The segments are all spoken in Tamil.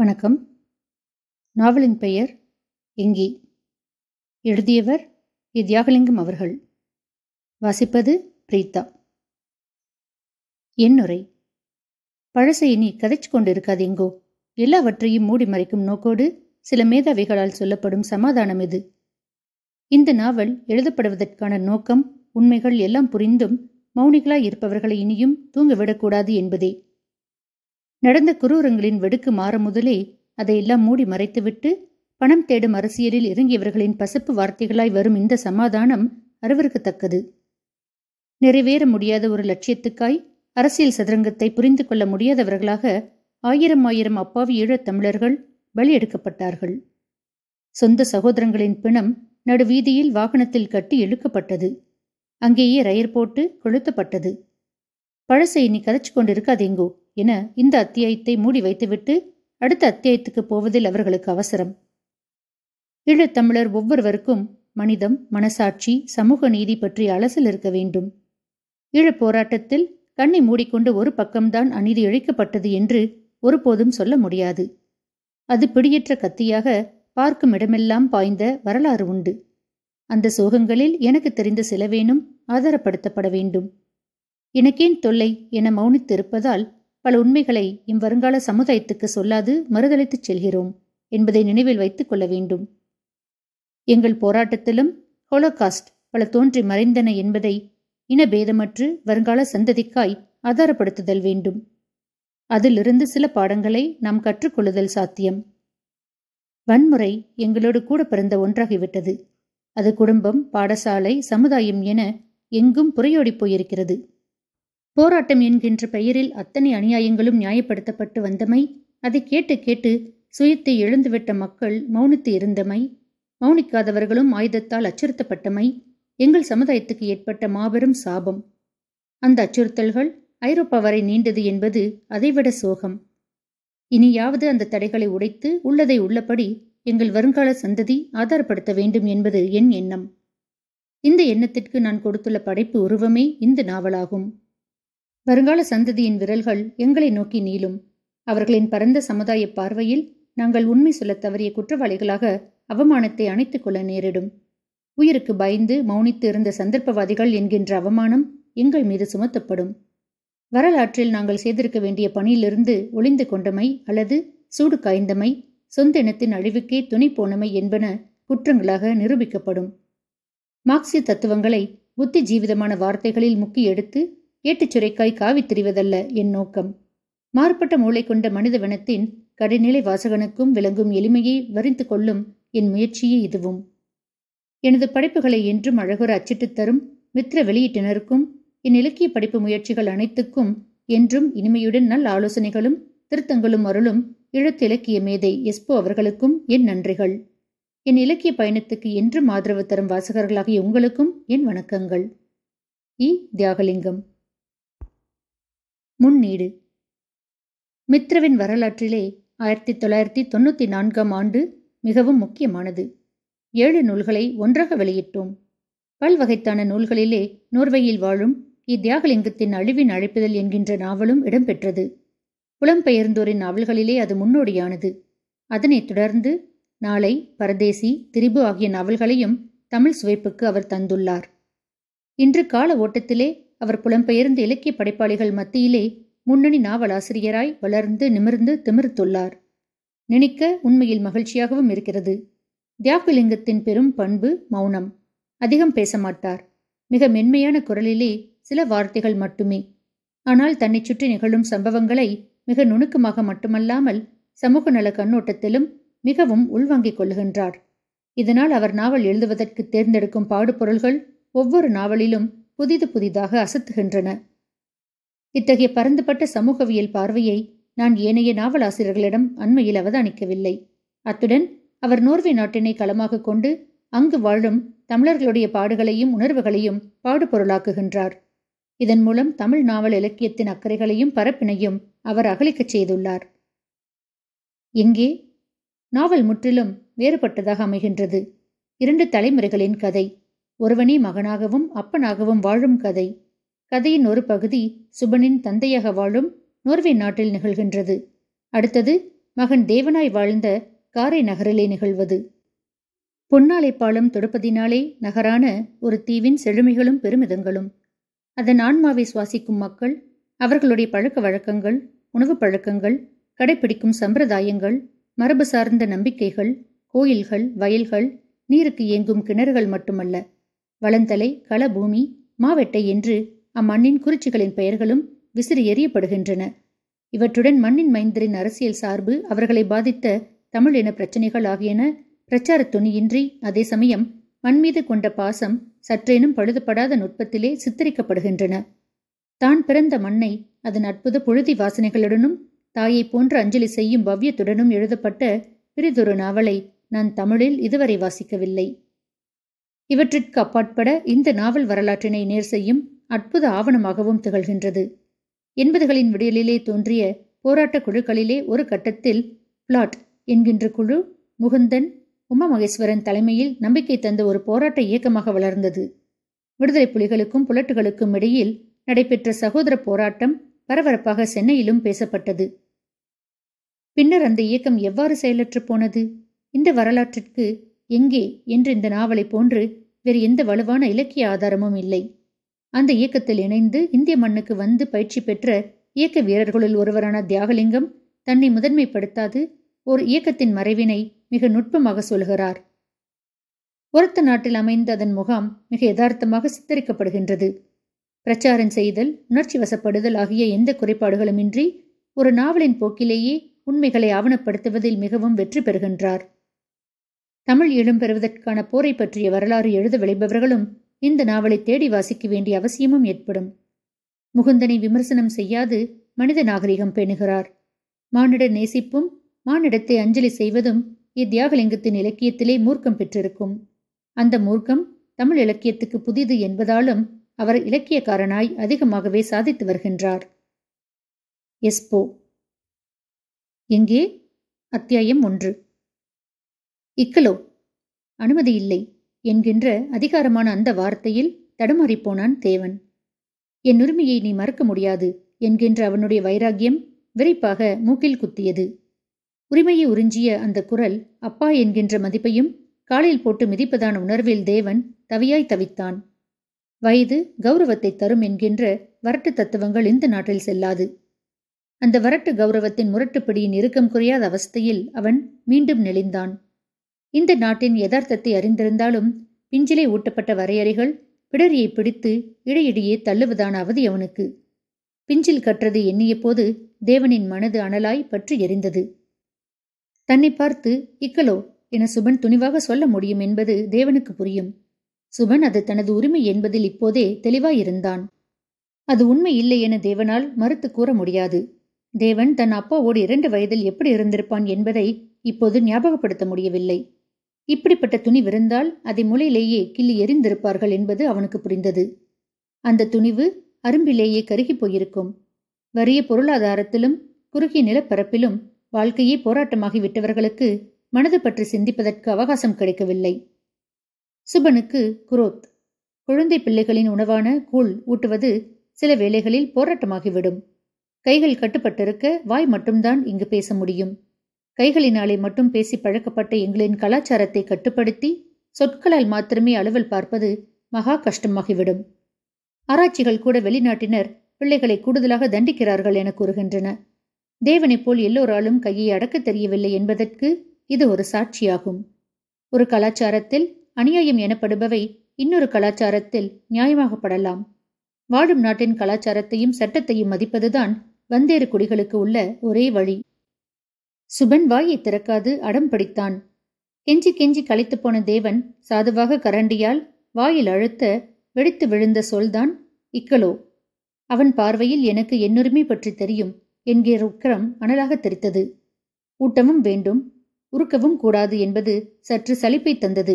வணக்கம். நாவலின் பெயர் எங்கே எழுதியவர் இ தியாகலிங்கம் அவர்கள். வாசிப்பது பிரீதா என்னுரை பழசை நீ கதைச்சு கொண்டிருக்காது எங்கோ எல்லாவற்றையும் மூடி மறைக்கும் நோக்கோடு சில மேதாவிகளால் சொல்லப்படும் சமாதானம் இது. இந்த நாவல் எழுதப்படுவதற்கான நோக்கம் உண்மைகள் எல்லாம் புரிந்தும் மௌனிகளாய் இருப்பவர்களை இனியும் தூங்கவிடக்கூடாது என்பதே. நடந்த குரூரங்களின் வெடுக்கு மாற முதலே அதையெல்லாம் மூடி மறைத்துவிட்டு பணம் தேடும் அரசியலில் இறங்கியவர்களின் பசப்பு வார்த்தைகளாய் வரும் இந்த சமாதானம் அருவருக்கத்தக்கது நிறைவேற முடியாத ஒரு லட்சியத்துக்காய் அரசியல் சதுரங்கத்தை புரிந்து கொள்ள முடியாதவர்களாக ஆயிரம் ஆயிரம் அப்பாவி ஈழத் தமிழர்கள் பலியெடுக்கப்பட்டார்கள் சொந்த சகோதரங்களின் பிணம் நடுவீதியில் வாகனத்தில் கட்டி இழுக்கப்பட்டது. அங்கேயே ரயர் போட்டு கொளுத்தப்பட்டது. பழசை நீ கதைச்சு கொண்டிருக்காதேங்கோ? என இந்த அத்தியாயத்தை மூடி வைத்துவிட்டு அடுத்த அத்தியாயத்துக்கு போவதில் அவர்களுக்கு அவசரம். ஈழத்தமிழர் ஒவ்வொருவருக்கும் மனிதம் மனசாட்சி சமூக நீதி பற்றி அலசல் இருக்க வேண்டும். ஈழப் போராட்டத்தில் கண்ணை மூடிக்கொண்டு ஒரு பக்கம்தான் அநீதி இழைக்கப்பட்டது என்று ஒருபோதும் சொல்ல முடியாது. அது பிடியற்ற கத்தியாக பார்க்கும் இடமெல்லாம் பாய்ந்த வரலாறு உண்டு. அந்த சோகங்களில் எனக்கு தெரிந்த சிலவேனும் ஆதாரப்படுத்தப்பட வேண்டும். எனக்கேன் தொல்லை என மௌனித்திருப்பதால் பல உண்மைகளை இவ்வருங்கால சமுதாயத்துக்கு சொல்லாது மறுதளித்துச் செல்கிறோம் என்பதை நினைவில் வைத்துக் கொள்ள வேண்டும். எங்கள் போராட்டத்திலும் ஹோலோகாஸ்ட் பல தோன்றி மறைந்தன என்பதை இனபேதமற்று வருங்கால சந்ததிக்காய் ஆதாரப்படுத்துதல் வேண்டும். அதிலிருந்து சில பாடங்களை நாம் கற்றுக்கொள்ளுதல் சாத்தியம். வன்முறை எங்களோடு கூட பிறந்த ஒன்றாகிவிட்டது. அது குடும்பம் பாடசாலை சமுதாயம் என எங்கும் புறையோடி போயிருக்கிறது. போராட்டம் என்கின்ற பெயரில் அத்தனை அநியாயங்களும் நியாயப்படுத்தப்பட்டு வந்தமை அதை கேட்டு கேட்டு சுயத்தை எழுந்துவிட்ட மக்கள் மௌனித்து இருந்தமை மௌனிக்காதவர்களும் ஆயுதத்தால் அச்சுறுத்தப்பட்டமை எங்கள் சமுதாயத்துக்கு ஏற்பட்ட மாபெரும் சாபம். அந்த அச்சுறுத்தல்கள் ஐரோப்பா வரை நீண்டது என்பது அதைவிட சோகம். இனியாவது அந்த தடைகளை உடைத்து உள்ளதை உள்ளபடி எங்கள் வருங்கால சந்ததி ஆதாரப்படுத்த வேண்டும் என்பது என் எண்ணம். இந்த எண்ணத்திற்கு நான் கொடுத்துள்ள படைப்பு உருவமே இந்த நாவலாகும். வருங்கால சந்ததியின் விரல்கள் எங்களை நோக்கி நீளும். அவர்களின் பரந்த சமுதாய பார்வையில் நாங்கள் உண்மை சொல்லத் தவறிய குற்றவாளிகளாக அவமானத்தை அணைத்துக் கொள்ள நேரிடும். உயிருக்கு பயந்து மௌனித்து இருந்த சந்தர்ப்பவாதிகள் என்கின்ற அவமானம் எங்கள் மீது சுமத்தப்படும். வரலாற்றில் நாங்கள் செய்திருக்க வேண்டிய பணியிலிருந்து ஒளிந்து கொண்டமை அல்லது சூடு காய்ந்தமை சொந்த இனத்தின் அழிவுக்கே துணை போனமை என்பன குற்றங்களாக நிரூபிக்கப்படும். மார்க்சிய தத்துவங்களை புத்தி ஜீவிதமான வார்த்தைகளில் முக்கி எடுத்து ஏட்டுச் சுரைக்காய் காவித் திரிவதல்ல என் நோக்கம். மாறுபட்ட மூளை கொண்ட மனித வனத்தின் கடைநிலை வாசகனுக்கும் விளங்கும் எளிமையை வரிந்து கொள்ளும் என் முயற்சியே இதுவும். எனது படைப்புகளை என்றும் அழகுற அச்சிட்டுத் தரும் மித்திர வெளியீட்டினருக்கும் என் இலக்கிய படிப்பு முயற்சிகள் அனைத்துக்கும் என்றும் இனிமையுடன் நல் ஆலோசனைகளும் திருத்தங்களும் அருளும் இழத்து இலக்கிய மேதை எஸ்போ அவர்களுக்கும் என் நன்றிகள். என் இலக்கிய பயணத்துக்கு என்றும் ஆதரவு தரும் வாசகர்களாகிய உங்களுக்கும் என் வணக்கங்கள். இ தியாகலிங்கம். முன்னீடு. மித்ரவின் வரலாற்றிலே ஆயிரத்தி தொள்ளாயிரத்தி தொண்ணூற்றி நான்காம் ஆண்டு மிகவும் முக்கியமானது. ஏழு நூல்களை ஒன்றாக வெளியிட்டோம். பல்வகைத்தான நூல்களிலே நோர்வையில் வாழும் இத்தியாகலிங்கத்தின் அழிவின் அழைப்புதல் என்கின்ற நாவலும் இடம்பெற்றது. புலம்பெயர்ந்தோரின் நாவல்களிலே அது முன்னோடியானது. அதனைத் தொடர்ந்து நாளை பரதேசி திரிபு ஆகிய நாவல்களையும் தமிழ் சுவைப்புக்கு அவர் தந்துள்ளார். இன்று கால ஓட்டத்திலே அவர் புலம்பெயர்ந்த இலக்கிய படைப்பாளிகள் மத்தியிலே முன்னணி நாவலாசிரியராய் வளர்ந்து நிமிர்ந்து திமிர்த்துள்ளார். நினைக்க உண்மையில் மகிழ்ச்சியாகவும் இருக்கிறது. தியாகுலிங்கத்தின் பெரும் பண்பு மௌனம். அதிகம் பேச மாட்டார். மிக மென்மையான குரலிலே சில வார்த்தைகள் மட்டுமே. ஆனால் தன்னை சுற்றி நிகழும் சம்பவங்களை மிக நுணுக்கமாக மட்டுமல்லாமல் சமூக நல கண்ணோட்டத்திலும் மிகவும் உள்வாங்கிக் கொள்கின்றார். இதனால் அவர் நாவல் எழுதுவதற்கு தேர்ந்தெடுக்கும் பாடுபொருள்கள் ஒவ்வொரு நாவலிலும் புதிது புதிதாக அசத்துகின்றன. இத்தகைய பரந்துபட்ட சமூகவியல் பார்வையை நான் ஏனைய நாவலாசிரியர்களிடம் அண்மையில் அவதானிக்கவில்லை. அத்துடன் அவர் நோர்வே நாட்டினை களமாக கொண்டு அங்கு வாழும் தமிழர்களுடைய பாடுகளையும் உணர்வுகளையும் பாடுபொருளாக்குகின்றார். இதன் மூலம் தமிழ் நாவல் இலக்கியத்தின் அக்கறைகளையும் பரப்பினையும் அவர் அகலிக்கச் செய்துள்ளார். எங்கே நாவல் முற்றிலும் வேறுபட்டதாக அமைகின்றது. இரண்டு தலைமுறைகளின் கதை. ஒருவனே மகனாகவும் அப்பனாகவும் வாழும் கதை. கதையின் ஒரு பகுதி சுபனின் தந்தையாக வாழும் நோர்வே நாட்டில் நிகழ்கின்றது. அடுத்தது மகன் தேவனாய் வாழ்ந்த காரை நகரிலே நிகழ்வது. பொன்னாலை பாலம் தொடுப்பதினாலே நகரான ஒரு தீவின் செழுமைகளும் பெருமிதங்களும். அதன் ஆன்மாவை சுவாசிக்கும் மக்கள் அவர்களுடைய பழக்க வழக்கங்கள் உணவுப் பழக்கங்கள் கடைபிடிக்கும் சம்பிரதாயங்கள் மரபு சார்ந்த நம்பிக்கைகள் கோயில்கள் வயல்கள் நீருக்கு இயங்கும் கிணறுகள் மட்டுமல்ல. வளந்தலை களபூமி மாவெட்டை என்று அம்மண்ணின் குறிச்சிகளின் பெயர்களும் விசிறி எறியப்படுகின்றன. இவற்றுடன் மண்ணின் மைந்தரின் அரசியல் சார்பு அவர்களை பாதித்த தமிழ் இன பிரச்சனைகள் ஆகியன பிரச்சார துணியின்றி அதே சமயம் மண் மீது கொண்ட பாசம் சற்றேனும் பழுதுபடாத நுட்பத்திலே சித்தரிக்கப்படுகின்றன. தான் பிறந்த மண்ணை அதன் அற்புத புழுதி வாசனைகளுடனும் தாயை போன்ற அஞ்சலி செய்யும் பவ்யத்துடனும் எழுதப்பட்ட பிரிதொரு நாவலை நான் தமிழில் இதுவரை வாசிக்கவில்லை. இவற்றிற்கு அப்பாற்பட இந்த நாவல் வரலாற்றினை நேர் செய்யும் அற்புத ஆவணமாகவும் திகழ்கின்றது. எண்பதுகளின் விடியலிலே தோன்றிய போராட்ட குழுக்களிலே ஒரு கட்டத்தில் பிளாட் என்கின்ற குழு முகுந்தன் உமா மகேஸ்வரன் தலைமையில் நம்பிக்கை தந்த ஒரு போராட்ட இயக்கமாக வளர்ந்தது. விடுதலை புலிகளுக்கும் புலட்டுகளுக்கும் இடையில் நடைபெற்ற சகோதர போராட்டம் பரபரப்பாக சென்னையிலும் பேசப்பட்டது. பின்னர் அந்த இயக்கம் எவ்வாறு செயலற்று போனது? இந்த வரலாற்றிற்கு எங்கே என்று இந்த நாவலை போன்று வேறு எந்த வலுவான இலக்கிய ஆதாரமும் இல்லை. அந்த இயக்கத்தில் இணைந்து இந்திய மண்ணுக்கு வந்து பயிற்சி பெற்ற இயக்க வீரர்களுள் ஒருவரான தியாகலிங்கம் தன்னை முதன்மைப்படுத்தாது ஒரு இயக்கத்தின் மறைவினை மிக நுட்பமாக சொல்கிறார். ஒருத்த நாட்டில் அமைந்த அதன் முகாம் மிக யதார்த்தமாக சித்தரிக்கப்படுகின்றது. பிரச்சாரம் செய்தல் உணர்ச்சி வசப்படுதல் ஆகிய எந்த குறைபாடுகளுமின்றி ஒரு நாவலின் போக்கிலேயே உண்மைகளை ஆவணப்படுத்துவதில் மிகவும் வெற்றி பெறுகின்றார். தமிழ் எழும் பெறுவதற்கான போரை பற்றிய வரலாறு எழுத விளைபவர்களும் இந்த நாவலை தேடி வாசிக்க வேண்டிய அவசியமும் ஏற்படும். முகுந்தனை விமர்சனம் செய்யாது மனித நாகரிகம் பேணுகிறார். மானிட நேசிப்பும் மானிடத்தை அஞ்சலி செய்வதும் இத்தியாகலிங்கத்தின் இலக்கியத்திலே மூர்க்கம் பெற்றிருக்கும். அந்த மூர்க்கம் தமிழ் இலக்கியத்துக்கு புதிது என்பதாலும் அவர் இலக்கியக்காரனாய் அதிகமாகவே சாதித்து வருகின்றார். எஸ்போ எங்கே? அத்தியாயம் ஒன்று. இக்கலோ. அனுமதி இல்லை என்கின்ற அதிகாரமான அந்த வார்த்தையில் தடுமாறிப்போனான் தேவன். என் உரிமையை நீ மறக்க முடியாது என்கின்ற அவனுடைய வைராகியம் விரைப்பாக மூக்கில் குத்தியது. உரிமையை உறிஞ்சிய அந்த குரல் அப்பா என்கின்ற மதிப்பையும் காலில் போட்டு மிதிப்பதான உணர்வில் தேவன் தவியாய் தவித்தான். வயது கௌரவத்தை தரும் என்கின்ற வரட்டு தத்துவங்கள் இந்த நாட்டில் செல்லாது. அந்த வரட்டு கௌரவத்தின் முரட்டுப்பிடியின் இறுக்கம் குறையாத அவஸ்தையில் அவன் மீண்டும் நெளிந்தான். இந்த நாட்டின் யதார்த்தத்தை அறிந்திருந்தாலும் பிஞ்சிலை ஊட்டப்பட்ட வரையறைகள் பிடரியை பிடித்து இடையிடையே தள்ளுவதானாவது அவனுக்கு. பிஞ்சில் கற்றது எண்ணிய போது தேவனின் மனது அனலாய் பற்றி எரிந்தது. தன்னை பார்த்து இக்கலோ என சுபன் துணிவாக சொல்ல முடியும் என்பது தேவனுக்கு புரியும். சுபன் அது தனது உரிமை என்பதில் இப்போதே தெளிவாயிருந்தான். அது உண்மை இல்லை என தேவனால் மறுத்து கூற முடியாது. தேவன் தன் அப்பாவோடு இரண்டு வயதில் எப்படி இருந்திருப்பான் என்பதை இப்போது ஞாபகப்படுத்த முடியவில்லை. இப்படிப்பட்ட துணிவிருந்தால் அதை முளையிலேயே கிள்ளி எரிந்திருப்பார்கள் என்பது அவனுக்கு புரிந்தது. அந்த துணிவு அரும்பிலேயே கருகி போயிருக்கும். வறிய பொருளாதாரத்திலும் குறுகிய நிலப்பரப்பிலும் வாழ்க்கையே போராட்டமாகி விட்டவர்களுக்கு மனது பற்றி சிந்திப்பதற்கு அவகாசம் கிடைக்கவில்லை. சுபனுக்கு குரோத். குழந்தை பிள்ளைகளின் உணவான கூழ் ஊட்டுவது சில வேளைகளில் போராட்டமாகிவிடும். கைகள் கட்டுப்பட்டிருக்க வாய் மட்டும்தான் இங்கு பேச முடியும். கைகளினாலே மட்டும் பேசி பழக்கப்பட்ட எங்களின் கலாச்சாரத்தை கட்டுப்படுத்தி சொற்களால் மாத்திரமே அலுவல் பார்ப்பது மகா கஷ்டமாகிவிடும். ஆராய்ச்சிகள் கூட வெளிநாட்டினர் பிள்ளைகளை கூடுதலாக தண்டிக்கிறார்கள் என கூறுகின்றன. தேவனைப் போல் எல்லோராலும் கையை அடக்க தெரியவில்லை என்பதற்கு இது ஒரு சாட்சியாகும். ஒரு கலாச்சாரத்தில் அநியாயம் எனப்படுபவை இன்னொரு கலாச்சாரத்தில் நியாயமாகப்படலாம். வாழும் நாட்டின் கலாச்சாரத்தையும் சட்டத்தையும் மதிப்பதுதான் வந்தேறு குடிகளுக்கு உள்ள ஒரே வழி. சுபன் வாயை திறக்காது அடம் பிடித்தான். கெஞ்சி கெஞ்சி களைத்து போன தேவன் சாதுவாக கரண்டியால் வாயில் அழுத்த வெடித்து விழுந்த சொல்தான் இக்கலோ அவன் பார்வையில் எனக்கு என்னுரிமை பற்றி தெரியும் என்கிற உக்கரம் அனலாக தெரித்தது. ஊட்டமும் வேண்டும் உருக்கவும் கூடாது என்பது சற்று சலிப்பை தந்தது.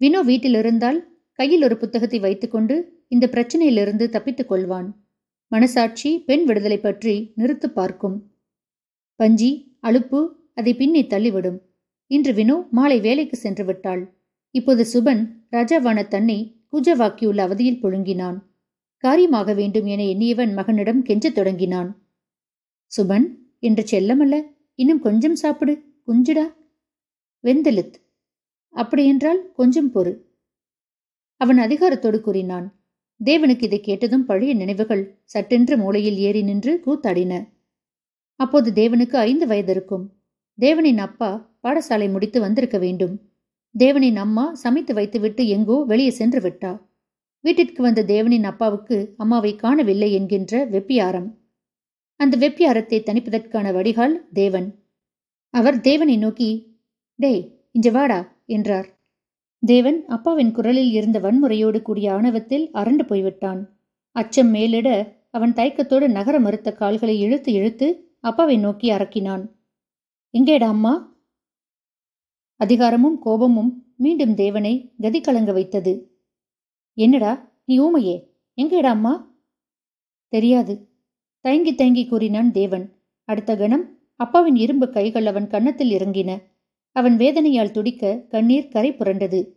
வினோ வீட்டிலிருந்தால் கையில் ஒரு புத்தகத்தை வைத்துக்கொண்டு இந்த பிரச்சனையிலிருந்து தப்பித்துக் கொள்வான். மனசாட்சி பெண் விடுதலை பற்றி நிறுத்து பார்க்கும். பஞ்சி அலுப்பு அதை பின்னே தள்ளிவிடும். இன்று வினோ மாலை வேலைக்கு சென்று விட்டாள். இப்போது சுபன் ராஜாவான தன்னை குஜவாக்கியுள்ள அவதியில் புழுங்கினான். காரியமாக வேண்டும் என எண்ணியவன் மகனிடம் கெஞ்சத் தொடங்கினான். சுபன் என்று செல்லமல்ல இன்னும் கொஞ்சம் சாப்பிடு குஞ்சுடா. வெந்தலித் அப்படியென்றால் கொஞ்சம் பொறு. அவன் அதிகாரத்தோடு கூறினான். தேவனுக்கு இதை கேட்டதும் பழைய நினைவுகள் சட்டென்று மூளையில் ஏறி நின்று கூத்தாடின. அப்போது தேவனுக்கு ஐந்து வயது இருக்கும். தேவனின் அப்பா பாடசாலை முடித்து வந்திருக்க வேண்டும். தேவனின் அம்மா சமைத்து வைத்துவிட்டு எங்கோ வெளியே சென்று விட்டா. வீட்டிற்கு வந்த தேவனின் அப்பாவுக்கு அம்மாவை காணவில்லை என்கின்ற வெப்பியாரம். அந்த வெப்பியாரத்தை தணிப்பதற்கான வடிகால் தேவன். அவர் தேவனை நோக்கி டேய் இஞ்ச வாடா என்றார். தேவன் அப்பாவின் குரலில் இருந்த வன்முறையோடு கூடிய ஆணவத்தில் அரண்டு போய்விட்டான். அச்சம் மேலிட அவன் தயக்கத்தோடு நகர மறுத்த கால்களை இழுத்து இழுத்து அப்பாவை நோக்கி அரக்கினான். எங்கேடா அம்மா? அதிகாரமும் கோபமும் மீண்டும் தேவனை கதி கலங்க வைத்தது. என்னடா நீ ஊமையே எங்கேடா அம்மா? தெரியாது. தயங்கி தயங்கி கூறினான் தேவன். அடுத்த கணம் அப்பாவின் இரும்பு கைகள் அவன் கன்னத்தில் இறங்கின. அவன் வேதனையால் துடிக்க கண்ணீர் கரை புரண்டது.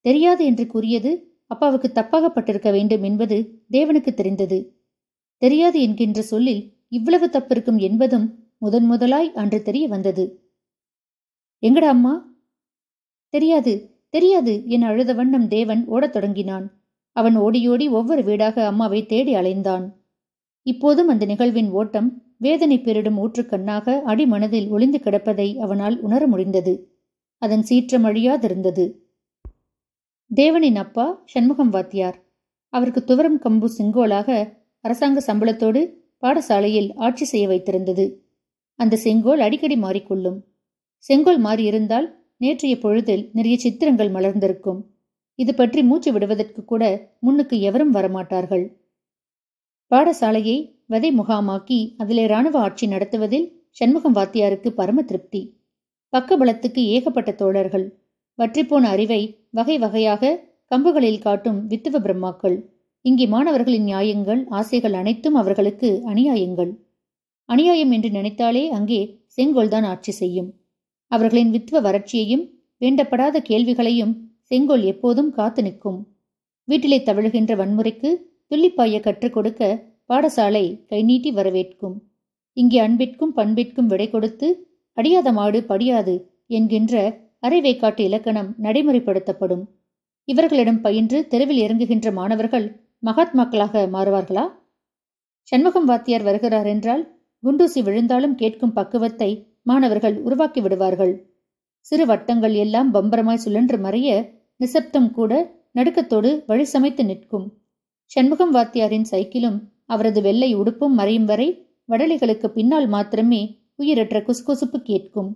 தெரியாது என்று கூறியது அப்பாவுக்கு தப்பாகப்பட்டிருக்க வேண்டும் என்பது தேவனுக்கு தெரிந்தது. தெரியாது என்கின்ற சொல்லில் இவ்வளவு தப்பிருக்கும் என்பதும் முதன் முதலாய் அன்று தெரிய வந்தது. எங்கடா அம்மா? தெரியாது தெரியாது என அழுத வண்ணம் தேவன் ஓடத் தொடங்கினான். அவன் ஓடியோடி ஒவ்வொரு வீடாக அம்மாவை தேடி அலைந்தான். இப்போதும் அந்த நிகழ்வின் ஓட்டம் வேதனை பெரிடும் ஊற்றுக்கண்ணாக அடிமனதில் ஒளிந்து கிடப்பதை அவனால் உணர முடிந்தது. அதன் சீற்றம் அழியாதிருந்தது. தேவனின் அப்பா சண்முகம் வாத்தியார். அவருக்கு துவரம் கம்பு செங்கோலாக அரசாங்க சம்பளத்தோடு பாடசாலையில் ஆட்சி செய்ய வைத்திருந்தது. அந்த செங்கோல் அடிக்கடி மாறிக்கொள்ளும். செங்கோல் மாறியிருந்தால் நேற்றைய பொழுதில் நிறைய சித்திரங்கள் மலர்ந்திருக்கும். இது பற்றி மூச்சு விடுவதற்கு கூட முன்னுக்கு எவரும் வரமாட்டார்கள். பாடசாலையை வதை முகாமாக்கி அதிலே இராணுவ ஆட்சி நடத்துவதில் சண்முகம் வாத்தியாருக்கு பரம திருப்தி. பக்கபலத்துக்கு ஏகப்பட்ட தோழர்கள். வற்றிப்போன அறிவை வகை வகையாக கம்புகளில் காட்டும் வித்துவ பிரம்மாக்கள். இங்கே மாணவர்களின் நியாயங்கள் ஆசைகள் அனைத்தும் அவர்களுக்கு அநியாயங்கள். அநியாயம் என்று நினைத்தாலே அங்கே செங்கோல்தான் ஆட்சி செய்யும். அவர்களின் வித்துவ வறட்சியையும் வேண்டப்படாத கேள்விகளையும் செங்கோல் எப்போதும் காத்து நிற்கும். வீட்டிலே தவழுகின்ற வன்முறைக்கு துள்ளிப்பாய கற்றுக் கொடுக்க பாடசாலை கைநீட்டி வரவேற்கும். இங்கே அன்பிற்கும் பண்பிற்கும் விடை கொடுத்து அடியாத மாடு படியாது என்கின்ற அரைவேக்காட்டு இலக்கணம் நடைமுறைப்படுத்தப்படும். இவர்களிடம் பயின்று தெருவில் இறங்குகின்ற மாணவர்கள் மகாத்மாக்களாக மாறுவார்களா? சண்முகம் வாத்தியார் வருகிறார் என்றால் குண்டூசி விழுந்தாலும் கேட்கும் பக்குவத்தை மாணவர்கள் உருவாக்கி விடுவார்கள் சிறு வட்டங்கள் எல்லாம் பம்பரமாய் சுழன்று மறைய நிசப்தம் கூட நடுக்கத்தோடு வழி சமைத்து நிற்கும். சண்முகம் வாத்தியாரின் சைக்கிளும் அவரது வெள்ளை உடுப்பும் மறையும் வரை வடலிகளுக்கு பின்னால் மாத்திரமே உயிரற்ற குசுகுசுப்பு கேட்கும்.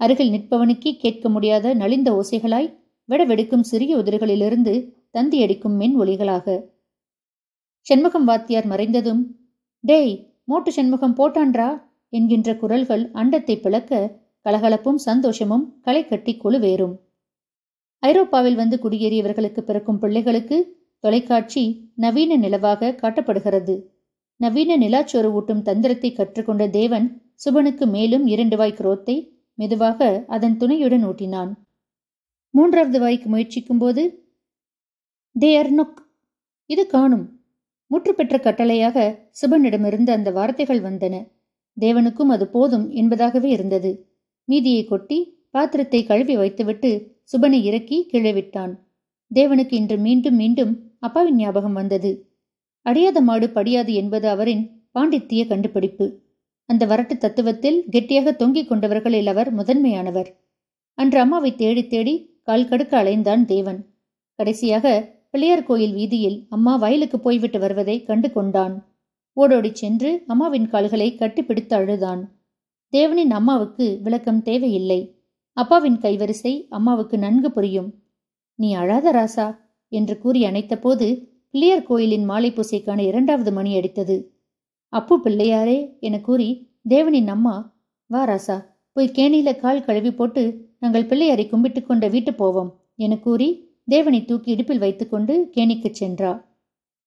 அருகில் நிற்பவனுக்கே கேட்க முடியாத நலிந்த ஓசைகளாய் விடவெடுக்கும் சிறிய உதிர்களிலிருந்து தந்தியடிக்கும் மென் ஒலிகளாக செண்முகம் வாத்தியார் மறைந்ததும் டேய் மோட்டு செண்முகம் போட்டான்றா? என்கின்ற குரல்கள் அண்டத்தை பிளக்க கலகலப்பும் சந்தோஷமும் களை கட்டி கொழுவேறும் ஐரோப்பாவில் வந்து குடியேறியவர்களுக்கு பிறக்கும் பிள்ளைகளுக்கு தொலைக்காட்சி நவீன நிலவாக காட்டப்படுகிறது. நவீன நிலாச்சோறு ஊட்டும் தந்திரத்தை கற்றுக்கொண்ட தேவன் சுபனுக்கு மேலும் இரண்டு வாய் குரோத்தை மெதுவாக அதன் துணையுடன் ஊட்டினான். மூன்றாவது வாய்க்கு முயற்சிக்கும் போது தே ஆர் இது காணும். முற்றுப்பெற்ற கட்டளையாக சுபனிடமிருந்து அந்த வார்த்தைகள் வந்தன. தேவனுக்கும் அது போதும் என்பதாகவே இருந்தது. மீதியை கொட்டி பாத்திரத்தை கழுவி வைத்துவிட்டு சுபனை இறக்கி கீழே விட்டான். தேவனுக்கு இன்று மீண்டும் மீண்டும் அப்பாவின் ஞாபகம் வந்தது. அடியாத மாடு படியாது என்பது அவரின் பாண்டித்திய கண்டுபிடிப்பு. அந்த வரட்டு தத்துவத்தில் கெட்டியாக தொங்கிக் கொண்டவர்களில் அவர் முதன்மையானவர். அன்று அம்மாவை தேடி தேடி கால் கடுக்க அலைந்தான் தேவன். கடைசியாக பிள்ளையார் கோயில் வீதியில் அம்மா வயலுக்கு போய்விட்டு வருவதை கண்டு கொண்டான் ஓடோடிச் சென்று அம்மாவின் கால்களை கட்டிப்பிடித்து அழுதான். தேவனின் அம்மாவுக்கு விளக்கம் தேவையில்லை. அப்பாவின் கைவரிசை அம்மாவுக்கு நன்கு புரியும். நீ அழாத ராசா என்று கூறி அணைத்தபோது பிள்ளையார் கோயிலின் மாலை பூசைக்கான இரண்டாவது மணி அடித்தது. அப்பு பிள்ளையாரே என கூறி தேவனின் அம்மா வா ராசா போய் கேணியில கால் கழுவி போட்டு நாங்கள் பிள்ளையாரை கும்பிட்டு கொண்ட வீட்டு போவோம் என கூறி தேவனை தூக்கி இடுப்பில் வைத்துக்கொண்டு கேணிக்குச் சென்றா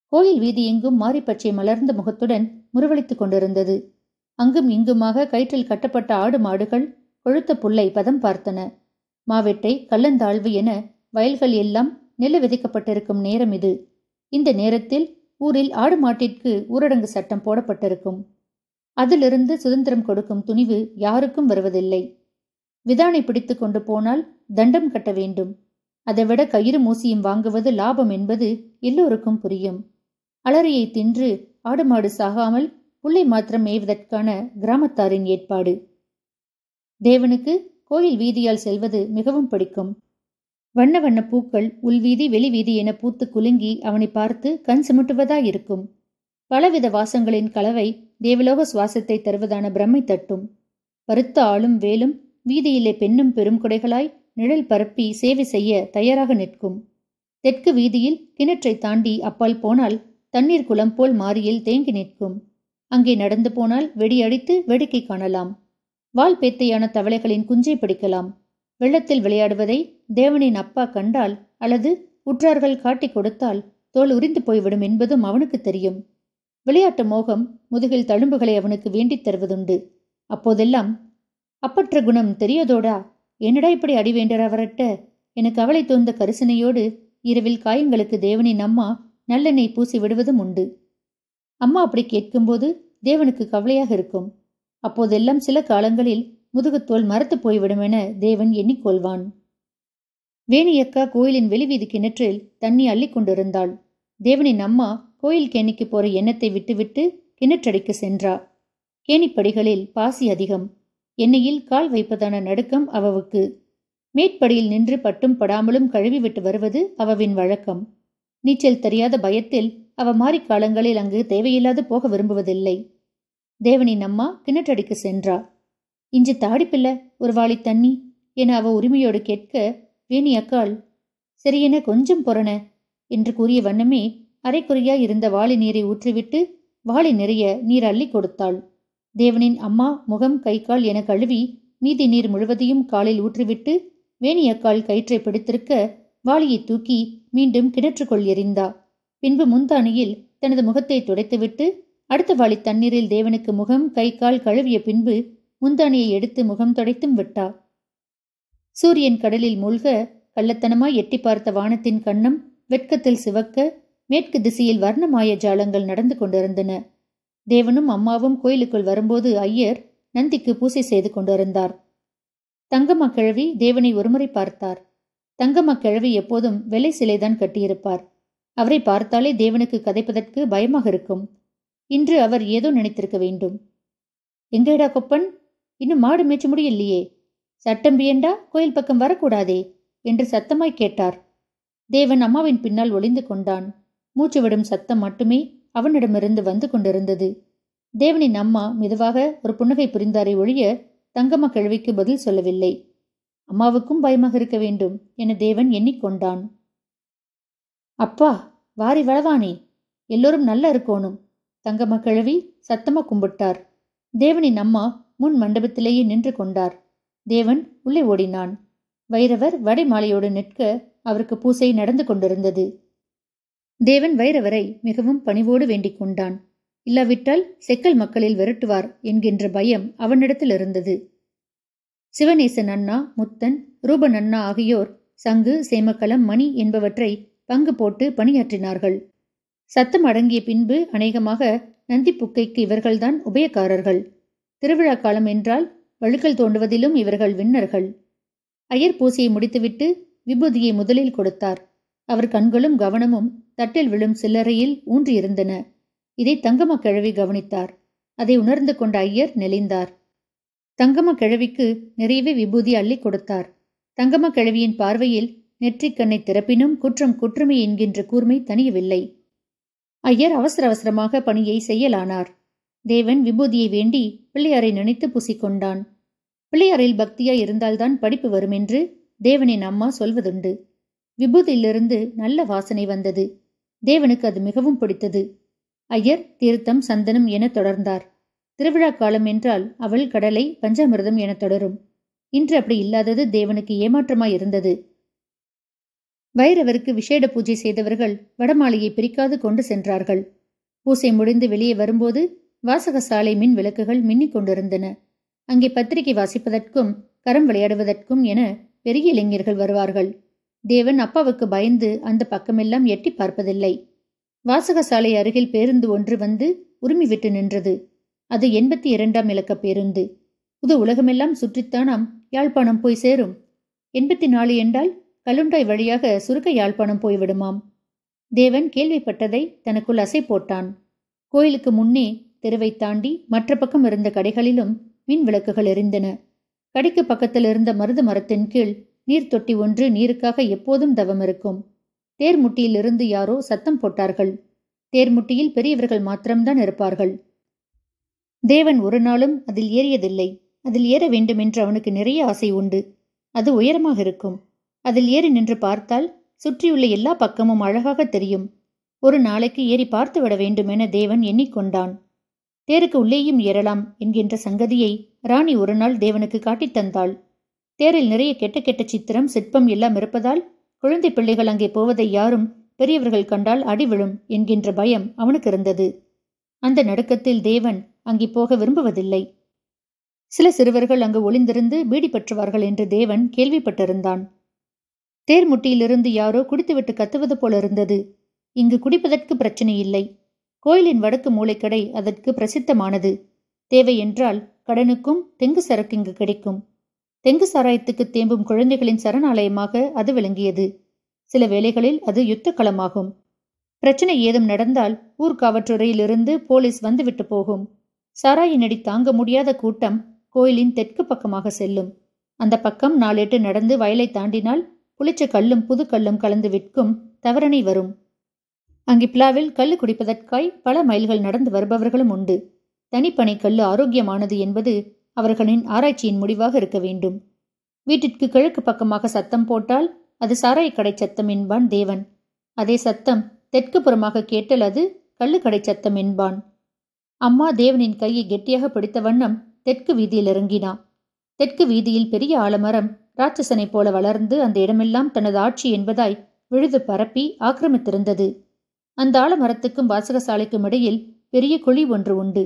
கோயில் வீதி எங்கும் மாரிப்பச்சை மலர்ந்த முகத்துடன் முறுவளித்துக் கொண்டிருந்தது. அங்கும் இங்குமாக கயிற்றில் கட்டப்பட்ட ஆடு மாடுகள் கொழுத்த புல்லை பதம் பார்த்தன. மாவெட்டை கள்ளந்தாழ்வு என வயல்கள் எல்லாம் நெல்லு விதைக்கப்பட்டிருக்கும் நேரம் இது. இந்த நேரத்தில் ஊரில் ஆடு மாட்டிற்கு ஊரடங்கு சட்டம் போடப்பட்டிருக்கும். அதிலிருந்து சுதந்திரம் கொடுக்கும் துணிவு யாருக்கும் வருவதில்லை. விதானை பிடித்து கொண்டு போனால் தண்டம் கட்ட வேண்டும். அதைவிட கயிறு மூசியும் வாங்குவது லாபம் என்பது எல்லோருக்கும் புரியும். அலறியை தின்று ஆடு மாடு சாகாமல் புள்ளை மாத்திரம் மேய்வதற்கான கிராமத்தாரின் ஏற்பாடு. தேவனுக்கு கோயில் வீதியால் செல்வது மிகவும் பிடிக்கும். வண்ண வண்ண பூக்கள் உள்வீதி வெளிவீதி என பூத்து குலுங்கி அவனை பார்த்து கண் சிமுட்டுவதாயிருக்கும் பலவித வாசங்களின் கலவை தேவலோக சுவாசத்தை தருவதான பிரம்மை தட்டும். பருத்த ஆளும் வேலும் வீதியிலே பெண்ணும் பெரும் குடைகளாய் நிழல் பரப்பி சேவை செய்ய தயாராக நிற்கும். தெற்கு வீதியில் கிணற்றை தாண்டி அப்பால் போனால் தண்ணீர் குளம் போல் மாறியில் தேங்கி நிற்கும். அங்கே நடந்து போனால் வெடியடித்து வேடிக்கை காணலாம். வால் பேத்தையான தவளைகளின் குஞ்சை பிடிக்கலாம். வெள்ளத்தில் விளையாடுவதை தேவனின் அப்பா கண்டால் அல்லது உற்றார்கள் காட்டிக் கொடுத்தால் தோல் உறிந்து போய்விடும் என்பதும் அவனுக்கு தெரியும். விளையாட்டு மோகம் முதுகில் தழும்புகளை அவனுக்கு வேண்டித் தருவதுண்டு. அப்போதெல்லாம் அப்பற்ற குணம் தெரியதோடா என்னடா இப்படி அடி வேண்டறவரட்ட எனக்கு கவலை தோந்த கரிசனையோடு இரவில் காயங்களுக்கு தேவனின் அம்மா நல்லெண்ணெய் பூசி விடுவதும் உண்டு. அம்மா அப்படி கேட்கும்போது தேவனுக்கு கவலையாக இருக்கும். அப்போதெல்லாம் சில காலங்களில் முதுகுத்தோல் மரத்து போய்விடும் என தேவன் எண்ணிக்கொள்வான் வேணியக்கா கோயிலின் வெளிவீதி கிணற்றில் தண்ணி அள்ளி கொண்டிருந்தாள். தேவனின் அம்மா கோயில் கேணிக்கு போற எண்ணத்தை விட்டுவிட்டு கிணற்றடிக்கு சென்றா. கேணிப்படிகளில் பாசி அதிகம். எண்ணெயில் கால் வைப்பதான நடுக்கம் அவவுக்கு. மேற்படியில் நின்று பட்டும் படாமலும் கழுவி விட்டு வருவது அவவின் வழக்கம். நீச்சல் தெரியாத பயத்தில் அவ மாறிக்காலங்களில் அங்கு தேவையில்லாது போக விரும்புவதில்லை. தேவனின் அம்மா கிணற்றடிக்கு சென்றா. இஞ்சி தாடிப்பில்ல ஒரு வாளி தண்ணி என அவ உரிமையோடு கேட்க வேணி அக்காள் சரியென கொஞ்சம் பொறன என்று கூறிய வண்ணமே அரைக்குறையா இருந்த வாளி நீரை ஊற்றிவிட்டு வாளி நிறைய நீர் அள்ளி கொடுத்தாள். தேவனின் அம்மா முகம் கை கால் என கழுவி மீதி நீர் முழுவதையும் காலில் ஊற்றிவிட்டு வேணியக்கால் கயிற்றை பிடித்திருக்க வாளியை தூக்கி மீண்டும் கிணற்றுக்குள் எறிந்தா. பின்பு முந்தானியில் தனது முகத்தை துடைத்துவிட்டு அடுத்த வாளி தண்ணீரில் தேவனுக்கு முகம் கை கால் கழுவிய பின்பு முந்தானியை எடுத்து முகம் துடைத்தும் விட்டா. சூரியன் கடலில் மூழ்க கள்ளத்தனமாய் எட்டி பார்த்த வானத்தின் கண்ணம் வெட்கத்தில் சிவக்க மேற்கு திசையில் வர்ணமாய ஜாலங்கள் நடந்து கொண்டிருந்தன. தேவனும் அம்மாவும் கோயிலுக்குள் வரும்போது ஐயர் நந்திக்கு பூசை செய்து கொண்டிருந்தார். தங்கம்மா கிழவி தேவனை ஒருமுறை பார்த்தார். தங்கம்மா கிழவி எப்போதும் வெள்ளை சிலைதான் கட்டியிருப்பார். அவரை பார்த்தாலே தேவனுக்கு கதைப்பதற்கு பயமாக இருக்கும். இன்று அவர் ஏதோ நினைத்திருக்க வேண்டும். எங்கேடா கொப்பன்? இன்னும் மாடு மேய்ச்ச முடியலையே. சட்டம் பியண்டா? கோயில் பக்கம் வரக்கூடாதே? என்று சத்தமாய் கேட்டார். தேவன் அம்மாவின் பின்னால் ஒளிந்து கொண்டான். மூச்சு விடும் சத்தம் மட்டுமே அவனிடமிருந்து வந்து கொண்டிருந்தது. தேவனின் அம்மா மெதுவாக ஒரு புன்னகை புரிந்தாரை ஒழிய தங்கம்மா கேள்விக்கு பதில் சொல்லவில்லை. அம்மாவுக்கும் பயமாக இருக்க வேண்டும் என தேவன் எண்ணிக்கொண்டான். அப்பா வாரி வளவானே எல்லோரும் நல்லா இருக்கோணும். தங்கம்மா கிழவி சத்தமா கும்பிட்டார். தேவனின் அம்மா முன் மண்டபத்திலேயே நின்று கொண்டார். தேவன் உள்ளே ஓடினான். வைரவர் வடை மாலையோடு நிற்க அவருக்கு பூசை நடந்து கொண்டிருந்தது. தேவன் வைரவரை மிகவும் பணிவோடு வேண்டிக் கொண்டான். இல்லாவிட்டால் செக்கல் மக்களில் விரட்டுவார் என்கின்ற பயம் அவனிடத்தில் இருந்தது. சிவநேசன் அண்ணா முத்தன் ரூபன் அண்ணா ஆகியோர் சங்கு சேமக்கலம் மணி என்பவற்றை பங்கு போட்டு பணியாற்றினார்கள். சத்தம் அடங்கிய பின்பு அநேகமாக நந்திப்புக்கைக்கு இவர்கள்தான் உபயக்காரர்கள். திருவிழா காலம் என்றால் வழுக்கல் தோண்டுவதிலும் இவர்கள் விண்ணர்கள். அயர் பூசையை முடித்துவிட்டு விபூதியை முதலில் கொடுத்தார். அவர் கண்களும் கவனமும் தட்டில் விழும் சில்லறையில் ஊன்றியிருந்தன. இதை தங்கம கிழவி கவனித்தார். அதை உணர்ந்து கொண்ட ஐயர் நெளிந்தார். தங்கம கிழவிக்கு நிறையவே விபூதி அள்ளி கொடுத்தார். தங்கம கிழவியின் பார்வையில் நெற்றிக்கண்ணை திறப்பினும் குற்றம் குற்றமே என்கின்ற கூர்மை தனியவில்லை ஐயர் அவசர அவசரமாக பணியை செய்யலானார். தேவன் விபூதியை வேண்டி பிள்ளையாரை நினைத்து பூசிக்கொண்டான். பிள்ளையாரில் பக்தியாய் இருந்தால்தான் படிப்பு வரும் என்று தேவனின் அம்மா சொல்வதுண்டு. விபூதியிலிருந்து நல்ல வாசனை வந்தது. தேவனுக்கு அது மிகவும் பிடித்தது. ஐயர் தீர்த்தம் சந்தனம் என தொடர்ந்தார். திருவிழா காலம் என்றால் அவள் கடலை பஞ்சாமிர்தம் என தொடரும். இன்று அப்படி இல்லாதது தேவனுக்கு ஏமாற்றமாய் இருந்தது. வைரவருக்கு விசேட பூஜை செய்தவர்கள் வடமாலையை பிரிக்காது கொண்டு சென்றார்கள். பூசை முடிந்து வெளியே வரும்போது வாசகசாலை மின் விளக்குகள் மின்னிக் கொண்டிருந்தன. அங்கே பத்திரிகை வாசிப்பதற்கும் கரம் விளையாடுவதற்கும் என பெரிய இளைஞர்கள் வருவார்கள். தேவன் அப்பாவுக்கு பயந்து அந்த பக்கமெல்லாம் எட்டி பார்ப்பதில்லை. வாசகசாலை அருகில் பேருந்து ஒன்று வந்து உரிமை விட்டு நின்றது. அது எண்பத்தி இரண்டாம் இலக்க பேருந்து. புது உலகமெல்லாம் சுற்றித்தானாம் யாழ்ப்பாணம் போய் சேரும். எண்பத்தி நாலு என்றால் கலுண்டாய் வழியாக சுருக்க யாழ்ப்பாணம் போய்விடுமாம் தேவன் கேள்விப்பட்டதை தனக்குள் அசை போட்டான். கோயிலுக்கு முன்னே தெருவை தாண்டி மற்ற பக்கம் இருந்த கடைகளிலும் மின் விளக்குகள் எரிந்தன. கடைக்கு பக்கத்தில் இருந்த மருது மரத்தின் கீழ் நீர் தொட்டி ஒன்று நீருக்காக எப்போதும் தவம் இருக்கும் தேர்முட்டியிலிருந்து யாரோ சத்தம் போட்டார்கள். தேர்முட்டியில் பெரியவர்கள் மாத்திரம்தான் இருப்பார்கள். தேவன் ஒரு நாளும் அதில் ஏறியதில்லை. அதில் ஏற வேண்டுமென்று அவனுக்கு நிறைய ஆசை உண்டு. அது உயரமாக இருக்கும். அதில் ஏறி நின்று பார்த்தால் சுற்றியுள்ள எல்லா பக்கமும் அழகாக தெரியும். ஒரு நாளைக்கு ஏறி பார்த்து விட வேண்டுமென தேவன் எண்ணிக்கொண்டான். தேருக்கு உள்ளேயும் ஏறலாம் என்கின்ற சங்கதியை ராணி ஒரு நாள் தேவனுக்கு காட்டித் தந்தாள். தேரில் நிறைய கெட்ட கெட்ட சித்திரம் சிற்பம் எல்லாம் இருப்பதால் குழந்தை பிள்ளைகள் அங்கே போவதை யாரும் பெரியவர்கள் கண்டால் அடி விழும் என்கின்ற பயம் அவனுக்கு இருந்தது. அந்த நடுக்கத்தில் தேவன் அங்கே போக விரும்புவதில்லை. சில சிறுவர்கள் அங்கு ஒளிந்திருந்து பீடி பற்றுவார்கள் என்று தேவன் கேள்விப்பட்டிருந்தான். தேர்முட்டியிலிருந்து யாரோ குடித்துவிட்டு கத்துவது போல இருந்தது. இங்கு குடிப்பதற்கு பிரச்சனை இல்லை. கோயிலின் வடக்கு மூளைக்கடை அதற்கு பிரசித்தமானது. தேவை என்றால் கடனுக்கும் தெங்கு சரக்கு இங்கு கிடைக்கும். தெங்கு சாராயத்துக்கு தேம்பும் குழந்தைகளின் சரணாலயமாக அது விளங்கியது. சில வேளைகளில் அது யுத்த களமாகும் பிரச்சனை ஏதும் நடந்தால் ஊர்காவற்றுறையிலிருந்து போலீஸ் வந்துவிட்டு போகும். சாராயினடி தாங்க முடியாத கூட்டம் கோயிலின் தெற்கு பக்கமாக செல்லும். அந்த பக்கம் நாளேட்டு நடந்து வயலை தாண்டினால் புளிச்ச கல்லும் புது கல்லும் கலந்து விற்கும் தவறனை வரும். அங்கிப்லாவில் கல்லு குடிப்பதற்காய் பல மைல்கள் நடந்து வருபவர்களும் உண்டு. தனிப்பனை கல்லு ஆரோக்கியமானது என்பது அவர்களின் ஆராய்ச்சியின் முடிவாக இருக்க வேண்டும். வீட்டிற்கு கிழக்கு பக்கமாக சத்தம் போட்டால் அது சாராயக்கடை சத்தம் என்பான் தேவன். அதே சத்தம் தெற்கு புறமாக கேட்டல் அது கள்ளுக்கடை சத்தம் என்பான் அம்மா தேவனின் கையை கெட்டியாக பிடித்த வண்ணம் தெற்கு வீதியில் இறங்கினா தெற்கு வீதியில் பெரிய ஆலமரம் ராட்சசனைப் போல வளர்ந்து அந்த இடமெல்லாம் தனது ஆட்சி என்பதாய் விழுது பரப்பி ஆக்கிரமித்திருந்தது. அந்த ஆலமரத்துக்கும் வாசகசாலைக்கும் இடையில் பெரிய குழி ஒன்று உண்டு.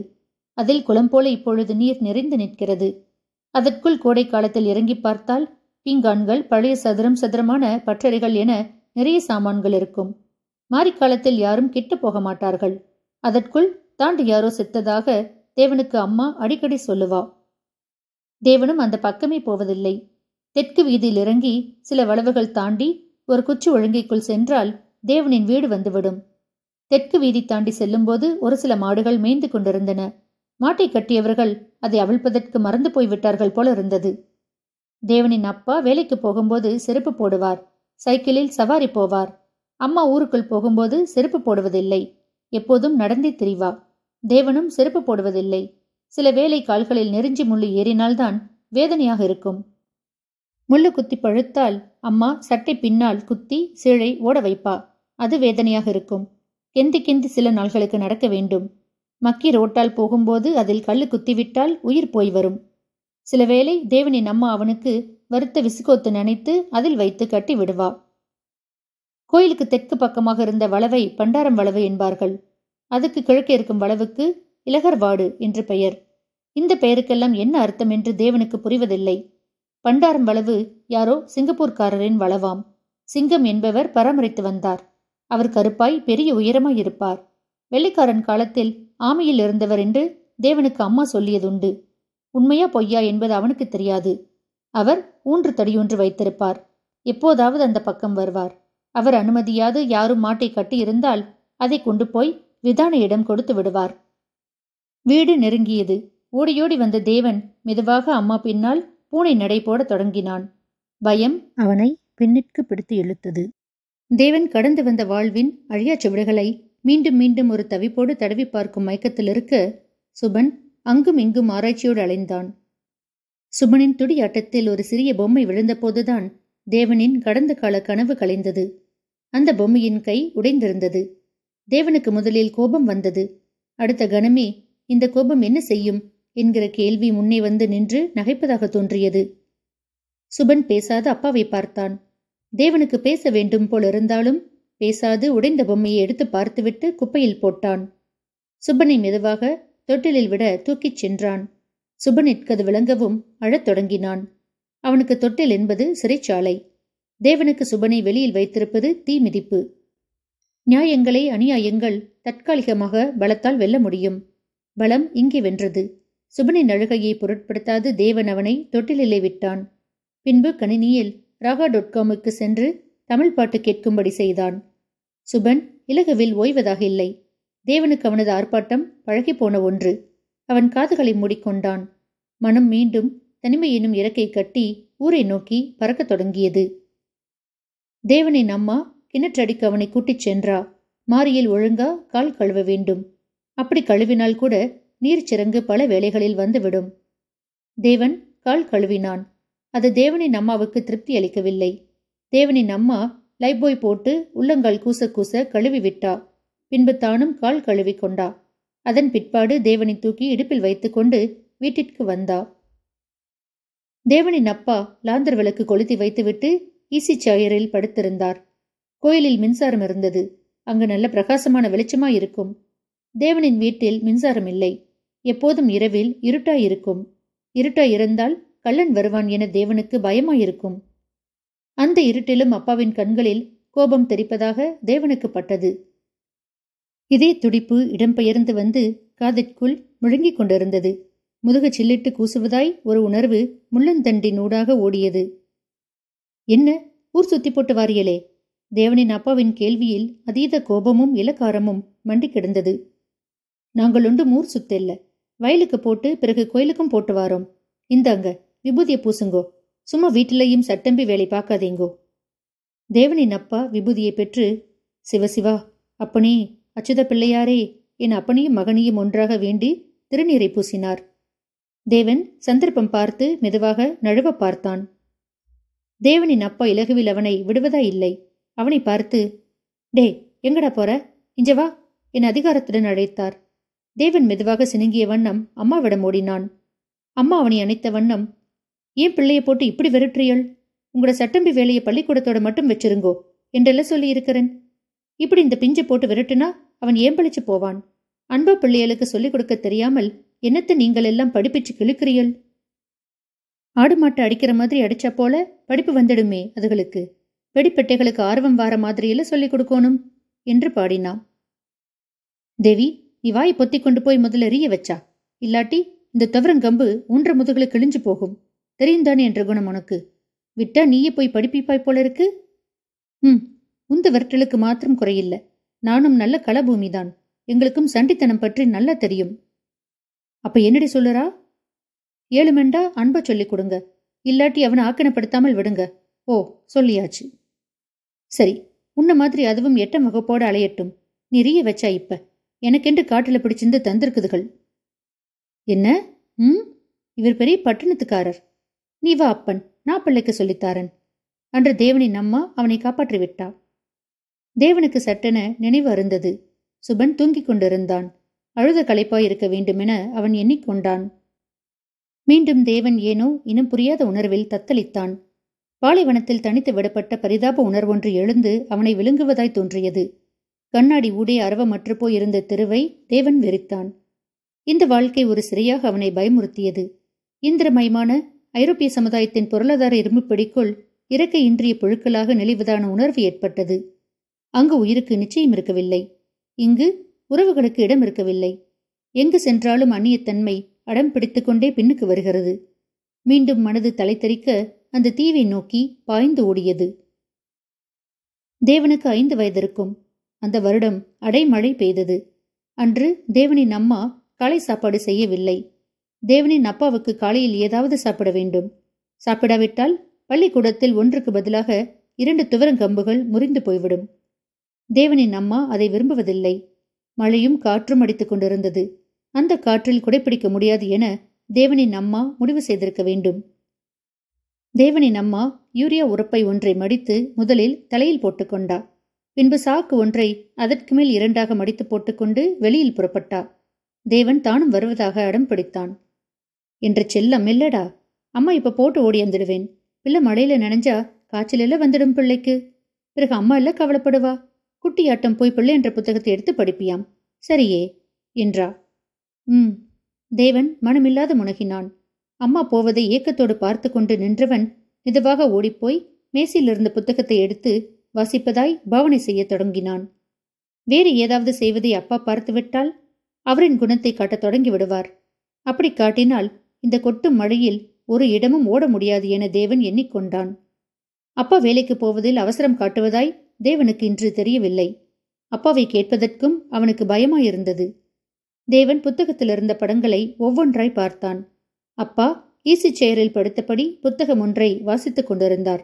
அதில் குளம் போல இப்பொழுது நீர் நிறைந்து நிற்கிறது. அதற்குள் கோடை காலத்தில் இறங்கி பார்த்தால் பீங்கான்கள் பழைய சதுரம் சதுரமான பற்றறைகள் என நிறைய சாமான்கள் இருக்கும். மாரிக்காலத்தில் யாரும் கிட்டு போக மாட்டார்கள். அதற்குள் தாண்டி யாரோ செத்ததாக தேவனுக்கு அம்மா அடிக்கடி சொல்லுவா. தேவனும் அந்த பக்கமே போவதில்லை. தெற்கு வீதியில் இறங்கி சில வளவுகள் தாண்டி ஒரு குச்சி ஒழுங்கைக்குள் சென்றால் தேவனின் வீடு வந்துவிடும். தெற்கு வீதி தாண்டி செல்லும்போது ஒரு சில மாடுகள் மேய்ந்து கொண்டிருந்தன. மாட்டை கட்டியவர்கள் அதை அவிழ்ப்பதற்கு மறந்து போய்விட்டார்கள் போல இருந்தது. தேவனின் அப்பா வேலைக்கு போகும்போது செருப்பு போடுவார். சைக்கிளில் சவாரி போவார். அம்மா ஊருக்குள் போகும்போது செருப்பு போடுவதில்லை. எப்போதும் நடந்தே திரிவா. தேவனும் செருப்பு போடுவதில்லை. சில வேலை கால்களில் நெருஞ்சி முள்ளு ஏறினால்தான் வேதனையாக இருக்கும். முள்ளு குத்தி பழுத்தால் அம்மா சட்டை பின்னால் குத்தி சீழை ஓட வைப்பா. அது வேதனையாக இருக்கும். கெந்தி கெந்தி சில நாள்களுக்கு நடக்க வேண்டும். மக்கி ரோட்டால் போகும்போது அதில் கல்லு குத்திவிட்டால் உயிர் போய் வரும். சில வேளை தேவனின் அம்மா அவனுக்கு வருத்த விசுகோத்து நினைத்து அதில் வைத்து கட்டி விடுவா. கோயிலுக்கு தெற்கு பக்கமாக இருந்த வளவை பண்டாரம் வளவு என்பார்கள். அதுக்கு கிழக்கே இருக்கும் வளவுக்கு இலகர்வாடு என்று பெயர். இந்த பெயருக்கெல்லாம் என்ன அர்த்தம் என்று தேவனுக்கு புரிவதில்லை. பண்டாரம் வளவு யாரோ சிங்கப்பூர்காரரின் வளவாம். சிங்கம் என்பவர் பராமரித்து வந்தார். அவர் கருப்பாய் பெரிய உயரமாய் இருப்பார். வெள்ளைக்காரன் காலத்தில் ஆமையில் இருந்தவர் என்று தேவனுக்கு அம்மா சொல்லியதுண்டு. உண்மையா பொய்யா என்பது அவனுக்கு தெரியாது. அவர் ஊன்று தடியொன்று வைத்திருப்பார். எப்போதாவது அந்த பக்கம் வருவார். அவர் அனுமதியாது யாரும் மாட்டை கட்டியிருந்தால் அதை கொண்டு போய் விதானையிடம் கொடுத்து விடுவார். வீடு நெருங்கியது. ஓடியோடி வந்த தேவன் மெதுவாக அம்மா பின்னால் பூனை நடை போட தொடங்கினான். பயம் அவனை பின்னிற்கு பிடித்து இழுத்தது. தேவன் கடந்து வந்த வாழ்வின் அழியாச் சுவடுகளை மீண்டும் மீண்டும் ஒரு தவிப்போடு தடவி பார்க்கும் மயக்கத்தில் இருக்க சுபன் அங்கும் இங்கும் ஆராய்ச்சியோடு அலைந்தான். சுபனின் துடியாட்டத்தில் ஒரு சிறிய பொம்மை விழுந்தபோதுதான் தேவனின் கடந்த கால கனவு கலைந்தது. அந்த பொம்மையின் கை உடைந்திருந்தது. தேவனுக்கு முதலில் கோபம் வந்தது. அடுத்த கணமே இந்த கோபம் என்ன செய்யும்? என்கிற கேள்வி முன்னே வந்து நின்று நகைப்பதாக தோன்றியது. சுபன் பேசாத அப்பாவை பார்த்தான். தேவனுக்கு பேச வேண்டும் போல் இருந்தாலும் பேசாது உடைந்த பொம்மையை எடுத்து பார்த்துவிட்டு குப்பையில் போட்டான். சுபனை மெதுவாக தொட்டிலில் விட தூக்கிச் சென்றான். சுபனிற்கது விளங்கவும் அழத் தொடங்கினான். அவனுக்கு தொட்டில் என்பது சிறைச்சாலை. தேவனுக்கு சுபனை வெளியில் வைத்திருப்பது தீ மிதிப்பு. நியாயங்களை அநியாயங்கள் தற்காலிகமாக பலத்தால் வெல்ல முடியும். பலம் இங்கே வென்றது. சுபனின் அழுகையை பொருட்படுத்தாது தேவன் அவனை தொட்டிலிலே விட்டான். பின்பு கணினியில் ராகா டாட் காமுக்கு சென்று தமிழ் பாட்டு கேட்கும்படி செய்தான். சுபன் இலகுவில் ஓய்வதாக இல்லை. தேவனுக்கு அவனது ஆர்ப்பாட்டம் பழகிப்போன போன ஒன்று. அவன் காதுகளை மூடிக்கொண்டான். மனம் மீண்டும் தனிமை எனும் இறக்கை கட்டி ஊரை நோக்கி பறக்கத் தொடங்கியது. தேவனின் அம்மா கிணற்றடிக்கு அவனை கூட்டிச் சென்றா. மாரியில் ஒழுங்கா கால் கழுவ வேண்டும். அப்படி கழுவினால் கூட நீர் சிறங்கு பல வேளைகளில் வந்துவிடும். தேவன் கால் கழுவினான். அது தேவனின் அம்மாவுக்கு திருப்தி அளிக்கவில்லை. தேவனின் அம்மா லைப்போய் போட்டு உள்ளங்கால் கூச கூச கழுவி விட்டா. பின்பு தானும் கால் கழுவி கொண்டா. அதன் பிற்பாடு தேவனை தூக்கி இடுப்பில் வைத்துக்கொண்டு வீட்டிற்கு வந்தா. தேவனின் அப்பா லாந்தர் விளக்கு கொளுத்தி வைத்துவிட்டு ஈசி சாயரில் படுத்திருந்தார். கோயிலில் மின்சாரம் இருந்தது. அங்கு நல்ல பிரகாசமான வெளிச்சமாயிருக்கும் தேவனின் வீட்டில் மின்சாரம் இல்லை. எப்போதும் இரவில் இருட்டாயிருக்கும் இருட்டாய் இருந்தால் கள்ளன் வருவான் என தேவனுக்கு பயமாயிருக்கும். அந்த இருட்டிலும் அப்பாவின் கண்களில் கோபம் தெரிப்பதாக தேவனுக்கு பட்டது. இதே துடிப்பு இடம்பெயர்ந்து வந்து காதிற்குள் முழங்கிக் கொண்டிருந்தது. முதுகு சில்லிட்டு கூசுவதாய் ஒரு உணர்வு முள்ளந்தண்டின் ஊடாக ஓடியது. என்ன? ஊர் சுத்தி போட்டு வாரியலே? தேவனின் அப்பாவின் கேள்வியில் அதீத கோபமும் இலக்காரமும் மண்டி கிடந்தது. நாங்கள் ஒன்று ஊர் சுத்தல்ல. வயலுக்கு போட்டு பிறகு கோயிலுக்கும் போட்டு வாரோம். இந்தாங்க விபூதிய பூசுங்கோ. சும்மா வீட்டிலையும் சட்டம்பி வேலை பார்க்காதேங்கோ. தேவனின் அப்பா விபூதியை பெற்று சிவசிவா அப்பனே அச்சுத பிள்ளையாரே என் அப்பனையும் மகனையும் ஒன்றாக வேண்டி திருநீரை பூசினார். தேவன் சந்தர்ப்பம் பார்த்து மெதுவாக நழுவ பார்த்தான். தேவனின் அப்பா இலகுவில் அவனை விடுவதா இல்லை. அவனை பார்த்து டே எங்கடா போற? இஞ்ச வா என் அதிகாரத்துடன் அழைத்தார். தேவன் மெதுவாக சினுங்கிய வண்ணம் அம்மாவிடம் ஓடினான். அம்மா அவனை அணைத்த வண்ணம் ஏன் பிள்ளைய போட்டு இப்படி விரட்டுறியள் உங்களோட சட்டம்பி வேலையை பள்ளிக்கூடத்தோட மட்டும் வச்சிருங்கோ என்றெல்லாம் சொல்லி இருக்கிறேன் இப்படி இந்த பிஞ்சை போட்டு விரட்டுனா அவன் ஏம்பளிச்சு போவான்? அன்பா பிள்ளைகளுக்கு சொல்லிக் கொடுக்க தெரியாமல் என்னத்தை நீங்கள் எல்லாம் படிப்பிச்சு கிழுக்கிறீள் ஆடு மாட்டை அடிக்கிற மாதிரி அடிச்சா போல படிப்பு வந்துடுமே அதுகளுக்கு. வெடிப்பெட்டைகளுக்கு ஆர்வம் வார மாதிரியெல்லாம் சொல்லிக் கொடுக்கணும் என்று பாடினான். தேவி நீ வாய் பொத்தி கொண்டு போய் முதல்ல எரிய வச்சா. இல்லாட்டி இந்த துவரங்கம்பு ஊன்ற முதுகுல கிழிஞ்சு போகும். தெரியுந்தானே என்ற குணம் உனக்கு? விட்டா நீயே போய் படிப்பிப்பாய் போல இருக்கு? ம் உந்த விரட்டலுக்கு மாத்திரம் குறையில்ல. நானும் நல்ல களபூமிதான் எங்களுக்கும் சண்டித்தனம் பற்றி நல்லா தெரியும். அப்ப என்னடி சொல்லுறா? ஏழுமெண்டா அன்ப சொல்லிக் கொடுங்க. இல்லாட்டி அவனை ஆக்கணப்படுத்தாமல் விடுங்க. ஓ சொல்லியாச்சு. சரி உன்ன மாதிரி அதுவும் எட்டம் வகுப்போட அலையட்டும். நிறைய வச்சா இப்ப. எனக்கென்று காட்டுல பிடிச்சிருந்து தந்திருக்குதுகள். என்ன? ம்? இவர் பெரிய பட்டணத்துக்காரர். நீ வா அப்பன். நான் பிள்ளைக்கு சொல்லித்தாரன். அன்று தேவனின் அம்மா அவனை காப்பாற்றிவிட்டான் தேவனுக்கு சட்டென நினைவு அருந்தது. சுபன் தூங்கிக் கொண்டிருந்தான். அழுத களைப்பாய் இருக்க வேண்டுமென அவன் எண்ணிக்கொண்டான். மீண்டும் தேவன் ஏனோ இனம் புரியாத உணர்வில் தத்தளித்தான். பாலைவனத்தில் தனித்து விடப்பட்ட பரிதாப உணர்வொன்று எழுந்து அவனை விழுங்குவதாய் தோன்றியது. கண்ணாடி ஊடே அரவமற்று போயிருந்த தெருவை தேவன் வெறித்தான். இந்த வாழ்க்கை ஒரு சிறையாக அவனை பயமுறுத்தியது. இந்திரமயமான ஐரோப்பிய சமுதாயத்தின் பொருளாதார இரும்புப்பிடிக்குள் இறக்கை இன்றிய புழுக்களாக நெளிவதான உணர்வு ஏற்பட்டது. அங்கு உயிருக்கு நிச்சயம் இருக்கவில்லை. இங்கு உறவுகளுக்கு இடம் இருக்கவில்லை. எங்கு சென்றாலும் அந்நியத்தன்மை அடம் பிடித்துக்கொண்டே பின்னுக்கு வருகிறது. மீண்டும் மனது தலைத்தறிக்க அந்த தீவை நோக்கி பாய்ந்து ஓடியது. தேவனுக்கு ஐந்து வயதிருக்கும். அந்த வருடம் அடைமழை பெய்தது. அன்று தேவனின் அம்மா காலை சாப்பாடு செய்யவில்லை. தேவனின் அப்பாவுக்கு காலையில் ஏதாவது சாப்பிட வேண்டும். சாப்பிடாவிட்டால் பள்ளிக்கூடத்தில் ஒன்றுக்கு பதிலாக இரண்டு துவரங்கம்புகள் முறிந்து போய்விடும். தேவனின் அம்மா அதை விரும்புவதில்லை. மழையும் காற்றும் அடித்துக் கொண்டிருந்தது. அந்த காற்றில் குடைப்பிடிக்க முடியாது என தேவனின் அம்மா முடிவு செய்திருக்க வேண்டும். தேவனின் அம்மா யூரியா உரப்பை ஒன்றை மடித்து முதலில் தலையில் போட்டுக்கொண்டா பின்பு சாக்கு ஒன்றை அதற்கு மேல் இரண்டாக மடித்து போட்டுக்கொண்டு வெளியில் புறப்பட்டா. தேவன் தானும் வருவதாக அடம் பிடித்தான். என்று செல்லம் இல்லடா அம்மா இப்ப போட்டு ஓடியந்துடுவேன் பிள்ளை மழையில நனைஞ்சா காய்ச்சல் எல்லாம் வந்துடும் பிள்ளைக்கு. பிறகு அம்மா எல்லாம் கவலைப்படுவா? குட்டியாட்டம் போய் பிள்ளை என்ற புத்தகத்தை எடுத்து படிப்பியாம். சரியே என்றா. ம் தேவன் மனமில்லாத முனகினான். அம்மா போவதை ஏக்கத்தோடு பார்த்து கொண்டு நின்றவன் மெதுவாக ஓடிப்போய் மேசையிலிருந்த புத்தகத்தை எடுத்து வாசிப்பதாய் பாவனை செய்யத் தொடங்கினான். வேறு ஏதாவது செய்வதை அப்பா பார்த்துவிட்டால் அவரின் குணத்தை காட்டத் தொடங்கி விடுவார். அப்படி காட்டினால் இந்த கொட்டும் மழையில் ஒரு இடமும் ஓட முடியாது என தேவன் எண்ணிக்கொண்டான். அப்பா வேலைக்கு போவதில் அவசரம் காட்டுவதாய் தேவனுக்கு இன்று தெரியவில்லை. அப்பாவை கேட்பதற்கும் அவனுக்கு பயமாயிருந்தது. தேவன் புத்தகத்தில் இருந்த படங்களை ஒவ்வொன்றாய் பார்த்தான். அப்பா ஈசி சேரில் படுத்தபடி புத்தகம் ஒன்றை வாசித்துக் கொண்டிருந்தார்.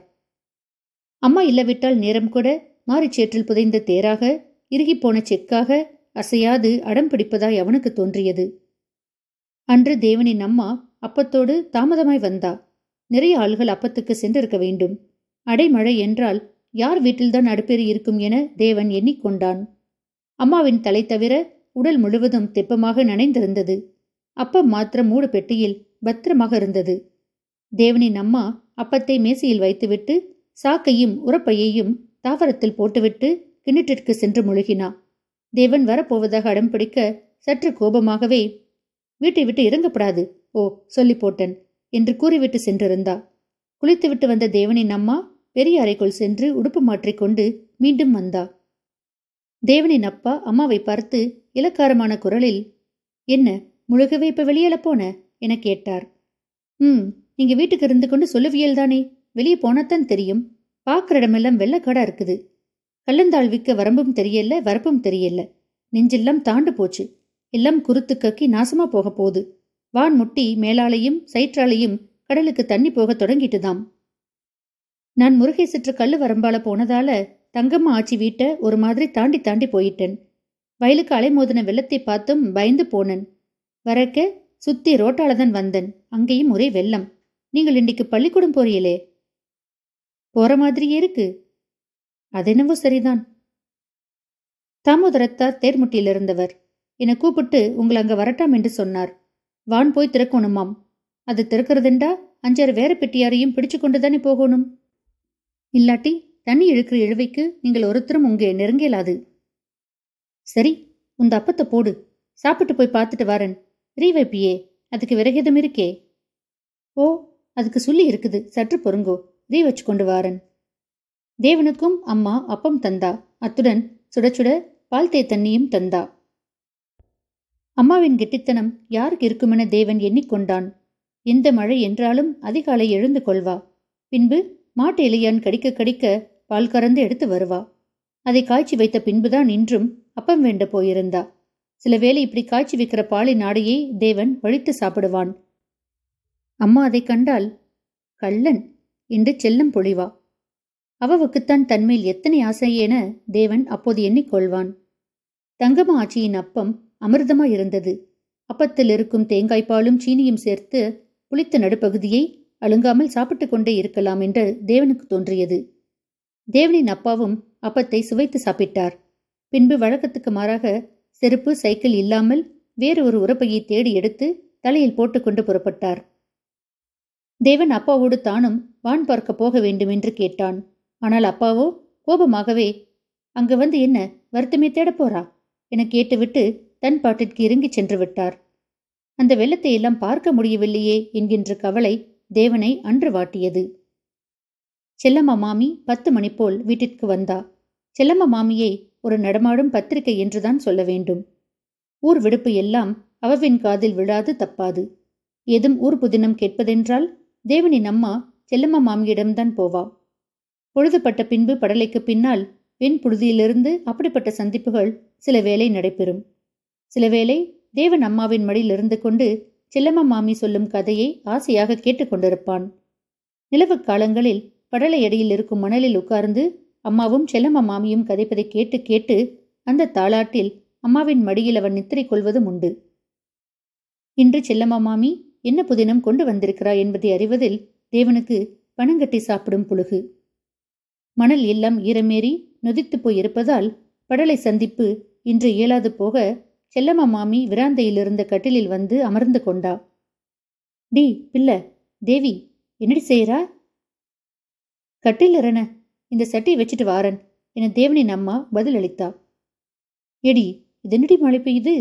அம்மா இல்லவிட்டால் நேரம் கூட மாரிச்சேற்றில் புதைந்த தேராக இறுகிப்போன செக்காக அசையாது அடம் பிடிப்பதாய் அவனுக்கு தோன்றியது. அன்று தேவனின் அம்மா அப்பத்தோடு தாமதமாய் வந்தா. நிறைய ஆள்கள் அப்பத்துக்கு சென்றிருக்க வேண்டும். அடைமழை என்றால் யார் வீட்டில்தான் அடுப்பேறி இருக்கும் என தேவன் எண்ணிக்கொண்டான். அம்மாவின் தலை தவிர உடல் முழுவதும் தெப்பமாக நனைந்திருந்தது. அப்பம் மாத்திரம் மூடு பெட்டியில் பத்திரமாக இருந்தது. தேவனின் அம்மா அப்பத்தை மேசையில் வைத்துவிட்டு சாக்கையும் உரப்பையையும் தாவரத்தில் போட்டுவிட்டு கிணற்றிற்கு சென்று முழுகினா. தேவன் வரப்போவதாக அடம் பிடிக்க சற்று கோபமாகவே வீட்டை விட்டு இறங்கப்படாது. ஓ சொல்லி போட்டன் என்று கூறிவிட்டு சென்றிருந்தா. குளித்துவிட்டு வந்த தேவனின் அம்மா பெரிய அறைக்குள் சென்று உடுப்பு மாற்றிக்கொண்டு மீண்டும் வந்தா. தேவனின் அப்பா அம்மாவை பார்த்து இலக்காரமான குரலில் என்ன முழுகவே இப்ப வெளியில போன? என கேட்டார். ம் நீங்க வீட்டுக்கு இருந்து கொண்டு சொல்லுவியல் தானே வெளியே போனத்தான் தெரியும். பார்க்குற இடமெல்லாம் வெள்ளக்காடா இருக்குது. கள்ளந்தாள் விற்க வரம்பும் தெரியல வரப்பும் தெரியல. நெஞ்செல்லாம் தாண்டு போச்சு. எல்லாம் குருத்து கக்கி நாசமா போக போகுது. வான் முட்டி மேலாலையும் சயிற்றாலையும் கடலுக்கு தண்ணி போக தொடங்கிட்டுதாம். நான் முருகேசற்று கல்லு வரம்பால போனதால தங்கம்மா ஆச்சி வீட்டை ஒரு மாதிரி தாண்டி தாண்டி போயிட்டேன். வயலுக்கு அலைமோதின வெள்ளத்தை பார்த்தும் பயந்து போனேன். வரக்க சுத்தி ரோட்டாலதன் வந்தன். அங்கேயும் ஒரே வெள்ளம். நீங்கள் இன்னைக்கு பள்ளிக்கூடம் போறீங்களே? போற மாதிரியே இருக்கு. அதென்னவோ சரிதான். தாமோதரத்தார் தேர்முட்டியில் இருந்தவர் என்னை கூப்பிட்டு உங்களை அங்க வரட்டாம் என்று சொன்னார். வான் போய் திறக்கணுமாம். அது திறக்கிறதுண்டா? அஞ்சாறு வேற பெட்டியாரையும் பிடிச்சு கொண்டுதானே போகணும்? இல்லாட்டி தண்ணி இழுக்கிற இழுவைக்கு நீங்கள் ஒருத்தரும் உங்கே நெருங்கலாது. சரி உந்த அப்பத்தை போடு. சாப்பிட்டு போய் பார்த்துட்டு வரேன். ரீவைப்பியே அதுக்கு விறகேதம் இருக்கே? ஓ அதுக்கு சொல்லி இருக்குது. சற்று பொறுங்கோ. ரீ வச்சு கொண்டு வாரன். தேவனுக்கும் அம்மா அப்பம் தந்தா. அத்துடன் சுட சுட பால் தே தண்ணியும் தந்தா. அம்மாவின் கெட்டித்தனம் யாருக்கு இருக்குமென தேவன் எண்ணிக்கொண்டான். எந்த மழை என்றாலும் அதிகாலை எழுந்து கொள்வா. பின்பு மாட்டு இலையான் கடிக்க கடிக்க பால் கறந்து எடுத்து வருவா. அதை காய்ச்சி வைத்த பின்புதான் இன்றும் அப்பம் வேண்ட போயிருந்தா. சில வேளை இப்படி காய்ச்சி வைக்கிற பாலின் ஆடையை தேவன் வழித்து சாப்பிடுவான். அம்மா அதை கண்டால் கள்ளன் என்று செல்லம் பொழிவா. அவவுக்குத்தான் தன்மேல் எத்தனை ஆசை என தேவன் அப்போது எண்ணிக்கொள்வான். தங்கம்மா ஆட்சியின் அப்பம் அமிர்தமா இருந்தது. அப்பத்தில் இருக்கும் தேங்காய்ப்பாலும் சீனியும் சேர்த்து புளித்த நடுப்பகுதியை அழுங்காமல் சாப்பிட்டு கொண்டே இருக்கலாம் என்று தேவனுக்கு தோன்றியது. தேவனின் அப்பாவும் அப்பத்தை சுவைத்து சாப்பிட்டார். பின்பு வழக்கத்துக்கு மாறாக செருப்பு சைக்கிள் இல்லாமல் வேறு ஒரு உரப்பையை தேடி எடுத்து தலையில் போட்டுக்கொண்டு புறப்பட்டார். தேவன் அப்பாவோடு தானும் வான் பார்க்க போக வேண்டும் என்று கேட்டான். ஆனால் அப்பாவோ கோபமாகவே அங்கு வந்து என்ன? வருத்தமே தேடப் போறா? என கேட்டுவிட்டு தன் பாட்டிற்கு இறங்கிச் சென்று விட்டார் அந்த வெள்ளத்தை எல்லாம் பார்க்க முடியவில்லையே என்கின்ற கவலை தேவனை அன்று வாட்டியது. செல்லம்மா மாமி பத்து மணி போல் வீட்டிற்கு வந்தா. செல்லம்மா மாமியை ஒரு நடமாடும் பத்திரிகை என்றுதான் சொல்ல வேண்டும். ஊர் விடுப்பு எல்லாம் அவவின் காதில் விழாது தப்பாது. ஏதும் ஊர் புதினம் கேட்பதென்றால் தேவனின் அம்மா செல்லம்மா மாமியிடம்தான் போவா. பொழுதுபட்ட பின்பு படலைக்கு பின்னால் வெண் புழுதியிலிருந்து அப்படிப்பட்ட சந்திப்புகள் சில வேளை நடைபெறும். சிலவேளை தேவன் அம்மாவின் மடியில் இருந்து கொண்டு செல்லம்மா மாமி சொல்லும் கதையை ஆசையாக கேட்டுக்கொண்டிருப்பான் நிலவு காலங்களில் படலை அடியில் இருக்கும் மணலில் உட்கார்ந்து அம்மாவும் செல்லம்மா மாமியும் கதைப்பதை கேட்டு கேட்டு அந்த தாளாட்டில் அம்மாவின் மடியில் அவன் நித்திரை கொள்வதும் உண்டு. இன்று செல்லம்மா மாமி என்ன புதினம் கொண்டு வந்திருக்கிறாய் என்பதை அறிவதில் தேவனுக்கு பணங்கட்டி சாப்பிடும் புழுகு. மணல் எல்லாம் ஈரமேறி நொதித்து போயிருப்பதால் படலை சந்திப்பு இன்று இயலாது போக செல்லம்மா மாமி விராந்தையில் இருந்த கட்டிலில் வந்து அமர்ந்து கொண்டா. டி பில்ல தேவி என்னடி செய்யறா கட்டில் இறன இந்த சட்டியை வச்சுட்டு வாரன். என தேவனின் அம்மா பதில் அளித்தா எடி இது என்னடி மழை பெய்யுது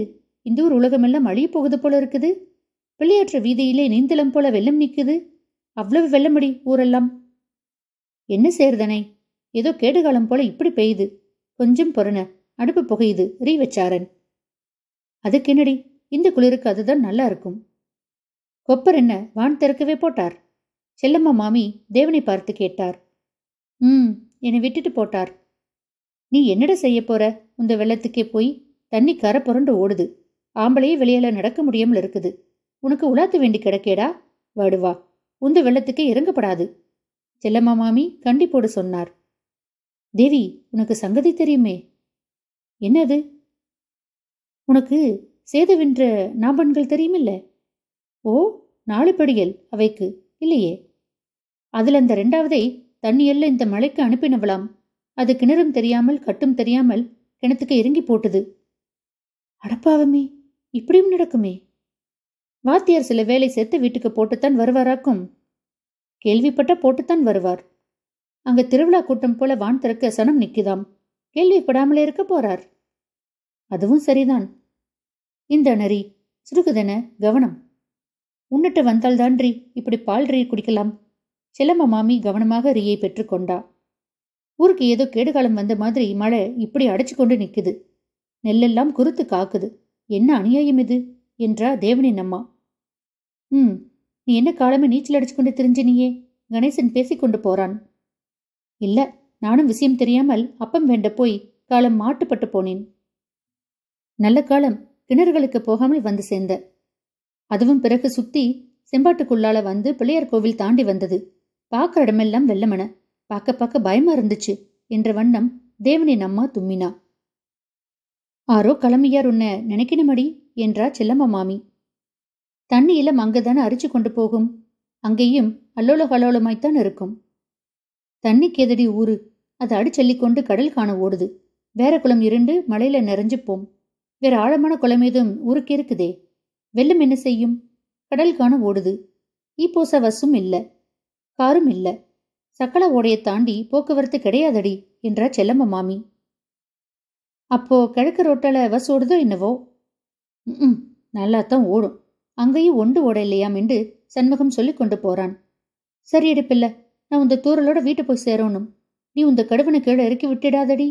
இந்த ஊர் உலகமெல்லாம் அழிய போகுது போல இருக்குது. பிள்ளையாற்ற வீதியிலே நீந்தலம் போல வெள்ளம் நிற்குது அவ்வளவு வெள்ளமடி ஊரெல்லாம். என்ன செய்யறதனை ஏதோ கேடுகாலம் போல இப்படி பெய்யுது. கொஞ்சம் பொறன அடுப்பு புகையுது. ரீ வச்சாரன். அதுக்கு என்னடி? இந்த குளிருக்கு அதுதான் நல்லா இருக்கும். கொப்பர் என்ன வான் திறக்கவே போட்டார். செல்லம்மா மாமி தேவனை பார்த்து கேட்டார். ம் என்னை விட்டுட்டு போட்டார். நீ என்னடா செய்ய போற? உந்த வெள்ளத்துக்கே போய் தண்ணி கரை புரண்டு ஓடுது. ஆம்பளையே வெளியில நடக்க முடியாமல் இருக்குது. உனக்கு உலாத்து வேண்டி கிடக்கேடா? வாடுவா. உந்த வெள்ளத்துக்கே இறங்கப்படாது. செல்லம்மா மாமி கண்டிப்போடு சொன்னார். தேவி உனக்கு சங்கதி தெரியுமே? என்னது? உனக்கு சேதுவென்ற நாபன்கள் தெரியுமில்ல? ஓ நாலு படியல் அவைக்கு இல்லையே. அதில் அந்த ரெண்டாவதை தண்ணியெல்லாம் இந்த மலைக்கு அனுப்பினவளாம். அது கிணறும் தெரியாமல் கட்டும் தெரியாமல் கிணத்துக்கு இறங்கி போட்டுது. அடப்பாவமே இப்படியும் நடக்குமே. வாத்தியார் சில வேலை சேர்த்து வீட்டுக்கு போட்டுத்தான் வருவாராக்கும். கேள்விப்பட்ட போட்டுத்தான் வருவார். அங்க திருவிழா கூட்டம் போல வான் திறக்க சனம் நிக்குதாம். கேள்விப்படாமலே இருக்க போறார். அதுவும் சரிதான். இந்த நரி சுருகுதன கவனம். உன்னிட்ட வந்தால் ரீ இப்படி பால் ரீ குடிக்கலாம். செல்லம்மா மாமி கவனமாக ரீயை பெற்றுக்கொண்டா ஊருக்கு ஏதோ கேடுகாலம் வந்த மாதிரி மழை இப்படி அடைச்சு கொண்டு நிற்குது நெல்லெல்லாம் குறுத்து காக்குது. என்ன அநியாயம் இது? என்றா தேவனின் அம்மா. ம் நீ என்ன காலமே நீச்சல் அடிச்சு கொண்டு தெரிஞ்சினியே? கணேசன் பேசிக்கொண்டு போறான். இல்ல நானும் விஷயம் தெரியாமல் அப்பம் வேண்ட போய் காலம் மாட்டுப்பட்டு போனேன். நல்ல காலம் கிணறுகளுக்கு போகாமல் வந்து சேர்ந்த. அதுவும் பிறகு சுத்தி செம்பாட்டுக்குள்ளால வந்து பிள்ளையார் கோவில் தாண்டி வந்தது. பார்க்கற இடமெல்லாம் வெள்ளமன பார்க்க பார்க்க பயமா இருந்துச்சு என்ற வண்ணம் தேவனின் அம்மா தும்மினா. ஆரோ கிளம்பியார் உன்ன நினைக்கணுமடி? என்றா செல்லம்மா மாமி. தண்ணியில அங்கதானே அரிச்சு கொண்டு போகும். அங்கேயும் அல்லோல கலோலமாய்த்தான் இருக்கும். தண்ணிக்கு கேதடி ஊரு அது அடிச்சல்லிக்கொண்டு கடல் காண ஓடுது. வேற குளம் இருண்டு மலையில நிறைஞ்சு போம். வேற ஆழமான குளம் ஏதும் ஊருக்கு இருக்குதே? வெள்ளம் என்ன செய்யும்? கடல் காண ஓடுது. ஈப்போச வசும் இல்ல. காரும் இல்ல. சக்கல ஓடைய தாண்டி போக்குவரத்து கிடையாதடி என்றா செல்லம்ம மாமி. அப்போ கிழக்கு ரோட்டால பஸ் ஓடுதோ என்னவோ? ம் நல்லாத்தான் ஓடும். அங்கேயும் ஒண்டு ஓட இல்லையாம் என்று சண்முகம் சொல்லி கொண்டு போறான். சரி எடுப்பில்ல நான் உந்த தூரலோட வீட்டு போய் சேரணும். நீ உந்த கடுவனை கீழே இறக்கி விட்டுடாதடி.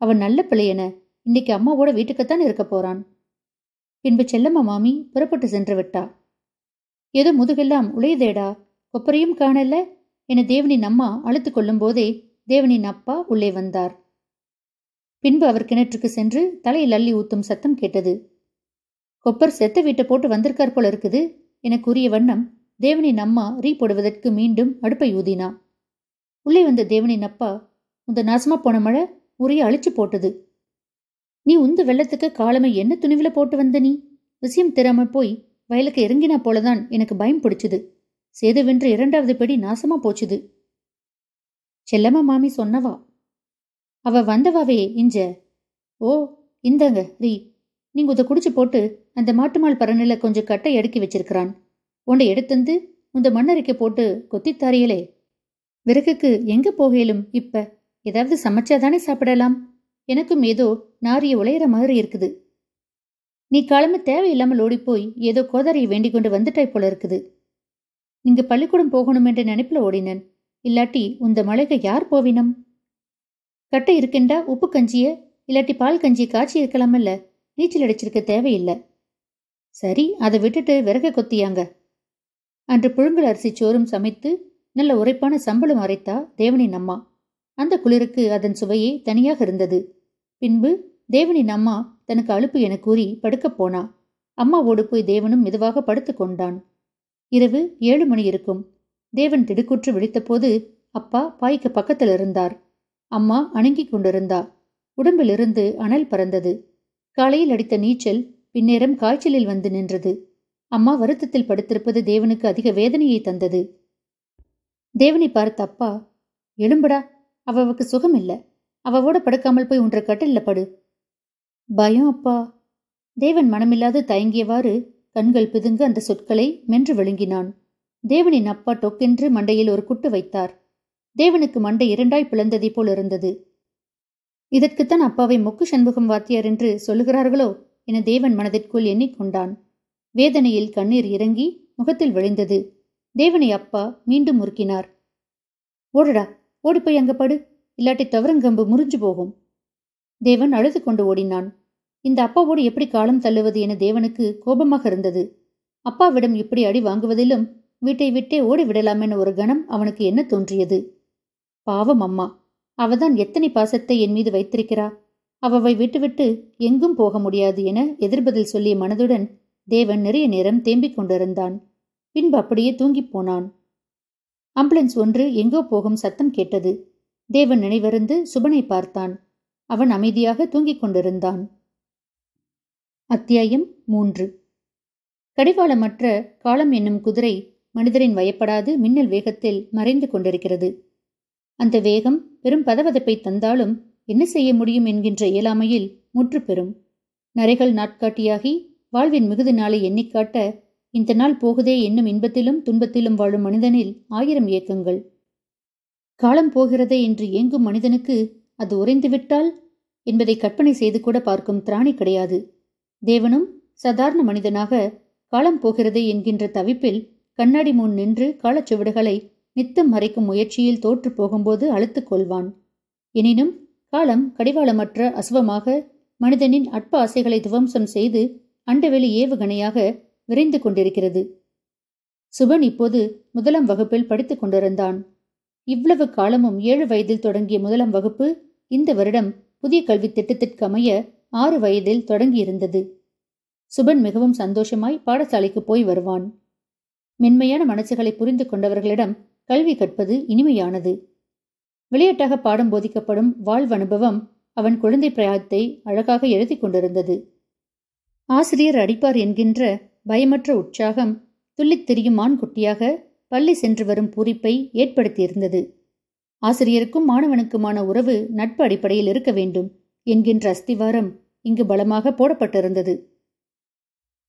அவன் நல்ல பிள்ளையன இன்னைக்கு அம்மாவோட வீட்டுக்குத்தான் இருக்க போறான். பின்பு செல்லம்மா மாமி புறப்பட்டு சென்று விட்டா. ஏதோ முதுகெல்லாம் உளையதேடா கொப்பரையும் காணல. என தேவனின் அம்மா அழுத்து கொள்ளும் போதே தேவனின் அப்பா உள்ளே வந்தார். பின்பு அவர் கிணற்றுக்கு சென்று தலையில் அள்ளி ஊத்தும் சத்தம் கேட்டது. கொப்பர் செத்த வீட்டை போட்டு வந்திருக்கார் போல இருக்குது என கூறிய வண்ணம் தேவனின் அம்மா ரீ போடுவதற்கு மீண்டும் அடுப்பை ஊதினா. உள்ளே வந்த தேவனின் அப்பா உந்த நாசமா போன மழை உரிய அழிச்சு போட்டது. நீ உந்த வெள்ளத்துக்கு காலமை என்ன துணிவில போட்டு வந்த நீ? விஷயம் தெரியாம போய் வயலுக்கு இறங்கினா போலதான் எனக்கு பயம் பிடிச்சது. சேதுவென்று இரண்டாவது படி நாசமா போச்சுது. செல்லம்மா மாமி சொன்னவா? அவ வந்தவாவே இஞ்ச. ஓ இந்தங்க ரீ. நீங்க உத குடிச்சு போட்டு அந்த மாட்டுமாள் பரநில கொஞ்சம் கட்டை அடுக்கி வச்சிருக்கிறான். உண்டை எடுத்துந்து உந்த மண்ணறிக்கை போட்டு கொத்தித்தாரியலே. விறகுக்கு எங்க போகையிலும் இப்ப? ஏதாவது சமைச்சாதானே சாப்பிடலாம்? எனக்கும் ஏதோ நாரிய உலையிற மாதிரி இருக்குது. நீ கிளம்ப தேவையில்லாமல் ஓடிப்போய் ஏதோ கோதாரியை வேண்டிக் கொண்டு வந்துட்டாய் போல இருக்குது. நீங்க பள்ளிக்கூடம் போகணும் என்ற நினைப்பில் ஓடினன். இல்லாட்டி உந்த மலைக யார் போவினம்? கட்டை இருக்கின்றா உப்பு கஞ்சிய? இல்லாட்டி பால் கஞ்சிய காய்ச்சி இருக்கலாமல்ல நீச்சல் அடிச்சிருக்க தேவையில்லை. சரி அதை விட்டுட்டு விறக கொத்தியாங்க. அன்று புழுங்கல் அரிசி சோறும் சமைத்து நல்ல உரைப்பான சம்பளம் அரைத்தா தேவனின் அம்மா. அந்த குளிருக்கு அதன் சுவையே தனியாக இருந்தது. பின்பு தேவனின் அம்மா தனக்கு அழுப்பு என கூறி படுக்கப் போனா. அம்மாவோடு போய் தேவனும் மெதுவாக படுத்து கொண்டான். இரவு ஏழு மணி இருக்கும். தேவன் திடுக்குற்று விழித்தபோது அப்பா பாய்க்கு பக்கத்தில் இருந்தார். அம்மா அணுங்கிக் கொண்டிருந்தா. உடம்பிலிருந்து அனல் பறந்தது. காலையில் அடித்த நீச்சல் பின்னேரம் காய்ச்சலில் வந்து நின்றது. அம்மா வருத்தத்தில் படுத்திருப்பது தேவனுக்கு அதிக வேதனையை தந்தது. தேவனை பார்த்த அப்பா எழும்படா அவளுக்கு சுகமில்லை. அவவோட படுக்காமல் போய் உன்ற கட்டில்ல படு. பயம் அப்பா. தேவன் மனமில்லாது தயங்கியவாறு கண்கள் பிதுங்க அந்த சொற்களை மென்று விழுங்கினான். தேவனின் அப்பா டொக்கென்று மண்டையில் ஒரு குட்டு வைத்தார். தேவனுக்கு மண்டை இரண்டாய் பிளந்ததை போல் இருந்தது. இதற்குத்தான் அப்பாவை முக்கு சண்முகம் வாத்தியார் என்று சொல்லுகிறார்களோ என தேவன் மனதிற்குள் எண்ணிக்கொண்டான். வேதனையில் கண்ணீர் இறங்கி முகத்தில் விளைந்தது தேவனை அப்பா மீண்டும் முறுக்கினார். ஓடுடா ஓடிப்போய் அங்க படு. இல்லாட்டி தவறங்கம்பு முறிஞ்சு போகும். தேவன் அழுது கொண்டு ஓடினான். இந்த அப்பாவோடு எப்படி காலம் தள்ளுவது என தேவனுக்கு கோபமாக இருந்தது. அப்பாவிடம் இப்படி அடி வாங்குவதிலும் வீட்டை விட்டே ஓடிவிடலாம் என ஒரு கணம் அவனுக்கு என்ன தோன்றியது? பாவம் அம்மா அவதான் எத்தனை பாசத்தை என் மீது வைத்திருக்கிறா? அவவை விட்டுவிட்டு எங்கும் போக முடியாது என எதிர்பதில் சொல்லிய மனதுடன் தேவன் நிறைய நேரம் தேம்பிக் கொண்டிருந்தான். பின்பு அப்படியே தூங்கிப் போனான். ஆம்புலன்ஸ் ஒன்று எங்கோ போகும் சத்தம் கேட்டது. தேவன் நினைவருந்து சுபனை பார்த்தான். அவன் அமைதியாக தூங்கிக் கொண்டிருந்தான். அத்தியாயம் மூன்று. கடிவாளமற்ற காலம் என்னும் குதிரை மனிதரின் வயப்படாது மின்னல் வேகத்தில் மறைந்து கொண்டிருக்கிறது. அந்த வேகம் பெரும் பதவதப்பை தந்தாலும் என்ன செய்ய முடியும் என்கின்ற இயலாமையில் முற்று பெறும் நரைகள் நாட்காட்டியாகி வாழ்வின் மிகுதி நாளை எண்ணிக்காட்ட இந்த நாள் போகுதே என்னும் இன்பத்திலும் துன்பத்திலும் வாழும் மனிதனில் ஆயிரம் இயக்கங்கள். காலம் போகிறதே என்று ஏங்கும் மனிதனுக்கு அது உறைந்துவிட்டால்? என்பதை கற்பனை செய்து கூட பார்க்கும் திராணி கிடையாது. தேவனும் சாதாரண மனிதனாக காலம் போகிறதே என்கின்ற தவிப்பில் கண்ணாடி முன் நின்று காலச்சுவடுகளை நித்தம் மறைக்கும் முயற்சியில் தோற்று போகும்போது அழுத்துக் கொள்வான். எனினும் காலம் கடிவாளமற்ற அசுவமாக மனிதனின் அற்ப ஆசைகளை துவம்சம் செய்து அண்டவெளி ஏவுகணையாக விரைந்து கொண்டிருக்கிறது. சுபன் இப்போது முதலாம் வகுப்பில் படித்துக் கொண்டிருந்தான். இவ்வளவு காலமும் ஏழு வயதில் தொடங்கிய முதலாம் வகுப்பு இந்த வருடம் புதிய கல்வி திட்டத்திற்கு அமைய ஆறு வயதில் தொடங்கியிருந்தது. சுபன் மிகவும் சந்தோஷமாய் பாடசாலைக்கு போய் வருவான். மென்மையான மனசுகளை புரிந்து கொண்டவர்களிடம் கல்வி கற்பது இனிமையானது. விளையாட்டாக பாடம் போதிக்கப்படும் வாழ்வு அனுபவம் அவன் குழந்தை பிரயாத்தை அழகாக எழுதி கொண்டிருந்தது. ஆசிரியர் அடிப்பார் என்கின்ற பயமற்ற உற்சாகம் துள்ளித் திரியும் ஆண்குட்டியாக பள்ளி சென்று வரும் பூரிப்பை ஏற்படுத்தியிருந்தது. ஆசிரியருக்கும் மாணவனுக்குமான உறவு நட்பு அடிப்படையில் இருக்க வேண்டும் என்கின்ற அஸ்திவாரம் இங்கு பலமாக போடப்பட்டிருந்தது.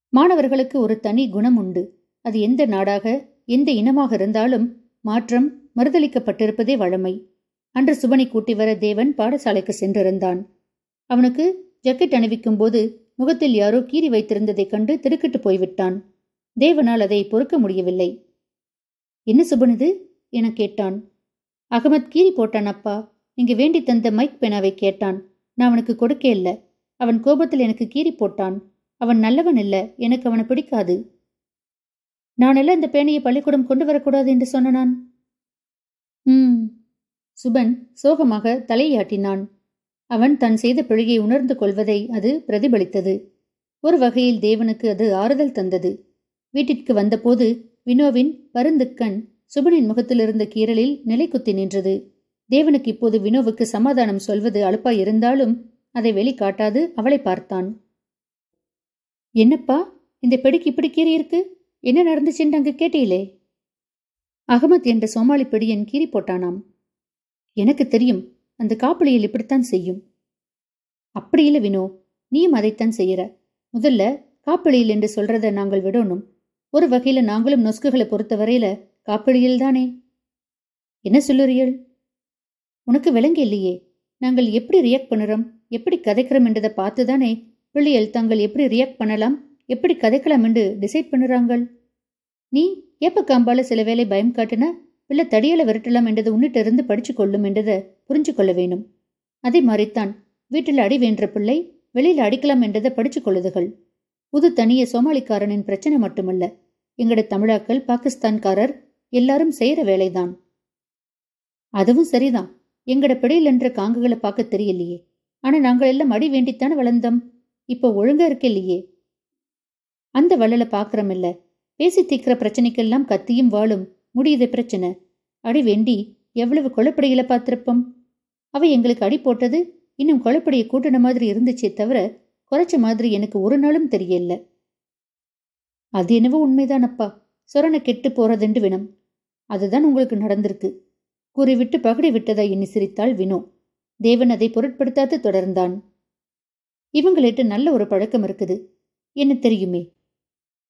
மாணவர்களுக்கு ஒரு தனி குணம் உண்டு. அது எந்த நாடாக எந்த இனமாக இருந்தாலும் மாற்றம் மறுதளிக்கப்பட்டிருப்பதே வழமை. அன்று சுபனை கூட்டி வர தேவன் பாடசாலைக்கு சென்றிருந்தான். அவனுக்கு ஜக்கெட் அணிவிக்கும் போது முகத்தில் யாரோ கீறி வைத்திருந்ததைக் கண்டு திடுக்கிட்டு போய்விட்டான். தேவனால் அதை பொறுக்க முடியவில்லை. என்ன சுபன் இது என கேட்டான். அகமத் கீறி போட்டான் அப்பா இங்கே வேண்டி தந்த மைக் பெனாவை கேட்டான். நான் அவனுக்கு கொடுக்க இல்ல. அவன் கோபத்தில் எனக்கு கீறி போட்டான். அவன் நல்லவன் இல்ல. எனக்கு அவனை பிடிக்காது. நானெல்லாம் இந்த பேனையை பள்ளிக்கூடம் கொண்டு வரக்கூடாது என்று சொன்ன நான். ம் சுபன் சோகமாக தலையாட்டினான். அவன் தன் செய்த பிழையை உணர்ந்து கொள்வதை அது பிரதிபலித்தது. ஒரு வகையில் தேவனுக்கு அது ஆறுதல் தந்தது. வீட்டிற்கு வந்தபோது வினோவின் பருந்துக்கண் சுபனின் முகத்திலிருந்த கீரலில் நிலை குத்தி நின்றது. தேவனுக்கு இப்போது வினோவுக்கு சமாதானம் சொல்வது அழுப்பாய் இருந்தாலும் அதை வெளிக்காட்டாது அவளை பார்த்தான். என்னப்பா இந்த பெடிக்கு இப்படி கீறி இருக்கு என்ன நடந்துச்சுன்னு அங்க கேட்டீங்களே? அகமத் என்ற சோமாளி பெடியன் கீறி போட்டானாம். எனக்கு தெரியும் அந்த காப்பிளியில் இப்படித்தான் செய்யும். அப்படி இல்லை வினோ நீயும் அதைத்தான் செய்யற. முதல்ல காப்பிளியில் என்று சொல்றத நாங்கள் விடணும். ஒரு வகையில நாங்களும் நொஸ்குகளை பொறுத்தவரையில காப்பிழியில் தானே என்ன சொல்லுறியல் உனக்கு விளங்கு இல்லையே. நாங்கள் எப்படி ரியாக்ட் பண்ணுறோம்? எப்படி கதைக்கிறோம் என்றதை பார்த்து தானே பிள்ளைகள் தாங்கள் எப்படி ரியாக்ட் பண்ணலாம்? எப்படி கதைக்கலாம் என்று டிசைட் பண்ணுறாங்கள்? நீ ஏப்ப காம்பால சில வேலை பயம் காட்டினா பிள்ளை தடியலை விரட்டலாம் என்றது உன்னிட்ட இருந்து படிச்சு கொள்ளும் என்றதை புரிஞ்சு கொள்ள வேணும் அதே மாதிரித்தான் வீட்டில் அடி வேண்ட பிள்ளை வெளியில் அடிக்கலாம் என்றதை படிச்சு கொள்ளுதுகள். புது தனிய சோமாலிக்காரனின் பிரச்சனை மட்டுமல்ல எங்கட தமிழாக்கள் பாகிஸ்தான்காரர் எல்லாரும் செய்யற வேலைதான். அதுவும் சரிதான். எங்கட பிடையில் என்ற காங்குகளை பார்க்க தெரியலையே. ஆனா நாங்கள் எல்லாம் அடி வேண்டித்தானே வளர்ந்தோம். இப்போ ஒழுங்கா இல்லையே அந்த வள்ளலை பாக்குறமில்ல. பேசி தீக்கிற பிரச்சனைக்கெல்லாம் கத்தியும் வாழும் முடியுது பிரச்சனை. அடி வேண்டி எவ்வளவு கொலைப்படையில பார்த்திருப்போம். அவ எங்களுக்கு அடி போட்டது இன்னும் கொலைப்படையை கூட்டின மாதிரி இருந்துச்சே தவிர குறைச்ச மாதிரி எனக்கு ஒரு நாளும் தெரியல. அது என்னவோ உண்மைதானப்பா. சொரணை கெட்டு போறதுண்டு வினம். அதுதான் உங்களுக்கு நடந்திருக்கு. கூறிவிட்டு பகடி விட்டதா எண்ணி சிரித்தாள் வினோ. தேவன் அதை பொருட்படுத்தாது தொடர்ந்தான். இவங்களிட்டு நல்ல ஒரு பழக்கம் இருக்குது. என்ன தெரியுமே?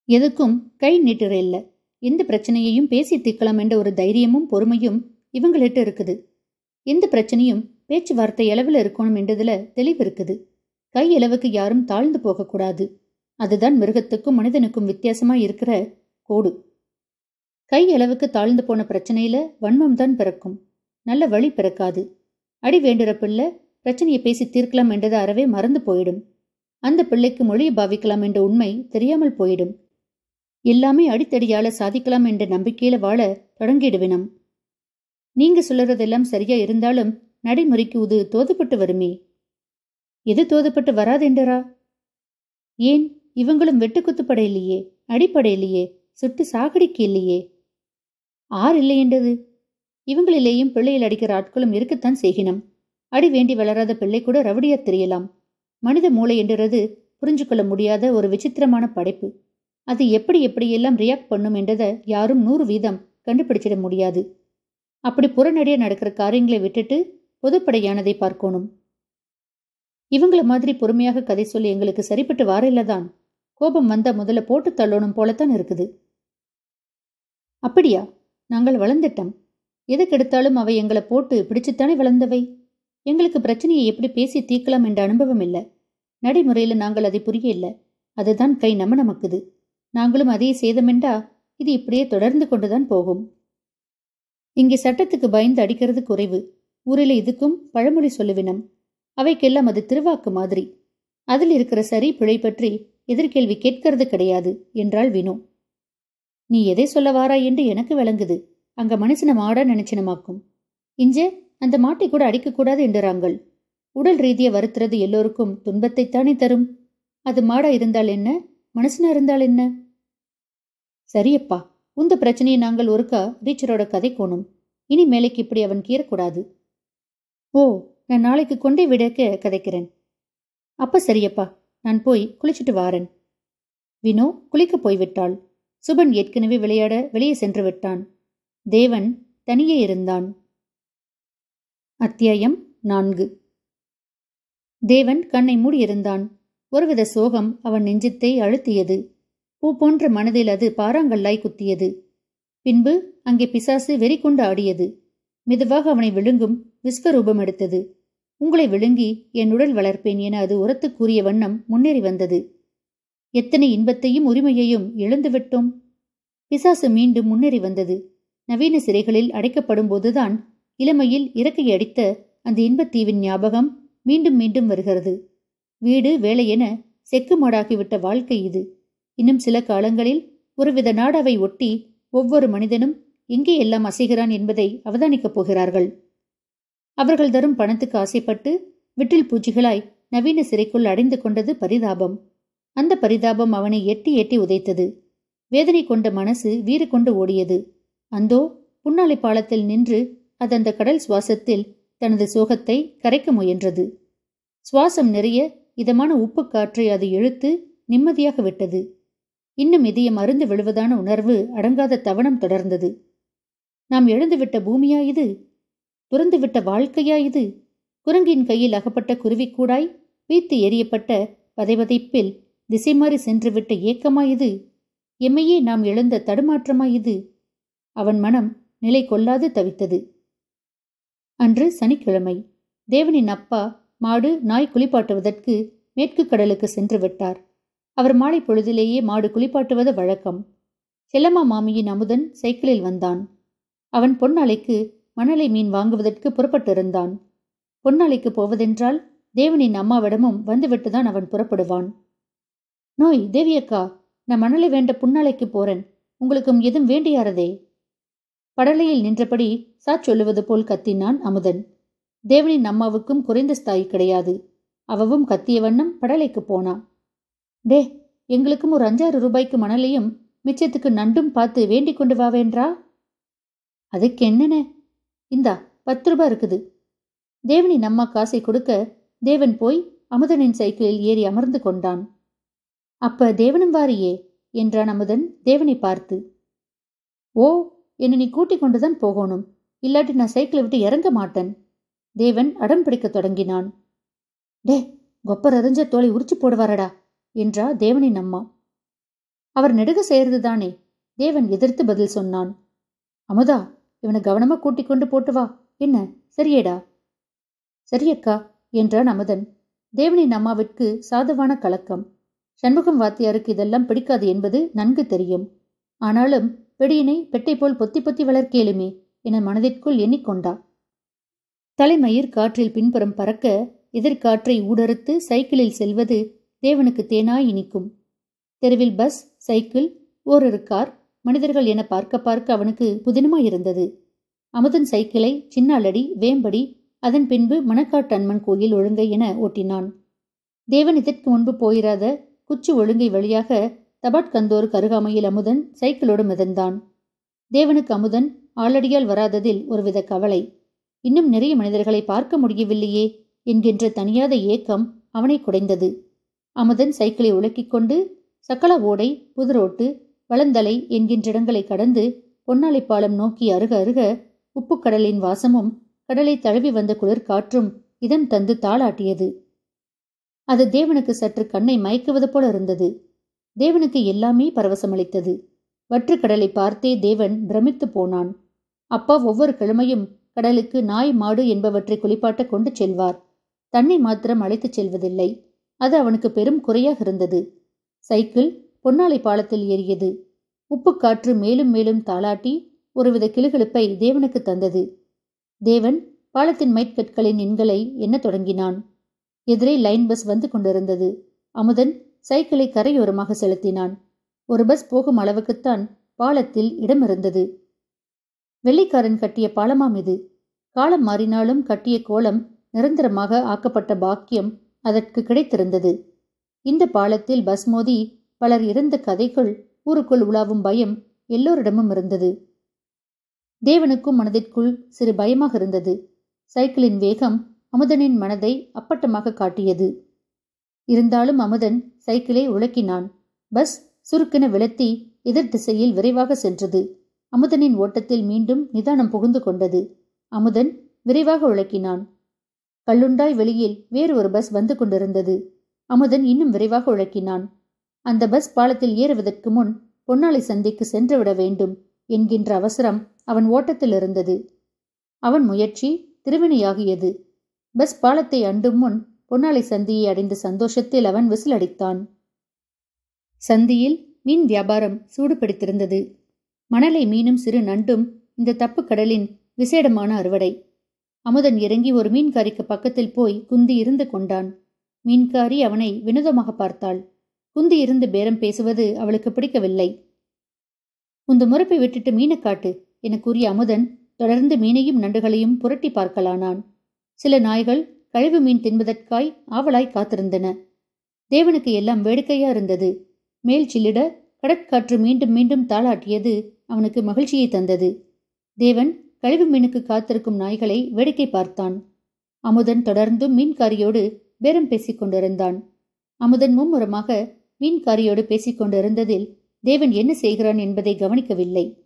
எதுக்கும் கை நீட்டுற இல்ல. எந்த பிரச்சனையையும் பேசி தீர்க்கலாம் என்ற ஒரு தைரியமும் பொறுமையும் இவங்களிட்ட இருக்குது. எந்த பிரச்சனையும் பேச்சுவார்த்தை அளவில் இருக்கணும் என்றதுல தெளிவு இருக்குது. கையளவுக்கு யாரும் தாழ்ந்து போகக்கூடாது. அதுதான் மிருகத்துக்கும் மனிதனுக்கும் வித்தியாசமா இருக்கிற கோடு. கையளவுக்கு தாழ்ந்து போன பிரச்சனையில வன்மம் தான் பிறக்கும். நல்ல வழி பிறக்காது. அடி வேண்டுற பிள்ளை பிரச்சனையை பேசி தீர்க்கலாம் என்றது அறவே மறந்து போயிடும். அந்த பிள்ளைக்கு மொழியை பாவிக்கலாம் என்ற உண்மை தெரியாமல் போயிடும். எல்லாமே அடித்தடியால சாதிக்கலாம் என்ற நம்பிக்கையில வாழ தொடங்கிடுவினம். நீங்க சொல்றதெல்லாம் சரியா இருந்தாலும் நடைமுறைக்கு உது தோதுபட்டு வருமே. எது தோதுப்பட்டு வராதென்றரா? ஏன் இவங்களும் வெட்டுக்குத்துப்பட இல்லையே அடிப்படையிலேயே சுட்டு சாகடிக்கு இல்லையே? ஆர் இல்லை என்றது இவங்களிலேயும் பிள்ளையில் அடிக்கிற ஆட்களும் இருக்கத்தான் செய்கினம். அடி வேண்டி வளராத பிள்ளை கூட ரவடியா தெரியலாம். மனித மூளை என்றது புரிஞ்சு கொள்ள முடியாத ஒரு விசித்திரமான படைப்பு. அது எப்படி எப்படியெல்லாம் ரியாக்ட் பண்ணும் என்றதை யாரும் நூறு வீதம் கண்டுபிடிச்சிட முடியாது. அப்படி புறநடியாக நடக்கிற காரியங்களை விட்டுட்டு பொதுப்படையானதை பார்க்கணும். இவங்கள மாதிரி பொறுமையாக கதை சொல்லி எங்களுக்கு சரிப்பட்டு வார இல்லதான் கோபம் வந்தா முதல்ல போட்டு தள்ளணும் போலத்தான் இருக்குது. அப்படியா? நாங்கள் வளர்ந்துட்டோம். எதுக்கெடுத்தாலும் அவை எங்களை போட்டு பிடிச்சுத்தானே வளர்ந்தவை? எங்களுக்கு பிரச்சனையை எப்படி பேசி தீர்க்கலாம் என்ற அனுபவம் இல்லை. நடைமுறையில் நாங்கள் அதை புரிய இல்லை அதுதான் கை நம்ம நமக்குது. நாங்களும் அதையே சேதமெண்டா இது இப்படியே தொடர்ந்து கொண்டுதான் போகும். இங்கே சட்டத்துக்கு பயந்து அடிக்கிறது குறைவு. ஊரில் இதுக்கும் பழமொழி சொல்லுவினம். அவைக்கெல்லாம் அது திருவாக்கு மாதிரி. அதில் இருக்கிற சரி பிழை பற்றி எதிர்கேள்வி கேட்கறது கிடையாது என்றாள் வினோ. நீ எதை சொல்ல வாராய் என்று எனக்கு விளங்குது. அங்க மனுஷன மாட நினைச்சினமாக்கும். இஞ்சே அந்த மாட்டை கூட அடிக்கக்கூடாது என்றாங்கள் உடல் ரீதியை வருத்துறது எல்லோருக்கும் துன்பத்தைத்தானே தரும். அது மாடா இருந்தால் என்ன? மனுஷனா இருந்தால் என்ன? சரியப்பா உந்த பிரச்சனையை நாங்கள் ஒருக்கா ரீச்சரோட கதை கோணும். இனி மேலைக்கு இப்படி அவன் கீறக்கூடாது. ஓ நான் நாளைக்கு கொண்டே விடக்க கதைக்கிறேன். அப்ப சரியப்பா நான் போய் குளிச்சுட்டு வாரேன். வினோ குளிக்கப் போய்விட்டாள். சுபன் ஏற்கனவே விளையாட வெளியே சென்று விட்டான். தேவன் தனியே இருந்தான். அத்தியாயம் நான்கு. தேவன் கண்ணை மூடியிருந்தான். ஒருவித சோகம் அவன் நெஞ்சத்தை அழுத்தியது. பூ போன்ற மனதில் அது பாறாங்கல்லாய் குத்தியது. பின்பு அங்கே பிசாசு வெறி கொண்டு ஆடியது. மெதுவாக அவனை விழுங்கும் விஸ்வரூபம் எடுத்தது. உங்களை விழுங்கி என் உடல் வளர்ப்பேன் என அது உரத்து கூறிய வண்ணம் முன்னேறி வந்தது. எத்தனை இன்பத்தையும் உரிமையையும் இழந்துவிட்டோம் பிசாசு மீண்டும் முன்னேறி வந்தது. நவீன சிறைகளில் அடைக்கப்படும் போதுதான் இளமையில் இறக்கை அடித்த அந்த இன்பத்தீவின் ஞாபகம் மீண்டும் மீண்டும் வருகிறது. வீடு வேலை என செக்கு மாடாகிவிட்ட வாழ்க்கை இது. இன்னும் சில காலங்களில் ஒருவித நாடாவை ஒட்டி ஒவ்வொரு மனிதனும் எங்கே எல்லாம் அசைகிறான் என்பதை அவதானிக்கப் போகிறார்கள். அவர்கள் தரும் பணத்துக்கு ஆசைப்பட்டு விட்டில் பூச்சிகளாய் நவீன சிறைக்குள் அடைந்து கொண்டது பரிதாபம். அந்த பரிதாபம் அவனை எட்டி எட்டி உதைத்தது. வேதனை கொண்ட மனசு வீறு கொண்டு ஓடியது. அந்தோ புன்னாலை பாலத்தில் நின்று அது அந்த கடல் சுவாசத்தில் தனது சோகத்தை கரைக்க முயன்றது. சுவாசம் நிறைய இதமான உப்பு காற்றை அது இழுத்து நிம்மதியாக விட்டது. இன்னும் இதயம் அருந்து விழுவதான உணர்வு அடங்காத தவணம் தொடர்ந்தது. நாம் எழுந்துவிட்ட பூமியா இது? துறந்துவிட்ட வாழ்க்கையா இது? குரங்கின் கையில் அகப்பட்ட குருவிக்கூடாய் வீத்து எரியப்பட்ட பதைவதைப்பில் திசை மாறி சென்றுவிட்ட ஏக்கமா இது? எம்மையே நாம் எழுந்த தடுமாற்றமா இது? அவன் மனம் நிலை கொள்ளாது தவித்தது. அன்று சனிக்கிழமை தேவனின் அப்பா மாடு நாய் குளிப்பாட்டுவதற்கு மேற்கு கடலுக்கு சென்று விட்டார். அவர் மாலை பொழுதிலேயே மாடு குளிப்பாட்டுவது வழக்கம். செல்லம்மா மாமியின் அமுதன் சைக்கிளில் வந்தான். அவன் பொன்னாலைக்கு மணலை மீன் வாங்குவதற்கு புறப்பட்டிருந்தான். பொன்னாலைக்கு போவதென்றால் தேவனின் அம்மாவிடமும் வந்துவிட்டுதான் அவன் புறப்படுவான். நோய் தேவியக்கா நான் மணலை வேண்ட புன்னாலைக்கு போறேன். உங்களுக்கும் எதுவும் வேண்டியாரதே? படலையில் நின்றபடி சா சொல்லுவது போல் கத்தினான் அமுதன். தேவனின் அம்மாவுக்கும் குறைந்த ஸ்தாயி கிடையாது. அவவும் கத்திய வண்ணம் படலைக்கு போனான். டே எங்களுக்கும் ஒரு அஞ்சாறு ரூபாய்க்கு மணலையும் மிச்சத்துக்கு நண்டும் பார்த்து வேண்டிக் கொண்டு வாவேன்றா? அதுக்கு என்னென்ன இந்தா பத்து ரூபாய் இருக்குது. தேவனின் அம்மா காசை கொடுக்க தேவன் போய் அமுதனின் சைக்கிளில் ஏறி அமர்ந்து கொண்டான். அப்ப தேவனும் வாரியே என்றான் அமுதன் தேவனை பார்த்து. ஓ என்னை நீ கூட்டிக் கொண்டுதான் போகணும். இல்லாட்டி நான் சைக்கிளை விட்டு இறங்க மாட்டேன். தேவன் அடம் பிடிக்கத் தொடங்கினான். டே கொப்பர் அறிஞ்ச தோலை உரிச்சு போடுவாரடா என்றா தேவனின் அம்மா. அவர் நெடுக தானே தேவன் எதிர்த்து பதில் சொன்னான். அமுதா இவனை கவனமா கூட்டிக் கொண்டு போட்டு வா. என்ன? சரியேடா. சரியக்கா என்றான் அமுதன். தேவனின் அம்மாவிற்கு சாதவான கலக்கம். சண்முகம் வாத்தியாருக்கு இதெல்லாம் பிடிக்காது என்பது நன்கு தெரியும். ஆனாலும் பெடியினை பெட்டை போல் பொத்தி பொத்தி வளர்க்கேலுமே என மனதிற்குள் எண்ணிக்கொண்டா. தலைமயிர் காற்றில் பின்புறம் பறக்க எதிர்காற்றை ஊடறுத்து சைக்கிளில் செல்வது தேவனுக்கு தேனாய் இனிக்கும். தெருவில் பஸ் சைக்கிள் ஓரொரு கார் மனிதர்கள் என பார்க்க பார்க்க அவனுக்கு புதினமாயிருந்தது. அமுதன் சைக்கிளை சின்னாலடி வேம்படி அதன் பின்பு மணக்காட்டன்மன் கோயில் ஒழுங்கை என ஓட்டினான். தேவன் இதற்கு முன்பு போயிராத குச்சு ஒழுங்கை வழியாக தபாட்கந்தோருக்கு அருகாமையில் அமுதன் சைக்கிளோடு மிதந்தான். தேவனுக்கு அமுதன் ஆளடியால் வராததில் ஒருவித கவலை. இன்னும் நிறைய மனிதர்களை பார்க்க முடியவில்லையே என்கின்ற தனியாத ஏக்கம் அவனை குடைந்தது. அமுதன் சைக்கிளை உலக்கிக் கொண்டு சக்கல ஓடை புதுரோட்டு வளந்தலை என்கின்ற இடங்களை கடந்து பொன்னாளிப்பாலம் நோக்கி அருக அருக உப்புக்கடலின் வாசமும் கடலை தழுவி வந்த குளிர் காற்றும் இதம் தந்து தாளாட்டியது. அது தேவனுக்கு சற்று கண்ணை மயக்குவது போல இருந்தது. தேவனுக்கு எல்லாமே பரவசமளித்தது. வற்றுக்கடலை பார்த்தே தேவன் பிரமித்து போனான். அப்பா ஒவ்வொரு கிழமையும் கடலுக்கு நாய் மாடு என்பவற்றை குளிப்பாட்ட கொண்டு செல்வார். தன்னை மாத்திரம் அழைத்துச் செல்வதில்லை. அது அவனுக்கு பெரும் குறையாக இருந்தது. சைக்கிள் பொன்னாலை பாலத்தில் ஏறியது. உப்பு காற்று மேலும் மேலும் தாளாட்டி ஒருவித கிளுகிழுப்பை தேவனுக்கு தந்தது. தேவன் பாலத்தின் மைட்கற்களின் எண்களை எண்ணத் தொடங்கினான். எதிரே லைன் பஸ் வந்து கொண்டிருந்தது. அமுதன் சைக்கிளை கரையோரமாக செலுத்தினான். ஒரு பஸ் போகும் அளவுக்குத்தான் பாலத்தில் இடம் இருந்தது. வெள்ளைக்காரன் கட்டிய பாலமாம் இது. காலம் மாறினாலும் கட்டிய கோலம் நிரந்தரமாக ஆக்கப்பட்ட பாக்கியம் அதற்கு கிடைத்திருந்தது. இந்த பாலத்தில் பஸ் மோதி பலர் இறந்த கதைக்குள் ஊருக்குள் உலாவும் பயம் எல்லோரிடமும் இருந்தது. தேவனுக்கும் மனதிற்குள் சிறு பயமாக இருந்தது. சைக்கிளின் வேகம் அமுதனின் மனதை அப்பட்டமாக காட்டியது. இருந்தாலும் அமுதன் சைக்கிளை உழக்கினான் பஸ் சுருக்கென விளத்தி எதிர் திசையில் விரைவாக சென்றது. அமுதனின் ஓட்டத்தில் மீண்டும் நிதானம் புகுந்து கொண்டது. அமுதன் விரைவாக உழக்கினான் கல்லுண்டாய் வெளியில் வேறு ஒரு பஸ் வந்து கொண்டிருந்தது. அமுதன் இன்னும் விரைவாக உழக்கினான் அந்த பஸ் பாலத்தில் ஏறுவதற்கு முன் பொன்னாளி சந்திக்கு சென்றுவிட வேண்டும் என்கின்ற அவசரம் அவன் ஓட்டத்தில் இருந்தது. அவன் முயற்சி திருவினையாகியது. பஸ் பாலத்தை அண்டும் முன் பொன்னாளி சந்தியை அடைந்த சந்தோஷத்தில் அவன் விசிலடித்தான் சந்தியில் மீன் வியாபாரம் சூடு பிடித்திருந்தது மணலை மீனும் சிறு நண்டும் இந்த தப்பு கடலின் விசேடமான அறுவடை. அமுதன் இறங்கி ஒரு மீன்காரிக்கு பக்கத்தில் போய் குந்தி இருந்து கொண்டான். மீன்காரி அவனை வினோதமாக பார்த்தாள். குந்தி இருந்து பேரம் பேசுவது அவளுக்கு பிடிக்கவில்லை. உந்து முறப்பை விட்டுட்டு மீனை காட்டு என கூறிய அமுதன் தொடர்ந்து மீனையும் நண்டுகளையும் புரட்டி பார்க்கலானான். சில நாய்கள் கழிவு மீன் தின்பதற்காய் ஆவலாய் காத்திருந்தன. தேவனுக்கு எல்லாம் வேடிக்கையா இருந்தது. மேல் சில்லிட கடற்காற்று மீண்டும் மீண்டும் தாளாட்டியது அவனுக்கு மகிழ்ச்சியை தந்தது. தேவன் கழிவு மீனுக்கு காத்திருக்கும் நாய்களை வேடிக்கை பார்த்தான். அமுதன் தொடர்ந்தும் மீன்காரியோடு பேரம் பேசிக் கொண்டிருந்தான். அமுதன் மும்முரமாக மீன்காரியோடு பேசிக் கொண்டிருந்ததில் தேவன் என்ன செய்கிறான் என்பதை கவனிக்கவில்லை.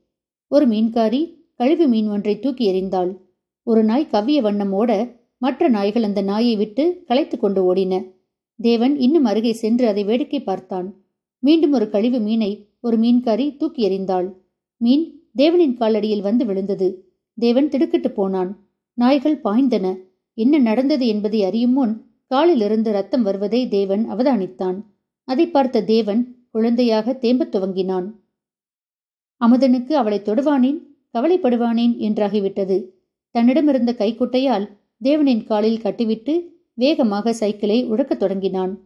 ஒரு மீன்காரி கழிவு மீன் ஒன்றை தூக்கி எறிந்தாள். ஒரு நாய் கவ்விய வண்ணம் ஓட மற்ற நாய்கள் அந்த நாயை விட்டு களைத்து கொண்டு ஓடின. தேவன் இன்னும் அருகே சென்று அதை வேடிக்கை பார்த்தான். மீண்டும் ஒரு கழிவு மீனை ஒரு மீன்காரி தூக்கி எறிந்தாள். மீன் தேவனின் காலடியில் வந்து விழுந்தது. தேவன் திடுக்கிட்டு போனான். நாய்கள் பாய்ந்தன. என்ன நடந்தது என்பதை அறியும் முன் காலிலிருந்து ரத்தம் வருவதை தேவன் அவதானித்தான். அதை பார்த்த தேவன் குழந்தையாக தேம்பத் துவங்கினான். அமுதனுக்கு அவளை தொடுவானேன் கவலைப்படுவானேன் என்றாகிவிட்டது. தன்னிடமிருந்த கைக்குட்டையால் தேவனின் காலில் கட்டிவிட்டு வேகமாக சைக்கிளை உழக்கத் தொடங்கினான்.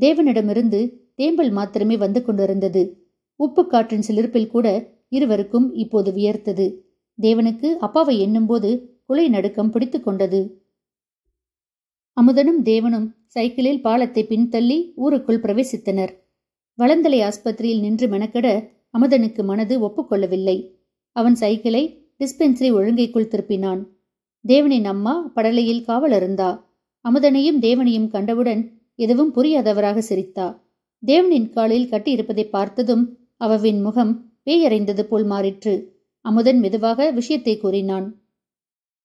தேவனிடமிருந்து தேம்பல் மாத்திரமே வந்து கொண்டிருந்தது. உப்பு காற்றின் சிலிர்ப்பில் கூட இருவருக்கும் இப்போது வியர்த்தது. தேவனுக்கு அப்பாவை எண்ணும்போது குலை நடுக்கம் பிடித்து கொண்டது. அமுதனும் தேவனும் சைக்கிளில் பாலத்தை பின்தள்ளி ஊருக்குள் பிரவேசித்தனர். வளந்தலை ஆஸ்பத்திரியில் நின்று மெனக்கெட அமுதனுக்கு மனது ஒப்புக்கொள்ளவில்லை. அவன் சைக்கிளை டிஸ்பென்சரி ஒழுங்கைக்குள் திருப்பினான். தேவனின் அம்மா படலையில் காவலருந்தா அமுதனையும் தேவனையும் கண்டவுடன் எதுவும் புரியாதவராக சிரித்தா. தேவனின் காலில் கட்டியிருப்பதை பார்த்ததும் அவவின் முகம் பேயறைந்தது போல் மாறிற்று. அமுதன் மெதுவாக விஷயத்தை கூறினான்.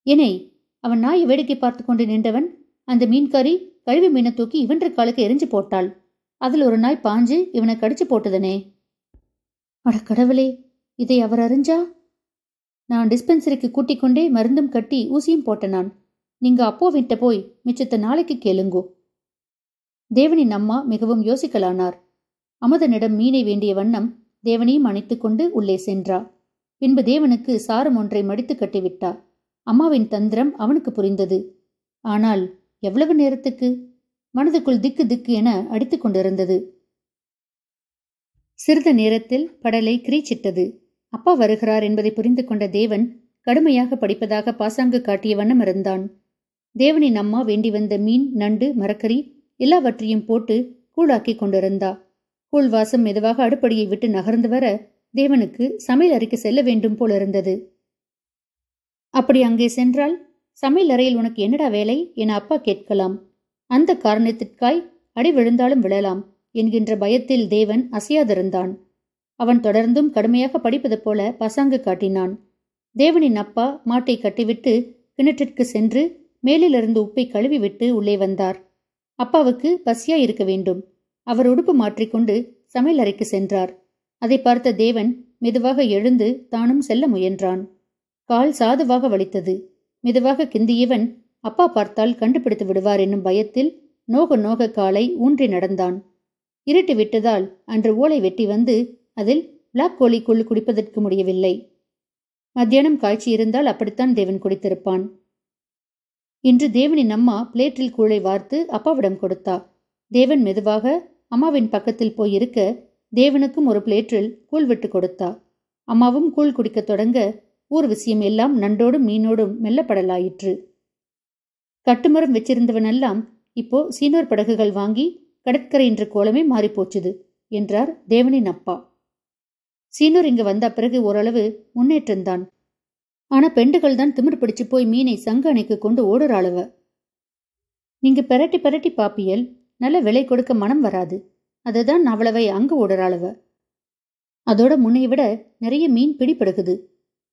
என்னை அவன் நாயை வேடிக்கை பார்த்து கொண்டு நின்றவன் அந்த மீன்காரி கழிவு மீனை தூக்கி இவன்ற காலுக்கு எரிஞ்சு போட்டாள். அதில் ஒரு நாய் பாஞ்சு இவனை கடிச்சு போட்டதனே. அட கடவுளே இதை அவர் அறிஞ்சா? நான் டிஸ்பென்சரிக்கு கூட்டிக் கொண்டே மருந்தும் கட்டி ஊசியும் போட்ட நான். நீங்க அப்போ விட்ட போய் மிச்சத்தை நாளைக்கு கேளுங்கோ. தேவனின் அம்மா மிகவும் யோசிக்கலானார். அமுதனிடம் மீனை வேண்டிய வண்ணம் தேவனையும் அணைத்துக் கொண்டு உள்ளே சென்றா. பின்பு தேவனுக்கு சாரம் ஒன்றை மடித்து கட்டிவிட்டா. அம்மாவின் தந்திரம் அவனுக்கு புரிந்தது. ஆனால் எவ்வளவு நேரத்துக்கு? மனதுக்குள் திக்கு திக்கு என அடித்துக் கொண்டிருந்தது. சிறிது நேரத்தில் படலை கிரீச்சிட்டது. அப்பா வருகிறார் என்பதை புரிந்து கொண்ட தேவன் கடுமையாக படிப்பதாக பாசாங்கு காட்டிய வண்ணம் இருந்தான். தேவனின் அம்மா வேண்டி வந்த மீன் நண்டு மரக்கறி எல்லாவற்றையும் போட்டு கூழாக்கி கொண்டிருந்தா. கூழ் வாசம் மெதுவாக அடுப்படியை விட்டு நகர்ந்து வர தேவனுக்கு சமையல் அறைக்கு செல்ல வேண்டும் போலிருந்தது. அப்படி அங்கே சென்றால் சமையல் அறையில் உனக்கு என்னடா வேலை? என அப்பா கேட்கலாம். அந்த காரணத்திற்காய் அடி விழுந்தாலும் விழலாம் என்கின்ற பயத்தில் தேவன் அசையாதிருந்தான். அவன் தொடர்ந்தும் கடுமையாக படிப்பது போல பசாங்கு காட்டினான். தேவனின் அப்பா மாட்டை கட்டிவிட்டு கிணற்றிற்கு சென்று மேலிலிருந்து உப்பை கழுவிவிட்டு உள்ளே வந்தார். அப்பாவுக்கு பசியா இருக்க வேண்டும். அவர் உடுப்பு மாற்றிக்கொண்டு சமையல் அறைக்கு சென்றார். அதை பார்த்த தேவன் மெதுவாக எழுந்து தானும் செல்ல முயன்றான். கால் சாதுவாக வலித்தது. மெதுவாக கிந்தியவன் அப்பா பார்த்தால் கண்டுபிடித்து விடுவார் என்னும் பயத்தில் நோக நோக காலை ஊன்றி நடந்தான். இருட்டு விட்டதால் அன்று ஓலை வெட்டி வந்து அதில் பிளாக் கோழிக்குள் குடிப்பதற்கு முடியவில்லை. மத்தியானம் காய்ச்சி இருந்தால் அப்படித்தான் தேவன் குடித்திருப்பான். இன்று தேவனின் அம்மா பிளேட்டில் கூழை வார்த்து அப்பாவிடம் கொடுத்தா. தேவன் மெதுவாக அம்மாவின் பக்கத்தில் போயிருக்க தேவனுக்கும் ஒரு பிளேட்டில் கூழ் விட்டு கொடுத்தா. அம்மாவும் கூழ் குடிக்கத் தொடங்க ஊர் விஷயம் எல்லாம் நண்டோடும் மீனோடும் மெல்லப்படலாயிற்று. கட்டுமரம் வச்சிருந்தவனெல்லாம் இப்போ சீனோர் படகுகள் வாங்கி கடற்கரை என்ற கோலமே மாறிப்போச்சுது என்றார் தேவனின் அப்பா. சீனோர் இங்கு வந்த பிறகு ஓரளவு முன்னேற்றம்தான் ஆனா பெண்டுகள் தான் திமிர் பிடிச்சு போய் மீனை சங்க அணைக்கு கொண்டு ஓடுறாளுவ. நீங்க பெரட்டி பெரட்டி பாப்பியல் நல்ல விலை கொடுக்க மனம் வராது. அதுதான் அவ்வளவை அங்கு ஓடுறாளுவ. அதோட முன்னை விட நிறைய மீன் பிடிப்படுகுது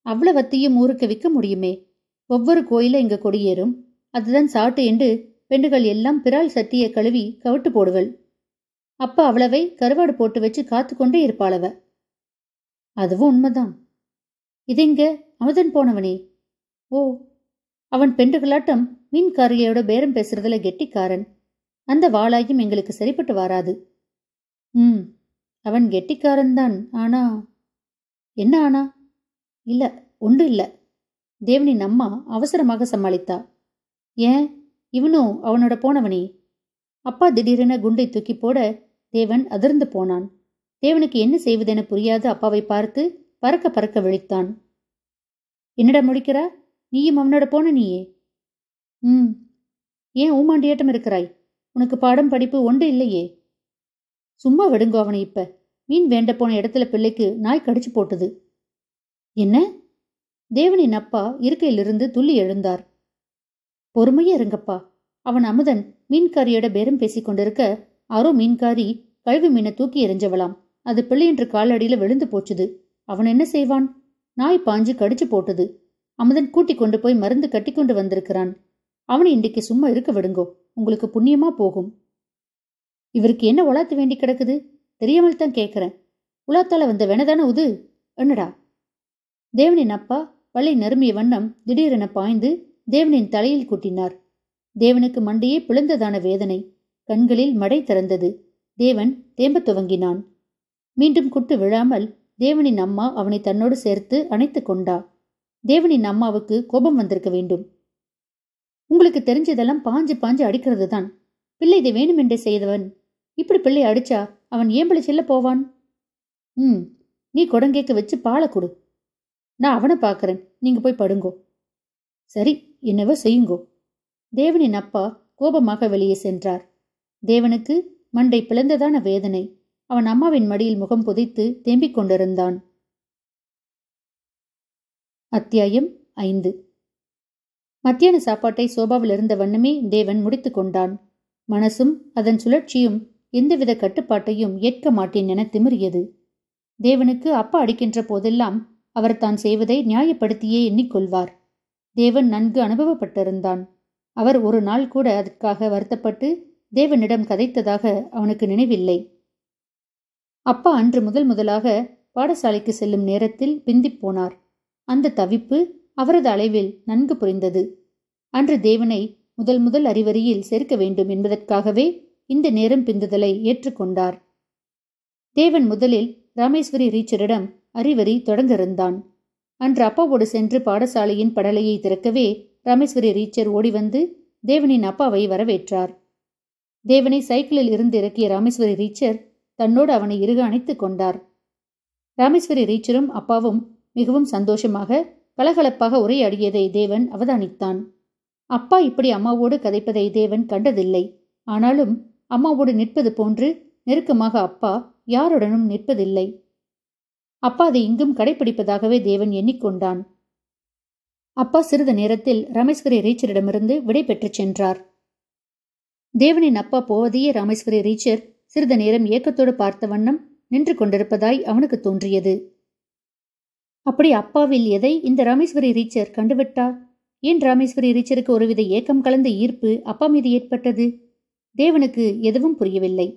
அவ்வளவத்தையும் ஊருக்கு விற்க முடியுமே? ஒவ்வொரு கோயில இங்க கொடியேறும். அதுதான் சாட்டு என்று பெண்டுகள் எல்லாம் பிறால் சட்டியை கழுவி கவிட்டு போடுவள். அப்ப அவ்வளவை கருவாடு போட்டு வச்சு காத்து கொண்டே இருப்பாளவ. அதுவும் உண்மைதான். இதெங்க? அமுதன் போனவனே. ஓ அவன் பெண்டுகளாட்டம் மீன்காரியோட பேரம் பேசுறதுல கெட்டிக்காரன். அந்த வாளாயும் எங்களுக்கு சரிப்பட்டு வராது. ம் அவன் கெட்டிக்காரன்தான். ஆனா என்ன ஆனா? இல்ல ஒன்று இல்ல. தேவனின் அம்மா அவசரமாக சமாளித்தா? ஏன்? இவனும் அவனோட போனவனே. அப்பா திடீரென குண்டை தூக்கி போட தேவன் அதிர்ந்து போனான். தேவனுக்கு என்ன செய்வதென புரியாத அப்பாவை பார்த்து பறக்க பறக்க விழித்தான். என்னடா முடிக்கிறா? நீயும் அவனோட போன நீயே. ம். ஏன் ஊமாண்டியாட்டம் இருக்கிறாய்? உனக்கு பாடம் படிப்பு ஒன்று இல்லையே. சும்மா விடுங்கோ அவனை இப்ப. மீன் வேண்ட போன இடத்துல பிள்ளைக்கு நாய் கடிச்சு போட்டுது. என்ன? தேவனின் அப்பா இருக்கையிலிருந்து துள்ளி எழுந்தார். பொறுமையா இருங்கப்பா. அவன் அமுதன் மீன்காரியோட பேரம் பேசிக் கொண்டிருக்க அரோ மீன்காரி கழுவி மீனை தூக்கி எறிஞ்சவளாம். அது பிள்ளையன்று காலடியில விழுந்து போச்சுது. அவன் என்ன செய்வான்? நாய் பாஞ்சு கடிச்சு போட்டது. அமுதன் கூட்டி கொண்டு போய் மருந்து கட்டி கொண்டு வந்திருக்கிறான். அவனை இன்றைக்கு சும்மா இருக்க விடுங்கோ. உங்களுக்கு புண்ணியமா போகும். இவருக்கு என்ன உலாத்து வேண்டி கிடக்குது? தெரியாமல் தான் கேட்கிறேன் உலாத்தால வந்த வேணதானே உது? என்னடா? தேவனின் அப்பா பள்ளி நறுமிய வண்ணம் திடீரென பாய்ந்து தேவனின் தலையில் கூட்டினார். தேவனுக்கு மண்டையே பிளந்ததான வேதனை கண்களில் மடை திறந்தது. தேவன் தேம்பத் துவங்கினான். மீண்டும் குட்டு விழாமல் தேவனின் அம்மா அவனை தன்னோடு சேர்த்து அணைத்து கொண்டா. தேவனின் அம்மாவுக்கு கோபம் வந்திருக்க வேண்டும். உங்களுக்கு தெரிஞ்சதெல்லாம் பாஞ்சு பாஞ்சு அடிக்கிறது தான் பிள்ளை இதை வேணுமென்றே செய்தவன் இப்படி பிள்ளை அடிச்சா அவன் ஏம்பளை செல்ல போவான்? ம் நீ கொடங்கேக்கு வச்சு பாலை கொடு. நான் அவனை பார்க்கறேன். நீங்க போய் படுங்கோ. சரி என்னவோ செய்யுங்கோ. தேவனின் அப்பா கோபமாக வெளியே சென்றார். தேவனுக்கு மண்டை பிளந்ததான வேதனை. அவன் அம்மாவின் மடியில் முகம் புதைத்து தேம்பிக் கொண்டிருந்தான். அத்தியாயம் ஐந்து. மத்தியான சாப்பாட்டை சோபாவில் இருந்த வண்ணமே தேவன் முடித்து கொண்டான். மனசும் அதன் சுழற்சியும் எந்தவித கட்டுப்பாட்டையும் ஏற்க மாட்டேன் என திமிரியது தேவனுக்கு அப்பா அடிக்கின்ற போதெல்லாம் அவர் தான் செய்வதை நியாயப்படுத்தியே எண்ணிக்கொள்வார். தேவன் நன்கு அனுபவப்பட்டிருந்தான். அவர் ஒரு நாள் கூட அதற்காக வருத்தப்பட்டு தேவனிடம் கதைத்ததாக அவனுக்கு நினைவில்லை. அப்பா அன்று முதல் முதலாக பாடசாலைக்கு செல்லும் நேரத்தில் பிந்திப் போனார். அந்த தவிப்பு அவரது அளவில் நன்கு புரிந்தது. அன்று தேவனை முதல் முதல் அறிவறியில் சேர்க்க வேண்டும் என்பதற்காகவே இந்த நேரம் பிந்துதலை ஏற்றுக்கொண்டார். தேவன் முதலில் ராமேஸ்வரி ரீச்சரிடம் அறிவறி தொடங்க இருந்தான் அன்று அப்பாவோடு சென்று பாடசாலையின் படலையை திறக்கவே ராமேஸ்வரி ரீச்சர் ஓடி வந்து தேவனின் அப்பாவை வரவேற்றார். தேவனை சைக்கிளில் இருந்து இறக்கிய ராமேஸ்வரி ரீச்சர் தன்னோடு அவனை இறுக அணைத்துக் கொண்டார். ராமேஸ்வரி ரீச்சரும் அப்பாவும் மிகவும் சந்தோஷமாக கலகலப்பாக உரையாடியதை தேவன் அவதானித்தான். அப்பா இப்படி அம்மாவோடு கதைப்பதை தேவன் கண்டதில்லை. ஆனாலும் அம்மாவோடு நிற்பது போன்று நெருக்கமாக அப்பா யாருடனும் நிற்பதில்லை. அப்பா அதை இங்கும் கடைபிடிப்பதாகவே தேவன் எண்ணிக்கொண்டான். அப்பா சிறிது நேரத்தில் ரமேஸ்வரி ரீச்சரிடமிருந்து விடை பெற்றுச் சென்றார். தேவனின் அப்பா போவதையே ராமேஸ்வரி ரீச்சர் சிறிது நேரம் ஏக்கத்தோடு பார்த்த வண்ணம் நின்று கொண்டிருப்பதாய் அவனுக்கு தோன்றியது. அப்படி அப்பாவில் எதை இந்த ராமேஸ்வரி ரீச்சர் கண்டுவிட்டார்? ஏன் ராமேஸ்வரி ரீச்சருக்கு ஒருவித ஏக்கம் கலந்த ஈர்ப்பு அப்பா மீது ஏற்பட்டது? தேவனுக்கு எதுவும் புரியவில்லை.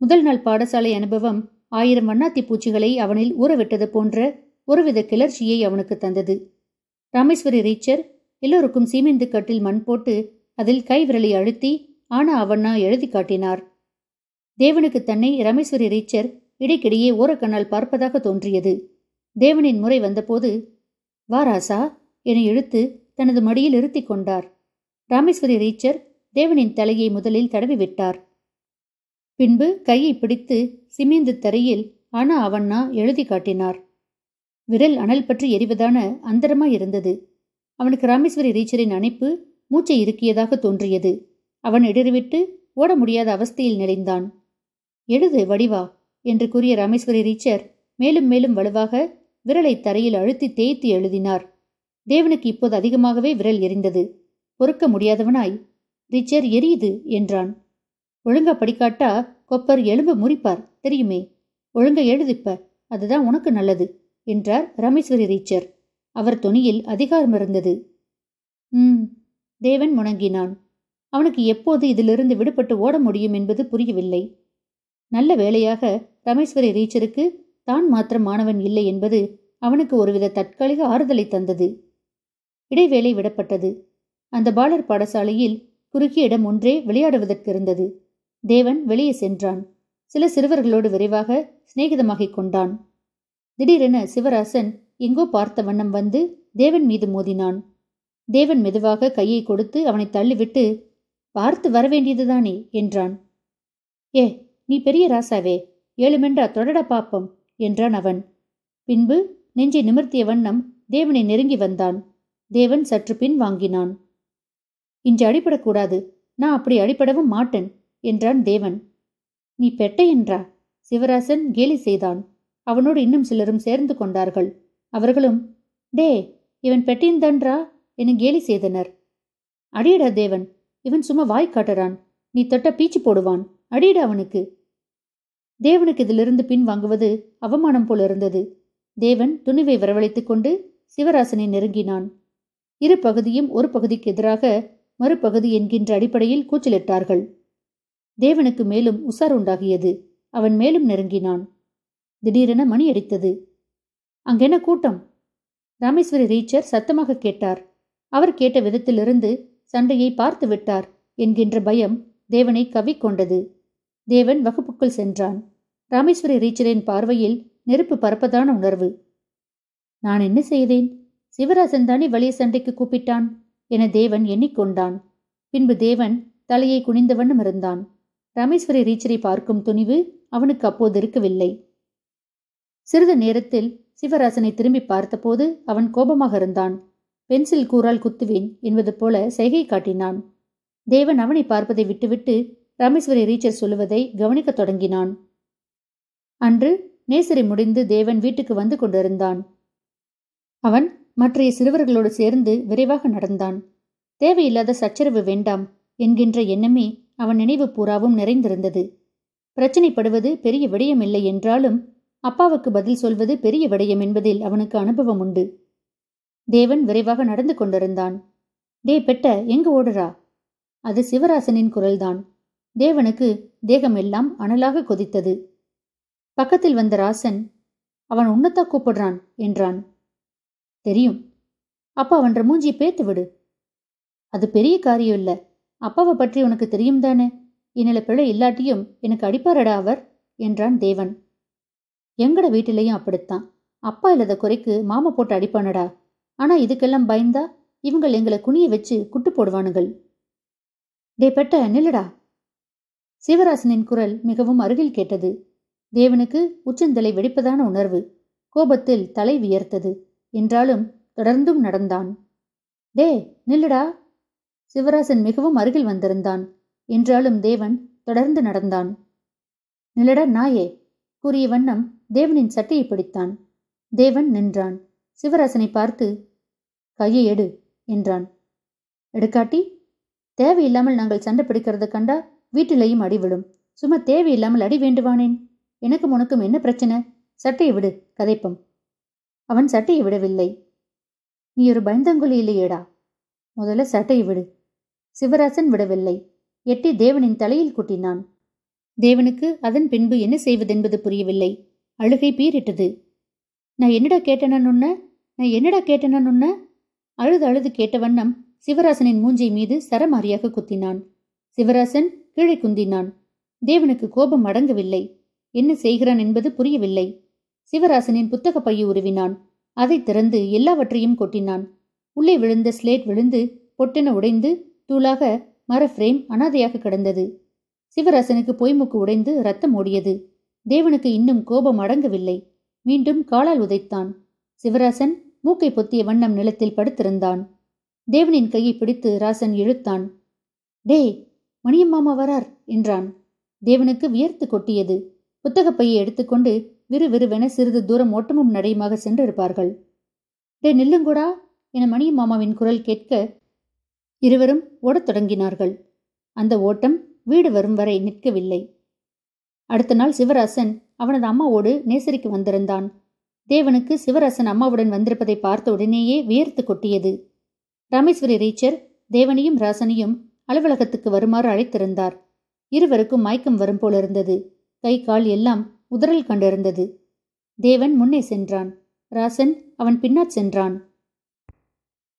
முதல் நாள் பாடசாலை அனுபவம் ஆயிரம் வண்ணாத்தி பூச்சிகளை அவனில் ஊறவிட்டது போன்ற ஒருவித கிளர்ச்சியை அவனுக்கு தந்தது. ராமேஸ்வரி ரீச்சர் எல்லோருக்கும் சீமெந்து கட்டில் மண் போட்டு அதில் கை விரலை அழுத்தி ஆனா அவண்ணா எழுதி காட்டினார். தேவனுக்கு தன்னை ரமேஸ்வரி ரீச்சர் இடைக்கிடையே ஓரக்கண்ணால் பார்ப்பதாக தோன்றியது. தேவனின் முறை வந்தபோது வாராசா என இழுத்து தனது மடியில் இருத்தி கொண்டார். ராமேஸ்வரி ரீச்சர் தேவனின் தலையை முதலில் தடவி விட்டார் பின்பு கையை பிடித்து சிமிந்து தரையில் ஆனா அவண்ணா எழுதி காட்டினார். விரல் அனல் பற்றி எரிவதான அந்தரமாய் இருந்தது. அவனுக்கு ராமேஸ்வரி ரீச்சரின் அணைப்பு மூச்சை இருக்கியதாக தோன்றியது. அவன் இடறிவிட்டு ஓட முடியாத அவஸ்தையில் நிலைந்தான் எழுது வடிவா என்று கூறிய ராமேஸ்வரி ரீச்சர் மேலும் மேலும் வலுவாக விரலை தரையில் அழுத்தி தேய்த்து எழுதினார். தேவனுக்கு இப்போது அதிகமாகவே விரல் எரிந்தது. பொறுக்க முடியாதவனாய் ரிச்சர் எரியுது என்றான். ஒழுங்கா படிக்காட்டா கொப்பர் எலும்பு முறிப்பார் தெரியுமே? ஒழுங்க எழுதிப்ப அதுதான் உனக்கு நல்லது என்றார் ரமேஸ்வரி ரீச்சர். அவர் துணியில் அதிகாரம் இருந்தது. ம் தேவன் முணங்கினான். அவனுக்கு எப்போது இதிலிருந்து விடுபட்டு ஓட முடியும் என்பது புரியவில்லை. நல்ல வேளையாக ரமேஸ்வரி ரீச்சருக்கு தான் மாத்திரம் மாணவன் இல்லை என்பது அவனுக்கு ஒருவித தற்காலிக ஆறுதலை தந்தது. இடைவேளை விடப்பட்டது. அந்த பாலர் பாடசாலையில் குறுகிய இடம் ஒன்றே விளையாடுவதற்கு இருந்தது. தேவன் வெளியே சென்றான். சில சிறுவர்களோடு விரைவாக சிநேகிதமாகிக் கொண்டான். திடீரென சிவராசன் எங்கோ பார்த்த வண்ணம் வந்து தேவன் மீது மோதினான். தேவன் மெதுவாக கையை கொடுத்து அவனை தள்ளிவிட்டு பார்த்து வரவேண்டியதுதானே? என்றான். ஏ நீ பெரிய ராசாவே ஏழுமென்றா தொடட பாப்பம் என்றான் அவன். பின்பு நெஞ்சை நிமிர்த்திய வண்ணம் தேவனை நெருங்கி வந்தான். தேவன் சற்று பின் வாங்கினான். இன்று அடிபடக்கூடாது நான் அப்படி அடிபடவும் மாட்டேன் என்றான் தேவன். நீ பெட்டை என்றா? சிவராசன் கேலி செய்தான். அவனோடு இன்னும் சிலரும் சேர்ந்து கொண்டார்கள். அவர்களும் டே இவன் பெட்டின்தன்றா என கேலி செய்தனர். அடியடா தேவன் இவன் சும்மா வாய் காட்டுறான். நீ தொட்ட பீச்சு போடுவான். அடியடா அவனுக்கு. தேவனுக்கு இதிலிருந்து பின் வாங்குவது அவமானம் போல இருந்தது. தேவன் துணிவை வரவழைத்துக் கொண்டு சிவராசனை நெருங்கினான். இரு பகுதியும் ஒரு பகுதிக்கு எதிராக மறுபகுதி என்கின்ற அடிப்படையில் கூச்சலிட்டார்கள். தேவனுக்கு மேலும் உசார் உண்டாகியது. அவன் மேலும் நெருங்கினான். திடீரென மணி அடித்தது. அங்கென்ன கூட்டம்? ராமேஸ்வரி ரீச்சர் சத்தமாக கேட்டார். அவர் கேட்ட விதத்திலிருந்து சண்டையை பார்த்து விட்டார் என்கின்ற பயம் தேவனை கவிக்கொண்டது தேவன் வகுப்புக்குள் சென்றான். ராமேஸ்வரி ரீச்சரின் பார்வையில் நெருப்பு பறப்பதான உணர்வு. நான் என்ன செய்தேன்? சிவராசன் தானே வலிய சண்டைக்கு கூப்பிட்டான்? என தேவன் எண்ணிக்கொண்டான். பின்பு தேவன் தலையை குனிந்த வண்ணம் இருந்தான். ராமேஸ்வரி ரீச்சரை பார்க்கும் துணிவு அவனுக்கு அப்போது இருக்கவில்லை. சிறிது நேரத்தில் சிவராசனை திரும்பி பார்த்தபோது அவன் கோபமாக இருந்தான். பென்சில் கூறால் குத்துவேன் என்பது போல செய்கை காட்டினான். தேவன் அவனை பார்ப்பதை விட்டுவிட்டு ராமேஸ்வரி ரீச்சர் சொல்லுவதை கவனிக்கத் தொடங்கினான். அன்று நேசரி முடிந்து தேவன் வீட்டுக்கு வந்து கொண்டிருந்தான். அவன் மற்றைய சிறுவர்களோடு சேர்ந்து விரைவாக நடந்தான். தேவையில்லாத சச்சரவு வேண்டாம் என்கின்ற எண்ணமே அவன் நினைவு பூராவும் நிறைந்திருந்தது. பிரச்சனைப்படுவது பெரிய விடயமில்லை என்றாலும் அப்பாவுக்கு பதில் சொல்வது பெரிய விடயம் என்பதில் அவனுக்கு அனுபவம் உண்டு. தேவன் விரைவாக நடந்து கொண்டிருந்தான். டே பெட்ட எங்க ஓடுறா? அது சிவராசனின் குரல்தான். தேவனுக்கு தேகமெல்லாம் அனலாக கொதித்தது. பக்கத்தில் வந்த ராசன் அவன் உன்னத்தா கூப்பிடுறான் என்றான். தெரியும். அப்பா அவன்ற மூஞ்சி பேத்து விடு. அது பெரிய காரியம் இல்லை. அப்பாவை பற்றி உனக்கு தெரியும் தானே? இனில பிழை இல்லாட்டியும் எனக்கு அடிப்பாரடா அவர்? என்றான் தேவன். எங்கட வீட்டிலையும் அப்படித்தான். அப்பா இல்லாத குறைக்கு மாமா போட்டு அடிப்பானடா. ஆனா இதுக்கெல்லாம் பயந்தா இவங்கள் எங்களை குனிய வச்சு குட்டு போடுவானுங்கள் டே பெட்ட நில்லடா. சிவராசனின் குரல் மிகவும் அருகில் கேட்டது. தேவனுக்கு உச்சந்தலை வெடிப்பதான உணர்வு. கோபத்தில் தலை வியர்த்தது. என்றாலும் தொடர்ந்தும் நடந்தான். டே நில்லுடா. சிவராசன் மிகவும் அருகில் வந்திருந்தான். என்றாலும் தேவன் தொடர்ந்து நடந்தான். நிலட நாயே கூறிய வண்ணம் தேவனின் சட்டையை பிடித்தான். தேவன் நின்றான். சிவராசனை பார்த்து கையை எடு என்றான். எடுக்காட்டி தேவையில்லாமல் நாங்கள் சண்டை பிடிக்கிறத கண்டா வீட்டிலேயும் அடி விடும் சும்மா தேவையில்லாமல் அடி வேண்டுவானேன்? எனக்கும் உனக்கும் என்ன பிரச்சனை? சட்டையை விடு கதைப்பம். அவன் சட்டையை விடவில்லை. நீ ஒரு பயந்தங்குழி இல்லையேடா முதல்ல சட்டையை விடு. சிவராசன் விடவில்லை. எட்டி தேவனின் தலையில் குட்டினான். தேவனுக்கு அதன் பின்பு என்ன செய்வதென்பது புரியவில்லை. அழுகை பீரிட்டது நான் என்னடா கேட்டேன் உன்ன நான் என்னடா கேட்டேன் உன்ன அழுது அழுது கேட்ட வண்ணம் சிவராசனின் மூஞ்சை மீது சரமாரியாக குத்தினான். சிவராசன் கீழே குந்தினான். தேவனுக்கு கோபம் அடங்கவில்லை. என்ன செய்கிறான் என்பது புரியவில்லை. சிவராசனின் புத்தக பையை உருவினான். அதை திறந்து எல்லாவற்றையும் கொட்டினான். உள்ளே விழுந்த ஸ்லேட் விழுந்து பொட்டென உடைந்து தூளாக மர ஃப்ரேம் அனாதையாக கிடந்தது. சிவராசனுக்கு பொய்முக்கு உடைந்து ரத்தம் ஓடியது. தேவனுக்கு இன்னும் கோபம் அடங்கவில்லை. மீண்டும் காலால் உதைத்தான். சிவராசன் மூக்கை பொத்திய வண்ணம் நிலத்தில் படுத்திருந்தான். தேவனின் கையை பிடித்து ராசன் இழுத்தான். டே மணியம்மாமா வரார் என்றான். தேவனுக்கு வியர்த்து கொட்டியது. புத்தகப்பையை எடுத்துக்கொண்டு விறுவிறுவென சிறிது தூரம் ஓட்டமும் நடையுமாக சென்றிருப்பார்கள். டே நில்லுங்கூடா என மணியம்மாமாவின் குரல் கேட்க இருவரும் ஓடத் தொடங்கினார்கள். அந்த ஓட்டம் வீடு வரும் வரை நிற்கவில்லை. அடுத்த நாள் சிவராசன் அவனது அம்மாவோடு நேசரிக்கு வந்திருந்தான். தேவனுக்கு சிவராசன் அம்மாவுடன் வந்திருப்பதை பார்த்த உடனேயே வியர்த்து கொட்டியது. ராமேஸ்வரி ரீச்சர் தேவனையும் ராசனையும் அலுவலகத்துக்கு வருமாறு அழைத்திருந்தார். இருவருக்கும் மயக்கம் வரும் போலிருந்தது கை கால் எல்லாம் உதறல் கண்டிருந்தது. தேவன் முன்னே சென்றான். ராசன் அவன் பின்னாச் சென்றான்.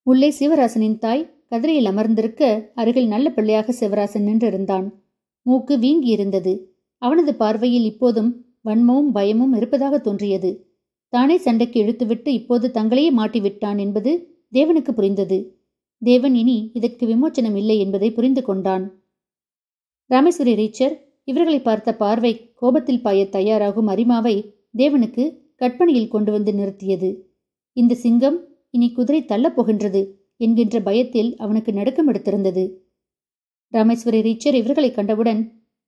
உள்ளே சிவராசனின் தாய் கதிரையில் அமர்ந்திருக்க அருகில் நல்ல பிள்ளையாக சிவராசன் நின்றிருந்தான். மூக்கு வீங்கி இருந்தது. அவனது பார்வையில் இப்போதும் வன்மமும் பயமும் இருப்பதாக தோன்றியது. தானே சண்டைக்கு இழுத்துவிட்டு இப்போது தங்களையே மாட்டிவிட்டான் என்பது தேவனுக்கு புரிந்தது. தேவன் இனி இதற்கு விமோச்சனம் இல்லை என்பதை புரிந்து கொண்டான். ராமேஸ்வரி ரீச்சர் இவர்களை பார்த்த பார்வை கோபத்தில் பாய தயாராகும் அரிமாவை தேவனுக்கு கற்பனையில் கொண்டு வந்து நிறுத்தியது. இந்த சிங்கம் இனி குதிரை தள்ளப் போகின்றது. என்கின்ற பயத்தில் அவனுக்கு நடுக்கம் எடுத்திருந்தது. ராமேஸ்வரி ரீச்சர் இவர்களை கண்டவுடன்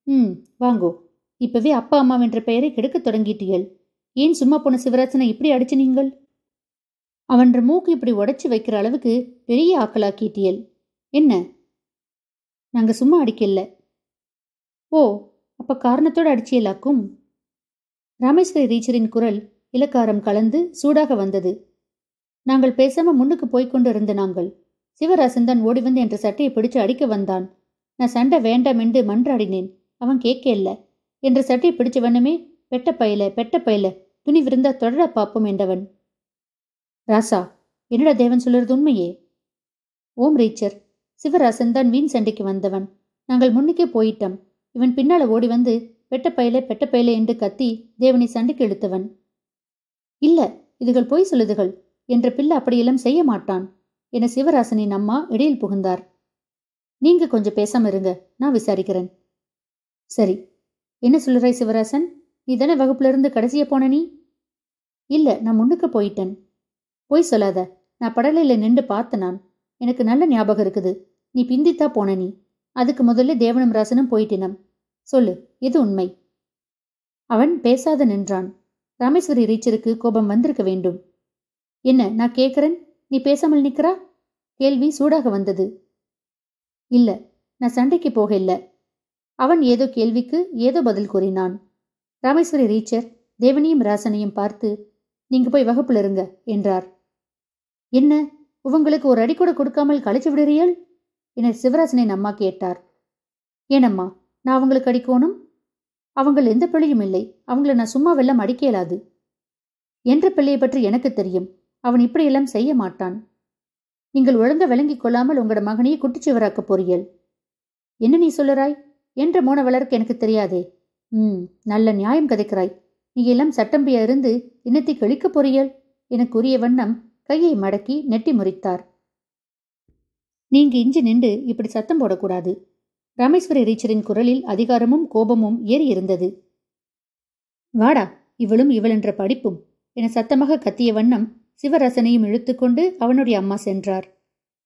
ம் வாங்கோ இப்பவே அப்பா அம்மா என்ற பெயரை கெடுக்கத் தொடங்கிட்டீள் ஏன் சும்மா போன சிவராசனை இப்படி அடிச்சு நீங்கள்? அவன்ற மூக்கு இப்படி உடைச்சு வைக்கிற அளவுக்கு பெரிய ஆக்கலாக்கிட்டியல் என்ன? நாங்க சும்மா அடிக்கல ஓ அப்ப காரணத்தோடு அடிச்சியலாக்கும்? ராமேஸ்வரி ரீச்சரின் குரல் இலக்காரம் கலந்து சூடாக வந்தது. நாங்கள் பேசாம முன்னுக்கு போய்கொண்டு இருந்த நாங்கள். சிவராசன் ஓடி வந்து என்ற சட்டையை பிடிச்சு அடிக்க வந்தான். நான் சண்டை வேண்டாம் என்று மன்றாடினேன். அவன் கேட்க இல்ல. என்ற சட்டையை பிடிச்சு வண்ணமே பெட்ட பயல பெட்ட பயல துணி விருந்தா தொடர பார்ப்போம் என்றவன். ராசா என்னடா தேவன் சொல்லுறது உண்மையே? ஓம் ரீச்சர். சிவராசன் தான் வீண் சண்டைக்கு வந்தவன். நாங்கள் முன்னுக்கே போயிட்டோம். இவன் பின்னால ஓடி வந்து பெட்ட பையலை பெட்டப்பயலே என்று கத்தி தேவனை சண்டைக்கு இழுத்தவன். இல்ல இதுகள் பொய் சொல்லுதுகள். என்ற பிள்ளை அப்படியெல்லாம் செய்ய மாட்டான் என சிவராசனின் அம்மா இடையில் புகுந்தார். நீங்க கொஞ்சம் பேசாம இருங்க நான் விசாரிக்கிறேன். சரி என்ன சொல்லுறாய் சிவராசன்? நீ தானே வகுப்புல இருந்து கடைசிய போன நீ? இல்ல நான் முன்னுக்கு போயிட்டேன். போய் சொல்லாத நான் படலையில நின்று பார்த்த நான். எனக்கு நல்ல ஞாபகம் இருக்குது. நீ பிந்தித்தா போன நீ. அதுக்கு முதல்ல தேவனும் ராசனும் போயிட்டினம். சொல்லு எது உண்மை? அவன் பேசாத நின்றான். ராமேஸ்வரி ரீச்சருக்கு கோபம் வந்திருக்க வேண்டும். என்ன நான் கேட்கிறேன் நீ பேசாமல் நிற்கிறா கேள்வி சூடாக வந்தது. இல்ல நான் சண்டைக்கு போக இல்ல அவன் ஏதோ கேள்விக்கு ஏதோ பதில் கூறினான். ராமேஸ்வரி ரீச்சர் தேவனையும் ராசனையும் பார்த்து நீங்க போய் வகுப்புல இருங்க என்றார். என்ன உங்களுக்கு ஒரு அடி கூட கொடுக்காமல் கழிச்சு விடுறீள் என சிவராசனின் அம்மா கேட்டார். ஏனம்மா நான் அவங்களுக்கு அடிக்கோணும் அவங்கள் எந்த பிள்ளையும் இல்லை. அவங்கள நான் சும்மா வெள்ளம் அடிக்க இயலாது. என்ற பிள்ளையை பற்றி எனக்கு தெரியும். அவன் இப்படியெல்லாம் செய்ய மாட்டான். நீங்கள் ஒழுங்க விளங்கிக் கொள்ளாமல் உங்களோட மகனையே குட்டிச்சுவராக்கப் போறியல் என்ன நீ சொல்லுறாய்? என்ற மோனவளர்க்கு எனக்கு தெரியாதே. ம் நல்ல நியாயம் கதைக்கிறாய். நீ எல்லாம் சட்டம்பியா இருந்து இன்னத்தை கழிக்கப் போறியல் என கூறிய வண்ணம் கையை மடக்கி நெட்டி முறித்தார். நீங்க இஞ்சி நின்று இப்படி சத்தம் போடக்கூடாது. ராமேஸ்வரி ரீச்சரின் குரலில் அதிகாரமும் கோபமும் ஏறி இருந்தது. வாடா இவளும் இவள் என்ற படிப்பும் என சத்தமாக கத்திய வண்ணம் சிவராசனையும் இழுத்துக்கொண்டு அவனுடைய அம்மா சென்றார்.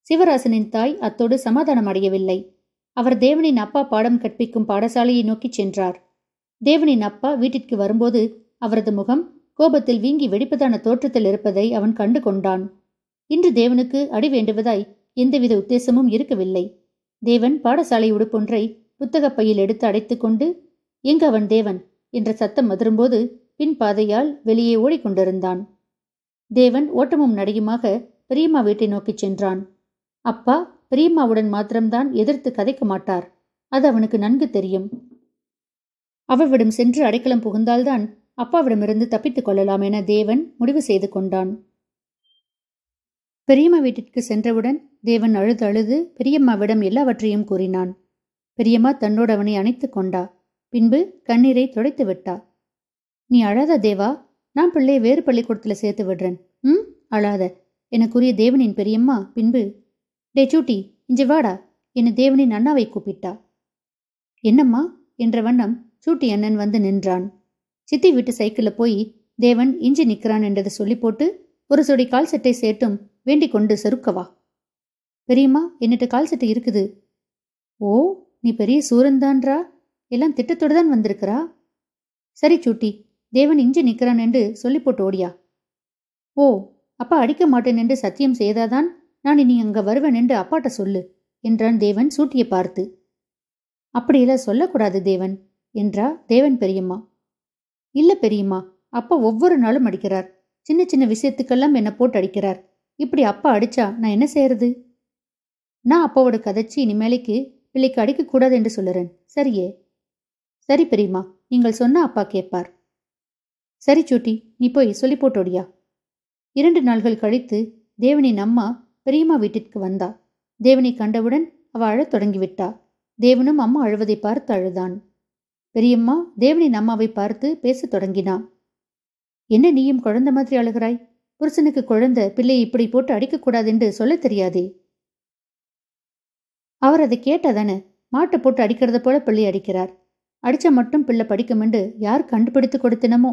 சிவராசனின் தாய் அத்தோடு சமாதானம் அடையவில்லை. அவர் தேவனின் அப்பா பாடம் கற்பிக்கும் பாடசாலையை நோக்கிச் சென்றார். தேவனின் அப்பா வீட்டிற்கு வரும்போது அவரது முகம் கோபத்தில் வீங்கி வெடிப்பதான தோற்றத்தில் இருப்பதை அவன் கண்டு கொண்டான். இன்று தேவனுக்கு அடி வேண்டுவதாய் எந்தவித உத்தேசமும் இருக்கவில்லை. தேவன் பாடசாலை உடுப்பொன்றை புத்தகப் பையில் எடுத்து அடைத்துக்கொண்டு எங்கு அவன் தேவன்? என்ற சத்தம் மதுரும்போது பின் பாதையால் வெளியே ஓடிக்கொண்டிருந்தான். தேவன் ஓட்டமும் நடையுமாக பெரியம்மா வீட்டை நோக்கிச் சென்றான். அப்பா பெரியம்மாவுடன் மாத்திரம்தான் எதிர்த்து கதைக்க மாட்டார். அது அவனுக்கு நன்கு தெரியும். அவளிடம் சென்று அடைக்கலம் புகுந்தால்தான் அப்பாவிடமிருந்து தப்பித்துக் கொள்ளலாம் என தேவன் முடிவு செய்து கொண்டான். பெரியம்மா வீட்டிற்கு சென்றவுடன் தேவன் அழுது அழுது பெரியம்மாவிடம் எல்லாவற்றையும் கூறினான். பெரியம்மா தன்னோடு அவனை அணைத்துக் கொண்டா. பின்பு கண்ணீரை துடைத்து விட்டா. நீ அழாத தேவா நான் பிள்ளையை வேறு பள்ளிக்கூடத்தில் சேர்த்து விடுறேன். ம்? அழாத. எனக்குரிய தேவனின் பெரியம்மா பின்பு டே சூட்டி இஞ்சி வாடா. என்னை தேவனின் அண்ணாவை கூப்பிட்டா. என்னம்மா? என்ற வண்ணம் சூட்டி அண்ணன் வந்து நின்றான். சித்தி வீட்டு சைக்கிளில் போய் தேவன் இஞ்சி நிற்கிறான் என்றதை சொல்லி போட்டு ஒரு சொடி கால் செட்டை சேர்த்தும் வேண்டிக் கொண்டு செருக்கவா பெரியம்மா என்னட்டு கால் செட்டு இருக்குது. ஓ நீ பெரிய சூரன்தான்றா? எல்லாம் திட்டத்தோடு தான் வந்திருக்கிறா? சரி சூட்டி தேவன் இஞ்சி நிற்கிறான் என்று சொல்லி போட்டு ஓடியா. ஓ அப்பா அடிக்க மாட்டேன் என்று சத்தியம் செய்தாதான் நான் இனி அங்க வருவேன் என்று அப்பாட்ட சொல்லு என்றான் தேவன் சூட்டியை பார்த்து. அப்படியெல்லாம் சொல்லக்கூடாது தேவன் என்றா தேவன் பெரியம்மா. இல்ல பெரியம்மா அப்பா ஒவ்வொரு நாளும் அடிக்கிறார் சின்ன சின்ன விஷயத்துக்கெல்லாம் என்னை போட்டு அடிக்கிறார் இப்படி அப்பா அடிச்சா நான் என்ன செய்யறது? நான் அப்பாவோட கதைச்சி இனிமேலைக்கு பிள்ளைக்கு அடிக்கக்கூடாது என்று சொல்லுறேன் சரியே? சரி பெரியம்மா நீங்கள் சொன்ன அப்பா கேட்பார். சரி சூட்டி நீ போய் சொல்லி போட்டோடியா. இரண்டு நாள்கள் கழித்து தேவனின் அம்மா பெரியம்மா வீட்டிற்கு வந்தா. தேவனை கண்டவுடன் அவ அழத் தொடங்கிவிட்டா. தேவனும் அம்மா அழுவதை பார்த்து அழுதான். பெரியம்மா தேவனின் அம்மாவை பார்த்து பேசத் தொடங்கினா என்ன நீயும் குழந்தை மாதிரி அழுகிறாய்? புருஷனுக்கு குழந்தை பிள்ளையை இப்படி போட்டு அடிக்கக்கூடாது என்று சொல்ல தெரியாதே? அவர் அதை கேட்டாதானே? மாட்டை போட்டு அடிக்கிறத போல பிள்ளை அடிக்கிறார். அடிச்சா மட்டும் பிள்ளை படிக்குமென்று யார் கண்டுபிடித்து கொடுத்தினமோ?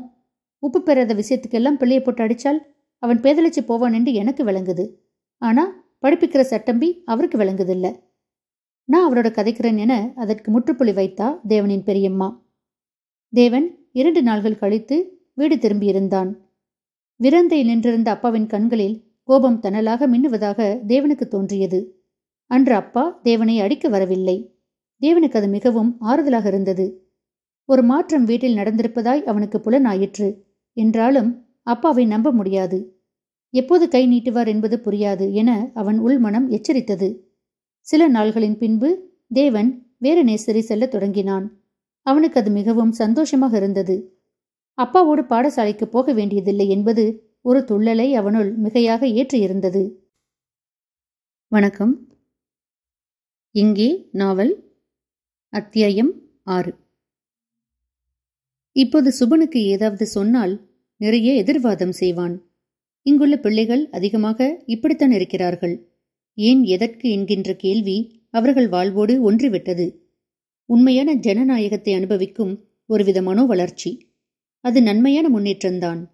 உப்பு பெறாத விஷயத்துக்கெல்லாம் பிள்ளையை போட்டு அடிச்சால் அவன் பேதலிச்சு போவான் என்று எனக்கு விளங்குது. ஆனா படிப்பிக்கிற சட்டம்பி அவருக்கு விளங்குதில்ல. நான் அவரோட கதைக்கிறேன் என அதற்கு முற்றுப்புள்ளி வைத்தா தேவனின் பெரியம்மா. தேவன் இரண்டு நாள்கள் கழித்து வீடு திரும்பியிருந்தான் விரந்தையில் நின்றிருந்த அப்பாவின் கண்களில் கோபம் தனலாக மின்னுவதாக தேவனுக்கு தோன்றியது. அன்று அப்பா தேவனை அடிக்க வரவில்லை. தேவனுக்கு அது மிகவும் ஆறுதலாக இருந்தது. ஒரு மாற்றம் வீட்டில் நடந்திருப்பதாய் அவனுக்கு புலனாயிற்று. என்றாலும் அப்பாவை நம்ப முடியாது. எப்போது கை நீட்டுவார் என்பது புரியாது என அவன் உள்மனம் எச்சரித்தது. சில நாள்களின் பின்பு தேவன் வேரநேசரி செல்ல செல்லத் தொடங்கினான். அவனுக்கு அது மிகவும் சந்தோஷமாக இருந்தது. அப்பாவோடு பாடசாலைக்கு போக வேண்டியதில்லை என்பது ஒரு துள்ளலை அவனுள் மிகையாக ஏற்றியிருந்தது. வணக்கம். இங்கே நாவல் அத்தியாயம் ஆறு. இப்போது சுபனுக்கு ஏதாவது சொன்னால் நிறைய எதிர்வாதம் செய்வான். இங்குள்ள பிள்ளைகள் அதிகமாக இப்படித்தான் இருக்கிறார்கள். ஏன் எதற்கு என்கின்ற கேள்வி அவர்கள் வாழ்வோடு ஒன்றுவிட்டது. உண்மையான ஜனநாயகத்தை அனுபவிக்கும் ஒருவித மனோ வளர்ச்சி. அது நன்மையான முன்னேற்றம்தான்.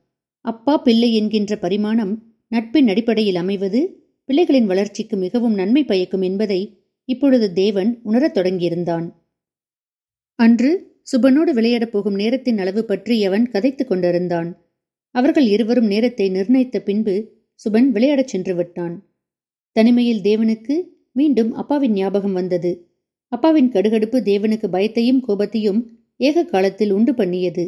அப்பா பிள்ளை என்கின்ற பரிமாணம் நட்பின் அடிப்படையில் அமைவது பிள்ளைகளின் வளர்ச்சிக்கு மிகவும் நன்மை பயக்கும் என்பதை இப்பொழுது தேவன் உணரத் தொடங்கியிருந்தான். அன்று சுபனோடு விளையாடப் போகும் நேரத்தின் அளவு பற்றி அவன் கதைத்துக் கொண்டிருந்தான். அவர்கள் இருவரும் நேரத்தை நிர்ணயித்த பின்பு சுபன் விளையாடச் சென்று விட்டான். தனிமையில் தேவனுக்கு மீண்டும் அப்பாவின் ஞாபகம் வந்தது. அப்பாவின் கடுகடுப்பு தேவனுக்கு பயத்தையும் கோபத்தையும் ஏக காலத்தில் உண்டு பண்ணியது.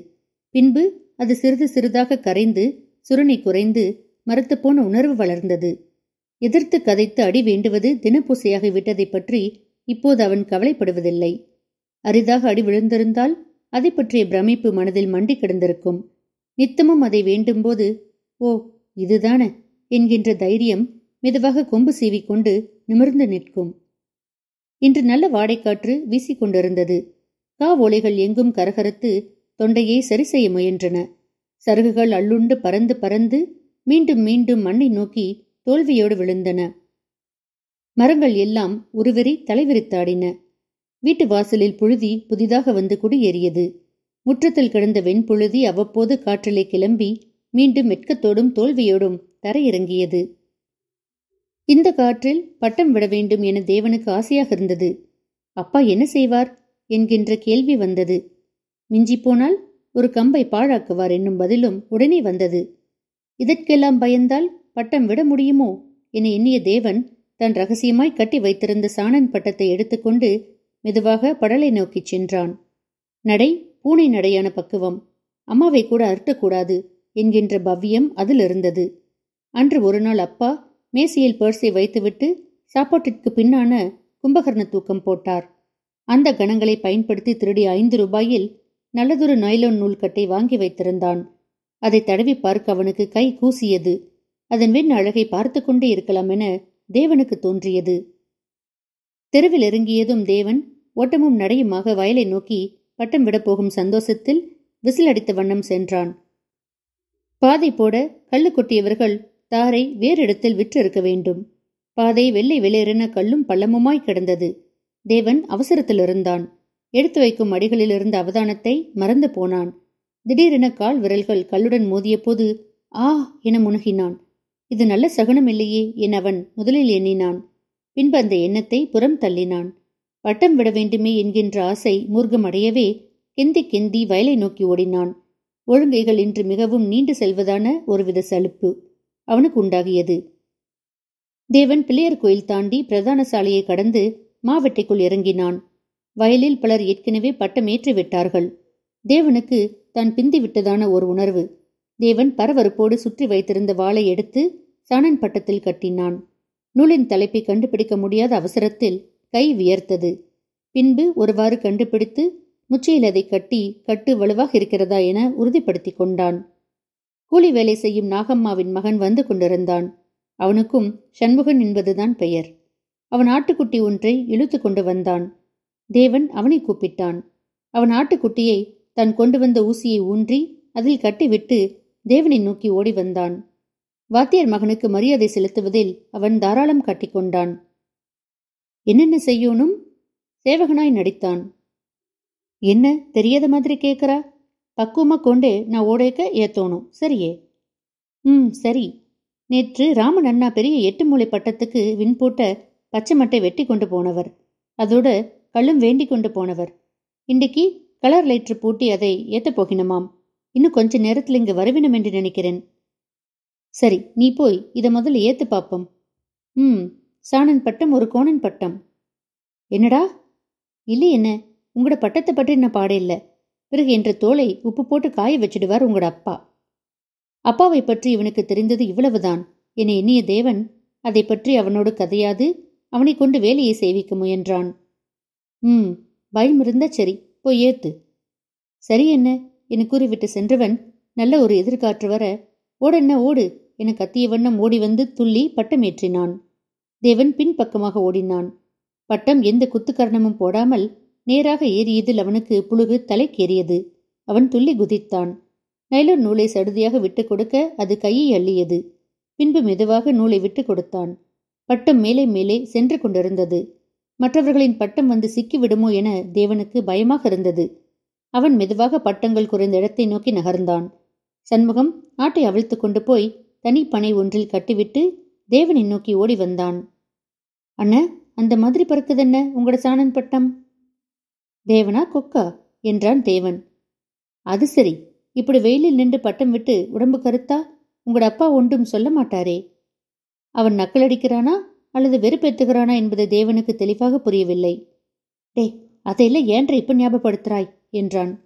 பின்பு அது சிறிது சிறிதாக கரைந்து சுரணி குறைந்து மறுத்துப்போன உணர்வு வளர்ந்தது. எதிர்த்து கதைத்து அடி வேண்டுவது தினப்பூசையாகி விட்டதை பற்றி இப்போது அவன் கவலைப்படுவதில்லை. அரிதாக அடி விழுந்திருந்தால் அதை பற்றிய பிரமிப்பு மனதில் மண்டி கிடந்திருக்கும். நித்தமும் அதை வேண்டும்போது ஓ இதுதான என்கின்ற தைரியம் மெதுவாக கொம்பு சீவிக்கொண்டு நிமிர்ந்து நிற்கும். இன்று நல்ல வாடைக்காற்று வீசிக்கொண்டிருந்தது காவோலைகள் எங்கும் கரகரத்து தொண்டையை சரி செய்ய முயன்றன. சருகுகள் அள்ளுண்டு பறந்து பறந்து மீண்டும் மீண்டும் மண்ணை நோக்கி தோல்வியோடு விழுந்தன. மரங்கள் எல்லாம் உருவெறி தலைவிரித்தாடின. வீட்டு வாசலில் புழுதி புதிதாக வந்து குடியேறியது. முற்றத்தில் கிடந்த வெண்புழுதி அவ்வப்போது காற்றிலே கிளம்பி மீண்டும் வெட்கத்தோடும் தோல்வியோடும் தரையிறங்கியது. இந்த காற்றில் பட்டம் விட வேண்டும் என தேவனுக்கு ஆசையாக இருந்தது. அப்பா என்ன செய்வார்? என்கின்ற கேள்வி வந்தது. மிஞ்சிப்போனால் ஒரு கம்பை பாழாக்குவார் என்னும் பதிலும் உடனே வந்தது. இதற்கெல்லாம் பயந்தால் பட்டம் விட முடியுமோ? என எண்ணிய தேவன் தன் ரகசியமாய் கட்டி வைத்திருந்த சாணன் பட்டத்தை எடுத்துக்கொண்டு மெதுவாக படலை நோக்கிச் சென்றான். நடை பூனை நடையான பக்குவம். அம்மாவை கூட அருட்டக்கூடாது என்கின்ற பவ்யம் அதில் இருந்தது. அன்று ஒரு நாள் அப்பா மேசையில் பர்ஸை வைத்துவிட்டு சாப்பாட்டிற்கு பின்னான கும்பகர்ண தூக்கம் போட்டார். அந்த கணங்களை பயன்படுத்தி திருடிய ஐந்து ரூபாயில் நல்லதொரு நைலோன் நூல்கட்டை வாங்கி வைத்திருந்தான். அதை தடவி பார்க்க அவனுக்கு கை கூசியது. அதன் வெண் அழகை பார்த்து கொண்டே இருக்கலாம் என தேவனுக்கு தோன்றியது. தெருவில் இறங்கியதும் தேவன் ஓட்டமும் நடையுமாக வயலை நோக்கி பட்டம் விடப்போகும் சந்தோஷத்தில் விசில் அடித்த வண்ணம் சென்றான். பாதை போட கல்லு கொட்டியவர்கள் தாரை வேறு இடத்தில் விற்றிருக்க வேண்டும். பாதை வெள்ளை வெளியேறின கல்லும் பள்ளமுமாய் கிடந்தது. தேவன் அவசரத்தில் இருந்தான். எடுத்து வைக்கும் அடிகளில் இருந்த அவதானத்தை மறந்து போனான். திடீரென கால் விரல்கள் கல்லுடன் மோதிய போது ஆ என முனகினான் இது நல்ல சகுனம் இல்லையே என் அவன் முதலில் எண்ணினான். பின்பு அந்த எண்ணத்தை புறம் தள்ளினான். பட்டம் விட வேண்டுமே என்கின்ற ஆசை மூர்க்கம் அடையவே கெந்தி கெந்தி வயலை நோக்கி ஓடினான். ஒழுங்கைகள் இன்று மிகவும் நீண்டு செல்வதான ஒருவித சலுப்பு அவனுக்கு உண்டாகியது. தேவன் பிள்ளையர் கோயில் தாண்டி பிரதான சாலையை கடந்து மாவட்டைக்குள் இறங்கினான். வயலில் பலர் ஏற்கனவே பட்டமேற்றி விட்டார்கள். தேவனுக்கு தான் பிந்தி விட்டதான ஒரு உணர்வு. தேவன் பரபரப்போடு சுற்றி வைத்திருந்த வாளை எடுத்து சாணன் பட்டத்தில் கட்டினான். நூலின் தலைப்பை கண்டுபிடிக்க முடியாத அவசரத்தில் கை வியர்த்தது. பின்பு ஒருவாறு கண்டுபிடித்து முச்சையில் அதை கட்டி கட்டு வலுவாக இருக்கிறதா என உறுதிப்படுத்திக் கொண்டான். கூலி வேலை செய்யும் நாகம்மாவின் மகன் வந்து கொண்டிருந்தான். அவனுக்கும் சண்முகன் என்பதுதான் பெயர். அவன் ஆட்டுக்குட்டி ஒன்றை இழுத்து கொண்டு வந்தான். தேவன் அவனை கூப்பிட்டான். அவன் ஆட்டுக்குட்டியை தான் கொண்டு வந்த ஊசியை ஊன்றி அதில் கட்டிவிட்டு தேவனை நோக்கி ஓடி வந்தான். வாத்தியர் மகனுக்கு மரியாதை செலுத்துவதில் அவன் தாராளம் காட்டிக்கொண்டான் என்னென்ன செய்யணும் சேவகனாய் நடித்தான். என்ன தெரியாத மாதிரி கேட்குறா பக்குவமா கொண்டே நான் ஓடைக்க ஏத்தோணும். சரியே. ம் சரி. நேற்று ராமன் அண்ணா பெரிய எட்டு மூளை பட்டத்துக்கு வின் போட்ட பச்சை மட்டை வெட்டி கொண்டு போனவர். அதோட கள்ளும் வேண்டி கொண்டு போனவர். இன்றைக்கு கலர் லைட்ரு பூட்டி அதை ஏத்த போகினமாம். இன்னும் கொஞ்ச நேரத்தில் இங்கு வருவினம் என்று நினைக்கிறேன். சரி நீ போய் இதை முதல்ல ஏத்து பாப்போம். ம். சாணன் பட்டம் ஒரு கோணன் பட்டம். என்னடா? இல்லை என்ன? உங்களோட பட்டத்தை பற்றி நான் பாட இல்லை பிறகு என்ற தோலை உப்பு போட்டு காய வச்சிடுவார் உங்களோட அப்பா. அப்பாவை பற்றி இவனுக்கு தெரிந்தது இவ்வளவுதான். என எண்ணிய தேவன் அதை பற்றி அவனோடு கதையாது அவனை கொண்டு வேலையை செய்விக்க முயன்றான். ம் பயம் இருந்தா சரி போய் ஏத்து. சரி என்ன? என கூறிவிட்டு சென்றவன் நல்ல ஒரு எதிர்காற்று வர ஓடென்ன ஓடு? என கத்திய வண்ணம் ஓடி வந்து துள்ளி பட்டமேற்றினான் தேவன் பின்பக்கமாக ஓடினான். பட்டம் எந்த குத்துக்கரணமும் போடாமல் நேராக ஏறியதில் அவனுக்கு புழுகு தலைக்கேறியது. அவன் துள்ளி குதித்தான். நைலோன் நூலை சடுதியாக விட்டுக் கொடுக்க அது கையை அள்ளியது. பின்பு மெதுவாக நூலை விட்டுக் கொடுத்தான். பட்டம் மேலே மேலே சென்று கொண்டிருந்தது. மற்றவர்களின் பட்டம் வந்து சிக்கிவிடுமோ என தேவனுக்கு பயமாக இருந்தது. அவன் மெதுவாக பட்டங்கள் குறைந்த இடத்தை நோக்கி நகர்ந்தான். சண்முகம் ஆட்டை அவிழ்த்து கொண்டு போய் தனி பனை ஒன்றில் கட்டிவிட்டு தேவனை நோக்கி ஓடி வந்தான். அண்ண அந்த மாதிரி பறக்குதென்ன உங்களோட சாணன் பட்டம்? தேவனா கொக்கா என்றான் தேவன். அது சரி. இப்படி வெயிலில் நின்று பட்டம் விட்டு உடம்பு கருத்தா? உங்களோட அப்பா ஒன்றும் சொல்ல மாட்டாரே. அவன் நக்கலடிக்கிறானா அல்லது வெறுப்பெத்துகிறானா? என்பது தேவனுக்கு தெளிவாக புரியவில்லை. டே அதையெல்லாம் ஏன்ற இப்ப ஞாபகப்படுத்துறாய்? என்றான்.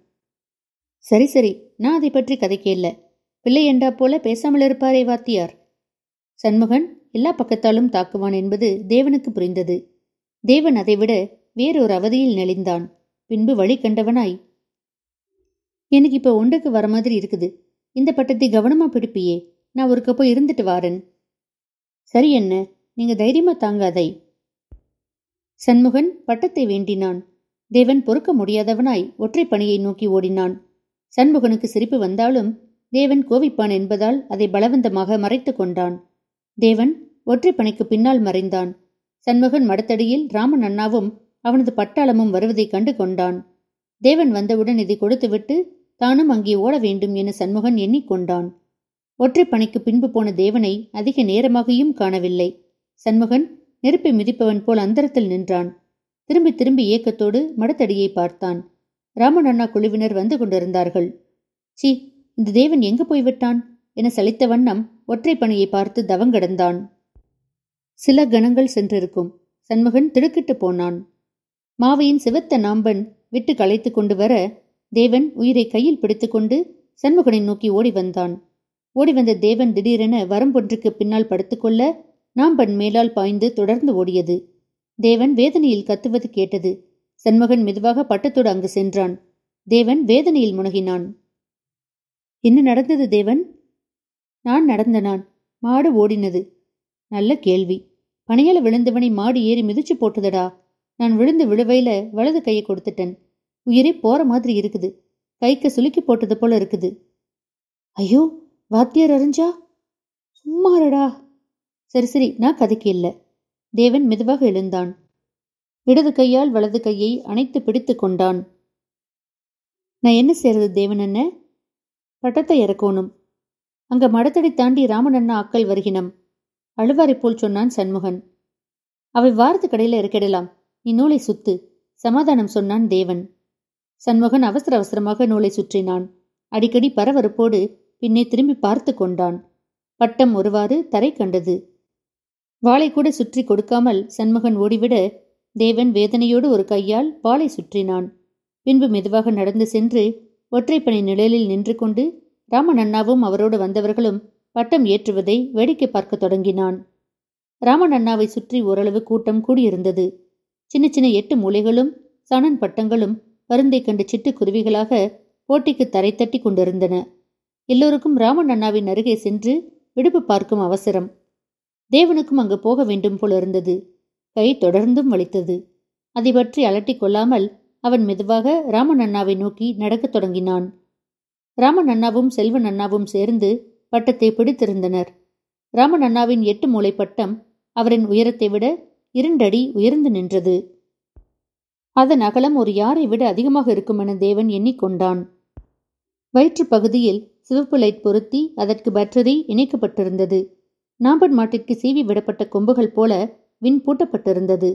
சரி சரி. நான் அதை பற்றி கதைக்கேல்ல. பிள்ளை என்றா போல பேசாமல் இருப்பாரே வாத்தியார். சண்முகன் எல்லா பக்கத்தாலும் தாக்குவான் என்பது தேவனுக்கு புரிந்தது. தேவன் அதைவிட வேறொரு அவதியில் நெளிந்தான். பின்பு வழி கண்டவனாய் எனக்கு இப்ப ஒன்றுக்கு வர மாதிரி இருக்குது. இந்த பட்டத்தை கவனமா பிடிப்பியே. நான் ஒரு கப்போ இருந்துட்டு வாரன். சரி என்ன நீங்க தைரியமா தாங்காதை. சண்முகன் பட்டத்தை வேண்டினான். தேவன் பொறுக்க முடியாதவனாய் ஒற்றை பணியை நோக்கி ஓடினான். சண்முகனுக்கு சிரிப்பு வந்தாலும் தேவன் கோவிப்பான் என்பதால் அதை பலவந்தமாக மறைத்து கொண்டான். தேவன் ஒற்றை பின்னால் மறைந்தான். சண்முகன் மடத்தடியில் ராமன் அண்ணாவும் அவனது பட்டாளமும் வருவதைக் கண்டு கொண்டான் தேவன் வந்தவுடன் இதை கொடுத்துவிட்டு தானும் அங்கே ஓட வேண்டும் என சண்முகன் எண்ணிக்கொண்டான். ஒற்றை பின்பு போன தேவனை அதிக நேரமாகியும் காணவில்லை. சண்முகன் நெருப்பை மிதிப்பவன் போல் அந்தரத்தில் நின்றான். திரும்பி திரும்பி ஏக்கத்தோடு மடத்தடியை பார்த்தான். ராமன் அண்ணா குழுவினர் வந்து கொண்டிருந்தார்கள். சி இந்த தேவன் எங்கு போய்விட்டான்? என சலித்த வண்ணம் ஒற்றை பணியை பார்த்து தவங்கடந்தான் சில கணங்கள் சென்றிருக்கும். சண்முகன் திடுக்கிட்டு போனான். மாவையின் சிவத்த நாம்பன் விட்டு களைத்து கொண்டு வர தேவன் உயிரை கையில் பிடித்துக்கொண்டு சண்முகனை நோக்கி ஓடி வந்தான். ஓடி வந்த தேவன் திடீரென வரம்பொன்றுக்கு பின்னால் படுத்துக்கொள்ள நாம்பன் மேலால் பாய்ந்து தொடர்ந்து ஓடியது. தேவன் வேதனையில் கத்துவது கேட்டது. சண்முகன் மெதுவாக பட்டத்தோடு அங்கு சென்றான். தேவன் வேதனையில் முனகினான். என்ன நடந்தது தேவன்? நான் நடந்த நான். மாடு ஓடினது. நல்ல கேள்வி. பணியால விழுந்தவனை மாடு ஏறி மிதிச்சு போட்டுதடா. நான் விழுந்து விழுவையில வலது கையை கொடுத்துட்டேன். உயிரே போற மாதிரி இருக்குது. கைக்கு சுலுக்கி போட்டது போல இருக்குது. ஐயோ வாத்தியார் அறிஞ்சா? சும்மாறடா சரி சரி நான் கதைக்கு இல்லை. தேவன் மெதுவாக எழுந்தான். இடது கையால் வலது கையை அணைத்து பிடித்து கொண்டான். நான் என்ன செய்யறது தேவன் என்ன? பட்டத்தை இறக்கணும். அங்க மடத்தடி தாண்டி ராமனண்ணா அக்கள் வருகினம். அழுவாரை போல் சொன்னான் சண்முகன். அவை வாரத்து கடையில இறக்கிடலாம் நீ நூலை சுத்து. சமாதானம் சொன்னான் தேவன். சண்முகன் அவசர அவசரமாக நூலை சுற்றினான். அடிக்கடி பரபரப்போடு பின்னே திரும்பி பார்த்து கொண்டான். பட்டம் ஒருவாறு தரை கண்டது. வாளை கூட சுற்றி கொடுக்காமல் சண்முகன் ஓடிவிட தேவன் வேதனையோடு ஒரு கையால் வாளை சுற்றினான். பின்பு மெதுவாக நடந்து சென்று ஒற்றைப்பனை நிழலில் நின்று கொண்டு ராமன் அவரோடு வந்தவர்களும் பட்டம் ஏற்றுவதை வேடிக்கை பார்க்க தொடங்கினான். ராமன் அண்ணாவை சுற்றி ஓரளவு கூட்டம் கூடியிருந்தது. சின்ன சின்ன எட்டு மூலைகளும் சணன் பட்டங்களும் பருந்தை கண்டு சிட்டுக்குருவிகளாக போட்டிக்கு தரை தட்டி கொண்டிருந்தன. எல்லோருக்கும் ராமன் அருகே சென்று விடுப்பு பார்க்கும் அவசரம். தேவனுக்கும் அங்கு போக வேண்டும் போல இருந்தது. கை தொடர்ந்தும் வலித்தது. அதை பற்றி அலட்டிக் கொள்ளாமல் அவன் மெதுவாக ராமன் நோக்கி நடக்கத் தொடங்கினான். ராமன் அண்ணாவும் செல்வன் அண்ணாவும் சேர்ந்து பட்டத்தை பிடித்திருந்தனர். ராமன் அண்ணாவின் எட்டு மூளை பட்டம் அவரின் உயரத்தை விட இரண்டடி உயர்ந்து நின்றது. அதன் அகலம் ஒரு யாரை விட அதிகமாக இருக்கும் என தேவன் எண்ணிக்கொண்டான். வயிற்று பகுதியில் சிவப்பு லைட் பொருத்தி அதற்கு பற்றரி இணைக்கப்பட்டிருந்தது. நாம்பன் மாட்டிற்கு சீவி விடப்பட்ட கொம்புகள் போல விண் பூட்டப்பட்டிருந்தது.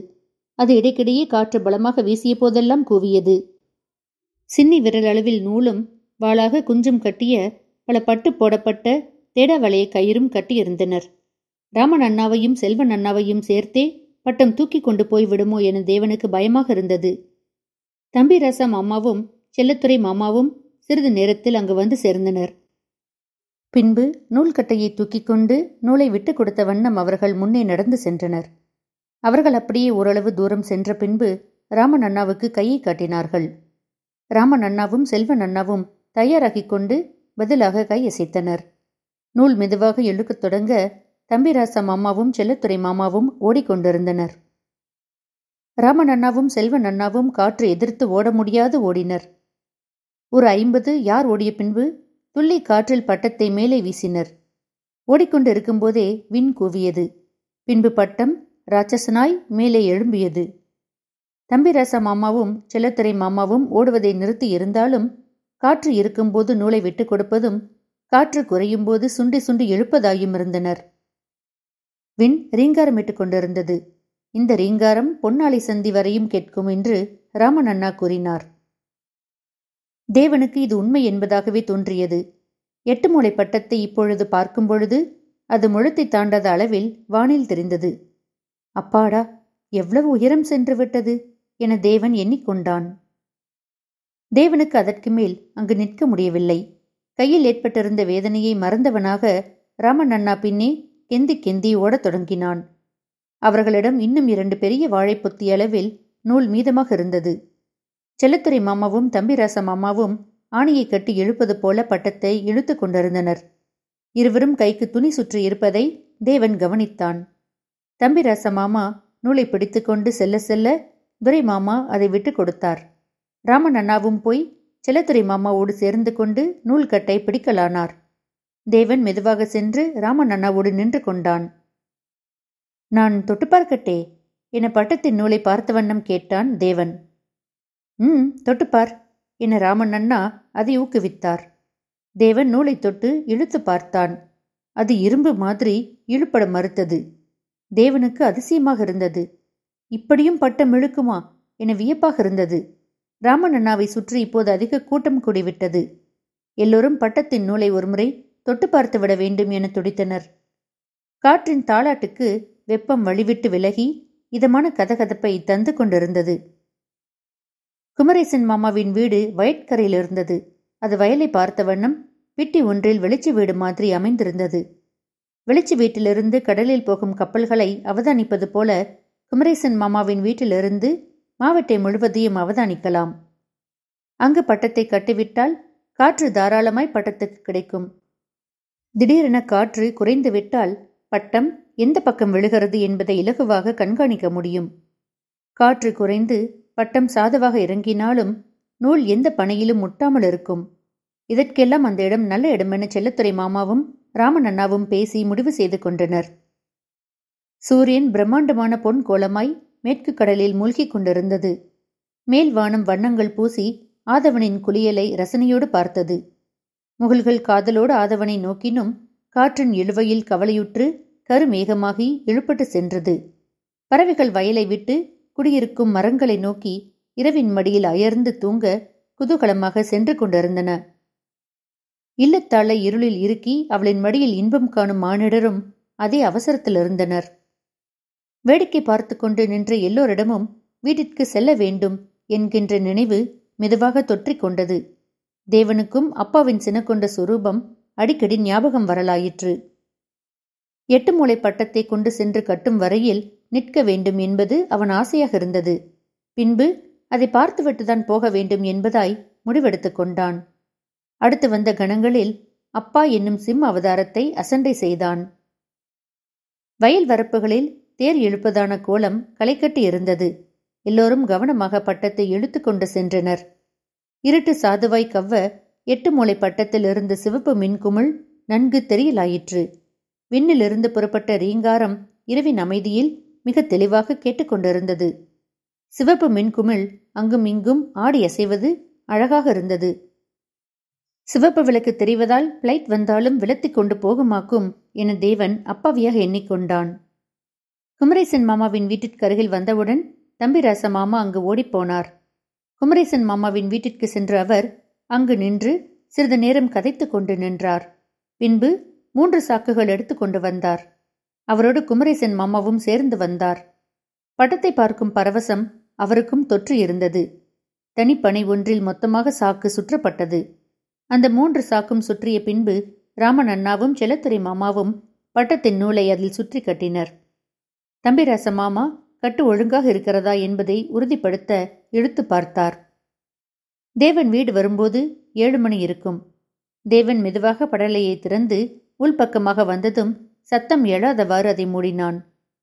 அது இடைக்கிடையே காற்று பலமாக வீசிய போதெல்லாம் கூவியது. சின்னி விரல் அளவில் நூலும் வாளாக குஞ்சம் கட்டிய பல பட்டு போடப்பட்ட தேட வளைய கயிறும் கட்டியிருந்தனர். ராமன் அண்ணாவையும் செல்வன் அண்ணாவையும் சேர்த்தே பட்டம் தூக்கி கொண்டு போய் விடுமோ என தேவனுக்கு பயமாக இருந்தது. தம்பிராசா மாமாவும் செல்லத்துறை மாமாவும் சிறிது நேரத்தில் அங்கு வந்து சேர்ந்தனர். பின்பு நூல்கட்டையை தூக்கிக் கொண்டு நூலை விட்டுக் கொடுத்த வண்ணம் அவர்கள் முன்னே நடந்து சென்றனர். அவர்கள் அப்படியே ஓரளவு தூரம் சென்ற பின்பு ராமன் அண்ணாவுக்கு கையை காட்டினார்கள். ராமன் அண்ணாவும் செல்வன் அண்ணாவும் தயாராகிக் கொண்டு பதிலாக கையசைத்தனர் நூல் மெதுவாக எழுக்கத் தொடங்க தம்பிராசா மாமாவும் செல்லத்துறை மாமாவும் ஓடிக்கொண்டிருந்தனர். ராமன் அண்ணாவும் செல்வன் அண்ணாவும் காற்று எதிர்த்து ஓட முடியாது ஓடினர். ஒரு ஐம்பது யார் ஓடிய பின்பு துள்ளி காற்றில் பட்டத்தை மேலே வீசினர். ஓடிக்கொண்டு இருக்கும்போதே விண் கூவியது. பின்பு பட்டம் ராட்சசனாய் மேலே எழும்பியது. தம்பிராசா மாமாவும் செல்லத்துறை மாமாவும் ஓடுவதை நிறுத்தி இருந்தாலும் காற்று இருக்கும்போது நூலை விட்டுக் கொடுப்பதும் காற்று குறையும் போது சுண்டி சுண்டி எழுப்பதாயும் இருந்தனர். விண் ரீங்காரமிட்டுக் கொண்டிருந்தது. இந்த ரீங்காரம் பொன்னாளி சந்தி வரையும் கேட்கும் என்று ராமன் அண்ணா கூறினார். தேவனுக்கு இது உண்மை என்பதாகவே தோன்றியது. எட்டு மூளை பட்டத்தை இப்பொழுது பார்க்கும் பொழுது அது முழத்தை தாண்டாத அளவில் வானில் தெரிந்தது. அப்பாடா எவ்வளவு உயரம் சென்று விட்டது என தேவன் எண்ணிக்கொண்டான். தேவனுக்கு அதற்கு மேல் அங்கு நிற்க முடியவில்லை. கையில் ஏற்பட்டிருந்த வேதனையை மறந்தவனாக ராமன் அண்ணா பின்னே கெந்தி கெந்தி ஓடத் தொடங்கினான். அவர்களிடம் இன்னும் இரண்டு பெரிய வாழைப்பொத்தி அளவில் நூல் மீதமாக இருந்தது. செல்லத்துறை மாமாவும் தம்பிராச மாமாவும் ஆணியை கட்டி இழுப்பது போல பட்டத்தை இழுத்து கொண்டிருந்தனர். இருவரும் கைக்கு துணி சுற்றி இருப்பதை தேவன் கவனித்தான். தம்பிராச மாமா நூலை பிடித்துக்கொண்டு செல்ல செல்ல துரை மாமா அதை விட்டு கொடுத்தார். ராமன் அண்ணாவும் போய் செல்லத்துறை மாமாவோடு சேர்ந்து கொண்டு நூல்கட்டை பிடிக்கலானார். தேவன் மெதுவாக சென்று ராமன் அண்ணாவோடு நின்று கொண்டான். நான் தொட்டுப்பார்க்கட்டே என பட்டத்தின் நூலை பார்த்த வண்ணம் கேட்டான் தேவன். ம் தொட்டுப்பார் என ராமன் அண்ணா அதை ஊக்குவித்தார். தேவன் நூலை தொட்டு இழுத்து பார்த்தான். அது இரும்பு மாதிரி இழுப்பட மறுத்தது. தேவனுக்கு அதிசயமாக இருந்தது. இப்படியும் பட்டம் இழுக்குமா? என வியப்பாக இருந்தது. ராமன் அண்ணாவை சுற்றி இப்போது அதிக கூட்டம் கூடிவிட்டது. எல்லோரும் பட்டத்தின் நூலை ஒருமுறை தொட்டு பார்த்து விட வேண்டும் என துடித்தனர். காற்றின் தாளாட்டுக்கு வெப்பம் வழிவிட்டு விலகி இதமான கதகதப்பை தந்து கொண்டிருந்தது. குமரேசன் மாமாவின் வீடு வயற்கரையில் இருந்தது. அது வயலை பார்த்த வண்ணம் பிட்டி ஒன்றில் வெளிச்சு வீடு மாதிரி அமைந்திருந்தது. வெளிச்சு வீட்டிலிருந்து கடலில் போகும் கப்பல்களை அவதானிப்பது போல குமரேசன் மாமாவின் வீட்டிலிருந்து மாவட்டை முழுவதையும் அவதானிக்கலாம். அங்கு பட்டத்தை கட்டிவிட்டால் காற்று தாராளமாய் பட்டத்துக்கு கிடைக்கும். திடீரென காற்று குறைந்துவிட்டால் பட்டம் எந்த பக்கம் விழுகிறது என்பதை இலகுவாக கண்காணிக்க முடியும். காற்று குறைந்து பட்டம் சாதுவாக இறங்கினாலும் நூல் எந்த பனையிலும் முட்டாமல் இருக்கும். இதற்கெல்லாம் அந்த இடம் நல்ல இடமென செல்லத்துறை மாமாவும் ராமன் பேசி முடிவு செய்து கொண்டனர். சூரியன் பிரம்மாண்டமான பொன் கோலமாய் மேற்கு கடலில் மூழ்கிக் கொண்டிருந்தது. மேல் வானம் வண்ணங்கள் பூசி ஆதவனின் குளியலை ரசனையோடு பார்த்தது. முகல்கள் காதலோடு ஆதவனை நோக்கினும் காற்றின் இழுவையில் கவலையுற்று கருமேகமாகி இழுப்பட்டு சென்றது. பறவைகள் வயலை விட்டு குடியிருக்கும் மரங்களை நோக்கி இரவின் மடியில் அயர்ந்து தூங்க குதூகலமாக சென்று கொண்டிருந்தன. இல்லத்தாளை இருளில் இறுக்கி அவளின் மடியில் இன்பம் காணும் மானிடரும் அதே அவசரத்தில் இருந்தனர் வேடிக்கை பார்த்து கொண்டு நின்ற எல்லோரிடமும் வீட்டிற்கு செல்ல வேண்டும் என்கின்ற நினைவு மெதுவாக தொற்றிக் கொண்டது. தேவனுக்கும் அப்பாவின் சினக்கொண்ட சுரூபம் அடிக்கடி ஞாபகம் வரலாயிற்று. எட்டு மூளை பட்டத்தை கொண்டு சென்று கட்டும் வரையில் நிற்க வேண்டும் என்பது அவன் ஆசையாக இருந்தது. பின்பு அதை பார்த்துவிட்டுதான் போக வேண்டும் என்பதாய் முடிவெடுத்துக் கொண்டான். அடுத்து வந்த கணங்களில் அப்பா என்னும் சிம் அவதாரத்தை அசண்டை செய்தான். வயல் வரப்புகளில் தேர் இழுப்பதான கோலம் களைக்கட்டி இருந்தது. எல்லோரும் கவனமாக பட்டத்தை இழுத்து கொண்டு சென்றனர். இருட்டு சாதுவாய் கவ்வ எட்டு மூளை பட்டத்தில் இருந்த சிவப்பு மின்குமிழ் நன்கு தெரியலாயிற்று. விண்ணிலிருந்து புறப்பட்ட ரீங்காரம் இரவின் அமைதியில் மிக தெளிவாக கேட்டுக்கொண்டிருந்தது சிவப்பு மின்குமிழ் அங்கும் இங்கும் ஆடி அசைவது அழகாக இருந்தது. சிவப்பு விளக்கு தெரிவதால் பிளைட் வந்தாலும் விலத்திக் கொண்டு போகுமாக்கும் என தேவன் அப்பாவியாக எண்ணிக்கொண்டான் குமரேசன் மாமாவின் வீட்டிற்கு அருகில் வந்தவுடன் தம்பிராச மாமா அங்கு ஓடிப்போனார். குமரேசன் மாமாவின் வீட்டிற்கு சென்ற அவர் அங்கு நின்று சிறிது நேரம் கதைத்துக் கொண்டு நின்றார். பின்பு மூன்று சாக்குகள் எடுத்துக்கொண்டு வந்தார். அவரோடு குமரேசன் மாமாவும் சேர்ந்து வந்தார். படத்தை பார்க்கும் பரவசம் அவருக்கும் தொற்று இருந்தது. தனிப்பனை ஒன்றில் மொத்தமாக சாக்கு சுற்றப்பட்டது. அந்த மூன்று சாக்கும் சுற்றிய பின்பு ராமன் அண்ணாவும் செல்லத்துறை மாமாவும் பட்டத்தின் நூலை அதில் சுற்றி கட்டினர். தம்பி மாமா கட்டு ஒழுங்காக இருக்கிறதா என்பதை உறுதிப்படுத்த எடுத்து பார்த்தார். தேவன் வீடு வரும்போது ஏழு மணி இருக்கும். தேவன் மெதுவாக படலையை திறந்து உள்பக்கமாக வந்ததும் சத்தம் எழாதவாறு அதை மூடினான்.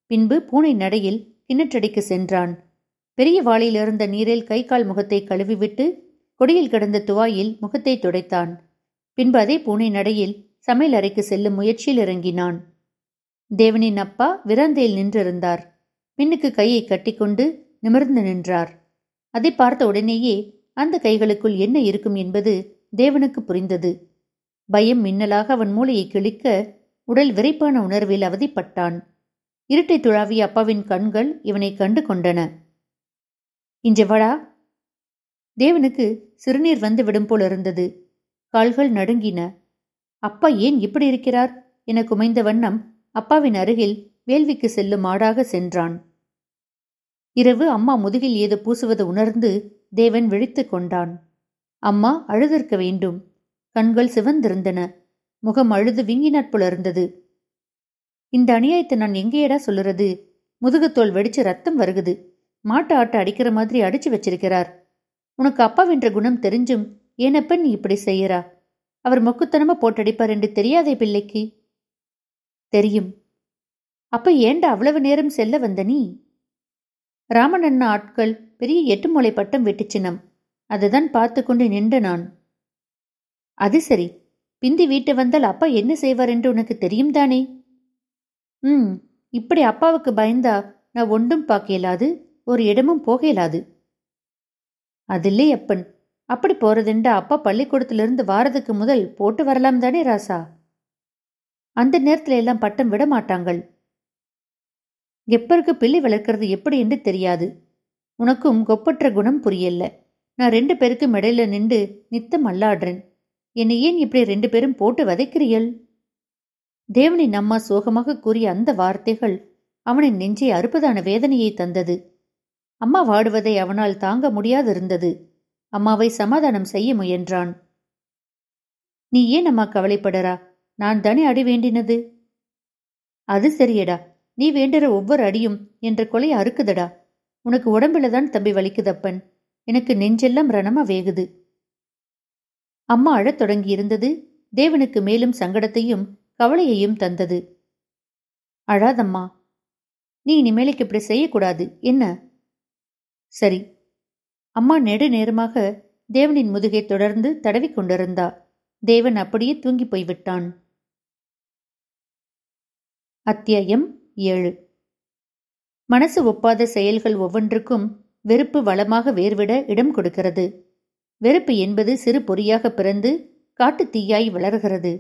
பின்பு பூனை நடையில் கிணற்றடிக்கு சென்றான். பெரிய வாளியில் இருந்த நீரில் கை கால் முகத்தை கழுவிவிட்டு கொடியில் கிடந்த துவாயில் முகத்தை துடைத்தான். பின்பு அதே பூனை நடையில் சமையல் அறைக்கு செல்லும் முயற்சியில் இறங்கினான். தேவனின் அப்பா விரந்தையில் நின்றிருந்தார். பின்னுக்கு கையை கட்டிக்கொண்டு நிமிர்ந்து நின்றார். அதை பார்த்த உடனேயே அந்த கைகளுக்குள் என்ன இருக்கும் என்பது தேவனுக்கு புரிந்தது. பயம் மின்னலாக அவன் மூளையை கிழிக்க உடல் விரைப்பான உணர்வில் அவதிப்பட்டான். இருட்டை துழாவிய அப்பாவின் கண்கள் இவனை கண்டு கொண்டன. இஞ்சவடா தேவனுக்கு சிறுநீர் வந்து விடும் போல் இருந்தது. கால்கள் நடுங்கின. அப்பா ஏன் இப்படி இருக்கிறார்? என குமைந்த வண்ணம் அப்பாவின் அருகில் வேள்விக்கு செல்லும் ஆடாக சென்றான். இரவு அம்மா முதுகில் ஏதோ பூசுவது உணர்ந்து தேவன் விழித்து கொண்டான். அம்மா அழுதிருக்க வேண்டும். கண்கள் சிவந்திருந்தன. முகம் அழுது வீங்கினாற் இருந்தது இந்த அநியாயத்தை நான் எங்கேயடா சொல்லுறது? முதுகுத்தோல் வெடிச்சு ரத்தம் வருகுது. மாட்டு ஆட்டை அடிக்கிற மாதிரி அடிச்சு வச்சிருக்கிறார். உனக்கு அப்பாவென்ற குணம் தெரிஞ்சும் ஏனப்ப நீ இப்படி செய்யறா அவர் மொக்குத்தனமா போட்டடிப்பார் என்று தெரியாதே பிள்ளைக்கு. தெரியும். அப்ப ஏண்டா அவ்வளவு நேரம் செல்ல வந்த நீ? ராமனண்ணா ஆட்கள் பெரிய எட்டு முளை பட்டம் வெட்டிச்சினம் அதுதான் பார்த்து கொண்டு நின்ற நான். அது சரி. பிந்தி வீட்டு வந்தால் அப்பா என்ன செய்வார் என்று உனக்கு தெரியும் தானே? ம். இப்படி அப்பாவுக்கு பயந்தா நான் ஒன்றும் பார்க்க இயலாது ஒரு இடமும் போக இயலாது அதில்லே அப்பன். அப்படி போறதுண்டா அப்பா பள்ளிக்கூடத்திலிருந்து வாரதுக்கு முதல் போட்டு வரலாம் தானே ராசா? அந்த நேரத்துல எல்லாம் பட்டம் விட மாட்டாங்கள். கெப்பருக்கு பிள்ளை வளர்க்கறது எப்படி என்று தெரியாது. உனக்கும் கொப்பற்ற குணம் புரியல நான் ரெண்டு பேருக்கும் இடையில நின்று நித்தம் அல்லாடுறேன். என்னை ஏன் இப்படி ரெண்டு பேரும் போட்டு வதைக்கிறீள் தேவனின் அம்மா சோகமாக கூறிய அந்த வார்த்தைகள் அவனின் நெஞ்சை அறுப்பதான வேதனையை தந்தது. அம்மா வாடுவதை அவனால் தாங்க முடியாதிருந்தது. அம்மாவை சமாதானம் செய்ய முயன்றான். நீ ஏன் அம்மா கவலைப்படறா? நான் தானே அடி வேண்டினது? அது சரியடா. நீ வேண்டுற ஒவ்வொரு அடியும் என்ற கொலை அறுக்குதடா. உனக்கு உடம்புல தான் தம்பி வலிக்குதப்பன் எனக்கு நெஞ்செல்லாம் ரணமா வேகுது. அம்மா அழத் தொடங்கி இருந்தது தேவனுக்கு மேலும் சங்கடத்தையும் கவலையையும் தந்தது. அழாதம்மா. நீ இனிமேலுக்கு இப்படி செய்யக்கூடாது. என்ன? சரி. அம்மா நெடு நேரமாக தேவனின் முதுகை தொடர்ந்து தடவி கொண்டிருந்தா. தேவன் அப்படியே தூங்கி போய்விட்டான். அத்தியாயம் ஏழு. மனசு ஒப்பாத செயல்கள் ஒவ்வொன்றுக்கும் வெறுப்பு வளமாக வேர்விட இடம் கொடுக்கிறது. வெறுப்பு என்பது சிறு பொறியாக பிறந்து காட்டு தீயாய் வளர்கிறது.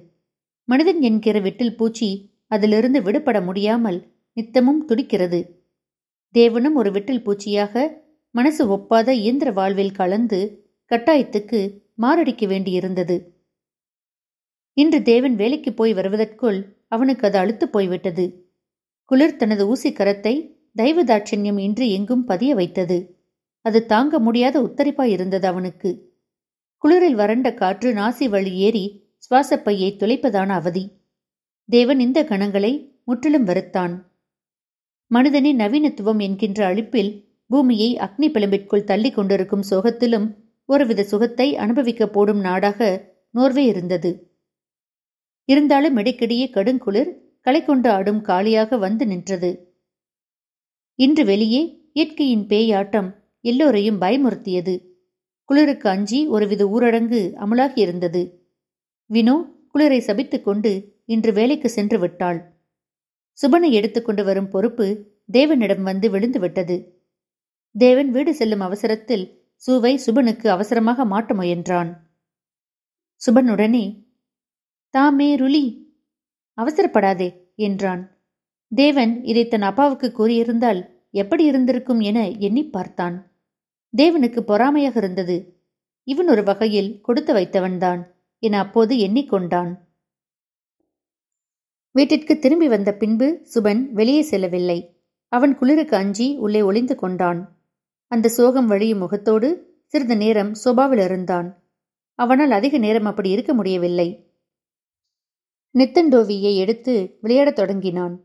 மனிதன் என்கிற விட்டில் பூச்சி அதிலிருந்து விடுபட முடியாமல் நித்தமும் துடிக்கிறது. தேவனும் ஒரு விட்டில் பூச்சியாக மனசு ஒப்பாத இயந்திர வாழ்வில் கலந்து கட்டாயத்துக்கு மாரடிக்க வேண்டியிருந்தது. இன்று தேவன் வேலைக்கு போய் வருவதற்குள் அவனுக்கு அது அழுத்து போய்விட்டது. குளிர் தனது ஊசி கரத்தை தெய்வ தாட்சண்யம் இன்று எங்கும் பதிய வைத்தது. அது தாங்க முடியாத உத்தரிப்பாய் இருந்தது அவனுக்கு. குளிரில் வறண்ட காற்று நாசி வழி ஏறி சுவாசப்பையை துளைப்பதான அவதி. தேவன் இந்த கணங்களை முற்றிலும் வெறுத்தான். மனிதனின் நவீனத்துவம் என்கின்ற அழிப்பில் பூமியை அக்னி பிளம்பிற்குள் தள்ளி கொண்டிருக்கும் சோகத்திலும் ஒருவித சுகத்தை அனுபவிக்க போடும் நாடாக நோர்வே இருந்தது. இருந்தாலும் இடைக்கிடையே கடுங்குளிர் களை கொண்டு ஆடும் காளியாக வந்து நின்றது. இன்று வெளியே இயற்கையின் பேயாட்டம் எல்லோரையும் பயமுறுத்தியது. குளிருக்கு அஞ்சி ஒருவித ஊரடங்கு அமலாகி இருந்தது. வினோ குளிரை சபித்துக் கொண்டு இன்று வேலைக்கு சென்று விட்டாள். சுபனை எடுத்துக்கொண்டு வரும் பொறுப்பு தேவனிடம் வந்து விழுந்து விட்டது. தேவன் வீடு செல்லும் அவசரத்தில் சூவை சுபனுக்கு அவசரமாக மாட்ட முயன்றான். சுபனுடனே தாமே ருலி அவசரப்படாதே என்றான். தேவன் இதை தன் அப்பாவுக்கு கூறியிருந்தால் எப்படி இருந்திருக்கும் என எண்ணி பார்த்தான். தேவனுக்கு பொறாமையாக இருந்தது. இவன் ஒரு வகையில் கொடுத்து வைத்தவன்தான் என அப்போது எண்ணிக்கொண்டான் வீட்டிற்கு திரும்பி வந்த பின்பு சுபன் வெளியே செல்லவில்லை. அவன் குளிருக்கு அஞ்சி உள்ளே ஒளிந்து கொண்டான். அந்த சோகம் வழியும் முகத்தோடு சிறிது நேரம் சோபாவில் இருந்தான். அவனால் அதிக நேரம் அப்படி இருக்க முடியவில்லை. நித்தண்டோவியை எடுத்து விளையாடத் தொடங்கினான்.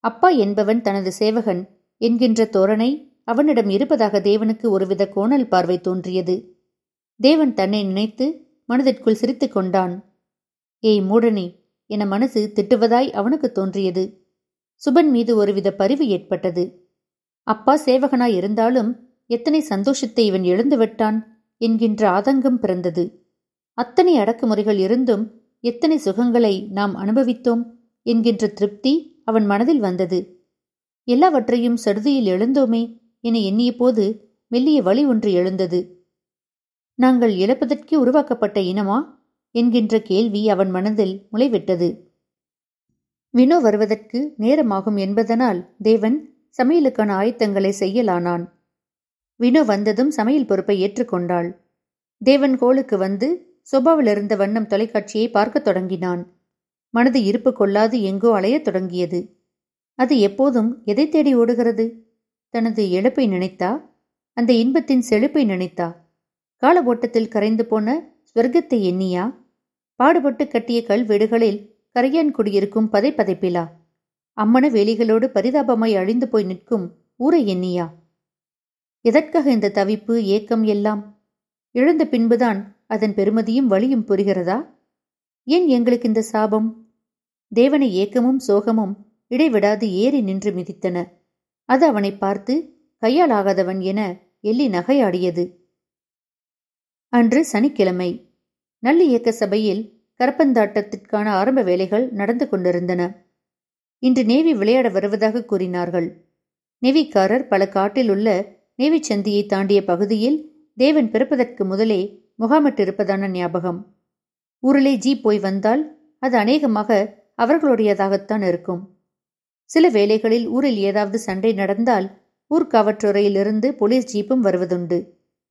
அப்பா என்பவன் தனது சேவகன் என்கின்ற தோரணை அவனிடம் இருப்பதாக தேவனுக்கு ஒருவித கோணல் பார்வை தோன்றியது. தேவன் தன்னை நினைத்து மனதிற்குள் சிரித்துக் கொண்டான். ஏய் மூடனே என மனசு திட்டுவதாய் அவனுக்கு தோன்றியது. சுபன் மீது ஒருவித பரிவு ஏற்பட்டது. அப்பா சேவகனாய் இருந்தாலும் எத்தனை சந்தோஷத்தை இவன் எழுந்துவிட்டான் என்கின்ற ஆதங்கம் பிறந்தது. அத்தனை அடக்குமுறைகள் இருந்தும் எத்தனை சுகங்களை நாம் அனுபவித்தோம் என்கின்ற திருப்தி அவன் மனதில் வந்தது. எல்லாவற்றையும் சடுதியில் எழுந்தோமே என எண்ணிய போது மெல்லிய வழி ஒன்று எழுந்தது. நாங்கள் இழப்பதற்கே உருவாக்கப்பட்ட இனமா? என்கின்ற கேள்வி அவன் மனதில் முளைவிட்டது. வினோ வருவதற்கு நேரமாகும் என்பதனால் தேவன் சமையலுக்கான ஆயத்தங்களை செய்யலானான். வினோ வந்ததும் சமையல் பொறுப்பை ஏற்றுக்கொண்டாள். தேவன் கோளுக்கு வந்து சொபாவில் இருந்த வண்ணம் தொலைக்காட்சியை பார்க்கத் தொடங்கினான். மனது இருப்பு கொள்ளாது எங்கோ அலையத் தொடங்கியது. அது எப்போதும் எதை தேடி ஓடுகிறது? தனது இழப்பை நினைத்தா? அந்த இன்பத்தின் செழுப்பை நினைத்தா? கால ஓட்டத்தில் கரைந்து போன ஸ்வர்க்கத்தை எண்ணியா? பாடுபட்டு கட்டிய கல்வீடுகளில் கரையான் குடியிருக்கும் பதை பதைப்பிலா? அம்மன வேலிகளோடு பரிதாபமாய் அழிந்து போய் நிற்கும் ஊரை எண்ணியா? எதற்காக இந்த தவிப்பு ஏக்கம் எல்லாம்? எழுந்த பின்புதான் அதன் பெருமதியும் வழியும் புரிகிறதா? ஏன் எங்களுக்கு இந்த சாபம்? தேவனை ஏக்கமும் சோகமும் இடைவிடாது ஏறி நின்று மிதித்தன. அது அவனை பார்த்து கையாலாகாதவன் என எள்ளி நகையாடியது. அன்று சனிக்கிழமை நல்ல இயக்க சபையில் கரப்பந்தாட்டத்திற்கான ஆரம்ப வேலைகள் நடந்து கொண்டிருந்தன. இன்று நேவி விளையாட வருவதாக கூறினார்கள். நெவிக்காரர் பல காட்டில் உள்ள நேவிச்சந்தியை தாண்டிய பகுதியில் தேவன் பிறப்பதற்கு முதலே முகாமிட்டிருப்பதான ஞாபகம். ஊரிலே ஜீப் போய் வந்தால் அது அநேகமாக அவர்களுடையதாகத்தான் இருக்கும். சில வேளைகளில் ஊரில் ஏதாவது சண்டை நடந்தால் ஊர்காவற்றுறையிலிருந்து போலீஸ் ஜீப்பும் வருவதுண்டு.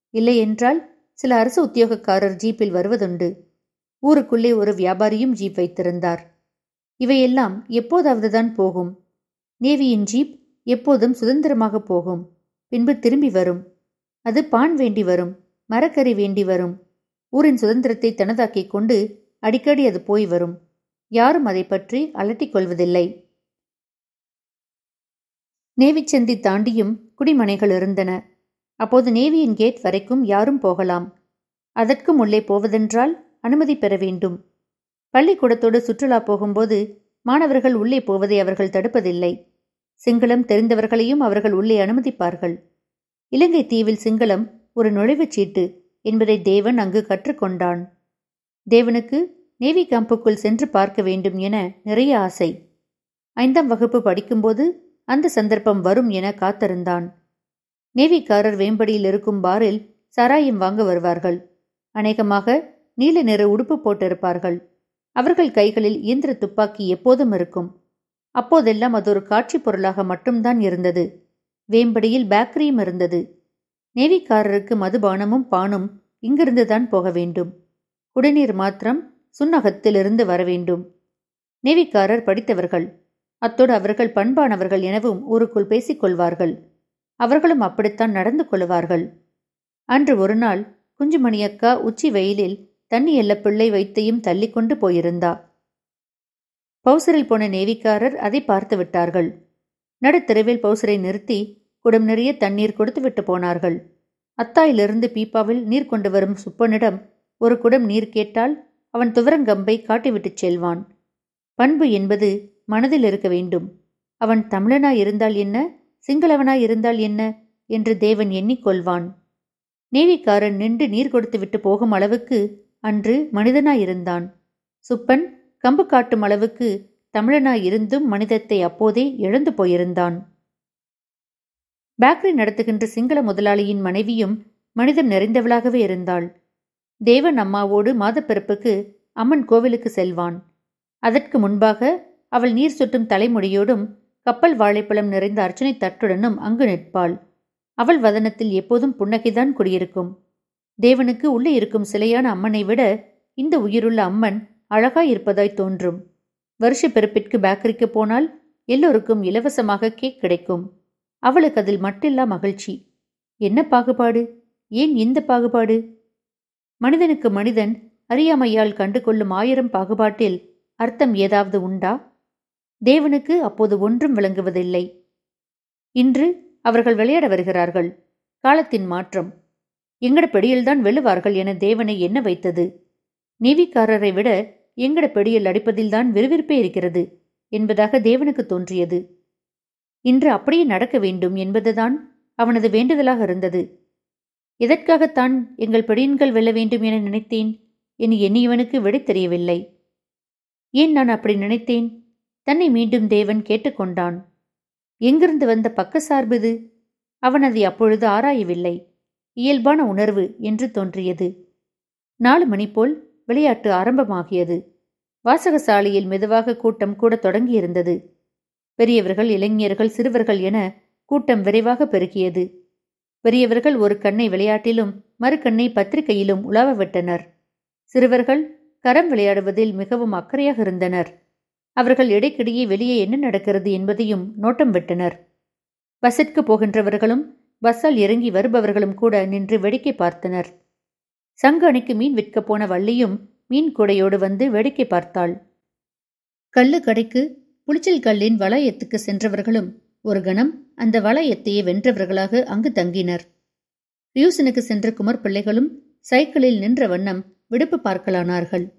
இல்லையென்றால் சில அரசு உத்தியோகக்காரர் ஜீப்பில் வருவதுண்டு. ஊருக்குள்ளே ஒரு வியாபாரியும் ஜீப் வைத்திருந்தார். இவையெல்லாம் எப்போதாவதுதான் போகும். நேவியின் ஜீப் எப்போதும் சுதந்திரமாக போகும். பின்பு திரும்பி வரும். அது பான் வேண்டி வரும். மரக்கறி வேண்டி வரும். ஊரின் சுதந்திரத்தை தனதாக்கிக் கொண்டு அடிக்கடி அது போய் வரும். யாரும் அதை பற்றி அலட்டிக் கொள்வதில்லை. நேவிச்சந்தி தாண்டியும் குடிமனைகள் இருந்தன. அப்போது நேவியின் கேட் வரைக்கும் யாரும் போகலாம். அதற்கும் உள்ளே போவதென்றால் அனுமதி பெற வேண்டும். பள்ளிக்கூடத்தோடு சுற்றுலா போகும்போது மாணவர்கள் உள்ளே போவதை அவர்கள் தடுப்பதில்லை. சிங்களம் தெரிந்தவர்களையும் அவர்கள் உள்ளே அனுமதிப்பார்கள். இலங்கை தீவில் சிங்களம் ஒரு நுழைவுச் சீட்டு என்பதை தேவன் அங்கு கற்றுக்கொண்டான். தேவனுக்கு நேவி கேம்புக்குள் சென்று பார்க்க வேண்டும் என நிறைய ஆசை. ஐந்தாம் வகுப்பு படிக்கும்போது அந்த சந்தர்ப்பம் வரும் என காத்திருந்தான். நேவிக்காரர் வேம்படியில் இருக்கும் பாரில் சாராயம் வாங்க வருவார்கள். அநேகமாக நீல நிற உடுப்பு போட்டிருப்பார்கள். அவர்கள் கைகளில் இயந்திர துப்பாக்கி எப்போதும் இருக்கும். அப்போதெல்லாம் அது ஒரு காட்சி பொருளாக மட்டும்தான் இருந்தது. வேம்படியில் பேக்கரியும் இருந்தது. நேவிக்காரருக்கு மதுபானமும் பானும் இங்கிருந்துதான் போக வேண்டும். குடிநீர் மாத்திரம் சுன்னகத்திலிருந்து வர வேண்டும். நேவிக்காரர் படித்தவர்கள். அத்தோடு அவர்கள் பண்பானவர்கள் எனவும் ஊருக்குள் பேசிக் கொள்வார்கள். அவர்களும் அப்படித்தான் நடந்து கொள்வார்கள். அன்று ஒரு நாள் குஞ்சுமணியக்கா உச்சி வெயிலில் தண்ணி எல்ல பிள்ளை வைத்தையும் தள்ளிக்கொண்டு போயிருந்தா. பௌசரில் போன நேவிக்காரர் அதை பார்த்து விட்டார்கள். நடுத்தெருவில் பௌசரை நிறுத்தி குடம் நிறைய தண்ணீர் கொடுத்து விட்டு போனார்கள். அத்தாயிலிருந்து பீப்பாவில் நீர் கொண்டு வரும் சுப்பனிடம் ஒரு குடம் நீர் கேட்டால் அவன் துவரங்கம்பை காட்டிவிட்டுச் செல்வான். பண்பு என்பது மனதில் இருக்க வேண்டும். அவன் தமிழனாய் இருந்தால் என்ன? சிங்களவனாய் இருந்தால் என்ன? என்று தேவன் எண்ணிக்கொள்வான் நேவிக்காரன் நின்று நீர் கொடுத்து விட்டு போகும் அளவுக்கு அன்று மனிதனாயிருந்தான் சுப்பன் கம்பு காட்டும் அளவுக்கு தமிழனாயிருந்தும் மனிதத்தை அப்போதே இழந்து போயிருந்தான். பேக்கரி நடத்துகின்ற சிங்கள முதலாளியின் மனைவியும் மனிதம் நிறைந்தவளாகவே இருந்தாள். தேவன் அம்மாவோடு மாதப்பிறப்புக்கு அம்மன் கோவிலுக்கு செல்வான். அதற்கு முன்பாக அவள் நீர் சுட்டும் தலைமுடியோடும் கப்பல் வாழைப்பழம் நிறைந்த அர்ச்சனை தட்டுடனும் அங்கு நிற்பாள். அவள் வதனத்தில் எப்போதும் புன்னகைதான் குடியிருக்கும். தேவனுக்கு உள்ளே இருக்கும் சிலையான அம்மனை விட இந்த உயிருள்ள அம்மன் அழகாய் இருப்பதாய் தோன்றும். வருஷ பிறப்பிற்கு பேக்கரிக்கு போனால் எல்லோருக்கும் இலவசமாக கேக் கிடைக்கும். அவளுக்கு அதில் மட்டில்லா மகிழ்ச்சி. என்ன பாகுபாடு? ஏன் இந்த பாகுபாடு? மனிதனுக்கு மனிதன் அறியாமையால் கண்டு கொள்ளும் ஆயிரம் பாகுபாட்டில் அர்த்தம் ஏதாவது உண்டா? தேவனுக்கு அப்போது ஒன்றும் விளங்குவதில்லை. இன்று அவர்கள் விளையாட வருகிறார்கள். காலத்தின் மாற்றம். எங்கட பெடியில்தான் வெல்லுவார்கள் என தேவனை என்ன வைத்தது? நீவிக்காரரை விட எங்கட பெடியில் அடிப்பதில்தான் விறுவிறுப்பே இருக்கிறது என்பதாக தேவனுக்கு தோன்றியது. இன்று அப்படியே நடக்க வேண்டும் என்பதுதான் அவனது வேண்டுதலாக இருந்தது. எதற்காகத்தான் எங்கள் பெடியன்கள் வெல்ல வேண்டும் என நினைத்தேன்? என் எண்ணியவனுக்கு விடை தெரியவில்லை. ஏன் நான் அப்படி நினைத்தேன்? தன்னை மீண்டும் தேவன் கேட்டுக்கொண்டான். எங்கிருந்து வந்த பக்க சார்பது அவன் அதை அப்பொழுது ஆராயவில்லை. இயல்பான உணர்வு என்று தோன்றியது. நாலு மணி போல் விளையாட்டு ஆரம்பமாகியது. வாசகசாலையில் மெதுவாக கூட்டம் கூட தொடங்கியிருந்தது. பெரியவர்கள் இளைஞர்கள் சிறுவர்கள் என கூட்டம் விரைவாக பெருகியது. பெரியவர்கள் ஒரு கண்ணை விளையாட்டிலும் மறுகண்ணை பத்திரிகையிலும் உலாவ விட்டனர். சிறுவர்கள் கரம் விளையாடுவதில் மிகவும் அக்கறையாக இருந்தனர். அவர்கள் இடைக்கிடையே வெளியே என்ன நடக்கிறது என்பதையும் நோட்டம் விட்டனர். பஸ்ஸிற்கு போகின்றவர்களும் பஸ்ஸால் இறங்கி வருபவர்களும் கூட நின்று வேடிக்கை பார்த்தனர். சங்க அணிக்கு மீன் விற்கப் போன வள்ளியும் மீன் கூடையோடு வந்து வேடிக்கை பார்த்தாள். கள்ளு கடைக்கு புளிச்சல் கல்லின் வளையத்துக்கு சென்றவர்களும் ஒரு கணம் அந்த வளையத்தையே வென்றவர்களாக அங்கு தங்கினர். ரியூசனுக்கு சென்ற குமர் பிள்ளைகளும் சைக்கிளில் நின்ற வண்ணம் விடுப்பு பார்க்கலானார்கள்.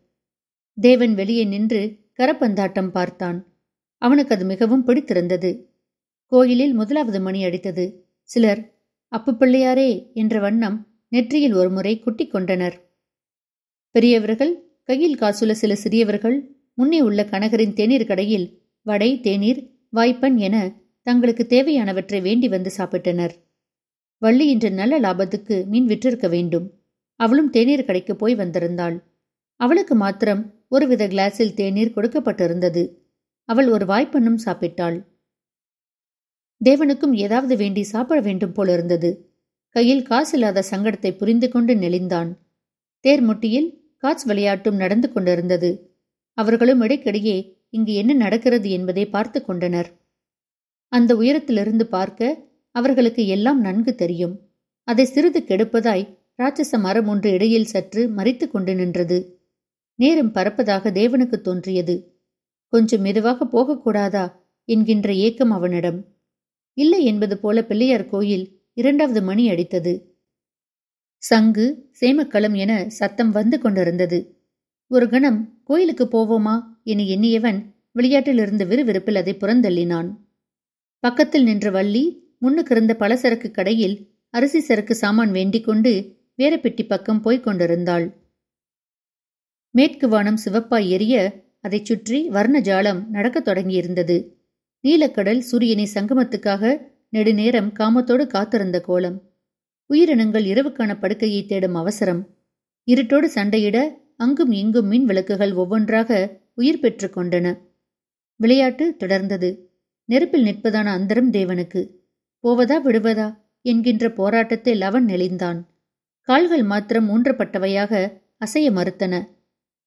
தேவன் வெளியே நின்று கரப்பந்தாட்டம் பார்த்தான். அவனுக்கு அது மிகவும் பிடித்திருந்தது. கோயிலில் முதலாவது மணி அடித்தது. சிலர் அப்பு பிள்ளையாரே என்ற வண்ணம் நெற்றியில் ஒருமுறை குட்டி கொண்டனர். பெரியவர்கள் கையில் காசுள்ள சில சிறியவர்கள் முன்னே உள்ள கனகரின் தேநீர் கடையில் வடை தேநீர் வாய்ப்பன் என தங்களுக்கு தேவையானவற்றை வேண்டி வந்து சாப்பிட்டனர். வள்ளி இன்று நல்ல லாபத்துக்கு மீன் விற்றிருக்க வேண்டும். அவளும் தேநீர் கடைக்கு போய் வந்திருந்தாள். அவளுக்கு மாத்திரம் ஒருவித கிளாஸில் தேநீர் கொடுக்கப்பட்டிருந்தது. அவள் ஒரு வாய்ப்பண்ணும் சாப்பிட்டாள். தேவனுக்கும் ஏதாவது வேண்டி சாப்பிட வேண்டும் போலிருந்தது கையில் காசில்லாத சங்கடத்தை புரிந்து கொண்டு நெளிந்தான். தேர்முட்டியில் காட்ஸ் விளையாட்டும் நடந்து கொண்டிருந்தது. அவர்களும் இடைக்கிடையே இங்கு என்ன நடக்கிறது என்பதை பார்த்து கொண்டனர். அந்த உயரத்திலிருந்து பார்க்க அவர்களுக்கு எல்லாம் நன்கு தெரியும். அதை சிறிது கெடுப்பதாய் ராட்சச மரம் ஒன்று இடையில் சற்று மறித்து கொண்டு நின்றது. நேரம் பறப்பதாக தேவனுக்கு தோன்றியது. கொஞ்சம் மெதுவாக போகக்கூடாதா என்கின்ற ஏக்கம் அவனிடம். இல்லை என்பது போல பிள்ளையார் கோயில் இரண்டாவது மணி அடித்தது. சங்கு சேமக்களம் என சத்தம் வந்து கொண்டிருந்தது. ஒரு கணம் கோயிலுக்கு போவோமா? என எண்ணியவன் விளையாட்டிலிருந்து விறுவிறுப்பில் அதை புறந்தள்ளினான். பக்கத்தில் நின்ற வள்ளி முன்னுக்கிருந்த பலசரக்கு கடையில் அரிசி சரக்கு சாமான் வேண்டிக் கொண்டு வேற பக்கம் போய்க் கொண்டிருந்தாள். மேற்கு வானம் சிவப்பாய் எரிய அதைச் சுற்றி வர்ணஜாலம் நடக்கத் தொடங்கியிருந்தது. நீலக்கடல் சூரியனை சங்கமத்துக்காக நெடுநேரம் காமத்தோடு காத்திருந்த கோலம். உயிரினங்கள் இரவுக்கான படுக்கையை தேடும் அவசரம். இருட்டோடு சண்டையிட அங்கும் இங்கும் மின் விளக்குகள் ஒவ்வொன்றாக உயிர் பெற்று கொண்டன. விளையாட்டு தொடர்ந்தது. நெருப்பில் நிற்பதான அந்தரம் தேவனுக்கு போவதா விடுவதா? என்கின்ற போராட்டத்தில் அவன் நெளிந்தான். கால்கள் மாத்திரம் ஊன்றப்பட்டவையாக அசைய மறுத்தன.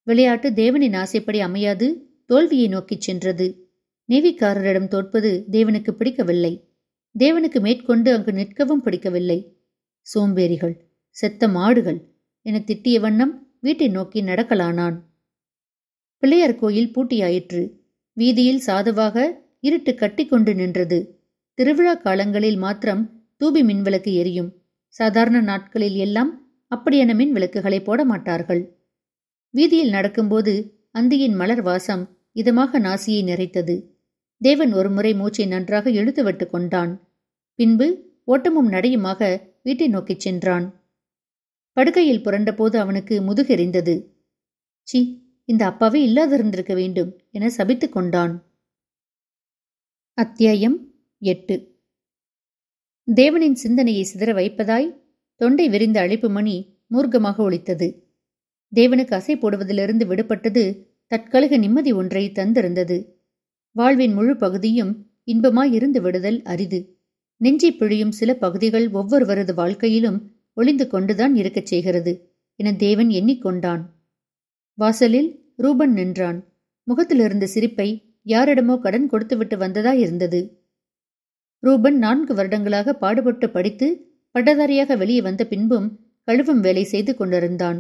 விளையாட்டு தேவனின் ஆசைப்படி அமையாது தோல்வியை நோக்கிச் சென்றது. நேவிக்காரரிடம் தோற்பது தேவனுக்கு பிடிக்கவில்லை. தேவனுக்கு மேற்கொண்டு அங்கு நிற்கவும் பிடிக்கவில்லை. சோம்பேறிகள் செத்த மாடுகள் என திட்டிய வண்ணம் வீட்டை நோக்கி நடக்கலானான். பிள்ளையார் கோயில் பூட்டியாயிற்று. வீதியில் சாதுவாக இருட்டு கட்டிக்கொண்டு நின்றது. திருவிழா காலங்களில் மாத்திரம் தூபி மின்விளக்கு எரியும். சாதாரண நாட்களில் எல்லாம் அப்படியான மின் விளக்குகளை போட மாட்டார்கள். வீதியில் நடக்கும்போது அந்தியின் மலர் வாசம் இதமாக நாசியை நிறைத்தது. தேவன் ஒருமுறை மூச்சை நன்றாக இழுத்துவிட்டு கொண்டான். பின்பு ஓட்டமும் நடையுமாக வீட்டை நோக்கிச் சென்றான். படுக்கையில் புரண்டபோது அவனுக்கு முதுகெறிந்தது சி இந்த அப்பாவே இல்லாதிருந்திருக்க வேண்டும் என சபித்துக் கொண்டான். அத்தியாயம் எட்டு. தேவனின் சிந்தனையை சிதற வைப்பதாய் தொண்டை விரிந்த அழைப்பு மணி மூர்க்கமாக ஒழித்தது தேவனுக்கு அசை போடுவதிலிருந்து விடுபட்டது தற்காலிக நிம்மதி ஒன்றை தந்திருந்தது. வாழ்வின் முழு பகுதியும் இன்பமாய் இருந்து விடுதல் அரிது. நெஞ்சை பிழியும் சில பகுதிகள் ஒவ்வொருவரது வாழ்க்கையிலும் ஒளிந்து கொண்டுதான் இருக்கச் செய்கிறது என தேவன் எண்ணிக்கொண்டான் வாசலில் ரூபன் நின்றான். முகத்திலிருந்த சிரிப்பை யாரிடமோ கடன் கொடுத்துவிட்டு வந்ததா இருந்தது. ரூபன் நான்கு வருடங்களாக பாடுபட்டு படித்து பட்டதாரியாக வெளியே வந்த பின்பும் கழுவும் வேலை செய்து கொண்டிருந்தான்.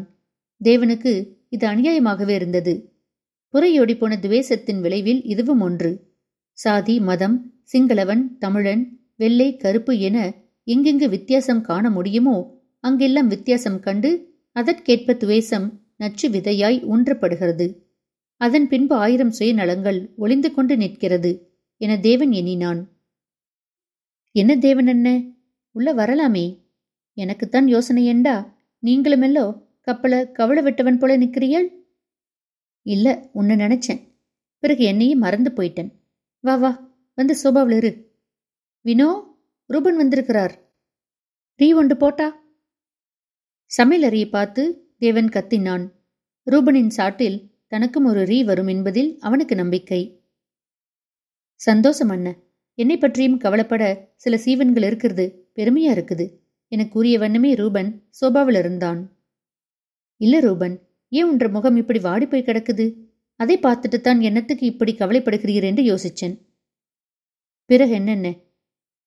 தேவனுக்கு இது அநியாயமாகவே இருந்தது. புறையோடி போன துவேசத்தின் விளைவில் இதுவும் ஒன்று. சாதி மதம் சிங்களவன் தமிழன் வெள்ளை கருப்பு என எங்கெங்கு வித்தியாசம் காண முடியுமோ அங்கெல்லாம் வித்தியாசம் கண்டு அதற்கேற்ப துவேசம் நச்சு விதையாய் ஊன்றப்படுகிறது. அதன் பின்பு ஆயிரம் சுயநலங்கள் ஒளிந்து கொண்டு நிற்கிறது என தேவன் எண்ணினான். என்ன தேவன் என்ன? உள்ள வரலாமே. எனக்குத்தான் யோசனை ஏண்டா? நீங்களுமெல்லோ கப்பலை கவலை விட்டவன் போல நிற்கிறீள் இல்ல உன்னை நினைச்சேன். பிறகு என்னையும் மறந்து போயிட்டேன். வா வா வந்து சோபாவில் இரு. வினோ ரூபன் வந்திருக்கிறார். ரீ ஒன்று போட்டா? சமையலறையை பார்த்து தேவன் கத்தினான். ரூபனின் சாட்டில் தனக்கும் ஒரு ரீ வரும் என்பதில் அவனுக்கு நம்பிக்கை. சந்தோஷம் அண்ண என்னை பற்றியும் கவலைப்பட சில சீவன்கள் இருக்கிறது பெருமையா இருக்குது என கூறிய வண்ணமே ரூபன் சோபாவில் இருந்தான். இல்ல ரூபன் ஏன் உன்ற முகம் இப்படி வாடி போய் கிடக்குது? அதை பார்த்துட்டு தான் என்னத்துக்கு இப்படி கவலைப்படுகிறீர் என்று யோசிச்சேன். பிறகு என்னென்ன?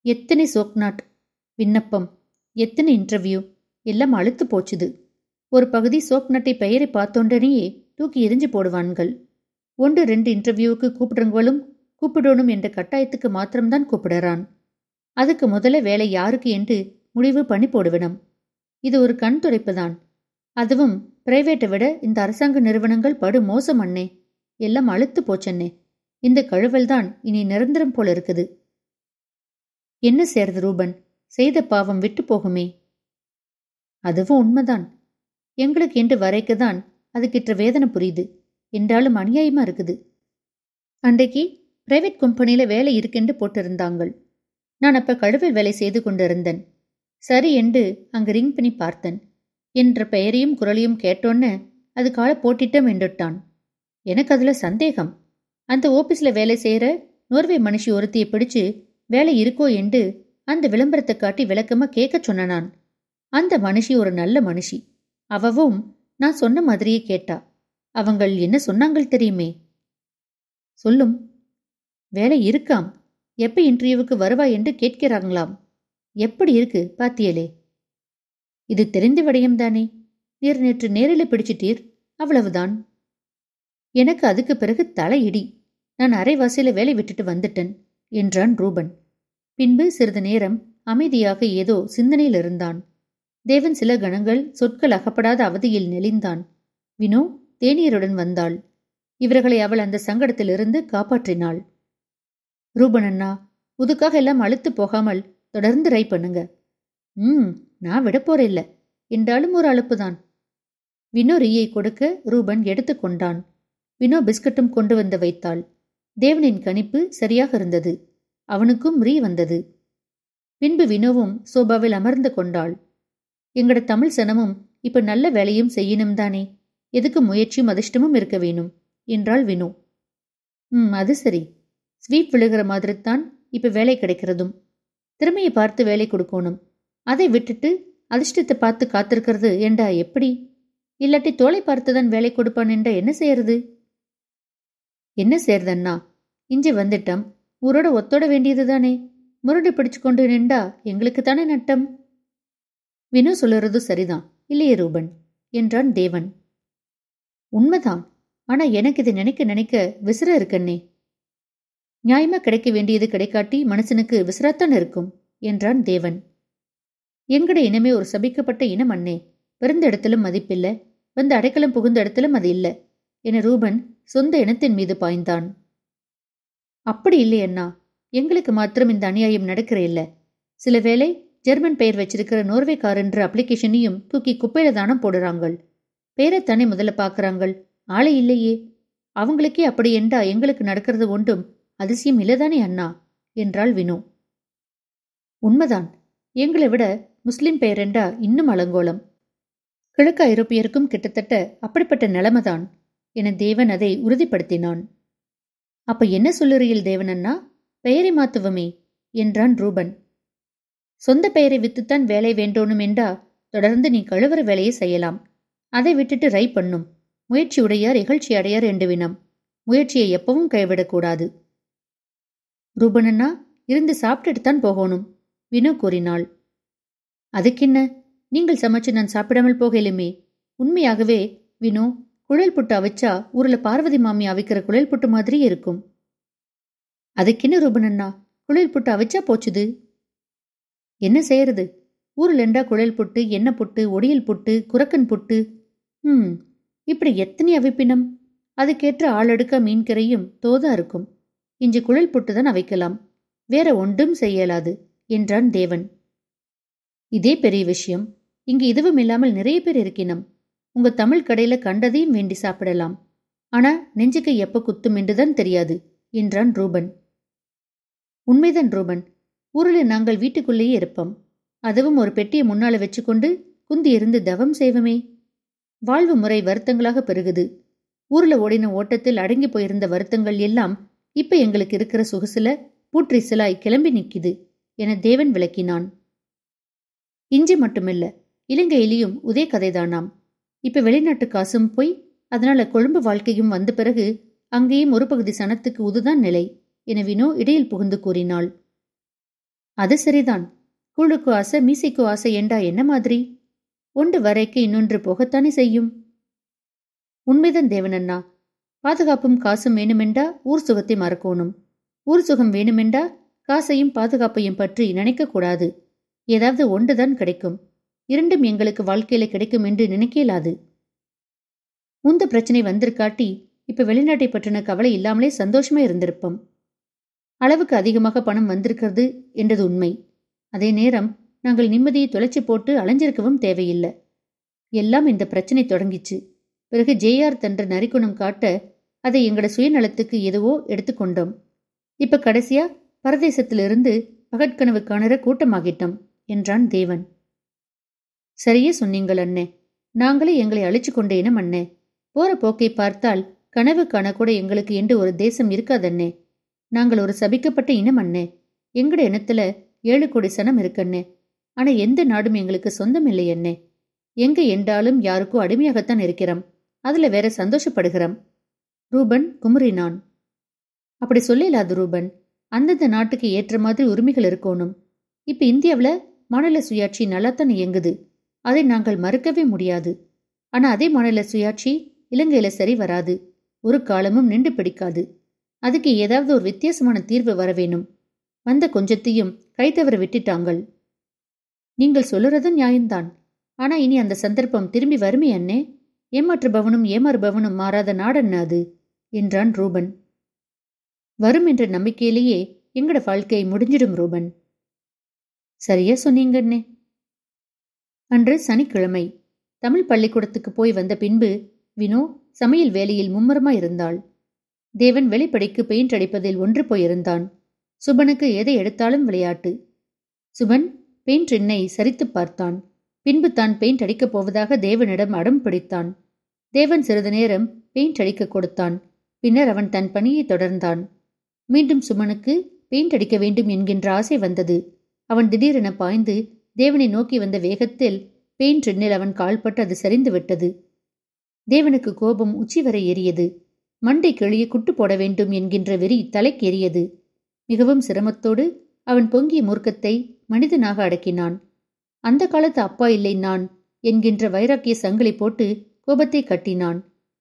எத்தனை சோக்நாட்? விண்ணப்பம் எத்தனை இன்டர்வியூ எல்லாம் அழுத்து போச்சுது. ஒரு பகுதி சோப் நட்டை பெயரை பார்த்தோன்றனையே தூக்கி எரிஞ்சு போடுவான்கள். ஒன்று ரெண்டு இன்டர்வியூவுக்கு கூப்பிடுறவங்களும் கூப்பிடணும் என்ற கட்டாயத்துக்கு மாத்திரம்தான் கூப்பிடுறான். அதுக்கு முதல்ல வேலை யாருக்கு என்று முடிவு பண்ணி போடுவினம். இது ஒரு கண் துடைப்புதான். அதுவும் பிரைவேட்டை விட இந்த அரசாங்க நிறுவனங்கள் படு மோசம் அண்ணே. எல்லாம் அழுத்து போச்சண்ணே. இந்த கழுவல் தான் இனி நிரந்தரம் போல இருக்குது. என்ன சேர்து ரூபன்? செய்த பாவம் விட்டு போகுமே. அதுவும் உண்மைதான். எங்களுக்கு என்று வரைக்குதான் அதுக்கிட்ட வேதனை புரியுது. என்றாலும் அநியாயமா இருக்குது. அன்றைக்கு பிரைவேட் கம்பெனியில வேலை இருக்கென்று போட்டிருந்தாங்கள். நான் அப்ப கழுவில் வேலை செய்து கொண்டிருந்தேன். சரி என்று அங்கு ரிங் பண்ணி பார்த்தன். என்ற பெயரையும் குரலையும் கேட்டோன்னு அது கால போட்டிட்டம் என்றுட்டான். எனக்கு அதுல சந்தேகம். அந்த ஓபிஸ்ல வேலை செய்யற நோர்வே மனுஷி ஒருத்தியை பிடிச்சு வேலை இருக்கோ என்று அந்த விளம்பரத்தை காட்டி விளக்கமா கேட்க சொன்னான் அந்த மனுஷி ஒரு நல்ல மனுஷி. அவவும் நான் சொன்ன மாதிரியே கேட்டா. அவங்கள் என்ன சொன்னாங்கள் தெரியுமே? சொல்லும். வேலை இருக்காம். எப்ப இன்டர்வியூவுக்கு வருவா என்று கேட்கிறாங்களாம். எப்படி இருக்கு பாத்தியலே? இது தெரிந்த விடயம்தானே நீர் நேற்று நேரில் பிடிச்சிட்டீர் அவ்வளவுதான். எனக்கு அதுக்கு பிறகு தலையிடி நான் அரைவாசியில வேலை விட்டுட்டு வந்துட்டேன் என்றான் ரூபன். பின்பு சிறிது நேரம் அமைதியாக ஏதோ சிந்தனையில் இருந்தான். தேவன் சில கணங்கள் சொற்கள் அகப்படாத அவதியில் நெளிந்தான். வினோ தேனியருடன் வந்தாள். இவர்களை அவள் அந்த சங்கடத்திலிருந்து காப்பாற்றினாள். ரூபன் அண்ணா உதுக்காக எல்லாம் அழுத்து போகாமல் தொடர்ந்து ரை பண்ணுங்க. ம் நான் விடப்போறில்ல என்றாலும் ஒரு அழுப்புதான் வினோ ரீயை கொடுக்க ரூபன் எடுத்துக்கொண்டான் வினோ பிஸ்கட்டும் கொண்டு வந்து வைத்தாள். தேவனின் கணிப்பு சரியாக இருந்தது. அவனுக்கும் ரீ வந்தது. பின்பு வினோவும் சோபாவில் அமர்ந்து கொண்டாள். எங்கட தமிழ் சனமும் இப்ப நல்ல வேலையும் செய்யணும் தானே. எதுக்கு முயற்சியும் அதிர்ஷ்டமும் இருக்க வேணும்? என்றாள் வினோ. ம் அது சரி. ஸ்வீப் விழுகிற மாதிரித்தான் இப்ப வேலை கிடைக்கிறதும். திறமையை பார்த்து வேலை கொடுக்கணும். அதை விட்டுட்டு அதிர்ஷ்டத்தை பார்த்து காத்திருக்கிறது ஏண்டா எப்படி? இல்லாட்டி தோலை பார்த்துதான் வேலை கொடுப்பான் என்ற என்ன செய்யறது? என்ன செய்யறதண்ணா? இஞ்சி வந்துட்டம். ஊரோட ஒத்தோட வேண்டியதுதானே. முரண்டு பிடிச்சு கொண்டு நின்றா எங்களுக்கு தானே நட்டம்? வினு சொல்லுறது சரிதான். இல்லையே ரூபன்? என்றான் தேவன். உண்மைதான். ஆனா எனக்கு இதை நினைக்க நினைக்க விசிற இருக்கண்ணே. நியாயமா கிடைக்க வேண்டியது கிடைக்காட்டி மனுஷனுக்கு விசிறாத்தான் இருக்கும்? என்றான் தேவன். எங்கட இனமே ஒரு சபிக்கப்பட்ட இனம் அண்ணே. பிறந்த இடத்திலும் மதிப்பில்லை. வந்து அடைக்கலம் புகுந்த இடத்திலும் அது இல்லை. என ரூபன் சொந்த இனத்தின் மீது பாய்ந்தான். அப்படி இல்லை அண்ணா எங்களுக்கு மாத்திரம் இந்த அநியாயம் நடக்கிற இல்லை. சில வேளை ஜெர்மன் பெயர் வச்சிருக்கிற நோர்வேக்காரன்ற அப்ளிகேஷனையும் தூக்கி குப்பையில தானம் போடுறாங்கள். பேரைத்தானே முதல்ல பாக்குறாங்கள் ஆளை இல்லையே. அவங்களுக்கே அப்படி என்றா எங்களுக்கு நடக்கிறது ஒன்றும் அதிசயம் இல்லதானே அண்ணா? என்றாள் வினு. உண்மைதான். எங்களை விட முஸ்லிம் பெயரெண்டா இன்னும் அலங்கோலம். கிழக்கு ஐரோப்பியருக்கும் கிட்டத்தட்ட அப்படிப்பட்ட நிலைமைதான் என தேவன் அதை உறுதிப்படுத்தினான். அப்ப என்ன சொல்லுறியில் தேவனண்ணா பெயரை மாத்துவமே என்றான் ரூபன். சொந்த பெயரை வித்துத்தான் வேலை வேண்டோனும் என்றா தொடர்ந்து நீ கழுவுற வேலையை செய்யலாம். அதை விட்டுட்டு ரை பண்ணும். முயற்சியுடையார் இகழ்ச்சி அடையார் என்று வினம். முயற்சியை எப்பவும் கைவிடக்கூடாது ரூபனண்ணா இருந்து சாப்பிட்டுட்டு தான் போகணும் வினு கூறினாள். அதுக்கென்ன? நீங்கள் சமைச்சு நான் சாப்பிடாமல் போகலுமே. உண்மையாகவே வினு குழல் புட்டு அவிச்சா ஊர்ல பார்வதி மாமி அவிக்கிற குழல் புட்டு மாதிரி இருக்கும். அதுக்கென்ன ரூபனண்ணா? குழல் புட்டு அவிச்சா போச்சுது. என்ன செய்யறது? ஊருலெண்டா குழல் புட்டு எண்ணெய் புட்டு ஒடியல் புட்டு குரக்கன் புட்டு. ம் இப்படி எத்தனை அவிப்பினம்? அதுக்கேற்ற ஆளடுக்க மீன்கரையும் தோதா இருக்கும். இன்று குழல் புட்டுதான் அவைக்கலாம். வேற ஒன்றும் செய்யலாது என்றான் தேவன். இதே பெரிய விஷயம். இங்கு இதுவும் இல்லாமல் நிறைய பேர் இருக்கினம். உங்க தமிழ் கடையில கண்டதையும் வேண்டி சாப்பிடலாம். ஆனா நெஞ்சுக்கு எப்ப குத்தும் என்றுதான் தெரியாது என்றான் ரூபன். உண்மைதான் ரூபன். ஊரில் நாங்கள் வீட்டுக்குள்ளேயே இருப்போம். அதுவும் ஒரு பெட்டியை முன்னால வச்சுக்கொண்டு குந்தி இருந்து தவம் செய்வமே. வாழ்வு முறை வருத்தங்களாக பெருகுது. ஊர்ல ஓடின ஓட்டத்தில் அடங்கி போயிருந்த வருத்தங்கள் எல்லாம் இப்ப எங்களுக்கு இருக்கிற சொகுசுல பூற்றிசலாய் கிளம்பி நிற்கிது என தேவன் விளக்கினான். இஞ்சி மட்டுமில்ல இலங்கையிலையும் உதே கதைதானாம். இப்ப வெளிநாட்டு காசும் போய் அதனால கொழும்பு வாழ்க்கையும் வந்த பிறகு அங்கேயும் ஒரு பகுதி சனத்துக்கு உதுதான் நிலை என வினோ இடையில் புகுந்து கூறினாள். அது சரிதான். கூழுக்கு ஆசை மீசைக்கு ஆசை என்றா என்ன மாதிரி? ஒன்று வரைக்கு இன்னொன்று போகத்தானே செய்யும்? உண்மைதான் தேவனண்ணா. பாதுகாப்பும் காசும் வேணுமெண்டா ஊர் சுகத்தை மறக்கணும். ஊர் சுகம் வேணுமெண்டா காசையும் பாதுகாப்பையும் பற்றி நினைக்கக்கூடாது. ஏதாவது ஒன்றுதான் கிடைக்கும். இரண்டும் எங்களுக்கு வாழ்க்கையில கிடைக்கும் என்று நினைக்கலாது. முந்த பிரச்சனை வந்திருக்காட்டி இப்ப வெளிநாட்டை பற்றின கவலை இல்லாமலே சந்தோஷமா இருந்திருப்போம். அளவுக்கு அதிகமாக பணம் வந்திருக்கிறது என்றது உண்மை. அதே நேரம் நாங்கள் நிம்மதியை தொலைச்சி போட்டு அலைஞ்சிருக்கவும் தேவையில்லை. எல்லாம் இந்த பிரச்சனை தொடங்கிச்சு. பிறகு ஜேஆர் தன்ற நரிக்குணம் காட்ட அதை எங்கட சுயநலத்துக்கு எதுவோ எடுத்துக்கொண்டோம் இப்ப கடைசியா பரதேசத்திலிருந்து பகற்கனவு காணற கூட்டமாகிட்டோம் என்றான் தேவன். சரியே சொன்னீங்கள் அண்ணே. நாங்களே எங்களை அழிச்சு கொண்டேனும் அண்ணே. போற போக்கை பார்த்தால் கனவு காணக்கூட எங்களுக்கு என்று ஒரு தேசம் இருக்காதண்ணே நாங்கள் ஒரு சபிக்கப்பட்ட இனம் அண்ணே. எங்கட இனத்துல ஏழு கோடி சனம் இருக்கண்ணே. ஆனா எந்த நாடும் எங்களுக்கு சொந்தம் இல்லை அண்ணே. எங்க என்றாலும் யாருக்கோ அடிமையாகத்தான் இருக்கிறோம். அதுல வேற சந்தோஷப்படுகிறோம். ரூபன் குமரினான் அப்படி சொல்லலாது ரூபன். அந்தந்த நாட்டுக்கு ஏற்ற மாதிரி உரிமைகள் இருக்கணும். இப்ப இந்தியாவில் மாநில சுயாட்சி நல்லாத்தான் இயங்குது. அதை நாங்கள் மறுக்கவே முடியாது. ஆனா அதே மாநில சுயாட்சி இலங்கையில சரி வராது. ஒரு காலமும் நின்று பிடிக்காது. அதுக்கு ஏதாவது ஒரு வித்தியாசமான தீர்வு வர வேணும் வந்த கொஞ்சத்தையும் கைத்தவர விட்டுட்டாங்கள். நீங்கள் சொல்லுறதும் நியாயம்தான். ஆனா இனி அந்த சந்தர்ப்பம் திரும்பி வருமே அண்ணே. ஏமாற்றுபவனும் ஏமாறுபவனும் மாறாத நாடன்ன அது? என்றான் ரூபன். வரும் என்ற நம்பிக்கையிலேயே எங்கட வாழ்க்கை முடிஞ்சிடும் ரூபன். சரியா சொன்னீங்கண்ணே அன்று சனிக்கிழமை தமிழ் பள்ளிக்கூடத்துக்கு போய் வந்த பின்பு வினோ சமையல் வேலையில் மும்முரமா இருந்தாள். தேவன் வெளிப்படைக்கு பெயிண்ட் அடிப்பதில் ஒன்று போயிருந்தான். சுபனுக்கு எதை எடுத்தாலும் விளையாட்டு. சுபன் பெயிண்ட் எண்ணை சரித்து பார்த்தான். பின்பு தான் பெயிண்ட் அடிக்கப் போவதாக தேவனிடம் அடம் பிடித்தான். தேவன் சிறிது நேரம் பெயிண்ட் அடிக்க கொடுத்தான். பின்னர் அவன் தன் பணியை தொடர்ந்தான். மீண்டும் சுமனுக்கு பெயிண்ட் அடிக்க வேண்டும் என்கின்ற ஆசை வந்தது. அவன் திடீரென பாய்ந்து தேவனை நோக்கி வந்த வேகத்தில் பெயிண்ட் எண்ணில் அவன் கால்பட்டு அது சரிந்து விட்டது. தேவனுக்கு கோபம் உச்சி வரை ஏறியது. மண்டை கிளிய குட்டு போட வேண்டும் என்கின்ற வெறி தலைக்கேறியது. மிகவும் சிரமத்தோடு அவன் பொங்கிய மூர்க்கத்தை மனிதனாக அடக்கினான். அந்த காலத்து அப்பா இல்லை நான் என்கின்ற வைராக்கிய சங்கிலி போட்டு கோபத்தை கட்டினான்.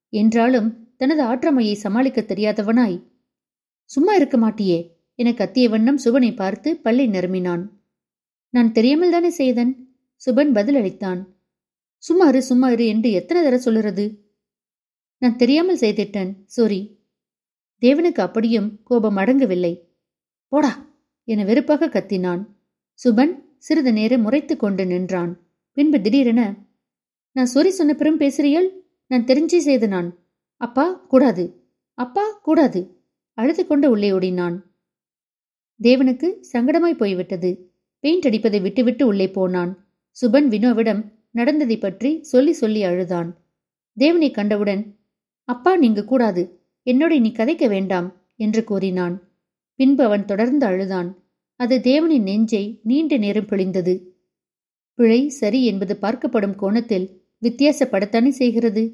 என்றாலும் தனது ஆற்றமையை சமாளிக்க தெரியாதவனாய். சும்மா இருக்க மாட்டியே என கத்திய வண்ணம் சுபனை பார்த்து பல்லை நிரம்பினான். நான் தெரியாமல் தானே செய்தன்? சுபன் பதிலளித்தான். சும்மாறு சும்மாரு என்று எத்தனை தர சொல்லுறது நான் தெரியாமல் செய்திட்டேன் சோரி. தேவனுக்கு அப்படியும் கோபம் அடங்கவில்லை. போடா என வெறுப்பாக கத்தினான். சுபன் சிறிது நேரம் முறைத்து கொண்டு நின்றான். பின்பு திடீரென நான் சொரி சொன்ன பெரும் பேசுறியல்? நான் தெரிஞ்சே செய்த நான். அப்பா கூடாது. அப்பா கூடாது. அழுது கொண்டு உள்ளே ஓடினான். தேவனுக்கு சங்கடமாய் போய்விட்டது. பெயிண்ட் அடிப்பதை விட்டுவிட்டு உள்ளே போனான். சுபன் வினோவிடம் நடந்ததை பற்றி சொல்லி சொல்லி அழுதான். தேவனை கண்டவுடன் அப்பா நீங்க கூடாது. என்னோட நீ கதைக்க வேண்டாம் என்று கூறினான். பின்பு அவன் தொடர்ந்து அழுதான். அது தேவனின் நெஞ்சை நீண்ட நேரம் பிழிந்தது. பிழை சரி என்பது பார்க்கப்படும் கோணத்தில் வித்தியாசப்படத்தானே செய்கிறது?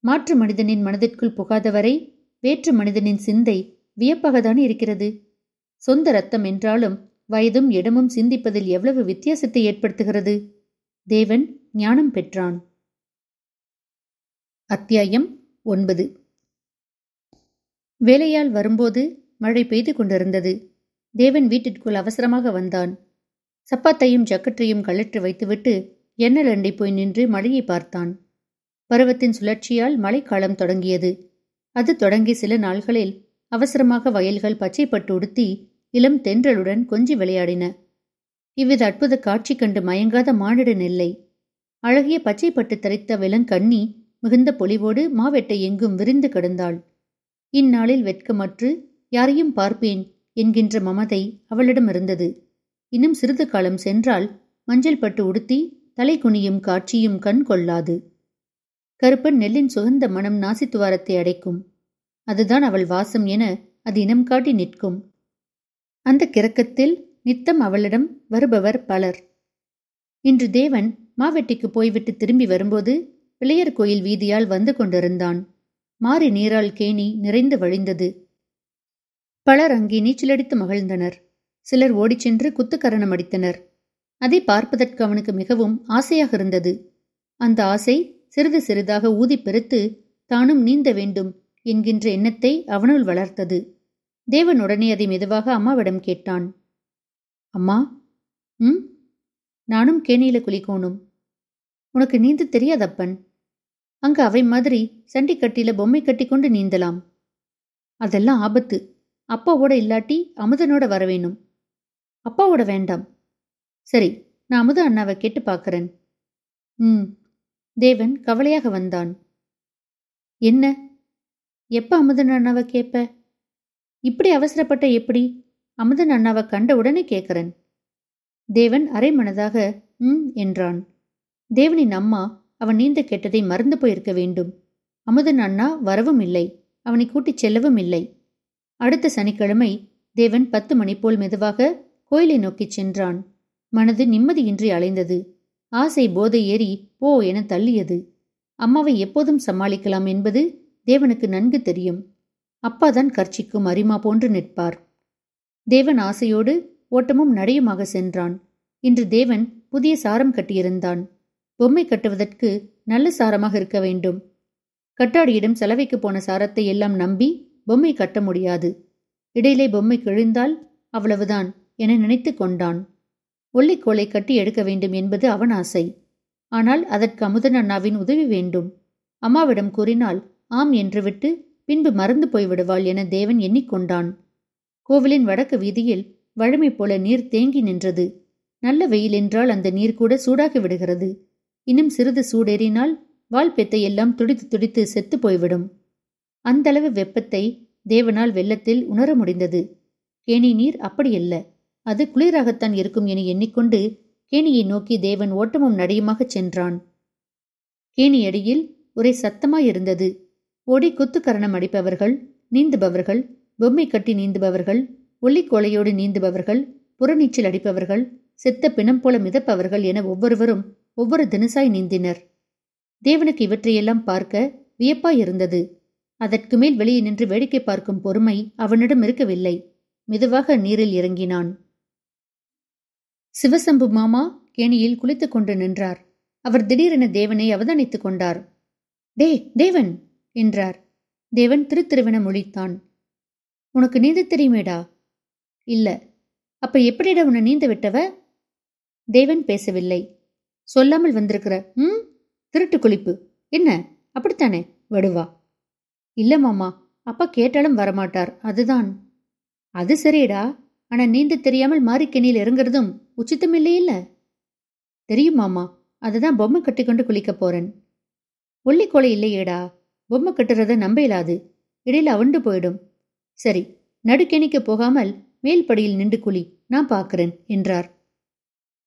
மாற்று மனிதனின் மனதிற்குள் புகாதவரை வேற்று மனிதனின் சிந்தை வியப்பாகத்தான் இருக்கிறது? சொந்த ரத்தம் என்றாலும் வயதும் இடமும் சிந்திப்பதில் எவ்வளவு வித்தியாசத்தை ஏற்படுத்துகிறது? தேவன் ஞானம் பெற்றான். அத்தியாயம் ஒன்பது. வேலையால் வரும்போது மழை பெய்து கொண்டிருந்தது. தேவன் வீட்டிற்குள் அவசரமாக வந்தான். சப்பாத்தையும் ஜக்கற்றையும் கழற்றி வைத்துவிட்டு எண்ணெய் அண்டை போய் நின்று மழையை பார்த்தான். பருவத்தின் சுழற்சியால் மழைக்காலம் தொடங்கியது. அது தொடங்கி சில நாள்களில் அவசரமாக வயல்கள் பச்சைப்பட்டு உடுத்தி இளம் தென்றலுடன் கொஞ்சி விளையாடின. இவ்வித அற்புத காட்சி கண்டு மயங்காத மானிட நெல்லை அழகிய பச்சைப்பட்டு தரித்த விலங்கண்ணி மிகுந்த பொலிவோடு மாவெட்டை எங்கும் விரிந்து கிடந்தாள். இந்நாளில் வெட்கமற்று யாரையும் பார்ப்பேன் என்கின்ற மமதை அவளிடம் இருந்தது. இன்னும் சிறிது காலம் சென்றால் மஞ்சள் பட்டு உடுத்தி தலை குனியும் காட்சியும் கண் கொள்ளாது. கருப்பன் நெல்லின் சுகந்த மனம் நாசித்துவாரத்தை அடைக்கும். அதுதான் அவள் வாசம் என அது இனம் காட்டி நிற்கும். அந்த கிறக்கத்தில் நித்தம் அவளிடம் வருபவர் பலர். இன்று தேவன் மாவெட்டிக்கு போய்விட்டு திரும்பி வரும்போது பிள்ளையர் கோயில் வீதியால் வந்து கொண்டிருந்தான். மாறி நீரால் கேணி நிறைந்து வழிந்தது. பலர் அங்கே நீச்சலடித்து மகிழ்ந்தனர். சிலர் ஓடிச் சென்று குத்துக்கரணம் அடித்தனர். அதை பார்ப்பதற்கு அவனுக்கு மிகவும் ஆசையாக இருந்தது. அந்த ஆசை சிறிது சிறிதாக ஊதி பெருத்து தானும் நீந்த வேண்டும் என்கின்ற எண்ணத்தை அவனுள் வளர்த்தது. தேவன் உடனே அதை மெதுவாக அம்மாவிடம் கேட்டான். அம்மா ம்? நானும் கேணியில குளிக்கோணும். உனக்கு நீந்து தெரியாதப்பன். அங்கு அவை மாதிரி சண்டி கட்டில பொம்மை கட்டி கொண்டு நீந்தலாம். அதெல்லாம் ஆபத்து. அப்பாவோட இல்லாட்டி அமுதனோட வரவேணும் அப்பாவோட வேண்டாம். சரி நான் அமுத அண்ணாவை கேட்டு பார்க்கறேன். ம். தேவன் கவலையாக வந்தான். என்ன? எப்ப அமுதன் அண்ணாவை கேட்ப இப்படி அவசரப்பட்ட எப்படி? அமுதன் அண்ணாவை கண்ட உடனே கேட்கிறேன் தேவன் அரை மனதாக ம் என்றான். தேவனின் அம்மா அவன் நீந்த கெட்டதை மறந்து போயிருக்க வேண்டும். அமுதன் அண்ணா வரவும் இல்லை. அவனை கூட்டிச் செல்லவும் இல்லை. அடுத்த சனிக்கிழமை தேவன் பத்து மணி போல் மெதுவாக கோயிலை நோக்கிச் சென்றான். மனது நிம்மதியின்றி அலைந்தது. ஆசை போதை ஏறி போ என தள்ளியது. அம்மாவை எப்போதும் சமாளிக்கலாம் என்பது தேவனுக்கு நன்கு தெரியும். அப்பாதான் கர்ச்சிக்கும் அரிமா போன்று நிற்பார். தேவன் ஆசையோடு ஓட்டமும் நடையுமாக சென்றான். இன்று தேவன் புதிய சாரம் கட்டியிருந்தான். பொம்மை கட்டுவதற்கு நல்ல சாரமாக இருக்க வேண்டும். கட்டாடியிடம் செலவைக்கு போன சாரத்தை எல்லாம் நம்பி பொம்மை கட்ட முடியாது. இடையிலே பொம்மை கிழிந்தால் அவ்வளவுதான் என நினைத்து கொண்டான். ஒல்லிக்கோளை கட்டி எடுக்க வேண்டும் என்பது அவன் ஆசை. ஆனால் அதற்கு அமுதன் அண்ணாவின் உதவி வேண்டும். அம்மாவிடம் கூறினால் ஆம் என்று விட்டு பின்பு மறந்து போய்விடுவாள் என தேவன் எண்ணிக்கொண்டான். கோவிலின் வடக்கு வீதியில் வழமை போல நீர் தேங்கி நின்றது. நல்ல வெயில் என்றால் அந்த நீர் கூட சூடாகி விடுகிறது. இன்னும் சிறிது சூடேறினால் வால்பெத்தை எல்லாம் துடித்து துடித்து செத்து போய்விடும். அந்தளவு வெப்பத்தை தேவனால் வெள்ளத்தில் உணர முடிந்தது. கேணி நீர் அப்படியல்ல. அது குளிராகத்தான் இருக்கும் என எண்ணிக்கொண்டு கேணியை நோக்கி தேவன் ஓட்டமும் நடையுமாகச் சென்றான். கேணியடியில் ஒரே சத்தமாயிருந்தது ஓடி குத்துக்கரணம் அடிப்பவர்கள் நீந்துபவர்கள் பொம்மை கட்டி நீந்துபவர்கள் ஒல்லிக்கோலையோடு நீந்துபவர்கள் புறநீச்சல் அடிப்பவர்கள் செத்த பிணம் போல மிதப்பவர்கள் என ஒவ்வொருவரும் ஒவ்வொரு தினசாய் நீந்தினர். தேவனுக்கு இவற்றையெல்லாம் பார்க்க வியப்பாயிருந்தது அதற்கு மேல் வெளியே நின்று வேடிக்கை பார்க்கும் பொறுமை அவனிடம் இருக்கவில்லை. மெதுவாக நீரில் இறங்கினான். சிவசம்பு மாமா கேணியில் குளித்துக் கொண்டு நின்றார். அவர் திடீரென தேவனை அவதானித்துக் கொண்டார். டே தேவன் என்றார். தேவன் திருத்திருவென மொழித்தான். உனக்கு நீந்த தெரியுமேடா? இல்ல. அப்ப எப்படிடா உன்னை நீந்த விட்டவ தேவன் பேசவில்லை. சொல்லாமல் வந்திருக்கிற ம்? திருட்டு குளிப்பு. என்ன? அப்படித்தானே? வடுவா. இல்ல மாமா அப்பா கேட்டாலும் வரமாட்டார். அதுதான். அது சரிடா. ஆனா நீந்த தெரியாமல் மாறிக்கெணியில் இறங்குறதும் உச்சித்தம் இல்லையில்ல தெரியும் மாமா. அதுதான் பொம்மை கட்டிக்கொண்டு குளிக்க போறேன். கொலை இல்லையேடா. பொம்மை கட்டுறத நம்ப இயலாது இடையில அவண்டு போயிடும். சரி நடுக்கெணிக்கு போகாமல் மேல்படியில் நின்று குழி நான் பார்க்கிறேன் என்றார்.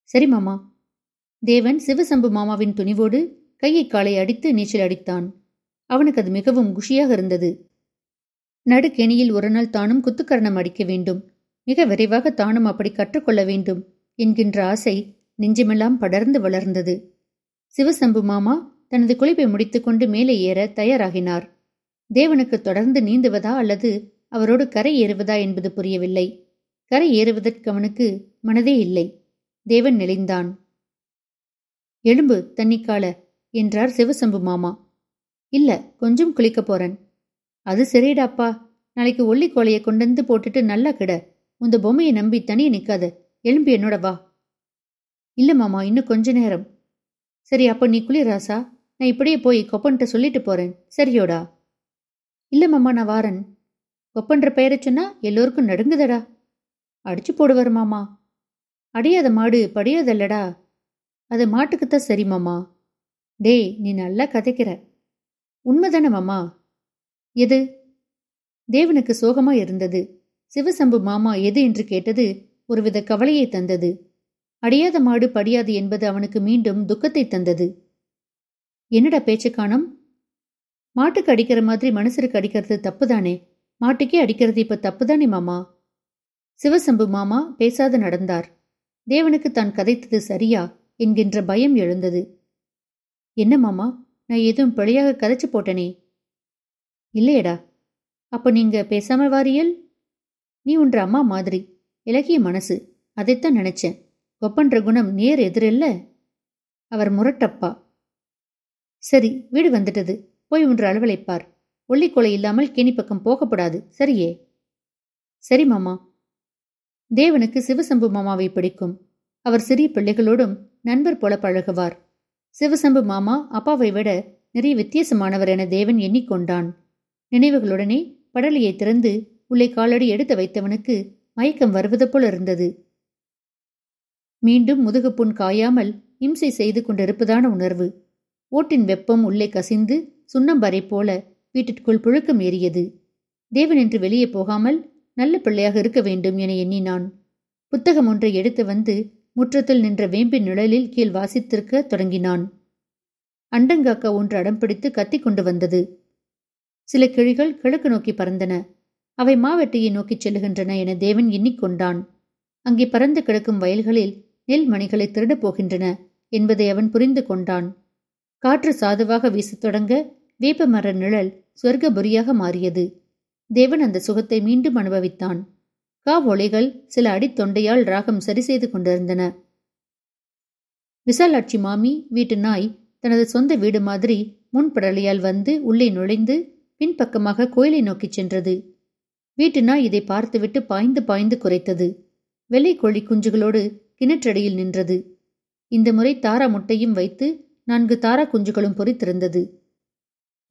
சரி மாமா. தேவன் சிவசம்பு மாமாவின் துணிவோடு கையை காலை அடித்து நீச்சல் அடித்தான். அவனுக்கு அது மிகவும் குஷியாக இருந்தது. நடுக்கெணியில் ஒரு நாள் தானும் குத்துக்கரணம் அடிக்க வேண்டும். மிக விரைவாக தானும் அப்படி கற்றுக்கொள்ள வேண்டும் என்கின்ற ஆசை நெஞ்சமெல்லாம் படர்ந்து வளர்ந்தது. சிவசம்பு மாமா தனது குளிப்பை முடித்துக்கொண்டு மேலே ஏற தயாராகினார். தேவனுக்கு தொடர்ந்து நீந்துவதா அல்லது அவரோடு கரை ஏறுவதா என்பது புரியவில்லை. கரை ஏறுவதற்கு அவனுக்கு மனதே இல்லை. தேவன் நெளிந்தான். எலும்பு தண்ணிக்கால என்றார் சிவசம்பு மாமா. இல்ல கொஞ்சம் குளிக்க போறேன். அது சரிடாப்பா நாளைக்கு ஒல்லி கோலையை கொண்டு போட்டுட்டு நல்லா கிட. உந்த பொம்மையை நம்பி தனியே நிக்காத. எழும்பி என்னோட வா. இல்ல மாமா இன்னும் கொஞ்ச நேரம். சரி அப்ப நீ குளிராசா நான் இப்படியே போய் கொப்பன்ட்ட சொல்லிட்டு போறேன். சரியோடா. இல்ல மாமா நான் வாரன். கொப்பன்ற பெயரை சொன்னா எல்லோருக்கும் நடுங்குதடா. அடிச்சு போடுவார் மாமா. அடியாத மாடு படியாதல்லடா. அது மாட்டுக்குத்தான் சரி மாமா. டேய் நீ நல்லா கதைக்கிற. உண்மைதானே மாமா? எது? தேவனுக்கு சோகமா இருந்தது. சிவசம்பு மாமா எது என்று கேட்டது ஒருவித கவலையை தந்தது. அடியாத மாடு படியாது என்பது அவனுக்கு மீண்டும் துக்கத்தை தந்தது. என்னடா பேச்சு காணும்? மாட்டுக்கு அடிக்கிற மாதிரி மனுஷருக்கு அடிக்கிறது தப்புதானே? மாட்டுக்கே அடிக்கிறது இப்ப தப்புதானே மாமா? சிவசம்பு மாமா பேசாது நடந்தார். தேவனுக்கு தான் கதைத்தது சரியா? என்கின்ற பயம் எழுந்தது. என்ன மாமா? நான் எதுவும் பிழையாக கதைச்சு போட்டனே? இல்லையடா. அப்ப நீங்க பேசாம வாரியல்? நீ உன்ற அம்மா மாதிரி. இலகிய மனசு. அதைத்தான் நினைச்சேன். கொப்பன்ற குணம் நேர் எதிரில்ல? அவர் முரட்டப்பா. சரி வீடு வந்துட்டது. போய் ஒன்று அலுவலைப்பார் ஒல்லிக்கொலை இல்லாமல் கேணி பக்கம் போகப்படாது. சரியே? சரி மாமா. தேவனுக்கு சிவசம்பு மாமாவை பிடிக்கும். அவர் சிறிய பிள்ளைகளோடும் நண்பர் போல பழகுவார். சிவசம்பு மாமா அப்பாவை விட நிறைய வித்தியாசமானவர் என தேவன் எண்ணிக்கொண்டான். நினைவுகளுடனே படலையை திறந்து உள்ளே காலடி எடுத்து வைத்தவனுக்கு மயக்கம் வருவது போல இருந்தது. மீண்டும் முதுகுப்புண் காயாமல் இம்சை செய்து கொண்டிருப்பதான உணர்வு. ஓட்டின் வெப்பம் உள்ளே கசிந்து சுண்ணம்பறை போல வீட்டிற்குள் புழுக்கம் ஏறியது. தேவன் என்று வெளியே போகாமல் நல்ல பிள்ளையாக இருக்க வேண்டும் என எண்ணினான். புத்தகம் ஒன்றை எடுத்து வந்து முற்றத்தில் நின்ற வேம்பின் நிழலில் கீழ் வாசித்திருக்க தொடங்கினான். அண்டங்காக்கா ஒன்று அடம்பிடித்து கத்தி கத்திக் கொண்டு வந்தது. சில கிழிகள் கிழக்கு நோக்கி பறந்தன. அவை மாவெட்டியை நோக்கிச் செல்லுகின்றன என தேவன் எண்ணிக்கொண்டான் அங்கே பறந்து கிடக்கும் வயல்களில் நெல் மணிகளை திருடப் போகின்றன என்பதை அவன் புரிந்து கொண்டான். காற்று சாதுவாக வீசத் தொடங்க வேப்பமர நிழல் சொர்க்கபுரியாக மாறியது. தேவன் அந்த சுகத்தை மீண்டும் அனுபவித்தான். காவொளிகள் சில அடித்தொண்டையால் ராகம் சரி செய்து கொண்டிருந்தன. விசாலாட்சி மாமி வீட்டு நாய் தனது சொந்த வீடு மாதிரி முன்படலையால் வந்து உள்ளே நுழைந்து பின்பக்கமாக கோயிலை நோக்கிச் சென்றது. வீட்டு நாய் இதை பார்த்துவிட்டு பாய்ந்து பாய்ந்து குறைத்தது வெள்ளை கோழி குஞ்சுகளோடு கிணற்றடியில் நின்றது. இந்த முறை தாரா முட்டையும் வைத்து நான்கு தாரா குஞ்சுகளும் பொறித்திருந்தது.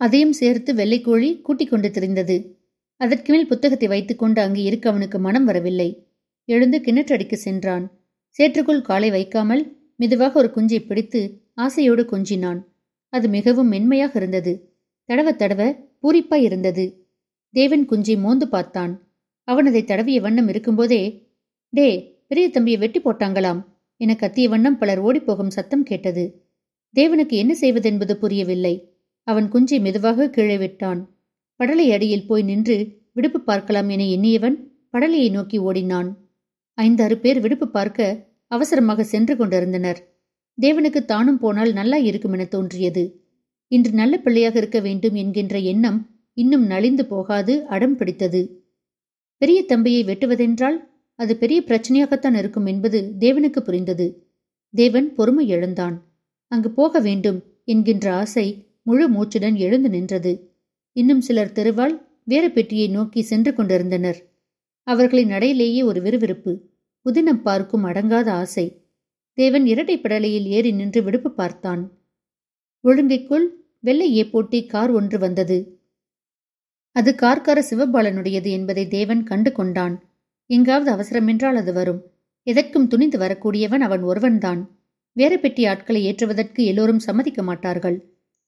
அதையும் சேர்த்து வெள்ளைக்கோழி கூட்டிக் கொண்டு திரிந்தது. அதற்கு மேல் புத்தகத்தை வைத்துக்கொண்டு அங்கு இருக்க அவனுக்கு மனம் வரவில்லை. எழுந்து கிணற்றடிக்கு சென்றான். சேற்றுக்குள் காலை வைக்காமல் மெதுவாக ஒரு குஞ்சை பிடித்து ஆசையோடு கொஞ்சினான். அது மிகவும் மென்மையாக இருந்தது. தடவ தடவ பூரிப்பாய் இருந்தது. தேவன் குஞ்சை மோந்து பார்த்தான். அவன் அதை தடவிய வண்ணம் இருக்கும்போதே டே பெரிய தம்பியை வெட்டி போட்டாங்களாம். என கத்திய வண்ணம் பலர் ஓடிப்போகும் சத்தம் கேட்டது. தேவனுக்கு என்ன செய்வதென்பது புரியவில்லை. அவன் குஞ்சை மெதுவாக கீழே விட்டான். படலை அடியில் போய் நின்று விடுப்பு பார்க்கலாம் என எண்ணியவன் படலையை நோக்கி ஓடினான். ஐந்தாறு பேர் விடுப்பு பார்க்க அவசரமாக சென்று கொண்டிருந்தனர். தேவனுக்கு தானும் போனால் நல்லா இருக்கும் என தோன்றியது. இன்று நல்ல பிள்ளையாக இருக்க வேண்டும் என்கின்ற எண்ணம் இன்னும் நலிந்து போகாது அடம் பிடித்தது. பெரிய தம்பியை வெட்டுவதென்றால் அது பெரிய பிரச்சனையாகத்தான் இருக்கும் என்பது தேவனுக்கு புரிந்தது. தேவன் பொறுமை எழுந்தான். அங்கு போக வேண்டும் என்கின்ற ஆசை முழு மூச்சுடன் எழுந்து நின்றது. இன்னும் சிலர் தெருவால் வேறு பெட்டியை நோக்கி சென்று கொண்டிருந்தனர். அவர்களின் நடையிலேயே ஒரு விறுவிறுப்பு புதினம் பார்க்கும் அடங்காத ஆசை. தேவன் இரட்டை படலையில் ஏறி நின்று விடுப்பு பார்த்தான். ஒழுங்கைக்குள் வெள்ளையே போட்டி கார் ஒன்று வந்தது. அது கார்கார சிவபாலனுடையது என்பதை தேவன் கண்டு கொண்டான். எங்காவது அவசரமென்றால் அது வரும். எதற்கும் துணிந்து வரக்கூடியவன் அவன் ஒருவன்தான். வேற பெட்டி ஆட்களை ஏற்றுவதற்கு எல்லோரும் சம்மதிக்க மாட்டார்கள்.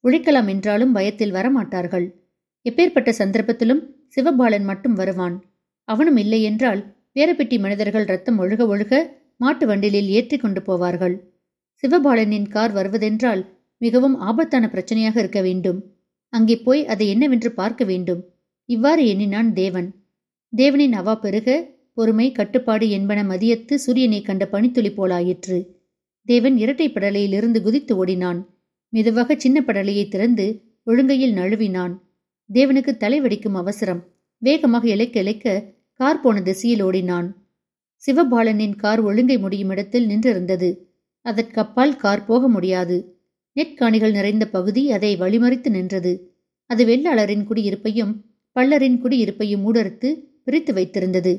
உழைக்கலாம் என்றாலும் பயத்தில் வரமாட்டார்கள். எப்பேற்பட்ட சந்தர்ப்பத்திலும் சிவபாலன் மட்டும் வருவான். அவனும் இல்லை என்றால் வேரப்பெட்டி மனிதர்கள் ரத்தம் ஒழுக ஒழுக மாட்டு வண்டிலில் ஏற்றி கொண்டு போவார்கள். சிவபாலனின் கார் வருவதென்றால் மிகவும் ஆபத்தான பிரச்சனையாக இருக்க வேண்டும். அங்கே போய் அதை என்னவென்று பார்க்க வேண்டும். இவ்வாறு எண்ணினான் தேவன். தேவனின் அவா பெருக பொறுமை கட்டுப்பாடு என்பன மதியத்து சூரியனை கண்ட பனித்துளி போலாயிற்று. தேவன் இரட்டை படலையிலிருந்து குதித்து ஓடினான். மெதுவாக சின்ன படலையை திறந்து ஒழுங்கையில் நழுவினான். தேவனுக்கு தலைவடிக்கும் அவசரம். வேகமாக இழைக்க இழைக்க கார் போன திசையில் ஓடினான். சிவபாலனின் கார் ஒழுங்கை முடியும் இடத்தில் நின்றிருந்தது. அதற்கப்பால் கார் போக முடியாது. நெற்காணிகள் நிறைந்த பகுதி அதை வழிமறித்து நின்றது. அது வெள்ளாளரின் குடியிருப்பையும் பல்லரின் குடியிருப்பையும் ஊடறுத்து பிரித்து வைத்திருந்தது.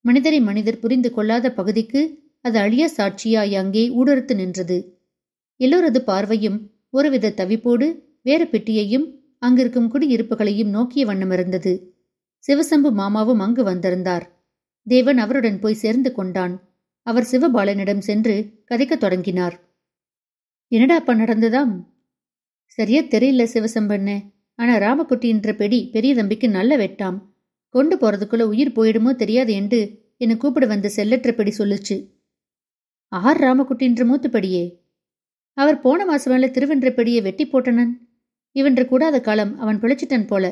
மனிதரை மனிதர் புரிந்து கொள்ளாத பகுதிக்கு அது அழிய சாட்சியாய் அங்கே ஊடறுத்து நின்றது. எல்லோரது பார்வையும் ஒருவித தவிப்போடு வேற பெட்டியையும் அங்கிருக்கும் குடியிருப்புகளையும் நோக்கிய வண்ணம் இருந்தது. சிவசம்பு மாமாவும் அங்கு வந்திருந்தார். தேவன் அவருடன் போய் சேர்ந்து கொண்டான். அவர் சிவபாலனிடம் சென்று கதைக்கத் தொடங்கினார். என்னடாப்பா நடந்ததாம்? சரியா தெரியல சிவசம்பண்ணு ஆனா ராமக்குட்டின்ற பெடி பெரிய தம்பிக்கு நல்ல வெட்டாம். கொண்டு போறதுக்குள்ள உயிர் போயிடுமோ தெரியாது என்று என்னை கூப்பிட வந்த செல்லற்ற பெடி சொல்லுச்சு. ஆர் ராமக்குட்டின்ற மூத்துப்படியே. அவர் போன மாசம் மேல திருவென்றபடியை வெட்டி போட்டனன். இவன்று கூடாத காலம் அவன் பிழைச்சிட்டன் போல.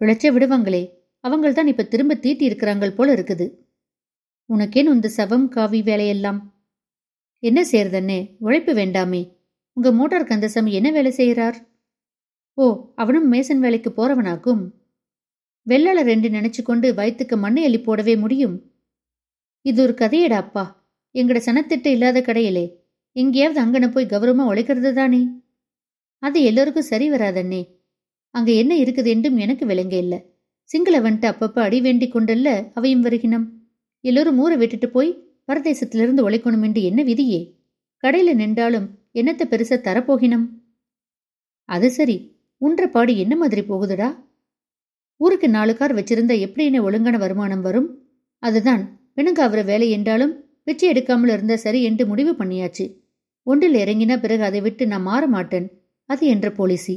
பிழைச்சே விடுவாங்களே அவங்கள் தான் இப்ப திரும்ப தீட்டி இருக்கிறாங்கள் போல இருக்குது. உனக்கேன் இந்த சவம் காவி வேலையெல்லாம்? என்ன செய்யறதன்னே உழைப்பு வேண்டாமே. உங்க மோட்டார் கந்தசாமி என்ன வேலை செய்கிறார்? ஓ அவனும் மேசன் வேலைக்கு போறவனாக்கும் வெள்ளாளர் என்று நினைச்சு கொண்டு வயிற்றுக்கு மண்ணை அள்ளி போடவே முடியும். இது ஒரு கதையடா அப்பா. எங்கட சனத்திட்டு இல்லாத கடையிலே எங்கேயாவது அங்கன போய் கௌரவமா உழைக்கிறது தானே அது எல்லோருக்கும் சரி வராதண்ணே. அங்க என்ன இருக்குது என்றும் எனக்கு விளங்க இல்ல. சிங்களவன்ட்டு அப்பப்ப அடி வேண்டிக் கொண்டல்ல அவையும் வருகினம். எல்லோரும் ஊரை விட்டுட்டு போய் பரதேசத்திலிருந்து உழைக்கணும் என்று என்ன விதியே? கடையில நின்றாலும் என்னத்தை பெருசா தரப்போகினம்? அது சரி உன்ற பாடு என்ன மாதிரி போகுதுடா? ஊருக்கு நாலு கார் வச்சிருந்தா எப்படின்னு ஒழுங்கான வருமானம் வரும்? அதுதான் பெணுங்காவிர வேலை என்றாலும் பிச்சை எடுக்காமல் இருந்தா சரி என்று முடிவு பண்ணியாச்சு. ஒன்றில் இறங்கினா பிறகு அதை விட்டு நான் மாற மாட்டேன். அது என்ற போலீசி.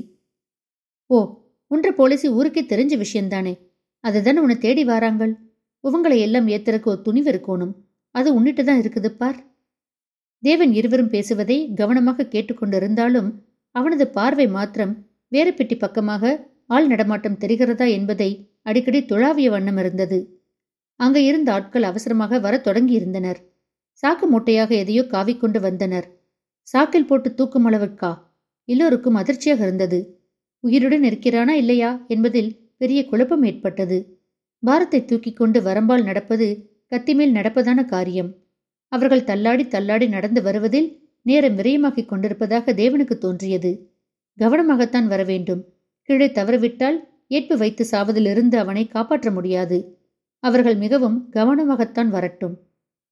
ஓ உன்ற போலீசி ஊருக்கே தெரிஞ்ச விஷயம்தானே அதுதானே உன்னை தேடி வாராங்கள்? உவங்களை எல்லாம் ஏத்துறக்கு ஒரு துணிவு இருக்கணும். அது உன்னிட்டு தான் இருக்குது பார். தேவன் இருவரும் பேசுவதை கவனமாக கேட்டுக்கொண்டிருந்தாலும் அவனது பார்வை மாத்திரம் வேறு பெட்டி பக்கமாக ஆள் நடமாட்டம் தெரிகிறதா என்பதை அடிக்கடி துழாவிய வண்ணம் இருந்தது. அங்க இருந்த ஆட்கள் அவசரமாக வரத் தொடங்கியிருந்தனர். சாக்கு மூட்டையாக எதையோ காவிக்கொண்டு வந்தனர். சாக்கில் போட்டு தூக்கும் அளவுக்கா எல்லோருக்கும் அதிர்ச்சியாக இருந்தது. உயிருடன் இருக்கிறானா இல்லையா என்பதில் பெரிய குழப்பம் ஏற்பட்டது. பாரத்தை தூக்கிக் கொண்டு வரம்பால் நடப்பது கத்திமேல் நடப்பதான காரியம். அவர்கள் தள்ளாடி தள்ளாடி நடந்து வருவதில் நேரம் விரயமாக்கிக் கொண்டிருப்பதாக தேவனுக்கு தோன்றியது. கவனமாகத்தான் வர வேண்டும். கீழே தவறவிட்டால் ஏற்பு வைத்து சாவதிலிருந்து அவனை காப்பாற்ற முடியாது. அவர்கள் மிகவும் கவனமாகத்தான் வரட்டும்.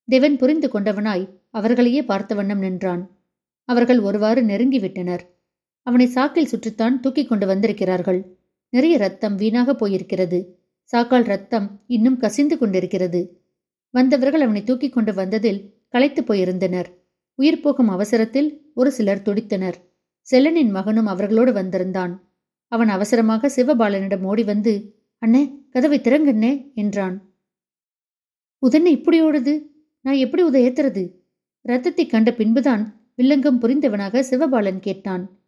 தேவன் புரிந்து கொண்டவனாய் அவர்களையே பார்த்த வண்ணம் நின்றான். அவர்கள் ஒருவாறு நெருங்கிவிட்டனர். அவனை சாக்கில் சுற்றித்தான் தூக்கி கொண்டு வந்திருக்கிறார்கள். நிறைய ரத்தம் வீணாக போயிருக்கிறது. சாக்கால் ரத்தம் இன்னும் கசிந்து கொண்டிருக்கிறது. வந்தவர்கள் அவனை தூக்கி கொண்டு வந்ததில் களைத்து போயிருந்தனர். உயிர் போகும் அவசரத்தில் ஒரு சிலர் துடித்தனர். செல்லனின் மகனும் அவர்களோடு வந்திருந்தான். அவன் அவசரமாக சிவபாலனிடம் ஓடி வந்து அண்ணே கதவை திறங்கண்ணே என்றான். உதன்னை இப்படி ஓடுது? நான் எப்படி உத ஏத்துறது ரத்தத்தை கண்ட பின்புதான் வில்லங்கம் புரிந்தவனாக சிவபாலன் கேட்டான்.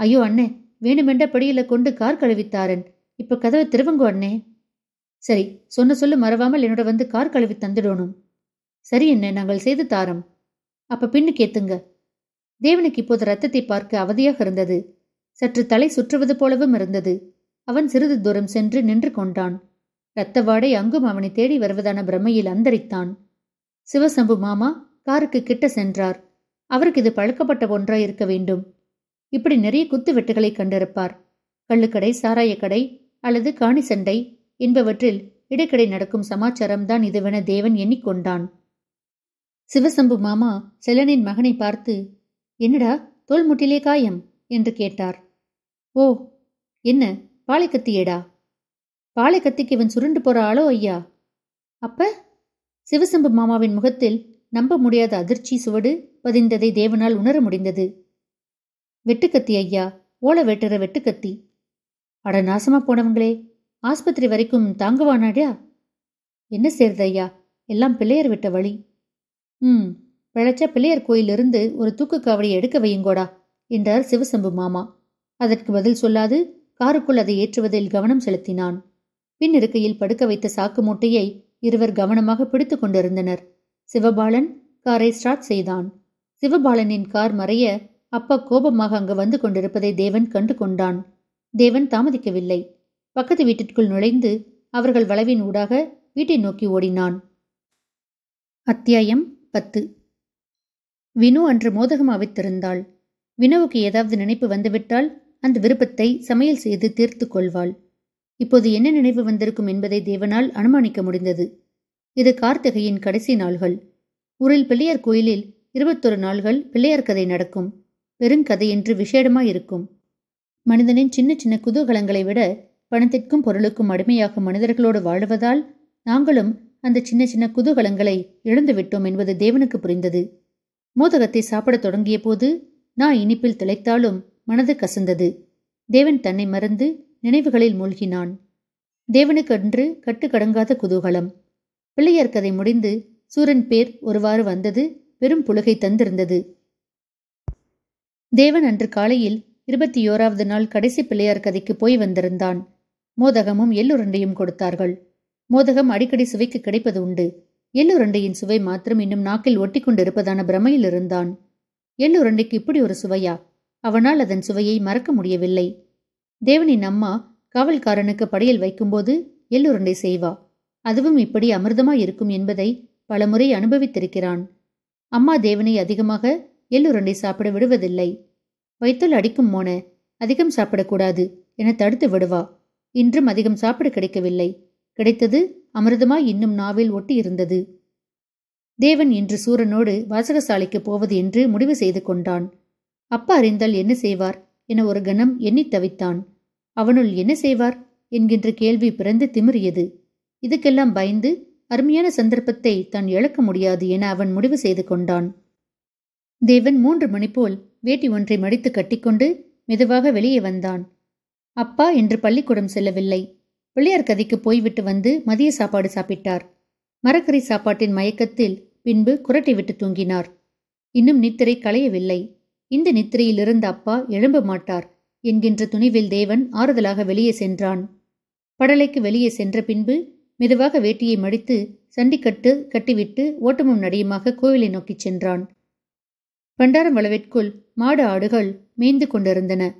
ஐயோ அண்ணே வேணுமென்ற படியில கொண்டு கார் கழுவித்தாரன். இப்ப கதவை திருவங்கோ அண்ணே. சரி சொன்ன சொல்லு மறவாமல் என்னோட வந்து கார் கழுவி தந்துடணும். சரி என்ன நாங்கள் செய்து தாரம். அப்ப பின்னு கேத்துங்க. தேவனுக்கு இப்போது ரத்தத்தை பார்க்க அவதியாக இருந்தது. சற்று தலை சுற்றுவது போலவும் இருந்தது. அவன் சிறிது தூரம் சென்று நின்று கொண்டான். இரத்த வாடை அங்கும் அவனை தேடி வருவதான பிரமையில் அந்தரித்தான். சிவசம்பு மாமா காருக்கு கிட்ட சென்றார். அவருக்கு இது பழக்கப்பட்ட ஒன்றாய் இருக்க வேண்டும். இப்படி நிறைய குத்து வெட்டுகளை கண்டிருப்பார். கள்ளுக்கடை சாராயக்கடை அல்லது காணி சண்டை என்பவற்றில் இடைக்கடை நடக்கும் சமாச்சாரம்தான் இதுவென தேவன் எண்ணிக்கொண்டான் சிவசம்பு மாமா செல்லனின் மகனை பார்த்து என்னடா தோல் முட்டிலே காயம்? என்று கேட்டார். ஓ என்ன பாலைக்கத்தியேடா பாலைக்கத்திக்கு இவன் சுருண்டு போற ஆளோ ஐயா. அப்ப? சிவசம்பு மாமாவின் முகத்தில் நம்ப முடியாத அதிர்ச்சி சுவடு பதிந்ததை தேவனால் உணர முடிந்தது. வெட்டுக்கத்தி ஐயா ஓல வெட்டுற வெட்டுக்கத்தி. அட நாசமா போனவங்களே ஆஸ்பத்திரி வரைக்கும் தாங்குவானாடியா என்ன செய்யறது ஐயா எல்லாம் பிள்ளையர் விட்ட வழி. ம் பிழைச்ச பிள்ளையர் கோயிலிருந்து ஒரு தூக்கு காவடியை எடுக்க வையுங்கோடா என்றார் சிவசம்பு மாமா. அதற்கு பதில் சொல்லாது காருக்குள் அதை ஏற்றுவதில் கவனம் செலுத்தினான். பின் இருக்கையில் படுக்க வைத்த சாக்கு மூட்டையை இருவர் கவனமாக பிடித்துக் கொண்டிருந்தனர். சிவபாலன் காரை ஸ்டார்ட் செய்தான். சிவபாலனின் கார் மறைய அப்பா கோபமாக அங்கு வந்து கொண்டிருப்பதை தேவன் கண்டு கொண்டான். தேவன் தாமதிக்கவில்லை. பக்கத்து வீட்டிற்குள் நுழைந்து அவர்கள் வளவின் ஊடாக வீட்டை நோக்கி ஓடினான். அத்தியாயம் பத்து. வினு அன்று மோதகம் அவித்திருந்தாள் வினுவுக்கு ஏதாவது நினைப்பு வந்துவிட்டால் அந்த விருப்பத்தை சமையல் செய்து தீர்த்து கொள்வாள். இப்போது என்ன நினைவு வந்திருக்கும் என்பதை தேவனால் அனுமானிக்க முடிந்தது. இது கார்த்திகையின் கடைசி நாள்கள். ஊரில் பிள்ளையார் கோயிலில் இருபத்தொரு நாள்கள் பிள்ளையார் கதை நடக்கும். பெருங்கதை என்று விசேடமாயிருக்கும் மனிதனின் சின்ன சின்ன குதூகலங்களை விட பணத்திற்கும் பொருளுக்கும் அடிமையாக மனிதர்களோடு வாழ்வதால் நாங்களும் அந்த சின்ன சின்ன குதூகலங்களை இழந்துவிட்டோம் என்பது தேவனுக்கு புரிந்தது. மோதகத்தை சாப்பிடத் தொடங்கிய போது நான் இனிப்பில் திளைத்தாலும் மனது கசந்தது. தேவன் தன்னை மறந்து நினைவுகளில் மூழ்கினான். தேவனுக்கன்று கட்டுக்கடங்காத குதூகலம். பிள்ளையர் கதை முடிந்து சூரன் பேர் ஒருவாறு வந்தது பெரும் புலகை தந்திருந்தது. தேவன் அன்று காலையில் இருபத்தி ஓராவது நாள் கடைசி பிள்ளையார் கதைக்கு போய் வந்திருந்தான். மோதகமும் எள்ளுருண்டையும் கொடுத்தார்கள். மோதகம் அடிக்கடி சுவைக்கு கிடைப்பது உண்டு. எள்ளுருண்டையின் சுவை மாத்திரம் இன்னும் நாக்கில் ஒட்டி கொண்டிருப்பதான பிரமையில் இருந்தான். எள்ளுருண்டைக்கு இப்படி ஒரு சுவையா? அவனால் அதன் சுவையை மறக்க முடியவில்லை. தேவனின் அம்மா காவல்காரனுக்கு படையல் வைக்கும்போது எள்ளுருண்டை செய்வா. அதுவும் இப்படி அமிர்தமாய் இருக்கும் என்பதை பலமுறை அனுபவித்திருக்கிறான். அம்மா தேவனை அதிகமாக எள்ளுருண்டை சாப்பிட விடுவதில்லை. வைத்தல் அடிக்கும் மோன அதிகம் சாப்பிடக்கூடாது என தடுத்து விடுவா. இன்றும் அதிகம் சாப்பிட கிடைக்கவில்லை. கிடைத்தது அமிர்தமாய் இன்னும் நாவில் ஒட்டி இருந்தது தேவன் இன்று சூரனோடு வாசகசாலைக்கு போவது என்று முடிவு செய்து கொண்டான். அப்பா அறிந்தால் என்ன செய்வார்? என ஒரு கணம் எண்ணித் தவித்தான். அவனுள் என்ன செய்வார்? என்கின்ற கேள்வி பிறந்து திமிரியது இதுக்கெல்லாம் பயந்து அருமையான சந்தர்ப்பத்தை தான் இழக்க முடியாது என அவன் முடிவு செய்து கொண்டான். தேவன் மூன்று மணி போல் வேட்டி ஒன்றை மடித்து கட்டிக்கொண்டு மெதுவாக வெளியே வந்தான். அப்பா என்று பள்ளிக்கூடம் செல்லவில்லை. பிள்ளையார் கதைக்கு போய்விட்டு வந்து மதிய சாப்பாடு சாப்பிட்டார். மரக்கறி சாப்பாட்டின் மயக்கத்தில் பின்பு குரட்டை விட்டு தூங்கினார். இன்னும் நித்திரை களையவில்லை. இந்த நித்திரையிலிருந்து அப்பா எழும்ப மாட்டார் என்கின்ற துணிவில் தேவன் ஆறுதலாக வெளியே சென்றான். படலைக்கு வெளியே சென்ற பின்பு மெதுவாக வேட்டியை மடித்து சண்டிக்கட்டு கட்டிவிட்டு ஓட்டமும் நடியுமாக கோவிலை நோக்கிச் சென்றான். பண்டாரம் வளவிற்குள் மாடு ஆடுகள் மேய்ந்து கொண்டிருந்தன.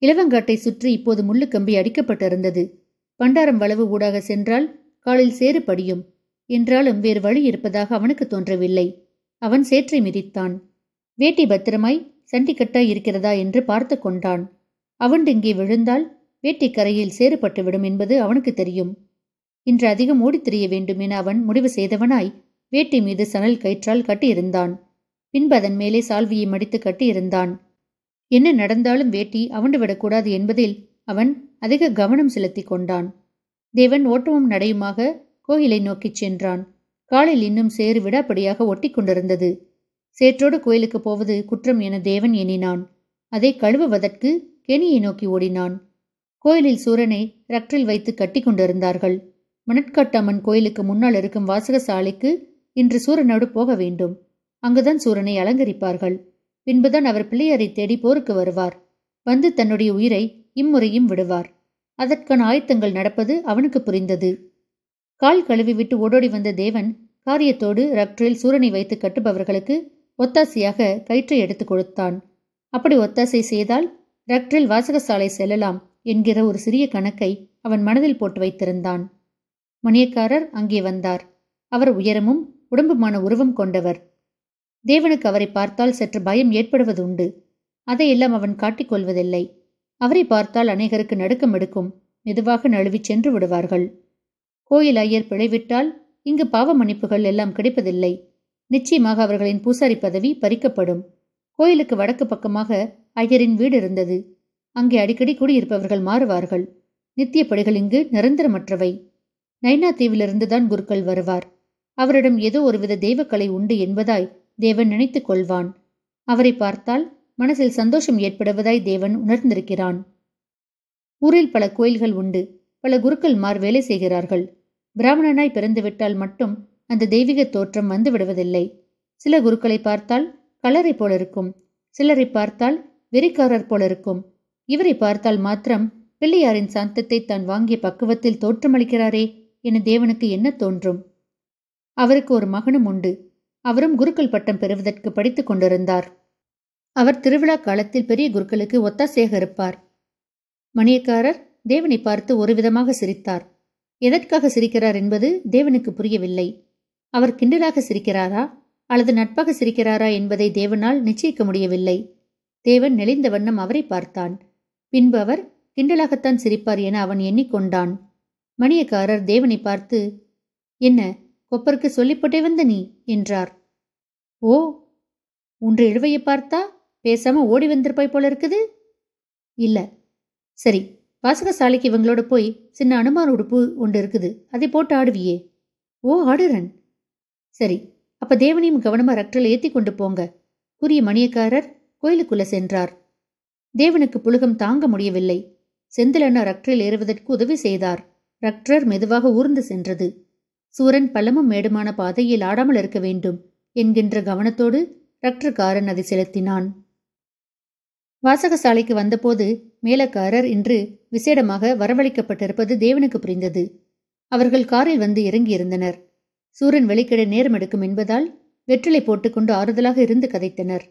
இளவங்காட்டை சுற்றி இப்போது முள்ளு கம்பி அடிக்கப்பட்டிருந்தது. பண்டாரம் வளவு ஊடாக சென்றால் காலில் சேறு படியும். என்றாலும் வேறு வழி இருப்பதாக அவனுக்கு தோன்றவில்லை. அவன் சேற்றை மிதித்தான். வேட்டி பத்திரமாய் சண்டிக்கட்டாய் இருக்கிறதா என்று பார்த்து கொண்டான். அவன் இங்கே விழுந்தால் வேட்டி கரையில் சேறுபட்டுவிடும் என்பது அவனுக்கு தெரியும். இன்று அதிகம் ஓடித் திரிய வேண்டும் என அவன் முடிவு செய்தவனாய் வேட்டி மீது சணல் கயிற்றால் கட்டியிருந்தான். பின்பு அதன் மேலே சால்வியை மடித்து கட்டியிருந்தான் என்ன நடந்தாலும் வேட்டி அவண்டு விடக்கூடாது என்பதில் அவன் அதிக கவனம் செலுத்தி கொண்டான். தேவன் ஓட்டமும் நடையுமாக கோயிலை நோக்கிச் சென்றான். காலில் இன்னும் சேறு விடாப்படியாக ஒட்டி கொண்டிருந்தது. சேற்றோடு கோயிலுக்கு போவது குற்றம் என தேவன் எண்ணினான். அதை கழுவுவதற்கு கெனியை நோக்கி ஓடினான். கோயிலில் சூரனை ரக்டில் வைத்து கட்டி கொண்டிருந்தார்கள். மணற்காட்டம்மன் கோயிலுக்கு முன்னால் இருக்கும் வாசக சாலைக்கு இன்று சூரனோடு போக வேண்டும். அங்குதான் சூரனை அலங்கரிப்பார்கள். பின்புதான் அவர் பிள்ளையரை தேடி போருக்கு வருவார். வந்து தன்னுடைய உயிரை இம்முறையும் விடுவார். அதற்கான ஆயத்தங்கள் நடப்பது அவனுக்கு புரிந்தது. கால் கழுவி விட்டு ஓடோடி வந்த தேவன் காரியத்தோடு ரக்ட்ரில் சூரனை வைத்து கட்டுபவர்களுக்கு ஒத்தாசையாக கயிற்றை எடுத்துக் கொடுத்தான். அப்படி ஒத்தாசை செய்தால் ரக்ட்ரில் வாசகசாலை செல்லலாம் என்கிற ஒரு சிறிய கணக்கை அவன் மனதில் போட்டு வைத்திருந்தான். மணியக்காரர் அங்கே வந்தார். அவர் உயரமும் உடம்புமான உருவம் கொண்டவர். தேவனுக்கு அவரை பார்த்தால் சற்று பயம் ஏற்படுவது உண்டு அதையெல்லாம் அவன் காட்டிக்கொள்வதில்லை அவரை பார்த்தால் அநேகருக்கு நடுக்கம் எடுக்கும். மெதுவாக நழுவிச் சென்று விடுவார்கள். கோயில் ஐயர் பிழைவிட்டால் இங்கு பாவ மன்னிப்புகள் எல்லாம் கிடைப்பதில்லை. நிச்சயமாக அவர்களின் பூசாரி பதவி பறிக்கப்படும். கோயிலுக்கு வடக்கு பக்கமாக ஐயரின் வீடு இருந்தது. அங்கே அடிக்கடி குடியிருப்பவர்கள் மாறுவார்கள். நித்திய படிகள் இங்கு நிரந்தரமற்றவை. நைனா தீவிலிருந்துதான் குருக்கள் வருவார். அவரிடம் ஏதோ ஒருவித தெய்வக்கலை உண்டு என்பதாய் தேவன் நினைத்துக் கொள்வான். அவரை பார்த்தால் மனசில் சந்தோஷம் ஏற்படுவதாய் தேவன் உணர்ந்திருக்கிறான். ஊரில் பல கோயில்கள் உண்டு. பல குருக்கள்மார் வேலை செய்கிறார்கள். பிராமணனாய் பிறந்துவிட்டால் மட்டும் அந்த தெய்வீக தோற்றம் வந்து விடுவதில்லை சில குருக்களை பார்த்தால் கலரை போல இருக்கும் சிலரை பார்த்தால் வெறிக்காரர் போல இருக்கும் இவரை பார்த்தால் மாத்திரம் பிள்ளையாரின் சாந்தத்தை தான் வாங்கிய பக்குவத்தில் தோற்றமளிக்கிறாரே என தேவனுக்கு என்ன தோன்றும்? அவருக்கு ஒரு மகனும் உண்டு. அவரும் குருக்கள் பட்டம் பெறுவதற்கு படித்துக் கொண்டிருந்தார். அவர் திருவிழா காலத்தில் பெரிய குருக்களுக்கு ஒத்தாசையாக இருப்பார். மணியக்காரர் தேவனை பார்த்து ஒரு விதமாக சிரித்தார். எதற்காக சிரிக்கிறார் என்பது தேவனுக்கு புரியவில்லை. அவர் கிண்டலாக சிரிக்கிறாரா? அல்லது நட்பாக சிரிக்கிறாரா என்பதை தேவனால் நிச்சயிக்க முடியவில்லை. தேவன் நெளிந்த வண்ணம் அவரை பார்த்தான். பின்பு அவர் கிண்டலாகத்தான் சிரிப்பார் என அவன் எண்ணிக்கொண்டான். மணியக்காரர் தேவனை பார்த்து என்ன? கொப்பருக்கு சொல்லிப்பட்டே வந்த நீ என்றார். ஓ உன்று இழுவையை பார்த்தா பேசாம ஓடி வந்திருப்பாய் போல இருக்குது? இல்ல. சரி வாசகசாலைக்கு இவங்களோட போய் சின்ன அனுமான உடுப்பு ஒன்று இருக்குது அதை போட்டு ஆடுவியே. ஓ ஆடுறன். சரி அப்ப தேவனையும் கவனமா ரக்டரில் ஏத்தி கொண்டு போங்க கூறிய மணியக்காரர் கோயிலுக்குள்ள சென்றார். தேவனுக்கு புழுகம் தாங்க முடியவில்லை. செந்திலண்ணா ரக்டரில் ஏறுவதற்கு உதவி செய்தார். ரக்டர் மெதுவாக ஊர்ந்து சென்றது. சூரன் பள்ளமும் மேடுமான பாதையில் ஆடாமல் இருக்க வேண்டும் என்கின்ற கவனத்தோடு ரக்டர்காரன் அதை செலுத்தினான். வாசகசாலைக்கு வந்தபோது மேலக்காரர் இன்று விசேடமாக வரவழைக்கப்பட்டிருப்பது தேவனுக்கு புரிந்தது. அவர்கள் காரில் வந்து இறங்கியிருந்தனர். சூரன் வெளிக்கிட நேரம் எடுக்கும் என்பதால் வெற்றிலை போட்டுக்கொண்டு ஆறுதலாக இருந்து கதைத்தனர்.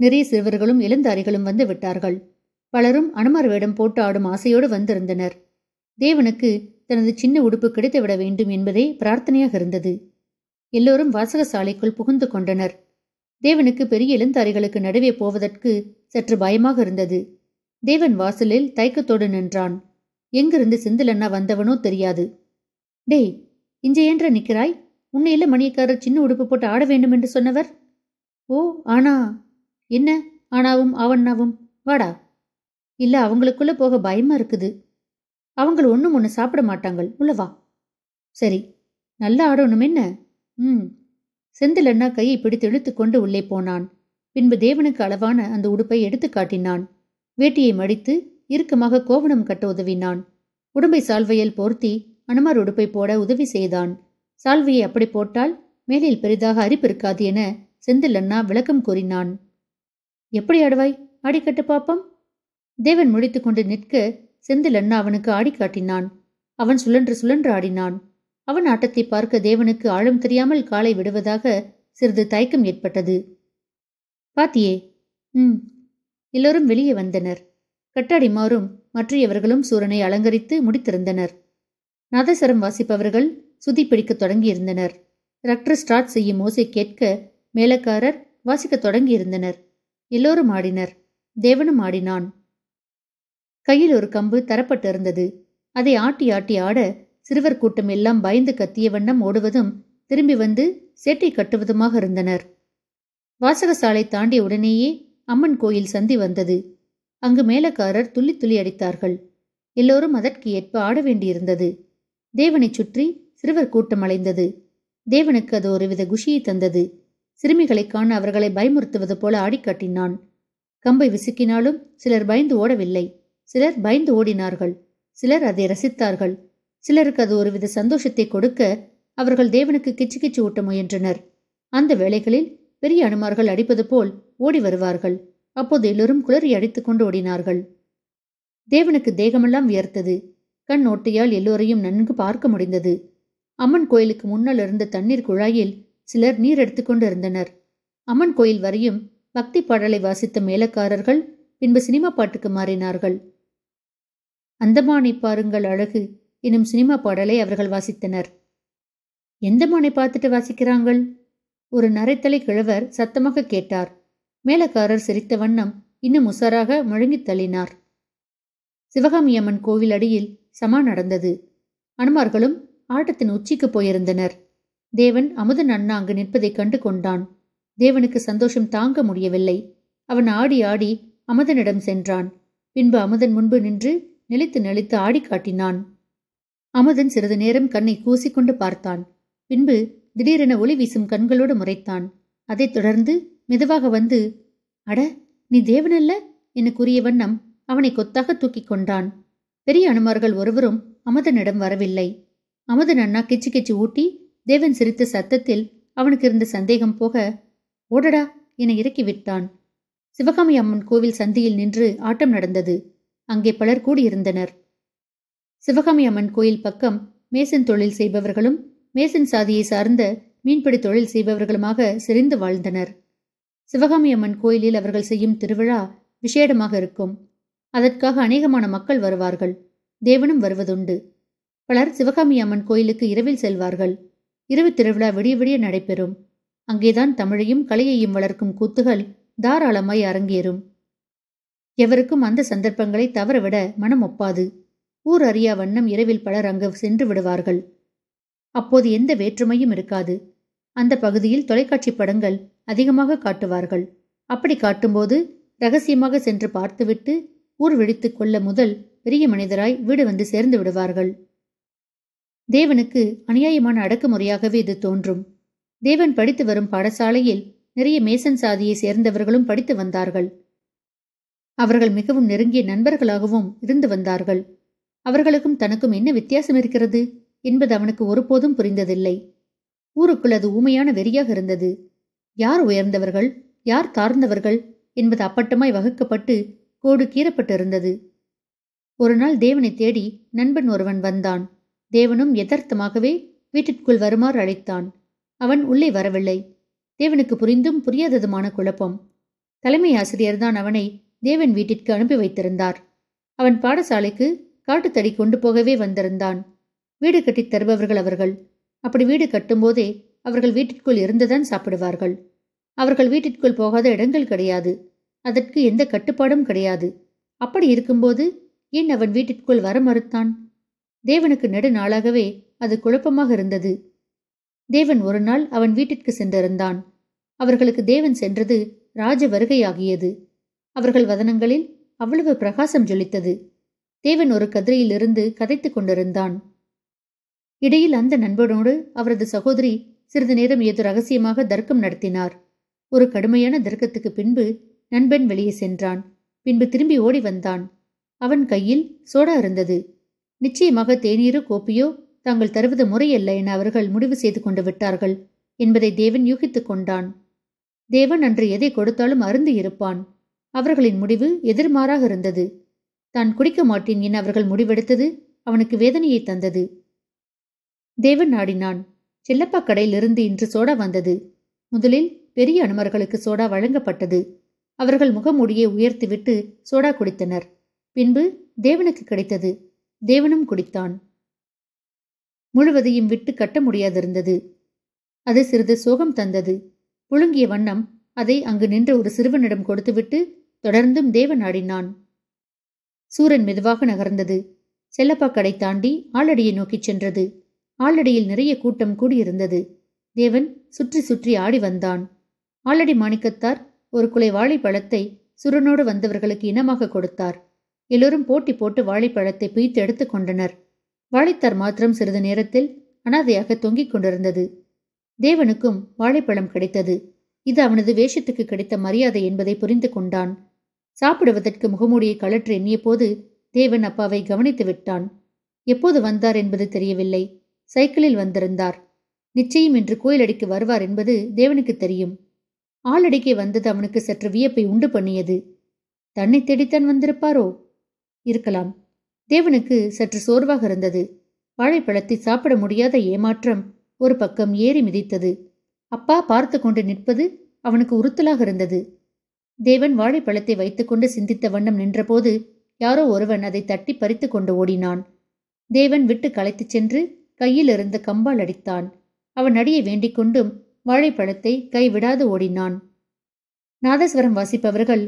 நிறைய சிறுவர்களும் இளந்தாரிகளும் வந்து விட்டார்கள். பலரும் அனுமார் வேடம் போட்டு ஆடும் ஆசையோடு வந்திருந்தனர். தேவனுக்கு தனது சின்ன உடுப்பு கிடைத்துவிட வேண்டும் என்பதே பிரார்த்தனையாக இருந்தது. எல்லோரும் வாசகசாலைக்குள் புகுந்து கொண்டனர். தேவனுக்கு பெரிய இளந்தாரிகளுக்கு நடுவே போவதற்கு சற்று பயமாக இருந்தது. தேவன் வாசலில் தயக்கத்தோடு நின்றான். எங்கிருந்து செந்திலண்ணா வந்தவனோ தெரியாது. டேய் இஞ்ச ஏன்ற நிற்கிறாய்? உன்னையில மணியக்காரர் சின்ன உடுப்பு போட்டு ஆட வேண்டும் என்று சொன்னவர்? ஓ ஆனா என்ன? ஆனாவும் ஆவண்ணாவும் வாடா. இல்ல அவங்களுக்குள்ள போக பயமா இருக்குது. அவங்கள் ஒன்றும் ஒன்று சாப்பிட மாட்டாங்கள். உள்ளவா சரி நல்லா ஆடணும் என்ன? ம். செந்திலண்ணா கையை பிடித்து இழுத்து கொண்டு உள்ளே போனான். பின்பு தேவனுக்கு அளவான அந்த உடுப்பை எடுத்து காட்டினான். வேட்டியை மடித்து இறுக்கமாக கோவணம் கட்ட உதவினான். உடம்பை சால்வையில் போர்த்தி அனுமார் உடுப்பை போட உதவி செய்தான். சால்வையை அப்படி போட்டால் மேலில் பெரிதாக அரிப்பு இருக்காது என செந்திலண்ணா விளக்கம் கூறினான். எப்படி ஆடுவாய்? ஆடிக்கட்டு பாப்பம்? தேவன் முடித்துக்கொண்டு நிற்க செந்திலன் அவனுக்கு ஆடி காட்டினான். அவன் சுழன்று சுழன்று ஆடினான். அவன் ஆட்டத்தை பார்க்க தேவனுக்கு ஆழம் தெரியாமல் காலை விடுவதாக சிறிது தயக்கம் ஏற்பட்டது. பாத்தியே ம் எல்லோரும் வெளியே வந்தனர். கட்டாடிமாரும் மற்றையவர்களும் சூரனை அலங்கரித்து முடித்திருந்தனர். நாதசரம் வாசிப்பவர்கள் சுதி பிடிக்கத் தொடங்கியிருந்தனர். ரக்டர் ஸ்டார்ட் செய்யும் ஓசை கேட்க மேலக்காரர் வாசிக்கத் தொடங்கியிருந்தனர். எல்லோரும் ஆடினர். தேவனும் ஆடினான். கையில் ஒரு கம்பு தரப்பட்டிருந்தது. அதை ஆட்டி ஆட்டி ஆட சிறுவர் கூட்டம் எல்லாம் பயந்து கத்திய வண்ணம் ஓடுவதும் திரும்பி வந்து சேட்டை கட்டுவதுமாக இருந்தனர். வாசகசாலை தாண்டிய உடனேயே அம்மன் கோயில் சந்தி வந்தது. அங்கு மேலக்காரர் துள்ளி துள்ளி அடித்தார்கள். எல்லோரும் அதற்கு ஏற்ப ஆட வேண்டியிருந்தது. தேவனைச் சுற்றி சிறுவர் கூட்டம் அலைந்தது. தேவனுக்கு அது ஒருவித குஷியை தந்தது. சிறுமிகளை காண அவர்களை பயமுறுத்துவது போல ஆடிக்காட்டினான் கம்பை விசுக்கினாலும் சிலர் பயந்து ஓடவில்லை. சிலர் பயந்து ஓடினார்கள் சிலர் அதை ரசித்தார்கள் சிலருக்கு அது ஒருவித சந்தோஷத்தை கொடுக்க அவர்கள் தேவனுக்கு கிச்சு கிச்சு ஊட்ட முயன்றனர். அந்த வேளைகளில் பெரிய அனுமார்கள் அடிப்பது போல் ஓடி வருவார்கள். அப்போது எல்லோரும் குளறி அடித்துக் கொண்டு ஓடினார்கள். தேவனுக்கு தேகமெல்லாம் வியர்த்தது. கண் ஓட்டையால் எல்லோரையும் நன்கு பார்க்க முடிந்தது. அம்மன் கோயிலுக்கு முன்னால் இருந்த தண்ணீர் குழாயில் சிலர் நீர் எடுத்துக்கொண்டு இருந்தனர். அம்மன் கோயில் வரையும் பக்தி பாடலை வாசித்த மேலக்காரர்கள் பின்பு சினிமா பாட்டுக்கு மாறினார்கள். அந்தமானை பாருங்கள் அழகு எனும் சினிமா பாடலை அவர்கள் வாசித்தனர். எந்த மானை பார்த்துட்டு வாசிக்கிறாங்கள்? ஒரு நரைத்தலை கிழவர் சத்தமாக கேட்டார். மேலக்காரர் சிரித்த வண்ணம் இன்னும் உசாராக முழங்கித் தள்ளினார். சிவகாமி அம்மன் கோவில் அடியில் சமா நடந்தது. அனுமார்களும் ஆட்டத்தின் உச்சிக்கு போயிருந்தனர். தேவன் அமுதன் அண்ணா அங்கு நிற்பதைக் கண்டு கொண்டான். தேவனுக்கு சந்தோஷம் தாங்க முடியவில்லை. அவன் ஆடி ஆடி அமுதனிடம் சென்றான். பின்பு அமுதன் முன்பு நின்று நெளித்து நெளித்து ஆடி காட்டினான். அமுதன் சிறிது நேரம் கண்ணை கூசிக்கொண்டு பார்த்தான். பின்பு திடீரென ஒளி வீசும் கண்களோடு முறைத்தான். அதைத் தொடர்ந்து மெதுவாக வந்து அட நீ தேவனல்ல? என கூறிய வண்ணம் அவனை கொத்தாக தூக்கிக் கொண்டான். பெரிய அனுமார்கள் ஒருவரும் அமுதனிடம் வரவில்லை. அமுதன் அண்ணா கிச்சு கிச்சு ஊட்டி தேவன் சிரித்த சத்தத்தில் அவனுக்கு இருந்த சந்தேகம் போக ஓடடா என இறக்கி விட்டான். சிவகாமி அம்மன் கோவில் சந்தியில் நின்று ஆட்டம் நடந்தது. அங்கே பலர் கூடியிருந்தனர். சிவகாமி அம்மன் கோயில் பக்கம் மேசன் தொழில் செய்பவர்களும் மேசன் சாதியை சார்ந்த மீன்பிடி தொழில் செய்பவர்களுமாக செறிந்து வாழ்ந்தனர். சிவகாமி அம்மன் கோயிலில் அவர்கள் செய்யும் திருவிழா விசேடமாக இருக்கும். அதற்காக அநேகமான மக்கள் வருவார்கள். தேவனும் வருவதுண்டு. பலர் சிவகாமி அம்மன் கோயிலுக்கு இரவில் செல்வார்கள். இரவு திருவிழா விடிய விடிய நடைபெறும். அங்கேதான் தமிழையும் கலையையும் வளர்க்கும் கூத்துகள் தாராளமாய் அரங்கேறும். எவருக்கும் அந்த சந்தர்ப்பங்களை தவறவிட மனம் ஒப்பாது. ஊர் அறியா வண்ணம் இரவில் பலர் அங்கு சென்று விடுவார்கள். அப்போது எந்த வேற்றுமையும் இருக்காது. அந்த பகுதியில் தொலைக்காட்சி படங்கள் அதிகமாக காட்டுவார்கள். அப்படி காட்டும்போது ரகசியமாக சென்று பார்த்துவிட்டு ஊர் விழித்துக் கொள்ள முதல் பெரிய மனிதராய் வீடு வந்து சேர்ந்து விடுவார்கள். தேவனுக்கு அநியாயமான அடக்குமுறையாகவே இது தோன்றும். தேவன் படித்து வரும் பாடசாலையில் நிறைய மேசன் சாதியை சேர்ந்தவர்களும் படித்து வந்தார்கள். அவர்கள் மிகவும் நெருங்கிய நண்பர்களாகவும் இருந்து வந்தார்கள். அவர்களுக்கும் தனக்கும் என்ன வித்தியாசம் இருக்கிறது என்பது அவனுக்கு ஒருபோதும் புரிந்ததில்லை. ஊருக்குள் அது ஊமையான வெறியாக இருந்தது. யார் உயர்ந்தவர்கள் யார் தார்ந்தவர்கள் என்பது அப்பட்டமாய் வகுக்கப்பட்டு கோடு கீறப்பட்டிருந்தது. ஒரு நாள் தேவனை தேடி நண்பன் ஒருவன் வந்தான். தேவனும் யதார்த்தமாகவே வீட்டிற்குள் வருமாறு அழைத்தான். அவன் உள்ளே வரவில்லை. தேவனுக்கு புரிந்தும் புரியாததுமான குழப்பம். தலைமை ஆசிரியர்தான் அவனை தேவன் வீட்டிற்கு அனுப்பி வைத்திருந்தார். அவன் பாடசாலைக்கு காட்டுத்தடி கொண்டு போகவே வந்திருந்தான். வீடு கட்டித் தருபவர்கள் அவர்கள். அப்படி வீடு கட்டும்போதே அவர்கள் வீட்டிற்குள் இருந்துதான் சாப்பிடுவார்கள். அவர்கள் வீட்டிற்குள் போகாத இடங்கள் கிடையாது. அதற்கு எந்த கட்டுப்பாடும் கிடையாது. அப்படி இருக்கும்போது ஏன் அவன் வீட்டிற்குள் வர மறுத்தான்? தேவனுக்கு நெடு நாளாகவே அது குழப்பமாக இருந்தது. தேவன் ஒரு நாள் அவன் வீட்டிற்கு சென்றிருந்தான். அவர்களுக்கு தேவன் சென்றது ராஜ வருகையாகியது. அவர்கள் வதனங்களில் அவ்வளவு பிரகாசம் ஜொலித்தது. தேவன் ஒரு கதிரையிலிருந்து கதைத்துக் கொண்டிருந்தான். இடையில் அந்த நண்பனோடு அவரது சகோதரி சிறிது நேரம் ஏதோ ரகசியமாக தர்க்கம் நடத்தினார். ஒரு கடுமையான தர்க்கத்துக்கு பின்பு நண்பன் வெளியே சென்றான். பின்பு திரும்பி ஓடி வந்தான். அவன் கையில் சோடா இருந்தது. நிச்சயமாக தேநீரோ கோப்பியோ தாங்கள் தருவது முறையல்ல என அவர்கள் முடிவு செய்து கொண்டு விட்டார்கள் என்பதை தேவன் யூகித்துக் கொண்டான். தேவன் அன்று எதை கொடுத்தாலும் அருந்து இருப்பான் அவர்களின் முடிவு எதிர்மாறாக இருந்தது. தான் குடிக்க மாட்டேன் என அவர்கள் முடிவெடுத்தது அவனுக்கு வேதனையை தந்தது. தேவன் நாடினான். செல்லப்பா கடையிலிருந்து இன்று சோடா வந்தது. முதலில் பெரிய அனுமர்களுக்கு சோடா வழங்கப்பட்டது. அவர்கள் முகமூடியை உயர்த்திவிட்டு சோடா குடித்தனர். பின்பு தேவனுக்கு கிடைத்தது. தேவனும் குடித்தான். முழுவதையும் விட்டு கட்ட முடியாதிருந்தது. அது சிறிது சோகம் தந்தது. புழுங்கிய வண்ணம் அதை அங்கு நின்ற ஒரு சிறுவனிடம் கொடுத்துவிட்டு தொடர்ந்தும் தேவன் ஆடினான். சூரன் மெதுவாக நகர்ந்தது. செல்லப்பா கடை தாண்டி ஆளடியை நோக்கிச் சென்றது. ஆளடியில் நிறைய கூட்டம் கூடியிருந்தது. தேவன் சுற்றி சுற்றி ஆடி வந்தான். ஆளடி மாணிக்கத்தார் ஒரு குலை வாழைப்பழத்தை சுரனோடு வந்தவர்களுக்கு இனமாக கொடுத்தார். எல்லோரும் போட்டி போட்டு வாழைப்பழத்தை பிய்த்து எடுத்துக் கொண்டனர். வாழைத்தார் மாத்திரம் சிறிது நேரத்தில் அனாதையாக தொங்கிக் கொண்டிருந்தது. தேவனுக்கும் வாழைப்பழம் கிடைத்தது. இது அவனது வேஷத்துக்கு கிடைத்த மரியாதை என்பதை புரிந்து கொண்டான். சாப்பிடுவதற்கு முகமூடியை கழற்றி எண்ணிய போது தேவன் அப்பாவை கவனித்து விட்டான். எப்போது வந்தார் என்பது தெரியவில்லை. சைக்கிளில் வந்திருந்தார். நிச்சயம் இன்று கோயிலடிக்கு வருவார் என்பது தேவனுக்கு தெரியும். ஆளடிக்கே வந்தது அவனுக்கு சற்று வியப்பை உண்டு பண்ணியது. தன்னை தேடித்தான் வந்திருப்பாரோ? இருக்கலாம். தேவனுக்கு சற்று சோர்வாக இருந்தது. வாழைப்பழத்தை சாப்பிட முடியாத ஏமாற்றம் ஒரு பக்கம் ஏறி மிதித்தது. அப்பா பார்த்து கொண்டு நிற்பது அவனுக்கு உறுத்தலாக இருந்தது. தேவன் வாழைப்பழத்தை வைத்துக்கொண்டு சிந்தித்த வண்ணம் நின்றபோது யாரோ ஒருவன் அதை தட்டி பறித்து கொண்டு ஓடினான். தேவன் விட்டு களைத்துச் சென்று கையில் இருந்த கம்பால் அடித்தான். அவன் அடியை வேண்டிக் கொண்டும் வாழைப்பழத்தை கைவிடாது ஓடினான். நாதஸ்வரம் வாசிப்பவர்கள்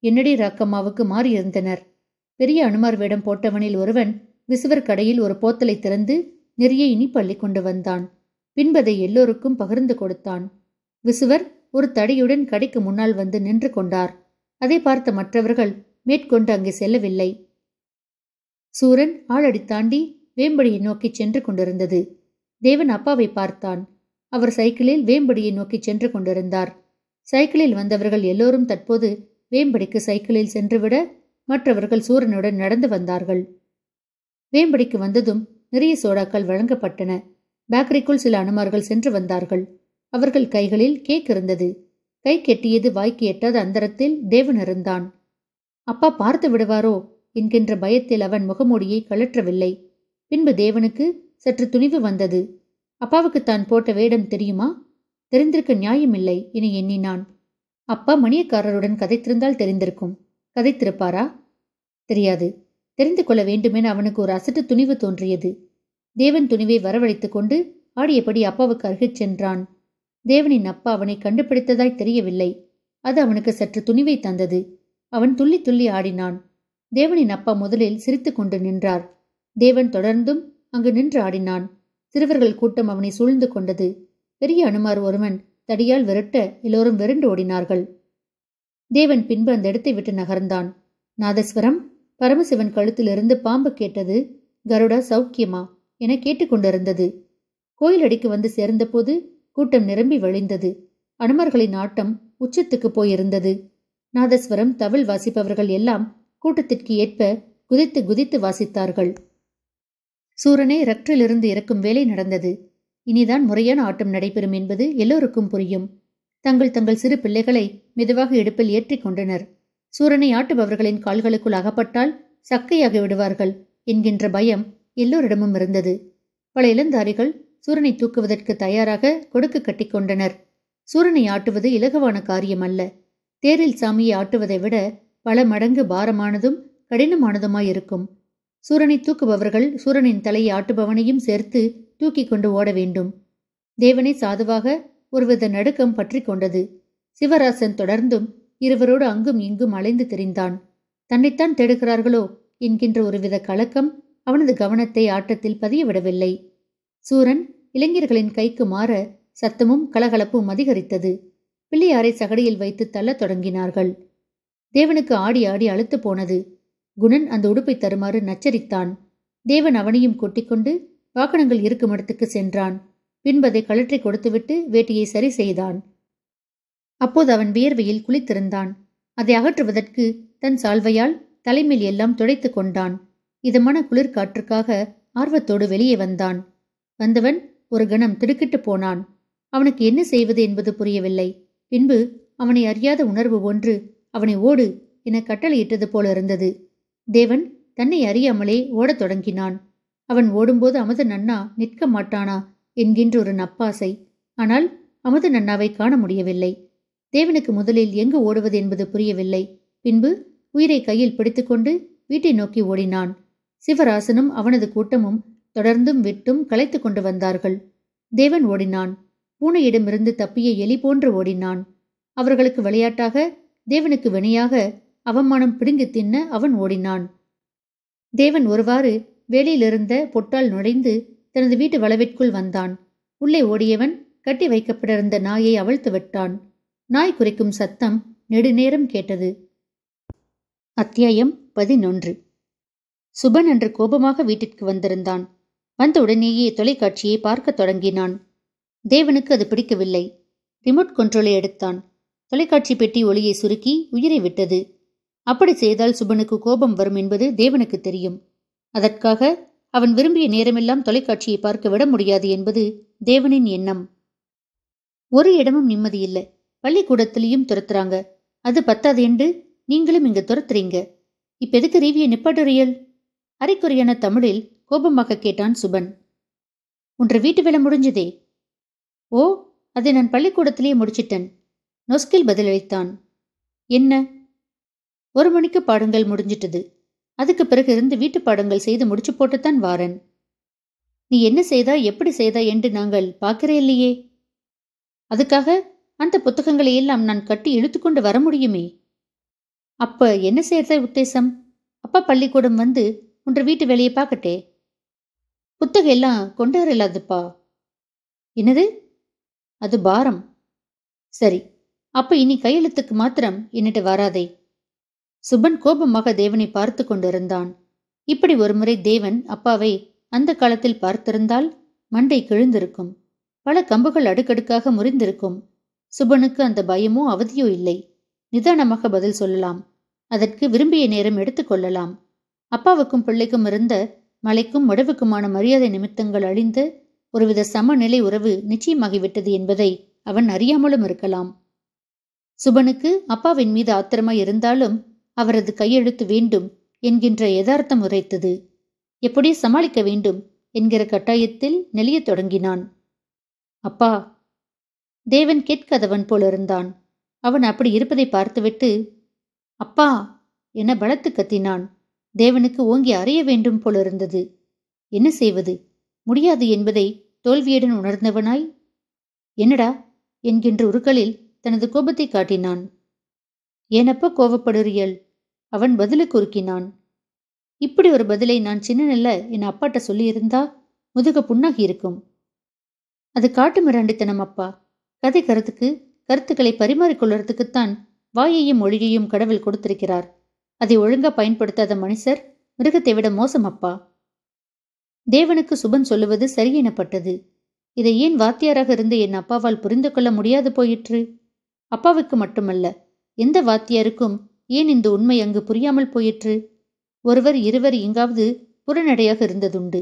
என்னடி ராக்கம்மாவுக்கு மாறியிருந்தனர் பெரிய அனுமார் வேடம் போட்டவனில் ஒருவன் விசுவர் கடையில் ஒரு போத்தலை திறந்து நிறைய இனிப்பள்ளி கொண்டு வந்தான். பின்பதை எல்லோருக்கும் பகிர்ந்து கொடுத்தான். விசுவர் ஒரு தடியுடன் கடைக்கு முன்னால் வந்து நின்று கொண்டார். அதை பார்த்த மற்றவர்கள் மேற்கொண்டு அங்கே செல்லவில்லை. சூரன் ஆளடி தாண்டி வேம்படியை நோக்கி சென்று கொண்டிருந்தது. தேவன் அப்பாவை பார்த்தான். அவர் சைக்கிளில் வேம்படியை நோக்கி சென்று கொண்டிருந்தார். சைக்கிளில் வந்தவர்கள் எல்லோரும் தற்போது வேம்படிக்கு சைக்கிளில் சென்றுவிட மற்றவர்கள் சூரனுடன் நடந்து வந்தார்கள். வேம்படிக்கு வந்ததும் நிறைய சோடாக்கள் வழங்கப்பட்டன. பேக்கரிக்குள் சில அனுமார்கள் சென்று வந்தார்கள். அவர்கள் கைகளில் கேக் இருந்தது. கை கெட்டியது வாய்க்கு எட்டாத அந்தரத்தில் தேவன் இருந்தான். அப்பா பார்த்து விடுவாரோ? என்கின்ற பயத்தில் அவன் முகமூடியை கழற்றவில்லை. பின்பு தேவனுக்கு சற்று துணிவு வந்தது. அப்பாவுக்கு தான் போட்ட வேடம் தெரியுமா? தெரிந்திருக்க நியாயமில்லை என எண்ணினான். அப்பா மணியக்காரருடன் கதைத்திருந்தால் தெரிந்திருக்கும். கதைத்திருப்பாரா? தெரியாது. தெரிந்து கொள்ள வேண்டுமென அவனுக்கு ஒரு அசட்டு துணிவு தோன்றியது. தேவன் துணிவை வரவழைத்துக் கொண்டு ஆடியபடி அப்பாவுக்கு அருகிச் சென்றான். தேவனின் அப்பா அவனை கண்டுபிடித்ததாய் தெரியவில்லை. அது அவனுக்கு சற்று துணிவை தந்தது. அவன் துள்ளி துள்ளி ஆடினான். தேவனின் அப்பா முதலில் சிரித்து கொண்டு நின்றார். தேவன் தொடர்ந்தும் அங்கு நின்று ஆடினான். சிறுவர்கள் கூட்டம் அவனை சூழ்ந்து கொண்டது. பெரிய அனுமார் ஒருவன் தடியால் விரட்ட எல்லோரும் விரண்டு ஓடினார்கள். தேவன் பின்பு அந்த இடத்தை விட்டு நகர்ந்தான். நாதஸ்வரம் பரமசிவன் கழுத்திலிருந்து பாம்பு கேட்டது கருடா சௌக்கியமா? என கேட்டுக்கொண்டிருந்தது. கோயிலடிக்கு வந்து சேர்ந்தபோது கூட்டம் நிரம்பி வழிந்தது. அனுமர்களின் ஆட்டம் உச்சத்துக்கு போயிருந்தது. நாதஸ்வரம் தவில் வாசிப்பவர்கள் எல்லாம் கூட்டத்திற்கு ஏற்ப குதித்து குதித்து வாசித்தார்கள். சூரனே ரற்றிலிருந்து இறக்கும் வேலை நடந்தது. இனிதான் முறையான ஆட்டம் நடைபெறும் என்பது எல்லோருக்கும் புரியும். தங்கள் தங்கள் சிறு பிள்ளைகளை மெதுவாக இடுப்பில் ஏற்றிக் கொண்டனர். சூரனை ஆட்டுபவர்களின் கால்களுக்குள் அகப்பட்டால் சக்கையாகி விடுவார்கள் என்கின்ற பயம் எல்லோரிடமும் இருந்தது. பல இளந்தாரிகள் சூரனை தூக்குவதற்கு தயாராக கொடுக்கு கட்டிக்கொண்டனர் சூரனை ஆட்டுவது இலகுவான காரியம் அல்ல தேரில் சாமியை ஆட்டுவதை விட பல மடங்கு பாரமானதும் கடினமானதுமாயிருக்கும். சூரனை தூக்குபவர்கள் சூரனின் தலையை ஆட்டுபவனையும் சேர்த்து தூக்கி கொண்டு ஓட வேண்டும். தேவனை சாதுவாக ஒருவித நடுக்கம் பற்றி கொண்டது. சிவராசன் தொடர்ந்தும் இருவரோடு அங்கும் இங்கும் அலைந்து திரிந்தான். தன்னைத்தான் தேடுகிறார்களோ என்கின்ற ஒருவித கலக்கம் அவனது கவனத்தை ஆட்டத்தில் பதியவிடவில்லை. சூரன் இளைஞர்களின் கைக்கு மாற சத்தமும் கலகலப்பும் அதிகரித்தது. பிள்ளையாரை சகடியில் வைத்து தள்ளத் தொடங்கினார்கள். தேவனுக்கு ஆடி ஆடி அழுத்து போனது. குணன் அந்த உடுப்பை தருமாறு நச்சரித்தான். தேவன் அவனையும் கொட்டிக்கொண்டு வாகனங்கள் இருக்கும் இடத்துக்கு சென்றான். பின்பதை கழற்றி கொடுத்துவிட்டு வேட்டியை சரி செய்தான். அப்போது அவன் வியர்வையில் குளித்திருந்தான். அதை அகற்றுவதற்கு தன் சால்வையால் தலைமையில் எல்லாம் துடைத்து கொண்டான். இதமான குளிர் காற்றுக்காக ஆர்வத்தோடு வெளியே வந்தான். வந்தவன் ஒரு கணம் திடுக்கிட்டு போனான். அவனுக்கு என்ன செய்வது என்பது புரியவில்லை. பின்பு அவனை அறியாத உணர்வு ஒன்று அவனை ஓடு என கட்டளையிட்டது போல இருந்தது. தேவன் தன்னை அறியாமலே ஓடத் தொடங்கினான். அவன் ஓடும்போது அமுத நன்னா நிற்க மாட்டானா என்கின்ற ஒரு நப்பாசை. ஆனால் அமுத நன்னாவை காண முடியவில்லை. தேவனுக்கு முதலில் எங்கு ஓடுவது என்பது புரியவில்லை. பின்பு உயிரை கையில் பிடித்துக்கொண்டு வீட்டை நோக்கி ஓடினான். சிவராசனும் அவனது கூட்டமும் தொடர்ந்தும் விட்டும் களைத்து கொண்டு வந்தார்கள். தேவன் ஓடினான். பூனையிடமிருந்து தப்பிய எலி போன்று ஓடினான். அவர்களுக்கு விளையாட்டாக தேவனுக்கு வினையாக அவமானம் பிடுங்கி தின்ன அவன் ஓடினான். தேவன் ஒருவாறு வேலியிலிருந்த பொட்டால் நுழைந்து தனது வீட்டு வளவிற்குள் வந்தான். உள்ளே ஓடியவன் கட்டி வைக்கப்பட்டிருந்த நாயை அவிழ்த்து விட்டான். நாய் குறைக்கும் சத்தம் நெடுநேரம் கேட்டது. அத்தியாயம் பதினொன்று. சுபன் அன்று கோபமாக வீட்டிற்கு வந்திருந்தான். வந்தவுடனேயே தொலைக்காட்சியை பார்க்கத் தொடங்கினான். தேவனுக்கு அது பிடிக்கவில்லை. ரிமோட் கண்ட்ரோலை எடுத்தான். தொலைக்காட்சி பெட்டி ஒளியை சுருக்கி உயிரை விட்டது. அப்படி செய்தால் சுபனுக்கு கோபம் வரும் என்பது தேவனுக்கு தெரியும். அதற்காக அவன் விரும்பிய நேரமெல்லாம் தொலைக்காட்சியை பார்க்க விட முடியாது என்பது தேவனின் எண்ணம். ஒரு இடமும் நிம்மதி இல்லை. பள்ளிக்கூடத்திலையும் துரத்துறாங்க. அது பத்தாது என்று நீங்களும் இங்க துரத்துறீங்க. இப்ப எதுக்கு ரீவியை நிப்பாட்டுறியல் அரைக்குறையான தமிழில் கோபமாக கேட்டான் சுபன். உன்ற வீட்டு வேலை முடிஞ்சதே? ஓ அதை நான் பள்ளிக்கூடத்திலேயே முடிச்சிட்டேன். நொஸ்கில் பதிலளித்தான். என்ன? ஒரு மணிக்கு பாடங்கள் முடிஞ்சிட்டது. அதுக்கு பிறகு இருந்து வீட்டு பாடங்கள் செய்து முடிச்சு போட்டுத்தான் வாரன். நீ என்ன செய்தா எப்படி செய்தா என்று நாங்கள் பார்க்கிறே இல்லையே. அதுக்காக அந்த புத்தகங்களை எல்லாம் நான் கட்டி இழுத்துக்கொண்டு வர முடியுமே? அப்ப என்ன செய்யறத உத்தேசம்? அப்பா பள்ளிக்கூடம் வந்து உன்ற வீட்டு வேலையை பார்க்கட்டே. புத்தகம் எல்லாம் கொண்டாரு இல்லாதுப்பா. என்னது? அது பாரம். சரி அப்ப இனி கையெழுத்துக்கு மாத்திரம் என்னிட்ட வராதே. சுபன் கோபமாக தேவனை பார்த்து கொண்டிருந்தான். இப்படி ஒருமுறை தேவன் அப்பாவை அந்த காலத்தில் பார்த்திருந்தால் மண்டை கிழிந்திருக்கும். பல கம்புகள் அடுக்கடுக்காக முறிந்திருக்கும். சுபனுக்கு அந்த பயமோ அவதியோ இல்லை. நிதானமாக பதில் சொல்லலாம். அதற்கு விரும்பிய நேரம் எடுத்துக்கொள்ளலாம் அப்பாவுக்கும் பிள்ளைக்கும் இருந்த மலைக்கும் உடவுக்குமான மரியாதை நிமித்தங்கள் அழிந்து ஒருவித சமநிலை உறவு நிச்சயமாகிவிட்டது என்பதை அவன் அறியாமலும் இருக்கலாம். சுபனுக்கு அப்பாவின் மீது ஆத்திரமாய் இருந்தாலும் அவரது கையெழுத்து வேண்டும் என்கின்ற யதார்த்தம் உரைத்தது. எப்படி சமாளிக்க வேண்டும் என்கிற கட்டாயத்தில் நெளியத் தொடங்கினான். அப்பா தேவன் கேட்காதவன் போலிருந்தான் அவன் அப்படி இருப்பதை பார்த்துவிட்டு அப்பா என பலத்து கத்தினான். தேவனுக்கு ஓங்கி அறைய வேண்டும் போலிருந்தது. என்ன செய்வது? முடியாது என்பதை தோல்வியுடன் உணர்ந்தவனாய்? என்னடா? என்கின்ற உருக்களில் தனது கோபத்தை காட்டினான். ஏனப்ப கோபப்படுறியல் அவன் பதிலுக்கு உருக்கினான் இப்படி ஒரு பதிலை நான் சின்னனல்ல என் அப்பாட்ட சொல்லியிருந்தா முதுக புண்ணாகி இருக்கும். அது காட்டு மிராண்டித்தனம் அப்பா. கதை கருத்துக்கு கருத்துக்களை பரிமாறிக்கொள்றதுக்குத்தான் வாயையும் மொழியையும் கடவுள் கொடுத்திருக்கிறார். அதை ஒழுங்கா பயன்படுத்தாத மனுஷர் மிருகத்தை விட மோசம் அப்பா. தேவனுக்கு சுபன் சொல்லுவது சரியெனப்பட்டது இதை ஏன் வாத்தியாராக இருந்து என் அப்பாவால் புரிந்து கொள்ள முடியாது போயிற்று? அப்பாவுக்கு மட்டுமல்ல எந்த வாத்தியாருக்கும் ஏன் இந்த உண்மை அங்கு புரியாமல் போயிற்று? ஒருவர் இருவர் எங்காவது புறநடையாக இருந்ததுண்டு.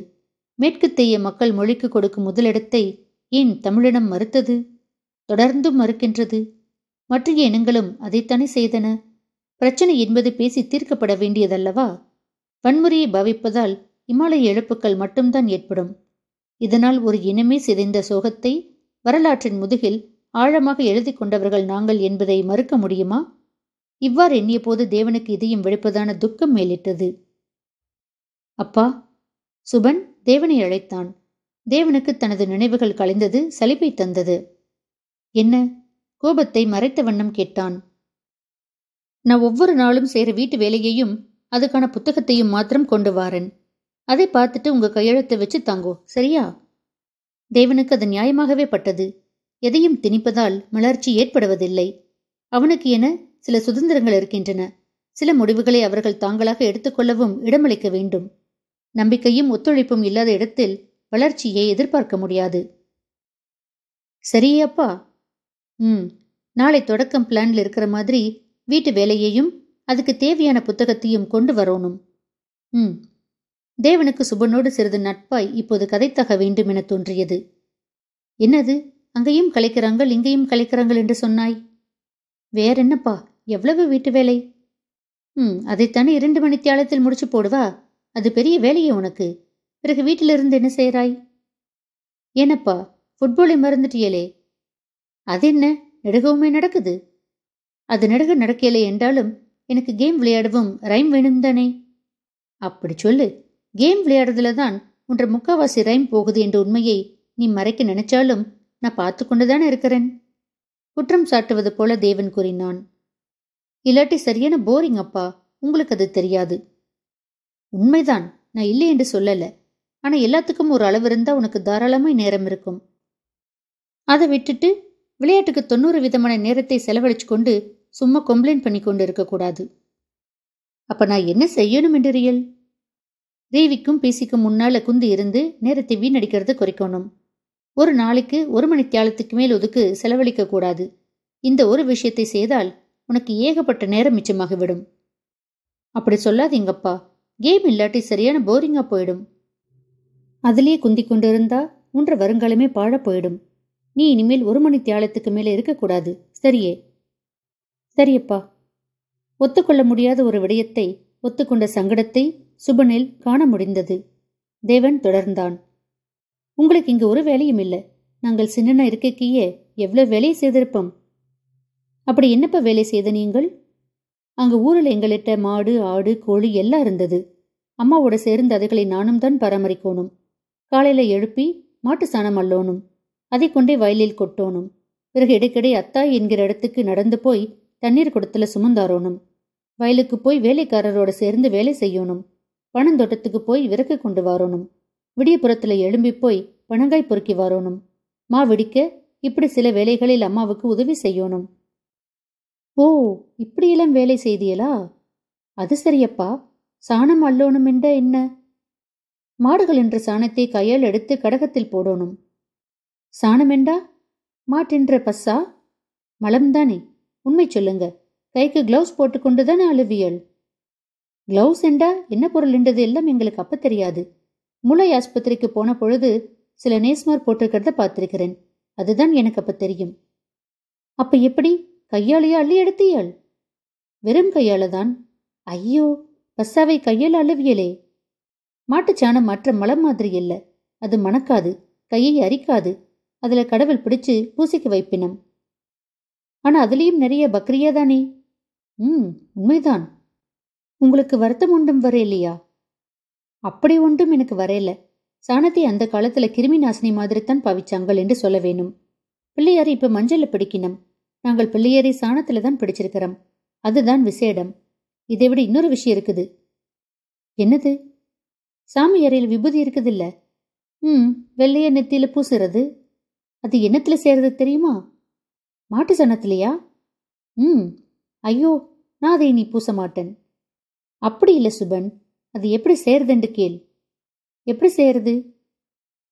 மேற்குத்தேய மக்கள் மொழிக்கு கொடுக்கும் முதலிடத்தை ஏன் தமிழினம் மறுத்தது? தொடர்ந்தும் மறுக்கின்றது. மற்ற இனங்களும் அதைத்தானே செய்தன? பிரச்சனை என்பது பேசி தீர்க்கப்பட வேண்டியதல்லவா? வன்முறையை பாவிப்பதால் இமாலய இழப்புகள் மட்டும்தான் ஏற்படும். இதனால் ஒரு இனமே சிதைந்த சோகத்தை வரலாற்றின் முதுகில் ஆழமாக எழுதி கொண்டவர்கள் நாங்கள் என்பதை மறுக்க முடியுமா? இவ்வாறு எண்ணிய போது தேவனுக்கு இதையும் வெடிப்பதான துக்கம் மேலிட்டது. அப்பா சுபன் தேவனை அழைத்தான். தேவனுக்கு தனது நினைவுகள் கலைந்தது சலிப்பை தந்தது. என்ன? கோபத்தை மறைத்த வண்ணம் கேட்டான். நான் ஒவ்வொரு நாளும் செய்கிற வீட்டு வேலையையும் அதுக்கான புத்தகத்தையும் மாத்திரம் கொண்டு வாரன். அதை பார்த்துட்டு உங்க கையெழுத்தை வச்சு தாங்கோ சரியா? தேவனுக்கு அது நியாயமாகவே பட்டது. எதையும் திணிப்பதால் மலர்ச்சி ஏற்படுவதில்லை. அவனுக்கு என சில சுதந்திரங்கள் இருக்கின்றன. சில முடிவுகளை அவர்கள் தாங்களாக எடுத்துக்கொள்ளவும் இடமளிக்க வேண்டும். நம்பிக்கையும் ஒத்துழைப்பும் இல்லாத இடத்தில் வளர்ச்சியை எதிர்பார்க்க முடியாது. சரியப்பா ம். நாளை தொடக்கம் பிளான்ல இருக்கிற மாதிரி வீட்டு வேலையையும் அதுக்கு தேவையான புத்தகத்தையும் கொண்டு வரணும் ம். தேவனுக்கு சுபனோடு சிறிது நட்பாய் இப்போது கதைத்தக வேண்டும் என தோன்றியது. என்னது? அங்கேயும் கலைக்கிறாங்கள் இங்கேயும் கலைக்கிறாங்கள் என்று சொன்னாய்? வேறென்னப்பா? எவ்வளவு வீட்டு வேலை? ம் அதைத்தானே இரண்டு மணி தியாலத்தில் முடிச்சு போடுவா? அது பெரிய வேலையே உனக்கு. பிறகு வீட்டிலிருந்து என்ன செய்கிறாய்? ஏனப்பா ஃபுட்பாலை மறந்துட்டியலே. அது என்ன நெடுகவுமே நடக்குது. அது நடக்க நடக்கலை என்றாலும் எனக்கு கேம் விளையாடவும் ரைம் வேணும் தானே அப்படி சொல்லு. கேம் விளையாடுறதுல தான் உன்ற முக்காவாசி ரைம் போகுது என்ற உண்மையை நீ மறைக்க நினைச்சாலும் நான் பார்த்து கொண்டுதானே இருக்கிறேன்? குற்றம் சாட்டுவது போல தேவன் கூறினான். இல்லாட்டி சரியான போரிங் அப்பா உங்களுக்கு அது தெரியாது. உண்மைதான் நான் இல்லை என்று சொல்லல. ஆனா எல்லாத்துக்கும் ஒரு அளவு இருந்தா உனக்கு தாராளமாய் நேரம் இருக்கும். அதை விட்டுட்டு விளையாட்டுக்கு தொண்ணூறு விதமான நேரத்தை செலவழிச்சு கொண்டு சும்மா கம்ப்ளைண்ட் பண்ணி கொண்டு இருக்கக்கூடாது அப்ப நான் என்ன செய்யணும் என்று ரியல்? தேவிக்கும் பிசிக்கும் முன்னால குந்து இருந்து நேரத்தை வீணடிக்கிறது குறைக்கணும். ஒரு நாளைக்கு ஒரு மணி தியாலத்துக்கு மேல் ஒதுக்கு செலவழிக்க கூடாது. இந்த ஒரு விஷயத்தை செய்தால் உனக்கு ஏகப்பட்ட நேரம் மிச்சமாகிவிடும் அப்படி சொல்லாதீங்கப்பா. கேம் இல்லாட்டி சரியான போரிங்கா போயிடும். அதிலேயே குந்தி கொண்டிருந்தா உன்ற வருங்காலமே பாழ போயிடும். நீ இனிமேல் ஒரு மணி தியாலத்துக்கு மேலே இருக்கக்கூடாது. சரியே? சரியப்பா. ஒத்துக்கொள்ள முடியாத ஒரு விடயத்தை ஒத்துக்கொண்ட சங்கடத்தை சுபனில் காண முடிந்தது. தேவன் தொடர்ந்தான். உங்களுக்கு இங்கு ஒரு வேலையும் இல்லை. நாங்கள் சின்னன இருக்கையே எவ்வளவு வேலையை செய்திருப்போம். அப்படி என்னப்பா வேலை செய்த நீங்கள்? அங்க ஊரில் எங்களிட்ட மாடு ஆடு கோழி எல்லாம் இருந்தது. அம்மாவோட சேர்ந்து அதுகளை நானும் தான் பராமரிக்கணும். காலையில எழுப்பி மாட்டு சாணம் அள்ளோணும் அதை கொண்டே வயலில் கொட்டோணும். பிறகு இடைக்கிடை அத்தாய் என்கிற இடத்துக்கு நடந்து போய் தண்ணீர் குடத்துல சுமந்தாரோணும் வயலுக்கு போய் வேலைக்காரரோட சேர்ந்து வேலை செய்யணும் பணந்தோட்டத்துக்கு போய் விறக்கு கொண்டு வரணும் விடியப்புறத்துல எழும்பி போய் பணங்காய் பொறுக்கி வரணும் மா வெடிக்க இப்படி சில வேலைகளில் அம்மாவுக்கு உதவி செய்யணும் ஓ இப்படியெல்லாம் வேலை செய்தியலா? அது சரியப்பா. சாணம் அள்ளோணும் என்ற என்ன? மாடுகள் என்ற சாணத்தை கையால் எடுத்து கடகத்தில் போடணும் சாணமெண்டா? மாட்டின்ற பஸ்ஸா? மலம்தானே. உண்மை சொல்லுங்க. கைக்கு கிளவுஸ் போட்டுக்கொண்டு தானே அழுவியல்? கிளவுஸ் என்றா என்ன பொருள் என்றது எல்லாம் எங்களுக்கு அப்ப தெரியாது. முளை ஆஸ்பத்திரிக்கு போன பொழுது சில நேஸ்மார் போட்டிருக்கிறத பார்த்திருக்கிறேன். அதுதான் எனக்கு அப்ப தெரியும். அப்ப எப்படி? கையாலையா அள்ளி எடுத்தியாள் வெறும் கையால தான் ஐயோ பஸ்ஸாவை கையால் அழுவியலே. மாட்டுச்சாணம் மற்ற மலம் மாதிரி இல்ல அது மணக்காது. கையை அரிக்காது. அதுல கடவுள் பிடிச்சு பூசிக்க வைப்பினம். ஆனா அதுலயும் நிறைய பக்ரியா தானே? ம் உண்மைதான். உங்களுக்கு வருத்தம் ஒன்றும் வரையில்லையா? இல்லையா அப்படி ஒன்றும் எனக்கு வரையில சாணத்தை அந்த காலத்துல கிருமி நாசினி மாதிரி தான் பாவிச்சாங்கள் என்று சொல்ல வேணும். பிள்ளையாரை இப்ப மஞ்சள்ல பிடிக்கணும் நாங்கள் பிள்ளையாரை சாணத்துல தான் பிடிச்சிருக்கிறோம். அதுதான் விசேடம். இதை விட இன்னொரு விஷயம் இருக்குது. என்னது? சாமி அறையில் விபூதி இருக்குது இல்ல ம் வெள்ளைய நெத்தியில பூசுறது? அது என்னத்துல சேர்றது தெரியுமா? மாட்டு சனத்திலையா? ம். ஐயோ நான் அதை நீ பூச மாட்டேன் அப்படி இல்லை சுபன். அது எப்படி சேருதுண்டு கேள். எப்படி சேருது?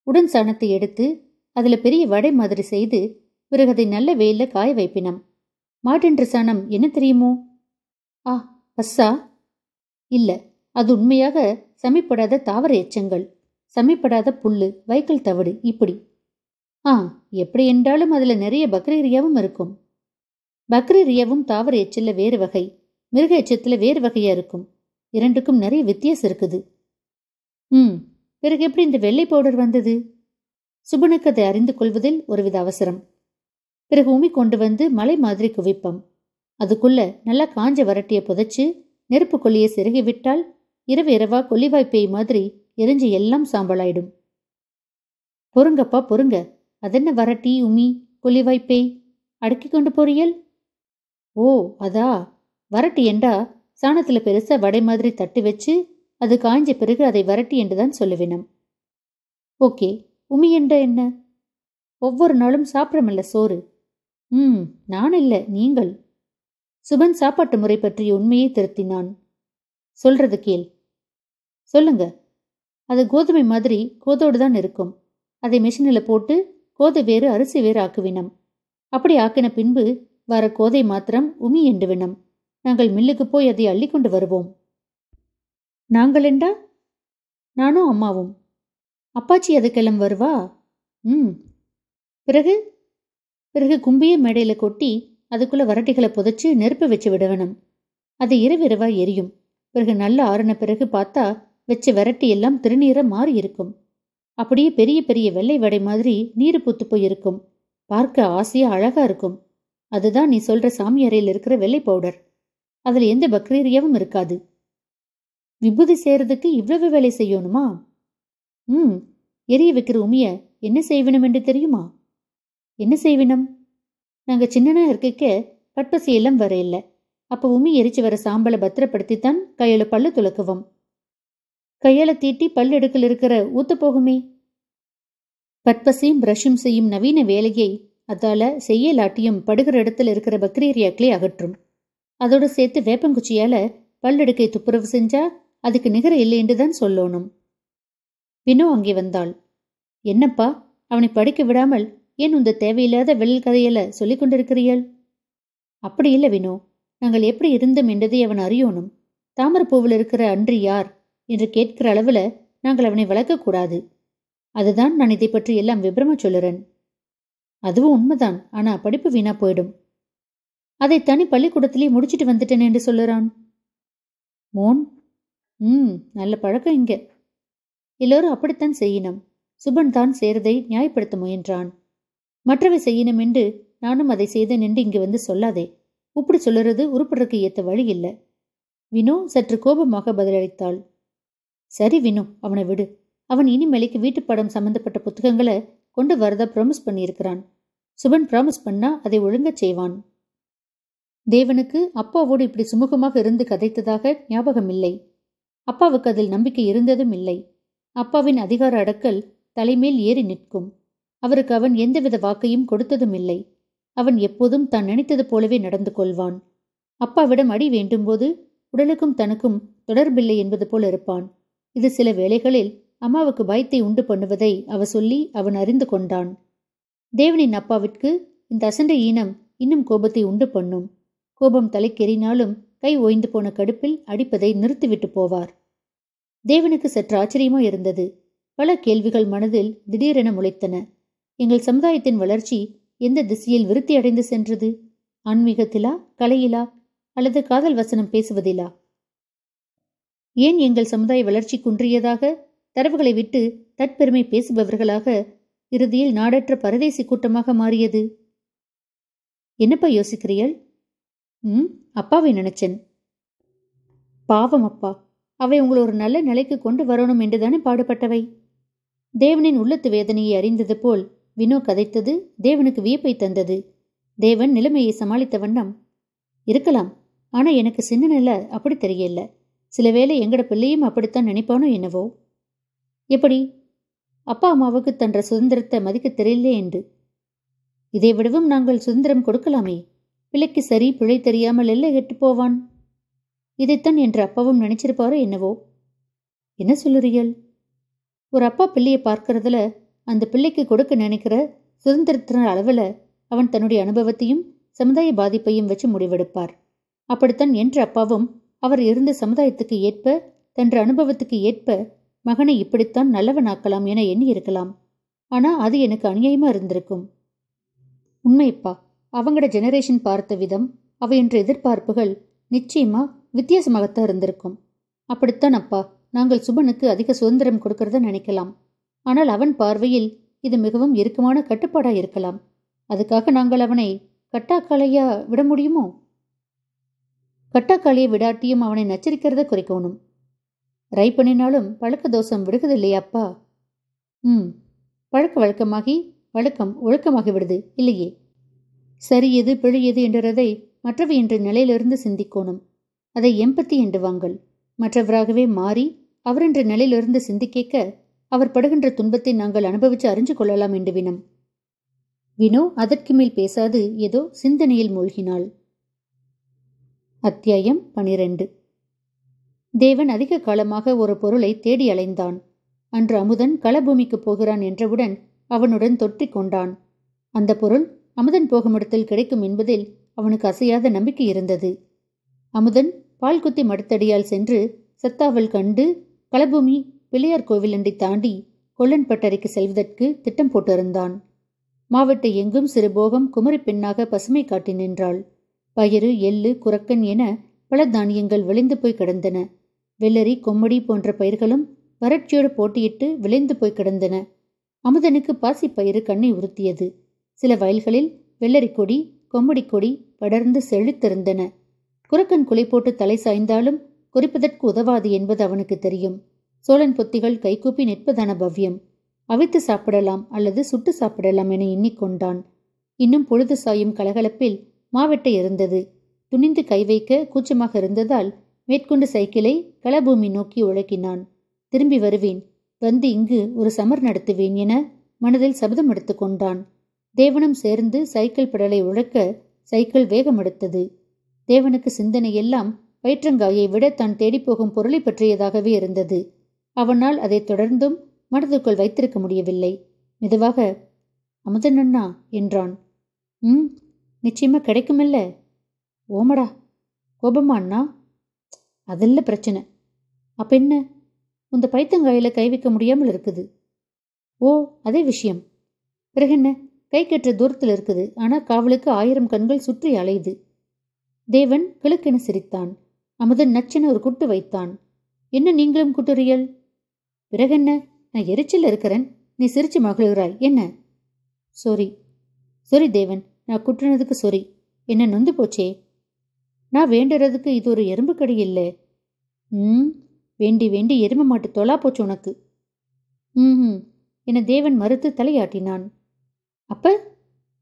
உடன் சாணத்தை எடுத்து அதில் பெரிய வடை மாதிரி செய்து பிறகு அதை நல்ல வெயிலில் காய வைப்பினம் மாட்டின்ற சாணம் என்ன தெரியுமோ? ஆ பஸ்ஸா? இல்ல அது உண்மையாக சமைப்படாத தாவர எச்சங்கள். சமைப்படாத புல்லு வைக்கல் தவிடு இப்படி. ஆ எப்படி என்றாலும் அதுல நிறைய பக்ரீரியாவும் இருக்கும். பக்ரீரியாவும் தாவர எச்சில்ல வேறு வகை மிருக எச்சத்துல வேறு வகையா இருக்கும். இரண்டுக்கும் நிறைய வித்தியாசம் இருக்குது. ம் பிறகு எப்படி இந்த வெள்ளை பவுடர் வந்தது? சுபனுக்கு அதை அறிந்து கொள்வதில் ஒருவித அவசரம். பிறகு உமி கொண்டு வந்து மலை மாதிரி குவிப்பம். அதுக்குள்ள நல்லா காஞ்ச வரட்டிய புதைச்சு நெருப்பு கொல்லியை சிறுகி விட்டால் இரவு இரவா கொல்லிவாய்ப்பேய் மாதிரி எரிஞ்சு எல்லாம் சாம்பலாயிடும். பொறுங்கப்பா பொறுங்க. அதென்ன வரட்டி உமி? கொல்லிவாய்ப்பேய் அடுக்கி கொண்டு போறியல்? ஓ அதா. வரட்டி என்றா சாணத்துல பெருசா வடை மாதிரி தட்டு வச்சு அது காய்ஞ்ச பிறகு அதை வரட்டி என்றுதான் சொல்லுவினம். ஓகே உமி என்ற என்ன? ஒவ்வொரு நாளும் சாப்பிடமில்ல சோறு. ம் நான் இல்ல நீங்கள். சுபன் சாப்பாட்டு முறை பற்றிய உண்மையை திருத்தினான். சொல்றது கேள். சொல்லுங்க. அது கோதுமை மாதிரி கோதோடு தான் இருக்கும். அதை மிஷினில் போட்டு கோதை வேறு அரிசி வேறு ஆக்குவினம் அப்படி ஆக்கின பின்பு வர கோதை மாத்திரம் உமி வினம். நாங்கள் மில்லுக்கு போய் அதை அள்ளி கொண்டு வருவோம். நாங்கள் என்றா? நானும் அம்மாவும். அப்பாச்சி அதுக்கெல்லாம் வருவா? ம் பிறகு? பிறகு கும்பிய மேடையில் கொட்டி அதுக்குள்ள வரட்டிகளை புதைச்சு நெருப்பு வச்சு விடவேணும் அது இரவிரவா எரியும். பிறகு நல்ல ஆறுன பிறகு பார்த்தா வச்ச விரட்டி எல்லாம் திருநீரை மாறி இருக்கும் அப்படியே பெரிய பெரிய வெள்ளை வடை மாதிரி நீர் பூத்து போய் இருக்கும் பார்க்க ஆசையா அழகா இருக்கும். அதுதான் நீ சொல்ற சாமி அறையில் இருக்கிற வெள்ளை பவுடர். அதுல எந்த பக்டீரியாவும் இருக்காது. விபூதி செய்யறதுக்கு இவ்வளவு வேலை செய்யணுமா? ம். எரிய வைக்கிற உமிய என்ன செய்வினம் என்று தெரியுமா? என்ன செய்வினம்? நாங்க சின்னனா இருக்க பட்பசி எல்லாம் வர இல்லை அப்ப உமி எரிச்சு வர சாம்பலை பத்திரப்படுத்தித்தான் கையில பல்லு துளக்குவோம் கையால தீட்டி பல்லெடுக்கல் இருக்கிற ஊத்து போகுமே. பற்பசையும் பிரஷும் செய்யும் நவீன வேலையை அதால செய்யலாட்டியும் படுகிற இடத்துல இருக்கிற பக்டீரியாக்களை அகற்றும். அதோடு சேர்த்து வேப்பங்குச்சியால பல்லெடுக்கை துப்புரவு செஞ்சா அதுக்கு நிகர இல்லைன்னு தான் சொல்லணும். வினோ அங்கே வந்தாள். என்னப்பா அவனை படிக்க விடாமல் ஏன் இந்த தேவையில்லாத வெள்ளல் கதையில சொல்லிக் கொண்டிருக்கிறீள் அப்படி இல்லை வினோ நாங்கள் எப்படி இருந்தோம் என்றதை அவன் அறியோனும் தாமரப்பூவில் இருக்கிற அன்று யார் என்று கேட்கிற அளவுல நாங்கள் அவனை வளர்க்கக்கூடாது. அதுதான் நான் இதை பற்றி எல்லாம் விபரமா சொல்லுறேன். அதுவும் உண்மைதான். ஆனா படிப்பு வீணா போயிடும். அதை தனி பள்ளிக்கூடத்திலே முடிச்சிட்டு வந்துட்டேன் என்று சொல்லுறான். மோன் ம் நல்ல பழக்கம் இங்க. எல்லோரும் அப்படித்தான் செய்யினம். சுபன் தான் சேரதை நியாயப்படுத்த முயன்றான். மற்றவை செய்யினம் என்று நானும் அதை செய்தேன் என்று இங்கு வந்து சொல்லாதே. இப்படி சொல்லுறது உருப்படுறதுக்கு ஏத்த வழி இல்லை. வினோ சற்று கோபமாக பதிலளித்தாள். சரி வினு அவனை விடு. அவன் இனிமேலைக்கு வீட்டுப்படம் சம்பந்தப்பட்ட புத்தகங்களை கொண்டு வரதா ப்ராமிஸ் பண்ணியிருக்கிறான். சுபன் ப்ராமிஸ் பண்ணா அதை ஒழுங்கச் செய்வான். தேவனுக்கு அப்பாவோடு இப்படி சுமூகமாக இருந்து கதைத்ததாக ஞாபகம் இல்லை அப்பாவுக்கு அதில் நம்பிக்கை இருந்ததும் இல்லை. அப்பாவின் அதிகார அடக்கல் தலைமேல் ஏறி நிற்கும். அவருக்கு அவன் எந்தவித வாக்கையும் கொடுத்ததும் இல்லை. அவன் எப்போதும் தான் நினைத்தது போலவே நடந்து கொள்வான். அப்பாவிடம் அடி வேண்டும் போது உடலுக்கும் தனக்கும் தொடர்பில்லை என்பது போல இருப்பான். இது சில வேளைகளில் அம்மாவுக்கு பயத்தை உண்டு பண்ணுவதை அவ சொல்லி அவன் அறிந்து கொண்டான். தேவனின் அப்பாவிற்கு இந்த அசண்டை ஈனம் இன்னும் கோபத்தை உண்டு பண்ணும். கோபம் தலைக்கெறினாலும் கை ஓய்ந்து போன கடுப்பில் அடிப்பதை நிறுத்திவிட்டு போவார். தேவனுக்கு சற்று ஆச்சரியமா இருந்தது. பல கேள்விகள் மனதில் திடீரென முளைத்தன. எங்கள் சமுதாயத்தின் வளர்ச்சி எந்த திசையில் விருத்தி அடைந்து சென்றது? ஆன்மீகத்திலா கலையிலா அல்லது காதல் வசனம் பேசுவதிலா? ஏன் எங்கள் சமுதாய வளர்ச்சி குன்றியதாக? தரவுகளை விட்டு தற்பெருமை பேசுபவர்களாக இறுதியில் நாடற்ற பரதேசி கூட்டமாக மாறியது. என்னப்பா யோசிக்கிறீள் ம் அப்பாவை நினைச்சேன். பாவம் அப்பா. அவை உங்களை ஒரு நல்ல நிலைக்கு கொண்டு வரணும் என்றுதானே பாடுபட்டவை. தேவனின் உள்ளத்து வேதனையை அறிந்தது போல் வினோ கதைத்தது தேவனுக்கு வியப்பை தந்தது. தேவன் நிலைமையை சமாளித்த வண்ணம். இருக்கலாம் ஆனா எனக்கு சின்ன நில அப்படி தெரியல. சில வேளை எங்கட பிள்ளையும் அப்படித்தான் நினைப்பானோ என்னவோ? எப்படி? அப்பா அம்மாவுக்கு தன்ற சுதந்திரத்தை மதிக்க தெரியலே என்று. இதை விடவும் நாங்கள் சுதந்திரம் கொடுக்கலாமே. பிள்ளைக்கு சரி பிழை தெரியாமல் எல்லை கெட்டு போவான். இதைத்தான் என்று அப்பாவும் நினைச்சிருப்பாரோ என்னவோ? என்ன சொல்லுறியல் ஒரு அப்பா பிள்ளையை பார்க்கறதுல அந்த பிள்ளைக்கு கொடுக்க நினைக்கிற சுதந்திரத்தின அளவில் அவன் தன்னுடைய அனுபவத்தையும் சமுதாய பாதிப்பையும் வச்சு முடிவெடுப்பார். அப்படித்தான் என்ற அப்பாவும் அவர் இருந்த சமுதாயத்துக்கு ஏற்ப தன்ற அனுபவத்துக்கு ஏற்ப மகனை இப்படித்தான் நல்லவனாக்கலாம் என எண்ணி இருக்கலாம் ஆனா அது எனக்கு அநியாயமா இருந்திருக்கும். உண்மைப்பா அவங்களோட ஜெனரேஷன் பார்த்த விதம் அவையென்ற எதிர்பார்ப்புகள் நிச்சயமா வித்தியாசமாகத்தான் இருந்திருக்கும். அப்படித்தான் அப்பா நாங்கள் சுபனுக்கு அதிக சுதந்திரம் கொடுக்கறத நினைக்கலாம். ஆனால் அவன் பார்வையில் இது மிகவும் இறுக்கமான கட்டுப்பாடா இருக்கலாம். அதுக்காக நாங்கள் அவனை கட்டாக்கலையா விட முடியுமோ? கட்டாக்காளியை விடாட்டியும் அவனை நச்சரிக்கிறத குறைக்கணும். ரை பண்ணினாலும் பழக்க தோஷம் விடுகுதில்லையாப்பா ம் பழக்க வழக்கமாகி வழக்கம் ஒழுக்கமாகி விடுது இல்லையே? சரி எது பிழை எது என்றதை மற்றவை என்ற நிலையிலிருந்து சிந்திக்கோணும். அதை எம்பத்தி என்று வாங்கள் மற்றவராகவே மாறி அவரென்ற நிலையிலிருந்து சிந்திக்க அவர் படுகின்ற துன்பத்தை நாங்கள் அனுபவித்து அறிஞ்சு கொள்ளலாம் என்று வினம். வினோ அதற்கு மேல் பேசாது ஏதோ சிந்தனையில் மூழ்கினாள். அத்தியாயம் பனிரெண்டு. தேவன் அதிக காலமாக ஒரு பொருளை தேடி அலைந்தான். அன்று அமுதன் களபூமிக்கு போகிறான் என்றவுடன் அவனுடன் தொற்றிக் கொண்டான். அந்த பொருள் அமுதன் போகும் இடத்தில் கிடைக்கும் என்பதில் அவனுக்கு அசையாத நம்பிக்கை இருந்தது. அமுதன் பால் குத்தி மடுத்தடியால் சென்று சத்தாவல் கண்டு களபூமி பிள்ளையார் கோவிலண்டை தாண்டி கொல்லன்பட்டறைக்கு செல்வதற்கு திட்டம் போட்டிருந்தான். மாவட்ட எங்கும் சிறுபோகம் குமரி பெண்ணாக பசுமை காட்டி நின்றாள். பயிறு எள்ளு குரக்கன் என பல தானியங்கள் விளைந்து போய் கிடந்தன. வெள்ளரி கொம்மடி போன்ற பயிர்களும் வறட்சியோடு போட்டியிட்டு விளைந்து போய் கிடந்தன. அமுதனுக்கு பாசி பயிறு கண்ணை உறுத்தியது. சில வயல்களில் வெள்ளரி கொடி கொம்மடி கொடி படர்ந்து செழித்திருந்தன. குரக்கன் குலை போட்டு தலை சாய்ந்தாலும் குறிப்பதற்கு உதவாது என்பது அவனுக்கு தெரியும். சோழன் பொத்திகள் கைகூப்பி நிற்பதான பவ்யம். அவித்து சாப்பிடலாம் அல்லது சுட்டு சாப்பிடலாம் என எண்ணிக்கொண்டான். இன்னும் பொழுது சாயும் கலகலப்பில் மாவெட்டை இருந்தது துணிந்து கை வைக்க கூச்சமாக இருந்ததால் மேற்கொண்டு சைக்கிளை களபூமி நோக்கி உழக்கினான். திரும்பி வருவேன். வந்து இங்கு ஒரு சமர் நடத்துவேன் என மனதில் சபதம் எடுத்துக்கொண்டான் தேவனும் சேர்ந்து சைக்கிள் பெடலை உழக்க சைக்கிள் வேகம் எடுத்தது. தேவனுக்கு சிந்தனை எல்லாம் வயிற்றங்காயை விட தான் தேடிப்போகும் பொருளை பற்றியதாகவே இருந்தது. அவனால் அதை தொடர்ந்தும் மனதுக்குள் வைத்திருக்க முடியவில்லை. மெதுவாக அமுதன் அண்ணா என்றான். ம் நிச்சயமா கிடைக்குமில்ல. ஓமடா கோபமாண்ணா அண்ணா? பிரச்சனை. அப்ப என்ன? உந்த பைத்தங்காயில கை வைக்க முடியாமல் இருக்குது. ஓ அதே விஷயம். பிறகு என்ன? கை கெட்ட தூரத்தில் இருக்குது. ஆனா காவலுக்கு ஆயிரம் கண்கள் சுற்றி அலையுது. தேவன் கிழக்கென சிரித்தான். அமுதன் நச்சென ஒரு குட்டு வைத்தான். என்ன நீங்களும் குட்டுறியல்? பிறகென்ன நான் எரிச்சல் இருக்கிறேன். நீ சிரிச்சு மகிழ்கிறாய். என்ன? சொரி சொரி தேவன். நான் குட்டுனதுக்கு சொரி என்ன நொந்து போச்சே? நான் வேண்டுறதுக்கு இது ஒரு எறும்பு கடை இல்லை. ம் வேண்டி வேண்டி எரும மாட்டு தொலா போச்சு உனக்கு. ம் என தேவன் மறுத்து தலையாட்டினான். அப்ப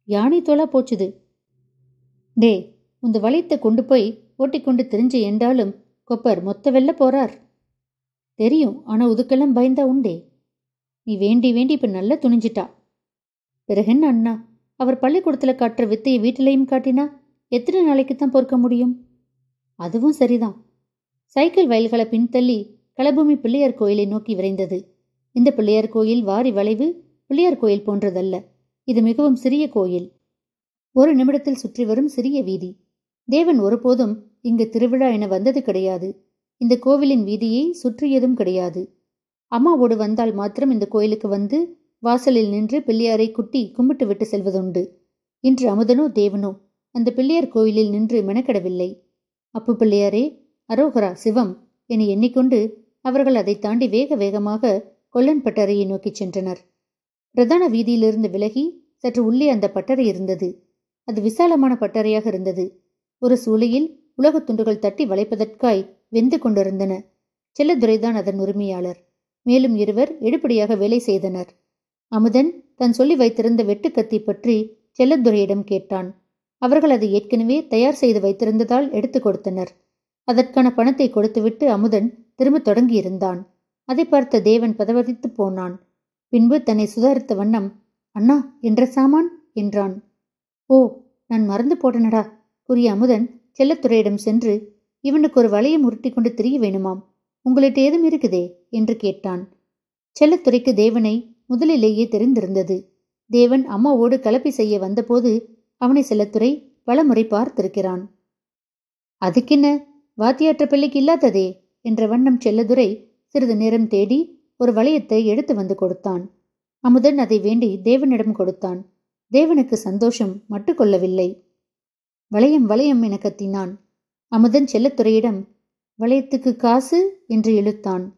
யானை தொலா போச்சுது? டே உந்த வளையத்தை கொண்டு போய் ஓட்டிக்கொண்டு தெரிஞ்சு என்றாலும் கொப்பர் மொத்த வெல்ல போறார். தெரியும் ஆனா உதுக்கெல்லாம் பயந்தா உண்டே. நீ வேண்டி வேண்டி இப்ப நல்லா துணிஞ்சிட்டா. பிறகென்ன அண்ணா? அவர் பள்ளிக்கூடத்தில் காட்டுற வித்தையை வீட்டிலையும் காட்டினா எத்தனை நாளைக்கு தான் பொறுக்க முடியும்? அதுவும் சரிதான். சைக்கிள் வயல்களை பின்தள்ளி களபூமி பிள்ளையார் கோயிலை நோக்கி விரைந்தது. இந்த பிள்ளையார் கோயில் வாரி வளைவு பிள்ளையார் கோயில் போன்றதல்ல. இது மிகவும் சிறிய கோயில். ஒரு நிமிடத்தில் சுற்றி வரும் சிறிய வீதி. தேவன் ஒருபோதும் இங்கு திருவிழா என வந்தது கிடையாது. இந்த கோவிலின் வீதியை சுற்றியதும் கிடையாது. அம்மாவோடு வந்தால் மாத்திரம் இந்த கோயிலுக்கு வந்து வாசலில் நின்று பிள்ளையாரை குட்டி கும்பிட்டு விட்டு செல்வதுண்டு. இன்று அமுதனோ தேவனோ அந்த பிள்ளையார் கோயிலில் நின்று மெனக்கெடவில்லை. அப்பு பிள்ளையாரே அரோகரா சிவம் என எண்ணிக்கொண்டு அவர்கள் அதை தாண்டி வேக வேகமாக கொல்லன் பட்டறையை நோக்கிச் சென்றனர். பிரதான வீதியிலிருந்து விலகி சற்று உள்ளே அந்த பட்டறை இருந்தது. அது விசாலமான பட்டறையாக இருந்தது. ஒரு சூளையில் உலகத் துண்டுகள் தட்டி வளைப்பதற்காய் வெந்து கொண்டிருந்தன. செல்லதுரைதான் அதன் உரிமையாளர். மேலும் இருவர் எடுபடியாக வேலை செய்தனர். அமுதன் தன் சொல்லி வைத்திருந்த வெட்டுக்கத்தி பற்றி செல்லத்துறையிடம் கேட்டான். அவர்கள் அதை ஏற்கனவே தயார் செய்து வைத்திருந்ததால் எடுத்துக் கொடுத்தனர். அதற்கான பணத்தை கொடுத்துவிட்டு அமுதன் திரும்ப தொடங்கியிருந்தான். அதை பார்த்த தேவன் பதவதித்து போனான். பின்பு தன்னை சுதாரித்த வண்ணம் அண்ணா என்ற சாமான்? என்றான். ஓ நான் மறந்து போட்டனடா கூறிய அமுதன் செல்லத்துறையிடம் சென்று இவனுக்கு ஒரு வளையம் உருட்டி கொண்டு திரிய வேணுமாம். உங்களிட்ட ஏதும் இருக்குதே? என்று கேட்டான். செல்லத்துறைக்கு தேவனை முதலிலேயே தெரிந்திருந்தது. தேவன் அம்மாவோடு கலப்பி செய்ய வந்தபோது அவனை செல்லத்துறை பலமுறை பார்த்திருக்கிறான். அதுக்கென்ன? வாத்தியாற்ற பிள்ளைக்கு இல்லாததே? என்ற வண்ணம் செல்லதுரை சிறிது நேரம் தேடி ஒரு வளையத்தை எடுத்து வந்து கொடுத்தான். அமுதன் அதை வேண்டி தேவனிடம் கொடுத்தான். தேவனுக்கு சந்தோஷம் மட்டுக்கொள்ளவில்லை வளையம் வளையம் என கத்தினான். அமுதன் செல்லத்துறையிடம் வளையத்துக்கு காசு? என்று இழுத்தான்.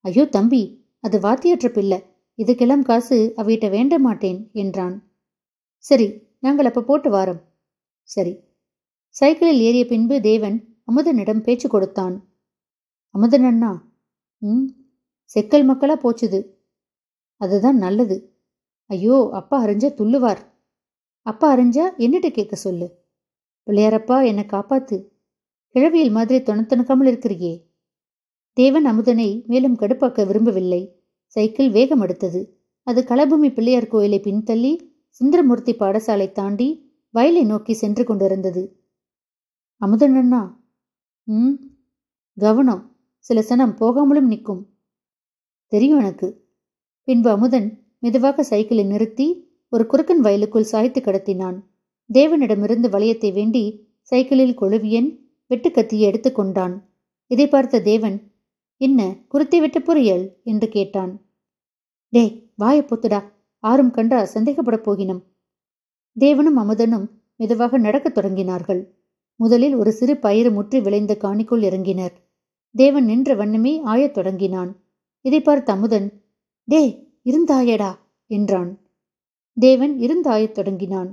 ஐயோ தம்பி அது வாத்தியாற்ற பிள்ளை. இதுக்கெல்லாம் காசு அவகிட்ட வேண்ட மாட்டேன் என்றான். சரி நாங்கள் அப்ப போட்டு வாரம். சரி. சைக்கிளில் ஏறிய பின்பு தேவன் அமுதனிடம் பேச்சு கொடுத்தான். அமுதன் அண்ணா ம் செக்கல் மக்களா போச்சுது. அதுதான் நல்லது. ஐயோ அப்பா அறிஞ்சா துள்ளுவார். அப்பா அறிஞ்சா என்னட்டு கேட்க சொல்லு. பிள்ளையாரப்பா என்னை காப்பாத்து. கிழவியல் மாதிரி தொணத்தணுக்காமல் இருக்கிறியே. தேவன் அமுதனை மேலும் கடுப்பாக்க விரும்பவில்லை. சைக்கிள் வேகம் எடுத்தது. அது களபூமி பிள்ளையார் கோயிலை பின்தள்ளி சுந்தரமூர்த்தி பாடசாலை தாண்டி வயலை நோக்கி சென்று கொண்டிருந்தது. அமுதன் ம் கவனம். சில சனம் போகாமலும் நிற்கும். தெரியும் எனக்கு. பின்பு அமுதன் மெதுவாக சைக்கிளை நிறுத்தி ஒரு குறுக்கன் வயலுக்குள் சாய்த்து கடத்தினான். தேவனிடமிருந்து வளையத்தை வேண்டி சைக்கிளில் கொழுவியன் வெட்டுக்கத்தியை எடுத்துக்கொண்டான் இதை பார்த்த தேவன் என்ன குருத்தை விட்டு புரியல்? என்று கேட்டான். டேய் வாய பொத்துடா. ஆறும் கண்டா சந்தேகப்படப் போகினம். தேவனும் அமுதனும் மெதுவாக நடக்கத் தொடங்கினார்கள். முதலில் ஒரு சிறு பயிறு முற்றி விளைந்த காணிக்குள் இறங்கினர். தேவன் நின்ற வண்ணமே ஆயத் தொடங்கினான். இதை பார்த்த அமுதன் டே இருந்தாயடா! என்றான். தேவன் இருந்து ஆயத் தொடங்கினான்.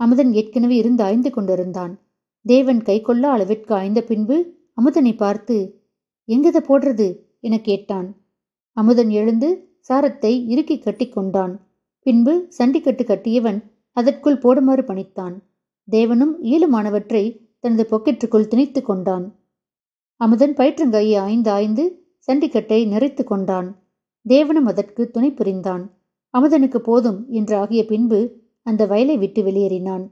அமுதன் ஏற்கனவே இருந்து ஆய்ந்து கொண்டிருந்தான். தேவன் கை கொள்ள அளவிற்கு ஆய்ந்த பின்பு அமுதனை பார்த்து எங்கதை போடுறது? என கேட்டான். அமுதன் எழுந்து சாரத்தை இறுக்கி கட்டி கொண்டான். பின்பு சண்டிக்கட்டு கட்டியவன் அதற்குள் போடுமாறு பணித்தான். தேவனும் ஈழமானவற்றை தனது பொக்கெட்டுக்குள் திணித்து கொண்டான். அமுதன் பயிற்றங்கையை ஆய்ந்து ஆய்ந்து சண்டிக்கட்டை நிறைத்து கொண்டான். தேவனும் அதற்கு துணை புரிந்தான். அமுதனுக்கு போதும் என்று ஆகிய பின்பு அந்த வயலை விட்டு வெளியேறினான்.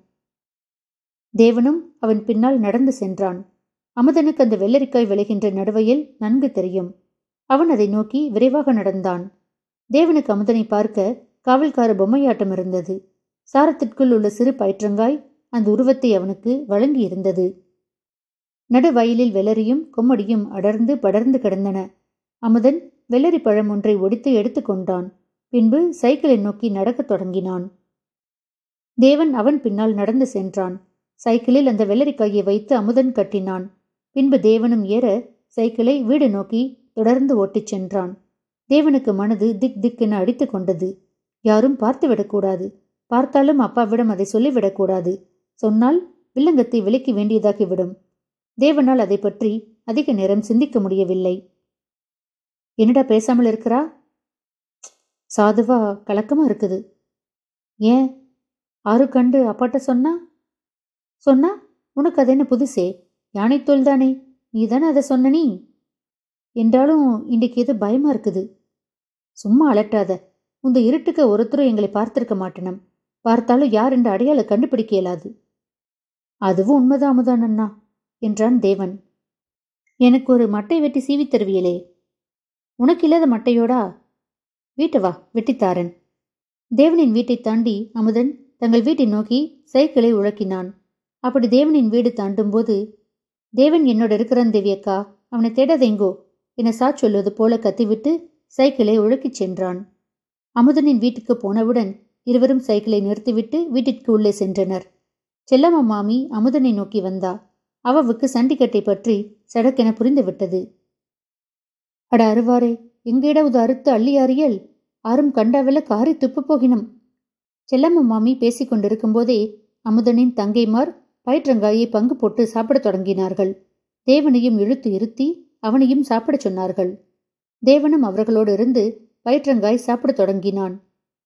தேவனும் அவன் பின்னால் நடந்து சென்றான். அமுதனுக்கு அந்த வெள்ளரிக்காய் விளைகின்ற நடுவையில் நன்கு தெரியும். அவன் அதை நோக்கி விரைவாக நடந்தான். தேவனுக்கு அமுதனை பார்க்க காவல்கார பொம்மையாட்டம் இருந்தது. சாரத்திற்குள் உள்ள சிறு பயிற்றங்காய் அந்த உருவத்தை அவனுக்கு வழங்கி இருந்தது. வெள்ளரியும் கொம்மடியும் அடர்ந்து படர்ந்து கிடந்தன. அமுதன் வெள்ளரி பழம் ஒன்றை ஒடித்து எடுத்துக்கொண்டான் பின்பு சைக்கிளை நோக்கி நடக்கத் தொடங்கினான். தேவன் அவன் பின்னால் நடந்து சென்றான். சைக்கிளில் அந்த வெள்ளரிக்காயை வைத்து அமுதன் கட்டினான். பின்பு தேவனும் ஏற சைக்கிளை வீடு நோக்கி தொடர்ந்து ஓட்டிச் சென்றான். தேவனுக்கு மனது திக் திக்கென அடித்து கொண்டது. யாரும் பார்த்துவிடக்கூடாது பார்த்தாலும் அப்பாவிடம் அதை சொல்லிவிடக்கூடாது. சொன்னால் வில்லங்கத்தை விலக்கி வேண்டியதாகிவிடும். தேவனால் அதை பற்றி அதிக நேரம் சிந்திக்க முடியவில்லை. என்னடா பேசாமல் இருக்கிறா? சாதுவா கலக்கமா இருக்குது. ஏன்? ஆறு கண்டு அப்பாட்ட சொன்னா? சொன்னா? உனக்கு அது என்ன புதுசே? யானைத்தோல் தானே? நீ தானே அதை சொன்ன நீ? என்றாலும் இன்றைக்கு ஏதோ பயமா இருக்குது? சும்மா அலட்டாத. உந்த இருட்டுக்கு ஒருத்தரும் எங்களை பார்த்திருக்க மாட்டேனம். பார்த்தாலும் யார் என்று அடையாள கண்டுபிடிக்க இயலாது. அதுவும் உண்மைதான் அமுதான் அண்ணா என்றான் தேவன். எனக்கு ஒரு மட்டை வெட்டி சீவி தருவியலே. உனக்கு இல்லாத மட்டையோடா? வீட்டு வா வெட்டித்தாரன் தேவனின் வீட்டை தாண்டி அமுதன் தங்கள் வீட்டை நோக்கி சைக்கிளை உழக்கினான். அப்படி தேவனின் வீடு தாண்டும் போது தேவன் என்னோட இருக்கிறான் தேவியக்கா. அவனை தேடாதெங்கோ என சா சொல்வது போல கத்திவிட்டு சைக்கிளை ஒழுக்கிச் சென்றான். அமுதனின் வீட்டுக்கு போனவுடன் இருவரும் சைக்கிளை நிறுத்திவிட்டு வீட்டிற்கு உள்ளே சென்றனர். செல்லம்மா மாமி அமுதனை நோக்கி வந்தா. அவவுக்கு சண்டிக்கட்டை பற்றி சடக்கென புரிந்துவிட்டது. அட அருவாரே எங்கேடாவது அறுத்து அள்ளியாரியல் ஆறும் கண்டாவில காரி துப்பு போகினம். செல்லம்மா மாமி பேசிக் கொண்டிருக்கும் போதே அமுதனின் தங்கைமார் பயிற்றங்காயை பங்கு போட்டு சாப்பிடத் தொடங்கினார்கள். தேவனையும் இழுத்து இருத்தி அவனையும் சாப்பிடச் சொன்னார்கள். தேவனும் அவர்களோடு இருந்து பயிற்றங்காய் சாப்பிடத் தொடங்கினான்.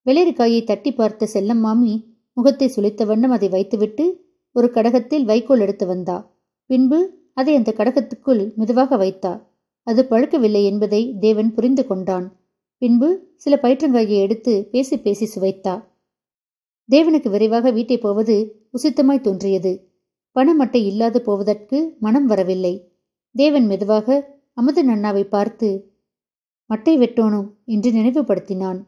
வெள்ளரிக்காயை தட்டி பார்த்த செல்லம் மாமி முகத்தை சுளித்த வண்ணம் அதை வைத்துவிட்டு ஒரு கடகத்தில் வைக்கோல் எடுத்து வந்தா. பின்பு அதை அந்த கடகத்துக்குள் மெதுவாக வைத்தா. அது பழுக்கவில்லை என்பதை தேவன் புரிந்து கொண்டான். பின்பு சில பயிற்றங்காயை எடுத்து பேசி பேசி சுவைத்தா. தேவனுக்கு விரைவாக வீட்டை போவது உசித்தமாய் தோன்றியது. பணமட்டை இல்லாது போவதற்கு மனம் வரவில்லை. தேவன் மெதுவாக அமுதன் அண்ணாவை பார்த்து மட்டை வெட்டோணும் என்று நினைவுபடுத்தினான்.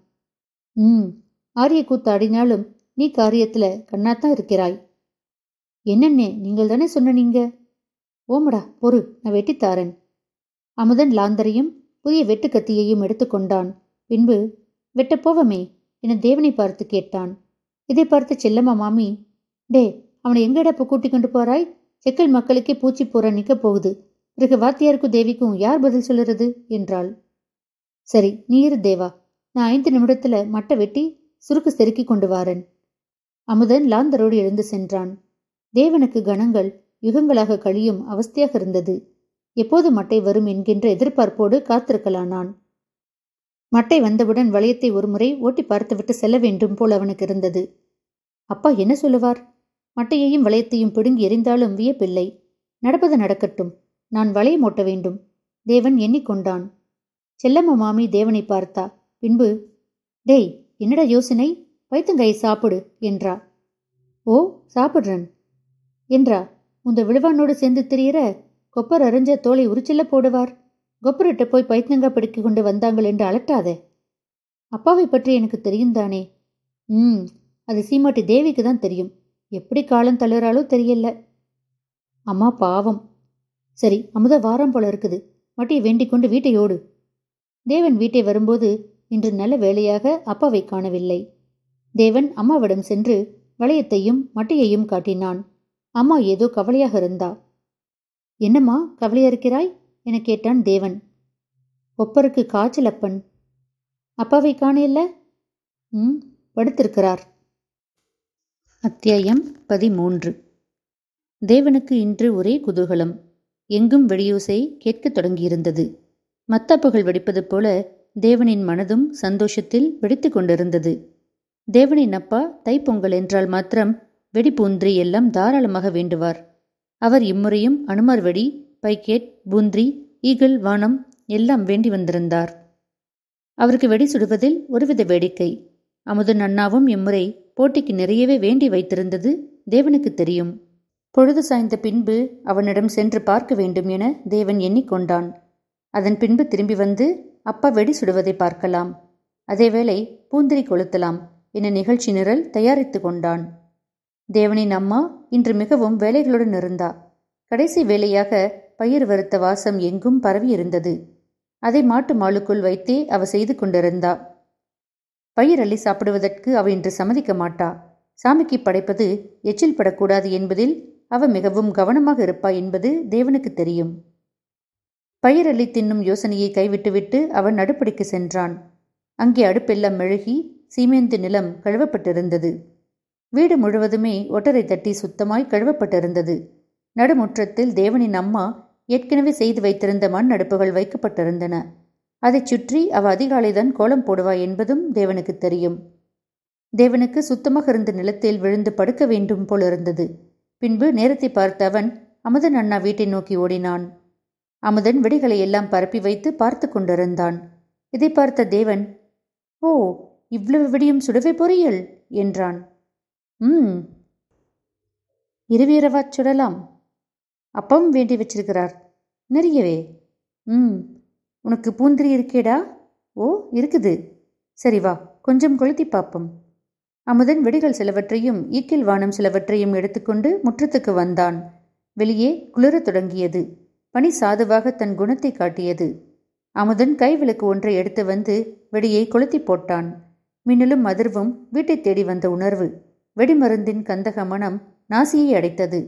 ம் ஆரிய கூத்தாடினாலும் நீ காரியத்துல கண்ணாத்தான் இருக்கிறாய். என்னென்ன நீங்கள் தானே சொன்னீங்க ஓமடா பொறு நான் வெட்டித்தாரன் அமுதன் லாந்தரையும் புதிய வெட்டுக்கத்தியையும் எடுத்துக்கொண்டான் பின்பு வெட்டப்போவமே என தேவனை பார்த்து கேட்டான். இதை பார்த்து செல்லம்மா மாமி டே அவனை எங்கடா இப்போ கூட்டிக் கொண்டு போறாய்? செக்கல் மக்களுக்கே பூச்சி போற நிக்க போகுது. பிறகு வாத்தியாருக்கும் தேவிக்கும் யார் பதில் சொல்லுறது? என்றாள். சரி நீ இரு தேவா. நான் ஐந்து நிமிடத்துல மட்டை வெட்டி சுருக்கு செருக்கி கொண்டு வாரன். அமுதன் லாந்தரோடு எழுந்து சென்றான். தேவனுக்கு கணங்கள் யுகங்களாக கழியும் அவஸ்தையாக இருந்தது. எப்போது மட்டை வரும் என்கின்ற எதிர்பார்ப்போடு காத்திருக்கலானான். மட்டை வந்தவுடன் வளையத்தை ஒருமுறை ஓட்டி பார்த்துவிட்டு செல்ல வேண்டும் போல் அவனுக்கு இருந்தது. அப்பா என்ன சொல்லுவார்? மட்டையையும் வளையத்தையும் பிடுங்கி எறிந்தாலும் வியப்பில்லை. நடப்பது நடக்கட்டும். நான் வளையம் ஓட்ட வேண்டும். தேவன் எண்ணிக்கொண்டான். செல்லம்மா மாமி தேவனை பார்த்தா. பின்பு டேய் என்னடா யோசனை? பைத்தங்காயை சாப்பிடு என்றா. ஓ சாப்பிடுறன் என்றா. உந்த விழுவானோடு சேர்ந்து திரியற கொப்பர் அறிஞ்ச தோலை உரிச்சல்ல போடுவார். கொப்பரிட்ட போய் பைத்தங்கா பிடிக்க கொண்டு வந்தாங்கள் என்று அலட்டாதே. அப்பாவை பற்றி எனக்கு தெரியும் தானே? ம் அது சீமாட்டி தேவிக்கு தான் தெரியும். எப்படி காலம் தள்ளுறாளோ தெரியல. அம்மா பாவம். சரி அமுத வாரம் போல இருக்குது. மட்டியை வேண்டிக் கொண்டு வீட்டை ஓடு. தேவன் வீட்டை வரும்போது இன்று நல்ல வேளையாக அப்பாவை காணவில்லை. தேவன் அம்மாவிடம் சென்று வளையத்தையும் மட்டையையும் காட்டினான். அம்மா ஏதோ கவலையாக இருந்தா. என்னம்மா கவலையா இருக்கிறாய்? என கேட்டான் தேவன். ஒப்பருக்கு காய்ச்சல் அப்பன். அப்பாவை காணையில்ல ம் படுத்திருக்கிறார். அத்தியாயம் பதிமூன்று. தேவனுக்கு இன்று ஒரே குதூகலம். எங்கும் வெடியோசை கேட்கத் தொடங்கியிருந்தது. மத்தாப்புகள் வெடிப்பது போல தேவனின் மனதும் சந்தோஷத்தில் வெடித்து கொண்டிருந்தது. தேவனின் அப்பா தைப்பொங்கல் என்றால் மாத்திரம் வெடிப்பூந்திரி எல்லாம் தாராளமாக வேண்டுவார். அவர் இம்முறையும் அனுமார் வெடி பைக்கெட் பூந்திரி ஈகிள் வானம் எல்லாம் வேண்டி வந்திருந்தார். அவருக்கு வெடி சுடுவதில் ஒருவித வேடிக்கை. அமுதன் அண்ணாவும் இம்முறை போட்டிக்கு நிறையவே வேண்டி வைத்திருந்தது தேவனுக்கு தெரியும். பொழுது சாய்ந்த பின்பு அவனிடம் சென்று பார்க்க வேண்டும் என தேவன் எண்ணிக்கொண்டான். அதன் பின்பு திரும்பி வந்து அப்பா வெடி சுடுவதை பார்க்கலாம். அதேவேளை பூந்திரி கொளுத்தலாம் என நிகழ்ச்சி நிரல் தயாரித்து கொண்டான். தேவனின் அம்மா இன்று மிகவும் வேலைகளுடன் இருந்தா. கடைசி வேலையாக பயிர் வறுத்த வாசம் எங்கும் பரவி இருந்தது அதை மாட்டு மாளுக்குள் வைத்தே அவ செய்து கொண்டிருந்தா. பயிர் அள்ளி சாப்பிடுவதற்கு அவ இன்று சம்மதிக்க மாட்டா. சாமிக்கு படைப்பது எச்சில் படக்கூடாது என்பதில் அவ மிகவும் கவனமாக இருப்பா என்பது தேவனுக்கு தெரியும். பயிரள்ளி தின்னும் யோசனையை கைவிட்டுவிட்டு அவன் நடுப்படிக்கு சென்றான். அங்கே அடுப்பெல்லாம் மெழுகி சீமேந்து நிலம் கழுவப்பட்டிருந்தது. வீடு முழுவதுமே ஒட்டரை தட்டி சுத்தமாய் கழுவப்பட்டிருந்தது. நடுமுற்றத்தில் தேவனின் அம்மா ஏற்கனவே செய்து வைத்திருந்த மண் அடுப்புகள் வைக்கப்பட்டிருந்தன. அதைச் சுற்றி அவ அதிகாலைதான் கோலம் போடுவா என்பதும் தேவனுக்கு தெரியும். தேவனுக்கு சுத்தமாக இருந்த நிலத்தில் விழுந்து படுக்க வேண்டும் போலிருந்தது பின்பு நேரத்தை பார்த்த அவன் அமுதன் அண்ணா வீட்டை நோக்கி ஓடினான். அமுதன் வெடிகளை எல்லாம் பரப்பி வைத்து பார்த்து கொண்டிருந்தான். இதை பார்த்த தேவன் ஓ இவ்வளவு விடியும் சுடவே பொறியல்? என்றான். ம் இருவீரவா சுடலாம். அப்பவும் வேண்டி வச்சிருக்கிறார். நிறையவே. ம் உனக்கு பூந்திரி இருக்கேடா? ஓ இருக்குது. சரி வா கொஞ்சம் கொளுத்தி பார்ப்போம். அமுதன் வெடிகள் சிலவற்றையும் ஈக்கில் வானம் சிலவற்றையும் எடுத்துக்கொண்டு முற்றத்துக்கு வந்தான். வெளியே குளிரத் தொடங்கியது. பனி சாதுவாக தன் குணத்தை காட்டியது. அமுதன் கைவிளக்கு ஒன்றை எடுத்து வந்து வெடியை கொளுத்தி போட்டான். மின்னலும் அதிர்வும் வீட்டை தேடி வந்த உணர்வு. வெடிமருந்தின் கந்தக மனம் நாசியை அடைத்தது.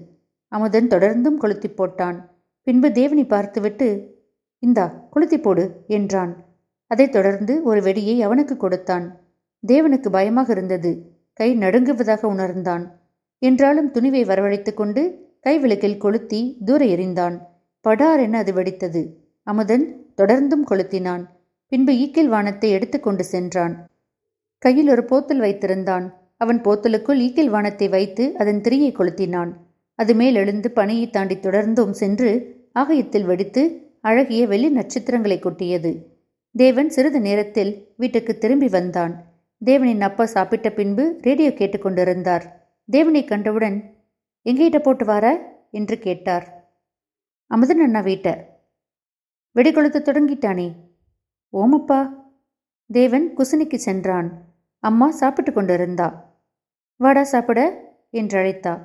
அமுதன் தொடர்ந்தும் கொளுத்தி போட்டான். பின்பு தேவனி பார்த்துவிட்டு இந்தா கொளுத்தி போடு என்றான். அதைத் தொடர்ந்து ஒரு வெடியை அவனுக்கு கொடுத்தான். தேவனுக்கு பயமாக இருந்தது. கை நடுங்குவதாக உணர்ந்தான். என்றாலும் துணிவை வரவழைத்துக் கொண்டு கைவிளக்கில் கொளுத்தி தூர எறிந்தான். படார் என அது வெடித்தது. அமுதன் தொடர்ந்தும் கொளுத்தினான். பின்பு ஈக்கில் வானத்தை எடுத்துக்கொண்டு சென்றான். கையில் ஒரு போத்தல் வைத்திருந்தான். அவன் போத்தலுக்குள் ஈக்கில் வானத்தை வைத்து அதன் திரியை கொளுத்தினான். அது மேல் எழுந்து பனையை தாண்டி தொடர்ந்தும் சென்று ஆகயத்தில் வெடித்து அழகிய வெள்ளி நட்சத்திரங்களை கொட்டியது. தேவன் சிறிது நேரத்தில் வீட்டுக்கு திரும்பி வந்தான். தேவனின் அப்பா சாப்பிட்ட பின்பு ரேடியோ கேட்டுக்கொண்டிருந்தார் தேவனை கண்டவுடன் எங்கேட்ட போட்டு வார? என்று கேட்டார். அமுதன் அண்ணா வீட்ட. வெடிகொளுத்து தொடங்கிட்டானே. ஓமப்பா. தேவன் குசினிக்கு சென்றான். அம்மா சாப்பிட்டு கொண்டிருந்தா. வாடா சாப்பிட என்று அழைத்தா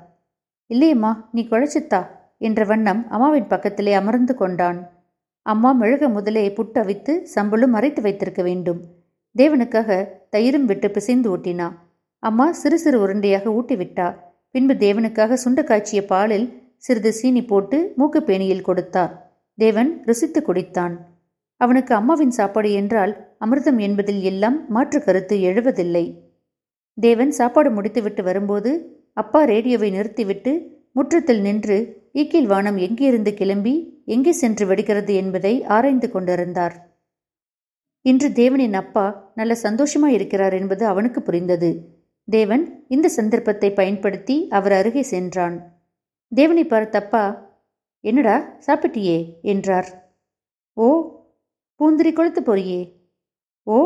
இல்லையம்மா நீ குழைச்சித்தா? என்ற வண்ணம் அம்மாவின் பக்கத்திலே அமர்ந்து கொண்டான். அம்மா மெழுக முதலே புட்டவித்து சம்பளும் மறைத்து வைத்திருக்க வேண்டும். தேவனுக்காக தயிரும் விட்டு பிசைந்து ஊட்டினா அம்மா சிறு சிறு உருண்டையாக ஊட்டிவிட்டா பின்பு தேவனுக்காக சுண்ட காய்ச்சிய பாலில் சிறிது சீனி போட்டு மூக்கு பேணியில் கொடுத்தார். தேவன் ருசித்து குடித்தான். அவனுக்கு அம்மாவின் சாப்பாடு என்றால் அமிர்தம் என்பதில் எல்லாம் மாற்று கருத்து எழுவதில்லை. தேவன் சாப்பாடு முடித்துவிட்டு வரும்போது அப்பா ரேடியோவை நிறுத்திவிட்டு முற்றத்தில் நின்று ஈக்கில் வானம் எங்கிருந்து கிளம்பி எங்கே சென்று வெடிக்கிறது என்பதை ஆராய்ந்து கொண்டிருந்தார். இன்று தேவனின் அப்பா நல்ல சந்தோஷமா இருக்கிறார் என்பது அவனுக்கு புரிந்தது. தேவன் இந்த சந்தர்ப்பத்தை பயன்படுத்தி அவர் அருகே சென்றான். தேவனை பார்த்தப்பா என்னடா சாப்பிட்டியே? என்றார். ஓ பூந்திரி கொளுத்து போறியே. ஓ?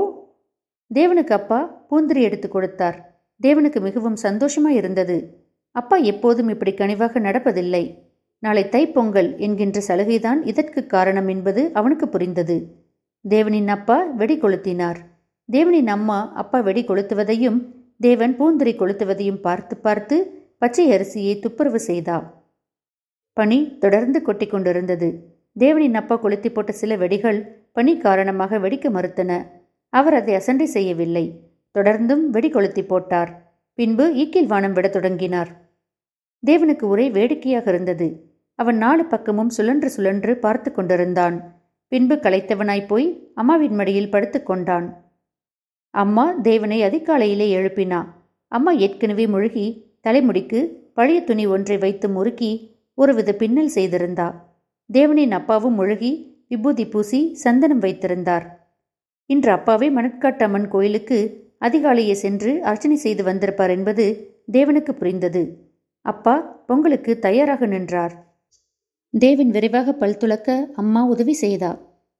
தேவனுக்கு அப்பா பூந்திரி எடுத்து கொடுத்தார். தேவனுக்கு மிகவும் சந்தோஷமா இருந்தது. அப்பா எப்போதும் இப்படி கனிவாக நடப்பதில்லை. நாளை தைப்பொங்கல் என்கின்ற சலுகைதான் இதற்கு காரணம் என்பது அவனுக்கு புரிந்தது. தேவனின் அப்பா வெடி கொளுத்தினார். தேவனின் அம்மா அப்பா வெடி கொளுத்துவதையும் தேவன் பூந்திரி கொளுத்துவதையும் பார்த்து பார்த்து பச்சை அரிசியை துப்புரவு செய்தா பனி தொடர்ந்து கொட்டி கொண்டிருந்தது. தேவனின் அப்பா கொளுத்தி போட்ட சில வெடிகள் பனி காரணமாக வெடிக்க மறுத்தன. அவர் அதை அசண்டை செய்யவில்லை. தொடர்ந்தும் வெடி கொளுத்தி போட்டார். பின்பு ஈக்கில் வானம் விடத் தொடங்கினார். தேவனுக்கு ஒரே வேடிக்கையாக இருந்தது. அவன் நாலு பக்கமும் சுழன்று சுழன்று பார்த்து கொண்டிருந்தான். பின்பு களைத்தவனாய் போய் அம்மாவின் மடியில் படுத்து கொண்டான். அம்மா தேவனை அதிகாலையிலே எழுப்பினா. அம்மா ஏற்கனவே முழுகி தலைமுடிக்கு பழைய துணி ஒன்றை வைத்து முறுக்கி ஒருவித பின்னல் செய்திருந்தா. தேவனின் அப்பாவும் முழுகி விபூதி பூசி சந்தனம் வைத்திருந்தார். இன்று அப்பாவே மணற்காட்டம்மன் கோயிலுக்கு அதிகாலையே சென்று அர்ச்சனை செய்து வந்திருப்பார் என்பது தேவனுக்கு புரிந்தது. அப்பா பொங்கலுக்கு தயாராக நின்றார். தேவன் விரைவாக பல் துளக்க அம்மா உதவி செய்தா.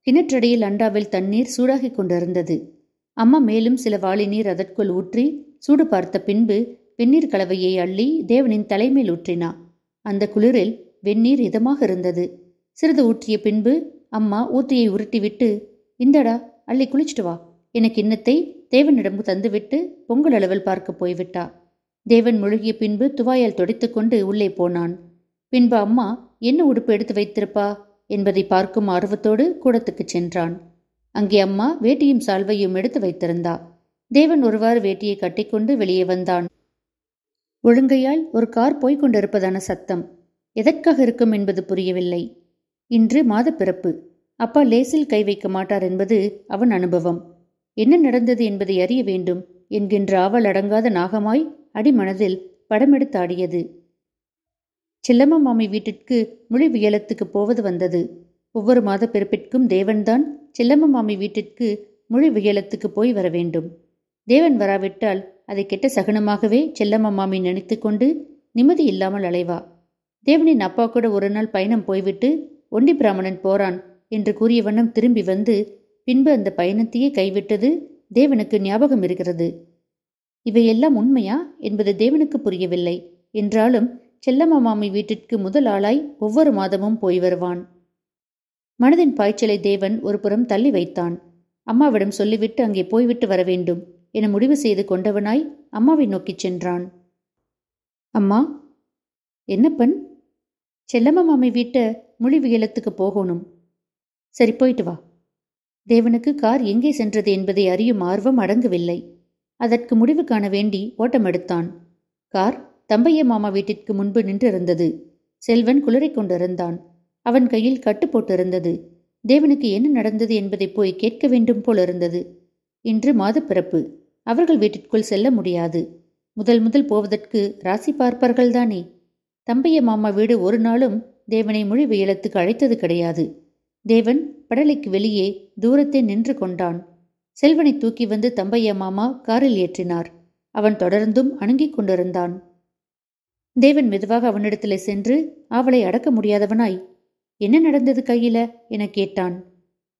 கிணற்றடியில் அண்டாவில் தண்ணீர் சூடாகிக் கொண்டிருந்தது. அம்மா மேலும் சில வாளி நீர் அதற்குள் ஊற்றி சூடு பார்த்த பின்பு வெந்நீர் கலவையை அள்ளி தேவனின் தலைமேல் ஊற்றினா. அந்த குளிரில் வெந்நீர் இதமாக இருந்தது. சிறிது ஊற்றிய பின்பு அம்மா ஊற்றியை உருட்டிவிட்டு இந்தடா அள்ளி குளிச்சுட்டு வா. எனக்கு இன்னத்தை தேவனிடம் தந்துவிட்டு பொங்கல் அளவில் பார்க்க போய்விட்டா. தேவன் முழுகிய பின்பு துவாயால் துடைத்துக்கொண்டு உள்ளே போனான். பின்பு அம்மா என்ன உடுப்பு எடுத்து வைத்திருப்பா? என்பதை பார்க்கும் ஆர்வத்தோடு கூடத்துக்குச் சென்றான். அங்கே அம்மா வேட்டியும் சால்வையும் எடுத்து வைத்திருந்தா. தேவன் ஒருவாறு வேட்டியை கட்டிக்கொண்டு வெளியே வந்தான். ஒழுங்கையால் ஒரு கார் போய்க் கொண்டிருப்பதான சத்தம். எதற்காக இருக்கும் என்பது புரியவில்லை. இன்று மாதப்பிறப்பு. அப்பா லேசில் கை வைக்க மாட்டார் என்பது அவன் அனுபவம். என்ன நடந்தது என்பதை அறிய வேண்டும் என்கின்ற ஆவல் அடங்காத நாகமாய் அடிமனதில் படமெடுத்தாடியது செல்லம்மா மாமி வீட்டிற்கு மொழி வியலத்துக்கு போவது வந்தது. ஒவ்வொரு மாத பிறப்பிற்கும் தேவன்தான் செல்லம்மா மாமி வீட்டிற்கு மொழி வியலத்துக்கு போய் வர வேண்டும். தேவன் வராவிட்டால் அதை கெட்ட சகனமாகவே செல்லம்மா மாமி நினைத்து கொண்டு நிம்மதி இல்லாமல் அலைவா. தேவனின் அப்பா கூட ஒரு நாள் பயணம் போய்விட்டு ஒண்டி பிராமணன் போறான் என்று கூறிய வண்ணம் திரும்பி வந்து பின்பு அந்த பயணத்தையே கைவிட்டது தேவனுக்கு ஞாபகம் இருக்கிறது. இவையெல்லாம் உண்மையா என்பது தேவனுக்கு புரியவில்லை. என்றாலும் செல்லம்மா மாமி வீட்டிற்கு முதல் ஆளாய் ஒவ்வொரு மாதமும் போய் வருவான். மனதின் பாய்ச்சலை தேவன் ஒரு புறம் தள்ளி வைத்தான். அம்மாவிடம் சொல்லிவிட்டு அங்கே போய்விட்டு வர வேண்டும் என முடிவு செய்து கொண்டவனாய் அம்மாவை நோக்கிச் சென்றான். அம்மா என்னப்பன் செல்லம்மா மாமி வீட்டை மொழிவியலத்துக்கு போகணும். சரி போயிட்டு வா. தேவனுக்கு கார் எங்கே சென்றது என்பதை அறியும் ஆர்வம் அடங்கவில்லை. அதற்கு முடிவு காண வேண்டி ஓட்டம் எடுத்தான். கார் தம்பைய மாமா வீட்டிற்கு முன்பு நின்றிருந்தது. செல்வன் குளிரைக் கொண்டிருந்தான். அவன் கையில் கட்டு போட்டிருந்தது. தேவனுக்கு என்ன நடந்தது என்பதை போய் கேட்க வேண்டும் போல் இருந்தது. இன்று மாதப்பிறப்பு. அவர்கள் வீட்டிற்குள் செல்ல முடியாது. முதல் முதல் போவதற்கு ராசி பார்ப்பார்கள்தானே தம்பைய மாமா வீடு ஒரு நாளும் தேவனை மொழி வியலத்துக்கு அழைத்தது கிடையாது. தேவன் படலைக்கு வெளியே தூரத்தை நின்று கொண்டான். செல்வனை தூக்கி வந்து தம்பைய மாமா காரில் ஏற்றினார். அவன் தொடர்ந்தும் அணுகிக் கொண்டிருந்தான். தேவன் மெதுவாக அவனிடத்தில் சென்று அவளை அடக்க முடியாதவனாய் என்ன நடந்தது கையில? என கேட்டான்.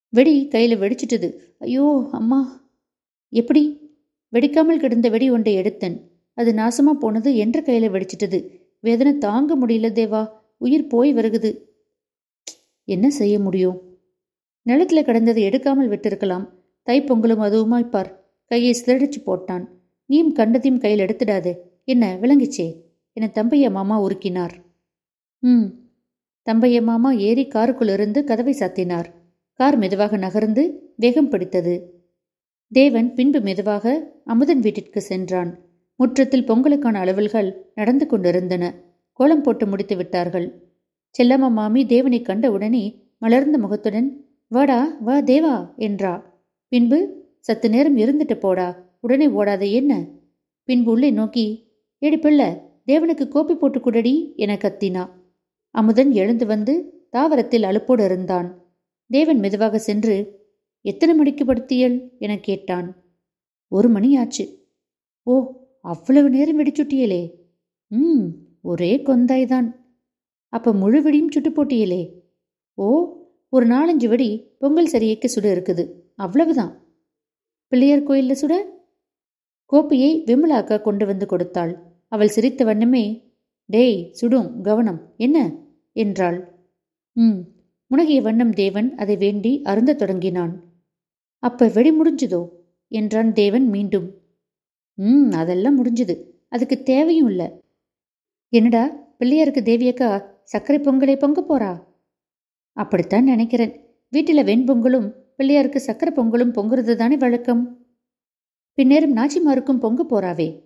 வெடி கையில வெடிச்சிட்டது. ஐயோ அம்மா. எப்படி? வெடிக்காமல் கிடந்த வெடி ஒன்றை எடுத்தன். அது நாசமா போனது என்ற கையில வெடிச்சிட்டது. வேதனை தாங்க முடியல தேவா. உயிர் போய் வருகுது. என்ன செய்ய முடியும் நிலத்துல கிடந்ததை எடுக்காமல் விட்டிருக்கலாம். தைப்பொங்கலும் அதுவுமாய்ப்பார். கையை சிதடிச்சு போட்டான். நீயும் கண்டதையும் கையில் எடுத்துடாதே. என்ன விளங்குச்சே? என தம்பைய மாமா உருக்கினார். ம். தம்பைய மாமா ஏறி காருக்குள்ளிருந்து கதவை சாத்தினார். கார் மெதுவாக நகர்ந்து வேகம் பிடித்தது. தேவன் பின்பு மெதுவாக அமுதன் வீட்டிற்கு சென்றான். முற்றத்தில் பொங்கலுக்கான அலுவல்கள் நடந்து கொண்டிருந்தன. கோலம் போட்டு முடித்து விட்டார்கள். செல்லம்மா மாமி தேவனை கண்ட உடனே மலர்ந்த முகத்துடன் வாடா வா தேவா என்றா. பின்பு சத்து நேரம் இருந்துட்டு போடா உடனே ஓடாத என்ன? பின்பு உள்ளே நோக்கி ஏடி பிள்ளை தேவனுக்கு கோப்பி போட்டு குடடி என கத்தினா. அமுதன் எழுந்து வந்து தாவரத்தில் அலுப்போடு இருந்தான். தேவன் மெதுவாக சென்று எத்தனை மணிக்கு படுத்தியல்? என கேட்டான். ஒரு மணி ஆச்சு ஓ அவ்வளவு நேரம் வெடிச்சுட்டியலே. ம் ஒரே கொந்தாய்தான். அப்ப முழு வெடியும் சுட்டு போட்டியலே. ஓ ஒரு நாலஞ்சு வெடி பொங்கல் சரியைக்கு சுட இருக்குது. அவ்வளவுதான். பிள்ளையார் கோயில்ல சுட? கோப்பையை விமலாக்கா கொண்டு வந்து கொடுத்தாள். அவள் சிரித்த வண்ணமே டேய் சுடும் கவனம் என்ன? என்றாள். ம் முனகிய வண்ணம் தேவன் அதை வேண்டி அருந்த தொடங்கினான். அப்ப வெடி முடிஞ்சுதோ? என்றான் தேவன் மீண்டும். ம் அதெல்லாம் முடிஞ்சுது. அதுக்கு தேவையும் இல்லை. என்னடா பிள்ளையாருக்கு தேவியக்கா சர்க்கரை பொங்கலை பொங்க போறா? அப்படித்தான் நினைக்கிறேன். வீட்டில் வெண்பொங்கலும் பிள்ளையாருக்கு சக்கரை பொங்கலும் பொங்குறது தானே வழக்கம்? பின்னேறும் நாச்சிமாருக்கும் பொங்க போறாவே?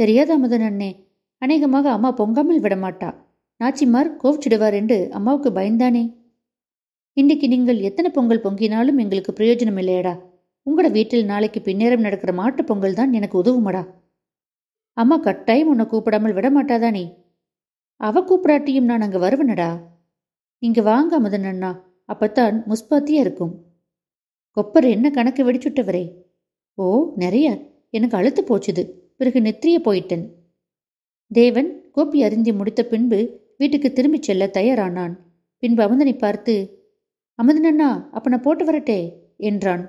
தெரியாத அமுதன் அண்ணே. அநேகமாக அம்மா பொங்காமல் விடமாட்டா. நாச்சிமார் கோவிச்சிடுவார் என்று அம்மாவுக்கு பயந்தானே. இன்றைக்கு நீங்கள் எத்தனை பொங்கல் பொங்கினாலும் எங்களுக்கு பிரயோஜனம் இல்லையடா. உங்களோட வீட்டில் நாளைக்கு பின்னேரம் நடக்கிற மாட்டு பொங்கல் தான் எனக்கு உதவுமடா. அம்மா கட்டாயம் உன்னை கூப்பிடாமல் விடமாட்டாதானே அவ கூப்பிடாட்டியும் நான் அங்கே வருவனடா. இங்க வாங்க அமுதன் அண்ணா. அப்பத்தான் முஸ்பாத்தியா இருக்கும். கொப்பர் என்ன கணக்கு வெடிச்சுட்டவரே. ஓ நிறைய. எனக்கு அழுத்து போச்சுது. பிறகு நெத்திரிய போயிட்டேன். தேவன் கோப்பி அறிஞ்சி முடித்த பின்பு வீட்டுக்கு திரும்பிச் செல்ல தயாரானான். பின்பு அமுதனை பார்த்து அமுதனண்ணா அப்ப நான் போட்டு வரட்டே என்றான்.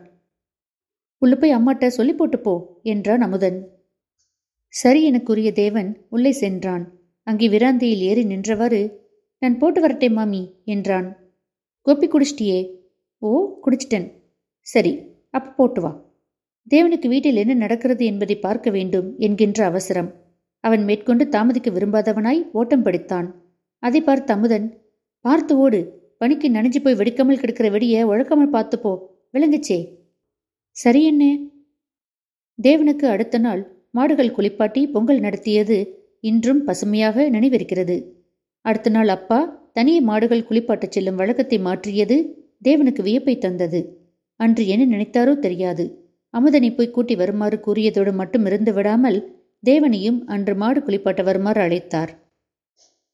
உள்ள போய் அம்மாட்ட சொல்லி போட்டு போ என்றான் அமுதன். சரி எனக்குரிய தேவன் உள்ளே சென்றான். அங்கே விராந்தியில் ஏறி நின்றவாறு நான் போட்டு வரட்டே மாமி என்றான். கோப்பி குடிச்சிட்டியே? ஓ குடிச்சிட்டேன். சரி அப்போ போட்டு வா. தேவனுக்கு வீட்டில் என்ன நடக்கிறது என்பதை பார்க்க வேண்டும் என்கின்ற அவசரம். அவன் மேற்கொண்டு தாமதிக்க விரும்பாதவனாய் ஓட்டம் படித்தான். அதை பார்த்த அமுதன் பார்த்து ஓடு. பணிக்கு நனைஞ்சு போய் வெடிக்காமல் கிடக்கிற வெடிய ஒழக்காமல் பார்த்துப்போ விளங்குச்சே. சரி என்ன? தேவனுக்கு அடுத்த நாள் மாடுகள் குளிப்பாட்டி பொங்கல் நடத்தியது இன்றும் பசுமையாக நினைவிருக்கிறது. அடுத்த நாள் அப்பா தனியே மாடுகள் குளிப்பாட்டச் செல்லும் வழக்கத்தை மாற்றியது தேவனுக்கு வியப்பை தந்தது. அன்று என்ன நினைத்தாரோ தெரியாது. அமுதனை போய் கூட்டி வருமாறு கூறியதோடு மட்டும் இருந்து விடாமல் தேவனையும் அன்று மாடு குளிப்பாட்ட வருமாறு அழைத்தார்.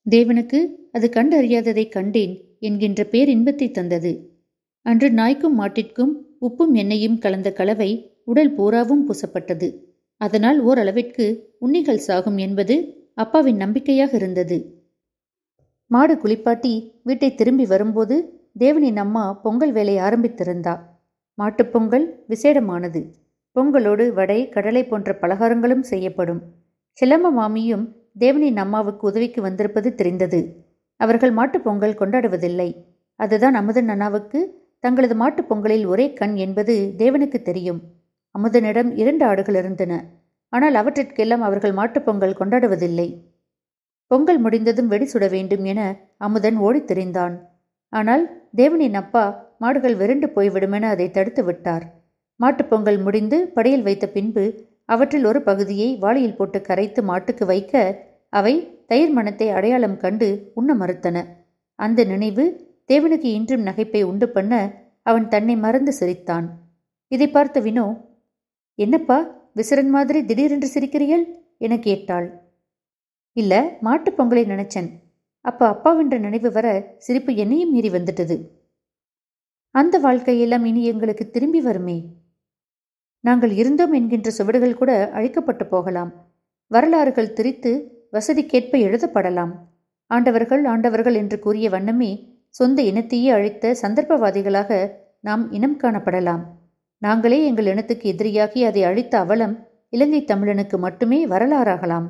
தேவனுக்கு அது கண்டறியாததை கண்டேன் என்கின்ற பேரின்பத்தை தந்தது. அன்று நாய்க்கும் மாட்டிற்கும் உப்பும் எண்ணெயும் கலந்த கலவை உடல் பூராவும் பூசப்பட்டது. அதனால் ஓரளவிற்கு உண்ணிகள் சாகும் என்பது அப்பாவின் நம்பிக்கையாக இருந்தது. மாடு குளிப்பாட்டி வீட்டை திரும்பி வரும்போது தேவனின் அம்மா பொங்கல் வேலை ஆரம்பித்திருந்தா. மாட்டுப்பொங்கல் விசேடமானது. பொங்கலோடு வடை கடலை போன்ற பலகாரங்களும் செய்யப்படும். சிலம்ப மாமியும் தேவனின் அம்மாவுக்கு உதவிக்கு வந்திருப்பது தெரிந்தது. அவர்கள் மாட்டுப் பொங்கல் கொண்டாடுவதில்லை. அதுதான் அமுதன் அண்ணாவுக்கு தங்களது மாட்டுப் பொங்கலில் ஒரே கண் என்பது தேவனுக்கு தெரியும். அமுதனிடம் இரண்டு ஆடுகள் இருந்தன. ஆனால் அவற்றிற்கெல்லாம் அவர்கள் மாட்டுப் பொங்கல் கொண்டாடுவதில்லை. பொங்கல் முடிந்ததும் வெடி சுட வேண்டும் என அமுதன் ஓடித் திரிந்தான். ஆனால் தேவனின் அப்பா மாடுகள் விரண்டு போய்விடுமென அதை தடுத்து விட்டார். மாட்டுப்பொங்கல் முடிந்து படையில் வைத்த பின்பு அவற்றில் ஒரு பகுதியை வாளியில் போட்டு கரைத்து மாட்டுக்கு வைக்க அவை தயிர் மனத்தை அடையாளம் கண்டு உண்ண மறுத்தன. அந்த நினைவு தேவனுக்கு இன்றும் நகைப்பை உண்டு பண்ண அவன் தன்னை மறந்து சிரித்தான். இதை பார்த்த வினோ என்னப்பா விசிறன் மாதிரி திடீரென்று சிரிக்கிறீள் என கேட்டாள். இல்ல மாட்டுப் பொங்கலை நினைச்சேன். அப்ப அப்பாவென்ற நினைவு வர சிரிப்பு என்னையும் மீறி வந்துட்டது. அந்த வாழ்க்கையெல்லாம் இனி எங்களுக்கு திரும்பி வருமே? நாங்கள் இருந்தோம் என்கின்ற சுவடுகள் கூட அழிக்கப்பட்டு போகலாம். வரலாறுகள் திரித்து வசதிக்கேற்ப எழுதப்படலாம். ஆண்டவர்கள் ஆண்டவர்கள் என்று கூறிய வண்ணமே சொந்த இனத்தையே அழித்த சந்தர்ப்பவாதிகளாக நாம் இனம் காணப்படலாம். நாங்களே எங்கள் இனத்துக்கு எதிரியாகி அதை அழித்த அவலம் இலங்கை தமிழனுக்கு மட்டுமே வரலாறாகலாம்.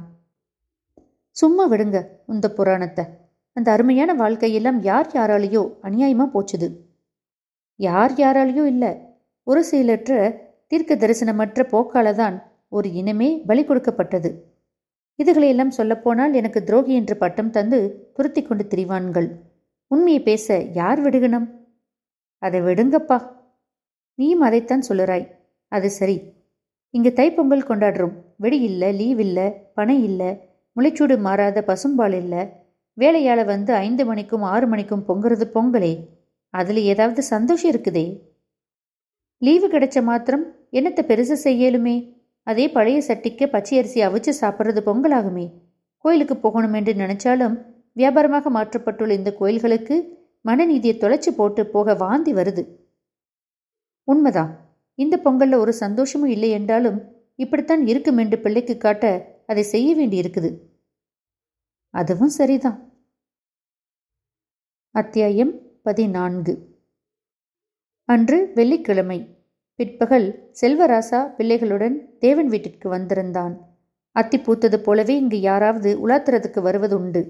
சும்மா விடுங்க இந்த புராணத்தை. அந்த அருமையான வாழ்க்கையெல்லாம் யார் யாராலேயோ அநியாயமா போச்சுது. யார் யாராலையும் இல்லை. ஒரு செயலற்ற தீர்க்க தரிசனமற்ற போக்கால தான் ஒரு இனமே பலி கொடுக்கப்பட்டது. இதுகளையெல்லாம் சொல்லப்போனால் எனக்கு துரோகி என்று பட்டம் தந்து துருத்தி கொண்டு திரிவான்கள். உண்மையை பேச யார் விடுகணும்? அதை விடுங்கப்பா. நீயும் அதைத்தான் சொல்லுறாய். அது சரி. இங்கே தைப்பொங்கல் கொண்டாடுறோம். வெடி இல்லை லீவ் இல்லை பனை இல்லை முளைச்சூடு மாறாத பசும்பால் இல்லை. வேலையால் வந்து ஐந்து மணிக்கும் ஆறு மணிக்கும் பொங்குறது பொங்கலே. அதில் ஏதாவது சந்தோஷம் இருக்குதே. லீவு கிடைச்ச மாத்திரம் என்னத்தை பெருசு செய்யலுமே? அதே பழைய சட்டிக்கு பச்சை அரிசி அவிச்சு சாப்பிட்றது பொங்கலாகுமே. கோயிலுக்கு போகணும் என்று நினைச்சாலும் வியாபாரமாக மாற்றப்பட்டுள்ள இந்த கோயில்களுக்கு மனநீதியை தொலைச்சி போட்டு போக வாந்தி வருது. உண்மைதான். இந்த பொங்கல்ல ஒரு சந்தோஷமும் இல்லை என்றாலும் இப்படித்தான் இருக்கும் என்று பிள்ளைக்கு காட்ட அதை செய்ய வேண்டி இருக்குது. அதுவும் சரிதான். அத்தியாயம் பதினான்கு. அன்று வெள்ளிக்கிழமை பிற்பகல் செல்வராசா பிள்ளைகளுடன் தேவன் வீட்டிற்கு வந்திருந்தான். அத்தி பூத்தது போலவே இங்கு யாராவது உலாத்துறதுக்கு வருவதுண்டு.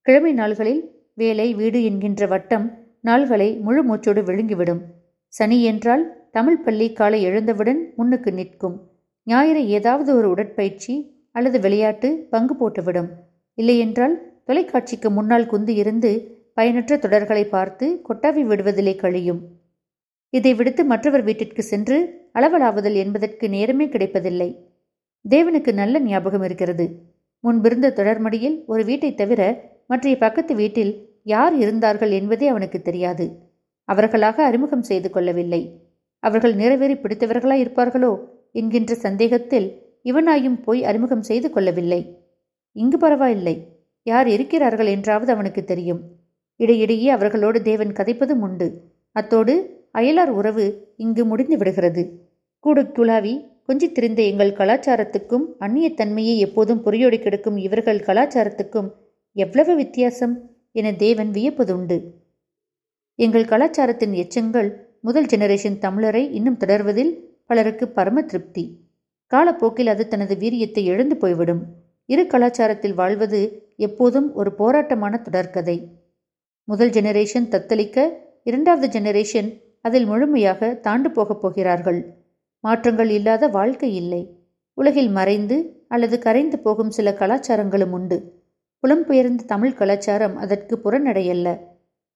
கிழமை நாள்களில் வேலை வீடு என்கின்ற வட்டம் நாள்களை முழு மூச்சோடு விழுங்கிவிடும். சனி என்றால் தமிழ் பள்ளி காலை எழுந்தவுடன் முன்னுக்கு நிற்கும். ஞாயிறு ஏதாவது ஒரு உடற்பயிற்சி அல்லது விளையாட்டு பங்கு போட்டுவிடும். இல்லையென்றால் தொலைக்காட்சிக்கு முன்னால் குந்து இருந்து பயனற்ற தொடர்களை பார்த்து கொட்டாவி விடுவதிலே கழியும். இதை விடுத்து மற்றவர் வீட்டிற்கு சென்று அளவலாவுதல் என்பதற்கு நேரமே கிடைப்பதில்லை. தேவனுக்கு நல்ல ஞாபகம் இருக்கிறது. முன்பிருந்த தொடர்மடியில் ஒரு வீட்டை தவிர மற்றைய பக்கத்து வீட்டில் யார் இருந்தார்கள் என்பதே அவனுக்கு தெரியாது. அவர்களாக அறிமுகம் செய்து கொள்ளவில்லை. அவர்கள் நிறைவேறி பிடித்தவர்களாய் இருப்பார்களோ என்கின்ற சந்தேகத்தில் இவனாயும் போய் அறிமுகம் செய்து கொள்ளவில்லை. இங்கு பரவாயில்லை. யார் இருக்கிறார்கள் என்றாவது அவனுக்கு தெரியும். இடையிடையே அவர்களோடு தேவன் கதைப்பதும் உண்டு. அத்தோடு அயலார் உறவு இங்கு முடிந்து விடுகிறது. கூடு குழாவி கொஞ்சி திரிந்த எங்கள் கலாச்சாரத்துக்கும் அந்நியத்தன்மையை எப்போதும் புரியோடி கிடக்கும் இவர்கள் கலாச்சாரத்துக்கும் எவ்வளவு வித்தியாசம் என தேவன் வியப்பதுண்டு. எங்கள் கலாச்சாரத்தின் எச்சங்கள் முதல் ஜெனரேஷன் தமிழரை இன்னும் தொடர்வதில் பலருக்கு பரம திருப்தி. காலப்போக்கில் அது தனது வீரியத்தை எழுந்து போய்விடும். இரு கலாச்சாரத்தில் வாழ்வது எப்போதும் ஒரு போராட்டமான தொடர்கதை. முதல் ஜெனரேஷன் தத்தளிக்க இரண்டாவது ஜெனரேஷன் அதில் முழுமையாக தாண்டு போகப் போகிறார்கள். மாற்றங்கள் இல்லாத வாழ்க்கை இல்லை. உலகில் மறைந்து அல்லது கரைந்து போகும் சில கலாச்சாரங்களும் உண்டு. புலம்பெயர்ந்த தமிழ் கலாச்சாரம் அதற்கு புறநடையல்ல.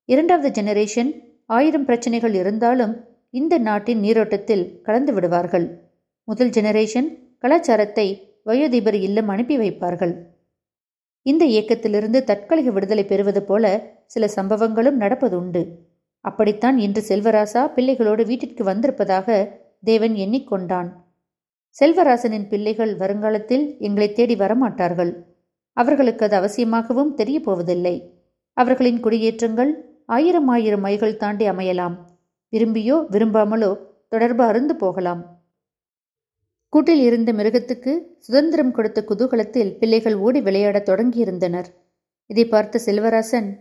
இரண்டாவது ஜெனரேஷன் ஆயிரம் பிரச்சனைகள் இருந்தாலும் இந்த நாட்டின் நீரோட்டத்தில் கலந்து விடுவார்கள். முதல் ஜெனரேஷன் கலாச்சாரத்தை வயோதிபர் இல்லம் அனுப்பி வைப்பார்கள். இந்த இயக்கத்திலிருந்து தற்காலிக விடுதலை பெறுவது போல சில சம்பவங்களும் நடப்பதுண்டு. அப்படித்தான் இன்று செல்வராசா பிள்ளைகளோடு வீட்டிற்கு வந்திருப்பதாக தேவன் எண்ணிக்கொண்டான். செல்வராசனின் பிள்ளைகள் வருங்காலத்தில் எங்களை தேடி வரமாட்டார்கள். அவர்களுக்கு அது அவசியமாகவும் தெரிய போவதில்லை. அவர்களின் குடியேற்றங்கள் ஆயிரம் ஆயிரம் மைல்கள் தாண்டி அமையலாம். விரும்பியோ விரும்பாமலோ தொடர்பு அருந்து போகலாம். கூட்டில் இருந்த மிருகத்துக்கு சுதந்திரம் கொடுத்த குதூகலத்தில் பிள்ளைகள் ஓடி விளையாடத் தொடங்கியிருந்தனர். இதை பார்த்த செல்வராசன்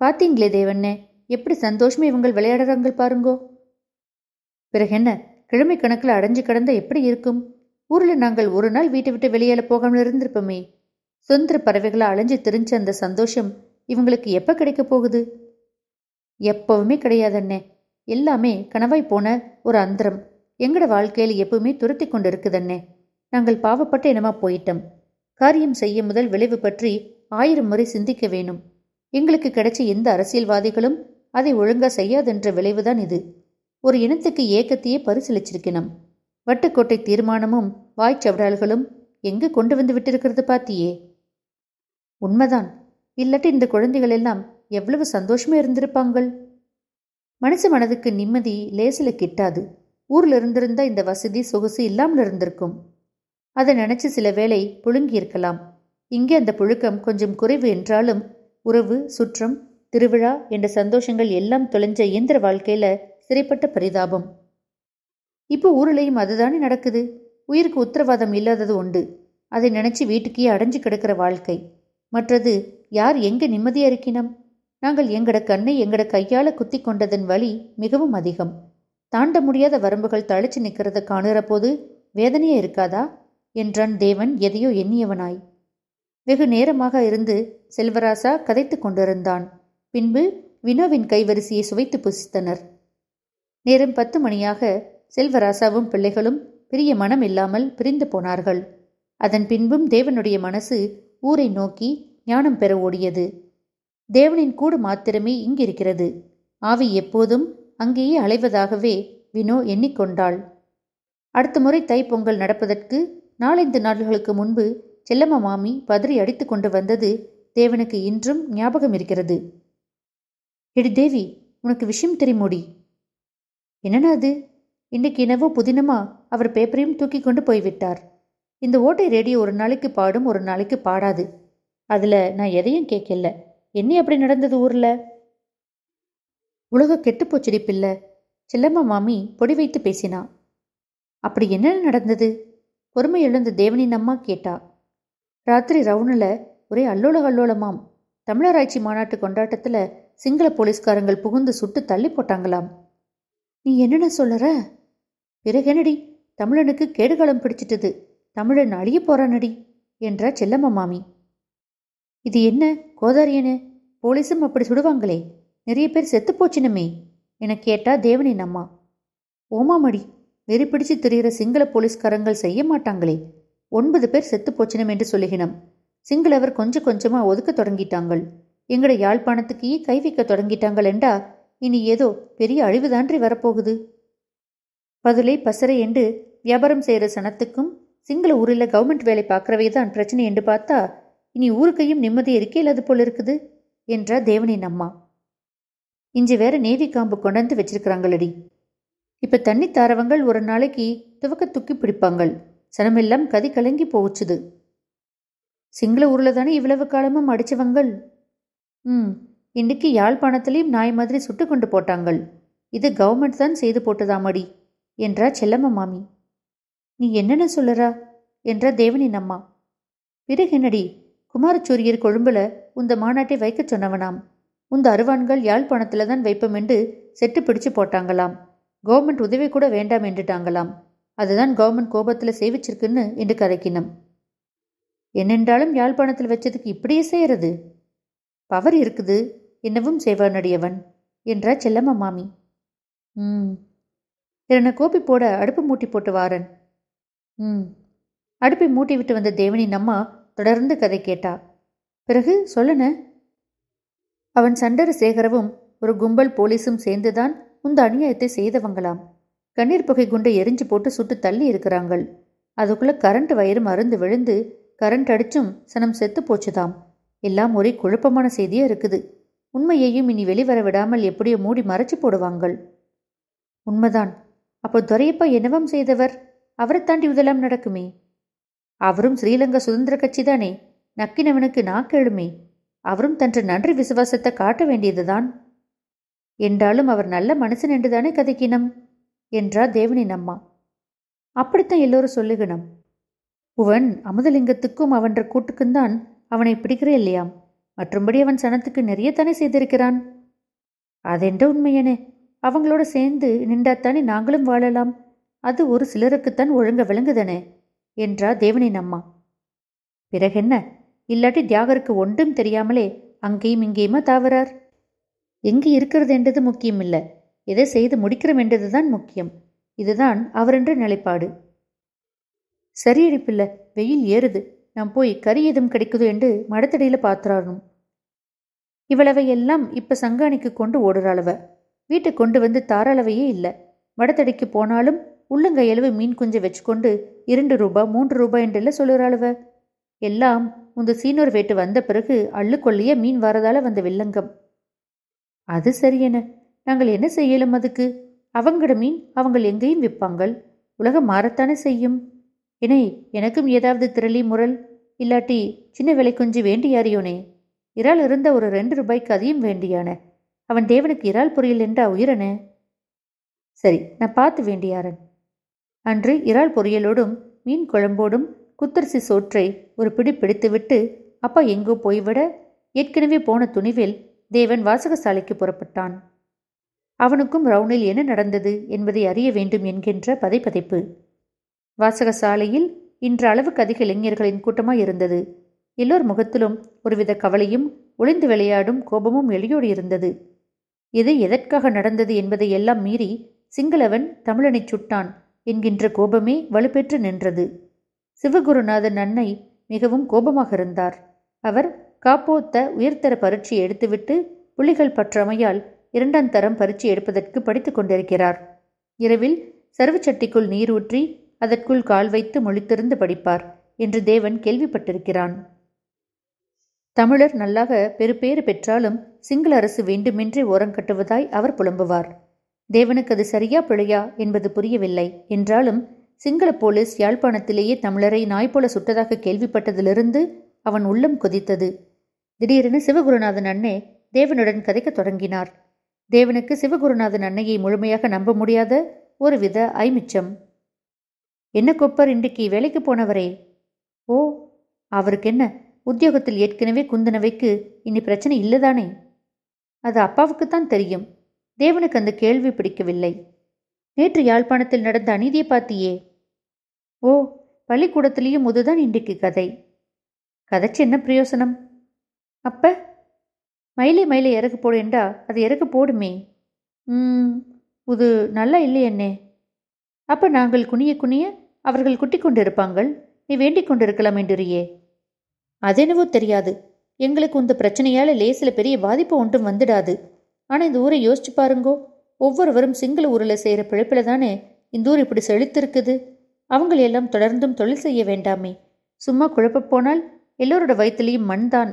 பாத்தீங்களே தேவண்ணே எப்படி சந்தோஷமே இவங்கள் விளையாடுறாங்க பாருங்கோ. பிறகு என்ன கிழமை கணக்கில் அடைஞ்சு கிடந்த எப்படி இருக்கும்? ஊரில் நாங்கள் ஒரு நாள் வீட்டை விட்டு வெளியேல போகாமல் இருந்திருப்போமே. சுதந்திர பறவைகளை அலைஞ்சு திரிஞ்ச அந்த சந்தோஷம் இவங்களுக்கு எப்போ கிடைக்க போகுது? எப்பவுமே கிடையாதண்ணே. எல்லாமே கனவாய் போன ஒரு அந்தரம். எங்கட வாழ்க்கையில் எப்பவுமே துரத்தி கொண்டு இருக்குதண்ணே நாங்கள் பாவப்பட்ட இனமா போயிட்டோம். காரியம் செய்ய முதல் விளைவு பற்றி ஆயிரம் முறை சிந்திக்க வேணும். எங்களுக்கு கிடைச்ச எந்த அரசியல்வாதிகளும் அதை ஒழுங்கா செய்யாதென்ற விளைவுதான் இது. ஒரு இனத்துக்கு ஏக்கத்தையே பரிசீலிச்சிருக்கணும். வட்டுக்கோட்டை தீர்மானமும் வாய்ச்சவடால்களும் எங்கு கொண்டு வந்து விட்டிருக்கிறது பாத்தியே? உண்மைதான். இல்லாட்டி இந்த குழந்தைகள் எல்லாம் எவ்வளவு சந்தோஷமா இருந்திருப்பாங்கள்? மனசு மனதுக்கு நிம்மதி லேசில கிட்டாது. ஊர்ல இருந்திருந்தா இந்த வசதி சொகுசு இல்லாமல் இருந்திருக்கும். அதை நினைச்சு சில வேளை புழுங்கி இருக்கலாம் இங்கே அந்த புழுக்கம் கொஞ்சம் குறைவு என்றாலும் உறவு சுற்றம் திருவிழா என்ற சந்தோஷங்கள் எல்லாம் தொலைஞ்ச இயந்திர வாழ்க்கையில சிறைப்பட்ட பரிதாபம். இப்போ ஊர்லேயும் அதுதானே நடக்குது. உயிருக்கு உத்தரவாதம் இல்லாதது உண்டு. அதை நினைச்சு வீட்டுக்கே அடைஞ்சு கிடக்கிற வாழ்க்கை. மற்றது யார் எங்க நிம்மதியா இருக்கினம்? நாங்கள் எங்கட கண்ணை எங்கட கையால குத்தி கொண்டதன் வழி மிகவும் அதிகம். தாண்ட முடியாத வரம்புகள் தழைச்சு நிற்கிறத காணுகிற போது வேதனையே இருக்காதா? என்றான் தேவன் எதையோ எண்ணியவனாய். வெகு நேரமாக இருந்து செல்வராசா கதைத்து கொண்டிருந்தான். பின்பு வினோவின் கைவரிசையை சுவைத்து புசித்தனர். நேரம் பத்து மணியாக செல்வராசாவும் பிள்ளைகளும் பிரிய மனம் இல்லாமல் பிரிந்து போனார்கள். அதன் பின்பும் தேவனுடைய மனசு ஊரை நோக்கி ஞானம் பெற ஓடியது. தேவனின் கூடு மாத்திரமே இங்கிருக்கிறது. ஆவி எப்போதும் அங்கேயே அலைவதாகவே வினோ எண்ணிக்கொண்டாள். அடுத்த முறை தைப்பொங்கல் நடப்பதற்கு நாலைந்து நாட்களுக்கு முன்பு செல்லம்மா மாமி பதறி அடித்து கொண்டு வந்தது தேவனுக்கு இன்றும் ஞாபகம் இருக்கிறது எடி தேவி உனக்கு விஷயம் தெரியுமோடி? என்னன்னா அது? இன்னைக்கு என்னவோ புதினமா அவர் பேப்பரையும் தூக்கி கொண்டு போய்விட்டார். இந்த ஓட்டை ரேடியோ ஒரு நாளைக்கு பாடும் ஒரு நாளைக்கு பாடாது. அதில் நான் எதையும் கேட்கல. என்ன அப்படி நடந்தது ஊரில்? உலக கெட்டுப்போச்சடி பிள்ளை. செல்லம்மா மாமி பொடி வைத்து பேசினா. அப்படி என்ன நடந்தது? பொறுமை எழுந்த தேவனின் அம்மா கேட்டா. ராத்திரி ரவுனில் ஒரே அல்லோல அல்லோலமாம் தமிழராய்ச்சி மாநாட்டு கொண்டாட்டத்தில் சிங்கள போலீஸ்காரங்கள் புகுந்து சுட்டு தள்ளி போட்டாங்களாம். நீ என்னென்ன சொல்லற? பிறகெனடி தமிழனுக்கு கேடுகாலம் பிடிச்சிட்டது. தமிழன் அழிய போறானடி? என்றார் செல்லம்மா மாமி. இது என்ன? கோதாரியனு? போலீஸும் அப்படி சுடுவாங்களே. நிறைய பேர் செத்துப்போச்சினுமே என கேட்டா தேவனின் அம்மா. ஓமாமடி வெறி பிடிச்சு திரிகிற சிங்கள போலீஸ்காரங்கள் செய்ய மாட்டாங்களே. ஒன்பது பேர் செத்து போச்சினம் என்று சொல்லுகினம். சிங்களவர் கொஞ்சம் கொஞ்சமா ஒதுக்க தொடங்கிட்டாங்கள். எங்கட யாழ்ப்பாணத்துக்கு கை வைக்க என்றா இனி ஏதோ பெரிய அழிவுதான்றி வரப்போகுது. பதுலை பசறை என்று வியாபாரம் செய்கிற சனத்துக்கும் சிங்கள ஊரில் கவர்மெண்ட் வேலை பார்க்குறவே தான் பிரச்சனை என்று பார்த்தா இனி ஊருக்கையும் நிம்மதி இருக்கே இல்லாது போல இருக்குது என்றா தேவனின் அம்மா. இஞ்சி வேற நேவி காம்பு கொண்டாந்து வச்சிருக்கிறாங்களடி. இப்ப தண்ணி தாரவங்கள் ஒரு நாளைக்கு துவக்க துக்கி பிடிப்பாங்கள். சனமெல்லாம் கதி கலங்கி போச்சுது. சிங்கள ஊர்ல தானே இவ்வளவு காலமும் அடிச்சவங்கள்? ம் இன்னைக்கு யாழ்ப்பாணத்திலையும் நாய் மாதிரி சுட்டு கொண்டு போட்டாங்கள். இது கவர்மெண்ட் தான் செய்து போட்டதாமடி என்றா செல்லம்மா மாமி. நீ என்னென்ன சொல்லறா? என்றா தேவனின் அம்மா பிறகு என்னடி? குமாரச்சூரியர் கொழும்புல உந்த மாநாட்டை வைக்கச் சொன்னவனாம். உந்த அருவான்கள் யாழ்ப்பாணத்தில் தான் வைப்போம் என்று செட்டு பிடிச்சு போட்டாங்களாம். கவர்மெண்ட் உதவி கூட வேண்டாம் என்றுட்டாங்களாம். அதுதான் கவர்மெண்ட் கோபத்தில் சேவிச்சிருக்குன்னு என்று கதைக்கினம் என்னென்றாலும் யாழ்ப்பாணத்தில் வச்சதுக்கு இப்படியே செய்யறது? பவர் இருக்குது என்னவும் செய்வானடியவன் என்றா செல்லம்மா மாமி. ம். என்னை கோப்பி போட அடுப்பு மூட்டி போட்டு வாரன். ம். அடுப்பை மூட்டி விட்டு வந்த தேவனின் அம்மா தொடர்ந்து கதை கேட்டா. பிறகு சொல்லன அவன் சண்டர சேகரவும் ஒரு கும்பல் போலீஸும் சேர்ந்துதான் உந்த அநியாயத்தை செய்தவங்களாம். கண்ணீர் புகை குண்டை எரிஞ்சு போட்டு சுட்டு தள்ளி இருக்கிறாங்கள். அதுக்குள்ள கரண்ட் வயிறு மருந்து விழுந்து கரண்ட் அடிச்சும் சனம் செத்து போச்சுதாம். எல்லாம் ஒரே குழப்பமான செய்தியா இருக்குது. உண்மையையும் இனி வெளிவர விடாமல் எப்படியோ மூடி மறைச்சு போடுவாங்கள். உண்மைதான். அப்போ துரையப்பா என்னவம் செய்தவர்? அவரை தாண்டி இதெல்லாம் நடக்குமே? அவரும் ஸ்ரீலங்கா சுதந்திர கட்சி தானே நக்கினவனுக்கு நாக்கெழுமே அவரும் தன் நன்றி விசுவாசத்தை காட்ட வேண்டியதுதான். என்றாலும் அவர் நல்ல மனுஷன் என்றுதானே கதைக்கினம்? என்றார் தேவனின் அம்மா. அப்படித்தான் எல்லோரும் சொல்லுகணும் உவன் அமுதலிங்கத்துக்கும் அவன்ற கூட்டுக்கும் தான் அவனை பிடிக்கிற இல்லையாம். மற்றும்படி அவன் சனத்துக்கு நிறைய தானே செய்திருக்கிறான்? அதென்ற உண்மையனே அவங்களோட சேர்ந்து நின்றாத்தானே நாங்களும் வாழலாம். அது ஒரு சிலருக்குத்தான் ஒழுங்க விளங்குதனே என்றார் தேவனின் அம்மா. பிறகென்ன? இல்லாட்டி தியாகருக்கு ஒன்றும் தெரியாமலே அங்கேயும் இங்கேயுமா தாவறார்? எங்கு இருக்கிறது என்றது முக்கியம் இல்லை. எதை செய்து முடிக்கிறோம் என்றதுதான் முக்கியம். இதுதான் அவரென்ற நிலைப்பாடு. சரியடி பிள்ளை வெயில் ஏறுது. நாம் போய் கறி எதுவும் கிடைக்குதோ என்று மடத்தடியில் பாத்துறாரணும். இவ்வளவை எல்லாம் இப்ப சங்காணிக்கு கொண்டு ஓடுறாளவ. வீட்டை கொண்டு வந்து தாராளவையே இல்லை. மடத்தடிக்கு போனாலும் உள்ளங்கையளவு மீன் குஞ்சை வச்சுக்கொண்டு இரண்டு ரூபா மூன்று ரூபாய் என்றெல்லாம் சொல்லுறாளுவ. எல்லாம் உந்த சீனோர் வேட்டு வந்த பிறகு அள்ளுக்கொள்ளிய மீன் வரதால வந்த வில்லங்கம். அது சரியென. நாங்கள் என்ன செய்யலும் அதுக்கு? அவங்கட மீன் அவங்கள் எங்கேயும் விற்பாங்கள் உலகம் மாறத்தானே செய்யும்? இணை எனக்கும் ஏதாவது திரளி முரல்? இல்லாட்டி சின்ன விலை கொஞ்சி வேண்டியாரியோனே இறால் இருந்த ஒரு ரெண்டு ரூபாய்க்கு அதையும் வேண்டியான? அவன் தேவனுக்கு இறால் பொரியல் என்றா உயிரனே? சரி நான் பார்த்து வேண்டியாரன். அன்று இறால் பொரியலோடும் மீன் குழம்போடும் குத்தரிசி சோற்றை ஒரு பிடி பிடித்துவிட்டு அப்பா எங்கோ போய்விட? ஏற்கனவே போன துணிவில் தேவன் வாசகசாலைக்கு புறப்பட்டான். அவனுக்கும் ரவுனில் என்ன நடந்தது என்பதை அறிய வேண்டும் என்கின்ற பதைப்பதைப்பு வாசகசாலையில் இன்று அளவுக்கு அதிக இளைஞர்களின் கூட்டமாய் இருந்தது. எல்லோர் முகத்திலும் ஒருவித கவலையும் ஒளிந்து விளையாடும் கோபமும் எளியோடு இருந்தது. இது எதற்காக நடந்தது என்பதை எல்லாம் மீறி சிங்களவன் தமிழனைச் சுட்டான் என்கின்ற கோபமே வலுப்பெற்று நின்றது. சிவகுருநாதன் அன்னை மிகவும் கோபமாக இருந்தார். அவர் காப்போத்த உயர்தர பரீட்சை எடுத்துவிட்டு புலிகள் பற்றமையால் இரண்டாம் தரம் பரீட்சை எடுப்பதற்கு படித்துக் கொண்டிருக்கிறார். இரவில் சருவச்சட்டிக்குள் நீரூற்றி அதற்குள் கால் வைத்து மொழித்திருந்து படிப்பார் என்று தேவன் கேள்விப்பட்டிருக்கிறான். தமிழர் நல்லாக பெருப்பேறு பெற்றாலும் சிங்கள அரசு வேண்டுமென்றே ஓரங்கட்டுவதாய் அவர் புலம்புவார். தேவனுக்கு அது சரியா பிழையா என்பது புரியவில்லை. என்றாலும் சிங்கள போலீஸ் யாழ்ப்பாணத்திலேயே தமிழரை நாய் போல சுட்டதாக கேள்விப்பட்டதிலிருந்து அவன் உள்ளம் கொதித்தது. திடீரென சிவகுருநாதன் அண்ணே தேவனுடன் கதைக்கத் தொடங்கினார். தேவனுக்கு சிவகுருநாதன் அன்னையை முழுமையாக நம்ப முடியாத ஒருவித ஐமிச்சம். என்ன கொப்பர் இன்றைக்கு வேலைக்கு போனவரே? ஓ அவருக்கு என்ன உத்தியோகத்தில் ஏற்கனவே குந்தனவைக்கு இனி பிரச்சனை இல்லைதானே? அது அப்பாவுக்குத்தான் தெரியும். தேவனுக்கு அந்த கேள்வி பிடிக்கவில்லை. நேற்று யாழ்ப்பாணத்தில் நடந்த அநீதியை பார்த்தியே. ஓ பள்ளிக்கூடத்திலேயும் முதுதான் இன்றைக்கு கதை. கதைச்சு என்ன பிரயோசனம்? அப்ப மயிலே மயிலை இறக்கு போடுண்டா அது இறக்கு போடுமே. ம் இது நல்லா இல்லையண்ணே அப்ப நாங்கள் குனிய குனிய அவர்கள் குட்டி கொண்டிருப்பாங்கள். நீ வேண்டிக் கொண்டிருக்கலாம் என்றியே அதெனவோ தெரியாது. எங்களுக்கு இந்த பிரச்சனையால லேசில் பெரிய பாதிப்பு ஒன்றும் வந்துடாது. ஆனால் இந்த ஊரை யோசிச்சு பாருங்கோ ஒவ்வொருவரும் சிங்கள ஊரில் செய்கிற பிழைப்பில் தானே இந்த ஊர் இப்படி செழித்திருக்குது. அவங்களெல்லாம் தொடர்ந்தும் தொழில் செய்ய வேண்டாமே. சும்மா குழப்ப போனால் எல்லோரோட வயிற்றுலையும் மண் தான்.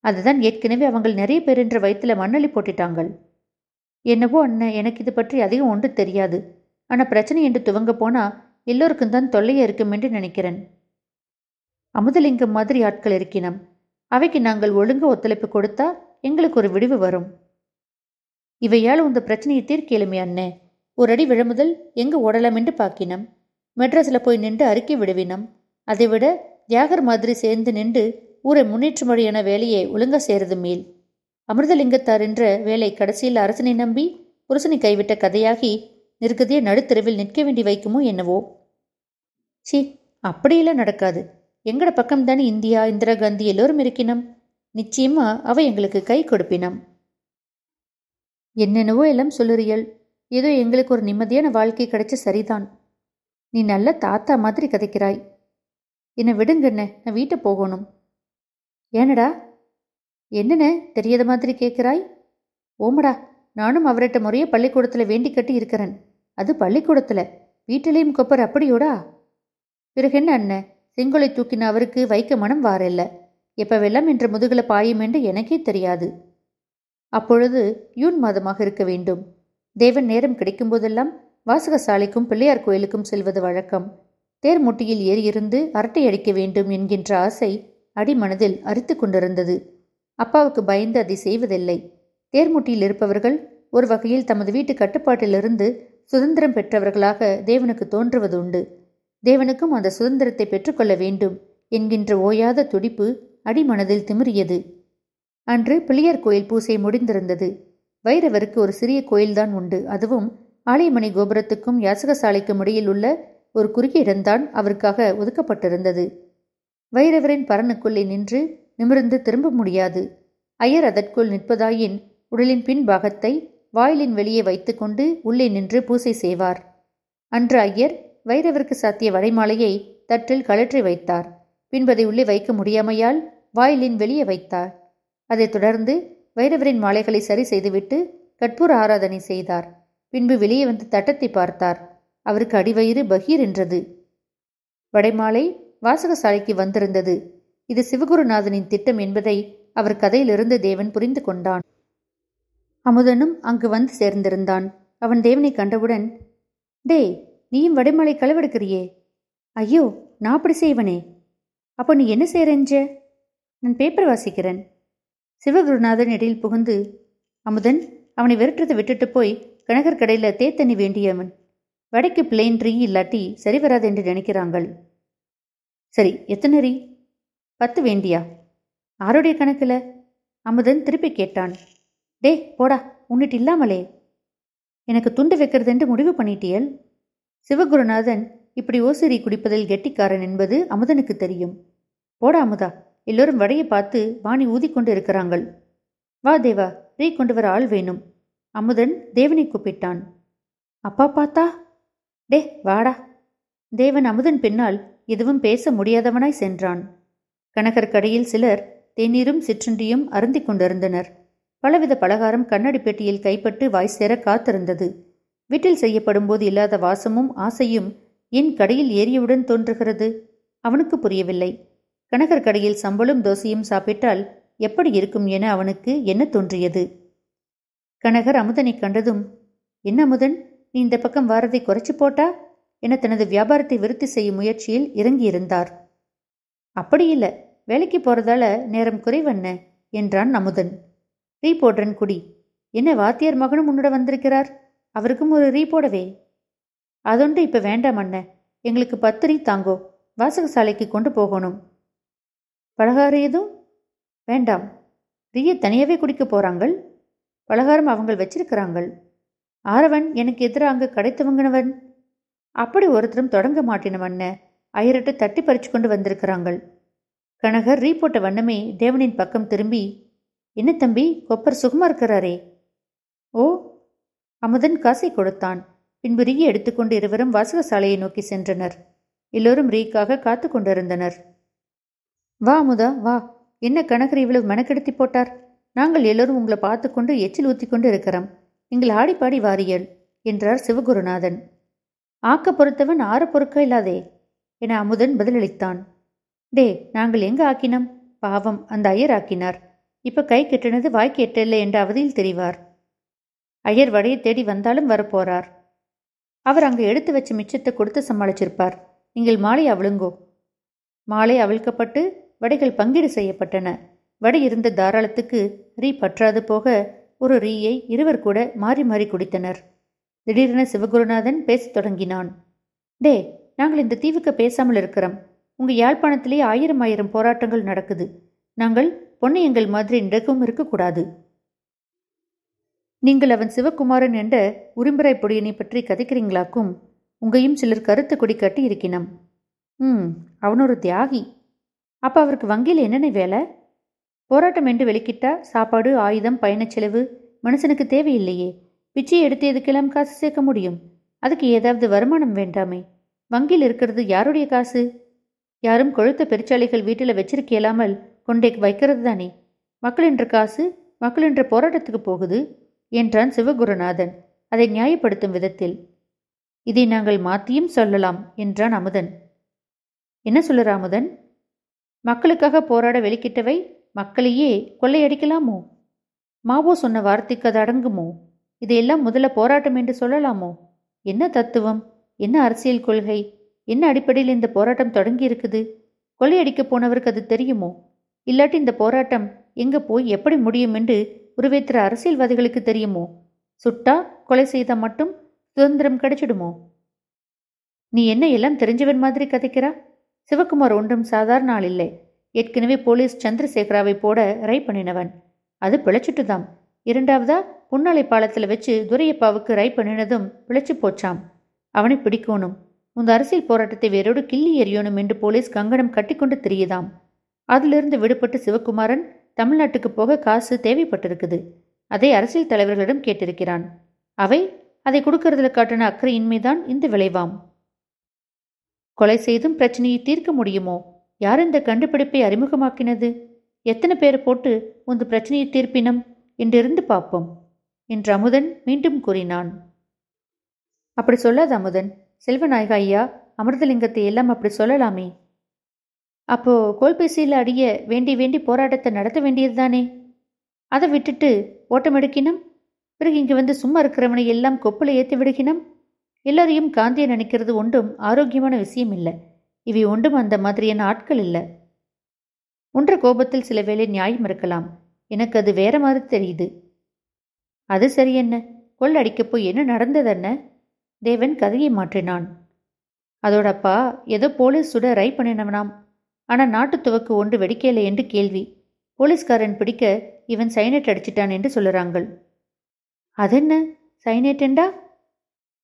அதுதான் ஏற்கனவே அவங்கள் நிறைய பேர் என்ற வயிற்றுல மண்ணள்ளி போட்டுட்டாங்கள். என்னவோ அண்ணன் எனக்கு இது பற்றி அதிகம் ஒன்று தெரியாது. ஆனால் பிரச்சனை என்று துவங்க போனால் எல்லோருக்கும் தான் தொல்லையாக இருக்கும் என்று நினைக்கிறேன். அமுதலிங்கம் மாதிரி ஆட்கள் இருக்கினம். அவைக்கு நாங்கள் ஒழுங்கு ஒத்துழைப்பு கொடுத்தா எங்களுக்கு ஒரு விடிவு வரும். இவையால் உந்த பிரச்சனையை தீர்க்கலுமே அண்ணே. ஒரு அடி விழமுதல் எங்கு ஓடலாமென்று பாக்கினம் பார்க்கினம். மெட்ராஸில் போய் நின்று அறிக்கை விடுவினம். அதைவிட தியாகர் மாதிரி சேர்ந்து நின்று ஊரை முன்னேற்றமுறையான வேலையை ஒழுங்கா செய்கிறது மேல். அமிர்தலிங்கத்தார் என்ற வேலை கடைசியில் அரசனை நம்பி புருஷனை கைவிட்ட கதையாகி நிற்கதிய நடுத்தெருவில் நிற்க வேண்டி வைக்குமோ என்னவோ. சி அப்படியெல்லாம் நடக்காது. எங்கட பக்கம் தானே இந்தியா இந்திரா காந்தி எல்லோரும் இருக்கினம். நிச்சயமா அவ எங்களுக்கு கை கொடுப்பினம். என்னென்னவோ எல்லாம் சொல்லுறியல். ஏதோ எங்களுக்கு ஒரு நிம்மதியான வாழ்க்கை கிடைச்ச சரிதான். நீ நல்ல தாத்தா மாதிரி கதைக்கிறாய். என்னை விடுங்கண்ணே நான் வீட்டை போகணும். ஏனடா? என்னண்ணே தெரியாத மாதிரி கேட்குறாய்? ஓமடா நானும் அவர்கிட்ட முறைய பள்ளிக்கூடத்தில் வேண்டி கட்டி இருக்கிறேன். அது பள்ளிக்கூடத்தில். வீட்டிலையும் கொப்பர் அப்படியோடா? பிறகு என்ன அண்ணன் செங்கோலை தூக்கின அவருக்கு வைக்க மனம் வாரல்ல. எப்பவெல்லாம் என்ற முதுகலை பாயும் என்று எனக்கே தெரியாது. அப்பொழுது யூன் மாதமாக இருக்க வேண்டும். தேவன் நேரம் கிடைக்கும்போதெல்லாம் வாசகசாலைக்கும் பிள்ளையார் கோயிலுக்கும் செல்வது வழக்கம். தேர் முட்டியில் ஏறியிருந்து அரட்டை அடிக்க வேண்டும் என்கின்ற ஆசை அடிமனதில் அரித்து கொண்டிருந்தது. அப்பாவுக்கு பயந்து அதை செய்வதில்லை. தேர்முட்டியில் இருப்பவர்கள் ஒரு வகையில் தமது வீட்டு கட்டுப்பாட்டிலிருந்து சுதந்திரம் பெற்றவர்களாக தேவனுக்கு தோன்றுவது உண்டு தேவனுக்கும் அந்த சுதந்திரத்தை பெற்றுக்கொள்ள வேண்டும் என்கின்ற ஓயாத துடிப்பு அடிமனதில் திமிரியது அன்று பிள்ளையார் கோயில் பூசை முடிந்திருந்தது. வைரவருக்கு ஒரு சிறிய கோயில்தான் உண்டு. அதுவும் ஆலயமணி கோபுரத்துக்கும் யாசகசாலைக்கும் இடையில் உள்ள ஒரு குறுகிய இடம்தான் அவருக்காக ஒதுக்கப்பட்டிருந்தது. வைரவரின் பரனுக்குள்ளே நின்று நிமிர்ந்து திரும்ப முடியாது. ஐயர் அதற்குள் நிற்பதாயின் உடலின் பின்பாகத்தை வாயிலின் வெளியே வைத்துக்கொண்டு உள்ளே நின்று பூசை செய்வார். அன்று ஐயர் வைரவருக்கு சாத்திய வடைமாலையை தட்டில் கழற்றி வைத்தார். பின்பதை உள்ளே வைக்க முடியாமையால் வாயிலின் வெளியே வைத்தார். அதைத் தொடர்ந்து வைரவரின் மாலைகளை சரி செய்துவிட்டு கற்பூர் ஆராதனை செய்தார். பின்பு வெளியே வந்து தட்டத்தை பார்த்தார். அவருக்கு அடிவயிறு பகீர் என்றது. வடைமாலை வாசகசாலைக்கு வந்திருந்தது. இது சிவகுருநாதனின் திட்டம் என்பதை அவர் கதையிலிருந்து தேவன் புரிந்து கொண்டான். அமுதனும் அங்கு வந்து சேர்ந்திருந்தான். அவன் தேவனை கண்டவுடன் டேய் நீயும் வடைமலை களவெடுக்கிறியே? ஐயோ நான் அப்படி செய்வனே. அப்போ நீ என்ன செய்கிறேஞ்ச நான் பேப்பர் வாசிக்கிறேன். சிவகுருநாதன் இடையில் புகுந்து அமுதன் அவனை விரட்டுறதை விட்டுட்டு போய் கணகர் கடையில் தேத்தண்ணி வேண்டியவன். வடைக்கு பிளெயின் ரீ இல்லாட்டி சரி வராது என்று நினைக்கிறாங்கள். சரி எத்தனை ரீ? பத்து வேண்டியா? ஆருடைய கணக்கில்? அமுதன் திருப்பி கேட்டான். டே போடா உன்னிட்டு இல்லாமலே. எனக்கு துண்டு வைக்கிறது என்று முடிவு பண்ணிட்டியல்? சிவகுருநாதன் இப்படி ஓசிரி குடிப்பதில் கெட்டிக்காரன் என்பது அமுதனுக்கு தெரியும். போடா அமுதா. எல்லோரும் வடையை பார்த்து வாணி ஊதிக்கொண்டு இருக்கிறாங்கள். வா தேவா ரீ கொண்டு வர ஆள் வேணும். அமுதன் தேவனை கூப்பிட்டான். அப்பா பார்த்தா? டே வாடா. தேவன் அமுதன் பின்னால் எதுவும் பேச முடியாதவனாய் சென்றான். கனகர் கடையில் சிலர் தேநீரும் சிற்றுண்டியும் அருந்திக் கொண்டிருந்தனர். பலவித பலகாரம் கண்ணாடி பெட்டியில் கைப்பட்டு வாய் சேர காத்திருந்தது. வீட்டில் செய்யப்படும் போது இல்லாத வாசமும் ஆசையும் என் கடையில் ஏறியவுடன் தோன்றுகிறது. அவனுக்கு புரியவில்லை. கணக்கர் கடையில் சம்பளும் தோசையும் சாப்பிட்டால் எப்படி இருக்கும் என அவனுக்கு என்ன தோன்றியது? கனகர் அமுதனை கண்டதும் என்ன அமுதன் நீ இந்த பக்கம் வாரதை குறைச்சு போட்டா? என தனது வியாபாரத்தை விருத்தி செய்யும் முயற்சியில் இறங்கியிருந்தார். அப்படி இல்லை வேலைக்கு போறதால நேரம் குறைவண்ண என்றான் அமுதன். ரீ போடுறன் குடி. என்ன வாத்தியார் மகனும் உன்னோட வந்திருக்கிறார்? அவருக்கும் ஒரு ரீ போடவே. அதொன்று இப்ப வேண்டாம் அண்ண. எங்களுக்கு பத்து ரீ தாங்கோ. வாசகசாலைக்கு கொண்டு போகணும். பலகாரம் எதுவும்? வேண்டாம். ரீயை தனியாவே குடிக்க போறாங்கள். பலகாரம் அவங்கள் வச்சிருக்கிறாங்கள். ஆரவன் எனக்கு எதிராக அங்க கடை துவங்கினவன் அப்படி ஒருத்தரும் தொடங்க மாட்டினவண்ண அயரட்டு தட்டி பறிச்சு கொண்டு வந்திருக்கிறாங்கள். கனகர் ரீ போட்ட வண்ணமே தேவனின் பக்கம் திரும்பி என்ன தம்பி கொப்பர் சுகமா இருக்கிறாரே? ஓ அமுதன் காசை கொடுத்தான். பின்பு ரீயை எடுத்துக்கொண்டு இருவரும் வாசகசாலையை நோக்கி சென்றனர். எல்லோரும் ரீக்காக காத்து கொண்டிருந்தனர். வா அமுதா வா. என்ன கணக்கர் இவ்வளவு மெனக்கெடுத்தி போட்டார்? நாங்கள் எல்லோரும் உங்களை பார்த்து கொண்டு எச்சில் ஊத்தி கொண்டு இருக்கிறோம். எங்கள் ஆடிப்பாடி வாரியல் என்றார் சிவகுருநாதன். ஆக்க பொறுத்தவன் ஆற பொறுக்க இல்லாதே என அமுதன் பதிலளித்தான். டே நாங்கள் எங்க ஆக்கினோம்? பாவம் அந்த ஐயர் ஆக்கினார். இப்ப கை கெட்டினது வாய்க்கு எட்டல என்ற அவதியில் தெரிவார். ஐயர் வடையை தேடி வந்தாலும் வரப்போறார். அவர் அங்கு எடுத்து வச்ச மிச்சத்தை கொடுத்து சமாளிச்சிருப்பார். நீங்கள் மாலை அவளுங்கோ? மாலை அவிழ்க்கப்பட்டு வடைகள் பங்கீடு செய்யப்பட்டன. வடை இருந்த தாராளத்துக்கு ரீ பற்றாது போக ஒரு ரீயை இருவர் கூட மாறி மாறி குடித்தனர். திடீரென சிவகுருநாதன் பேசத் தொடங்கினான். டே நாங்கள் இந்த தீவுக்கு பேசாமல் இருக்கிறோம். உங்க யாழ்ப்பாணத்திலே ஆயிரம் ஆயிரம் போராட்டங்கள் நடக்குது. நாங்கள் பொன்னையங்கள் மாதிரி நடக்கவும் இருக்கக்கூடாது. நீங்கள் அவன் சிவகுமாரன் என்ற உரிம்பரை பொடியனை பற்றி கதைக்கிறீங்களாக்கும் உங்கையும் சிலர் கருத்து கொடி கட்டி இருக்கினம் ம் அவனொரு தியாகி. அப்போ அவருக்கு வங்கியில் என்னென்ன வேலை? போராட்டம் என்று வெளிக்கிட்டா சாப்பாடு ஆயுதம் பயணச்செலவு மனுஷனுக்கு தேவையில்லையே. பிச்சை எடுத்து எதுக்கெல்லாம் காசு சேர்க்க முடியும்? அதுக்கு ஏதாவது வருமானம் வேண்டாமே. வங்கியில் இருக்கிறது யாருடைய காசு? யாரும் கொழுத்த பெருச்சாலைகள் வீட்டில் வச்சிருக்கலாமல் கொண்டே வைக்கிறது தானே? மக்கள் என்ற காசு மக்கள் என்ற போராட்டத்துக்கு போகுது என்றான் சிவகுருநாதன். அதை நியாயப்படுத்தும் விதத்தில். இதை நாங்கள் மாத்தியும் சொல்லலாம் என்றான் அமுதன். என்ன சொல்லுற அமுதன்? மக்களுக்காக போராட வெளிக்கிட்டவை மக்களையே கொள்ளையடிக்கலாமோ? மாவோ சொன்ன வார்த்தைக்கு அது அடங்குமோ? இதையெல்லாம் முதல்ல போராட்டம் என்று சொல்லலாமோ? என்ன தத்துவம்? என்ன அரசியல் கொள்கை? என்ன அடிப்படையில் இந்த போராட்டம் தொடங்கி இருக்குது கொள்ளையடிக்க போனவருக்கு அது தெரியுமோ? இல்லாட்டி இந்த போராட்டம் எங்க போய் எப்படி முடியும் என்று உருவேத்துற அரசியல்வாதிகளுக்கு தெரியுமோ? சுட்டா கொலை செய்தா மட்டும் சுதந்திரம் கிடைச்சிடுமோ? நீ என்ன எல்லாம் தெரிஞ்சவன் மாதிரி கதைக்கிறா? சிவகுமார் ஒன்றும் சாதாரண ஆள் இல்லை. ஏற்கனவே போலீஸ் சந்திரசேகராவை போட ரை பண்ணினவன். அது பிழைச்சிட்டுதாம். இரண்டாவதா புன்னாலை பாலத்தில் வச்சு துரையப்பாவுக்கு ரை பண்ணினதும் பிழைச்சி போச்சாம். அவனை பிடிக்கணும். உந்த அரசியல் போராட்டத்தை வேரோடு கிள்ளி எறியணும் என்று போலீஸ் கங்கணம் கட்டிக்கொண்டு திரியுதாம். அதிலிருந்து விடுபட்டு சிவகுமாரன் தமிழ்நாட்டுக்கு போக காசு தேவைப்பட்டிருக்குது. அதை அரசியல் தலைவர்களிடம் கேட்டிருக்கிறான். அவை அதை கொடுக்கறதுல காட்டின அக்கறையின்மைதான் இந்த விளைவாம். கொலை செய்தும் பிரச்சனையை தீர்க்க முடியுமோ? யார் இந்த கண்டுபிடிப்பை அறிமுகமாக்கினது? எத்தனை பேரை போட்டு உந்த பிரச்சனையை தீர்ப்பினம்? என்றிருந்து பார்ப்போம் என்று அமுதன் மீண்டும் கூறினான். அப்படி சொல்லாத அமுதன் செல்வநாயக ஐயா அமிர்தலிங்கத்தை எல்லாம் அப்படி சொல்லலாமே. அப்போ கோல்பேசியில் அடிய வேண்டி வேண்டி போராட்டத்தை நடத்த வேண்டியது தானே அதை விட்டுட்டு ஓட்டம் எடுக்கினம் பிறகு இங்கே வந்து சும்மா இருக்கிறவனை எல்லாம் கொப்பில் ஏற்றி விடுகினம்? எல்லாரையும் காந்தியை நினைக்கிறது ஒன்றும் ஆரோக்கியமான விஷயம் இல்லை. இவை ஒன்றும் அந்த மாதிரியான ஆட்கள் இல்லை. ஒன்ற கோபத்தில் சில வேளை நியாயம் இருக்கலாம். எனக்கு அது வேற மாதிரி தெரியுது. அது சரி என்ன? கொள்ளடிக்கப் போய் என்ன நடந்ததென்ன தேவன் கதையை மாற்றினான். அதோடப்பா ஏதோ போலீஸ் சுட ரை பண்ணினவனாம். ஆனால் நாட்டு துவக்கு ஒன்று வெடிக்கலை என்று கேள்வி. போலீஸ்காரன் பிடிக்க இவன் சைனேட் அடிச்சிட்டான் என்று சொல்லுறாங்கள். அதென்ன? சைனேட்டண்டா?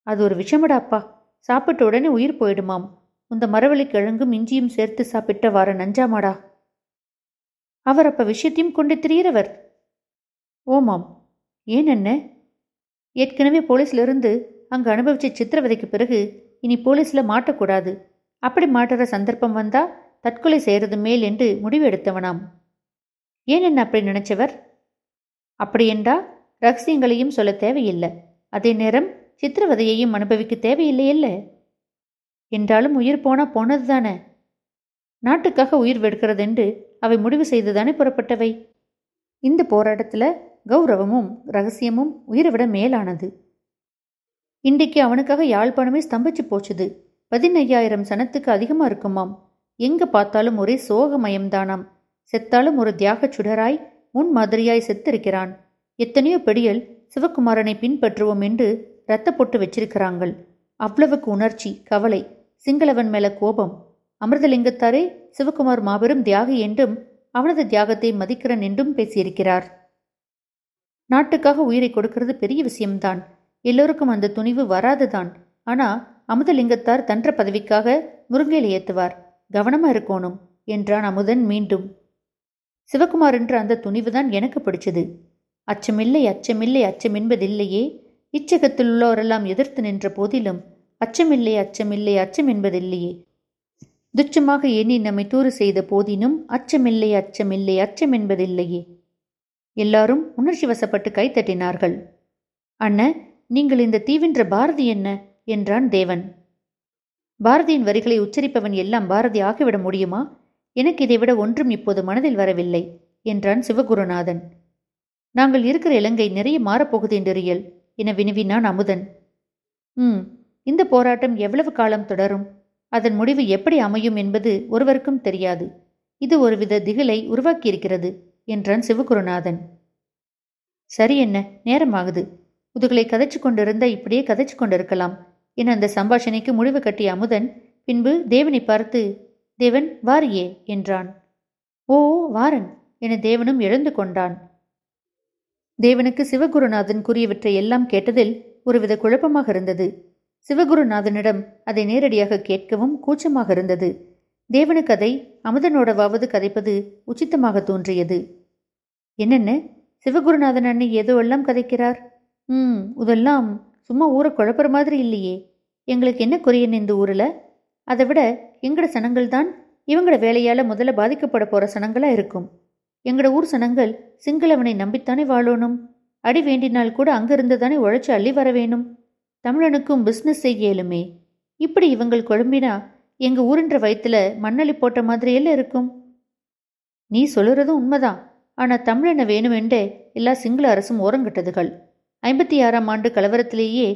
அது ஒரு விஷமடாப்பா சாப்பிட்ட உடனே உயிர் போயிடுமாம். இந்த மரவள்ளி கிழங்கும் இஞ்சியும் சேர்த்து சாப்பிட்ட வார நஞ்சாமாடா. அவர் அப்ப விஷயத்தையும் கொண்டு திரியிறவர்? ஓமாம். ஏன் என்ன? ஏற்கனவே போலீஸ்லிருந்து அங்கு அனுபவிச்ச சித்திரவதைக்கு பிறகு இனி போலீஸ்ல மாட்டக்கூடாது. அப்படி மாட்டுற சந்தர்ப்பம் வந்தா தற்கொலை செய்யறது மேல் என்று முடிவு எடுத்தவனாம். ஏன் என்ன அப்படி நினைச்சவர்? அப்படியென்றா ரகசியங்களையும் சொல்ல தேவையில்லை. அதே நேரம் சித்திரவதையையும் அனுபவிக்க தேவையில்லையல்ல என்றாலும் உயிர் போனா போனது தானே? நாட்டுக்காக உயிர் வெடுக்கிறதென்று அவை முடிவு செய்துதானே புறப்பட்டவை? இந்த போராட்டத்தில் கௌரவமும் ரகசியமும் உயிரை விட மேலானது. இன்றைக்கு அவனுக்காக யாழ்ப்பாணமே ஸ்தம்பிச்சு போச்சுது. பதினையாயிரம் சனத்துக்கு அதிகமாக இருக்குமாம். எங்க பார்த்தாலும் ஒரே சோகமயம்தானாம். செத்தாலும் ஒரு தியாகச் சுடராய் முன் மாதிரியாய் செத்திருக்கிறான். எத்தனையோ பெடியல் சிவகுமாரனை பின்பற்றுவோம் என்று ரத்த போட்டு வச்சிருக்கிறாங்கள். அவ்வளவுக்கு உணர்ச்சி கவலை சிங்களவன் மேல கோபம். அமிர்தலிங்கத்தாரே சிவகுமார் மாபெரும் தியாகி என்றும் அவனது தியாகத்தை மதிக்கிறன் என்றும் பேசியிருக்கிறார். நாட்டுக்காக உயிரை கொடுக்கிறது பெரிய விஷயம்தான். எல்லோருக்கும் அந்த துணிவு வராதுதான். ஆனா அமுதலிங்கத்தார் தன்ற பதவிக்காக முருங்கையில ஏத்துவார். கவனமா இருக்கணும் என்றான் அமுதன் மீண்டும். சிவகுமார் என்ற அந்த துணிவுதான் எனக்கு பிடிச்சது. அச்சமில்லை அச்சமில்லை அச்சம் என்பதில்லையே. இச்சகத்தில் உள்ளவரெல்லாம் எதிர்த்து நின்ற போதிலும் அச்சமில்லை அச்சமில்லை அச்சம் என்பதில்லையே துச்சமாக எண்ணி நம்மை தூறு செய்த போதினும் அச்சமில்லை அச்சமில்லை அச்சம் என்பதில்லையே எல்லாரும் உணர்ச்சி வசப்பட்டு கைத்தட்டினார்கள் அண்ண நீங்கள் இந்த தீவின்ற பாரதி என்ன? என்றான் தேவன். பாரதியின் வரிகளை உச்சரிப்பவன் எல்லாம் பாரதி ஆகிவிட முடியுமா? எனக்கு இதைவிட ஒன்றும் இப்போது மனதில் வரவில்லை என்றான் சிவகுருநாதன். நாங்கள் இருக்கிற இலங்கை நிறைய மாறப்போகுது என்றியல் என வினவினான் அமுதன். ம் இந்த போராட்டம் எவ்வளவு காலம் தொடரும்? அதன் முடிவு எப்படி அமையும் என்பது ஒருவருக்கும் தெரியாது. இது ஒருவித திகிலை உருவாக்கியிருக்கிறது என்றான் சிவகுருநாதன். சரி என்ன நேரமாகுது. முதுகலை கதைச்சு கொண்டிருந்த இப்படியே கதைச்சு கொண்டிருக்கலாம் என அந்த சம்பாஷணைக்கு முடிவு கட்டிய அமுதன் பின்பு தேவனை பார்த்து தேவன் வாரியே என்றான். ஓ வாரன் என தேவனும் எழுந்து கொண்டான். தேவனுக்கு சிவகுருநாதன் கூறியவற்றை எல்லாம் கேட்டதில் ஒருவித குழப்பமாக இருந்தது. சிவகுருநாதனிடம் அதை நேரடியாக கேட்கவும் கூச்சமாக இருந்தது. தேவனு கதை அமுதனோடவாவது கதைப்பது உச்சித்தமாக தோன்றியது. என்னென்ன? சிவகுருநாதன் அண்ணி ஏதோ எல்லாம் கதைக்கிறார்? ம் இதெல்லாம் சும்மா ஊரை குழப்புற மாதிரி இல்லையே. எங்களுக்கு என்ன குறையன் இந்த ஊரில்? அதை விட எங்கட சனங்கள் தான் வேலையால் முதல்ல பாதிக்கப்பட போகிற சனங்களாக இருக்கும். எங்கட ஊர் சனங்கள் சிங்களவனை நம்பித்தானே வாழணும். அடி வேண்டினால் கூட அங்கிருந்து தானே உழைச்சி அள்ளி வர வேணும். தமிழனுக்கும் பிஸ்னஸ் செய்ய இயலுமே இப்படி இவங்கள் குழம்பினா எங்க ஊரின்ற வயிற்றுல மண்ணளி போட்ட மாதிரியெல்லாம் இருக்கும். நீ சொல்லுறதும் உண்மைதான். ஆனா தமிழனை வேணுமென்றே எல்லா சிங்கள அரசும் ஓரங்கட்டதுகள். ஐம்பத்தி ஆறாம் ஆண்டு கலவரத்திலேயே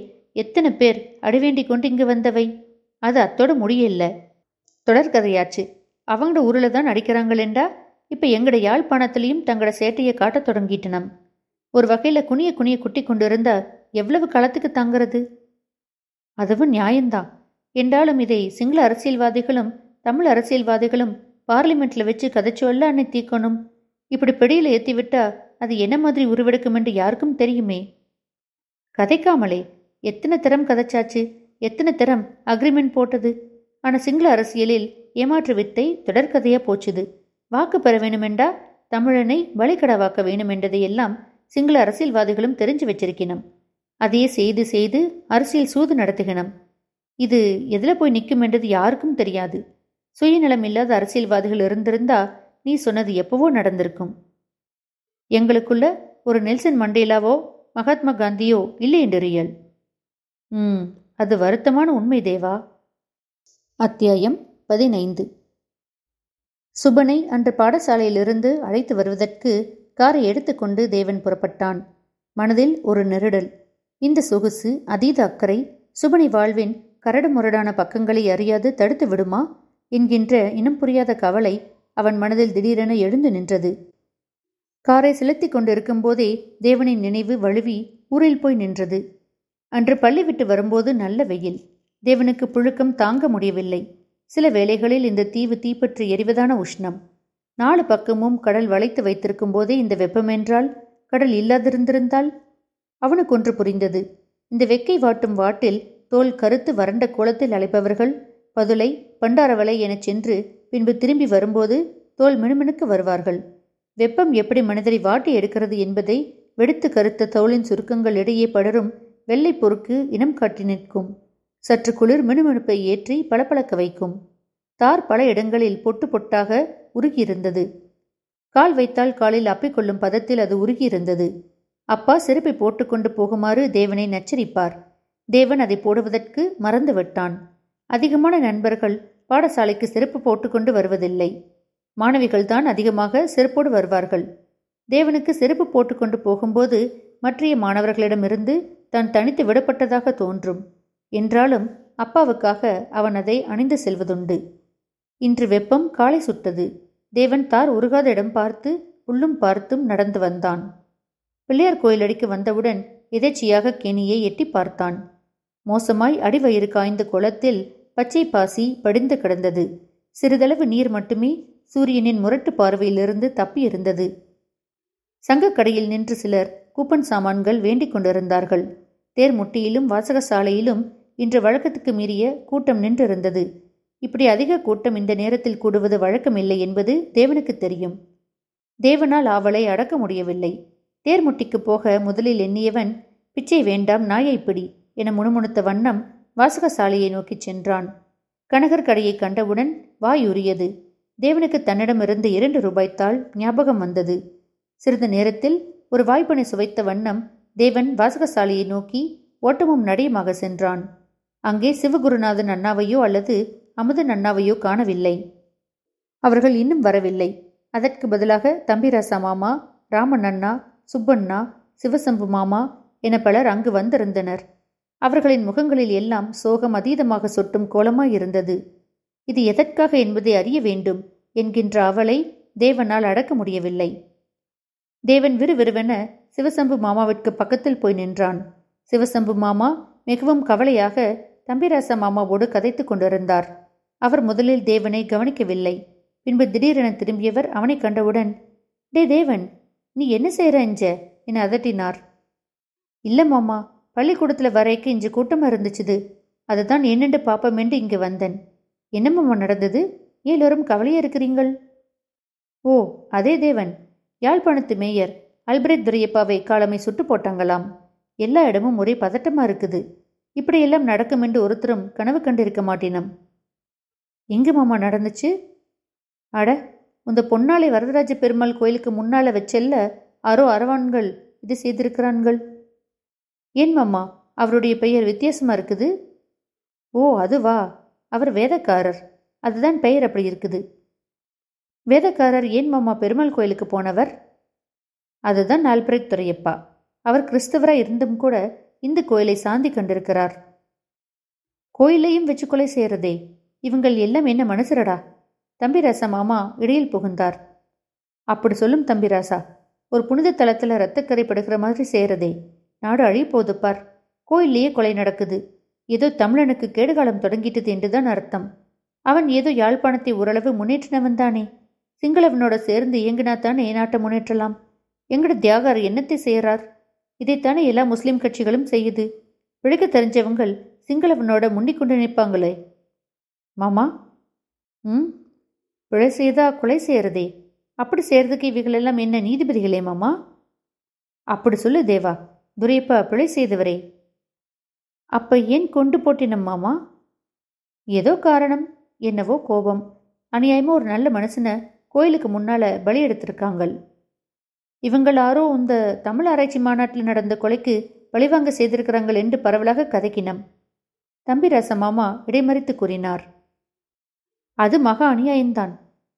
எத்தனை பேர் அடிவேண்டி கொண்டு இங்கு வந்தவை? அது அத்தோட முடியல தொடர்கதையாச்சு அவங்களோட ஊரில் தான் அடிக்கிறாங்களேண்டா இப்போ எங்கட யாழ்ப்பாணத்திலையும் தங்களோட சேட்டையை காட்டத் தொடங்கிட்டனம். ஒரு வகையில் குனிய குனிய குட்டி கொண்டு இருந்தா எவ்வளவு களத்துக்கு தங்குறது? அதுவும் நியாயம்தான் என்றாலும் இதை சிங்கள அரசியல்வாதிகளும் தமிழ் அரசியல்வாதிகளும் பார்லிமெண்ட்ல வச்சு கதைச்சொல்ல அன்னை தீக்கணும் இப்படி பெடியில் ஏற்றி விட்டா அது என்ன மாதிரி உருவெடுக்கும் என்று யாருக்கும் தெரியுமே. கதைக்காமலே எத்தனை திறம் கதைச்சாச்சு? எத்தனை திறம் அக்ரிமெண்ட் போட்டது? ஆனால் சிங்கள அரசியலில் ஏமாற்று வித்தை தொடர்கதையா போச்சுது. வாக்கு பெற வேணுமெண்டா? தமிழனை வழிகடவாக்க வேணுமென்றதையெல்லாம் சிங்கள அரசியல்வாதிகளும் தெரிஞ்சு வச்சிருக்கணும் அதையே செய்து செய்து அரசியல் சூது நடத்துகினம். இது எதில் போய் நிற்கும் என்றது யாருக்கும் தெரியாது. சுயநலம் இல்லாத அரசியல்வாதிகள் இருந்திருந்தா நீ சொன்னது எப்பவோ நடந்திருக்கும். எங்களுக்குள்ள ஒரு நெல்சன் மண்டேலாவோ மகாத்மா காந்தியோ இல்லை என்று ரியல் ம் அது வருத்தமான உண்மை தேவா? அத்தியாயம் பதினைந்து. சுபனை அன்று பாடசாலையிலிருந்து அழைத்து வருவதற்கு காரை எடுத்துக்கொண்டு தேவன் புறப்பட்டான். மனதில் ஒரு நெருடல். இந்த சொகுசு அதீத அக்கறை சுபனை வாழ்வின் கரடு முரடான பக்கங்களை அறியாது தடுத்து விடுமா? என்கின்ற இனம் புரியாத கவலை அவன் மனதில் திடீரென எழுந்து நின்றது. காரை செலுத்தி கொண்டிருக்கும் போதே தேவனின் நினைவு வழுவி ஊரில் போய் நின்றது. அன்று பள்ளி விட்டு வரும்போது நல்ல வெயில். தேவனுக்கு புழுக்கம் தாங்க முடியவில்லை. சில வேளைகளில் இந்த தீவு தீப்பற்றி எரிவதான உஷ்ணம். நாலு பக்கமும் கடல் வளைத்து வைத்திருக்கும் போதே இந்த வெப்பமென்றால் கடல் இல்லாதிருந்திருந்தால்? அவனுக்கு ஒன்று புரிந்தது. இந்த வெக்கை வாட்டும் வாட்டில் தோல் கருத்து வறண்ட கோலத்தில் அழைப்பவர்கள் பதுளை பண்டாரவளை எனச் சென்று பின்பு திரும்பி வரும்போது தோல் மினுமினுக்கு வருவார்கள். வெப்பம் எப்படி மனிதரை வாட்டி எடுக்கிறது என்பதை வெடித்து கருத்த தோளின் சுருக்கங்கள் இடையே படரும் வெள்ளை பொறுக்கு இனம் காட்டி நிற்கும். சற்று குளிர் மினுமினுப்பை ஏற்றி பளபளக்க வைக்கும். தார் பல இடங்களில் பொட்டு பொட்டாக உருகியிருந்தது. கால் வைத்தால் காலில் அப்பிக்கொள்ளும் பதத்தில் அது உருகியிருந்தது. அப்பா செருப்பை போட்டுக்கொண்டு போகுமாறு தேவனை நச்சரிப்பார். தேவன் அதை போடுவதற்கு மறந்து விட்டான். அதிகமான நண்பர்கள் பாடசாலைக்கு செருப்பு போட்டுக்கொண்டு வருவதில்லை. மாணவிகள் தான் அதிகமாக செருப்போடு வருவார்கள். தேவனுக்கு செருப்பு போட்டுக்கொண்டு போகும்போது மற்றைய மாணவர்களிடமிருந்து தான் தனித்து விடப்பட்டதாக தோன்றும். என்றாலும் அப்பாவுக்காக அவன் அதை அணிந்து செல்வதுண்டு. இன்று வெப்பம் காலை சுட்டது. தேவன் தார் உருகாத இடம் பார்த்து உள்ளும் பார்த்தும் நடந்து வந்தான். பிள்ளையார் கோயிலடிக்கு வந்தவுடன் எதேச்சியாக கேணியை எட்டி பார்த்தான். மோசமாய் அடிவயிறு காய்ந்த குளத்தில் பச்சை பாசி படிந்து கிடந்தது. சிறிதளவு நீர் மட்டுமே சூரியனின் முரட்டு பார்வையிலிருந்து தப்பியிருந்தது. சங்கக்கடையில் நின்று சிலர் கூப்பன் சாமான்கள் வேண்டிக் கொண்டிருந்தார்கள். தேர் முட்டியிலும் வாசகசாலையிலும் இன்று வழக்கத்துக்கு மீறிய கூட்டம் நின்றிருந்தது. இப்படி அதிக கூட்டம் இந்த நேரத்தில் கூடுவது வழக்கமில்லை என்பது தேவனுக்கு தெரியும். தேவனால் ஆவலை அடக்க முடியவில்லை. தேர்முட்டிக்கு போக முதலில் எண்ணியவன் பிச்சை வேண்டாம் நாயை பிடி என முணுமுணுத்த வண்ணம் வாசகசாலையை நோக்கிச் சென்றான். கனகர் கடையை கண்டவுடன் வாயுரியது தேவனுக்கு தன்னிடமிருந்து இரண்டு ரூபாய்த்தால் ஞாபகம் வந்தது. சிறிது நேரத்தில் ஒரு வாய்ப்பனை சுவைத்த வண்ணம் தேவன் வாசகசாலையை நோக்கி ஓட்டமும் நடையுமாக சென்றான். அங்கே சிவகுருநாதன் அண்ணாவையோ அல்லது அமுதன் அண்ணாவையோ காணவில்லை. அவர்கள் இன்னும் வரவில்லை. அதற்கு பதிலாக தம்பிராசா மாமா ராமன் அண்ணா சுப்பண்ணா சிவசம்பு மாமா என பலர் அங்கு வந்திருந்தனர். அவர்களின் முகங்களில் எல்லாம் சோகம் அதீதமாக சொட்டும் கோலமாயிருந்தது இது எதற்காக என்பதை அறிய வேண்டும் என்கின்ற அவளை தேவனால் அடக்க முடியவில்லை. தேவன் விறுவிறுவென சிவசம்பு மாமாவிற்கு பக்கத்தில் போய் நின்றான். சிவசம்பு மாமா மிகவும் கவலையாக தம்பிராச மாமாவோடு கதைத்துக் கொண்டிருந்தார். அவர் முதலில் தேவனை கவனிக்கவில்லை. பின்பு திடீரென திரும்பியவர் அவனை கண்டவுடன் டே தேவன் நீ என்ன செய்கிற இஞ்ச என அதட்டினார். இல்ல மாமா பள்ளிக்கூடத்தில் வரைக்கு இஞ்சு கூட்டமாக இருந்துச்சுது. அதுதான் என்னென்று பாப்பமென்று இங்கு வந்தேன். என்ன மாமா நடந்தது? எல்லோரும் கவலையா இருக்கிறீங்கள்? ஓ அதே தேவன். யாழ்ப்பாணத்து மேயர் அல்பிரேட் துரையப்பாவை காலமை சுட்டு போட்டாங்களாம். எல்லா இடமும் ஒரே பதட்டமா இருக்குது. இப்படியெல்லாம் நடக்கும் என்று ஒருத்தரும் கனவு கண்டிருக்க மாட்டினம். எங்கு மாமா நடந்துச்சு? அட இந்த பொன்னாளை வரதராஜ பெருமாள் கோயிலுக்கு முன்னால வச்செல்ல அரோ அரவான்கள் இது செய்திருக்கிறான்கள். ஏன் மாமா அவருடைய பெயர் வித்தியாசமா இருக்குது? ஓ அதுவா? அவர் வேதக்காரர். அதுதான் பெயர் அப்படி இருக்குது. வேதக்காரர் ஏன் மாமா பெருமாள் கோயிலுக்கு போனவர்? அதுதான் நால்பிரேக் துறையப்பா அவர் கிறிஸ்தவராய் இருந்தும் கூட இந்த கோயிலை சாந்தி கண்டிருக்கிறார். கோயிலையும் வச்சு கொலை செய்யறதே. இவங்கள் எல்லாம் என்ன மனசுரடா தம்பிராசா மாமா இடையில் புகுந்தார். அப்படி சொல்லும் தம்பிராசா ஒரு புனித தலத்துல ரத்தக்கரை படுகிற மாதிரி செய்யறதே. நாடு அழி போதுப்பார் கோயிலேயே கொலை நடக்குது. ஏதோ தமிழனுக்கு கேடுகாலம் தொடங்கிட்டது என்றுதான் அர்த்தம். அவன் ஏதோ யாழ்ப்பாணத்தை ஓரளவு முன்னேற்றினவன் தானே. சிங்களவனோட சேர்ந்து இயங்கினா தானே நாட்டை முன்னேற்றலாம். எங்கட தியாகர் என்னத்தை செய்யறார் இதைத்தானே எல்லா முஸ்லிம் கட்சிகளும் செய்யுது? பிழைக்க தெரிஞ்சவங்கள் சிங்களவனோட முன்னிக்கொண்டு நிற்பாங்களே. மாமா ம்? பிழை செய்தா கொலை செய்யறதே. அப்படி செய்யறதுக்கு இவைகளெல்லாம் என்ன நீதிபதிகளே மாமா? அப்படி சொல்லு தேவா துரையப்பா பிழை செய்தவரே. அப்ப ஏன் கொண்டு போட்டினம் மாமா? ஏதோ காரணம் என்னவோ கோபம். அநியாயமா ஒரு நல்ல மனுஷனை கோயிலுக்கு முன்னால பலி எடுத்திருக்காங்கள். இவங்களாரோ இந்த தமிழ் ஆராய்ச்சி மாநாட்டில் நடந்த கொலைக்கு பழிவாங்க செய்திருக்கிறாங்கள் என்று பரவலாக கதைக்கினம். தம்பிராச மாமா இடைமறித்து கூறினார். அது மகா அநியாயம்தான்.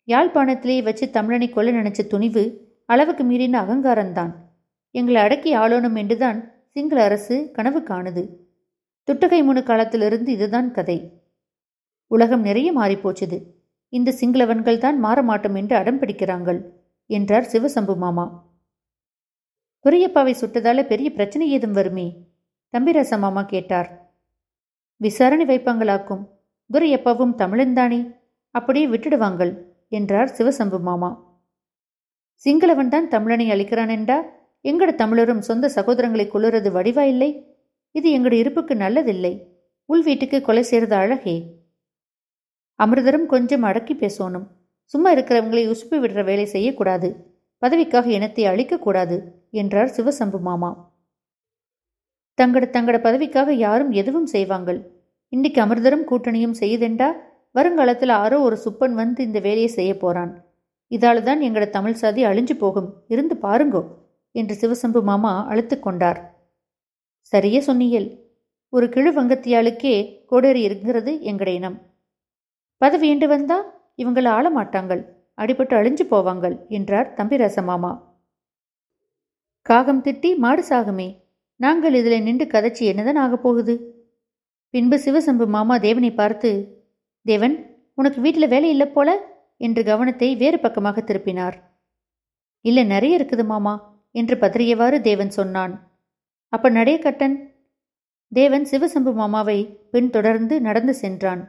யாழ்ப்பாணத்திலே வச்சு தமிழனை கொல்ல நினைச்ச துணிவு அளவுக்கு மீறின அகங்காரம்தான். எங்களை அடக்கி ஆளணும் என்றுதான் சிங்கள அரசு கனவு காணுது. துட்டகை முனு காலத்திலிருந்து இதுதான் கதை. உலகம் நிறைய மாறிப்போச்சுது. இந்த சிங்களவன்கள் தான் மாற மாட்டோம் என்று அடம் பிடிக்கிறாங்கள் என்றார் சிவசம்பு மாமா. துரையப்பாவை சுட்டதால பெரிய பிரச்சனை ஏதும் வருமே? தம்பிராச மாமா கேட்டார். விசாரணை வைப்பாங்களாக்கும். துரையப்பாவும் தமிழன்தானே? அப்படியே விட்டுடுவாங்கள் என்றார் சிவசம்பு மாமா. சிங்களவன் தான் தமிழனை அளிக்கிறான் என்றா எங்கட தமிழரும் சொந்த சகோதரங்களை கொள்ளுறது வடிவா இல்லை? இது எங்கட இருப்புக்கு நல்லதில்லை. உள் வீட்டுக்கு கொலை செய்யறது அழகே. அமிர்தரும் கொஞ்சம் அடக்கி பேசணும். சும்மா இருக்கிறவங்களை உசுப்பி விடுற வேலை செய்யக்கூடாது. பதவிக்காக இனத்தை அழிக்கக்கூடாது என்றார் சிவசம்பு மாமா. தங்கட தங்கட பதவிக்காக யாரும் எதுவும் செய்வாங்கள்? இன்னைக்கு அமிர்தரும் கூட்டணியும் செய்யுதெண்டா வருங்காலத்தில் ஆரோ ஒரு சுப்பன் வந்து இந்த வேலையை செய்ய போறான். இதால் தான் எங்கட தமிழ் சாதி அழிஞ்சு போகும். இருந்து பாருங்கோ என்று சிவசம்பு மாமா அழுத்து கொண்டார். சரியே சொன்னியல். ஒரு கிழு வங்கத்தியாளுக்கே கோடேறி இருக்கிறது எங்கட இனம். பதவி என்று வந்தா இவங்களை ஆள மாட்டாங்கள். அடிபட்டு அழிஞ்சு போவாங்கள் என்றார் தம்பி மாமா காகம் திட்டி மாடு சாகுமே நாங்கள் இதில் நின்று கதைச்சி என்னதான் ஆகப் போகுது? பின்பு சிவசம்பு மாமா தேவனை பார்த்து தேவன் உனக்கு வீட்டில் வேலை இல்லை போல? என்று கவனத்தை வேறு பக்கமாக திருப்பினார். இல்லை நிறைய இருக்குது மாமா என்று பதறியவாறு தேவன் சொன்னான். அப்ப நடைய கட்டன் தேவன் சிவசம்பு மாமாவை பின்தொடர்ந்து நடந்து சென்றான்.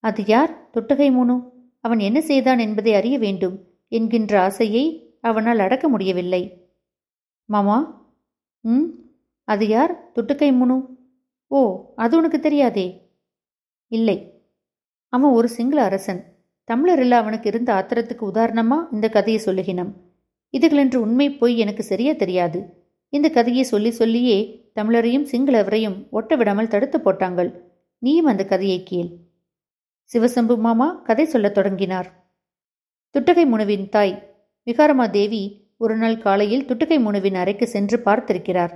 அது யார்? தொட்டகை மூனு? அவன் என்ன செய்தான் என்பதை அறிய வேண்டும் என்கின்ற ஆசையை அவனால் அடக்க முடியவில்லை. மாமா ம் அது யார்? துட்டுக்கை முனு. ஓ அது உனக்கு தெரியாதே? இல்லை. அவன் ஒரு சிங்கள அரசன். தமிழரில் அவனுக்கு இருந்த ஆத்திரத்துக்கு உதாரணமா இந்த கதையை சொல்லுகினம். இதுகளென்று உண்மை போய் எனக்கு சரியா தெரியாது. இந்த கதையை சொல்லி சொல்லியே தமிழரையும் சிங்களவரையும் ஒட்ட விடாமல் தடுத்து போட்டாங்கள். நீயும் அந்த கதையை கேள். சிவசம்பு மாமா கதை சொல்லத் தொடங்கினார். துட்டகை முனுவின் தாய் விகாரமா தேவி ஒரு நாள் காலையில் துட்டகை முனுவின் அறைக்கு சென்று பார்த்திருக்கிறார்.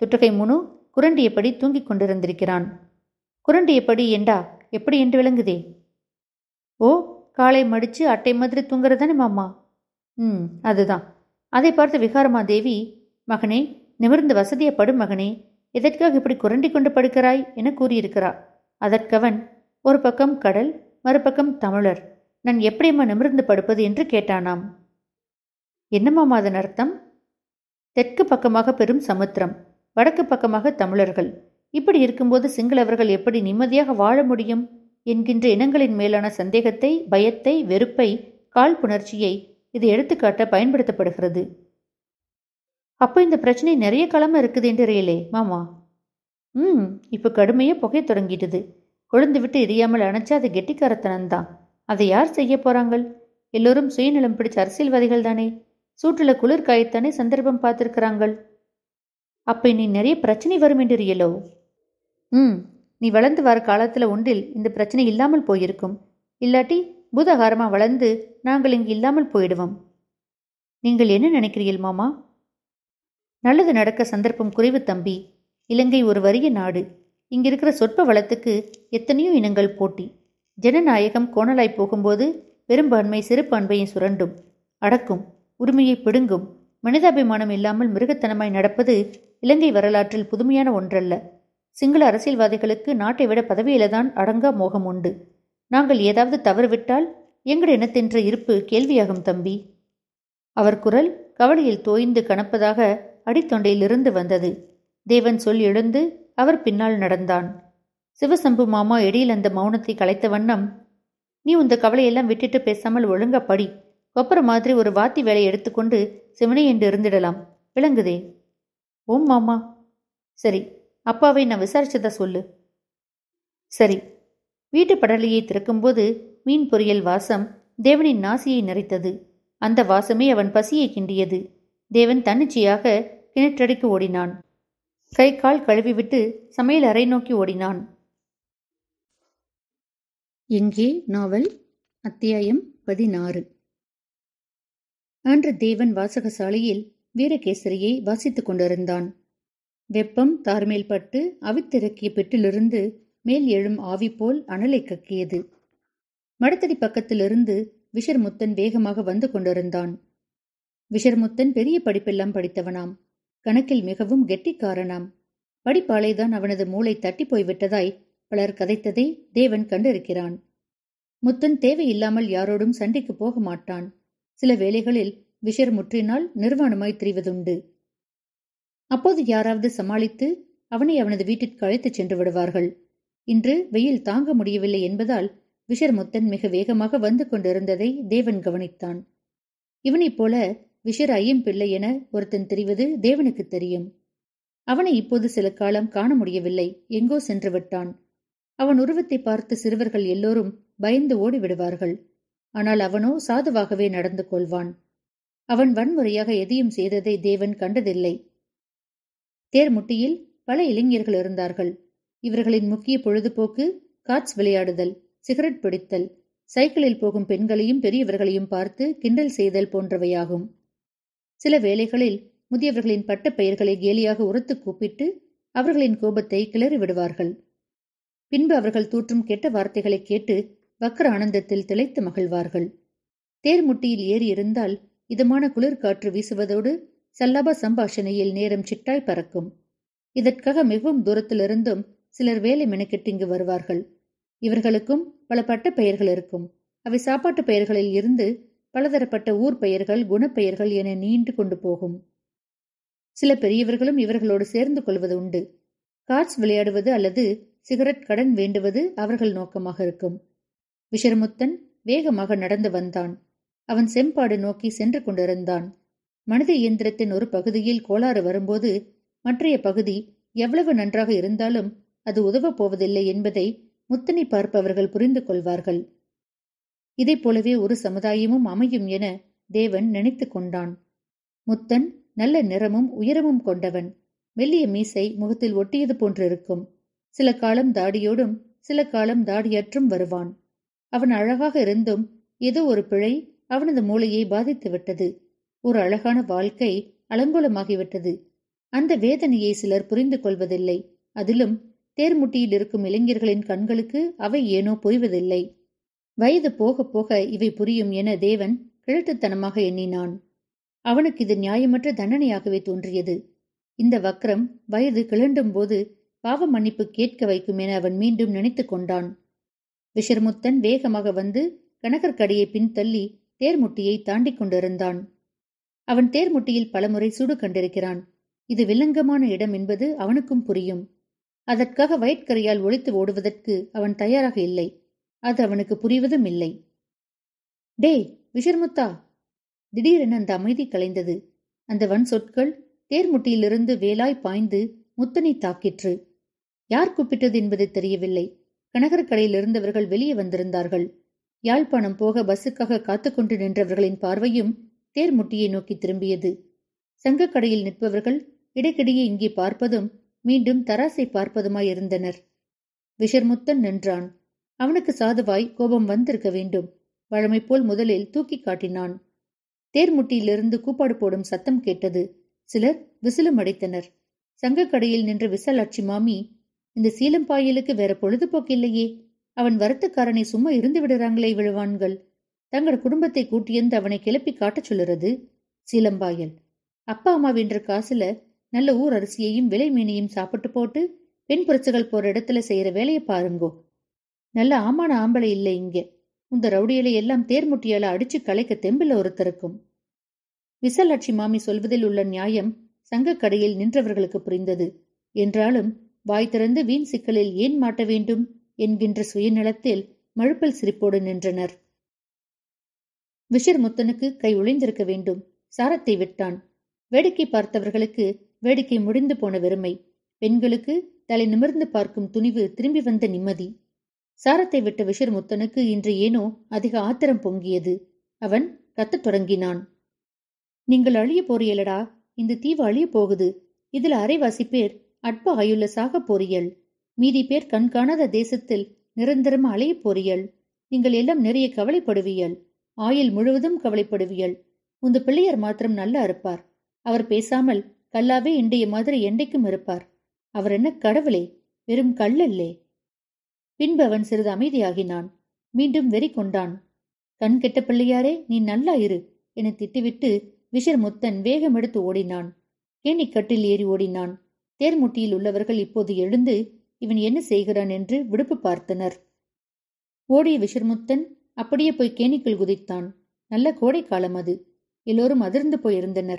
துட்டகை முனு குரண்டியபடி தூங்கிக் கொண்டிருந்திருக்கிறான். குரண்டியபடி ஏண்டா எப்படி என்று விளங்குதே? ஓ காலை மடிச்சு அட்டை மாதிரி தூங்குறதானே மாமா? ம் அதுதான். அதை பார்த்த விகாரமா தேவி மகனே நிமிர்ந்து வசதியப்படும் மகனே எதற்காக இப்படி குரண்டி கொண்டு படுக்கிறாய்? என கூறியிருக்கிறார் அதற்கவன் ஒரு பக்கம் கடல் மறுபக்கம் தமிழர். நான் எப்படியம்மா நிமிர்ந்து படுப்பது என்று கேட்டானாம். என்னம்மா அதன் அர்த்தம்? தெற்கு பக்கமாக பெரும் சமுத்திரம் வடக்கு பக்கமாக தமிழர்கள். இப்படி இருக்கும்போது சிங்களவர்கள் எப்படி நிம்மதியாக வாழ முடியும்? என்கின்ற இனங்களின் மேலான சந்தேகத்தை பயத்தை வெறுப்பை காழ்ப்புணர்ச்சியை இது எடுத்துக்காட்ட பயன்படுத்தப்படுகிறது. அப்போ இந்த பிரச்சனை நிறைய காலமாக இருக்குது என்றிறையிலே மாமா. ம் இப்போ கடுமையாக புகைய தொடங்கிட்டுது. கொழுந்து விட்டு எரியாமல் அணைச்சா அது கெட்டிக்காரத்தனம்தான். அதை யார் செய்ய போறாங்கள்? எல்லோரும் சுயநலம் பிடிச்ச அரசியல்வாதிகள் தானே. சூட்டுல குளிர் காயத்தானே சந்தர்ப்பம் பார்த்திருக்கிறாங்கள். அப்ப நீ நிறைய பிரச்சனை வரும் என்றியலோ ம் நீ வளர்ந்து வர காலத்துல ஒன்றில் இந்த பிரச்சனை இல்லாமல் போயிருக்கும். இல்லாட்டி பூதகாரமா வளர்ந்து நாங்கள் இங்கு இல்லாமல் போயிடுவோம். நீங்கள் என்ன நினைக்கிறீர்கள் மாமா? நல்லது நடக்க சந்தர்ப்பம் குறைவு தம்பி. இலங்கை ஒரு வறிய நாடு. இங்கிருக்கிற சொற்ப வளத்துக்கு எத்தனையோ இனங்கள் போட்டி. ஜனநாயகம் கோணலாய் போகும்போது பெரும்பான்மை சிறுபான்மையை சுரண்டும். அடக்கும் உரிமையை பிடுங்கும் மனிதாபிமானம் இல்லாமல் மிருகத்தனமாய் நடப்பது இலங்கை வரலாற்றில் புதுமையான ஒன்றல்ல. சிங்கள அரசியல்வாதிகளுக்கு நாட்டை விட பதவியில தான் அடங்கா மோகம் உண்டு. நாங்கள் ஏதாவது தவறுவிட்டால் எங்கள் இனத்தென்ற இருப்பு கேள்வியாகும் தம்பி. அவர் குரல் கவலையில் தோய்ந்து கணப்பதாக அடித்தொண்டையிலிருந்து வந்தது. தேவன் சொல் எழுந்து அவர் பின்னால் நடந்தான். சிவசம்பு மாமா எடியில் அந்த மௌனத்தை கலைத்த வண்ணம் நீ உந்த கவலையெல்லாம் விட்டுட்டு பேசாமல் ஒழுங்கா படி. கொப்பர மாதிரி ஒரு வாத்தி வேலை எடுத்துக்கொண்டு சிவனை என்று இருந்திடலாம். விளங்குதே. ஓம் மாமா. சரி அப்பாவை நான் விசாரிச்சதா சொல்லு. சரி. வீட்டு படலையை திறக்கும்போது மீன் பொரியல் வாசம் தேவனின் நாசியை நிறைத்தது அந்த வாசமே அவன் பசியை கிண்டியது. தேவன் தன்னிச்சையாக கிணற்றடிக்கு ஓடினான். கை கால் கழுவிவிட்டு சமையல் அறை நோக்கி ஓடினான். எங்கே நாவல்? அத்தியாயம் பதினாறு. அன்று தேவன் வாசகசாலையில் வீரகேசரியை வாசித்துக் கொண்டிருந்தான். வெப்பம் தார்மேல் பட்டு அவித்திறக்கிய பெட்டிலிருந்து மேல் எழும் ஆவி போல் அனலை கக்கியது. மடத்தடி பக்கத்திலிருந்து விஷர்முத்தன் வேகமாக வந்து கொண்டிருந்தான். விஷர்முத்தன் பெரிய படிப்பெல்லாம் படித்தவனாம். கணக்கில் மிகவும் கெட்டிக்காரனாம். படிப்பாலைதான் அவனது மூளை தட்டி போய்விட்டதாய் பலர் கதைத்ததை தேவன் கண்டிருக்கிறான். முத்தன் தேவையில்லாமல் யாரோடும் சண்டைக்கு போக மாட்டான். சில வேளைகளில் விஷர் முற்றினால் நிர்வாணமாய் திரிவதுண்டு. அப்போது யாராவது சமாளித்து அவனை அவனது வீட்டிற்கு அழைத்துச் சென்று விடுவார்கள். இன்று வெயில் தாங்க முடியவில்லை என்பதால் விஷர் முத்தன் மிக வேகமாக வந்து கொண்டிருந்ததை தேவன் கவனித்தான். இவனைப் போல விஷர் ஐயம் பிள்ளை என ஒருத்தன் தெரிவது தேவனுக்கு தெரியும். அவனை இப்போது சில காலம் காண முடியவில்லை. எங்கோ சென்று விட்டான். அவன் உருவத்தை பார்த்து சிறுவர்கள் எல்லோரும் பயந்து ஓடிவிடுவார்கள் ஆனால் அவனோ சாதுவாகவே நடந்து கொள்வான். அவன் வன்முறையாக எதையும் செய்ததை தேவன் கண்டதில்லை. தேர்முட்டியில் பல இளைஞர்கள் இருந்தார்கள். இவர்களின் முக்கிய பொழுதுபோக்கு காட்ஸ் விளையாடுதல் சிகரெட் பிடித்தல் சைக்கிளில் போகும் பெண்களையும் பெரியவர்களையும் பார்த்து கிண்டல் செய்தல் போன்றவையாகும். சில வேளைகளில் முதியவர்களின் பட்ட பெயர்களை கேலியாக உரத்து கூப்பிட்டு அவர்களின் கோபத்தை கிளறி விடுவார்கள். பின்பு அவர்கள் தூற்றும் கெட்ட வார்த்தைகளை கேட்டு வக்கர ஆனந்தத்தில் திளைத்து மகிழ்வார்கள். தேர்முட்டியில் ஏறி இருந்தால் இதமான குளிர்காற்று வீசுவதோடு சல்லாப சம்பாஷணையில் நேரம் சிட்டாய் பறக்கும். இதற்காக மிகவும் தூரத்திலிருந்தும் சிலர் வேலை மெனக்கெட்டு இங்கு வருவார்கள். இவர்களுக்கும் பல பட்ட பெயர்கள் இருக்கும். அவை சாப்பாட்டு பெயர்களில் இருந்து பலதரப்பட்ட ஊர் பெயர்கள் குணப்பெயர்கள் என நீண்டு கொண்டு போகும். சில பெரியவர்களும் இவர்களோடு சேர்ந்து கொள்வது உண்டு. கார்ட்ஸ் விளையாடுவது அல்லது சிகரெட் கடன் வேண்டுவது அவர்கள் நோக்கமாக இருக்கும். விஷர்முத்தன் வேகமாக நடந்து வந்தான். அவன் செம்பாடு நோக்கி சென்று கொண்டிருந்தான். மனித இயந்திரத்தின் ஒரு பகுதியில் கோளாறு வரும்போது மற்றைய பகுதி எவ்வளவு நன்றாக இருந்தாலும் அது உதவப் போவதில்லை என்பதை முத்தனை பார்ப்பவர்கள் புரிந்து கொள்வார்கள். இதைப் போலவே ஒரு சமுதாயமும் அமையும் என தேவன் நினைத்து கொண்டான். முத்தன் நல்ல நிறமும் உயரமும் கொண்டவன். மெல்லிய மீசை முகத்தில் ஒட்டியது போன்றிருக்கும். சில காலம் தாடியோடும் சில காலம் தாடியற்றும் வருவான். அவன் அழகாக இருந்தும் ஏதோ ஒரு பிழை அவனது மூளையை பாதித்து விட்டது. ஒரு அழகான வாழ்க்கை அலங்கோலமாகிவிட்டது. அந்த வேதனையை சிலர் புரிந்து கொள்வதில்லை. அதிலும் தேர்முட்டியில் இருக்கும் இளைஞர்களின் கண்களுக்கு அவை ஏனோ புரிவதில்லை. வயது போக போக இவை புரியும் என தேவன் கிழட்டுத்தனமாக எண்ணினான். அவனுக்கு இது நியாயமற்ற தண்டனையாகவே தோன்றியது. இந்த வக்ரம் வயது கிளண்டும் போது பாவ மன்னிப்பு கேட்க வைக்கும் என அவன் மீண்டும் நினைத்து கொண்டான். விஷர்முத்தன் வேகமாக வந்து கனகர்கடியை பின்தள்ளி தேர்முட்டியை தாண்டிக் கொண்டிருந்தான். அவன் தேர்முட்டியில் பலமுறை சுடு கண்டிருக்கிறான். இது வில்லங்கமான இடம் என்பது அவனுக்கும் புரியும். அதற்காக வயிற்கரையால் ஒழித்து ஓடுவதற்கு அவன் தயாராக இல்லை. அது அவனுக்கு புரிவதும் இல்லை டே விஷர்முத்தா திடீரென அந்த அமைதி கலைந்தது. அந்த வன் சொற்கள் தேர்முட்டியிலிருந்து வேலாய் பாய்ந்து முத்தனை தாக்கிற்று. யார் கூப்பிட்டது என்பது தெரியவில்லை. கனகரக்கடையில் இருந்தவர்கள் வெளியே வந்திருந்தார்கள். யாழ்ப்பாணம் போக பஸ்ஸுக்காக காத்துக்கொண்டு நின்றவர்களின் பார்வையும் தேர்முட்டியை நோக்கி திரும்பியது. சங்கக்கடையில் நிற்பவர்கள் இடைக்கிடையே இங்கே பார்ப்பதும் மீண்டும் தராசை பார்ப்பதுமாயிருந்தனர் விஷர்முத்தன் நின்றான். அவனுக்கு சாதுவாய் கோபம் வந்திருக்க வேண்டும். வழமை போல் முதலில் தூக்கி காட்டினான். தேர்முட்டியிலிருந்து கூப்பாடு போடும் சத்தம் கேட்டது. சிலர் விசிலும் அடைத்தனர். சங்கக்கடையில் நின்ற விசாலாட்சி மாமி இந்த சீலம்பாயலுக்கு வேற பொழுதுபோக்கு இல்லையே. அவன் வருத்தக்காரனை சும்மா இருந்து விடுறாங்களே விழுவான்கள். தங்கள் குடும்பத்தை கூட்டியந்து அவனை கிளப்பி காட்டச் சொல்லுறது சீலம்பாயல் அப்பா அம்மா வென்ற காசுல நல்ல ஊர் அரிசியையும் விலை மீனையும் சாப்பிட்டு போட்டு பெண் புரட்சிகள் போற இடத்துல செய்யற வேலையை பாருங்கோ. நல்ல ஆமான ஆம்பளை இல்லை இங்க. இந்த ரவுடியலை எல்லாம் தேர்முட்டியால அடிச்சு கலைக்க தெம்பில் ஒருத்தருக்கும். விசலட்சி மாமி சொல்வதில் உள்ள நியாயம் சங்கக்கடையில் நின்றவர்களுக்கு புரிந்தது. என்றாலும் வாய் திறந்து வீண் சிக்கலில் ஏன் மாட்ட வேண்டும் என்கின்ற சுயநலத்தில் மழுப்பல் சிரிப்போடு நின்றனர். விஷர் முத்தனுக்கு கை ஒளிந்திருக்க வேண்டும். சாரத்தை விட்டான். வேடிக்கை பார்த்தவர்களுக்கு வேடிக்கை முடிந்து போன வெறுமை. பெண்களுக்கு தலை நிமிர்ந்து பார்க்கும் துணிவு திரும்பி வந்த நிம்மதி. சாரத்தை விட்ட விஷர் முத்தனுக்கு இன்று ஏனோ அதிக ஆத்திரம் பொங்கியது. அவன் கத்தத் தொடங்கினான். நீங்கள் அழிய போறியலடா இந்த தீவு அழிய போகுது. இதுல அரைவாசி பேர் அட்ப ஆயுள்ள சாக போறியல் மீதி பேர் கண்காணாத தேசத்தில் நிரந்தரமா அலைய போறியல் நீங்கள் எல்லாம் நிறைய கவலைப்படுவியல். ஆயுள் முழுவதும் கவலைப்படுவியல். உந்த பிள்ளையார் மாத்திரம் நல்லா இருப்பார். அவர் பேசாமல் கல்லாவே இன்றைய மாதிரி எண்டைக்கும் இருப்பார். அவர் என்ன கடவுளே? வெறும் கல்லல்லே. பின்பு அவன் சிறிது அமைதியாகினான். மீண்டும் வெறி கொண்டான். கண் கெட்ட பிள்ளையாரே நீ நல்லா இரு என திட்டிவிட்டு விஷர் முத்தன் வேகம் எடுத்து ஓடினான். கேணிக்கட்டில் ஏறி ஓடினான். தேர்முட்டியில் உள்ளவர்கள் இப்போது எழுந்து இவன் என்ன செய்கிறான்? என்று விடுப்பு பார்த்தனர். ஓடிய விஷர்முத்தன் அப்படியே போய் கேணிக்குள் குதித்தான். நல்ல கோடை காலம் அது. எல்லோரும் அதிர்ந்து போயிருந்தனர்.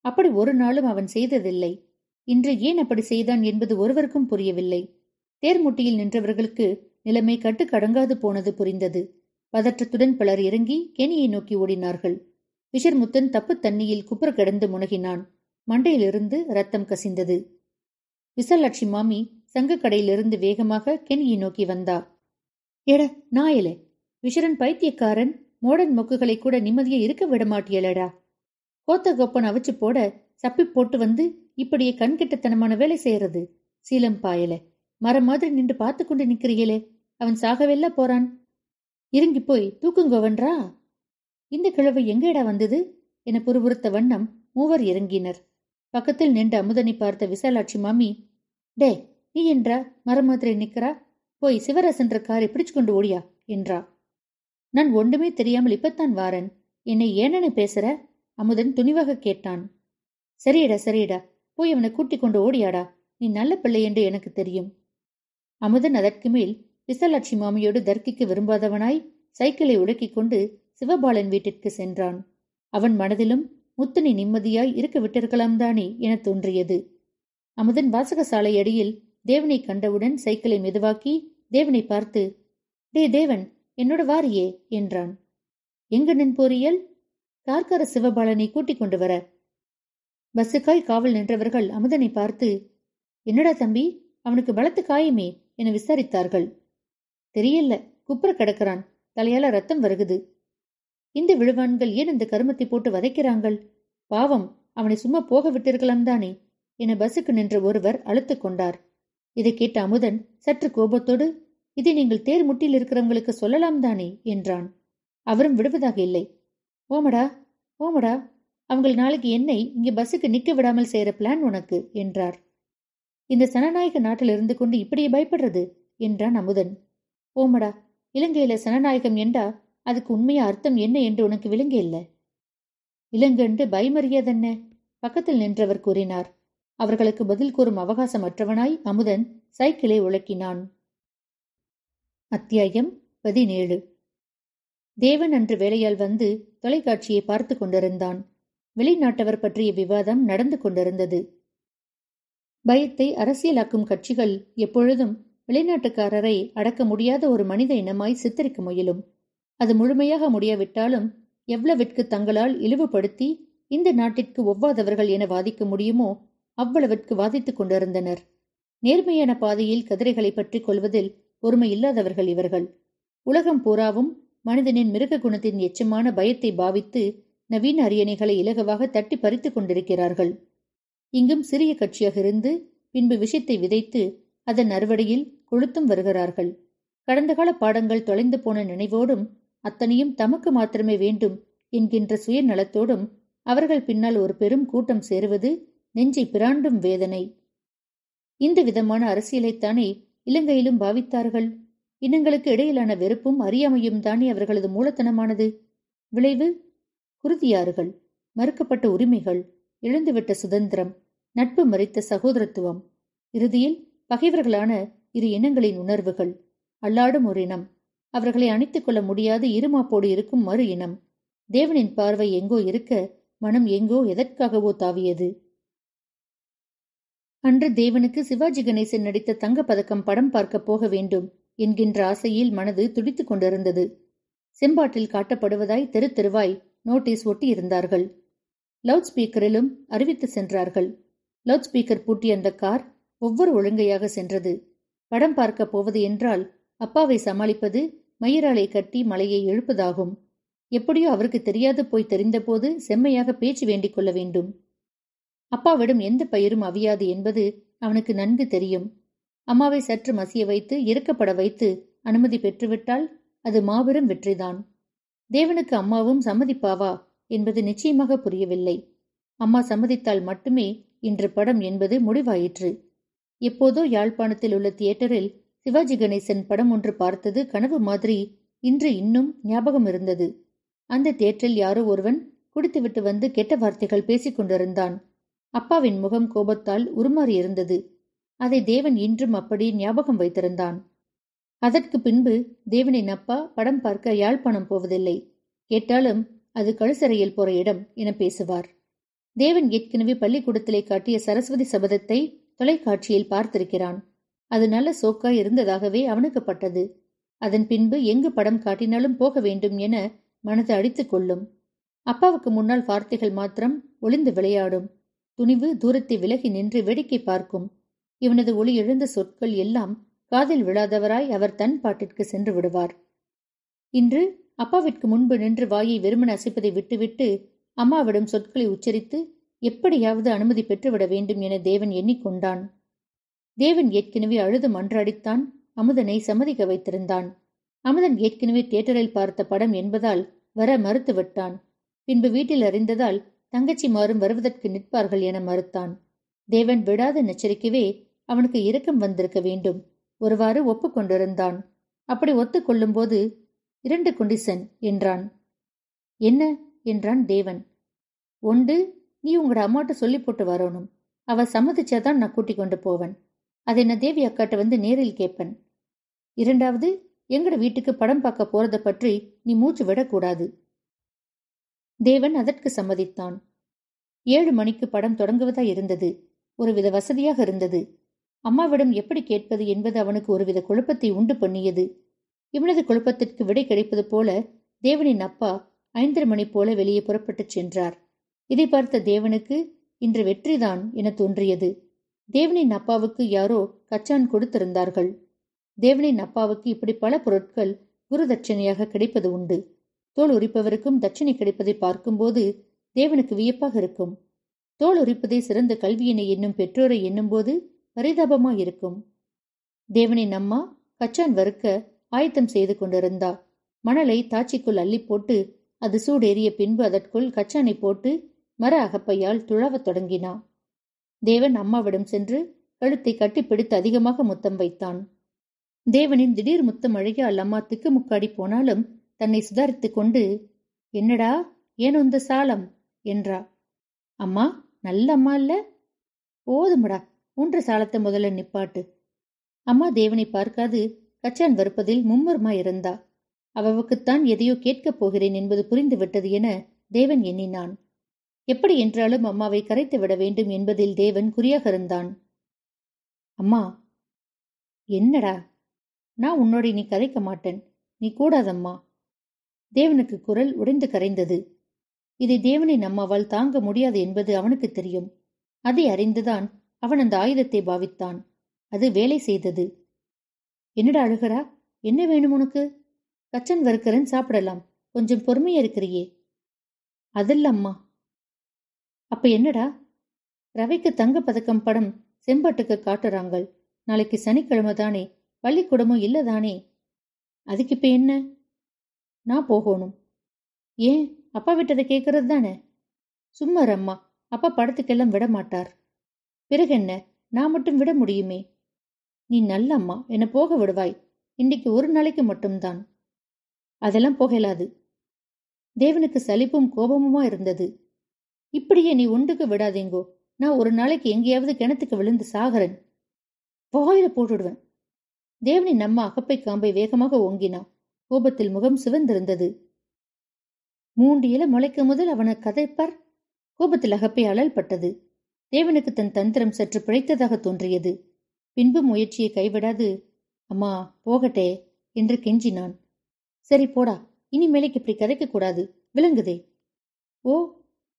அப்படி ஒரு நாளும் அவன் செய்ததில்லை. இன்று ஏன் அப்படி செய்தான் என்பது ஒருவருக்கும் புரியவில்லை. தேர்முட்டியில் நின்றவர்களுக்கு நிலைமை கட்டுக்கடங்காது போனது புரிந்தது. பதற்றத்துடன் பலர் இறங்கி கேணியை நோக்கி ஓடினார்கள். விஷர்முத்தன் தப்பு தண்ணியில் குப்புற கிடந்து முனகினான். மண்டையிலிருந்து ரத்தம் கசிந்தது. விசலாட்சி மாமி சங்கக்கடையிலிருந்து வேகமாக கெனியை நோக்கி வந்தா. எட நாயலே விஷரன் பைத்தியக்காரன் மோடன் மொக்குகளை கூட நிம்மதியா இருக்க விட மாட்டியலடா கோத்த கோப்பன் அவிச்சு போட சப்பி போட்டு வந்து இப்படியே கண்கிட்டத்தனமான வேலை செய்யறது. சீலம் பாயல. மரம் மாதிரி நின்று பார்த்து கொண்டு நிற்கிறீங்களே அவன் சாகவெல்ல போறான். இறங்கி போய் தூக்குங்கோவன்றா இந்த கிழவு எங்கேடா வந்தது? என புறுபுறுத்த வண்ணம் மூவர் இறங்கினர். பக்கத்தில் நின்று அமுதனை பார்த்த விசாலாட்சி மாமி டே நீ என்றா? மரமாத்திரை நிக்கிறா போய் சிவராசன்ற காரை பிடிச்சு கொண்டு ஓடியா? என்றா. நான் ஒன்றுமே தெரியாமல் இப்பத்தான் வாரன். என்னை ஏனென பேசுற? அமுதன் துணிவாக கேட்டான். சரியடா சரியடா. போய் அவனை கூட்டிக் கொண்டு ஓடியாடா. நீ நல்ல பிள்ளை என்று எனக்கு தெரியும். அமுதன் அதற்கு மேல் விசாலாட்சி மாமியோடு தர்க்கிக்க விரும்பாதவனாய் சைக்கிளை உடக்கிக் கொண்டு சிவபாலன் வீட்டிற்கு சென்றான். அவன் மனதிலும் முத்தனை நிம்மதியாய் இருக்க விட்டிருக்கலாம் தானே என தோன்றியது. அமுதன் வாசகசாலை அடியில் தேவனை கண்டவுடன் சைக்கிளை மெதுவாக்கி தேவனை பார்த்து டே தேவன் என்னோட வாரியே என்றான். எங்க நின் போறியல்? கார்கார சிவபாலனை கூட்டிக் கொண்டு வர. பஸ்ஸுக்காய் காவல் நின்றவர்கள் அமுதனை பார்த்து என்னடா தம்பி அவனுக்கு பலத்து காயமே என விசாரித்தார்கள். தெரியல குப்புற கிடக்கிறான் தலையால ரத்தம் வருகுது. இந்த விழுவான்கள் ஏன் இந்த கருமத்தை போட்டு வதைக்கிறாங்கள்? பாவம் அவனை சும்மா போக விட்டிருக்கலாம் தானே என பஸ்ஸுக்கு நின்ற ஒருவர் அழுத்துக் கொண்டார். இதை கேட்ட அமுதன் சற்று கோபத்தோடு இதை நீங்கள் தேர் முட்டியில் இருக்கிறவங்களுக்கு சொல்லலாம் தானே என்றான். அவரும் விடுவதாக இல்லை. ஓமடா ஓமடா அவங்கள் நாளைக்கு என்னை இங்கே பஸ்ஸுக்கு நிக்க விடாமல் செய்யற பிளான் உனக்கு என்றார். இந்த சனநாயக நாட்டில் இருந்து கொண்டு இப்படியே பயப்படுறது? என்றான் அமுதன் ஓமடா இலங்கையில சனநாயகம் என்றா அதுக்கு உண்மையா அர்த்தம் என்ன என்று உனக்கு விளங்க இல்ல? இலங்கண்டு பயமறியாதென்ன? பக்கத்தில் நின்றவர் கூறினார். அவர்களுக்கு பதில் கூறும் அவகாசமற்றவனாய் அமுதன் சைக்கிளை உழக்கினான் அத்தியாயம் பதினேழு. தேவன் அன்று வேலையால் வந்து தொலைக்காட்சியை பார்த்து கொண்டிருந்தான். வெளிநாட்டவர் பற்றிய விவாதம் நடந்து கொண்டிருந்தது. பயத்தை அரசியலாக்கும் கட்சிகள் எப்பொழுதும் வெளிநாட்டுக்காரரை அடக்க முடியாத ஒரு மனித இனமாய் சித்தரிக்க முயலும். அது முழுமையாக முடியாவிட்டாலும் எவ்வளவிற்கு தங்களால் இழிவுபடுத்தி இந்த நாட்டிற்கு ஒவ்வாதவர்கள் என வாதிக்க முடியுமோ அவ்வளவிற்கு வாதித்துக் கொண்டிருந்தனர். நேர்மையான பாதையில் கதிரைகளை பற்றிக் கொள்வதில் பொறுமை இல்லாதவர்கள் இவர்கள். உலகம் பூராவும் மனிதனின் மிருக குணத்தின் எச்சமான பயத்தை பாவித்து நவீன அரியணைகளை இலகுவாக தட்டி பறித்துக் கொண்டிருக்கிறார்கள். இங்கும் சிறிய கட்சியாக இருந்து பின்பு விஷயத்தை விதைத்து அதன் அறுவடையில் கொளுத்தும் வருகிறார்கள். கடந்த கால பாடங்கள் தொலைந்து போன நினைவோடும் அத்தனையும் தமக்கு மாத்திரமே வேண்டும் என்கின்ற சுயநலத்தோடும் அவர்கள் பின்னால் ஒரு பெரும் கூட்டம் சேருவது நெஞ்சை பிராண்டும் வேதனை. இந்த விதமான அரசியலைத்தானே இலங்கையிலும் பாவித்தார்கள். இனங்களுக்கு இடையிலான வெறுப்பும் அறியாமையும் தானே அவர்களது மூலத்தனமானது. விளைவு குருதியாறுகள் மறுக்கப்பட்ட உரிமைகள் இழந்துவிட்ட சுதந்திரம். நட்பு மறித்த சகோதரத்துவம். இறுதியில் பகைவர்களான இரு இனங்களின் உணர்வுகள். அல்லாடும் ஒரு இனம். அவர்களை அணைத்துக் கொள்ள முடியாது இருமாப்போடு இருக்கும் மறு இனம். தேவனின் பார்வை எங்கோ இருக்க மனம் எங்கோ எதற்காகவோ தாவியது. அன்று தேவனுக்கு சிவாஜி கணேசன் நடித்த தங்கப்பதக்கம் படம் பார்க்க போக வேண்டும் என்கின்ற ஆசையில் மனது துடித்துக் கொண்டிருந்தது. செம்பாட்டில் காட்டப்படுவதாய் தெரு தெருவாய் நோட்டீஸ் ஒட்டி இருந்தார்கள் லவுட் ஸ்பீக்கரிலும் அறிவித்து சென்றார்கள். லவுட் ஸ்பீக்கர் பூட்டிய அந்த கார் ஒவ்வொரு ஒழுங்கையாக சென்றது. படம் பார்க்க போவது என்றால் அப்பாவை சமாளிப்பது மயிராலை கட்டி மலையை எழுப்பதாகும். எப்படியோ அவருக்கு தெரியாது போய் தெரிந்தபோது செம்மையாக பேச்சு வேண்டிக் கொள்ள வேண்டும். அப்பாவிடம் எந்த பயிரும் அவியாது என்பது அவனுக்கு நன்கு தெரியும். அம்மாவை சற்று மசிய வைத்து இறக்கப்பட வைத்து அனுமதி பெற்றுவிட்டால் அது மாபெரும் வெற்றிதான். தேவனுக்கு அம்மாவும் சம்மதிப்பாவா என்பது நிச்சயமாக புரியவில்லை. அம்மா சம்மதித்தால் மட்டுமே இன்று படம் என்பது முடிவாயிற்று. எப்போதோ யாழ்ப்பாணத்தில் உள்ள தியேட்டரில் சிவாஜி கணேசன் படம் ஒன்று பார்த்தது கனவு மாதிரி இன்று இன்னும் ஞாபகம் இருந்தது. அந்த தியேட்டரில் யாரோ ஒருவன் குடித்துவிட்டு வந்து கெட்ட வார்த்தைகள் பேசிக் கொண்டிருந்தான். அப்பாவின் முகம் கோபத்தால் உருமாறி இருந்தது. அதை தேவன் இன்றும் அப்படி ஞாபகம் வைத்திருந்தான். அதற்கு பின்பு தேவனின் அப்பா படம் பார்க்க யாழ்ப்பாணம் போவதில்லை. கேட்டாலும் அது கழுசறையில் போற இடம் என பேசுவார். தேவன் ஏற்கனவே பள்ளிக்கூடத்திலே காட்டிய சரஸ்வதி சபதத்தை தொலைக்காட்சியில் பார்த்திருக்கிறான். அது நல்ல சோக்காய் இருந்ததாகவே அவனுக்கு பட்டது அதன் பின்பு எங்கு படம் காட்டினாலும் போக வேண்டும் என மனது அடித்துக் கொள்ளும். அப்பாவுக்கு முன்னால் வார்த்தைகள் மாத்திரம் ஒளிந்து விளையாடும். துணிவு தூரத்தை விலகி நின்று வேடிக்கை பார்க்கும். இவனது ஒளி எழுந்த சொற்கள் எல்லாம் காதில் விழாதவராய் அவர் தன் பாட்டிற்கு சென்று விடுவார். இன்று அப்பாவிற்கு முன்பு நின்று வாயை வெறுமன் அசைப்பதை விட்டுவிட்டு அம்மாவிடம் சொற்களை உச்சரித்து எப்படியாவது அனுமதி பெற்றுவிட வேண்டும் என தேவன் எண்ணிக்கொண்டான். தேவன் ஏற்கனவே அழுது மன்றாடித்தான் அமுதனை சம்மதிக்க வைத்திருந்தான். அமுதன் ஏற்கனவே தியேட்டரில் பார்த்த படம் என்பதால் வர மறுத்து விட்டான். பின்பு வீட்டில் அறிந்ததால் தங்கச்சி மாறும் வருவதற்கு நிற்பார்கள் என மறுத்தான். தேவன் விடாத நெச்சரிக்கவே அவனுக்கு இரக்கம் வந்திருக்க வேண்டும். ஒருவாறு ஒப்புக்கொண்டிருந்தான் அப்படி ஒத்துக்கொள்ளும்போது இரண்டு குண்டிசன் என்றான். என்ன? என்றான் தேவன். ஒன்று நீ உங்களோட அம்மாட்ட சொல்லி போட்டு வரணும். அவ சம்மதிச்சாதான் நான் கூட்டிக் கொண்டு போவன். அதை நான் தேவி அக்காட்ட வந்து நேரில் கேட்பேன். இரண்டாவது எங்கட வீட்டுக்கு படம் பார்க்க போறத பற்றி நீ மூச்சு விடக்கூடாது. தேவன் அதற்கு சம்மதித்தான். ஏழு மணிக்கு படம் தொடங்குவதா இருந்தது. ஒருவித வசதியாக இருந்தது. அம்மாவிடம் எப்படி கேட்பது என்பது அவனுக்கு ஒருவித குழப்பத்தை உண்டு பண்ணியது. இவனது குழப்பத்திற்கு விடை கிடைப்பது போல தேவனின் அப்பா ஐந்தரை மணி போல வெளியே புறப்பட்டுச் சென்றார். இதை பார்த்த தேவனுக்கு இன்று வெற்றிதான் என தோன்றியது. தேவனின் அப்பாவுக்கு யாரோ கச்சான் கொடுத்திருந்தார்கள். தேவனின் அப்பாவுக்கு இப்படி பல பொருட்கள் குரு தட்சணையாக கிடைப்பது உண்டு. தோல் உரிப்பவருக்கும் தட்சணை கிடைப்பதை பார்க்கும்போது தேவனுக்கு வியப்பாக இருக்கும். தோல் உரிப்பதை சிறந்த கல்வியினை என்னும் பெற்றோரை எண்ணும்போது பரிதாபமாயிருக்கும் தேவனின் அம்மா கச்சான் வறுக்க ஆயத்தம் செய்து கொண்டிருந்தா. மணலை தாச்சிக்குள் அள்ளி போட்டு அது சூடேறிய பின்பு அதற்குள் கச்சானை போட்டு மர அகப்பையால் துழாவத் தொடங்கினா. தேவன் அம்மாவிடம் சென்று கழுத்தை கட்டிப்பிடித்து அதிகமாக முத்தம் வைத்தான். தேவனின் திடீர் முத்தம் அழகியால் அம்மா திக்குமுக்காடி போனாலும் தன்னை சுதாரித்துக் கொண்டு என்னடா ஏன் இந்த சாலம்? என்றா. அம்மா நல்ல அம்மா இல்ல? போதுமடா மூன்று சாலத்தை முதல்ல நிப்பாட்டு. அம்மா தேவனை பார்க்காது கச்சான் வருப்பதில் மும்முரமாயிருந்தா இருந்தா அவவுக்குத்தான் எதையோ கேட்கப் போகிறேன் என்பது புரிந்துவிட்டது என தேவன் எண்ணினான். எப்படி என்றாலும் அம்மாவை கரைத்து விட வேண்டும் என்பதில் தேவன் குறியாக இருந்தான் அம்மா என்னடா? நான் உன்னோட நீ கரைக்க மாட்டேன். நீ கூடாதம்மா தேவனுக்கு குரல் உடைந்து கரைந்தது. இதை தேவனின் அம்மாவால் தாங்க முடியாது என்பது அவனுக்கு தெரியும். அதை அறிந்துதான் அவன் அந்த ஆயுதத்தை பாவித்தான். அது வேலை செய்தது. என்னடா அழுகிறா? என்ன வேணும் உனக்கு? கச்சன் வறுக்கிறன் சாப்பிடலாம். கொஞ்சம் பொறுமையா இருக்கிறியே. அதில்லம்மா. அப்ப என்னடா? ரவைக்கு தங்க பதக்கம் படம் செம்பட்டுக்கு காட்டுறாங்கள். நாளைக்கு சனிக்கிழமை தானே. பள்ளிக்கூடமும் இல்லதானே அதுக்கு இப்ப என்ன? நான் போகணும். ஏன்? அப்பா விட்டதை கேட்கறது தானே? சும்மா அம்மா அப்பா படத்துக்கெல்லாம் விட மாட்டார். பிறகு என்ன? நான் மட்டும் விட முடியுமே. நீ நல்ல அம்மா என்னை போக விடுவாய். இன்னைக்கு ஒரு நாளைக்கு மட்டும்தான். அதெல்லாம் போகலாது தேவனுக்கு சலிப்பும் கோபமுமா இருந்தது. இப்படியே நீ ஒன்றுக்கு விடாதேங்கோ. நான் ஒரு நாளைக்கு எங்கேயாவது கிணத்துக்கு விழுந்து சாகரன் புகையில போட்டுடுவேன். தேவனின் நம்ம அகப்பை காம்பை வேகமாக ஓங்கினான். கோபத்தில் முகம் சிவந்திருந்தது. மூண்டியில முளைக்கும் முதல் அவனை கதைப்பார். கோபத்தில் அகப்பை அழல் பட்டது. தேவனுக்கு தன் தந்திரம் சற்று பிழைத்ததாக தோன்றியது. பின்பு முயற்சியை கைவிடாது. அம்மா போகட்டே என்று கெஞ்சினான். சரி போடா. இனிமேலைக்கு இப்படி கரைக்க கூடாது விளங்குதே. ஓ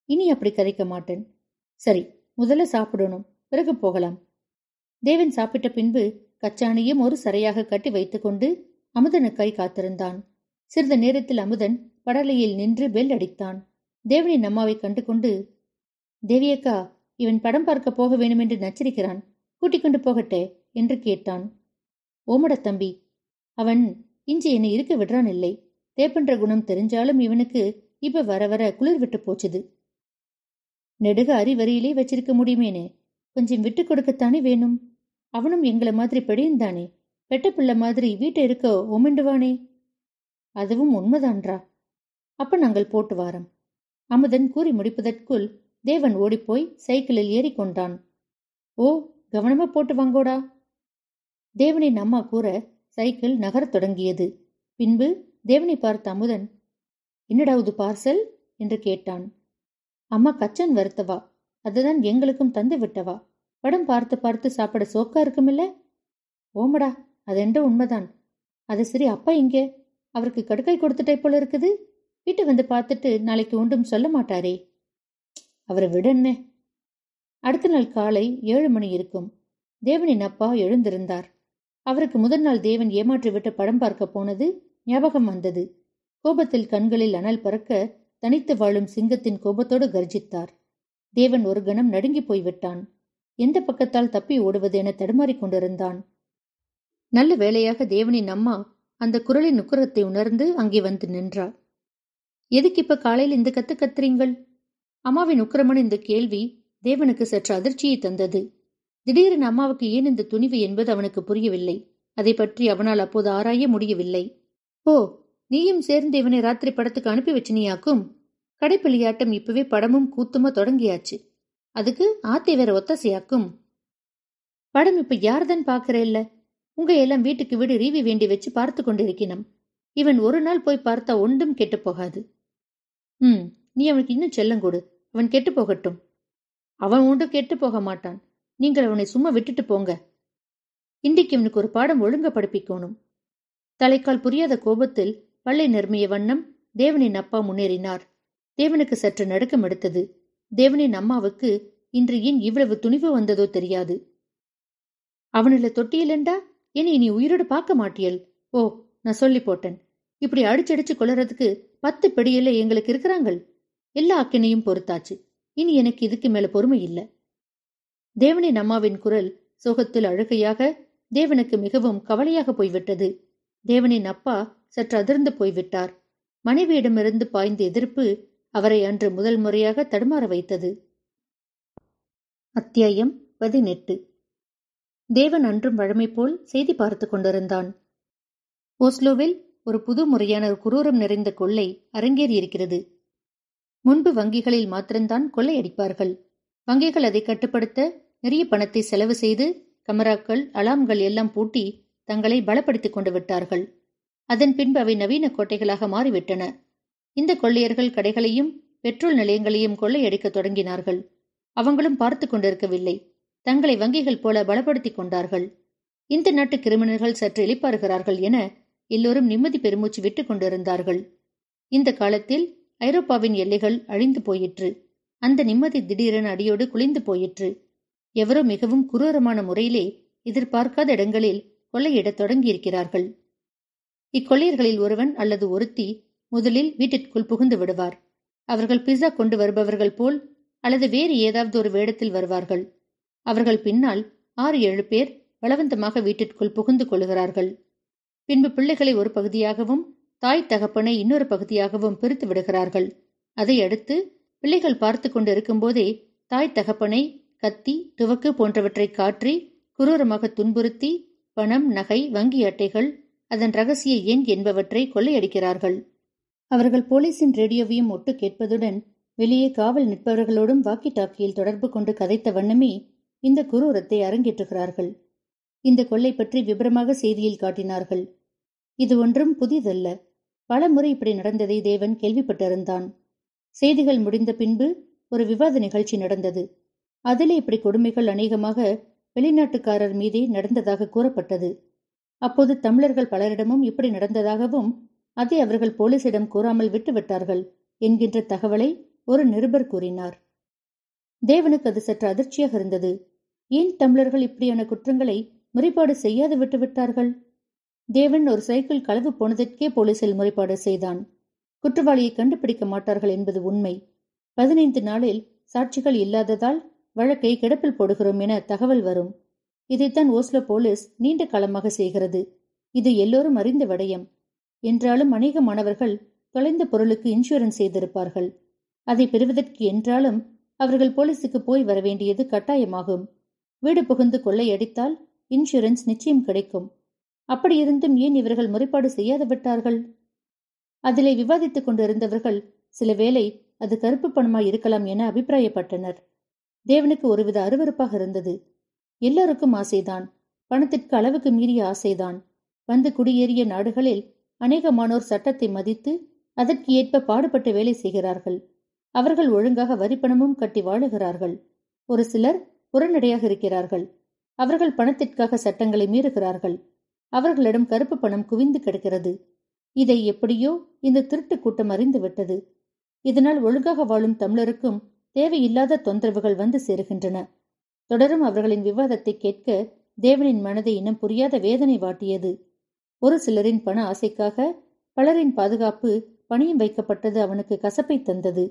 இனி அப்படி கரைக்க மாட்டேன். சரி முதல்ல சாப்பிடணும். பிறகு போகலாம். தேவன் சாப்பிட்ட பின்பு கச்சானையும் ஒரு சரையாக கட்டி வைத்துக்கொண்டு அமுதனுக்காய் காத்திருந்தான். சிறிது நேரத்தில் அமுதன் படலையில் நின்று பெல் அடித்தான். தேவனின் அம்மாவை கண்டு கொண்டு தேவியக்கா இவன் படம் பார்க்க போக வேண்டுமென்று நச்சரிக்கிறான். கூட்டிக் கொண்டு போகட்டே என்று கேட்டான். ஓமட தம்பி அவன் இஞ்சி என்னை இருக்க விடுறான் இல்லை. தேப்பன்ற குணம் தெரிஞ்சாலும் இவனுக்கு இப்ப வர வர குளிர் விட்டு போச்சுது. நெடுக அறிவரியிலே வச்சிருக்க முடியுமேனே? கொஞ்சம் விட்டு கொடுக்கத்தானே வேணும்? அவனும் எங்களை மாதிரி பெடியன்தானே பெட்ட பிள்ளை மாதிரி வீட்டை இருக்க ஒமெண்டுவானே அதுவும் உண்மைதான்றா? அப்ப நாங்கள் போட்டு வாரம். அமுதன் கூறி முடிப்பதற்குள் தேவன் ஓடிப்போய் சைக்கிளில் ஏறிக்கொண்டான் ஓ கவனமா போட்டு வாங்கோடா. தேவனின் அம்மா கூற சைக்கிள் நகரத் தொடங்கியது. பின்பு தேவனை பார்த்த அமுதன் என்னடா இது பார்சல்? என்று கேட்டான். அம்மா கச்சன் வருத்தவா? அதுதான் எங்களுக்கும் தந்து விட்டவா? படம் பார்த்து பார்த்து சாப்பிட சோக்கா இருக்குமில்ல? ஓமடா அதென்ற உண்மைதான். அது சரி அப்பா இங்கே. அவருக்கு கடுக்கை கொடுத்துட்டே போல இருக்குது. வீட்டு வந்து பார்த்துட்டு நாளைக்கு ஒன்றும் சொல்ல மாட்டாரே. அவரை விடன்ன அடுத்த நாள் காலை ஏழு மணி இருக்கும். தேவனின் அப்பா எழுந்திருந்தார். அவருக்கு முதல் நாள் தேவன் ஏமாற்றிவிட்டு படம் பார்க்க போனது ஞாபகம் வந்தது. கோபத்தில் கண்களில் அனல் பறக்க தனித்து வாழும் சிங்கத்தின் கோபத்தோடு கர்ஜித்தார். தேவன் ஒரு கணம் நடுங்கி போய்விட்டான். எந்த பக்கத்தால் தப்பி ஓடுவது என தடுமாறிக் கொண்டிருந்தான். நல்ல வேளையாக தேவனின் அம்மா அந்த குரலின் நுக்குரத்தை உணர்ந்து அங்கே வந்து நின்றார் எதுக்கு இப்ப காலையில் இந்த கத்து கத்துறீங்கள்? அம்மாவின் உக்கிரமன் இந்த கேள்வி தேவனுக்கு சற்று அதிர்ச்சியை தந்தது. திடீரென அம்மாவுக்கு ஏன் இந்த துணிவு என்பது அவனுக்கு புரியவில்லை. அதை பற்றி அவனால் அப்போது ஆராய முடியவில்லை. ஓ நீயும் சேர்ந்து இவனை ராத்திரி படத்துக்கு அனுப்பி வச்சினியாக்கும். கடைப்பிள்ளையாட்டம் இப்பவே படமும் கூத்துமா தொடங்கியாச்சு. அதுக்கு ஆத்தை வேற ஒத்தசையாக்கும். படம் இப்ப யார்தான் பாக்குறேல்ல உங்க எல்லாம் வீட்டுக்கு வீடு ரீவி வேண்டி வச்சு பார்த்து கொண்டிருக்கணும் இவன் ஒரு நாள் போய் பார்த்தா ஒன்றும் கெட்டு போகாது. ம் நீ அவனுக்கு இன்னும் செல்லம் கொடு. அவன் கெட்டு போகட்டும். அவன் ஒன்றும் கெட்டு போக மாட்டான். நீங்கள் அவனை சும்மா விட்டுட்டு போங்க. இன்றைக்கு இவனுக்கு ஒரு பாடம் ஒழுங்க படிப்பிக்கணும். தலைக்கால் புரியாத கோபத்தில் பள்ளை நிர்மிய வண்ணம் தேவனின் அப்பா முன்னேறினார். தேவனுக்கு சற்று நடுக்கம் எடுத்தது. தேவனின் அம்மாவுக்கு இன்று ஏன் இவ்வளவு துணிவு வந்ததோ தெரியாது. அவனில தொட்டியலண்டா? என்னை நீ உயிரோடு பார்க்க மாட்டியல். ஓ நான் சொல்லி போட்டேன். இப்படி அடிச்சடிச்சு கொள்ளறதுக்கு பத்து பெடியில எங்களுக்கு இருக்கிறாங்கள். எல்லா அக்கினையும் பொறுத்தாச்சு. இனி எனக்கு இதுக்கு மேல பொறுமை இல்ல. தேவனின் அம்மாவின் குரல் சோகத்தில் அழுகையாக தேவனுக்கு மிகவும் கவலையாக போய்விட்டது. தேவனின் அப்பா சற்று அதிர்ந்து போய்விட்டார். மனைவியிடமிருந்து பாய்ந்த எதிர்ப்பு அவரை அன்று முதல் முறையாக தடுமாற வைத்தது. அத்தியாயம் பதினெட்டு. தேவன் அன்றும் வழமை போல் செய்தி பார்த்து கொண்டிருந்தான். ஓஸ்லோவில் ஒரு புது முறையான குரூரம் நிறைந்த கொள்ளை அரங்கேறியிருக்கிறது. முன்பு வங்கிகளில் மாத்திரம்தான் கொள்ளையடிப்பார்கள் வங்கிகள் அதை கட்டுப்படுத்த நிறைய பணத்தை செலவு செய்து கமராக்கள் அலாம்கள் எல்லாம் பூட்டி தங்களை பலப்படுத்திக் கொண்டு விட்டார்கள். அதன் பின்பு அவை நவீன கோட்டைகளாக மாறிவிட்டன. இந்த கொள்ளையர்கள் கடைகளையும் பெட்ரோல் நிலையங்களையும் கொள்ளையடிக்க தொடங்கினார்கள். அவங்களும் பார்த்து கொண்டிருக்கவில்லை. தங்களை வங்கிகள் போல பலப்படுத்திக் கொண்டார்கள். இந்த நாட்டு கிரிமினல்கள் சற்று இழிப்பாருகிறார்கள் என எல்லோரும் நிம்மதி பெருமூச்சு விட்டுக் கொண்டிருந்தார்கள். இந்த காலத்தில் ஐரோப்பாவின் எல்லைகள் அழிந்து போயிற்று. அந்த நிம்மதி திடீரென அடியோடு குளிந்து போயிற்று. எவரோ மிகவும் குரூரமான முறையிலே எதிர்பார்க்காத இடங்களில் கொள்ளையிடத் தொடங்கியிருக்கிறார்கள். இக்கொள்ளையர்களில் ஒருவன் அல்லது ஒருத்தி முதலில் வீட்டிற்குள் புகுந்து விடுவார். அவர்கள் பிஸா கொண்டு வருபவர்கள் போல் அல்லது வேறு ஏதாவது ஒரு வேடத்தில் வருவார்கள். அவர்கள் பின்னால் ஆறு ஏழு பேர் பலவந்தமாக வீட்டிற்குள் புகுந்து கொள்கிறார்கள். பின்பு பிள்ளைகளை ஒரு பகுதியாகவும் தாய் தகப்பனை இன்னொரு பகுதியாகவும் பிரித்து விடுகிறார்கள். அதை அடுத்து பிள்ளைகள் பார்த்து கொண்டு இருக்கும்போதே தாய் தகப்பனை கத்தி துவக்கு போன்றவற்றை காற்றி குரூரமாக துன்புறுத்தி பணம் நகை வங்கி அட்டைகள் அதன் ரகசிய எண் என்பவற்றை கொள்ளையடிக்கிறார்கள். அவர்கள் போலீசின் ரேடியோவையும் ஒட்டு கேட்பதுடன் வெளியே காவல் நிற்பவர்களோடும் வாக்கி டாக்கியில் தொடர்பு கொண்டு கதைத்த வண்ணமே இந்த குரூரத்தை அரங்கேற்றுகிறார்கள். இந்த கொள்ளை பற்றி விபரமாக செய்தியில் காட்டினார்கள். இது ஒன்றும் புதிதல்ல. பல முறை இப்படி நடந்ததை தேவன் கேள்விப்பட்டிருந்தான். செய்திகள் முடிந்த பின்பு ஒரு விவாத நிகழ்ச்சி நடந்தது. அதிலே இப்படி கொடுமைகள் அநேகமாக வெளிநாட்டுக்காரர் மீதே நடந்ததாக கூறப்பட்டது. அப்போது தமிழர்கள் பலரிடமும் இப்படி நடந்ததாகவும் அதை அவர்கள் போலீசிடம் கூறாமல் விட்டுவிட்டார்கள் என்கின்ற தகவலை ஒரு நிருபர் கூறினார். தேவனுக்கு அது சற்று அதிர்ச்சியாக இருந்தது. ஏன் தமிழர்கள் இப்படியான குற்றங்களை முறைப்பாடு செய்யாது விட்டுவிட்டார்கள்? தேவன் ஒரு சைக்கிள் களவு போனதற்கே போலீசில் முறைப்பாடு செய்தான். குற்றவாளியை கண்டுபிடிக்க மாட்டார்கள் என்பது உண்மை. பதினைந்து நாளில் சாட்சிகள் இல்லாததால் வழக்கை கிடப்பில் போடுகிறோம் என தகவல் வரும். இதைத்தான் ஓஸ்லோ போலீஸ் நீண்ட காலமாக செய்கிறது. இது எல்லோரும் அறிந்த விடயம். என்றாலும் அநேக மாணவர்கள் தொலைந்த பொருளுக்கு இன்சூரன்ஸ் செய்திருப்பார்கள். அதை பெறுவதற்கு என்றாலும் அவர்கள் போலீஸுக்கு போய் வர வேண்டியது கட்டாயமாகும். வீடு புகுந்து கொள்ளையடித்தால் இன்சூரன்ஸ் நிச்சயம் கிடைக்கும். அப்படி இருந்தும் ஏன் இவர்கள் முறைப்பாடு செய்யாது விட்டார்கள்? அதிலே விவாதித்துக் கொண்டிருந்தவர்கள் சில வேளை அது கருப்பு பணமாய் இருக்கலாம் என அபிப்பிராயப்பட்டனர். தேவனுக்கு ஒருவித அருவறுப்பாக இருந்தது. எல்லோருக்கும் ஆசைதான். பணத்திற்கு அளவுக்கு மீறிய ஆசைதான். வந்து குடியேறிய நாடுகளில் அநேகமானோர் சட்டத்தை மதித்து அதற்கு ஏற்ப பாடுபட்டு வேலை செய்கிறார்கள். அவர்கள் ஒழுங்காக வரிப்பணமும் கட்டி வாழுகிறார்கள். ஒரு சிலர் புறநடையாக இருக்கிறார்கள். அவர்கள் பணத்திற்காக சட்டங்களை மீறுகிறார்கள். அவர்களிடம் கருப்பு பணம் குவிந்து கிடக்கிறது. இதை எப்படியோ இந்த திருட்டு கூட்டம் அறிந்து விட்டது. இதனால் ஒழுங்காக வாழும் தமிழருக்கும் தேவையில்லாத தொந்தரவுகள் வந்து சேருகின்றன. தொடரும் அவர்களின் விவாதத்தை கேட்க தேவனின் மனதை இன்னும் புரியாத வேதனை வாட்டியது. ஒரு சிலரின் பண ஆசைக்காக பலரின் பாதுகாப்பு பணியும் வைக்கப்பட்டது அவனுக்கு கசப்பை தந்தது.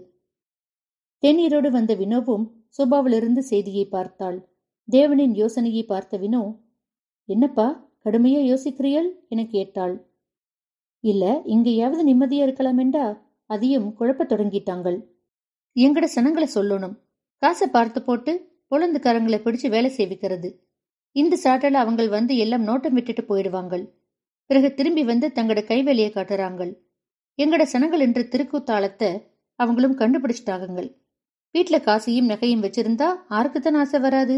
தேநீரோடு வந்த வினோவும் சுபாவிலிருந்து செய்தியை பார்த்தாள். தேவனின் யோசனையை பார்த்த வினோ என்னப்பா கடுமையா யோசிக்கிறீள் என கேட்டாள். இல்ல இங்கேயாவது நிம்மதியா இருக்கலாமெண்டா அதையும் குழப்பத் தொடங்கிட்டாங்கள். எங்கட சனங்களை சொல்லணும். காசை பார்த்து போட்டு பொழந்துக்காரங்களை பிடிச்சு வேலை செய்விக்கிறது இந்த சாட்டல அவங்க வந்து எல்லாம் நோட்டம் விட்டுட்டு போயிடுவாங்கள். பிறகு திரும்பி வந்து தங்கட கைவேலையை காட்டுறாங்கள். எங்கட சனங்கள் என்ற திருக்கூத்தாளத்தை அவங்களும் கண்டுபிடிச்சிட்டாகுங்கள் வீட்டுல காசையும் நகையும் வச்சிருந்தா ஆருக்குத்தான் ஆசை வராது?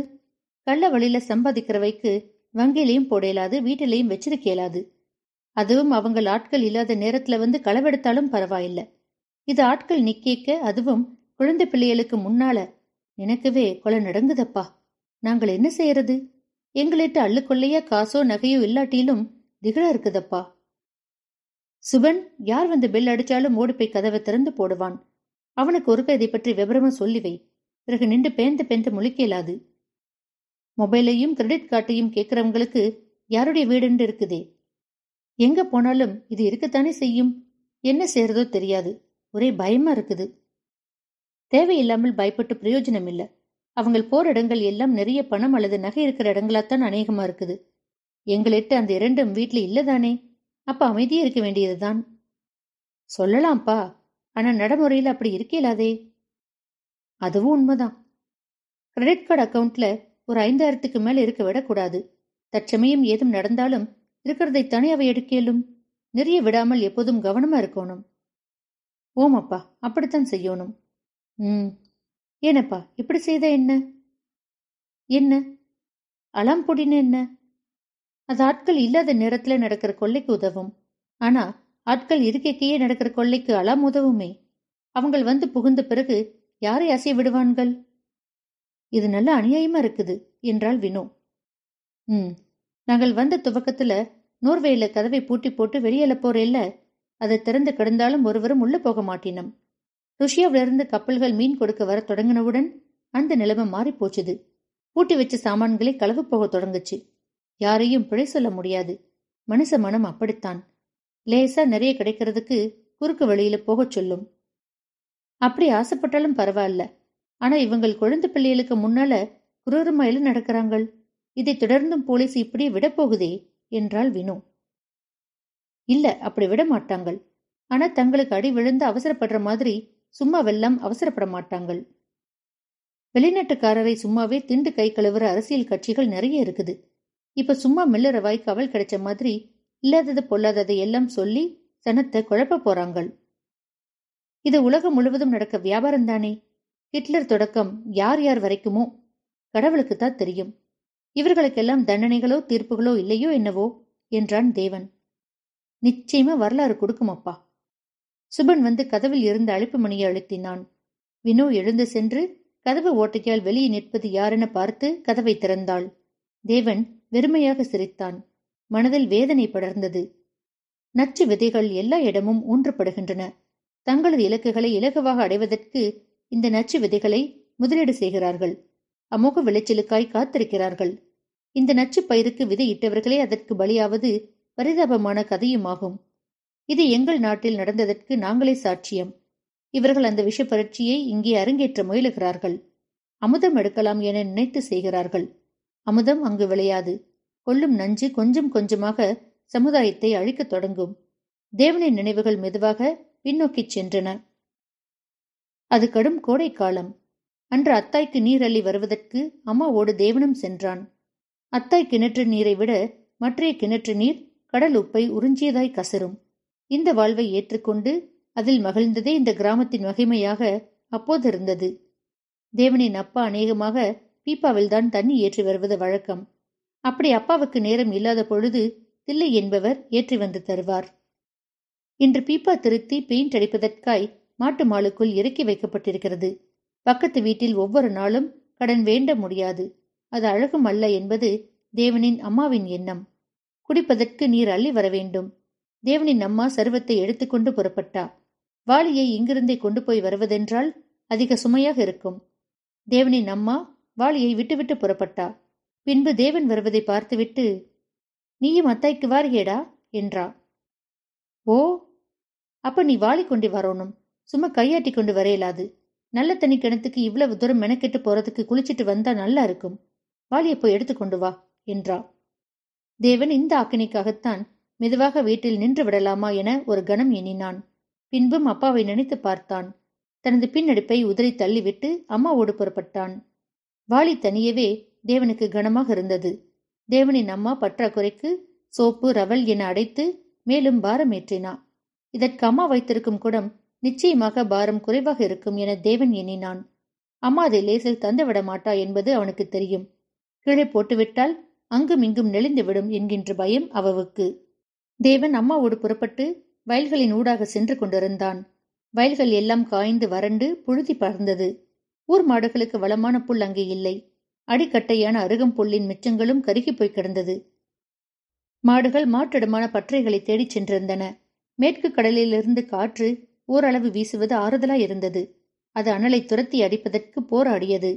கள்ள வழியில சம்பாதிக்கிறவைக்கு வங்கியிலையும் போடையலாது வீட்டிலையும் வச்சிருக்க இயலாது அதுவும் அவங்க ஆட்கள் இல்லாத நேரத்துல வந்து களவெடுத்தாலும் பரவாயில்ல. இது ஆட்கள் நிக்கேக்க அதுவும் குழந்தை பிள்ளைகளுக்கு முன்னால எனக்குவே கொலை நடங்குதப்பா. நாங்கள் என்ன செய்யறது? எங்களிட்டு அள்ளுக்கொள்ளையா காசோ நகையோ இல்லாட்டிலும் திகழா இருக்குதப்பா. சுபன் யார் வந்து பெல் அடிச்சாலும் ஓடி போய் கதவை திறந்து போடுவான். அவனுக்கு ஒரு இதை பற்றி விவரமா சொல்லி வை. பிறகு நின்று பேந்து பேந்து முழிக்கலாது மொபைலையும் கிரெடிட் கார்டையும் கேட்கறவங்களுக்கு யாருடைய வீடுன்னு இருக்குதே? எங்க போனாலும் இது இருக்கத்தானே செய்யும்? என்ன செய்யறதோ தெரியாது. ஒரே பயமா இருக்குது. தேவையில்லாமல் பயப்பட்டு பிரயோஜனம் இல்லை. அவங்க போற இடங்கள் எல்லாம் நிறைய பணம் அல்லது நகை இருக்கிற இடங்களாத்தான் அநேகமா இருக்குது. எங்களிட்டு அந்த இரண்டும் வீட்ல இல்லதானே? அப்ப அமைதியா இருக்க வேண்டியதுதான். சொல்லலாம்ப்பா. ஆனா நடைமுறையில் அப்படி இருக்கலாதே. அதுவும் உண்மைதான். கிரெடிட் கார்டு அக்கவுண்ட்ல ஒரு ஐந்தாயிரத்துக்கு மேல இருக்க விடக்கூடாது. தற்சமயம் ஏதும் நடந்தாலும் இருக்கிறதை தனி அவை எடுக்கலும்? நிறைய விடாமல் எப்போதும் கவனமா இருக்கணும். ஓமப்பா அப்படித்தான் செய்யணும். ம். ஏனப்பா இப்படி செய்த என்ன? என்ன? அலாம் பொடின்னு என்ன? அது ஆட்கள் இல்லாத நேரத்துல நடக்கிற கொள்ளைக்கு உதவும். ஆனா ஆட்கள் இருக்கைக்கையே நடக்கிற கொள்ளைக்கு அலாம் உதவுமே. அவங்கள் வந்து புகுந்த பிறகு யாரை அசைய விடுவான்கள்? இது நல்ல அநியாயமா இருக்குது என்றாள் வினோ. ம். நாங்கள் வந்த துவக்கத்துல நோர்வேயில கதவை பூட்டி போட்டு வெளியேல போறேல்ல? அதை திறந்து கிடந்தாலும் ஒருவரும் உள்ள போக மாட்டினம். ருஷியாவிலிருந்து கப்பல்கள் மீன் கொடுக்க வர தொடங்கினவுடன் அந்த நிலைமை மாறி போச்சுது. பூட்டி வச்ச சாமான்களை களவு போக தொடங்குச்சு. யாரையும் பிழை சொல்ல முடியாது. மனுஷ மனம் அப்படித்தான். லேசா நிறைய கிடைக்கிறதுக்கு குறுக்கு வழியில போகச் சொல்லும். அப்படி ஆசைப்பட்டாலும் பரவாயில்ல. ஆனா இவங்கள் குழந்தை பிள்ளைகளுக்கு முன்னால குரூரமாயில நடக்கிறாங்கள். இதை தொடர்ந்தும் போலீஸ் இப்படியே விடப்போகுதே? என்றாள் வினு. இல்ல அப்படி விட மாட்டாங்கள் ஆனா தங்களுக்கு அடி விழுந்து அவசரப்படுற மாதிரி சும்மாவெல்லாம் அவசரப்பட மாட்டாங்கள். வெளிநாட்டுக்காரரை சும்மாவே திண்டு கை கழுவுற அரசியல் கட்சிகள் நிறைய இருக்குது. இப்ப சும்மா மெல்லுற வாய்க்கு அவள் கிடைச்ச மாதிரி இல்லாதது பொல்லாததை எல்லாம் சொல்லி சனத்தை குழப்ப போறாங்கள். இது உலகம் முழுவதும் நடக்க வியாபாரம் தானே? ஹிட்லர் தொடக்கம் யார் யார் வரைக்குமோ? கடவுளுக்குத்தான் தெரியும். இவர்களுக்கெல்லாம் தண்டனைகளோ தீர்ப்புகளோ இல்லையோ என்னவோ? என்றான் தேவன். நிச்சயமா வரலாறு கொடுக்குமப்பா. சுபன் வந்து கதவில் இருந்து அழைப்பு மணியை அழுத்தினான். வினோ எழுந்து சென்று கதவு ஓட்டையால் வெளியே நிற்பது யாரென பார்த்து கதவை திறந்தாள். தேவன் வெறுமையாக சிரித்தான். மனதில் வேதனை படர்ந்தது. நச்சு விதைகள் எல்லா இடமும் ஊன்றப்படுகின்றன. தங்களது இலக்குகளை இலகுவாக அடைவதற்கு இந்த நச்சு விதைகளை முதலீடு செய்கிறார்கள். அமோக விளைச்சலுக்காய் காத்திருக்கிறார்கள். இந்த நச்சு பயிருக்கு அதற்கு பலியாவது பரிதாபமான கதையுமாகும். இது எங்கள் நாட்டில் நடந்ததற்கு நாங்களே சாட்சியம். இவர்கள் அந்த விஷ பரட்சியை இங்கே அரங்கேற்ற முயலுகிறார்கள். அமுதம் எடுக்கலாம் என நினைத்து செய்கிறார்கள். அமுதம் அங்கு விளையாது. கொள்ளும் நஞ்சு கொஞ்சம் கொஞ்சமாக சமுதாயத்தை அழிக்கத் தொடங்கும். தேவனின் நினைவுகள் மெதுவாக பின்னோக்கிச் சென்றன. அது கடும் கோடை காலம் அன்று அத்தாய்க்கு நீர் அள்ளி வருவதற்கு அம்மாவோடு தேவனும் சென்றான். அத்தாய் கிணற்று நீரை விட மற்றைய கிணற்று நீர் கடல் உப்பை உறிஞ்சியதாய் கசரும். இந்த வாழ்வை ஏற்றுக்கொண்டு அதில் மகிழ்ந்ததே இந்த கிராமத்தின் மகிமையாக அப்போது இருந்தது. தேவனின் அப்பா அநேகமாக பீப்பாவில்தான் தண்ணி ஏற்றி வருவது வழக்கம். அப்படி அப்பாவுக்கு நேரம் இல்லாத பொழுது தில்லை என்பவர் ஏற்றி வந்து தருவார். இன்று பீப்பா திருத்தி பெயிண்ட் அடிப்பதற்காய் மாட்டு மாலுக்குள் இறக்கி வைக்கப்பட்டிருக்கிறது. பக்கத்து வீட்டில் ஒவ்வொரு நாளும் கடன் வேண்ட முடியாது. அது அழகும் அல்ல என்பது தேவனின் அம்மாவின் எண்ணம். குடிப்பதற்கு நீர் அள்ளி வர வேண்டும் தேவனின் அம்மா சருவத்தை எடுத்துக்கொண்டு புறப்பட்டா. வாளியை இங்கிருந்தே கொண்டு போய் வருவதென்றால் அதிக சுமையாக இருக்கும். தேவனின் அம்மா வாளியை விட்டுவிட்டு புறப்பட்டா. பின்பு தேவன் வருவதை பார்த்துவிட்டு நீயும் அத்தாய்க்கு வாரியேடா? என்றா. ஓ அப்ப நீ வாளி கொண்டு வரணும். சும்மா கையாட்டி கொண்டு வரையலாது. நல்ல தண்ணி கிணத்துக்கு இவ்வளவு தூரம் மெனக்கெட்டு போறதுக்கு குளிச்சிட்டு வந்தா நல்லா இருக்கும். வாளியை போய் எடுத்துக்கொண்டு வா என்றா தேவன் இந்த ஆக்கினைக்காகத்தான் மெதுவாக வீட்டில் நின்று விடலாமா என ஒரு கணம் எண்ணினான். பின்பும் அப்பாவை நினைத்து பார்த்தான். தனது பின்னடுப்பை உதறி தள்ளிவிட்டு அம்மாவோடு புறப்பட்டான். வாளி தனியவே தேவனுக்கு கனமாக இருந்தது. தேவனின் அம்மா பற்றாக்குறைக்கு சோப்பு ரவல் என அடைத்து மேலும் பாரம் ஏற்றினா. இதற்கு அம்மா வைத்திருக்கும் குடம் நிச்சயமாக பாரம் குறைவாக இருக்கும் என தேவன் எண்ணினான். அம்மா அதை லேசில் தந்துவிட மாட்டா என்பது அவனுக்கு தெரியும். கீழே போட்டுவிட்டால் அங்கும் இங்கும் நெளிந்துவிடும் என்கின்ற பயம் அவவுக்கு. தேவன் அம்மாவோடு புறப்பட்டு வயல்களின் ஊடாக சென்று கொண்டிருந்தான். வயல்கள் எல்லாம் காய்ந்து வறண்டு புழுதி பறந்தது ஊர் மாடுகளுக்கு வளமான புல் அங்கே இல்லை. அடிக்கட்டையான அருகம் புல்லின் மிச்சங்களும் கருகி போய் கிடந்தது. மாடுகள் மாற்றிடமான பற்றைகளை தேடிச் சென்றிருந்தன. மேற்கு கடலிலிருந்து காற்று ஓரளவு வீசுவது ஆறுதலாய் இருந்தது. அது அனலை துரத்தி அடிப்பதற்கு போராடியது.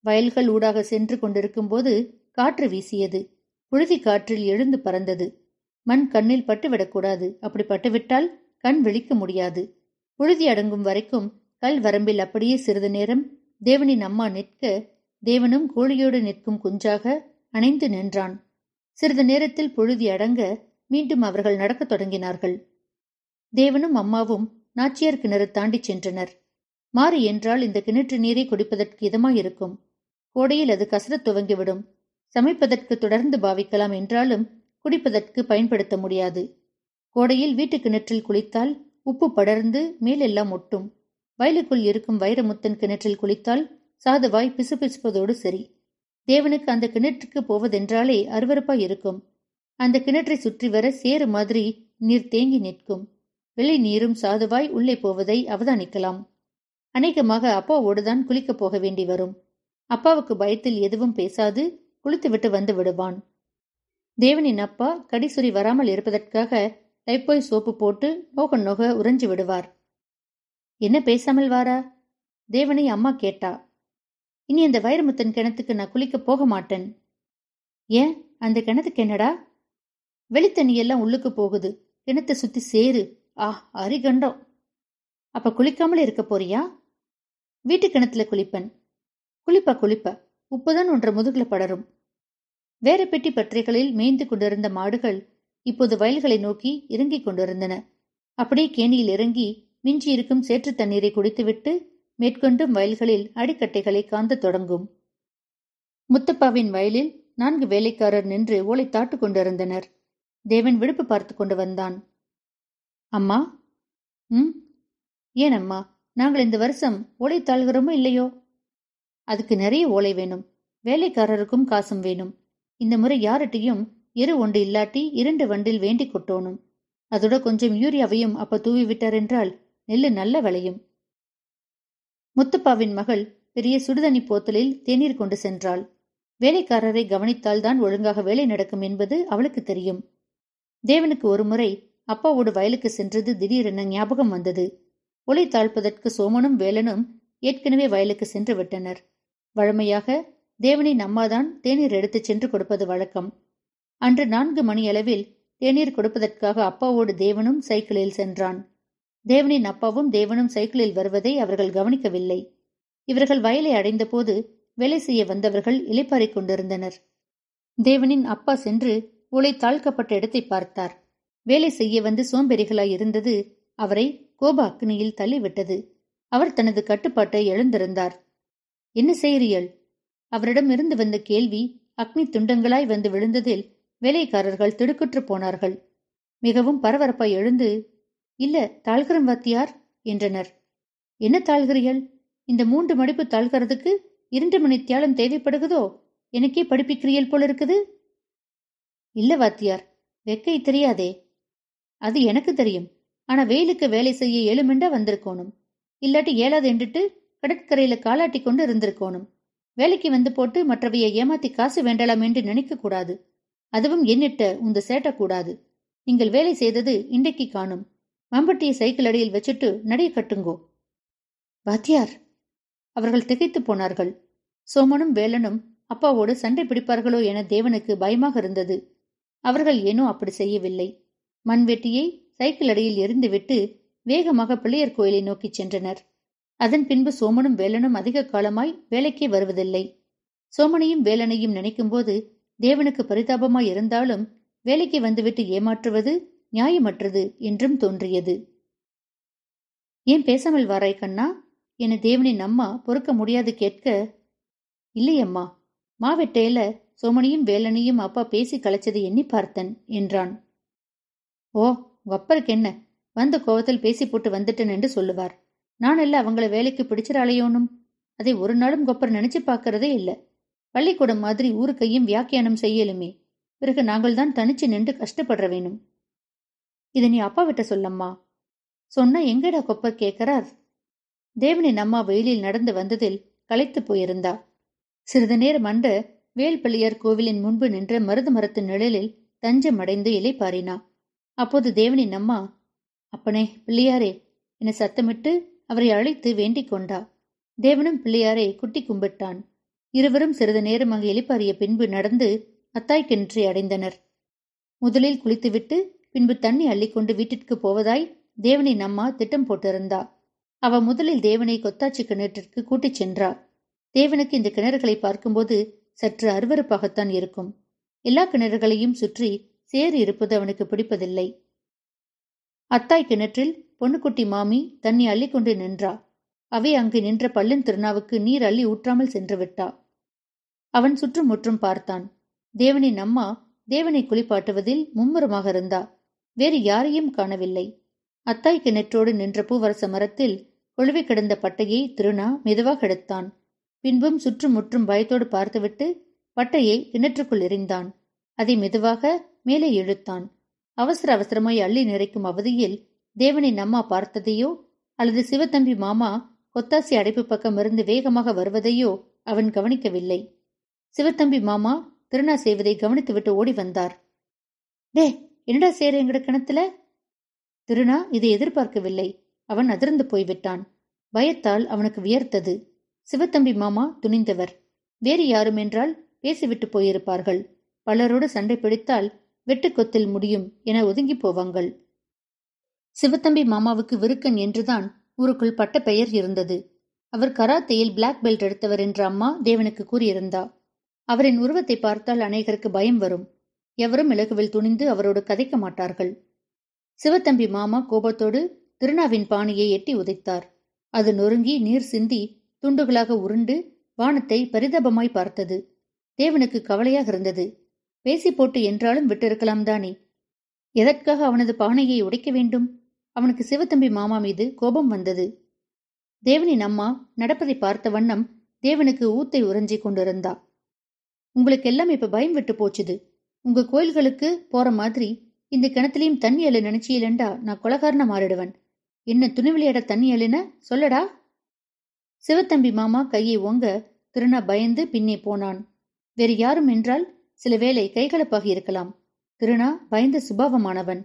வயல்கள் ஊடாக சென்று கொண்டிருக்கும் போது காற்று வீசியது. புழுதி காற்றில் எழுந்து பறந்தது. மண் கண்ணில் பட்டுவிடக்கூடாது அப்படி பட்டுவிட்டால் கண் விழிக்க முடியாது. புழுதி அடங்கும் வரைக்கும் கல் வரம்பில் அப்படியே சிறிது நேரம் தேவனின் அம்மா நிற்க தேவனும் கோழியோடு நிற்கும் குஞ்சாக அணைந்து நின்றான். சிறிது நேரத்தில் புழுதி அடங்க மீண்டும் அவர்கள் நடக்கத் தொடங்கினார்கள். தேவனும் அம்மாவும் நாச்சியார் கிணறு தாண்டிச் சென்றனர். மாறு என்றால் இந்த கிணற்று நீரை குடிப்பதற்கு இதமாயிருக்கும். கோடையில் அது கசரத் துவங்கிவிடும். சமைப்பதற்கு தொடர்ந்து பாவிக்கலாம் என்றாலும் குடிப்பதற்கு பயன்படுத்த முடியாது. கோடையில் வீட்டு கிணற்றில் குளித்தால் உப்பு படர்ந்து மேலெல்லாம் ஒட்டும். வயலுக்குள் இருக்கும் வைரமுத்தன் கிணற்றில் குளித்தால் சாதுவாய் பிசுபிசுப்பதோடு சரி. தேவனுக்கு அந்த கிணற்றுக்கு போவதென்றாலே அருவறுப்பாய் இருக்கும். அந்த கிணற்றை சுற்றி வர சேறு மாதிரி நீர் தேங்கி நிற்கும். வெளி நீரும் சாதுவாய் உள்ளே போவதை அவதானிக்கலாம். அநேகமாக அப்பாவோடுதான் குளிக்கப் போக வேண்டி வரும். அப்பாவுக்கு பயத்தில் எதுவும் பேசாது குளித்துவிட்டு வந்து விடுவான். தேவனின் அப்பா கடிசுரி வராமல் இருப்பதற்காக லைப்போய் சோப்பு போட்டு நோக நோக உறைஞ்சு விடுவார். என்ன பேசாமல் வாரா? தேவனை அம்மா கேட்டா. இனி அந்த வைரமுத்தன் கிணத்துக்கு நான் குளிக்க போக மாட்டேன். ஏன்? அந்த கிணத்துக்கு என்னடா? வெளித்தண்ணி எல்லாம் உள்ளுக்கு போகுது. கிணத்தை சுத்தி சேரு. ஆ அரிகண்டம். அப்ப குளிக்காமல் இருக்க போறியா? வீட்டு கிணத்துல குளிப்பன். குளிப்பா குளிப்ப உப்புதான் ஒன்ற முதுகில் படரும். வேற பெட்டி பற்றைகளில் மேய்ந்து கொண்டிருந்த மாடுகள் இப்போது வயல்களை நோக்கி இறங்கிக் கொண்டிருந்தன. அப்படியே கேணியில் இறங்கி மிஞ்சி இருக்கும் சேற்று தண்ணீரை குடித்துவிட்டு மேற்கொண்டும் வயல்களில் அடிக்கட்டைகளை காந்த தொடங்கும். முத்தப்பாவின் வயலில் நான்கு வேலைக்காரர் நின்று ஓலை தாட்டு கொண்டிருந்தனர். தேவன் விடுப்பு பார்த்து கொண்டு வந்தான். அம்மா? ம். ஏன் அம்மா? நாங்கள் இந்த வருஷம் ஓலை தாழ்கிறோமோ இல்லையோ? அதுக்கு நிறைய ஓலை வேணும். வேலைக்காரருக்கும் காசும் வேணும். இந்த முறை யார்கிட்டையும் இரு ஒன்று இல்லாட்டி இரண்டு வண்டில் வேண்டி கொட்டோணும். அதோட கொஞ்சம் யூரியாவையும் அப்ப தூவி விட்டார் என்றால் நெல்லு நல்ல விளையும். முத்துப்பாவின் மகள் பெரிய சுடுதண்ணி போத்தலில் தேநீர் கொண்டு சென்றாள். வேலைக்காரரை கவனித்தால்தான் ஒழுங்காக வேலை நடக்கும் என்பது அவளுக்கு தெரியும். தேவனுக்கு ஒருமுறை அப்பாவோடு வயலுக்கு சென்றது திடீரென ஞாபகம் வந்தது. ஒளி தாழ்ப்பதற்கு சோமனும் வேலனும் ஏற்கனவே வயலுக்கு சென்று விட்டனர். வழமையாக தேவனின் அம்மாதான் தேநீர் எடுத்துச் சென்று கொடுப்பது வழக்கம். அன்று நான்கு மணியளவில் தேநீர் கொடுப்பதற்காக அப்பாவோடு தேவனும் சைக்கிளில் சென்றான். தேவனின் அப்பாவும் தேவனும் சைக்கிளில் வருவதை அவர்கள் கவனிக்கவில்லை. இவர்கள் வயலை அடைந்தபோது வேலை செய்ய வந்தவர்கள் இலைப்பாரிக் கொண்டிருந்தனர். தேவனின் அப்பா சென்று உலை தாழ்க்கப்பட்ட இடத்தை பார்த்தார். வேலை செய்ய வந்து சோம்பெறிகளாய் இருந்தது அவரை கோப அக்னியில் தள்ளிவிட்டது. அவர் தனது கட்டுப்பாட்டை எழுந்திருந்தார் என்ன செய்கிறீள் அவரிடம் இருந்து வந்த கேள்வி அக்னி துண்டங்களாய் வந்து விழுந்ததில் வேலைக்காரர்கள் திடுக்குற்று போனார்கள். மிகவும் பரபரப்பாய் எழுந்து இல்ல தாழ்கிறம் வாத்தியார் என்றனர். என்ன தாழ்கிறீள் இந்த மூன்று மடிப்பு தாழ்கிறதுக்கு இரண்டு மணி தியாலம் தேவைப்படுகிறதோ? எனக்கே படிப்பிக்கிறீள் போல இருக்குது இல்ல வாத்தியார் வெக்கை தெரியாதே. அது எனக்கு தெரியும். ஆனா வெயிலுக்கு வேலை செய்ய ஏழுமெண்டா வந்திருக்கோணும். இல்லாட்டி ஏழாது என்றுட்டு கடற்கரையில காலாட்டி கொண்டு இருந்திருக்கோணும். வேலைக்கு வந்து போட்டு மற்றவைய ஏமாத்தி காசு வேண்டலாம் என்று நினைக்க கூடாது. அதுவும் என்னிட்ட உந்த சேட்டக்கூடாது நீங்கள் வேலை செய்தது இன்றைக்கு காணும். மம்பட்டியை சைக்கிள் அடியில் வச்சுட்டு நடைய கட்டுங்கோ. வாத்தியார்! அவர்கள் திகைத்து போனார்கள். சோமனும் வேலனும் அப்பாவோடு சண்டை பிடிப்பார்களோ என தேவனுக்கு பயமாக இருந்தது. அவர்கள் ஏனோ அப்படி செய்யவில்லை. மண்வெட்டியை சைக்கிள் அடியில் எரிந்துவிட்டு வேகமாக பிள்ளையர் கோயிலை நோக்கிச் சென்றனர். அதன் பின்பு சோமனும் வேலனும் அதிக காலமாய் வேலைக்கே வருவதில்லை. சோமனையும் வேலனையும் நினைக்கும்போது தேவனுக்கு பரிதாபமாய் இருந்தாலும் வேலைக்கு வந்துவிட்டு ஏமாற்றுவது நியாயமற்றது என்றும் தோன்றியது. ஏன் பேசாமல் வாராய் கண்ணா? என தேவனின் அம்மா பொறுக்க முடியாது கேட்க இல்லையம்மா மாவெட்டையில சோமனியும் வேலனையும் அப்பா பேசி கலைச்சதை எண்ணி பார்த்தன் என்றான். ஓ அப்பருக்கு என்ன? வந்த கோவத்தில் பேசி போட்டு வந்துட்டேன் என்று சொல்லுவார். நான் இல்ல அவங்கள வேலைக்கு பிடிச்சிடாலையோனும் அதை ஒரு நாளும் கொப்பர் நினைச்சு பார்க்கறதே இல்ல. பள்ளிக்கூடம் மாதிரி ஊருக்கையும் வியாக்கியானம் செய்யலுமே. பிறகு நாங்கள் தான் தனிச்சு நின்று கஷ்டப்படுற வேணும். இதை நீ அப்பா விட்ட சொல்லம்மா. சொன்னா எங்கடா கொப்பர் கேட்கிறார் தேவனின் அம்மா வெயிலில் நடந்து வந்ததில் களைத்து போயிருந்தா. சிறிது நேரம் அன்று வேல்பள்ளியார் கோவிலின் முன்பு நின்ற மருது மரத்து நிழலில் தஞ்சமடைந்து இலை பாரினா அப்போது தேவனின் அம்மா அப்பனே பிள்ளையாரே என சத்தமிட்டு அவரை அழைத்து வேண்டிக் கொண்டா. தேவனும் பிள்ளையாரை குட்டி கும்பிட்டான். இருவரும் சிறிது நேரம் அங்கு எலிப்பாரிய பின்பு நடந்து அத்தாய் கிணற்றை அடைந்தனர். முதலில் குளித்துவிட்டு பின்பு தண்ணி அள்ளிக்கொண்டு வீட்டிற்கு போவதாய் தேவனின் அம்மா திட்டம் போட்டிருந்தா. அவ முதலில் தேவனை கொத்தாச்சி கிணற்றிற்கு கூட்டிச் சென்றா. தேவனுக்கு இந்த கிணறுகளை பார்க்கும்போது சற்று அருவறுப்பாகத்தான் இருக்கும். எல்லா கிணறுகளையும் சுற்றி சேறு இருப்பது அவனுக்கு பிடிப்பதில்லை. அத்தாய் கிணற்றில் பொண்ணுக்குட்டி மாமி தண்ணி அள்ளிக்கொண்டு நின்றா. அவை அங்கு நின்ற பள்ளன் திருநாவுக்கு நீர் அள்ளி ஊற்றாமல் சென்று விட்டா. அவன் சுற்றும் முற்றும் பார்த்தான். தேவனின் அம்மா தேவனை குளிப்பாட்டுவதில் மும்முரமாக இருந்தா. வேறு யாரையும் காணவில்லை. அத்தாய் கிணற்றோடு நின்ற பூவரச மரத்தில் கொழுவி கிடந்த பட்டையை திருநா மெதுவாக எடுத்தான். பின்பும் சுற்றும் முற்றும் பயத்தோடு பார்த்துவிட்டு பட்டையை கிணற்றுக்குள் எறிந்தான். அதை மெதுவாக மேலே இழுத்தான். அவசர அவசரமாய் அள்ளி நிறைக்கும் அவதியில் தேவனின் அம்மா பார்த்ததையோ அல்லது சிவத்தம்பி மாமா கொத்தாசி அடைப்பு பக்கம் இருந்து வேகமாக வருவதையோ அவன் கவனிக்கவில்லை. சிவத்தம்பி மாமா திருநா செய்வதை கவனித்துவிட்டு ஓடி வந்தார். டே என்னடா சேர எங்கட கிணத்துல? திருநா இதை எதிர்பார்க்கவில்லை. அவன் அதிர்ந்து போய்விட்டான். பயத்தால் அவனுக்கு வியர்த்தது. சிவத்தம்பி மாமா துணிந்தவர். வேறு யாரும் என்றால் பேசிவிட்டு போயிருப்பார்கள். பலரோடு சண்டை பிடித்தால் வெட்டுக்கொத்தில் முடியும் என ஒதுங்கி போவாங்கள். சிவத்தம்பி மாமாவுக்கு விருக்கன் என்றுதான் ஊருக்குள் பட்ட பெயர் இருந்தது. அவர் கராத்தையில் பிளாக் பெல்ட் எடுத்தவர் என்று அம்மா தேவனுக்கு கூறியிருந்தா. அவரின் உருவத்தை பார்த்தால் அநேகருக்கு பயம் வரும். எவரும் இலகுவில் துணிந்து அவரோடு கதைக்க மாட்டார்கள். சிவத்தம்பி மாமா கோபத்தோடு திருநாவின் பாணியை எட்டி உதைத்தார். அது நொறுங்கி நீர் சிந்தி துண்டுகளாக உருண்டு வானத்தை பரிதாபமாய் பார்த்தது. தேவனுக்கு கவலையாக இருந்தது. பேசி போட்டு என்றாலும் விட்டிருக்கலாம் தானே. எதற்காக அவனது பானையை உடைக்க வேண்டும்? அவனுக்கு சிவத்தம்பி மாமா மீது கோபம் வந்தது. தேவனின் அம்மா நடப்பதை பார்த்த வண்ணம் தேவனுக்கு ஊத்தை உறைஞ்சி கொண்டிருந்தா. உங்களுக்கு எல்லாம் இப்ப பயம் விட்டு போச்சுது. உங்க கோயில்களுக்கு போற மாதிரி இந்த கிணத்துலயும் தண்ணி அழு நினைச்சியலண்டா நான் கொலகாரன மாறிடுவன். என்ன துணி விளையாட தண்ணி அழுன சொல்லடா. சிவத்தம்பி மாமா கையை ஓங்க திருநா பயந்து பின்னே போனான். வேறு யாரும் என்றால் சில வேளை கைகலப்பாக இருக்கலாம். திருநா பயந்த சுபாவமானவன்.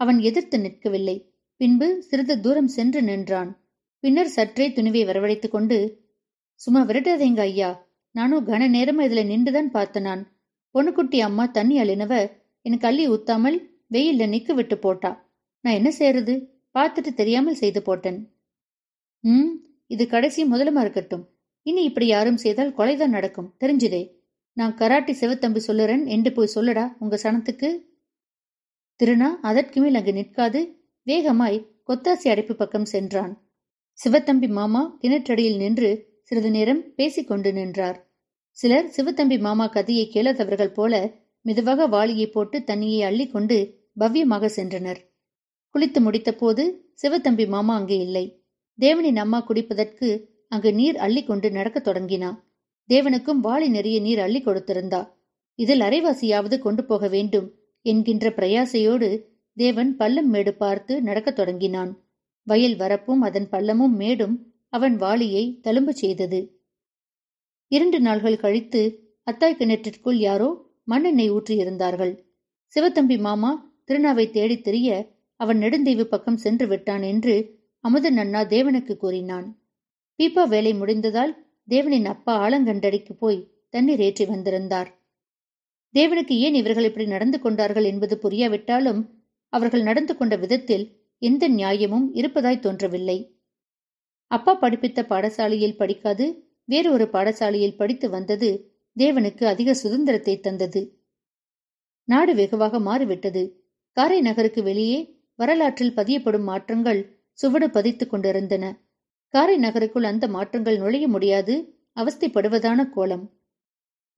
அவன் எதிர்த்து நிற்கவில்லை. பின்பு சிறிது தூரம் சென்று நின்றான். பின்னர் சற்றே துணிவை வரவழைத்துக் கொண்டு சும்மா விரட்டாதேங்க ஐயா. நானும் கன நேரம் இதுல நின்றுதான் பார்த்த நான் பொண்ணுக்குட்டி அம்மா தண்ணி அழினவ எனக்கு அள்ளி ஊத்தாமல் வெயில்ல நிக்க விட்டு போட்டா. நான் என்ன செய்யறது பார்த்துட்டு தெரியாமல் செய்து போட்டேன். ம் இது கடைசி முதலமா இருக்கட்டும். இனி இப்படி யாரும் செய்தால் கொலைதான் நடக்கும். தெரிஞ்சுதே. நான் கராட்டி சிவத்தம்பி சொல்லுறேன். என்று போய் சொல்லடா உங்க சனத்துக்கு. திருநா அதற்கு மேல் அங்கு நிற்காது. வேகமாய் கொத்தாசி அடைப்பு பக்கம் சென்றான். சிவத்தம்பி மாமா கிணற்றடியில் நின்று சிறிது நேரம் பேசிக்கொண்டு நின்றார். சிலர் சிவத்தம்பி மாமா கதையை கேளாதவர்கள் போல மெதுவாக வாளியை போட்டு தண்ணியை அள்ளிக்கொண்டு பவ்யமாக சென்றனர். குளித்து முடித்த போது சிவத்தம்பி மாமா அங்கே இல்லை. தேவனின் அம்மா குடிப்பதற்கு அங்கு நீர் அள்ளிக்கொண்டு நடக்கத் தொடங்கினா. தேவனுக்கும் வாளி நிறைய நீர் அள்ளி கொடுத்திருந்தா. இதில் அரைவாசியாவது கொண்டு போக வேண்டும் என்கின்ற பிரயாசையோடு தேவன் பள்ளம் மேடு பார்த்து நடக்கத் தொடங்கினான். வயல் வரப்பும் அதன் பள்ளமும் மேடும் அவன் வாளியை தழும்பு செய்தது. இரண்டு நாள்கள் கழித்து அத்தாய் கிணற்றிற்குள் யாரோ மண்ணெண்ணெய் ஊற்றியிருந்தார்கள் சிவத்தம்பி மாமா திருநாவை தேடித் தெரிய அவன் நெடுந்தீவு பக்கம் சென்று விட்டான் என்று அமுதன் அண்ணா தேவனுக்கு கூறினான். பீப்பா வேலை முடிந்ததால் தேவனின் அப்பா ஆலங்கண்டடிக்கு போய் தண்ணீர் ஏற்றி வந்திருந்தார். தேவனுக்கு ஏன் இவர்கள் இப்படி நடந்து கொண்டார்கள் என்பது புரியாவிட்டாலும் அவர்கள் நடந்து கொண்ட விதத்தில் எந்த நியாயமும் இருப்பதாய் தோன்றவில்லை. அப்பா படிப்பித்த பாடசாலையில் படிக்காது வேறு ஒரு பாடசாலையில் படித்து வந்தது தேவனுக்கு அதிக சுதந்திரத்தை தந்தது. நாடு வெகுவாக மாறிவிட்டது. காரை நகருக்கு வெளியே வரலாற்றில் பதியப்படும் மாற்றங்கள் சுவடு பதித்துக் கொண்டிருந்தன. காரை நகருக்குள் அந்த மாற்றங்கள் நுழைய முடியாது அவஸ்தைப்படுவதான கோலம்.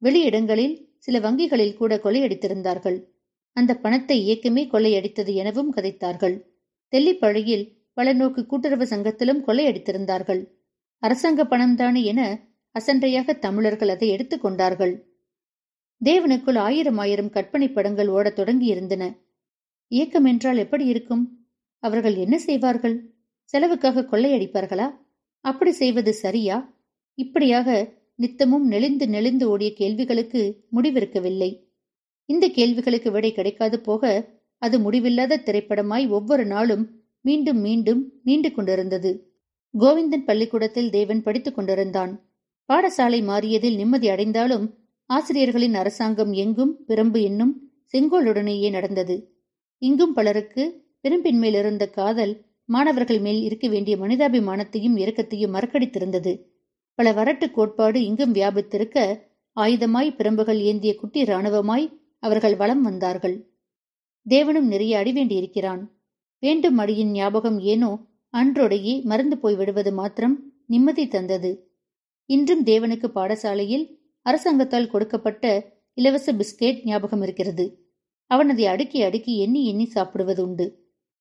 வெளியிடங்களில் சில வங்கிகளில் கூட கொலையடித்திருந்தார்கள் அந்த பணத்தை இயக்கமே கொள்ளையடித்தது எனவும் கதைத்தார்கள். தெல்லிப்பழையில் பல நோக்கு கூட்டுறவு சங்கத்திலும் கொள்ளையடித்திருந்தார்கள். அரசாங்க பணம்தானே என அசன்றையாக தமிழர்கள் அதை எடுத்துக் கொண்டார்கள். தேவனுக்குள் ஆயிரம் ஆயிரம் கற்பனை படங்கள் ஓடத் தொடங்கியிருந்தன. இயக்கம் என்றால் எப்படி இருக்கும்? அவர்கள் என்ன செய்வார்கள்? செலவுக்காக கொள்ளையடிப்பார்களா? அப்படி செய்வது சரியா? இப்படியாக நித்தமும் நெளிந்து நெளிந்து ஓடிய கேள்விகளுக்கு முடிவிருக்கவில்லை. இந்த கேள்விகளுக்கு விடை கிடைக்காது போக அது முடிவில்லாத திரைப்படமாய் ஒவ்வொரு நாளும் மீண்டும் மீண்டும் நீண்டு கொண்டிருந்தது. கோவிந்தன் பள்ளிக்கூடத்தில் தேவன் படித்துக் கொண்டிருந்தான். பாடசாலை மாறியதில் நிம்மதி அடைந்தாலும் ஆசிரியர்களின் அரசாங்கம் எங்கும் பிரம்பு என்னும் செங்கோலுடனேயே நடந்தது. இங்கும் பலருக்கு பெரும்பின் மேல் இருந்த காதல் மாணவர்கள் மேல் இருக்க வேண்டிய மனிதாபிமானத்தையும் இரக்கத்தையும் மறக்கடித்திருந்தது. பல வரட்டு கோட்பாடு இங்கும் வியாபித்திருக்க ஆயுதமாய் பிரம்புகள் ஏந்திய குட்டி இராணுவமாய் அவர்கள் வலம் வந்தார்கள். தேவனும் நிறைய அடிவேண்டியிருக்கிறான். வேண்டும் அடியின் ஞாபகம் ஏனோ அன்றொடையே மறந்து போய் விடுவது மாத்திரம் நிம்மதி தந்தது. இன்றும் தேவனுக்கு பாடசாலையில் அரசாங்கத்தால் கொடுக்கப்பட்ட இலவச பிஸ்கெட் ஞாபகம் இருக்கிறது. அவன் அதை அடுக்கி அடுக்கி எண்ணி எண்ணி சாப்பிடுவது உண்டு.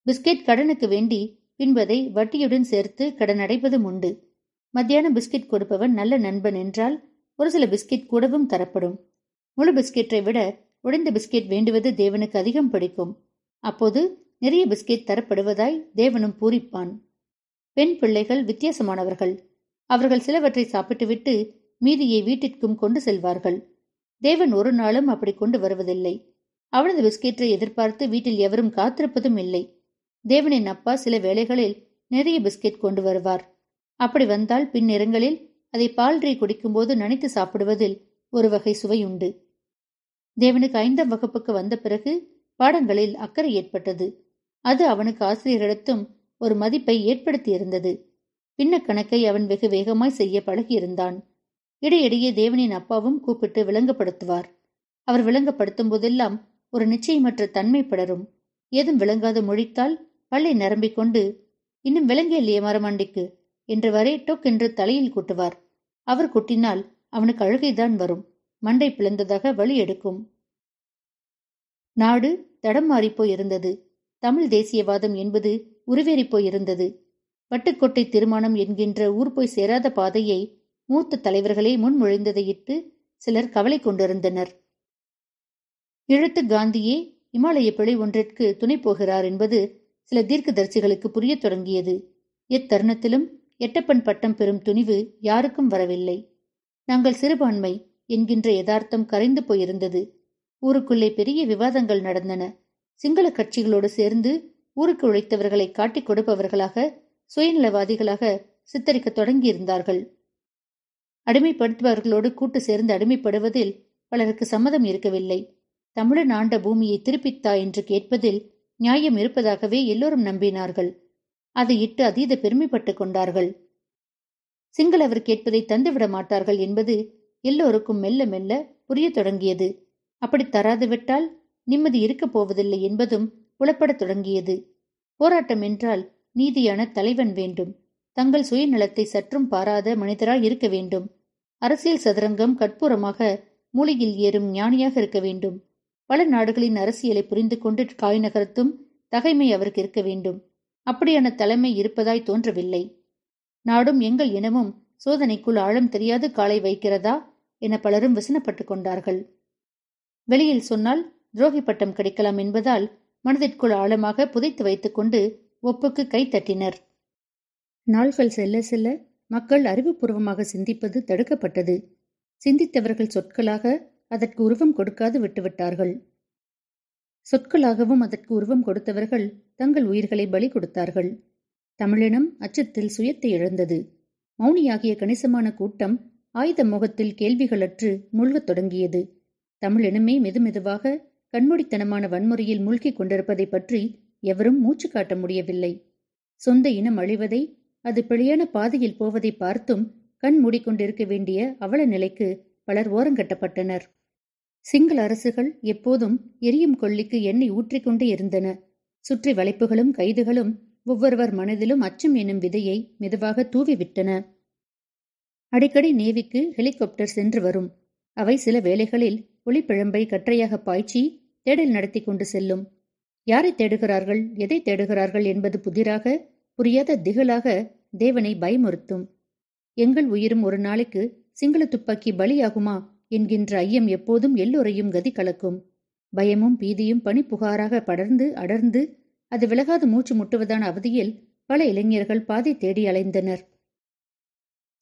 பிஸ்கெட் கடனுக்கு வேண்டி பின்பதை வட்டியுடன் சேர்த்து கடன் அடைவதும் உண்டு. மத்தியான பிஸ்கெட் கொடுப்பவன் நல்ல நண்பன் என்றால் ஒரு சில பிஸ்கெட் கூடவும் தரப்படும். முழு பிஸ்கெட்டை விட உடைந்த பிஸ்கெட் வேண்டுவது தேவனுக்கு அதிகம் பிடிக்கும். அப்போது நிறைய பிஸ்கெட் தரப்படுவதாய் தேவனும் பூரிப்பான். பெண் பிள்ளைகள் வித்தியாசமானவர்கள். அவர்கள் சிலவற்றை சாப்பிட்டுவிட்டு மீதியை வீட்டிற்கும் கொண்டு செல்வார்கள். தேவன் ஒரு நாளும் அப்படி கொண்டு வருவதில்லை. அவளது பிஸ்கெட்டை எதிர்பார்த்து வீட்டில் எவரும் காத்திருப்பதும் இல்லை. தேவனின் அப்பா சில வேளைகளில் நிறைய பிஸ்கெட் கொண்டு வருவார். அப்படி வந்தால் பின்னிறங்களில் அதை பால்றி குடிக்கும்போது நனைத்து சாப்பிடுவதில் ஒரு வகை சுவையுண்டு. தேவனுக்கு ஐந்தாம் வகுப்புக்கு வந்த பிறகு பாடங்களில் அக்கறை ஏற்பட்டது. அது அவனுக்கு ஆசிரியரிடத்தும் ஒரு மதிப்பை ஏற்படுத்தியிருந்தது. பின்ன கணக்கை அவன் வெகு வேகமாய் செய்ய பழகியிருந்தான். இடையிடையே தேவனின் அப்பாவும் கூப்பிட்டு விளங்கப்படுத்துவார். அவர் விளங்கப்படுத்தும் போதெல்லாம் ஒரு நிச்சயமற்ற தன்மை படரும். ஏதும் விளங்காது மொழித்தால் பல்லை நிரம்பிக் கொண்டு இன்னும் விளங்கிய மரமாண்டிக்கு வரை டொக் என்று தலையில் கூட்டுவார். அவர் குட்டினால் அவனுக்கு அழுகைதான் வரும். மண்டை பிளந்ததாக வழி எடுக்கும். நாடு தடம் மாறிப்போயிருந்தது தமிழ் தேசியவாதம் என்பது உருவேறிப்போயிருந்தது வட்டுக்கோட்டை திருமணம் என்கின்ற ஊர் போய் சேராத பாதையை மூத்த தலைவர்களே முன்மொழிந்ததையிட்டு சிலர் கவலை கொண்டிருந்தனர். இழுத்து காந்தியே இமாலய பிழை ஒன்றிற்கு துணை போகிறார் என்பது சில தீர்க்கதரிசிகளுக்கு புரியத் தொடங்கியது. எத்தருணத்திலும் எட்டப்பன் பட்டம் பெறும் துணிவு யாருக்கும் வரவில்லை. நாங்கள் சிறுபான்மை என்கின்ற யதார்த்தம் கரைந்து போயிருந்தது. ஊருக்குள்ளே பெரிய விவாதங்கள் நடந்தன. சிங்கள கட்சிகளோடு சேர்ந்து ஊருக்கு உழைத்தவர்களை காட்டிக் கொடுப்பவர்களாக சுயநலவாதிகளாக சித்தரிக்க தொடங்கியிருந்தார்கள். அடிமைப்படுத்துபவர்களோடு கூட்டு சேர்ந்து அடிமைப்படுவதில் பலருக்கு சம்மதம் இருக்கவில்லை. தமிழன் ஆண்ட பூமியை திருப்பித்தா என்று கேட்பதில் நியாயம் இருப்பதாகவே எல்லோரும் நம்பினார்கள். அதை இட்டு அதீத பெருமைப்பட்டுக் கொண்டார்கள். சிங்களவர் கேட்பதை தந்துவிட மாட்டார்கள் என்பது எல்லோருக்கும் மெல்ல மெல்ல புரிய தொடங்கியது. அப்படி தராது விட்டால் நிம்மதி இருக்கப் போவதில்லை என்பதும் புலப்படத் தொடங்கியது. போராட்டம் என்றால் நீதியான தலைவன் வேண்டும். தங்கள் சுயநலத்தை சற்றும் பாராத மனிதராய் இருக்க வேண்டும். அரசியல் சதுரங்கம் கற்பூரமாக மூளையில் ஏறும் ஞானியாக இருக்க வேண்டும். பல நாடுகளின் அரசியலை புரிந்து கொண்டு காய்நகரத்தும் தகைமை அவருக்கு இருக்க வேண்டும். அப்படியான தலைமை இருப்பதாய் தோன்றவில்லை. நாடும் எங்கள் இனமும் சோதனைக்குள் ஆழம் தெரியாது காலை வைக்கிறதா? என பலரும் வசனப்பட்டுக் கொண்டார்கள். வெளியில் சொன்னால் துரோகி பட்டம் கிடைக்கலாம் என்பதால் மனதிற்குள் ஆழமாக புதைத்து வைத்துக்கொண்டு ஒப்புக்கு கை தட்டினர். நாள்கள் செல்ல செல்ல மக்கள் அறிவுபூர்வமாக சிந்திப்பது தடுக்கப்பட்டது. சிந்தித்தவர்கள் சொற்களாக அதற்கு உருவம் கொடுக்காது விட்டுவிட்டார்கள் சொற்களாகவும் அதற்கு உருவம் கொடுத்தவர்கள் தங்கள் உயிர்களை பலி கொடுத்தார்கள். தமிழினம் அச்சத்தில் சுயத்தை இழந்தது. மௌனியாகிய கணிசமான கூட்டம் ஆயுத முகத்தில் கேள்விகளற்று முழுகத் தொடங்கியது. தமிழினமே மெதுமெதுவாக கண்மூடித்தனமான வன்முறையில் மூழ்கிக் கொண்டிருப்பதை பற்றி எவரும் மூச்சு காட்ட முடியவில்லை. சொந்த இனம் அழிவதை அது பிழையான பாதையில் போவதை பார்த்தும் கண் மூடிக்கொண்டிருக்க வேண்டிய அவல நிலைக்கு பலர் ஓரங்கட்டப்பட்டனர் சிங்கள அரசுகள் எப்போதும் எரியும் கொள்ளிக்கு எண்ணெய் ஊற்றிக்கொண்டே இருந்தன. சுற்றி வளைப்புகளும் கைதுகளும் ஒவ்வொருவர் மனதிலும் அச்சம் எனும் விதையை மெதுவாக தூவிவிட்டன. அடிக்கடி நேவிக்கு ஹெலிகாப்டர் சென்று வரும். அவை சில வேளைகளில் ஒளிப்பிழம்பை கற்றையாக பாய்ச்சி தேடல் நடத்தி கொண்டு செல்லும். யாரை தேடுகிறார்கள் எதை தேடுகிறார்கள் என்பது புதிராக புரியாத திகழாக தேவனை பயமுறுத்தும். எங்கள் உயிரும் ஒரு நாளைக்கு சிங்கள துப்பாக்கி பலியாகுமா என்கின்ற ஐயம் எப்போதும் எல்லோரையும் கதி கலக்கும். பயமும் பீதியும் பனிப்புகாராக படர்ந்து அடர்ந்து அது விலகாது மூச்சு முட்டுவதான அவதியில் பல இளைஞர்கள் பாதை தேடி அலைந்தனர்.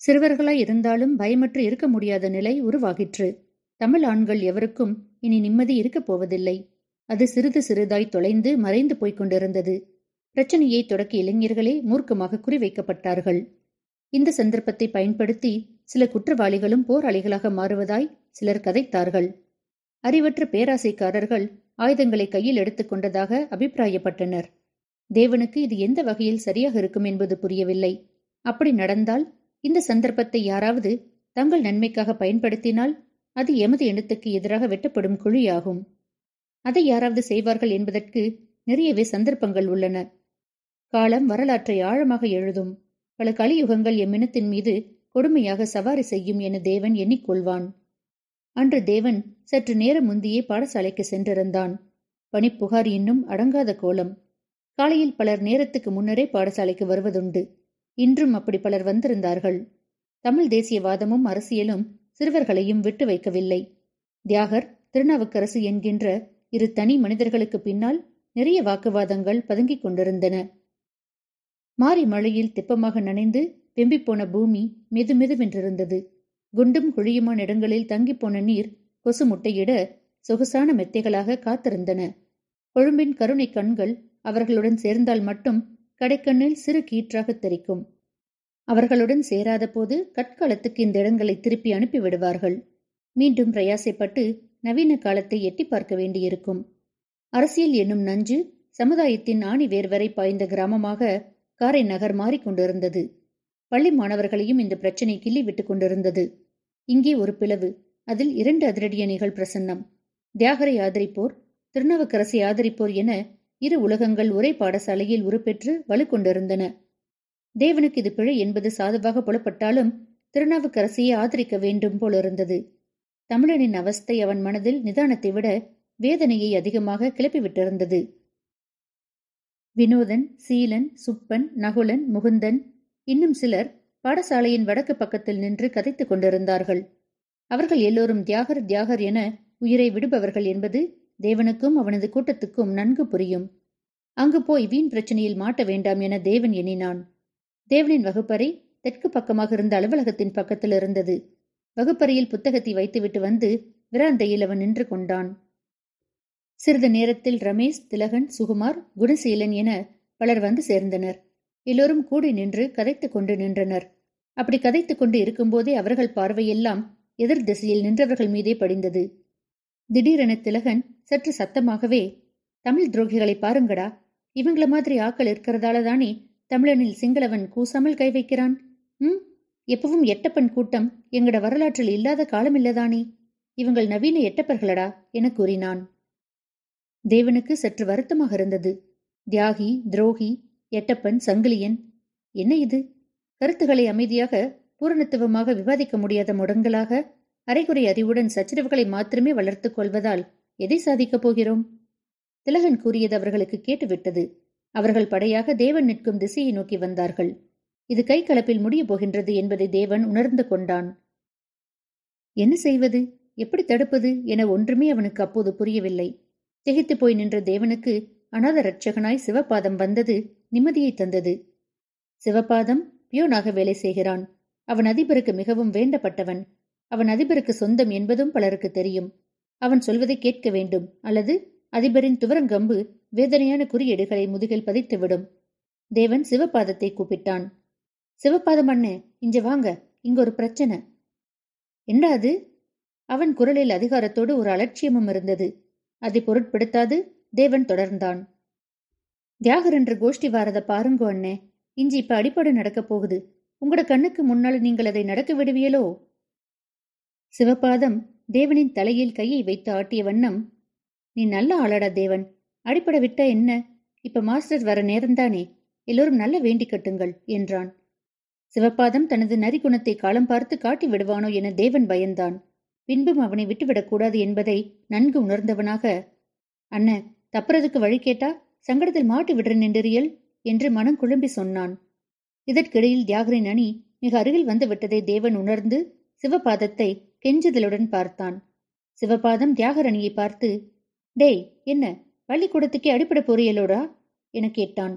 சிறுவர்களாய் இருந்தாலும் பயமற்று இருக்க முடியாத நிலை உருவாகிற்று. தமிழ் ஆண்கள் எவருக்கும் இனி நிம்மதி இருக்கப் போவதில்லை. அது சிறிது சிறிதாய் தொலைந்து மறைந்து போய்க் கொண்டிருந்தது. பிரச்சனையை தொடக்கிய இளைஞர்களே மூர்க்கமாக குறிவைக்கப்பட்டார்கள். இந்த சந்தர்ப்பத்தை பயன்படுத்தி சில குற்றவாளிகளும் போராளிகளாக மாறுவதாய் சிலர் கதைத்தார்கள். அறிவற்ற பேராசைக்காரர்கள் ஆயுதங்களை கையில் எடுத்துக் கொண்டதாக அபிப்பிராயப்பட்டனர். தேவனுக்கு இது எந்த வகையில் சரியாக இருக்கும் என்பது புரியவில்லை. அப்படி நடந்தால் இந்த சந்தர்ப்பத்தை யாராவது தங்கள் நன்மைக்காக பயன்படுத்தினால் அது எமது எண்ணத்துக்கு எதிராக வெட்டப்படும் குழியாகும். அதை யாராவது செய்வார்கள் என்பதற்கு நிறையவே சந்தர்ப்பங்கள் உள்ளன. காலம் வரலாற்றை ஆழமாக எழுதும். பல கலியுகங்கள் எம்மினத்தின் மீது கொடுமையாக சவாரி செய்யும் என தேவன் எண்ணிக்கொள்வான். அன்று தேவன் சற்று நேரம் முந்தியே பாடசாலைக்கு சென்றிருந்தான். பனிப்புகார் இன்னும் அடங்காத கோலம். காலையில் பலர் நேரத்துக்கு முன்னரே பாடசாலைக்கு வருவதுண்டு. இன்றும் அப்படி பலர் வந்திருந்தார்கள். தமிழ் தேசியவாதமும் அரசியலும் சிறுவர்களையும் விட்டு வைக்கவில்லை. தியாகர் திருநாவுக்கரசு என்கின்ற இரு தனி மனிதர்களுக்கு பின்னால் நிறைய வாக்குவாதங்கள் பதுங்கிக் கொண்டிருந்தன. மாறி மழையில் தெப்பமாக நனைந்து வெம்பிப்போன பூமி மெதுமெதுவென்றிருந்தது. குண்டும் குழியுமான இடங்களில் தங்கிப்போன நீர் கொசு முட்டையிட சொகுசான மெத்தைகளாக காத்திருந்தன. கொழும்பின் கருணை கண்கள் அவர்களுடன் சேர்ந்தால் மட்டும் கடைக்கண்ணில் சிறு கீற்றாக தெரிக்கும். அவர்களுடன் சேராத போது கற்காலத்துக்கு இந்த இடங்களை திருப்பி அனுப்பிவிடுவார்கள் மீண்டும் பிரயாசைப்பட்டு நவீன காலத்தை எட்டி பார்க்க வேண்டியிருக்கும். அரசியல் என்னும் நஞ்சு சமுதாயத்தின் ஆணி வேர்வரை பாய்ந்த கிராமமாக காரை நகர் மாறிக்கொண்டிருந்தது. பள்ளி மாணவர்களையும் இந்த பிரச்சனை கிள்ளி விட்டுக் கொண்டிருந்தது. இங்கே ஒரு பிளவு. அதில் இரண்டு அதிரடியணிகள் பிரசன்னம். தியாகரை ஆதரிப்போர் திருநவக்கரசை ஆதரிப்போர் என இரு உலகங்கள் ஒரே பாடசாலையில் உருப்பெற்று வலுக்கொண்டிருந்தன தேவனுக்கு இது பிழை என்பது சாதுவாக புலப்பட்டாலும் திருநாவுக்கரசியை ஆதரிக்க வேண்டும் போலிருந்தது தமிழனின் அவஸ்தை அவன் மனதில் நிதானத்தை விட வேதனையை அதிகமாக கிளப்பிவிட்டிருந்தது. வினோதன் சீலன் சுப்பன் நகுலன் முகுந்தன் இன்னும் சிலர் பாடசாலையின் வடக்கு பக்கத்தில் நின்று கதைத்துக் கொண்டிருந்தார்கள். அவர்கள் எல்லோரும் தியாகர் தியாகர் என உயிரை விடுபவர்கள் என்பது தேவனுக்கும் அவனது கூட்டத்துக்கும் நன்கு புரியும். அங்கு போய் வீண் பிரச்சனையில் மாட்ட வேண்டாம் என தேவன் எண்ணினான். தேவனின் வகுப்பறை தெற்கு பக்கமாக இருந்த அலுவலகத்தின் பக்கத்தில் இருந்தது. வகுப்பறையில் புத்தகத்தை வைத்துவிட்டு வந்து விராந்தையில் அவன் நின்று கொண்டான். சிறிது நேரத்தில் ரமேஷ் திலகன் சுகுமார் குணசீலன் என பலர் வந்து சேர்ந்தனர். எல்லோரும் கூடி நின்று கதைத்துக் கொண்டு நின்றனர். அப்படி கதைத்துக் கொண்டு இருக்கும்போதே அவர்கள் பார்வையெல்லாம் எதிர் திசையில் நின்றவர்கள் மீதே படிந்தது. திடீரென திலகன் சற்று சத்தமாகவே தமிழ் துரோகிகளை பாருங்கடா இவங்கள மாதிரி ஆக்கள் இருக்கிறதால தானே தமிழனில் சிங்களவன் கூசாமல் கை வைக்கிறான்? ம்? எப்பவும் எட்டப்பன் கூட்டம் எங்கட வரலாற்றில் இல்லாத காலம் இல்லதானே? இவங்கள் நவீன எட்டப்பர்களடா என கூறினான். தேவனுக்கு சற்று வருத்தமாக இருந்தது. தியாகி துரோகி எட்டப்பன் சங்கிலியன் என்ன இது? கருத்துக்களை அமைதியாக பூரணத்துவமாக விவாதிக்க முடியாத முடங்களாக அரைகுறை அறிவுடன் சச்சரவுகளை மாத்திரமே வளர்த்துக் கொள்வதால் எதை சாதிக்கப் போகிறோம்? திலகன் கூறியது அவர்களுக்கு கேட்டுவிட்டது. அவர்கள் படையாக தேவன் நிற்கும் திசையை நோக்கி வந்தார்கள். இது கை கலப்பில் முடியப் போகின்றது என்பதை தேவன் உணர்ந்து கொண்டான். என்ன செய்வது? எப்படி தடுப்பது என ஒன்றுமே அவனுக்கு அப்போது புரியவில்லை. திகைத்து போய் நின்ற தேவனுக்கு அநாத ரட்சகனாய் சிவபாதம் வந்தது நிம்மதியை தந்தது. சிவபாதம் பியூனாக வேலை செய்கிறான். அவன் அதிபருக்கு மிகவும் வேண்டப்பட்டவன். அவன் அதிபருக்கு சொந்தம் என்பதும் பலருக்கு தெரியும். அவன் சொல்வதை கேட்க வேண்டும். அல்லது அதிபரின் துவரங்கம்பு வேதனையான குறியீடுகளை முதுகில் பதித்துவிடும். தேவன் சிவபாதத்தை கூப்பிட்டான். சிவபாதம் அண்ணே இங்க வாங்க. இங்க ஒரு பிரச்சனை. என்ன அது? அவன் குரலில் அதிகாரத்தோடு ஒரு அலட்சியமும் இருந்தது. அதை பொருட்படுத்தாது தேவன் தொடர்ந்தான். தியாகர் என்று கோஷ்டி வாரத பாருங்கோ அண்ணே. இஞ்சி இப்ப அடிப்படை நடக்கப் போகுது. உங்களோட கண்ணுக்கு முன்னால் நீங்கள் அதை நடக்க விடுவியலோ சிவபாதம் தேவனின் தலையில் கையை வைத்து ஆட்டிய வண்ணம் நீ நல்ல ஆளாடா தேவன். அடிப்படை விட்டா என்ன? இப்ப மாஸ்டர் வர நேரம்தானே. எல்லோரும் நல்ல வேண்டிக் கட்டுங்கள் என்றான். சிவபாதம் தனது நரிகுணத்தை காலம் பார்த்து காட்டி விடுவானோ என தேவன் பயந்தான். பின்பும் அவனை விட்டுவிடக்கூடாது என்பதை நன்கு உணர்ந்தவனாக அண்ண தப்புறதுக்கு வழி கேட்டா சங்கடத்தில் மாட்டி விடுறேன் என்றியல். என்று மனம் குழம்பி சொன்னான். இதற்கிடையில் தியாகரின் அணி மிக அருகில் வந்து விட்டதை தேவன் உணர்ந்து சிவபாதத்தை கெஞ்சுதலுடன் பார்த்தான். சிவபாதம் தியாகரணியை பார்த்து டேய் என்ன பள்ளிக்கூடத்துக்கே அடிப்பட போறியலோடா என கேட்டான்.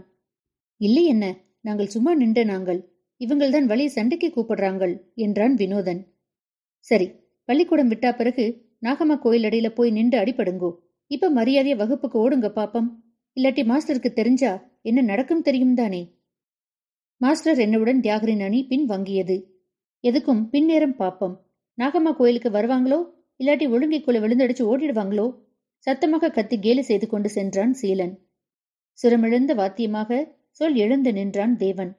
இல்லை என்ன நாங்கள் சும்மா நின்ற நாங்கள். இவங்கள்தான் வழியை சண்டைக்கு கூப்பிடுறாங்கள் என்றான் வினோதன். சரி பள்ளிக்கூடம் விட்டா பிறகு நாகம்மா கோயில் அடியில போய் நின்று அடிபடுங்கோ. இப்ப மரியாதைய வகுப்புக்கு ஓடுங்க பாப்பம். இல்லாட்டி மாஸ்டருக்கு தெரிஞ்சா என்ன நடக்கும் தெரியும் தானே? மாஸ்டர் என்னவுடன் தியாகரின் அணி பின் வங்கியது. எதுக்கும்? பின்னேரம் பாப்பம். நாகம்மா கோயிலுக்கு வருவாங்களோ? இல்லாட்டி ஒழுங்கைக்குள்ள விழுந்தடிச்சு ஓடிடுவாங்களோ? சத்தமாக கத்தி கேலி செய்து கொண்டு சென்றான் சீலன். சுரமிழந்த வாத்தியமாக சொல் எழுந்து நின்றான் தேவன்.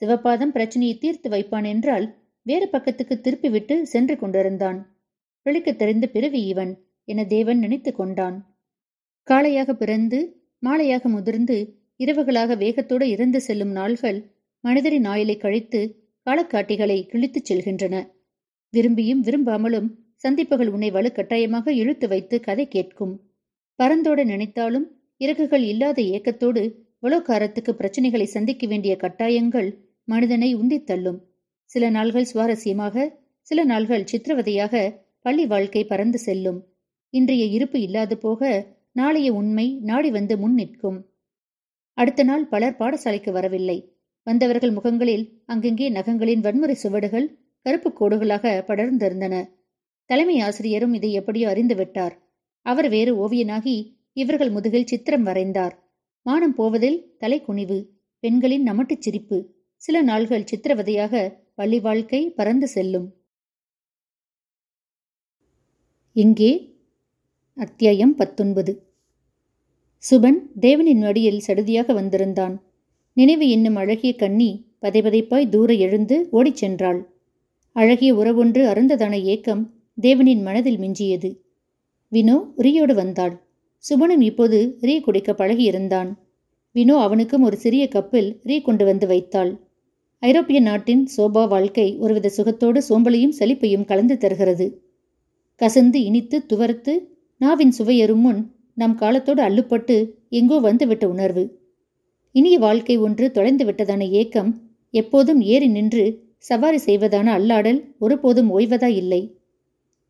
சிவபாதம் பிரச்சனையை தீர்த்து வைப்பான் என்றால் வேறு பக்கத்துக்கு திருப்பிவிட்டு சென்று கொண்டிருந்தான். பிழைக்க தெரிந்த பிறவி இவன் என தேவன் நினைத்து கொண்டான். காளையாக பிறந்து மாலையாக முதிர்ந்து இரவுகளாக வேகத்தோடு இறந்து செல்லும் நாள்கள் மனிதரின் ஆயிலை கழித்து காலக்காட்டிகளை கிழித்துச் செல்கின்றன. விரும்பியும் விரும்பாமலும் சந்திப்புகள் உன்னை வலுக்கட்டாயமாக இழுத்து வைத்து கதை கேட்கும். பரந்தோட நினைத்தாலும் இறகுகள் இல்லாத ஏக்கத்தோடு உலோகாரத்துக்கு பிரச்சனைகளை சந்திக்க வேண்டிய கட்டாயங்கள் மனிதனை உந்தித் தள்ளும். சில நாள்கள் சுவாரஸ்யமாக சில நாள்கள் சித்திரவதையாக பள்ளி வாழ்க்கை பறந்து செல்லும். இன்றைய இருப்பு இல்லாது போக நாளைய உண்மை நாடி வந்து முன் நிற்கும். அடுத்த நாள் பலர் பாடசாலைக்கு வரவில்லை. வந்தவர்கள் முகங்களில் அங்கங்கே நகங்களின் வன்முறை சுவடுகள் கருப்பு கோடுகளாக படர்ந்திருந்தன. தலைமை ஆசிரியரும் இதை எப்படியோ அறிந்துவிட்டார் அவர் வேறு ஓவியனாகி இவர்கள் முதுகில் சித்திரம் வரைந்தார். மானம் போவதில் தலை குனிவு பெண்களின் நமட்டுச் சிரிப்பு சில நாள்கள் சித்திரவதையாக பள்ளி வாழ்க்கை பறந்து செல்லும். இங்கே அத்தியாயம் பத்தொன்பது. சுபன் தேவனின் மடியில் சடுதியாக வந்திருந்தான். நினைவு என்னும் அழகிய கண்ணி பதைபதைப்பாய் தூர எழுந்து ஓடிச் சென்றாள். அழகிய உறவொன்று அருந்ததான ஏக்கம் தேவனின் மனதில் மிஞ்சியது. வினோ ரியோடு வந்தாள். சுபனும் இப்போது ரீ குடிக்க பழகியிருந்தான். வினோ அவனுக்கும் ஒரு சிறிய கப்பில் ரீ கொண்டு வந்து வைத்தாள். ஐரோப்பிய நாட்டின் சோபா வாழ்க்கை ஒருவித சுகத்தோடு சோம்பலையும் செழிப்பையும் கலந்து தருகிறது. கசந்து இனித்து துவர்த்து நாவின் சுவையறும் முன் நம் காலத்தோடு அள்ளுப்பட்டு எங்கோ வந்துவிட்ட உணர்வு. இனிய வாழ்க்கை ஒன்று தொலைந்து விட்டதான ஏக்கம் எப்போதும் ஏறி நின்று சவாரி செய்வதான அல்லாடல் ஒருபோதும் ஓய்வதா இல்லை.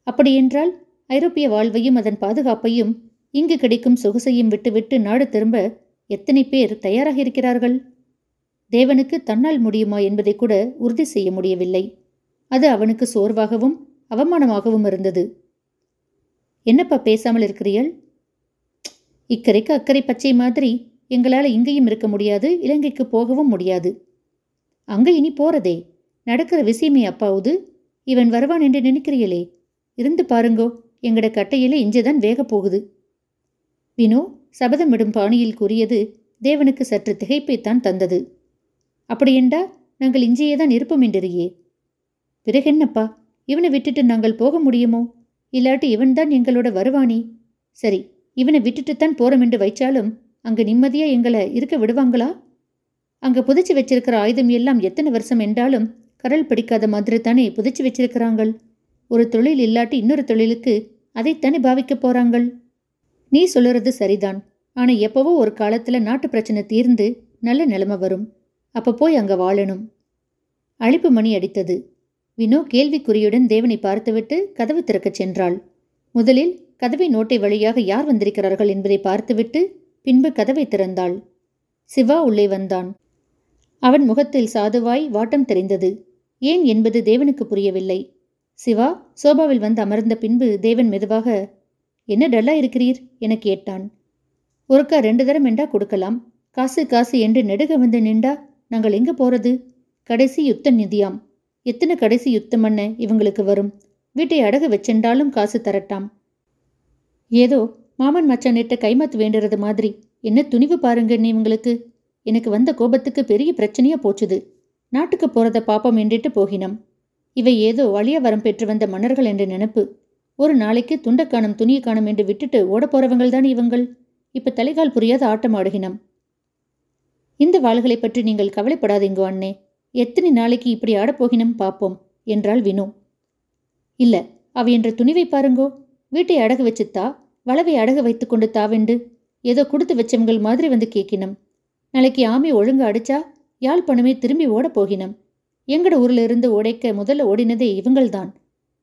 அப்படியென்றால் ஐரோப்பிய வாழ்வையும் அதன் பாதுகாப்பையும் இங்கு கிடைக்கும் சொகுசையும் விட்டுவிட்டு நாடு திரும்ப எத்தனை பேர் தயாராக இருக்கிறார்கள்? தேவனுக்கு தன்னால் முடியுமா என்பதை கூட உறுதி செய்ய முடியவில்லை. அது அவனுக்கு சோர்வாகவும் அவமானமாகவும் இருந்தது. என்னப்பா பேசாமல் இருக்கிறீள் இக்கரைக்கு அக்கறை பச்சை மாதிரி எங்களால் இங்கேயும் இருக்க முடியாது இலங்கைக்கு போகவும் முடியாது. அங்கே இனி போறதே. நடக்கிற விஷயமே அப்பாவுது. இவன் வருவான் என்று நினைக்கிறீங்களே இருந்து பாருங்கோ எங்கட கட்டையிலே இஞ்சதான் வேக போகுது. வினோ சபதமிடும் பாணியில் கூறியது தேவனுக்கு சற்று திகைப்பைத்தான் தந்தது. அப்படியெண்டா நாங்கள் இஞ்சேயே தான் இருப்போம் என்றியே பிறகென்னப்பா இவனை விட்டுட்டு நாங்கள் போக முடியுமோ? இல்லாட்டி இவன்தான் எங்களோட வருவானி? சரி இவனை விட்டுட்டுத்தான் போறோம் என்று வைச்சாலும் அங்க நிம்மதியா எங்களை இருக்க விடுவாங்களா? அங்க புதைச்சி வச்சிருக்கிற ஆயுதம் எல்லாம் எத்தனை வருஷம் என்றாலும் கரல் பிடிக்காத மாதிரி தானே புதைச்சி வச்சிருக்கிறாங்கள். ஒரு தொழில் இல்லாட்டி இன்னொரு தொழிலுக்கு அதைத்தானே பாவிக்க போறாங்கள்? நீ சொல்லுறது சரிதான். ஆனா எப்பவோ ஒரு காலத்துல நாட்டு பிரச்சனை தீர்ந்து நல்ல நிலைமை வரும். அப்ப போய் அங்க வாழணும். அழிப்பு மணி அடித்தது. வினோ கேள்விக்குறியுடன் தேவனை பார்த்துவிட்டு கதவு திறக்கச் சென்றாள். முதலில் கதவை நோட்டை வழியாக யார் வந்திருக்கிறார்கள் என்பதை பார்த்துவிட்டு பின்பு கதவை திறந்தாள். சிவா உள்ளே வந்தான். அவன் முகத்தில் சாதுவாய் வாட்டம் தெரிந்தது. ஏன் என்பது தேவனுக்கு புரியவில்லை. சிவா சோபாவில் வந்து அமர்ந்த பின்பு தேவன் மெதுவாக என்ன டல்லா இருக்கிறீர்? என கேட்டான். ஒருக்கா ரெண்டு தரம் என்றா கொடுக்கலாம். காசு காசு என்று நெடுக வந்து நின்றா நாங்கள் எங்க போறது? கடைசி யுத்த நிதியாம் எத்தனை கடைசி யுத்தம் என்ன இவங்களுக்கு வரும்? வீட்டை அடகு வச்சென்றாலும் காசு தரட்டாம். ஏதோ மாமன் மச்சான் நெட்ட கைமாத்து வேண்டுறது மாதிரி. என்ன துணிவு பாருங்க இவங்களுக்கு? எனக்கு வந்த கோபத்துக்கு பெரிய பிரச்சனையா போச்சுது. நாட்டுக்கு போறத பாப்பம் என்றிட்டு போகினம். இவை ஏதோ வழிய வரம் பெற்று வந்த மன்னர்கள் என்ற நினைப்பு. ஒரு நாளைக்கு துண்டக்கானம் துணியை காணும் என்று விட்டுட்டு ஓட போறவங்கள் தான் இவங்கள்? இப்ப தலைகால் புரியாத ஆட்டம் ஆடுகினம். இந்த வாள்களை பற்றி நீங்கள் கவலைப்படாதீங்கோ அண்ணே. எத்தனை நாளைக்கு இப்படி ஆடப்போகினம் பார்ப்போம் என்றாள் வினு. இல்ல அவ என்ற துணிவை பாருங்கோ. வீட்டை அடகு வச்சுத்தா வளவை அடகு வைத்துக்கொண்டு தாவெண்டு ஏதோ கொடுத்து வச்சவங்கள் மாதிரி வந்து கேட்கினம் நாளைக்கு ஆமி ஒழுங்கு அடிச்சா யாழ்ப்பணமே திரும்பி ஓடப் போகினம். எங்கட ஊர்ல இருந்து ஓடைக்க முதல்ல ஓடினதே இவங்கள்தான்.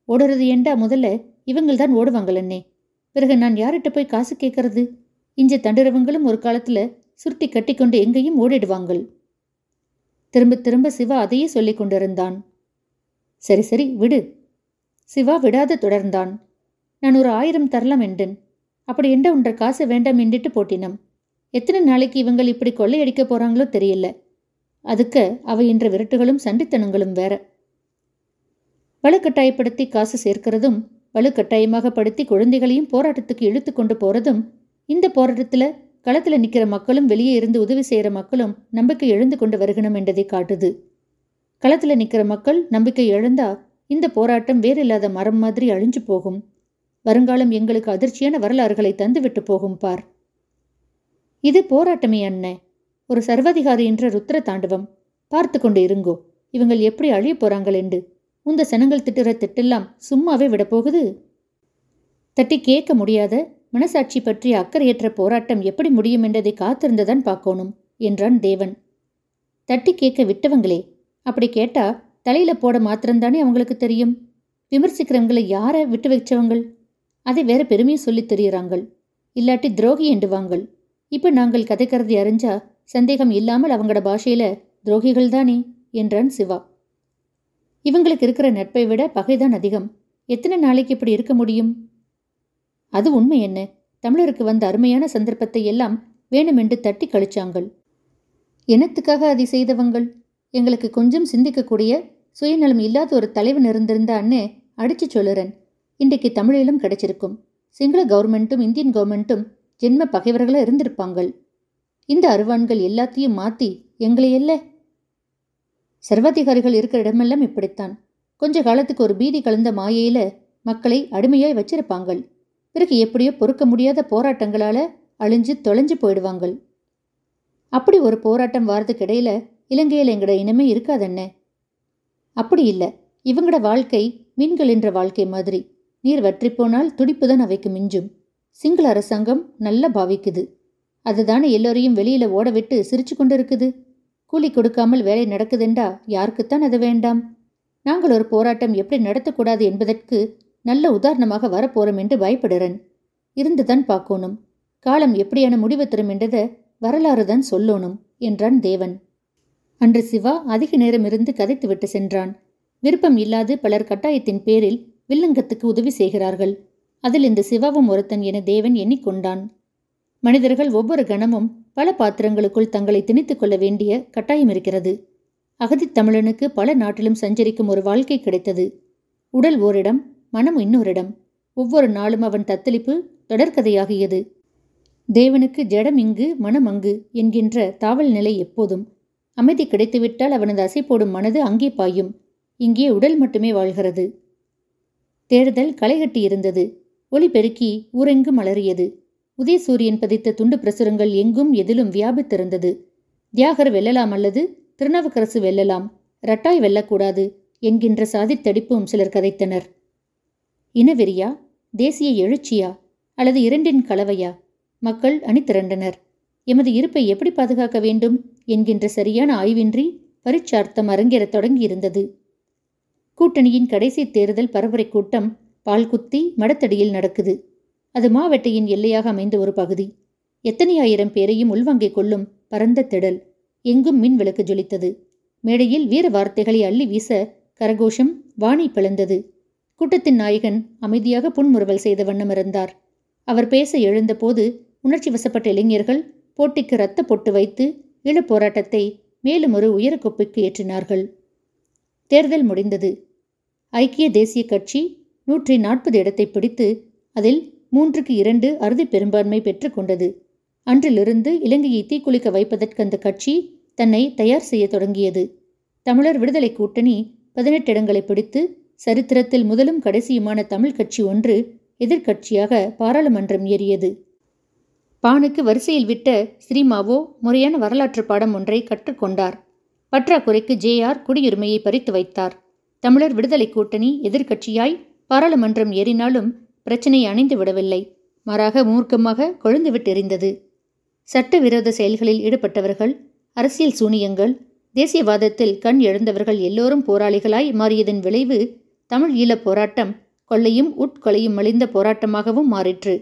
ஓடுறது ஏண்டா முதல்ல? இவங்கள்தான் ஓடுவாங்களன்னே. பிறகு நான் யார்கிட்ட போய் காசு கேட்கறது இஞ்ச தண்டுறவங்களும் ஒரு காலத்துல சுருட்டி கட்டிக்கொண்டு எங்கேயும் ஓடிடுவாங்கள். திரும்ப திரும்ப சிவா அதையே சொல்லிக் கொண்டிருந்தான். சரி சரி விடு. சிவா விடாது தொடர்ந்தான். நான் ஒரு ஆயிரம் தரலாம் என்றேன். அப்படி என்ற உன்ற காசு வேண்டாம் என்றிட்டு போட்டினம். எத்தனை நாளைக்கு இவங்கள் இப்படி கொள்ளையடிக்க போறாங்களோ தெரியல. அதுக்கு அவை என்ற விரட்டுகளும் சண்டித்தனங்களும் வேற. வலுக்கட்டாயப்படுத்தி காசு சேர்க்கிறதும் வலுக்கட்டாயமாக படுத்தி குழந்தைகளையும் போராட்டத்துக்கு இழுத்து கொண்டு போறதும் இந்த போராட்டத்துல களத்துல நிற்கிற மக்களும் வெளியே இருந்து உதவி செய்யற மக்களும் நம்பிக்கை எழுந்து கொண்டு வருகணும் என்றதை காட்டுது. களத்துல நிற்கிற மக்கள் நம்பிக்கை எழுந்தா இந்த போராட்டம் வேறில்லாத மரம் மாதிரி அழிஞ்சு போகும். வருங்காலம் எங்களுக்கு அதிர்ச்சியான வரலாறுகளை தந்துவிட்டு போகும் பார். இது போராட்டமே அண்ண. ஒரு சர்வாதிகாரி என்ற ருத்ர தாண்டவம். பார்த்து கொண்டு இருங்கோ. இவங்கள் எப்படி அழிய போறாங்கள் என்று. உந்த சனங்கள் திட்டுற திட்டெல்லாம் சும்மாவே விடப்போகுது தட்டி கேட்க முடியாத மனசாட்சி பற்றி அக்கறையற்ற போராட்டம் எப்படி முடியும் என்றதை காத்திருந்துதான் பார்க்கணும் என்றான் தேவன். தட்டி கேட்க விட்டவங்களே அப்படி கேட்டா தலையில போட மாத்திரம்தானே அவங்களுக்கு தெரியும்? விமர்சிக்கிறவங்களை யார விட்டு வச்சவங்கள்? அதை வேற பெருமையை சொல்லித் தெரியுறாங்கள். இல்லாட்டி துரோகி என்றுவாங்கள் இப்ப நாங்கள் கதைக்கிறதை அறிஞ்சா சந்தேகம் இல்லாமல் அவங்களோட பாஷையில துரோகிகள் தானே? என்றான் சிவா. இவங்களுக்கு இருக்கிற நட்பை விட பகைதான் அதிகம். எத்தனை நாளைக்கு இப்படி இருக்க முடியும்? அது உண்மை என்ன? தமிழருக்கு வந்த அருமையான சந்தர்ப்பத்தை எல்லாம் வேணுமென்று தட்டி கழிச்சாங்கள். எனத்துக்காக அதை செய்தவங்கள்? எங்களுக்கு கொஞ்சம் சிந்திக்கக்கூடிய சுயநலம் இல்லாத ஒரு தலைவன் இருந்திருந்தான்னு அண்ணே அடிச்சு சொல்லுறேன். இன்றைக்கு தமிழிலும் கிடைச்சிருக்கும். சிங்கள கவர்மெண்ட்டும் இந்தியன் கவர்மெண்ட்டும் ஜென்ம பகைவர்களாக இருந்திருப்பாங்கள். இந்த அருவான்கள் எல்லாத்தையும் மாத்தி எங்களை இல்ல சர்வாதிகாரிகள் இருக்கிற இடமெல்லாம் இப்படித்தான். கொஞ்ச காலத்துக்கு ஒரு பீதி கலந்த மாயையில மக்களை அடிமையாய் வச்சிருப்பாங்கள். பிறகு எப்படியோ பொறுக்க முடியாத போராட்டங்களால அழிஞ்சு தொலைஞ்சு போயிடுவாங்கள். அப்படி ஒரு போராட்டம் வாரதுக்கிடையில இலங்கையில் எங்கட இனமே இருக்காதென்ன? அப்படி இல்லை. இவங்கட வாழ்க்கை மீன்கள் என்ற வாழ்க்கை மாதிரி. நீர் வற்றிப்போனால் துடிப்புதான் அவைக்கு மிஞ்சும். சிங்கள அரசாங்கம் நல்லா பாவிக்குது. அதுதானே எல்லோரையும் வெளியில ஓட விட்டு சிரிச்சு கொண்டு இருக்குது கூலி கொடுக்காமல் வேலை நடக்குதுண்டா? யாருக்குத்தான் அது வேண்டாம்? நாங்கள் ஒரு போராட்டம் எப்படி நடத்தக்கூடாது என்பதற்கு நல்ல உதாரணமாக வரப்போறோம் என்று பயப்படுறேன். இருந்துதான் பார்க்கணும். காலம் எப்படியான முடிவு தரும் என்றதை வரலாறு தான் சொல்லணும் என்றான் தேவன். அன்று சிவா அதிக நேரம் இருந்து கதைத்துவிட்டு சென்றான். விருப்பம் இல்லாது பலர் கட்டாயத்தின் பேரில் வில்லங்கத்துக்கு உதவி செய்கிறார்கள். அதில் இந்த சிவாவும் ஒருத்தன் என தேவன் எண்ணிக்கொண்டான். மனிதர்கள் ஒவ்வொரு கணமும் பல பாத்திரங்களுக்குள் தங்களை திணித்துக் கொள்ள வேண்டிய கட்டாயம் இருக்கிறது. அகதித் தமிழனுக்கு பல நாட்டிலும் சஞ்சரிக்கும் ஒரு வாழ்க்கை கிடைத்தது. உடல் ஓரிடம் மனம் இன்னொரிடம். ஒவ்வொரு நாளும் அவன் தத்தளிப்பு தொடர்கதையாகியது. தேவனுக்கு ஜடம் இங்கு மனம் அங்கு என்கின்ற தாவல் நிலை எப்போதும். அமைதி கிடைத்துவிட்டால் அவனது அசை போடும் மனது அங்கே பாயும். இங்கே உடல் மட்டுமே வாழ்கிறது. தேடுதல் களைகட்டி இருந்தது. ஒளி பெருக்கி ஊரெங்கும் அலறியது. உதயசூரியன் பதித்த துண்டு பிரசுரங்கள் எங்கும் எதிலும் வியாபித்திருந்தது. தியாகர் வெல்லலாம் அல்லது திருநாவுக்கரசு வெல்லலாம். ரட்டாய் வெல்லக்கூடாது என்கின்ற சாதித்தடிப்பும் சிலர் கதைத்தனர். இனவெறியா? தேசிய எழுச்சியா? அல்லது இரண்டின் கலவையா? மக்கள் அணிதிரண்டனர். எமது இருப்பை எப்படி பாதுகாக்க வேண்டும்? என்கின்ற சரியான ஆய்வின்றி பரீட்சார்த்தம் அரங்கேறத் தொடங்கியிருந்தது. கூட்டணியின் கடைசி தேர்தல் பரபரை கூட்டம் பால்குத்தி மடத்தடியில் நடக்குது. அது மாவெட்டையின் எல்லையாக அமைந்த ஒரு பகுதி. எத்தனை ஆயிரம் பேரையும் உள்வாங்கிக் கொள்ளும் பரந்த திடல். எங்கும் மின் விளக்கு ஜொலித்தது. மேடையில் வீர வார்த்தைகளை அள்ளி வீச கரகோஷம் வாணி பிளந்தது. கூட்டத்தின் நாயகன் அமைதியாக புன்முறுவல் செய்த வண்ணம் இருந்தார். அவர் பேச எழுந்தபோது உணர்ச்சி வசப்பட்ட இளைஞர்கள் போட்டிக்கு ரத்த பொட்டு வைத்து ஈழப் போராட்டத்தை மேலும் ஒரு உயரக்குப்பைக்கு ஏற்றினார்கள். தேர்தல் முடிந்தது. ஐக்கிய தேசிய கட்சி நூற்றி நாற்பது இடத்தை பிடித்து அதில் மூன்றுக்கு இரண்டு அறுதி பெரும்பான்மை பெற்றுக்கொண்டது அன்றிலிருந்து இலங்கையை தீக்குளிக்க வைப்பதற்கு அந்த கட்சி தன்னை தயார் செய்ய தொடங்கியது. தமிழர் விடுதலை கூட்டணி பதினெட்டு இடங்களை பிடித்து சரித்திரத்தில் முதலும் கடைசியுமான தமிழ் கட்சி ஒன்று எதிர்க்கட்சியாக பாராளுமன்றம் ஏறியது. பானுக்கு வரிசையில் விட்ட ஸ்ரீமாவோ முறையான வரலாற்று பாடம் ஒன்றை கற்றுக்கொண்டார். பற்றாக்குறைக்கு ஜேஆர் குடியுரிமையை பறித்து வைத்தார். தமிழர் விடுதலை கூட்டணி எதிர்க்கட்சியாய் பாராளுமன்றம் ஏறினாலும் பிரச்சனை அணைந்து விடவில்லை. மாறாக மூர்க்கமாக கொழுந்துவிட்டெறிந்தது சட்டவிரோத செயல்களில் ஈடுபட்டவர்கள் அரசியல் சூனியங்கள் தேசியவாதத்தில் கண் எழுந்தவர்கள் எல்லோரும் போராளிகளாய் மாறியதன் விளைவு தமிழ் ஈழப் போராட்டம் கொள்ளையும் உட்கொலையும் மலிந்த போராட்டமாகவும் மாறிற்று.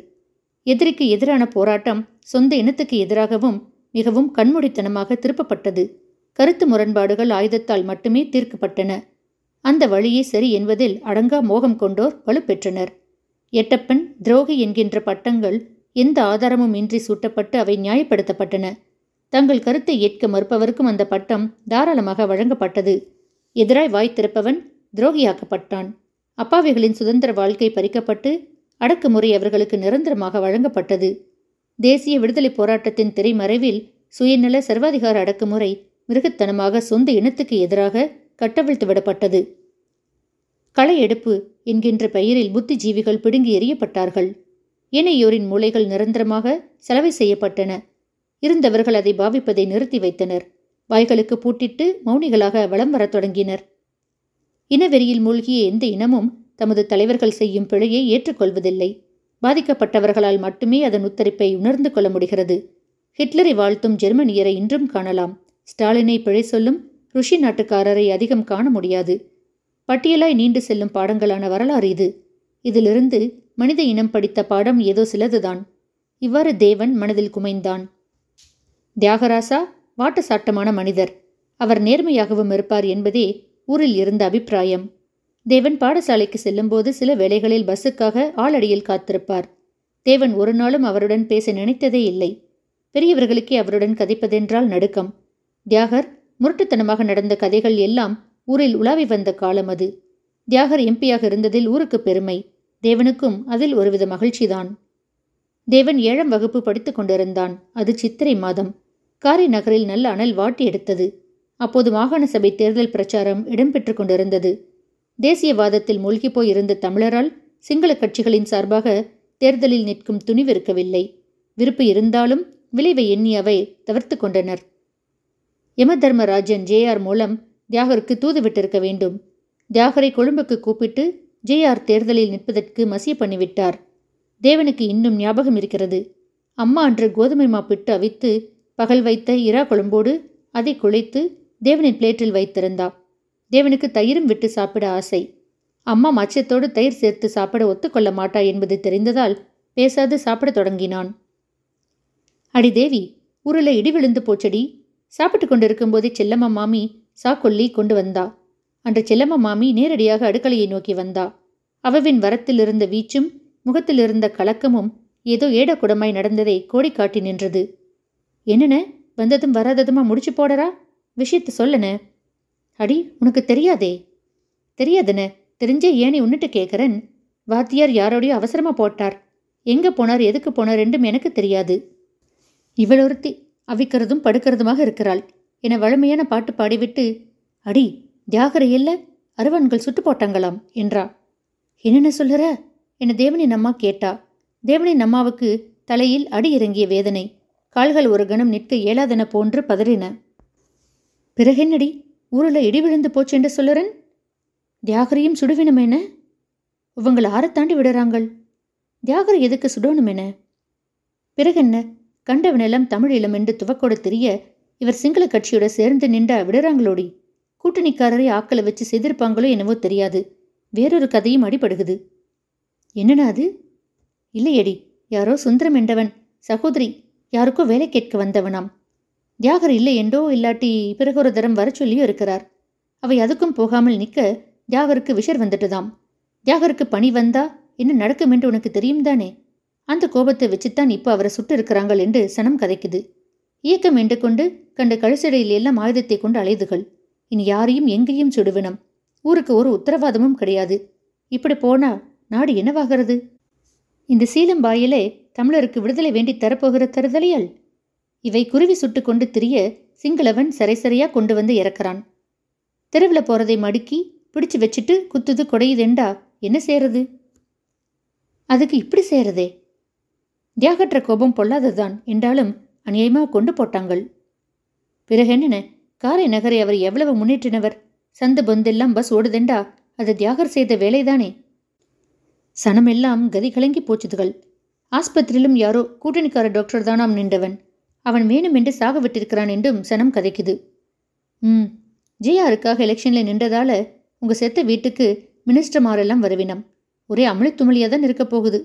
எதிரிக்கு எதிரான போராட்டம் சொந்த இனத்துக்கு எதிராகவும் மிகவும் கண்மூடித்தனமாக திருப்பப்பட்டது. கருத்து முரண்பாடுகள் ஆயுதத்தால் மட்டுமே தீர்க்கப்பட்டன. அந்த வழியே சரி என்பதில் அடங்கா மோகம் கொண்டோர் வலுப்பெற்றனர். எட்டப்பன் துரோகி என்கின்ற பட்டங்கள் எந்த ஆதாரமும் இன்றி சூட்டப்பட்டு அவை நியாயப்படுத்தப்பட்டன. தங்கள் கருத்தை ஏற்க மறுப்பவருக்கும் அந்த பட்டம் தாராளமாக வழங்கப்பட்டது. எதிராய் வாய் திறப்பவன் துரோகியாக்கப்பட்டான். அப்பாவிகளின் சுதந்திர வாழ்க்கை பறிக்கப்பட்டு அடக்குமுறை அவர்களுக்கு நிரந்தரமாக வழங்கப்பட்டது. தேசிய விடுதலை போராட்டத்தின் திரைமறைவில் சுயநல சர்வாதிகார அடக்குமுறை மிருகத்தனமாக சொந்த இனத்துக்கு எதிராக கட்டவிழ்த்து விடப்பட்டது களை எடுப்பு என்கின்ற பெயரில் புத்திஜீவிகள் பிடுங்கி எறியப்பட்டார்கள். ஏனையோரின் மூளைகள் நிரந்தரமாக செலவை செய்யப்பட்டன. இருந்தவர்கள் அதை பாவிப்பதை நிறுத்தி வைத்தனர். வாய்களுக்கு பூட்டிட்டு மௌனிகளாக வலம் வரத் தொடங்கினர். இனவெறியில் மூழ்கிய எந்த இனமும் தமது தலைவர்கள் செய்யும் பிழையை ஏற்றுக்கொள்வதில்லை. பாதிக்கப்பட்டவர்களால் மட்டுமே அதன் உத்தரிப்பை உணர்ந்து கொள்ள முடிகிறது. ஹிட்லரை வாழ்த்தும் ஜெர்மனியரை இன்றும் காணலாம். ஸ்டாலினை பிழை சொல்லும் ருஷி நாட்டுக்காரரை அதிகம் காண முடியாது. பட்டியலாய் நீண்டு செல்லும் பாடங்களான வரலாறு இது. இதிலிருந்து மனித இனம் படித்த பாடம் ஏதோ சிலதுதான். இவ்வாறு தேவன் மனதில் குமைந்தான். தியாகராசா வாட்டசாட்டமான மனிதர். அவர் நேர்மையாகவும் இருப்பார் என்பதே ஊரில் இருந்த அபிப்பிராயம். தேவன் பாடசாலைக்கு செல்லும்போது சில வேளைகளில் பஸ்ஸுக்காக ஆளடியில் காத்திருப்பார். தேவன் ஒரு நாளும் அவருடன் பேச நினைத்ததே இல்லை. பெரியவர்களுக்கே அவருடன் கதைப்பதென்றால் நடுக்கம். தியாகர் முரட்டுத்தனமாக நடந்த கதைகள் எல்லாம் ஊரில் உலாவி வந்த காலம் அது. தியாகர் எம்பியாக இருந்ததில் ஊருக்கு பெருமை. தேவனுக்கும் அதில் ஒருவித மகிழ்ச்சிதான். தேவன் ஏழாம் வகுப்பு படித்துக் கொண்டிருந்தான். அது சித்திரை மாதம். காரை நகரில் நல்ல அனல் வாட்டி எடுத்தது. அப்போது மாகாண சபை தேர்தல் பிரச்சாரம் இடம்பெற்றுக் கொண்டிருந்தது. தேசியவாதத்தில் மூழ்கி போயிருந்த தமிழரால் சிங்கள கட்சிகளின் சார்பாக தேர்தலில் நிற்கும் துணிவிருக்கவில்லை. விருப்பு இருந்தாலும் விளைவை எண்ணி அவை தவிர்த்து கொண்டனர். யம தர்மராஜன் ஜேஆர் மூலம் தியாகருக்கு தூது விட்டிருக்க வேண்டும். தியாகரை கொழும்புக்கு கூப்பிட்டு ஜேஆர் தேர்தலில் நிற்பதற்கு மசிய பண்ணிவிட்டார். தேவனுக்கு இன்னும் ஞாபகம் இருக்கிறது. அம்மா அன்று கோதுமை மாப்பிட்டு அவித்து பகல் வைத்த இரா கொழும்போடு அதை குழைத்து தேவனின் பிளேட்டில் வைத்திருந்தா. தேவனுக்கு தயிரும் விட்டு சாப்பிட ஆசை. அம்மா மச்சத்தோடு தயிர் சேர்த்து சாப்பிட ஒத்துக்கொள்ள மாட்டா என்பது தெரிந்ததால் பேசாது சாப்பிட தொடங்கினான். அடி தேவி உருளை இடி விழுந்து போச்சடி. சாப்பிட்டு கொண்டிருக்கும் போதே செல்லம்மா மாமி சாக்கொல்லி கொண்டு வந்தா. அன்று செல்லம்மா மாமி நேரடியாக அடுக்கலையை நோக்கி வந்தா. அவவின் வரத்தில் இருந்த வீச்சும் முகத்தில் இருந்த கலக்கமும் ஏதோ ஏடக்குடமாய் நடந்ததை கோடி காட்டி நின்றது. என்னென்ன? வந்ததும் வராததுமா முடிச்சு போடறா? விஷயத்த சொல்லன. அடி உனக்கு தெரியாதே? தெரியாதுன்னு தெரிஞ்சே ஏனி உன்னிட்டு கேட்குறேன் வாத்தியார் யாரோடையோ அவசரமா போட்டார். எங்க போனார் எதுக்கு போனார் என்றும் எனக்கு தெரியாது. இவள் ஒருத்தி அவிக்கிறதும் படுக்கிறதுமாக இருக்கிறாள். என வழமையான பாட்டு பாடிவிட்டு அடி தியாகரை இல்ல அருவான்கள் சுட்டு போட்டாங்களாம் என்றா. என்னென்ன சொல்லுற? என தேவனின் அம்மா கேட்டா. தேவனின் அம்மாவுக்கு தலையில் அடி இறங்கிய வேதனை. கால்கள் ஒரு கணம் நிற்க இயலாதென போன்று பதறின. பிறகென்னடி? ஊரில் இடி விழுந்து போச்சு என்று சொல்லுறன்? தியாகரையும் சுடுவினமேன உங்களை ஆற தாண்டி விடுறாங்கள். தியாகரை எதுக்கு சுடணுமென பிறகென்ன கண்டவனெல்லாம் தமிழீழம் என்று துவக்கோடு தெரிய இவர் சிங்கள கட்சியோட சேர்ந்து நின்றா விடுறாங்களோடி? கூட்டணிக்காரரை ஆக்களை வச்சு செய்திருப்பாங்களோ என்னவோ தெரியாது. வேறொரு கதையும் அடிபடுகுது. என்னடா அது? இல்லையடி யாரோ சுந்தரம் என்றவன் சகோதரி யாருக்கோ வேலை கேட்க வந்தவனாம். தியாகர் இல்லை என்றோ இல்லாட்டி பிறகு ஒரு தரம் வர சொல்லியோ இருக்கிறார். அவை அதுக்கும் போகாமல் நிற்க தியாகருக்கு விஷர் வந்துட்டுதாம். தியாகருக்கு பணி வந்தா என்ன நடக்கும் என்று உனக்கு தெரியும் தானே? அந்த கோபத்தை வச்சுத்தான் இப்போ அவரை சுட்டு இருக்கிறாங்கள் என்று சனம் கதைக்குது. இயக்கம் என்று கொண்டு கண்ட கழுசடையில் எல்லாம் ஆயுதத்தை கொண்டு அலைதுகள். இனி யாரையும் எங்கேயும் சுடுவினம். ஊருக்கு ஒரு உத்தரவாதமும் கிடையாது. இப்படி போனா நாடு என்னவாகிறது? இந்த சீலம் வாயிலே தமிழருக்கு விடுதலை வேண்டி தரப்போகிற தருதலையால் இவை குருவி சுட்டு கொண்டு திரிய சிங்களவன் சரைசரையா கொண்டு வந்து இறக்குறான். தெருவில் போறதை மடுக்கி பிடிச்சு வச்சுட்டு குத்துது கொடையுதெண்டா என்ன செய்யறது அதுக்கு இப்படி செய்யறதே தியாகற்ற கோபம் பொல்லாததுதான் என்றாலும் அநியாயமா கொண்டு போட்டாங்கள். பிறகு என்னென்ன? காரை நகரை அவர் எவ்வளவு முன்னேற்றினவர்? சந்த பொந்தெல்லாம் பஸ் ஓடுதெண்டா அது தியாகர் செய்த வேலைதானே? சனமெல்லாம் கதி கலங்கி போச்சுதுகள். ஆஸ்பத்திரியிலும் யாரோ கூட்டணிக்கார டாக்டர் தானாம் நின்றவன். அவன் வேணுமென்று சாக விட்டிருக்கிறான் என்றும் சனம் கதைக்குது. ம் ஜிஆருக்காக எலெக்ஷனில் நின்றதால உங்க செத்த வீட்டுக்கு மினிஸ்டர் மாரெல்லாம் வருவினம். ஒரே அமளித்துமளியாக தான் இருக்க போகுது.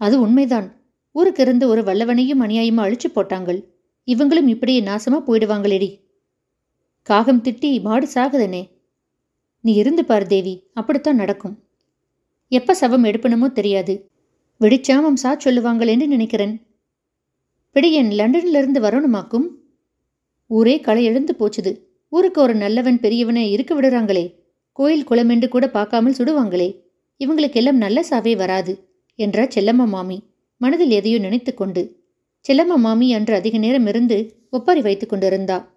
அது உண்மைதான். ஊருக்கு இருந்து ஒரு வல்லவனையும் அநியாயமா அழிச்சு போட்டாங்கள். இவங்களும் இப்படியே நாசமா போயிடுவாங்களேடி. காகம் திட்டி மாடு சாகுதனே. நீ இருந்து பார் தேவி அப்படித்தான் நடக்கும். எப்ப சவம் எடுப்பணுமோ தெரியாது. வெடிச்சாமம் சா சொல்லுவாங்களேன்னு நினைக்கிறேன். பிடியன் லண்டன்ல வரணுமாக்கும்? ஊரே களை எழுந்து போச்சுது. ஊருக்கு ஒரு நல்லவன் பெரியவனை இருக்க விடுறாங்களே. கோயில் குளமென்று கூட பார்க்காமல் சுடுவாங்களே. இவங்களுக்கெல்லாம் நல்ல சாவே வராது என்றார் செல்லம்மா மாமி. மனதில் எதையோ நினைத்து கொண்டு. செல்லம்மா மாமி அன்று அதிக நேரம் இருந்து ஒப்பாரி வைத்துக் கொண்டிருந்தா.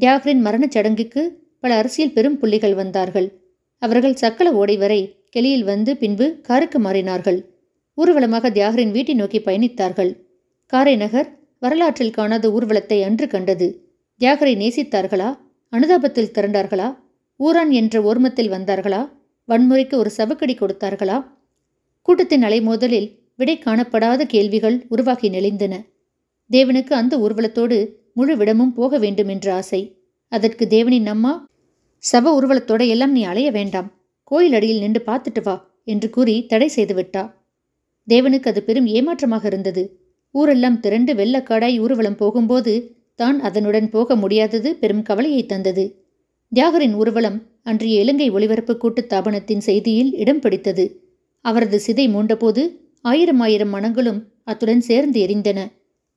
தியாகரின் மரணச் சடங்குக்கு பல அரசியல் பெரும் புள்ளிகள் வந்தார்கள். அவர்கள் சக்கல ஓடை வரை கெளியில் வந்து பின்பு காருக்கு மாறினார்கள். ஊர்வலமாக தியாகரின் வீட்டை நோக்கி பயணித்தார்கள். காரை நகர் வரலாற்றில் காணாத ஊர்வலத்தை அன்று கண்டது. தியாகரை நேசித்தார்களா? அனுதாபத்தில் திரண்டார்களா? ஊரான் என்ற ஓர்மத்தில் வந்தார்களா? வன்முறைக்கு ஒரு சவக்கடி கொடுத்தார்களா? கூட்டத்தின் அலைமோதலில் விடை காணப்படாத கேள்விகள் உருவாகி நெளிந்தன. தேவனுக்கு அந்த ஊர்வலத்தோடு முழு விடமும் போக வேண்டும் என்ற ஆசை. அதற்கு தேவனின் அம்மா சவ ஊர்வலத்தோட எல்லாம் நீ அலைய வேண்டாம். கோயில் அடியில் நின்று பார்த்துட்டு வா என்று கூறி தடை செய்துவிட்டா. தேவனுக்கு அது பெரும் ஏமாற்றமாக இருந்தது. ஊரெல்லாம் திரண்டு வெள்ளக்காடாய் ஊர்வலம் போகும்போது தான் அதனுடன் போக முடியாதது பெரும் கவலையை தந்தது. தியாகரின் ஊர்வலம் அன்றைய இலங்கை ஒளிபரப்பு கூட்டு தாபனத்தின் செய்தியில் இடம் பிடித்தது. அவரது சிதை மூண்டபோது ஆயிரம் ஆயிரம் மனங்களும் அத்துடன் சேர்ந்து எரிந்தன.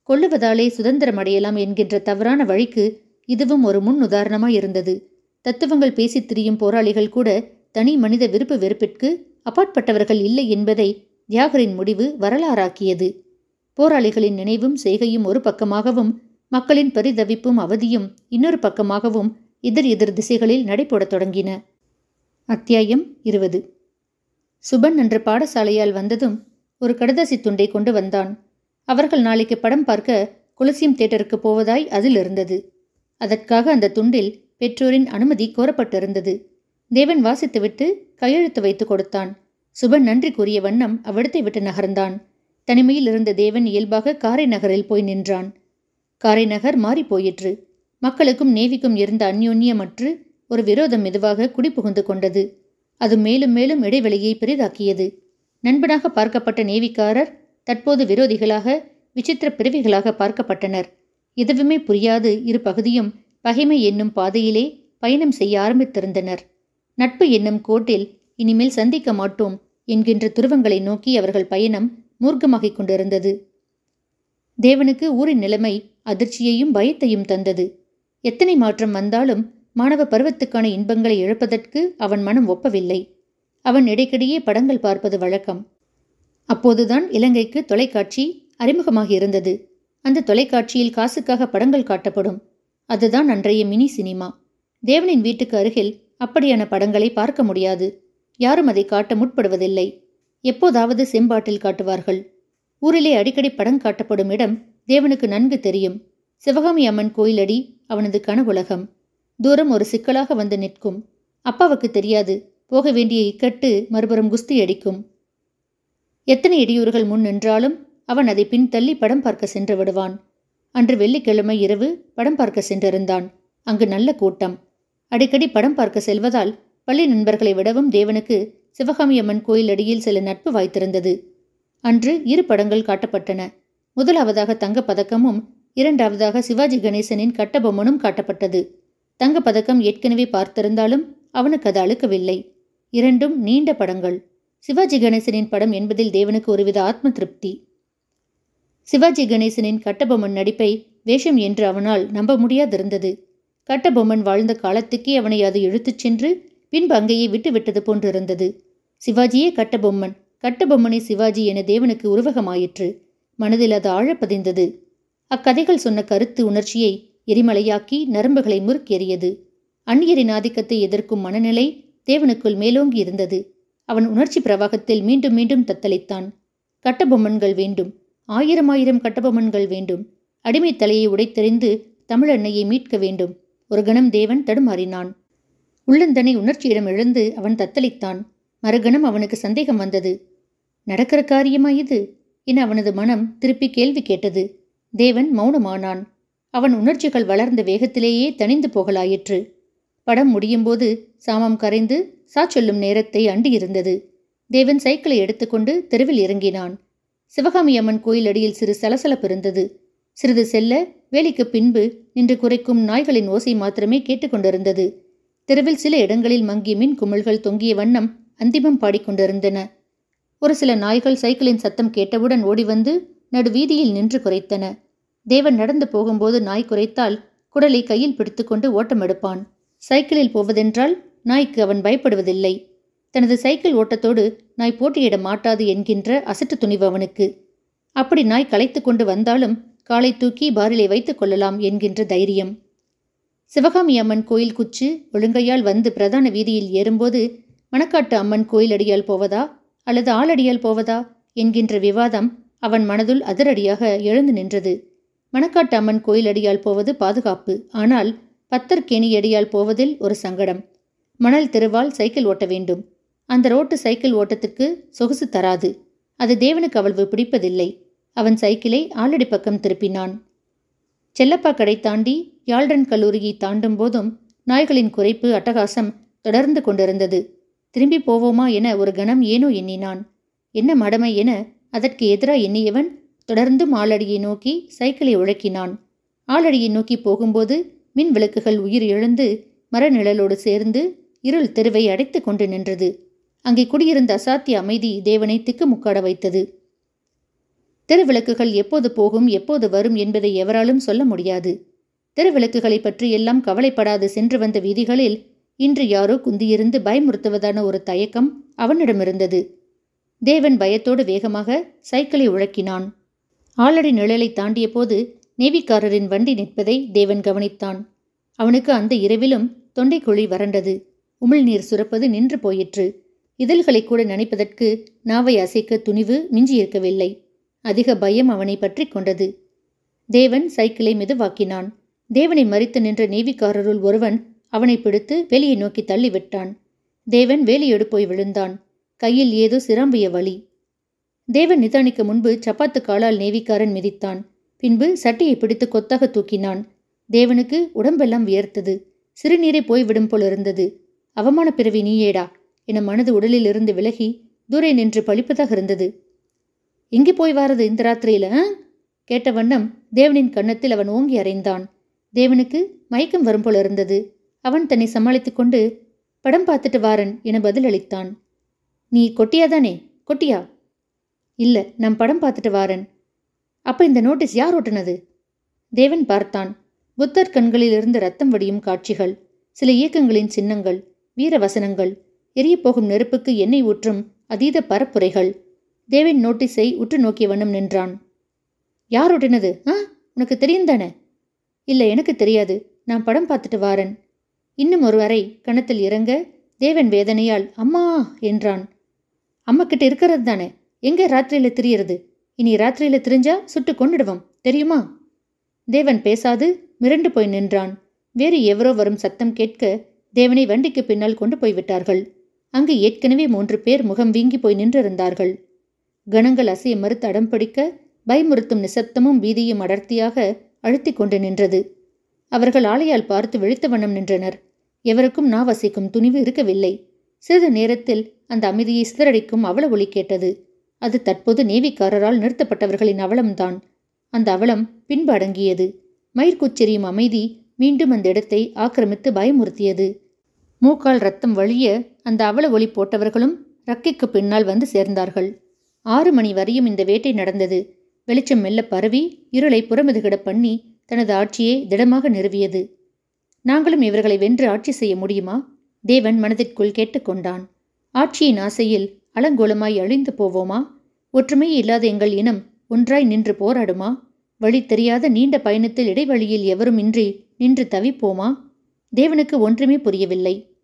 கொள்ளுவதாலே சுதந்திரம் அடையலாம் என்கின்ற தவறான வழிக்கு இதுவும் ஒரு முன் உதாரணமாய் இருந்தது தத்துவங்கள் பேசித் திரியும் போராளிகள் கூட தனி மனித விருப்பு வெறுப்பிற்கு அப்பாற்பட்டவர்கள் இல்லை என்பதை தியாகரின் முடிவு வரலாறாக்கியது. போராளிகளின் நினைவும் செய்கையும் ஒரு பக்கமாகவும் மக்களின் பரிதவிப்பும் அவதியும் இன்னொரு பக்கமாகவும் எதிர் எதிர் திசைகளில் நடைபோடத் தொடங்கின. அத்தியாயம் இருபது. சுபன் என்ற பாடசாலையால் வந்ததும் ஒரு கடதாசி துண்டை கொண்டு வந்தான். அவர்கள் நாளைக்கு படம் பார்க்க குலசியம் தேட்டருக்கு போவதாய் அதில் இருந்தது. அதற்காக அந்த துண்டில் பெற்றோரின் அனுமதி கோரப்பட்டிருந்தது. தேவன் வாசித்துவிட்டு கையெழுத்து வைத்து கொடுத்தான். சுபன் நன்றி கூறிய வண்ணம் அவ்விடத்தை விட்டு நகர்ந்தான். தனிமையில் இருந்த தேவன் இயல்பாக காரை நகரில் போய் நின்றான். காரை நகர் மாறிப்போயிற்று. மக்களுக்கும் நேவிக்கும் இருந்த அந்யோன்யமற்று ஒரு விரோதம் மெதுவாக குடிபுகுந்து கொண்டது. அது மேலும் மேலும் இடைவெளியை பெரிதாக்கியது. நண்பனாக பார்க்கப்பட்ட நேவிக்காரர் தற்போது விரோதிகளாக விசித்திர பிறவிகளாக பார்க்கப்பட்டனர். எதுவுமே புரியாது இரு பகுதியும் பகைமை என்னும் பாதையிலே பயணம் செய்ய ஆரம்பித்திருந்தனர். நட்பு என்னும் கோட்டில் இனிமேல் சந்திக்க மாட்டோம் என்கின்ற துருவங்களை நோக்கி அவர்கள் பயணம் மூர்க்கமாகிக் கொண்டிருந்தது. தேவனுக்கு ஊரின் நிலைமை அதிர்ச்சியையும் பயத்தையும் தந்தது. எத்தனை மாற்றம் வந்தாலும் மாணவ பருவத்துக்கான இன்பங்களை இழப்பதற்கு அவன் மனம் ஒப்பவில்லை. அவன் இடைக்கிடையே படங்கள் பார்ப்பது வழக்கம். அப்போதுதான் இலங்கைக்கு தொலைக்காட்சி அறிமுகமாகி இருந்தது. அந்த தொலைக்காட்சியில் காசுக்காக படங்கள் காட்டப்படும். அதுதான் அன்றைய மினி சினிமா. தேவனின் வீட்டுக்கு அருகில் அப்படியான படங்களை பார்க்க முடியாது. யாரும் அதை காட்ட முற்படுவதில்லை. எப்போதாவது செம்பாட்டில் காட்டுவார்கள். ஊரிலே அடிக்கடி படம் காட்டப்படும் இடம் தேவனுக்கு நன்கு தெரியும். சிவகாமி அம்மன் கோயிலடி அவனது கனவுலகம். தூரம் ஒரு சிக்கலாக வந்து நிற்கும். அப்பாவுக்கு தெரியாது. போக வேண்டிய இக்கட்டு மறுபுறம் குஸ்தி அடிக்கும். எத்தனை இடையூறுகள் முன் நின்றாலும் அவன் அதை பின் தள்ளி படம் பார்க்க சென்று விடுவான். அன்று வெள்ளிக்கிழமை இரவு படம் பார்க்க சென்றிருந்தான். அங்கு நல்ல கூட்டம். அடிக்கடி படம் பார்க்க செல்வதால் பள்ளி நண்பர்களை விடவும் தேவனுக்கு சிவகாமி அம்மன் கோயில் அடியில் சில நட்பு வாய்த்திருந்தது. அன்று இரு படங்கள் காட்டப்பட்டன. முதலாவதாக தங்கப் பதக்கமும் இரண்டாவதாக சிவாஜி கணேசனின் கட்டபொம்மனும் காட்டப்பட்டது. தங்கப் பதக்கம் ஏற்கனவே பார்த்திருந்தாலும் அவனுக்கு அது அழுக்கவில்லை. இரண்டும் நீண்ட படங்கள். சிவாஜி கணேசனின் படம் என்பதில் தேவனுக்கு ஒருவித ஆத்ம திருப்தி. சிவாஜி கணேசனின் கட்டபொம்மன் நடிப்பை வேஷம் என்று அவனால் நம்ப முடியாதிருந்தது. கட்டபொம்மன் வாழ்ந்த காலத்துக்கே அவனை அது இழுத்துச் சென்று பின்பு அங்கேயே விட்டு விட்டது போன்றிருந்தது. சிவாஜியே கட்டபொம்மன். கட்டபொம்மனே சிவாஜி என தேவனுக்கு உருவகமாயிற்று. மனதில் அது ஆழப்பதிந்தது அக்கதைகள் சொன்ன கருத்து உணர்ச்சியை எரிமலையாக்கி நரம்புகளை முறுக்கேறியது. அந்நியரின் ஆதிக்கத்தை எதிர்க்கும் மனநிலை தேவனுக்குள் மேலோங்கி இருந்தது. அவன் உணர்ச்சி பிரவாகத்தில் மீண்டும் மீண்டும் தத்தளித்தான். கட்டபொம்மன்கள் வேண்டும். ஆயிரம் ஆயிரம் கட்டபொம்மன்கள் வேண்டும். அடிமை தலையை உடைத்தெறிந்து தமிழன்னையை மீட்க வேண்டும். ஒரு கணம் தேவன் தடுமாறினான். உள்ளந்தனை உணர்ச்சியிடம் எழுந்து அவன் தத்தளித்தான். மறுகணம் அவனுக்கு சந்தேகம் வந்தது. நடக்கிற காரியமா இது? என அவனது மனம் திருப்பி கேள்வி கேட்டது. தேவன் மௌனமானான். அவன் உணர்ச்சிகள் வளர்ந்த வேகத்திலேயே தணிந்து போகலாயிற்று. படம் முடியும்போது சாமம் கரைந்து சாச்சொல்லும் நேரத்தை அண்டியிருந்தது. தேவன் சைக்கிளை எடுத்துக்கொண்டு தெருவில் இறங்கினான். சிவகாமி அம்மன் கோயில் அடியில் சிறு சலசலப்பு இருந்தது. சிறிது செல்ல வேலைக்கு பின்பு நின்று குறைக்கும் நாய்களின் ஓசை மாத்திரமே கேட்டுக்கொண்டிருந்தது. தெருவில் சில இடங்களில் மங்கிய மின் குமிழ்கள் தொங்கிய வண்ணம் அந்திமம் பாடிக்கொண்டிருந்தன. ஒரு சில நாய்கள் சைக்கிளின் சத்தம் கேட்டவுடன் ஓடி வந்து நடு வீதியில் நின்று குறைத்தன தேவன் நடந்து போகும்போது நாய் குறைத்தால் குடலை கையில் பிடித்துக்கொண்டு ஓட்டம் எடுப்பான். சைக்கிளில் போவதென்றால் நாய்க்கு அவன் பயப்படுவதில்லை. தனது சைக்கிள் ஓட்டத்தோடு நாய் போட்டியிட மாட்டாது என்கின்ற அசட்டு துணிவு அவனுக்கு. அப்படி நாய் களைத்து கொண்டு வந்தாலும் காலை தூக்கி பாரிலே வைத்துக் கொள்ளலாம் என்கின்ற தைரியம். சிவகாமி அம்மன் கோயில் குச்சு ஒழுங்கையால் வந்து பிரதான வீதியில் ஏறும்போது மணக்காட்டு அம்மன் கோயில் அடியால் போவதா? அல்லது ஆளடியால் போவதா? என்கின்ற விவாதம் அவன் மனதுள் அதிரடியாக எழுந்து நின்றது. மணக்காட்டு அம்மன் கோயில் அடியால் போவது பாதுகாப்பு. ஆனால் பத்தர்கேணி அடியால் போவதில் ஒரு சங்கடம். மணல் தெருவால் சைக்கிள் ஓட்ட வேண்டும். அந்த ரோட்டு சைக்கிள் ஓட்டத்திற்கு சொகுசு தராது. அது தேவனுக்கு அவ்வளவு பிடிப்பதில்லை. அவன் சைக்கிளை ஆலடி பக்கம் திருப்பினான். செல்லப்பா கடை தாண்டி யாழ்டன் கல்லூரியை தாண்டும் போதும் நாய்களின் குறைப்பு அட்டகாசம் தொடர்ந்து கொண்டிருந்தது. திரும்பி போவோமா என ஒரு கணம் ஏனோ எண்ணினான். என்ன மடமை என அதற்கு எதிராக எண்ணியவன் தொடர்ந்தும் ஆளடியை நோக்கி சைக்கிளை உழக்கினான். ஆளடியை நோக்கி போகும்போது மின் விளக்குகள் உயிர் எழுந்து மரநிழலோடு சேர்ந்து இருள் தெருவை அடைத்து கொண்டு நின்றது. அங்கே குடியிருந்த அசாத்திய அமைதி தேவனை திக்குமுக்காட வைத்தது. தெருவிளக்குகள் எப்போது போகும் எப்போது வரும் என்பதை எவராலும் சொல்ல முடியாது. தெருவிளக்குகளை பற்றி எல்லாம் கவலைப்படாது சென்று வந்த வீதிகளில் இன்று யாரோ குந்தியிருந்து பயமுறுத்துவதான ஒரு தயக்கம் அவனிடமிருந்தது. தேவன் பயத்தோடு வேகமாக சைக்கிளை உழக்கினான். ஆளடி நிழலை தாண்டிய போது நேவிக்காரரின் வண்டி நிற்பதை தேவன் கவனித்தான். அவனுக்கு அந்த இரவிலும் தொண்டைக்குழி வறண்டது. உமிழ்நீர் சுரப்பது நின்று போயிற்று. இதழ்களை கூட நினைப்பதற்கு நாவை அசைக்க துணிவு மிஞ்சியிருக்கவில்லை. அதிக பயம் அவனை பற்றி கொண்டது. தேவன் சைக்கிளை மெதுவாக்கினான். தேவனை மறித்து நின்ற நேவிக்காரருள் ஒருவன் அவனை பிடித்து வெளியை நோக்கி தள்ளிவிட்டான். தேவன் வேலையோடு போய் விழுந்தான். கையில் ஏதோ சிராம்பிய வழி தேவன் நிதானிக்க முன்பு சப்பாத்து காலால் நேவிக்காரன் மிதித்தான். பின்பு சட்டியை பிடித்து கொத்தாக தூக்கினான். தேவனுக்கு உடம்பெல்லாம் வியர்த்தது. சிறுநீரை போய்விடும் போல் இருந்தது. அவமான பிறவி நீயேடா என மனது உடலிலிருந்து விலகி தூரே நின்று பழிப்பதாக இருந்தது. எங்கே போய் வாரது இந்த ராத்திரியில கேட்ட வண்ணம் தேவனின் கன்னத்தில் அவன் ஓங்கி அறைந்தான். தேவனுக்கு மயக்கம் வரும் போல இருந்தது. அவன் தன்னை சமாளித்துக் கொண்டு படம் பார்த்துட்டு வாரன் என பதிலளித்தான். நீ கொட்டியாதானே கொட்டியா? இல்ல நான் படம் பார்த்துட்டு வாரன். அப்ப இந்த நோட்டீஸ் யார் ஓட்டுனது? தேவன் பார்த்தான். புத்தர் கண்களிலிருந்து ரத்தம் வடியும் காட்சிகள் சில இயக்கங்களின் சின்னங்கள் வீர வசனங்கள் எரியப்போகும் நெருப்புக்கு எண்ணெய் ஊற்றும் அதீத பரப்புரைகள். தேவின் நோட்டீஸை உற்று நோக்கிய வண்ணம் நின்றான். யார் ஓட்டினது? ஆ உனக்கு தெரியும் தானே? இல்லை எனக்கு தெரியாது. நான் படம் பார்த்துட்டு வாரன். இன்னும் ஒரு கணத்தில் இறங்க தேவன் வேதனையால் அம்மா! என்றான். அம்மா கிட்ட இருக்கிறது தானே? எங்க ராத்திரியில திரியறது? இனி ராத்திரியில திரிஞ்சா சுட்டு கொண்டுடுவோம் தெரியுமா? தேவன் பேசாது மிரண்டு போய் நின்றான். வேறு எவரோ வரும் சத்தம் கேட்க தேவனை வண்டிக்கு பின்னால் கொண்டு போய்விட்டார்கள் அங்கு ஏற்கனவே மூன்று பேர் முகம் வீங்கி போய் நின்றிருந்தார்கள். கணங்கள் அசைய மறுத்து அடம் பிடிக்க பயமுறுத்தும் நிசப்தமும் வீதியும் அடர்த்தியாக அழுத்திக் கொண்டு நின்றது. அவர்கள் ஆலையால் பார்த்து விழித்த வண்ணம் நின்றனர். எவருக்கும் நாவசிக்கும் துணிவு இருக்கவில்லை. சிறிது நேரத்தில் அந்த அமைதியை சிதறடிக்கும் அவல ஒளி கேட்டது. அது தற்போது நேவிக்காரரால் நிறுத்தப்பட்டவர்களின் அவலம்தான். அந்த அவலம் பின்பு அடங்கியது. மயிர்கூச்செறியும் அமைதி மீண்டும் அந்த இடத்தை ஆக்கிரமித்து பயமுறுத்தியது. மூக்கால் ரத்தம் வழிய அந்த அவல ஒளி போட்டவர்களும் ரக்கைக்கு பின்னால் வந்து சேர்ந்தார்கள். ஆறு மணி வரையும் இந்த வேட்டை நடந்தது. வெளிச்சம் மெல்ல பரவி இருளை புறமுதுகிட பண்ணி தனது ஆட்சியை திடமாக நிறுவியது. நாங்களும் இவர்களை வென்று ஆட்சி செய்ய முடியுமா? தேவன் மனதிற்குள் கேட்டுக்கொண்டான். ஆட்சியின் ஆசையில் அலங்கோலமாய் அழிந்து போவோமா? ஒற்றுமை இல்லாத எங்கள் இனம் ஒன்றாய் நின்று போராடுமா? வழி தெரியாத நீண்ட பயணத்தில் இடைவெளியில் எவரும் இன்றி நின்று தவிப்போமா? தேவனுக்கு ஒன்றுமே புரியவில்லை.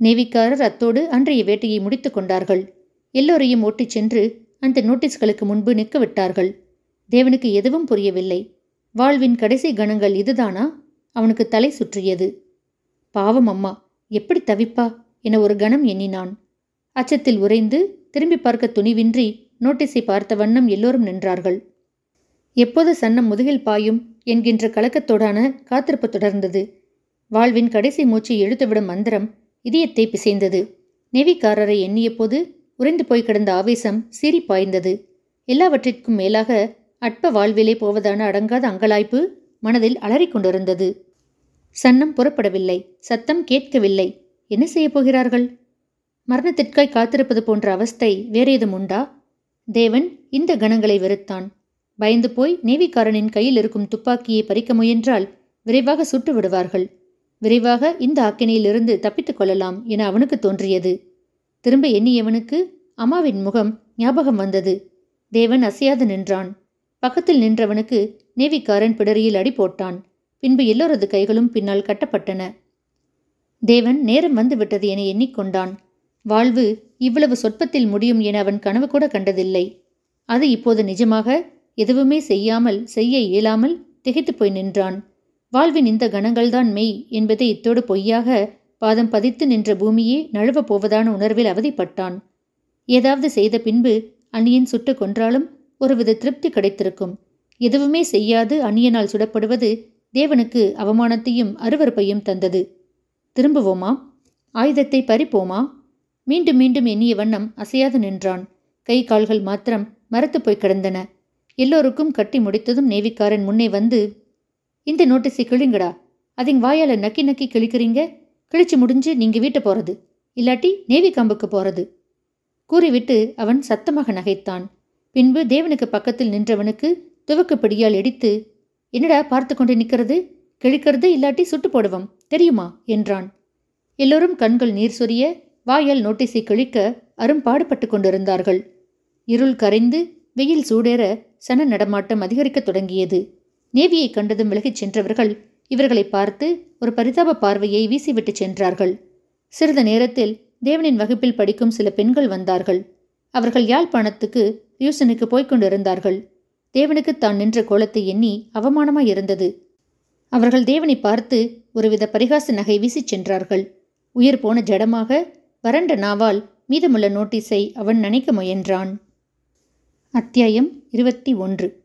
நேவிக்காரர் அத்தோடு அன்றைய வேட்டையை முடித்துக் கொண்டார்கள். எல்லோரையும் ஓட்டிச் சென்று அந்த நோட்டீஸ்களுக்கு முன்பு நிற்க விட்டார்கள். தேவனுக்கு எதுவும் புரியவில்லை. வாழ்வின் கடைசி கணங்கள் இதுதானா? அவனுக்கு தலை சுற்றியது. பாவம் அம்மா எப்படி தவிப்பா? என ஒரு கணம் எண்ணினான். அச்சத்தில் உறைந்து திரும்பி பார்க்க துணிவின்றி நோட்டீஸை பார்த்த வண்ணம் எல்லோரும் நின்றார்கள். எப்போது சன்னம் முதுகில் பாயும்? என்கின்ற கலக்கத்தோடான காத்திருப்பு தொடர்ந்தது. வாழ்வின் கடைசி மூச்சை எழுத்துவிடும் மந்திரம் இதயத்தை பிசைந்தது. நெவிக்காரரை எண்ணிய போது உறைந்து போய் கிடந்த ஆவேசம் சீறி பாய்ந்தது. எல்லாவற்றிற்கும் மேலாக அற்ப வாழ்விலே போவதான அடங்காத அங்கலாய்ப்பு மனதில் அலறிக்கொண்டிருந்தது. சன்னம் புறப்படவில்லை சத்தம் கேட்கவில்லை. என்ன செய்யப் போகிறார்கள்? மரணத்திற்காய் காத்திருப்பது போன்ற அவஸ்தை வேறேதும் உண்டா? தேவன் இந்த கணங்களை வெறுத்தான். பயந்து போய் நேவிக்காரனின் கையில் இருக்கும் துப்பாக்கியை பறிக்க முயன்றால் விரைவாக சுட்டு விடுவார்கள். விரைவாக இந்த ஆக்கினையிலிருந்து தப்பித்துக் கொள்ளலாம் என அவனுக்கு தோன்றியது. திரும்ப எண்ணியவனுக்கு அம்மாவின் முகம் ஞாபகம் வந்தது. தேவன் அசையாது நின்றான். பக்கத்தில் நின்றவனுக்கு நேவிக்காரன் பிடரியில் அடி போட்டான். பின்பு எல்லோரது கைகளும் பின்னால் கட்டப்பட்டன. தேவன் நேரம் வந்துவிட்டது என எண்ணிக்கொண்டான். வாழ்வு இவ்வளவு சொற்பத்தில் முடியும் என அவன் கனவு கூட கண்டதில்லை. அது இப்போது நிஜமாக எதுவுமே செய்யாமல் செய்ய இயலாமல் திகைத்து போய் நின்றான். வாழ்வின் இந்த கணங்கள்தான் மெய் என்பதை இத்தோடு பொய்யாக பாதம் பதித்து நின்ற பூமியே நழுவப் போவதான உணர்வில் அவதிப்பட்டான். ஏதாவது செய்த பின்பு அந்நியன் சுட்டு கொன்றாலும் ஒருவித திருப்தி கிடைத்திருக்கும். எதுவுமே செய்யாது அந்நியனால் சுடப்படுவது தேவனுக்கு அவமானத்தையும் அருவறுப்பையும் தந்தது. திரும்புவோமா? ஆயுதத்தை பறிப்போமா? மீண்டும் மீண்டும் எண்ணிய வண்ணம் அசையாது நின்றான். கை கால்கள் மாத்திரம் மரத்து போய் கிடந்தன. எல்லோருக்கும் கட்டி முடித்ததும் நேவிக்காரன் முன்னே வந்து இந்த நோட்டீஸை கிழிங்கடா. அதிங் வாயால நக்கி நக்கி கிழிக்கிறீங்க. கிழிச்சு முடிஞ்சு நீங்க வீட்டை போறது. இல்லாட்டி நேவி கம்புக்கு போறது. கூறிவிட்டு அவன் சத்தமாக நகைத்தான். பின்பு தேவனுக்கு பக்கத்தில் நின்றவனுக்கு துவக்கு பிடியால் இடித்து என்னடா பார்த்து கொண்டு நிற்கிறது? கிழிக்கிறது இல்லாட்டி சுட்டு போடுவோம் தெரியுமா? என்றான். எல்லோரும் கண்கள் நீர் சொரிய வாயால் நோட்டீஸை கிழிக்க அரும்பாடுபட்டு கொண்டிருந்தார்கள். இருள் கரைந்து வெயில் சூடேற சன நடமாட்டம் அதிகரிக்கத் தொடங்கியது. நேவியை கண்டதும் விலகிச் சென்றவர்கள் இவர்களை பார்த்து ஒரு பரிதாப பார்வையை வீசிவிட்டு சென்றார்கள். சிறிது நேரத்தில் தேவனின் வகுப்பில் படிக்கும் சில பெண்கள் வந்தார்கள். அவர்கள் யாழ்ப்பாணத்துக்கு ரியூசனுக்கு போய்க் கொண்டிருந்தார்கள். தேவனுக்கு தான் நின்ற கோலத்தை எண்ணி அவமானமாய் இருந்தது. அவர்கள் தேவனை பார்த்து ஒருவித பரிகாச நகை வீசிச் சென்றார்கள். உயிர் போன ஜடமாக வறண்ட நாவால் மீதமுள்ள நோட்டீஸை அவன் நினைக்க முயன்றான். அத்தியாயம் இருபத்தி ஒன்று.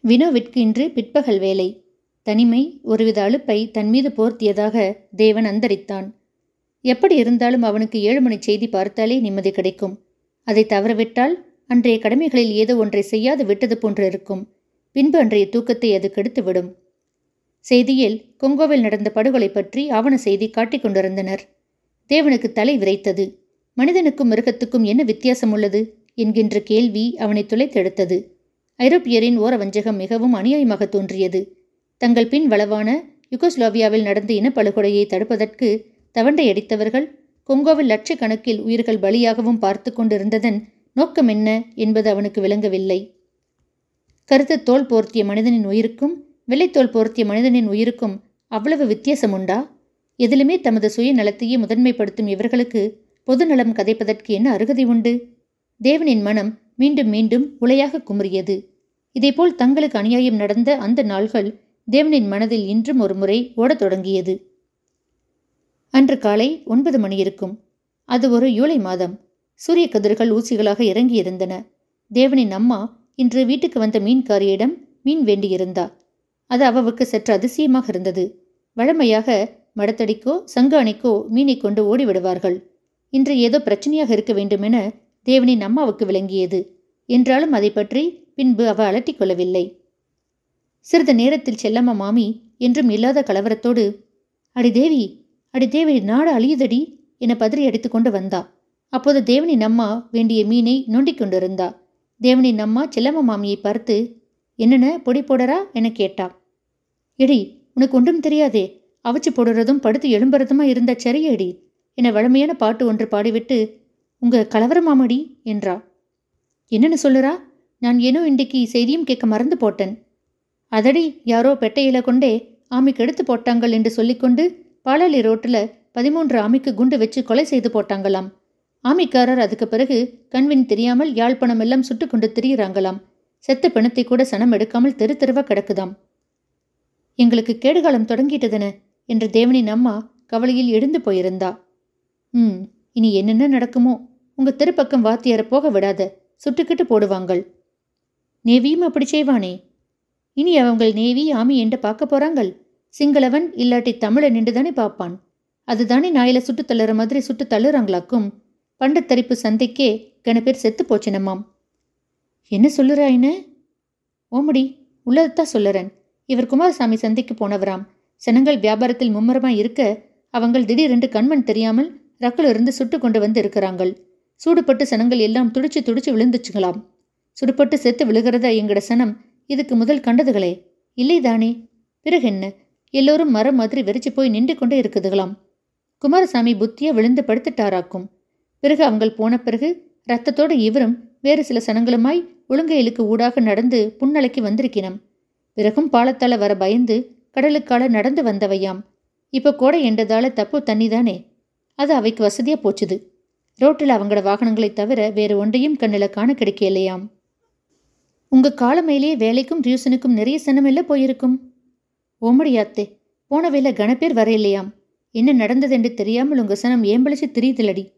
வினோவிற்கு இன்று பிற்பகல் வேலை தனிமை ஒருவித அலுப்பை தன் மீது போர்த்தியதாக தேவன் அந்தரித்தான். எப்படி இருந்தாலும் அவனுக்கு ஏழு மணி செய்தி பார்த்தாலே நிம்மதி கிடைக்கும். அதை தவறவிட்டால் அன்றைய கடமைகளில் ஏதோ ஒன்றை செய்யாது விட்டது போன்று இருக்கும். பின்பு அன்றைய தூக்கத்தை அது கெடுத்துவிடும். செய்தியில் கொங்கோவில் நடந்த படுகொலை பற்றி ஆவண செய்தி காட்டிக் கொண்டிருந்தனர். தேவனுக்கு தலை விரைத்தது. மனிதனுக்கும் மிருகத்துக்கும் என்ன வித்தியாசம் உள்ளது? என்கின்ற கேள்வி அவனை துளைத்தெடுத்தது. ஐரோப்பியரின் ஓர வஞ்சகம் மிகவும் அநியாயமாக தோன்றியது. தங்கள் பின் வளவான யுகோஸ்லோவியாவில் நடந்த இனப்படுகொலையை தடுப்பதற்கு தவண்டையடித்தவர்கள் கொங்கோவில் லட்சக்கணக்கில் உயிர்கள் பலியாகவும் பார்த்து கொண்டிருந்ததன் நோக்கம் என்ன என்பது அவனுக்கு விளங்கவில்லை. கருத்து தோல் போர்த்திய மனிதனின் உயிருக்கும் வெள்ளைத்தோல் போர்த்திய மனிதனின் உயிருக்கும் அவ்வளவு வித்தியாசம் உண்டா? எதிலுமே தமது சுயநலத்தையே முதன்மைப்படுத்தும் இவர்களுக்கு பொதுநலம் கதைப்பதற்கு என்ன அருகதை உண்டு? தேவனின் மனம் மீண்டும் மீண்டும் உலையாக குமுறியது. இதேபோல் தங்களுக்கு அநியாயம் நடந்த அந்த நாள்கள் தேவனின் மனதில் இன்றும் ஒரு முறை ஓடத் தொடங்கியது. அன்று காலை ஒன்பது மணி இருக்கும் அது ஒரு யூலை மாதம். சூரிய கதிர்கள் ஊசிகளாக இறங்கியிருந்தன. தேவனின் அம்மா இன்று வீட்டுக்கு வந்த மீன்காரியிடம் மீன் வேண்டியிருந்தா. அது அவவுக்கு சற்று அதிசயமாக இருந்தது. வழமையாக மடத்தடிக்கோ சங்காணிக்கோ மீனை கொண்டு ஓடிவிடுவார்கள். இன்று ஏதோ பிரச்சனையாக இருக்க வேண்டுமென தேவனின் அம்மாவுக்கு விளங்கியது. என்றாலும் அதை பற்றி பின்பு அவ அலட்டிக் கொள்ளவில்லை. சிறிது நேரத்தில் செல்லம்மா மாமி என்றும் இல்லாத கலவரத்தோடு அடி தேவி அடி தேவி நாடு அழியுதடி என பதறி அடித்து கொண்டு வந்தா. அப்போது தேவனின் அம்மா வேண்டிய மீனை நோண்டிக் கொண்டிருந்தா. தேவனின் அம்மா செல்லம்மா மாமியை பார்த்து என்னென்ன பொடி போடறா? என கேட்டா. எடி உனக்கு ஒன்றும் தெரியாதே அவிச்சு போடுறதும் படுத்து எழும்புறதுமா இருந்த சரியடி என வழமையான பாட்டு ஒன்று பாடிவிட்டு உங்க கலவரமாமடி? என்றா. என்னென்னு சொல்லுறா? நான் ஏனோ இன்றைக்கு செய்தியும் கேட்க மறந்து போட்டேன். அதடி யாரோ பெட்டையில கொண்டே ஆமிக்கு எடுத்து போட்டாங்கள் என்று சொல்லிக்கொண்டு பாலாளி ரோட்டில் பதிமூன்று ஆமிக்கு குண்டு வச்சு கொலை செய்து போட்டாங்களாம். ஆமைக்காரர் அதுக்கு பிறகு கண்வின் தெரியாமல் யாழ்ப்பணம் எல்லாம் சுட்டு கொண்டு திரியிறாங்களாம். செத்த பிணத்தை கூட சனம் எடுக்காமல் தெரு தெருவா கிடக்குதாம். எங்களுக்கு கேடுகாலம் தொடங்கிட்டதென என்று தேவனின் அம்மா கவலையில் எழுந்து போயிருந்தா. ம் இனி என்னென்ன நடக்குமோ உங்க திருப்பக்கம் வாத்தியார போக விடாத சுட்டுக்கிட்டு போடுவாங்கள். நேவியும் அப்படி செய்வானே. இனி அவங்கள் நேவி ஆமி என்று பார்க்க போறாங்கள்? சிங்களவன் இல்லாட்டி தமிழை நின்றுதானே பார்ப்பான்? அதுதானே நாயில சுட்டு தள்ளுற மாதிரி சுட்டு தள்ளுறாங்களாக்கும்? பண்டத்தரிப்பு சந்தைக்கே கன பேர் செத்து போச்சினமாம் என்ன சொல்லுறாயின்னு ஓமடி உள்ளதைத்தான் சொல்லுறேன். இவர் குமாரசாமி சந்தைக்கு போனவராம். சனங்கள் வியாபாரத்தில் மும்முரமாக இருக்க அவங்கள் திடீரென்று கண்மண் தெரியாமல் ரக்கிலிருந்து சுட்டு கொண்டு வந்து இருக்கிறாங்கள். சூடுபட்டு சனங்கள் எல்லாம் துடிச்சு துடிச்சு விழுந்துச்சுங்களாம். சுடுபட்டு செத்து விழுகிறத எங்கட சனம் இதுக்கு முதல் கண்டதுகளே. இல்லைதானே பிறகு என்ன? எல்லோரும் மரம் மாதிரி வெறிச்சு போய் நின்று கொண்டே இருக்குதுகளாம் குமாரசாமி புத்தியா விழுந்து படுத்துட்டாராக்கும். பிறகு அவங்கள் போன பிறகு ரத்தத்தோட இவரும் வேறு சில சனங்களுமாய் ஒழுங்கையிலுக்கு ஊடாக நடந்து புன்னலைக்கு வந்திருக்கினம். பிறகும் பாலத்தால வர பயந்து கடலுக்கால நடந்து வந்தவையாம். இப்போ கோடை என்றதால தப்பு தண்ணி தானே அது அவைக்கு வசதியா போச்சுது. ரோட்டில் அவங்களோட வாகனங்களைத் தவிர வேறு ஒன்றையும் கண்ணில் காண கிடைக்கலையாம். உங்க காலமையிலேயே வேலைக்கும் டியூசனுக்கும் நிறைய சனமெல்ல போயிருக்கும். ஓமடியாத்தே போன வேலை கனப்பேர் வர இல்லையாம். என்ன நடந்ததென்று தெரியாமல் உங்க சனம் ஏம்பளிச்சு திரியுதலடி.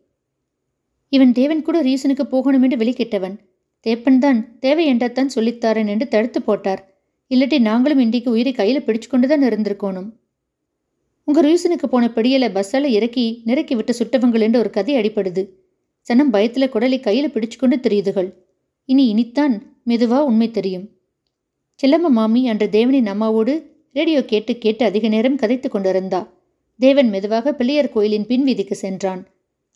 இவன் தேவன் கூட ரீசனுக்கு போகணும் என்று வெளிக்கிட்டவன். தேப்பன் தான் தேவை என்றத்தான் சொல்லித்தாரன் என்று தடுத்து போட்டார். இல்லாட்டி நாங்களும் இன்றைக்கு உயிரை கையில் பிடிச்சு கொண்டு தான் இருந்திருக்கோணும். உங்க ரீசனுக்கு போன படியில பஸ்ஸால இறக்கி நிறக்கி விட்டு சுட்டவங்கள் என்று ஒரு கதை அடிப்படுது சனம் பயத்துல குடலை கையில பிடிச்சு கொண்டு தெரியுதுகள். இனி இனித்தான் மெதுவா உண்மை தெரியும். செல்லம்மா மாமி அன்று தேவனின் அம்மாவோடு ரேடியோ கேட்டு கேட்டு அதிக நேரம் கதைத்து கொண்டிருந்தா. தேவன் மெதுவாக பிள்ளையார் கோயிலின் பின்வீதிக்கு சென்றான்.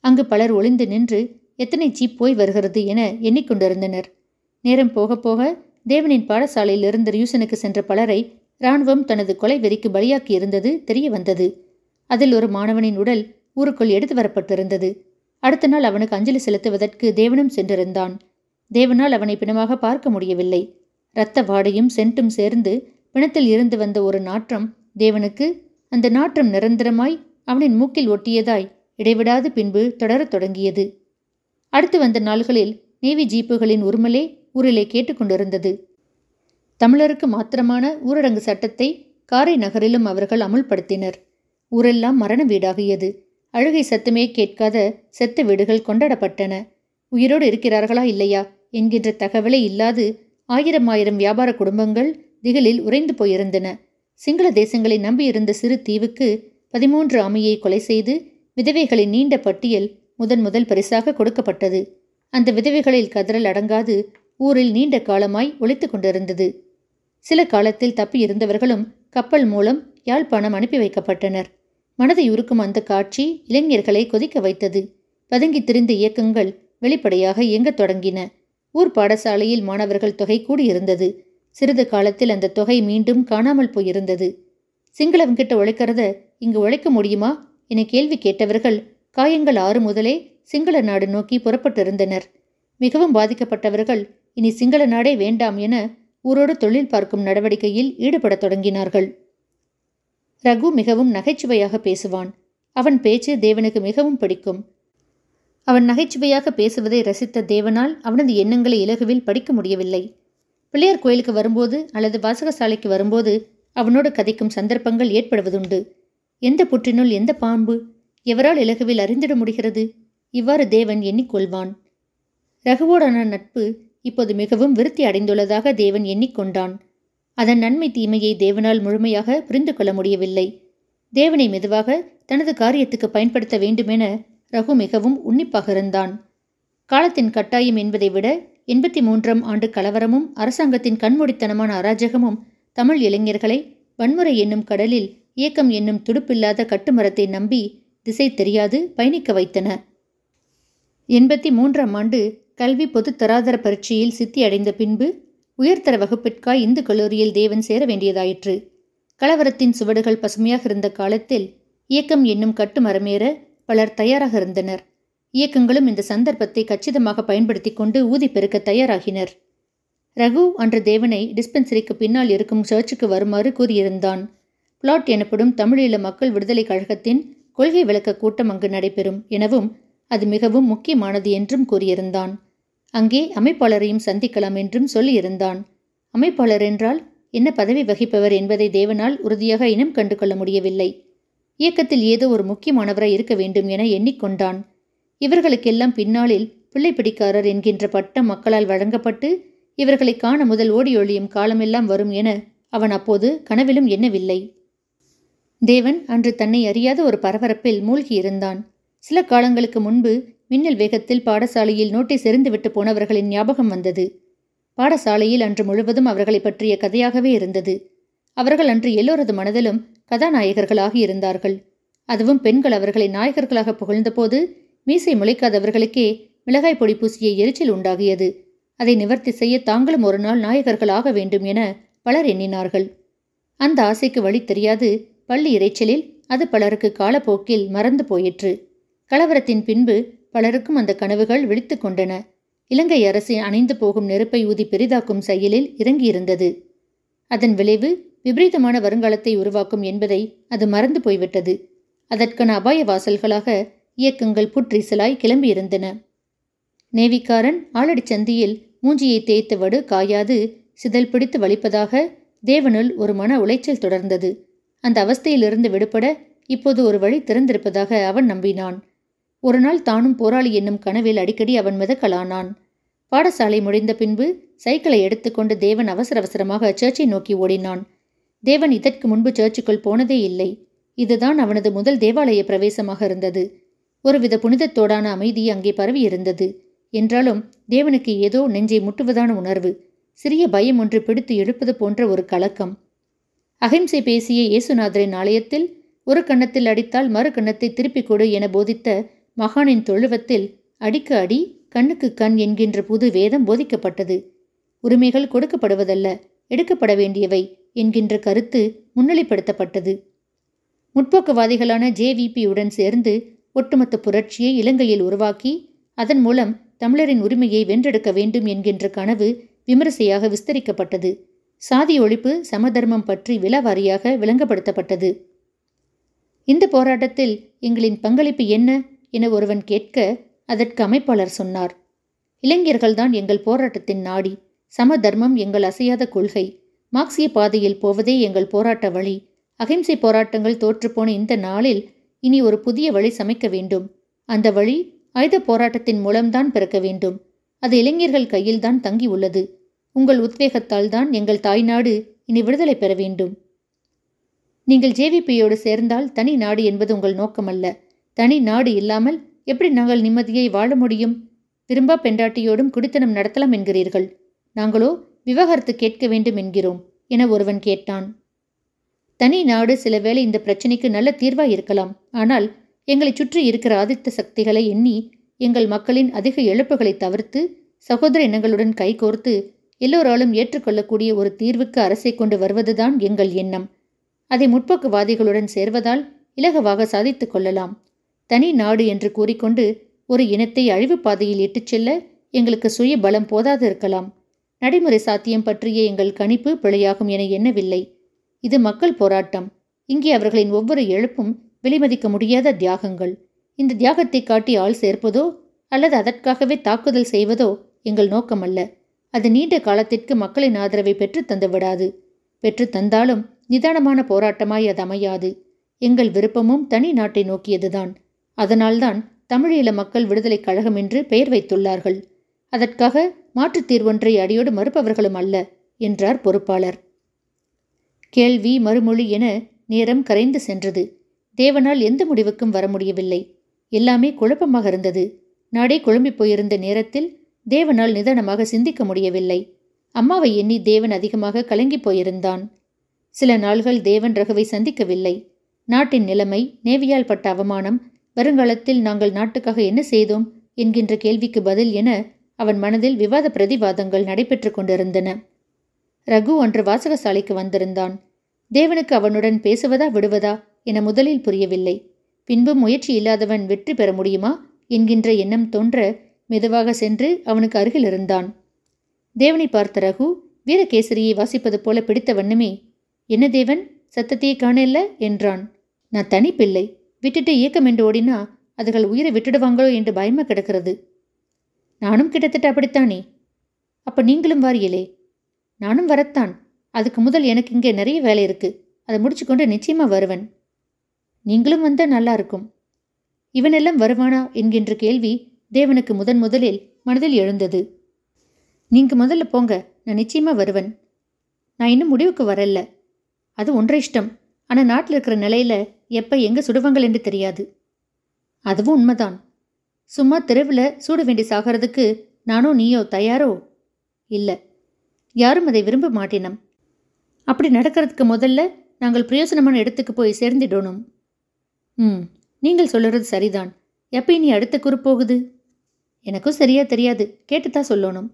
அங்கு பலர் ஒளிந்து நின்று எத்தனை ஜீப் போய் வருகிறது என எண்ணிக்கொண்டிருந்தனர். நேரம் போக போக தேவனின் பாடசாலையில் இருந்து ரியூசனுக்கு சென்ற பலரை இராணுவம் தனது கொலை வெறிக்கு பலியாக்கி இருந்தது தெரிய வந்தது. அதில் ஒரு மாணவனின் உடல் ஊருக்குள் எடுத்து வரப்பட்டிருந்தது. அடுத்த நாள் அவனுக்கு அஞ்சலி செலுத்துவதற்கு தேவனும் சென்றிருந்தான். தேவனால் அவனை பிணமாக பார்க்க முடியவில்லை. இரத்த வாடையும் சென்ட்டும் சேர்ந்து பிணத்தில் இருந்து வந்த ஒரு நாற்றம் தேவனுக்கு அந்த நாற்றம் நிரந்தரமாய் அவனின் மூக்கில் ஒட்டியதாய் இடைவிடாது பின்பு தொடரத் தொடங்கியது. அடுத்து வந்த நாள்களில் நேவி ஜீப்புகளின் உருமலே ஊரிலே கேட்டுக்கொண்டிருந்தது தமிழருக்கு மாத்திரமான ஊரடங்கு சட்டத்தை காரை நகரிலும் அவர்கள் அமுல்படுத்தினர். ஊரெல்லாம் மரண வீடாகியது. அழுகை சத்தமே கேட்காத செத்த வீடுகள் கொண்டாடப்பட்டன. உயிரோடு இருக்கிறார்களா இல்லையா என்கின்ற தகவலே இல்லாது ஆயிரம் ஆயிரம் வியாபார குடும்பங்கள் திகிலில் உறைந்து போயிருந்தன. சிங்கள தேசங்களை நம்பியிருந்த சிறு தீவுக்கு பதிமூன்று ஆமையை கொலை செய்து விதவைகளின் நீண்ட பட்டியல் முதன் முதல் பரிசாக கொடுக்கப்பட்டது. அந்த விதவைகளில் கதறல் அடங்காது ஊரில் நீண்ட காலமாய் ஒழித்து கொண்டிருந்தது. சில காலத்தில் தப்பி இருந்தவர்களும் கப்பல் மூலம் யாழ்ப்பாணம் அனுப்பி வைக்கப்பட்டனர். மனதை உருக்கும் அந்த காட்சி இளைஞர்களை கொதிக்க வைத்தது. பதுங்கி திரிந்த இயக்கங்கள் வெளிப்படையாக இயங்கத் தொடங்கின. ஊர் பாடசாலையில் மாணவர்கள் தொகை கூடியிருந்தது. சிறிது காலத்தில் அந்த தொகை மீண்டும் காணாமல் போயிருந்தது. சிங்களவங்கிட்ட உழைக்கிறத இங்கு உழைக்க முடியுமா? என கேள்வி கேட்டவர்கள் காயங்கள் ஆறு முதலே சிங்கள நாடு நோக்கி புறப்பட்டிருந்தனர். மிகவும் பாதிக்கப்பட்டவர்கள் இனி சிங்கள நாடே வேண்டாம் என ஊரோடு தொழில் பார்க்கும் நடவடிக்கையில் ஈடுபடத் தொடங்கினார்கள். ரகு மிகவும் நகைச்சுவையாக பேசுவான். அவன் பேச்சு தேவனுக்கு மிகவும் பிடிக்கும். அவன் நகைச்சுவையாக பேசுவதை ரசித்த தேவனால் அவனது எண்ணங்களை இலகுவில் படிக்க முடியவில்லை. பிள்ளையார் கோயிலுக்கு வரும்போது அல்லது வாசகசாலைக்கு வரும்போது அவனோடு கதைக்கும் சந்தர்ப்பங்கள் ஏற்படுவதுண்டு. எந்த புற்றினுள் எந்த பாம்பு? எவரால் இலகுவில் அறிந்திட முடிகிறது? இவ்வாறு தேவன் எண்ணிக்கொள்வான் ரகுவோடான நட்பு இப்போது மிகவும் விருத்தி அடைந்துள்ளதாக தேவன் எண்ணிக்கொண்டான் அதன் நன்மை தீமையை தேவனால் முழுமையாக புரிந்து கொள்ள முடியவில்லை. தேவனை மெதுவாக தனது காரியத்துக்கு பயன்படுத்த வேண்டுமென ரகு மிகவும் உன்னிப்பாக இருந்தான். காலத்தின் கட்டாயம் என்பதை விட எண்பத்தி மூன்றாம் ஆண்டு கலவரமும் அரசாங்கத்தின் கண்மூடித்தனமான அராஜகமும் தமிழ் இளைஞர்களை வன்முறை என்னும் கடலில் இயக்கம் என்னும் துடுப்பில்லாத கட்டுமரத்தை நம்பி திசை தெரியாது பயணிக்க வைத்தன. எண்பத்தி மூன்றாம் ஆண்டு கல்வி பொது தராதர பரீட்சையில் சித்தி அடைந்த பின்பு உயர்தர வகுப்பிற்காய் இந்து கல்லூரியில் தேவன் சேர வேண்டியதாயிற்று. கலவரத்தின் சுவடுகள் பசுமையாக இருந்த காலத்தில் இயக்கம் என்னும் கட்டுமரமேற பலர் தயாராக இருந்தனர். இயக்கங்களும் இந்த சந்தர்ப்பத்தை கச்சிதமாக பயன்படுத்தி கொண்டு ஊதி பெருக்க தயாராகினர். ரகு அன்று தேவனை டிஸ்பென்சரிக்கு பின்னால் இருக்கும் சர்ச்சுக்கு வருமாறு கூறியிருந்தான். பிளாட் எனப்படும் தமிழீழ மக்கள் விடுதலை கழகத்தின் கொள்கை விளக்க கூட்டம் அங்கு நடைபெறும் எனவும் அது மிகவும் முக்கியமானது என்றும் கூறியிருந்தான். அங்கே அமைப்பாளரையும் சந்திக்கலாம் என்றும் சொல்லியிருந்தான். அமைப்பாளர் என்றால் என்ன பதவி வகிப்பவர் என்பதை தேவனால் உறுதியாக இனம் கண்டு கொள்ள முடியவில்லை. இயக்கத்தில் ஏதோ ஒரு முக்கியமானவராய் இருக்க வேண்டும் என எண்ணிக்கொண்டான். இவர்களுக்கெல்லாம் பின்னாளில் பிள்ளைப்பிடிக்காரர் என்கின்ற பட்டம் மக்களால் வழங்கப்பட்டு இவர்களை காண முதல் ஓடியொழியும் காலமெல்லாம் வரும் என அவன் அப்போது கனவிலும் எண்ணவில்லை. தேவன் அன்று தன்னை அறியாத ஒரு பரபரப்பில் மூழ்கியிருந்தான். சில காலங்களுக்கு முன்பு மின்னல் வேகத்தில் பாடசாலையில் நோட்டீஸ் எறிந்துவிட்டு போனவர்களின் ஞாபகம் வந்தது. பாடசாலையில் அன்று முழுவதும் அவர்களை பற்றிய கதையாகவே இருந்தது. அவர்கள் அன்று எல்லோரது மனதிலும் கதாநாயகர்களாக இருந்தார்கள். அதுவும் பெண்கள் அவர்களை நாயகர்களாக புகழ்ந்தபோது மீசை முளைக்காதவர்களுக்கே மிளகாய் பொடி பூசிய எரிச்சல் உண்டாகியது. அதை நிவர்த்தி செய்ய தாங்களும் ஒரு நாள் நாயகர்களாக வேண்டும் என பலர் எண்ணினார்கள். அந்த ஆசைக்கு வழி தெரியாது பள்ளி இறைச்சலில் அது பலருக்கு காலப்போக்கில் மறந்து போயிற்று. கலவரத்தின் பின்பு பலருக்கும் அந்த கனவுகள் விழித்து கொண்டன. இலங்கை அரசு அணைந்து போகும் நெருப்பை ஊதி பெரிதாக்கும் செயலில் இறங்கியிருந்தது. அதன் விளைவு விபரீதமான வருங்காலத்தை உருவாக்கும் என்பதை அது மறந்து போய்விட்டது. அதற்கான அபாய வாசல்களாக இயக்கங்கள் புற்றீசலாய் கிளம்பியிருந்தன. நேவிக்காரன் ஆலடி சந்தியில் மூஞ்சியை தேய்த்த வடு காயாது சிதல் பிடித்து வலிப்பதாக தேவனுள் ஒரு மன உளைச்சல் தொடர்ந்தது. அந்த அவஸ்தையிலிருந்து விடுபட இப்போது ஒரு வழி திறந்திருப்பதாக அவன் நம்பினான். ஒரு நாள் தானும் போராளி என்னும் கனவில் அடிக்கடி அவன் மிதக்கலானான். பாடசாலை முடிந்த பின்பு சைக்கிளை எடுத்துக்கொண்டு தேவன் அவசர அவசரமாக சர்ச்சை நோக்கி ஓடினான். தேவன் இதற்கு முன்பு சர்ச்சுக்குள் போனதே இல்லை. இதுதான் அவனது முதல் தேவாலய பிரவேசமாக இருந்தது. ஒருவித புனிதத்தோடான அமைதி அங்கே பரவி இருந்தது. என்றாலும் தேவனுக்கு ஏதோ நெஞ்சை முட்டுவதான உணர்வு சிறிய பயம் ஒன்று பிடித்து எழுப்பது போன்ற ஒரு கலக்கம். அகிம்சை பேசிய இயேசுநாதரின் ஆலயத்தில் ஒரு கன்னத்தில் அடித்தால் மறு கன்னத்தை திருப்பிக் கொடு என போதித்த மகானின் தொழுவத்தில் அடிக்க அடி கண்ணுக்கு கண் என்கின்ற புது வேதம் போதிக்கப்பட்டது. உரிமைகள் கொடுக்கப்படுவதல்ல எடுக்கப்பட வேண்டியவை என்கின்ற கருத்து முன்னிலைப்படுத்தப்பட்டது. முற்போக்குவாதிகளான ஜேவிபியுடன் சேர்ந்து ஒட்டுமொத்த புரட்சியை இலங்கையில் உருவாக்கி அதன் மூலம் தமிழரின் உரிமையை வென்றெடுக்க வேண்டும் என்கின்ற கனவு விமரிசையாக விஸ்தரிக்கப்பட்டது. சாதி ஒழிப்பு சமதர்மம் பற்றி விலவாரியாக விளங்கப்படுத்தப்பட்டது. இந்த போராட்டத்தில் எங்களின் பங்களிப்பு என்ன என ஒருவன் கேட்க அதற்கு அமைப்பாளர் சொன்னார். இளைஞர்கள்தான் எங்கள் போராட்டத்தின் நாடி. சமதர்மம் எங்கள் அசையாத கொள்கை. மார்க்சிய பாதையில் போவதே எங்கள் போராட்ட வழி. அகிம்சை போராட்டங்கள் தோற்றுப்போன இந்த நாளில் இனி ஒரு புதிய வழி சமைக்க வேண்டும். அந்த வழி ஆயுத போராட்டத்தின் மூலம்தான் பிறக்க வேண்டும். அது இளைஞர்கள் கையில்தான் தங்கியுள்ளது. உங்கள் உத்வேகத்தால் தான் எங்கள் தாய்நாடு இனி விடுதலை பெற வேண்டும். நீங்கள் ஜேவிபியோடு சேர்ந்தால் தனி நாடு என்பது உங்கள் நோக்கமல்ல. தனி நாடு இல்லாமல் எப்படி நாங்கள் நிம்மதியை வாழ முடியும்? விரும்பா பெண்டாட்டியோடும் குடித்தனம் நடத்தலாம் என்கிறீர்கள். நாங்களோ விவகாரத்து கேட்க வேண்டும் என்கிறோம் என ஒருவன் கேட்டான். தனி நாடு சில வேளை இந்த பிரச்சினைக்கு நல்ல தீர்வாய் இருக்கலாம். ஆனால் எங்களை சுற்றி இருக்கிற ஆதித்த சக்திகளை எண்ணி எங்கள் மக்களின் அதிக இழப்புகளை தவிர்த்து சகோதர இனங்களுடன் கைகோர்த்து எல்லோராலும் ஏற்றுக்கொள்ளக்கூடிய ஒரு தீர்வுக்கு அரசை கொண்டு வருவதுதான் எங்கள் எண்ணம். அதை முற்போக்குவாதிகளுடன் சேர்வதால் இலகுவாக சாதித்துக் கொள்ளலாம். தனி நாடு என்று கூறிக்கொண்டு ஒரு இனத்தை அழிவு பாதையில் இட்டுச் செல்ல எங்களுக்கு சுய பலம் போதாது இருக்கலாம். நடைமுறை சாத்தியம் பற்றிய எங்கள் கணிப்பு பிழையாகும் என எண்ணவில்லை. இது மக்கள் போராட்டம். இங்கே அவர்களின் ஒவ்வொரு எழுப்பும் வெளிமதிக்க முடியாத தியாகங்கள். இந்த தியாகத்தை காட்டி ஆள் சேர்ப்பதோ அல்லது அதற்காகவே தாக்குதல் செய்வதோ எங்கள் நோக்கமல்ல. அது நீண்ட காலத்திற்கு மக்களின் ஆதரவை பெற்று தந்துவிடாது. பெற்று தந்தாலும் நிதானமான போராட்டமாய் அது அமையாது. எங்கள் விருப்பமும் தனி நாட்டை நோக்கியதுதான். அதனால்தான் தமிழீழ மக்கள் விடுதலை கழகம் என்று பெயர் வைத்துள்ளார்கள். அதற்காக மாற்றுத் தீர்வொன்றை அடியோடு மறுப்பவர்களும் அல்ல என்றார் பொறுப்பாளர். கேள்வி மறுமொழி என நேரம் கரைந்து சென்றது. தேவனால் எந்த முடிவுக்கும் வர முடியவில்லை எல்லாமே குழப்பமாக இருந்தது. நாடே குழம்பி போயிருந்த நேரத்தில் தேவனால் நிதானமாக சிந்திக்க முடியவில்லை. அம்மாவை எண்ணி தேவன் அதிகமாக கலங்கி போயிருந்தான். சில நாள்கள் தேவன் ரகுவை சந்திக்கவில்லை. நாட்டின் நிலைமை நேவியால் பட்ட அவமானம் வருங்காலத்தில் நாங்கள் நாட்டுக்காக என்ன செய்தோம் என்கின்ற கேள்விக்கு பதில் என அவன் மனதில் விவாத பிரதிவாதங்கள் நடைபெற்று கொண்டிருந்தன. ரகு ஒன்று வாசகசாலைக்கு வந்திருந்தான். தேவனுக்கு அவனுடன் பேசுவதா விடுவதா என முதலில் புரியவில்லை. பின்பு முயற்சி இல்லாதவன் வெற்றி பெற முடியுமா என்கின்ற எண்ணம் தோன்ற மெதுவாக சென்று அவனுக்கு அருகில் இருந்தான். தேவனை பார்த்த ரகு வீரகேசரியை வாசிப்பது போல பிடித்த வண்ணமே என்ன தேவன் சத்தத்தையே காணல என்றான். நான் தனிப்பிள்ளை விட்டுட்டு இயக்கம் என்று ஓடினா அதுகள் உயிரை விட்டுடுவாங்களோ என்று பயமா கிடக்கிறது. நானும் கிட்டத்தட்ட அப்படித்தானே? அப்ப நீங்களும் வாரியலே. நானும் வரத்தான். அதுக்கு முதல் எனக்கு இங்கே நிறைய வேலை இருக்கு. அதை முடிச்சுக்கொண்டு நிச்சயமா வருவன். நீங்களும் வந்தா நல்லா இருக்கும். இவனெல்லாம் வருவானா? என்கின்ற கேள்வி தேவனுக்கு முதன் முதலில் மனதில் எழுந்தது. நீங்க முதல்ல போங்க நான் நிச்சயமா வருவன். நான் இன்னும் முடிவுக்கு வரல. அது ஒன்றை இஷ்டம். ஆனால் நாட்டில் இருக்கிற நிலையில எப்ப எங்க சுடுவாங்கள் என்று தெரியாது. அதுவும் உண்மைதான். சும்மா தெருவில் சூட வேண்டி சாகிறதுக்கு நானோ நீயோ தயாரோ? இல்லை. யாரும் அதை விரும்ப மாட்டினம். அப்படி நடக்கிறதுக்கு முதல்ல நாங்கள் பிரயோசனமான இடத்துக்கு போய் சேர்ந்திடணும். ம் நீங்கள் சொல்லுறது சரிதான். எப்போ நீ அடுத்த குறு போகுது? எனக்கும் சரியா தெரியாது. கேட்டுத்தான் சொல்லணும்.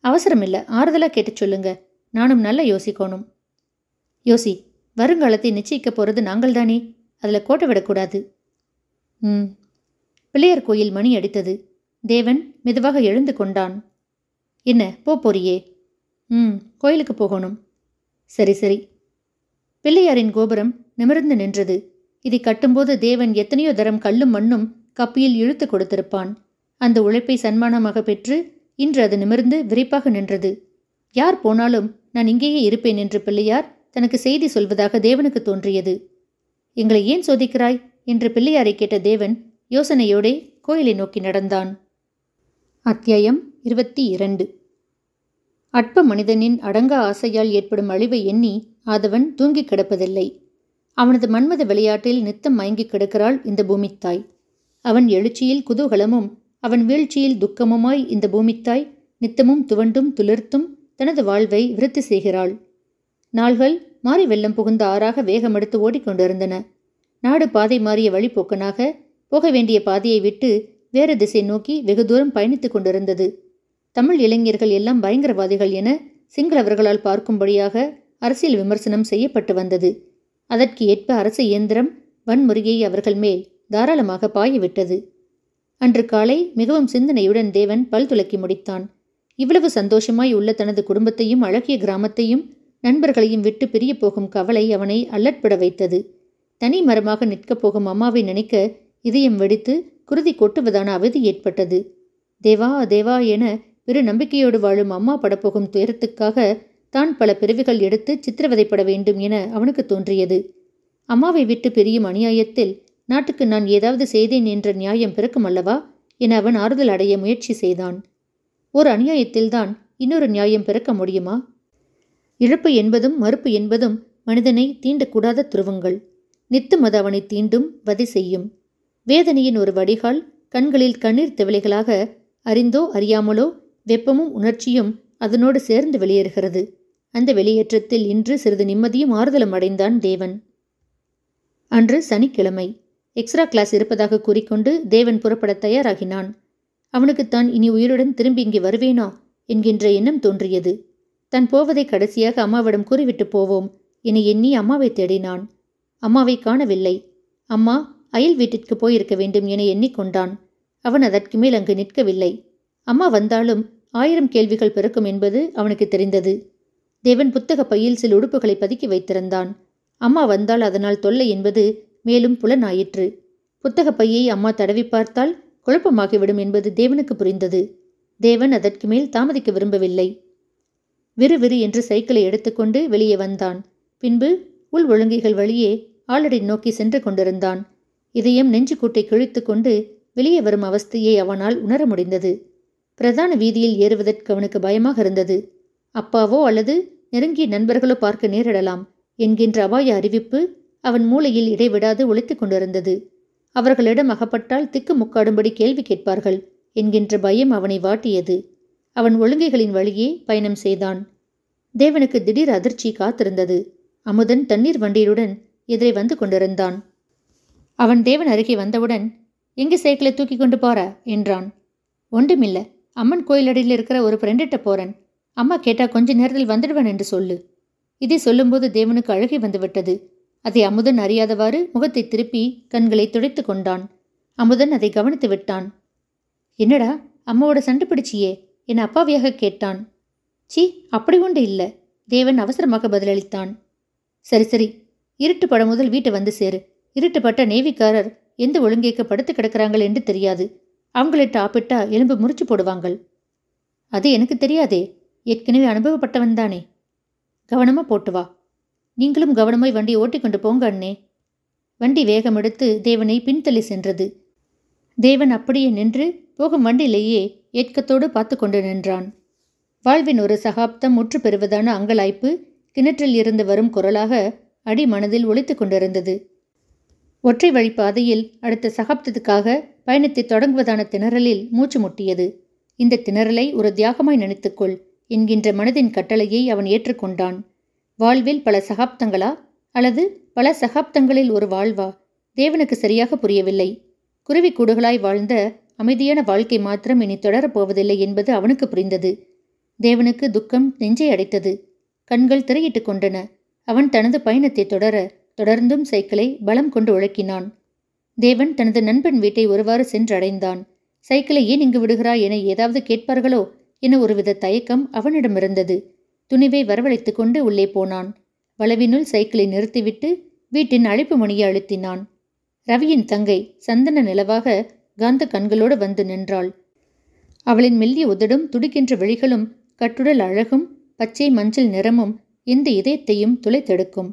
அவசரம் இல்லை ஆறுதலாக கேட்டு சொல்லுங்க. நானும் நல்லா யோசிக்கணும். யோசி வருங்காலத்தை நிச்சயிக்க போகிறது நாங்கள் தானே அதில் கோட்டை விடக்கூடாது. ம். பிள்ளையார் கோயில் மணி அடித்தது. தேவன் மெதுவாக எழுந்து கொண்டான். என்ன போ போறியே. ம் கோயிலுக்கு போகணும். சரி சரி. பிள்ளையாரின் கோபுரம் நிமிர்ந்து நின்றது. இதை கட்டும்போது தேவன் எத்தனையோ தரம் கல்லும் மண்ணும் கப்பியில் இழுத்து கொடுத்திருப்பான். அந்த உழைப்பை சன்மானமாக பெற்று இன்று அது நிமிர்ந்து விரைப்பாக நின்றது. யார் போனாலும் நான் இங்கேயே இருப்பேன் என்று பிள்ளையார் தனக்கு செய்தி சொல்வதாக தேவனுக்கு தோன்றியது. எங்களை ஏன் சோதிக்கிறாய்? என்று பிள்ளையாரை கேட்ட தேவன் யோசனையோடே கோயிலை நோக்கி நடந்தான். அத்தியாயம் இருபத்தி இரண்டு. அற்ப மனிதனின் அடங்கா ஆசையால் ஏற்படும் அழிவை எண்ணி ஆதவன் தூங்கிக் கிடப்பதில்லை. அவனது மன்மத விளையாட்டில் நித்தம் மயங்கிக் கிடக்கிறாள் இந்த பூமித்தாய். அவன் எழுச்சியில் குதூகலமும் அவன் வீழ்ச்சியில் துக்கமுமாய் இந்த பூமித்தாய் நித்தமும் துவண்டும் துளிர்த்தும் தனது வாழ்வை விருத்தி செய்கிறாள். நாள்கள் மாறி வெள்ளம் புகுந்த ஆறாக வேகமெடுத்து ஓடிக்கொண்டிருந்தன. நாடு பாதை மாறிய வழிபோக்கனாக போக வேண்டிய பாதையை விட்டு வேறு திசை நோக்கி வெகு தூரம் பயணித்துக் கொண்டிருந்தது. தமிழ் இளைஞர்கள் எல்லாம் பயங்கரவாதிகள் என சிங்களவர்களால் பார்க்கும்படியாக அரசியல் விமர்சனம் செய்யப்பட்டு வந்தது. அதற்கு ஏற்ப அரசு இயந்திரம் வன்முறையை அவர்கள் மேல் தாராளமாக பாயவிட்டது அன்று காலை மிகவும் சிந்தனையுடன் தேவன் பல் துலக்கி முடித்தான். இவ்வளவு சந்தோஷமாய் உள்ள தனது குடும்பத்தையும் அழகிய கிராமத்தையும் நண்பர்களையும் விட்டு பிரிய போகும் கவலை அவனை அல்லற்பட வைத்தது. தனி மரமாக நிற்கப் போகும் அம்மாவை நினைக்க இதயம் வெடித்து குருதி கொட்டுவதான அவதி ஏற்பட்டது. தேவா தேவா என பெரு நம்பிக்கையோடு வாழும் அம்மா படப்போகும் துயரத்துக்காக தான் பல பிறவிகள் எடுத்து சித்திரவதைப்பட வேண்டும் என அவனுக்கு தோன்றியது. அம்மாவை விட்டு பிரியும் அநியாயத்தில் நாட்டுக்கு நான் ஏதாவது செய்தேன் என்ற நியாயம் பிறக்கும் அல்லவா? என அவன் ஆறுதல் அடைய முயற்சி செய்தான். ஒரு அநியாயத்தில்தான் இன்னொரு நியாயம் பிறக்க முடியுமா? இழப்பு என்பதும் மறுப்பு என்பதும் மனிதனை தீண்டக்கூடாத துருவங்கள். நித்தும் அது அவனை தீண்டும் வதை செய்யும். வேதனையின் ஒரு வடிகால் கண்களில் கண்ணீர் திவலைகளாக அறிந்தோ அறியாமலோ வெப்பமும் உணர்ச்சியும் அதனோடு சேர்ந்து வெளியேறுகிறது. அந்த வெளியேற்றத்தில் இன்று சிறிது நிம்மதியும் ஆறுதலும் அடைந்தான் தேவன். அன்று சனிக்கிழமை. எக்ஸ்ட்ரா கிளாஸ் இருப்பதாக கூறிக்கொண்டு தேவன் புறப்பட தயாராகினான். அவனுக்குத்தான் இனி உயிருடன் திரும்பி இங்கே வருவேனா? என்கின்ற எண்ணம் தோன்றியது. தன் போவதை கடைசியாக அம்மாவிடம் கூறிவிட்டு போவோம். என எண்ணி அம்மாவை தேடினான். அம்மாவை காணவில்லை. அம்மா அயல் வீட்டிற்கு போயிருக்க வேண்டும் என எண்ணிக்கொண்டான் அவன் அதற்கு மேல் அங்கு நிற்கவில்லை. அம்மா வந்தாலும் ஆயிரம் கேள்விகள் பிறக்கும் என்பது அவனுக்கு தெரிந்தது. தேவன் புத்தக பையில் சில உடுப்புகளை பதுக்கி வைத்திருந்தான். அம்மா வந்தால் அதனால் தொல்லை என்பது மேலும் புலனாயிற்று. புத்தகப் பையை அம்மா தடவி பார்த்தால் குழப்பமாகிவிடும் என்பது தேவனுக்கு புரிந்தது. தேவன் அதற்கு மேல் தாமதிக்க விரும்பவில்லை. விறுவிறு என்று சைக்கிளை எடுத்துக்கொண்டு வெளியே வந்தான். பின்பு உள் ஒழுங்கைகள் வழியே ஆளடை நோக்கி சென்று கொண்டிருந்தான். இதயம் நெஞ்சு கூட்டை கிழித்து கொண்டு வெளியே வரும் அவஸ்தையை அவனால் உணர முடிந்தது. பிரதான வீதியில் ஏறுவதற்கு அவனுக்கு பயமாக இருந்தது. அப்பாவோ அல்லது நெருங்கிய நண்பர்களோ பார்க்க நேரிடலாம் என்கின்ற அபாய அறிவிப்பு அவன் மூளையில் இடைவிடாது ஒழித்துக் கொண்டிருந்தது. அவர்களிடம் அகப்பட்டால் திக்கு முக்காடும்படி கேள்வி கேட்பார்கள் என்கின்ற பயம் அவனை வாட்டியது. அவன் ஒழுங்கைகளின் வழியே பயணம் செய்தான். தேவனுக்கு திடீர் அதிர்ச்சி காத்திருந்தது. அமுதன் தண்ணீர் வண்டியுடன் எதிரே வந்து கொண்டிருந்தான். அவன் தேவன் அருகே வந்தவுடன் எங்கே சைக்கிளை தூக்கி கொண்டு போற? என்றான். ஒன்றுமில்ல. அம்மன் கோயிலடியில் இருக்கிற ஒரு ஃப்ரெண்டிட்ட போறேன். அம்மா கேட்டா கொஞ்ச நேரத்தில் வந்துடுவேன் என்று சொல்லு. இதை சொல்லும்போது தேவனுக்கு அழுகை வந்துவிட்டது. அதை அமுதன் அறியாதவாறு முகத்தை திருப்பி கண்களை துடைத்து கொண்டான். அமுதன் அதை கவனித்து விட்டான். என்னடா அம்மாவோட சண்டை பிடிச்சியே? என் அப்பாவியாக கேட்டான். சி அப்படி ஒன்று இல்லை தேவன் அவசரமாக பதிலளித்தான். சரி சரி இருட்டு படம் முதல் வீட்டை வந்து சேரு. இருட்டுப்பட்ட நேவிக்காரர் எந்த ஒழுங்கேக்க படுத்து கிடக்கிறாங்கள் என்று தெரியாது. அவங்களை டாப்பிட்டா எலும்பு முறிச்சு போடுவாங்கள். அது எனக்கு தெரியாதே. ஏற்கனவே அனுபவப்பட்டவன் தானே. கவனமா போட்டு வா. நீங்களும் கவனமாய் வண்டி ஓட்டிக்கொண்டு போங்க அண்ணே. வண்டி வேகம் எடுத்து தேவனை பின்தள்ளி சென்றது. தேவன் அப்படியே நின்று போகும் வண்டியிலேயே ஏற்கத்தோடு பார்த்து கொண்டு நின்றான். வாழ்வின் ஒரு சகாப்தம் முற்று பெறுவதான அங்கலாய்ப்பு கிணற்றில் இருந்து வரும் குரலாக அடி மனதில் ஒழித்து கொண்டிருந்தது. ஒற்றை வழி பாதையில் அடுத்த சகாப்தத்துக்காக பயணத்தை தொடங்குவதான திணறலில் மூச்சு முட்டியது. இந்த திணறலை ஒரு தியாகமாய் நினைத்துக்கொள் என்கின்ற மனதின் கட்டளையை அவன் ஏற்றுக்கொண்டான். வாழ்வில் பல சகாப்தங்களா? அல்லது பல சகாப்தங்களில் ஒரு வாழ்வா? தேவனுக்கு சரியாக புரியவில்லை. குருவி கூடுகளாய் வாழ்ந்த அமைதியான வாழ்க்கை மாத்திரம் இனி தொடரப்போவதில்லை என்பது அவனுக்கு புரிந்தது. தேவனுக்கு துக்கம் நெஞ்சை அடைத்தது. கண்கள் திரையிட்டு கொண்டன. அவன் தனது பயணத்தை தொடர தொடர்ந்தும் சைக்கிளை பலம் கொண்டு உழக்கினான். தேவன் தனது நண்பன் வீட்டை ஒருவாறு சென்றடைந்தான். சைக்கிளை ஏன் இங்கு விடுகிறாய் என ஏதாவது கேட்பார்களோ என ஒருவித தயக்கம் அவனிடமிருந்தது துணிவை வரவழைத்து கொண்டு உள்ளே போனான். வளவினுள் சைக்கிளை நிறுத்திவிட்டு வீட்டின் அழைப்பு மணியை அழுத்தினான். ரவியின் தங்கை சந்தன நிலவாக காந்த கண்களோடு வந்து நின்றாள். அவளின் மெல்லிய உதடும் துடிக்கின்ற விழிகளும் கட்டுடல் அழகும் பச்சை மஞ்சள் நிறமும் இந்த இதயத்தையும் துளைத்தெடுக்கும்.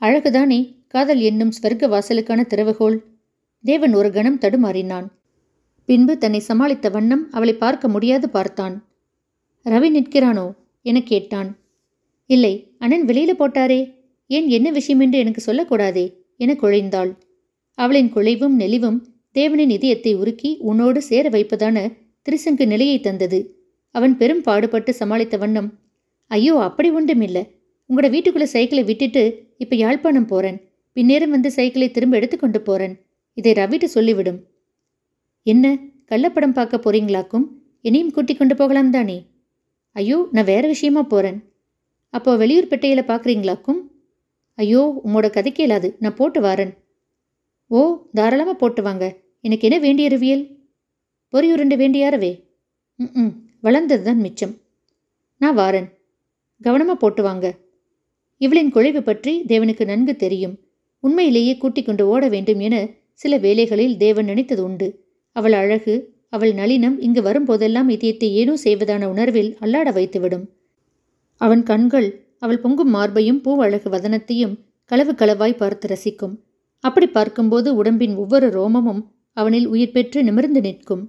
அழகுதானே காதல் என்னும் ஸ்வர்க்க வாசலுக்கான திறவுகோள். தேவன் ஒரு கணம் தடுமாறினான். பின்பு தன்னை சமாளித்த வண்ணம் அவளை பார்க்க முடியாது பார்த்தான். ரவி நிற்கிறானோ? என கேட்டான். இல்லை அண்ணன் வெளியில போட்டாரே. ஏன் என்ன விஷயம் என்று எனக்கு சொல்லக்கூடாதே? என குழைந்தாள். அவளின் குழைவும் நெளிவும் தேவனின் இதயத்தை உருக்கி உன்னோடு சேர வைப்பதான திரிசங்கு நிலையை தந்தது. அவன் பெரும் பாடுபட்டு சமாளித்த வண்ணம் ஐயோ அப்படி ஒன்றுமில்ல. உங்களோட வீட்டுக்குள்ள சைக்கிளை விட்டுட்டு இப்ப யாழ்ப்பாணம் போறேன். பின்னேரம் வந்து சைக்கிளை திரும்ப எடுத்துக்கொண்டு போறேன். இதை ரவிட்டு சொல்லிவிடும். என்ன? கள்ளப்படம் பார்க்க போறீங்களாக்கும்? என்னையும் கூட்டிக் கொண்டு போகலாம் தானே? ஐயோ நான் வேற விஷயமா போறேன். அப்போ வெளியூர் பெட்டையில பார்க்குறீங்களாக்கும் ஐயோ உம்மோட கதைக்கு இயலாது நான் போட்டு வாரேன். ஓ தாராளமாக போட்டு வாங்க. எனக்கு என்ன வேண்டிய அறிவியல்? பொறியுருண்டு வேண்டியாரவே? ம் ம் வளர்ந்தது தான் மிச்சம். நான் வாரன். கவனமாக போட்டு வாங்க. இவளின் குழைவு பற்றி தேவனுக்கு நன்கு தெரியும். உண்மையிலேயே கூட்டிக் கொண்டு ஓட வேண்டும் என சில வேலைகளில் தேவன் நினைத்தது உண்டு. அவள் அழகு அவள் நளினம் இங்கு வரும்போதெல்லாம் இதயத்தை ஏனோ செய்வதான உணர்வில் அல்லாட வைத்துவிடும். அவன் கண்கள் அவள் பொங்கும் மார்பையும் பூவழகு வதனத்தையும் களவு களவாய் பார்த்து ரசிக்கும். அப்படி பார்க்கும்போது உடம்பின் ஒவ்வொரு ரோமமும் அவனில் உயிர் பெற்று நிமிர்ந்து நிற்கும்.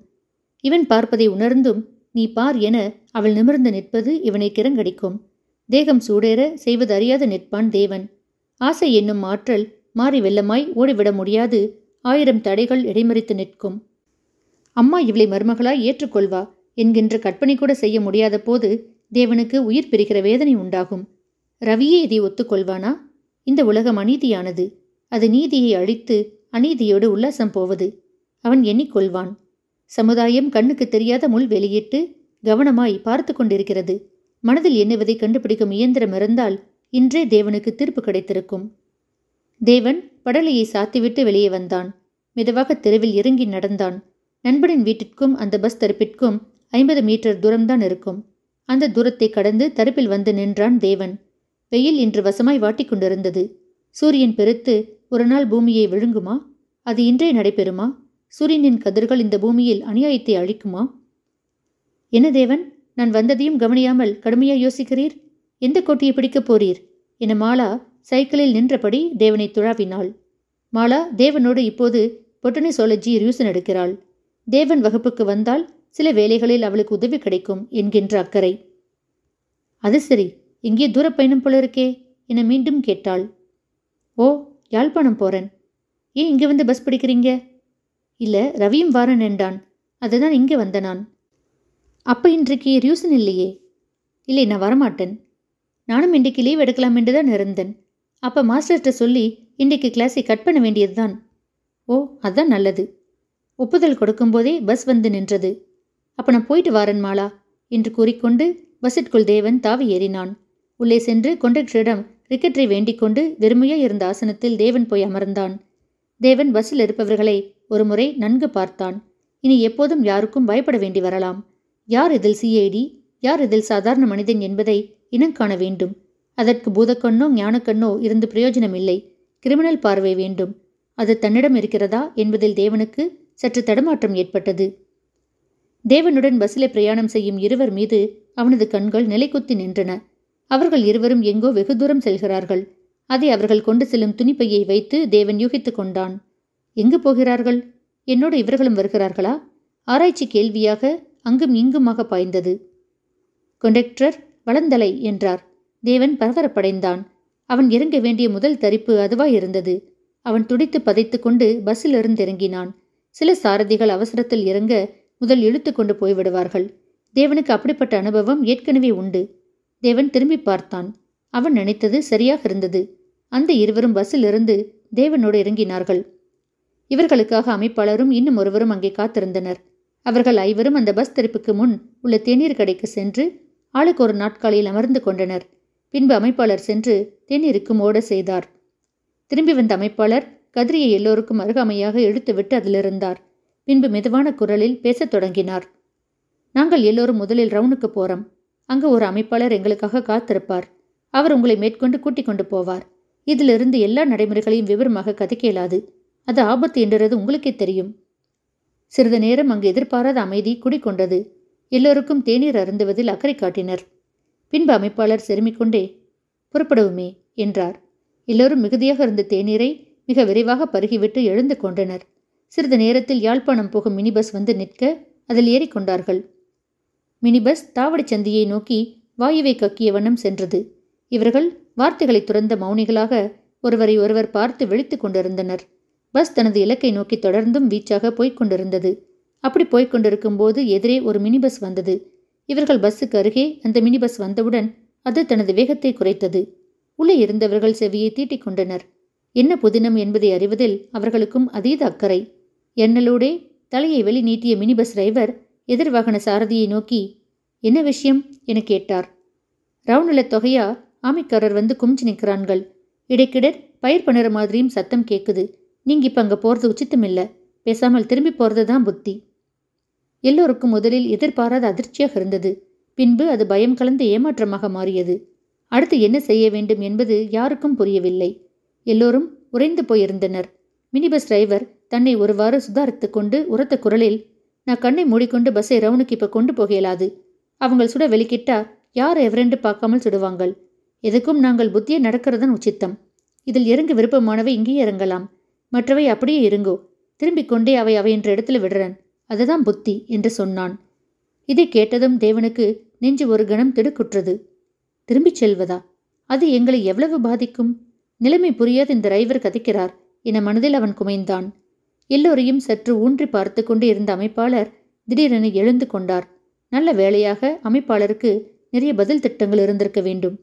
இவன் பார்ப்பதை உணர்ந்தும் நீ பார் என அவள் நிமிர்ந்து நிற்பது இவனை கிறங்கடிக்கும் தேகம் சூடேற செய்வது அறியாது நிற்பான் தேவன். ஆசை என்னும் ஆற்றல் மாறி வெள்ளமாய் ஓடிவிட முடியாது. ஆயிரம் தடைகள் இடைமறித்து நிற்கும். அம்மா இவளை மருமகளாய் ஏற்றுக்கொள்வா என்கின்ற கற்பனை கூட செய்ய முடியாத போது தேவனுக்கு உயிர் பிரிகிற வேதனை உண்டாகும். ரவியே இதை ஒத்துக்கொள்வானா? இந்த உலகம் அநீதியானது. அது நீதியை அழித்து அநீதியோடு உல்லாசம் போவது. அவன் எண்ணிக்கொள்வான். சமுதாயம் கண்ணுக்கு தெரியாத முள் வெளியிட்டு கவனமாய் பார்த்து கொண்டிருக்கிறது. மனதில் எண்ணுவதை கண்டுபிடிக்கும் இயந்திரம் இருந்தால் இன்றே தேவனுக்கு தீர்ப்பு கிடைத்திருக்கும். தேவன் படலையை சாத்திவிட்டு வெளியே வந்தான். மெதுவாக தெருவில் இறங்கி நடந்தான். நண்பனின் வீட்டிற்கும் அந்த பஸ் தரப்பிற்கும் ஐம்பது மீட்டர் தூரம்தான் இருக்கும். அந்த தூரத்தை கடந்து தரப்பில் வந்து நின்றான் தேவன். வெயில் இன்று வசமாய் வாட்டிக் கொண்டிருந்தது. சூரியன் பெருத்து ஒரு நாள் பூமியை விழுங்குமா? அது இன்றே நடைபெறுமா? சூரியனின் கதிர்கள் இந்த பூமியில் அநியாயத்தை அழிக்குமா? என்ன தேவன் நான் வந்ததையும் கவனியாமல் கடுமையாக யோசிக்கிறீர்? எந்த கோட்டையை பிடிக்கப் போறீர்? என மாலா சைக்கிளில் நின்றபடி தேவனை துழாவினாள். மாலா தேவனோடு இப்போது பொட்டனிசோலஜி ரியூசன் எடுக்கிறாள். தேவன் வகுப்புக்கு வந்தால் சில வேலைகளில் அவளுக்கு உதவி கிடைக்கும் என்கின்ற அக்கறை. அது சரி எங்கே தூரப்பயணம் போல இருக்கே என மீண்டும் கேட்டாள். ஓ யாழ்ப்பாணம் போறேன். ஏன் இங்கே வந்து பஸ் பிடிக்கிறீங்க? இல்லை ரவியும் வாரன் என்றான். அதுதான் இங்கே வந்த நான். அப்போ இன்றைக்கு ரியூசன் இல்லையே? இல்லை நான் வரமாட்டேன். நானும் இன்றைக்கு லீவ் எடுக்கலாம் என்று தான் இருந்தேன். அப்போ மாஸ்டர்கிட்ட சொல்லி இன்றைக்கு கிளாஸை கட் பண்ண வேண்டியது தான் ஓ அதுதான் நல்லது. ஒப்புதல் கொடுக்கும்போதே பஸ் வந்து நின்றது. அப்ப நான் போயிட்டு வாரன் மாலா என்று கூறிக்கொண்டு பஸ்ஸிற்குள் தேவன் தாவி ஏறினான். உள்ளே சென்று கொண்டக்டரிடம் ரிக்கெட்டரை வேண்டிக் கொண்டு வெறுமையா இருந்த ஆசனத்தில் தேவன் போய் அமர்ந்தான். தேவன் பஸ்ஸில் இருப்பவர்களை ஒருமுறை நன்கு பார்த்தான். இனி எப்போதும் யாருக்கும் பயப்பட வேண்டி வரலாம். யார் இதில் சிஐடி யார் இதில் சாதாரண மனிதன் என்பதை இனங்காண வேண்டும். அதற்கு பூதக்கண்ணோ ஞானக்கண்ணோ இருந்து பிரயோஜனம் இல்லை கிரிமினல் பார்வை வேண்டும். அது தன்னிடம் இருக்கிறதா என்பதில் தேவனுக்கு சற்று தடுமாற்றம் ஏற்பட்டது. தேவனுடன் பஸ்ஸிலே பிரயாணம் செய்யும் இருவர் மீது அவனது கண்கள் நிலைக்குத்தி நின்றன. அவர்கள் இருவரும் எங்கோ வெகு தூரம் செல்கிறார்கள். அதை அவர்கள் கொண்டு செல்லும் துணிப்பையை வைத்து தேவன் யூகித்துக் கொண்டான். எங்கு போகிறார்கள்? என்னோடு இவர்களும் வருகிறார்களா? ஆராய்ச்சி கேள்வியாக அங்கும் இங்குமாக பாய்ந்தது. கொண்டக்டர் வளந்தலை என்றார். தேவன் பரபரப்படைந்தான். அவன் இறங்க வேண்டிய முதல் தரிப்பு அதுவாய் இருந்தது அவன் துடித்து பதைத்து கொண்டு பஸ்ஸிலிருந்து இறங்கினான் சில சாரதிகள் அவசரத்தில் இறங்க முதல் இழுத்து கொண்டு போய்விடுவார்கள் தேவனுக்கு அப்படிப்பட்ட அனுபவம் ஏற்கனவே உண்டு. தேவன் திரும்பி பார்த்தான். அவன் நினைத்தது சரியாக இருந்தது. அந்த இருவரும் பஸ்ஸிலிருந்து தேவனோடு இறங்கினார்கள். இவர்களுக்காக அமைப்பாளரும் இன்னும் ஒருவரும் அங்கே காத்திருந்தனர். அவர்கள் ஐவரும் அந்த பஸ் தெரிப்புக்கு முன் உள்ள தேநீர் கடைக்கு சென்று ஆளுக்கு ஒரு நாட்காலியில் அமர்ந்து கொண்டனர். பின்பு அமைப்பாளர் சென்று தேநீருக்கும் ஓட செய்தார். திரும்பி வந்த அமைப்பாளர் கதிரியை எல்லோருக்கும் அருகாமையாக இழுத்துவிட்டு அதிலிருந்தார். பின்பு மெதுவான குரலில் பேசத் தொடங்கினார். நாங்கள் எல்லோரும் முதலில் ரவுனுக்கு போறோம். அங்கு ஒரு அமைப்பாளர் எங்களுக்காக காத்திருப்பார். அவர் உங்களை மேற்கொண்டு கூட்டிக் கொண்டு போவார். இதிலிருந்து எல்லா நடைமுறைகளையும் விவரமாக கதைக்க இயலாது அது ஆபத்து என்றது உங்களுக்கே தெரியும் சிறிது நேரம் அங்கு எதிர்பாராத அமைதி குடிக்கொண்டது எல்லோருக்கும் தேநீர் அருந்துவதில் அக்கறை காட்டினர். பின்பு அமைப்பாளர் செருமிக்கொண்டே புறப்படவுமே என்றார். எல்லோரும் மிகுதியாக இருந்த தேநீரை மிக விரைவாக பருகிவிட்டு எழுந்து கொண்டனர். சிறிது நேரத்தில் யாழ்ப்பாணம் போகும் மினி பஸ் வந்து நிற்க அதில் ஏறிக்கொண்டார்கள் மினி பஸ் தாவடி சந்தியை நோக்கி வாயுவை கக்கிய வண்ணம் சென்றது. இவர்கள் வார்த்தைகளை துறந்த மௌனிகளாக ஒருவரை ஒருவர் பார்த்து விழித்துக் கொண்டிருந்தனர். பஸ் தனது இலக்கை நோக்கி தொடர்ந்தும் வீச்சாக போய்க் கொண்டிருந்தது. அப்படி போய்க் கொண்டிருக்கும் போது எதிரே ஒரு மினி பஸ் வந்தது. இவர்கள் பஸ்ஸுக்கு அருகே அந்த மினி பஸ் வந்தவுடன் அது தனது வேகத்தை குறைத்தது. உள்ளே இருந்தவர்கள் செவியை தீட்டிக் கொண்டனர். என்ன புதினம் என்பதை அறிவதில் அவர்களுக்கும் அதீத அக்கறை. எண்ணலோடே தலையை வெளி நீட்டிய மினி பஸ் டிரைவர் எதிர்வாகன சாரதியை நோக்கி என்ன விஷயம்? என கேட்டார். ரவுநில தொகையா? ஆமைக்காரர் வந்து குமிச்சு நிற்கிறான்கள். இடைக்கிடர் பயிர் பண்ணுற மாதிரியும் சத்தம் கேட்குது நீங்க இப்ப அங்க போறது உச்சித்தமில்ல பேசாமல் திரும்பி போறதுதான் புத்தி. எல்லோருக்கும் முதலில் எதிர்பாராத அதிர்ச்சியாக இருந்தது. பின்பு அது பயம் கலந்து ஏமாற்றமாக மாறியது. அடுத்து என்ன செய்ய வேண்டும் என்பது யாருக்கும் புரியவில்லை. எல்லோரும் உறைந்து போயிருந்தனர். மினி பஸ் டிரைவர் தன்னை ஒருவாறு சுதாரித்து கொண்டு உரத்த குரலில் நான் கண்ணை மூடிக்கொண்டு பஸ்ஸை ரவுனுக்கு இப்போ கொண்டு போக இயலாது அவங்க சுட வெளிக்கிட்டா யார் எவரென்று பார்க்காமல் சுடுவாங்கள். எதுக்கும் நாங்கள் புத்தியை நடக்கிறதன் உச்சித்தம். இதில் இறங்க விருப்பமானவை இங்கேயே இறங்கலாம். மற்றவை அப்படியே இருங்கோ. திரும்பிக் கொண்டே அவை அவை என்ற இடத்துல விடுறன். அதுதான் புத்தி என்று சொன்னான். இதை கேட்டதும் தேவனுக்கு நெஞ்சு ஒரு கணம் திடுக்குற்றது. திரும்பிச் செல்வதா? அது எங்களை எவ்வளவு பாதிக்கும்? நிலைமை புரியாது இந்த டிரைவர் கதைக்கிறார் என மனதில் அவன் குமைந்தான். எல்லோரையும் சற்று ஊன்றி பார்த்து கொண்டு இருந்த அமைப்பாளர் திடீரென எழுந்து கொண்டார். நல்ல வேளையாக அமைப்பாளருக்கு நிறைய பதில் திட்டங்கள் இருந்திருக்க வேண்டும்.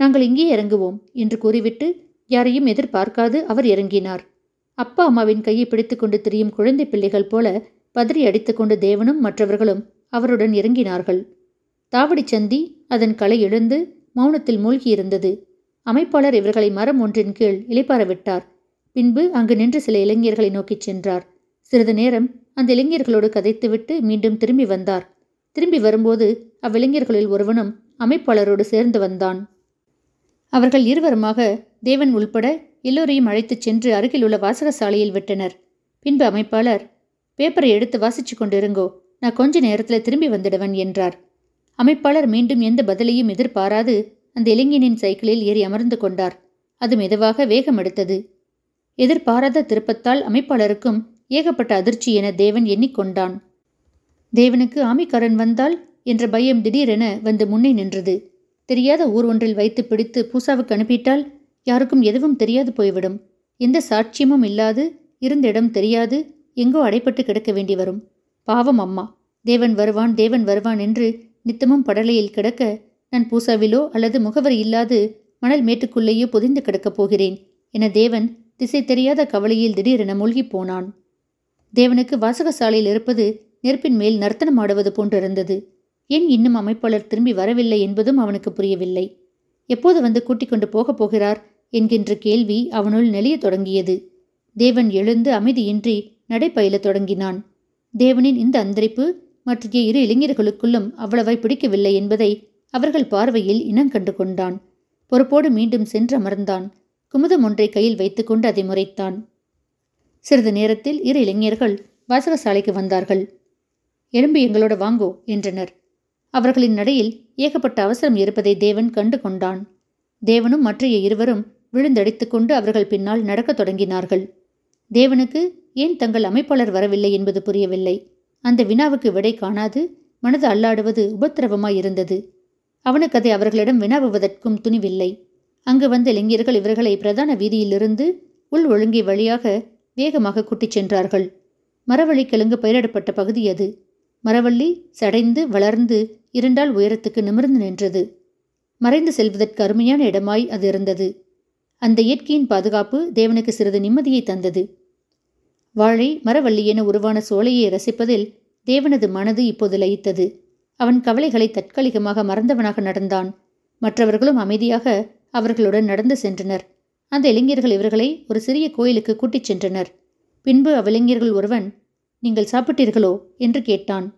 நாங்கள் இங்கே இறங்குவோம் என்று கூறிவிட்டு யாரையும் எதிர்பார்க்காது அவர் இறங்கினார். அப்பா அம்மாவின் கையை பிடித்துக்கொண்டு திரியும் குழந்தை பிள்ளைகள் போல பதறி அடித்துக்கொண்டு தேவனும் மற்றவர்களும் அவருடன் இறங்கினார்கள். தாவடி சந்தி அதன் களை எழுந்து மௌனத்தில் மூழ்கியிருந்தது. அமைப்பாளர் இவர்களை மரம் ஒன்றின் கீழ் இலைப்பார விட்டார் பின்பு அங்கு நின்று சில இளைஞர்களை நோக்கிச் சென்றார். சிறிது நேரம் அந்த இளைஞர்களோடு கதைத்துவிட்டு மீண்டும் திரும்பி வந்தார். திரும்பி வரும்போது அவ்விளைஞர்களில் ஒருவனும் அமைப்பாளரோடு சேர்ந்து வந்தான். அவர்கள் இருவருமாக தேவன் உள்பட எல்லோரையும் அழைத்துச் சென்று அருகில் உள்ள வாசகசாலையில் விட்டனர். பின்பு அமைப்பாளர் பேப்பரை எடுத்து வாசிச்சு கொண்டிருங்கோ நான் கொஞ்ச நேரத்தில் திரும்பி வந்துடுவன் என்றார். அமைப்பாளர் மீண்டும் எந்த பதிலையும் எதிர்பாராது அந்த இளைஞனின் சைக்கிளில் ஏறி அமர்ந்து கொண்டார். அது மெதுவாக வேகம் எடுத்தது. எதிர்பாராத திருப்பத்தால் அமைப்பாளருக்கும் ஏகப்பட்ட அதிர்ச்சி என தேவன் எண்ணிக்கொண்டான். தேவனுக்கு ஆமிக்காரன் வந்தால் என்ற பயம் திடீரென வந்து முன்னே நின்றது. தெரியாத ஊர் ஒன்றில் வைத்து பிடித்து பூசாவுக்கு அனுப்பிட்டால் யாருக்கும் எதுவும் தெரியாது போய்விடும். எந்த சாட்சியமும் இல்லாது இருந்த இடம் தெரியாது எங்கோ அடைப்பட்டு கிடக்க வேண்டி வரும். பாவம் அம்மா தேவன் வருவான் தேவன் வருவான் என்று நித்தமும் படலையில் கிடக்க நான் பூசாவிலோ அல்லது முகவரி இல்லாது மணல் மேட்டுக்குள்ளேயோ புதிந்து கிடக்கப் போகிறேன் என தேவன் திசை தெரியாத கவலையில் திடீரென மூழ்கிப் போனான். தேவனுக்கு வாசகசாலையில் இருப்பது நெருப்பின் மேல் நர்த்தனம் ஆடுவது போன்றிருந்தது. ஏன் இன்னும் அமைப்பாளர் திரும்பி வரவில்லை என்பதும் அவனுக்கு புரியவில்லை. எப்போது வந்து கூட்டிக் கொண்டு போகப் போகிறார் என்கின்ற கேள்வி அவனுள் நெளிய தொடங்கியது. தேவன் எழுந்து அமைதியின்றி நடைப்பயிலத் தொடங்கினான். தேவனின் இந்த அந்தரிப்பு மற்ற இரு இளைஞர்களுக்குள்ளும் அவ்வளவாய் பிடிக்கவில்லை என்பதை அவர்கள் பார்வையில் இனங்கண்டு கொண்டான். பொறுப்போடு மீண்டும் சென்று அமர்ந்தான். குமுதம் ஒன்றை கையில் வைத்துக்கொண்டு அதை முறைத்தான். சிறிது நேரத்தில் இரு இளைஞர்கள் வாசகசாலைக்கு வந்தார்கள். எலும்பு எங்களோட வாங்கோ என்றனர். அவர்களின் நடையில் ஏகப்பட்ட அவசரம் இருப்பதை தேவன் கண்டு கொண்டான். தேவனும் மற்றைய இருவரும் விழுந்தடித்துக்கொண்டு அவர்கள் பின்னால் நடக்கத் தொடங்கினார்கள். தேவனுக்கு ஏன் தங்கள் அமைப்பாளர் வரவில்லை என்பது புரியவில்லை. அந்த வினாவுக்கு விடை காணாது மனது அல்லாடுவது உபத்திரவமாயிருந்தது. அவனுக்கு அதை அவர்களிடம் வினவுவதற்கும் துணிவில்லை. அங்கு வந்த இளைஞர்கள் இவர்களை பிரதான வீதியிலிருந்து உள் ஒழுங்கி வழியாக வேகமாக கூட்டிச் சென்றார்கள். மரவள்ளி கிழங்கு பயிரிடப்பட்ட பகுதி அது. மரவள்ளி சடைந்து வளர்ந்து இரண்டால் உயரத்துக்கு நிமிர்ந்து நின்றது. மறைந்து செல்வதற்கு அருமையான இடமாய் அது இருந்தது. அந்த இயற்கையின் பாதுகாப்பு தேவனுக்கு சிறிது நிம்மதியை தந்தது. வாழை மரவள்ளி என உருவான சோலையை ரசிப்பதில் தேவனது மனது இப்போது லயித்தது. அவன் கவலைகளை தற்காலிகமாக மறந்தவனாக நடந்தான். மற்றவர்களும் அமைதியாக அவர்களுடன் நடந்து சென்றனர். அந்த இளைஞர்கள் இவர்களை ஒரு சிறிய கோயிலுக்கு கூட்டிச் சென்றனர். பின்பு அவ்விளைஞர்கள் ஒருவன் நீங்கள் சாப்பிட்டீர்களோ? என்று கேட்டான்.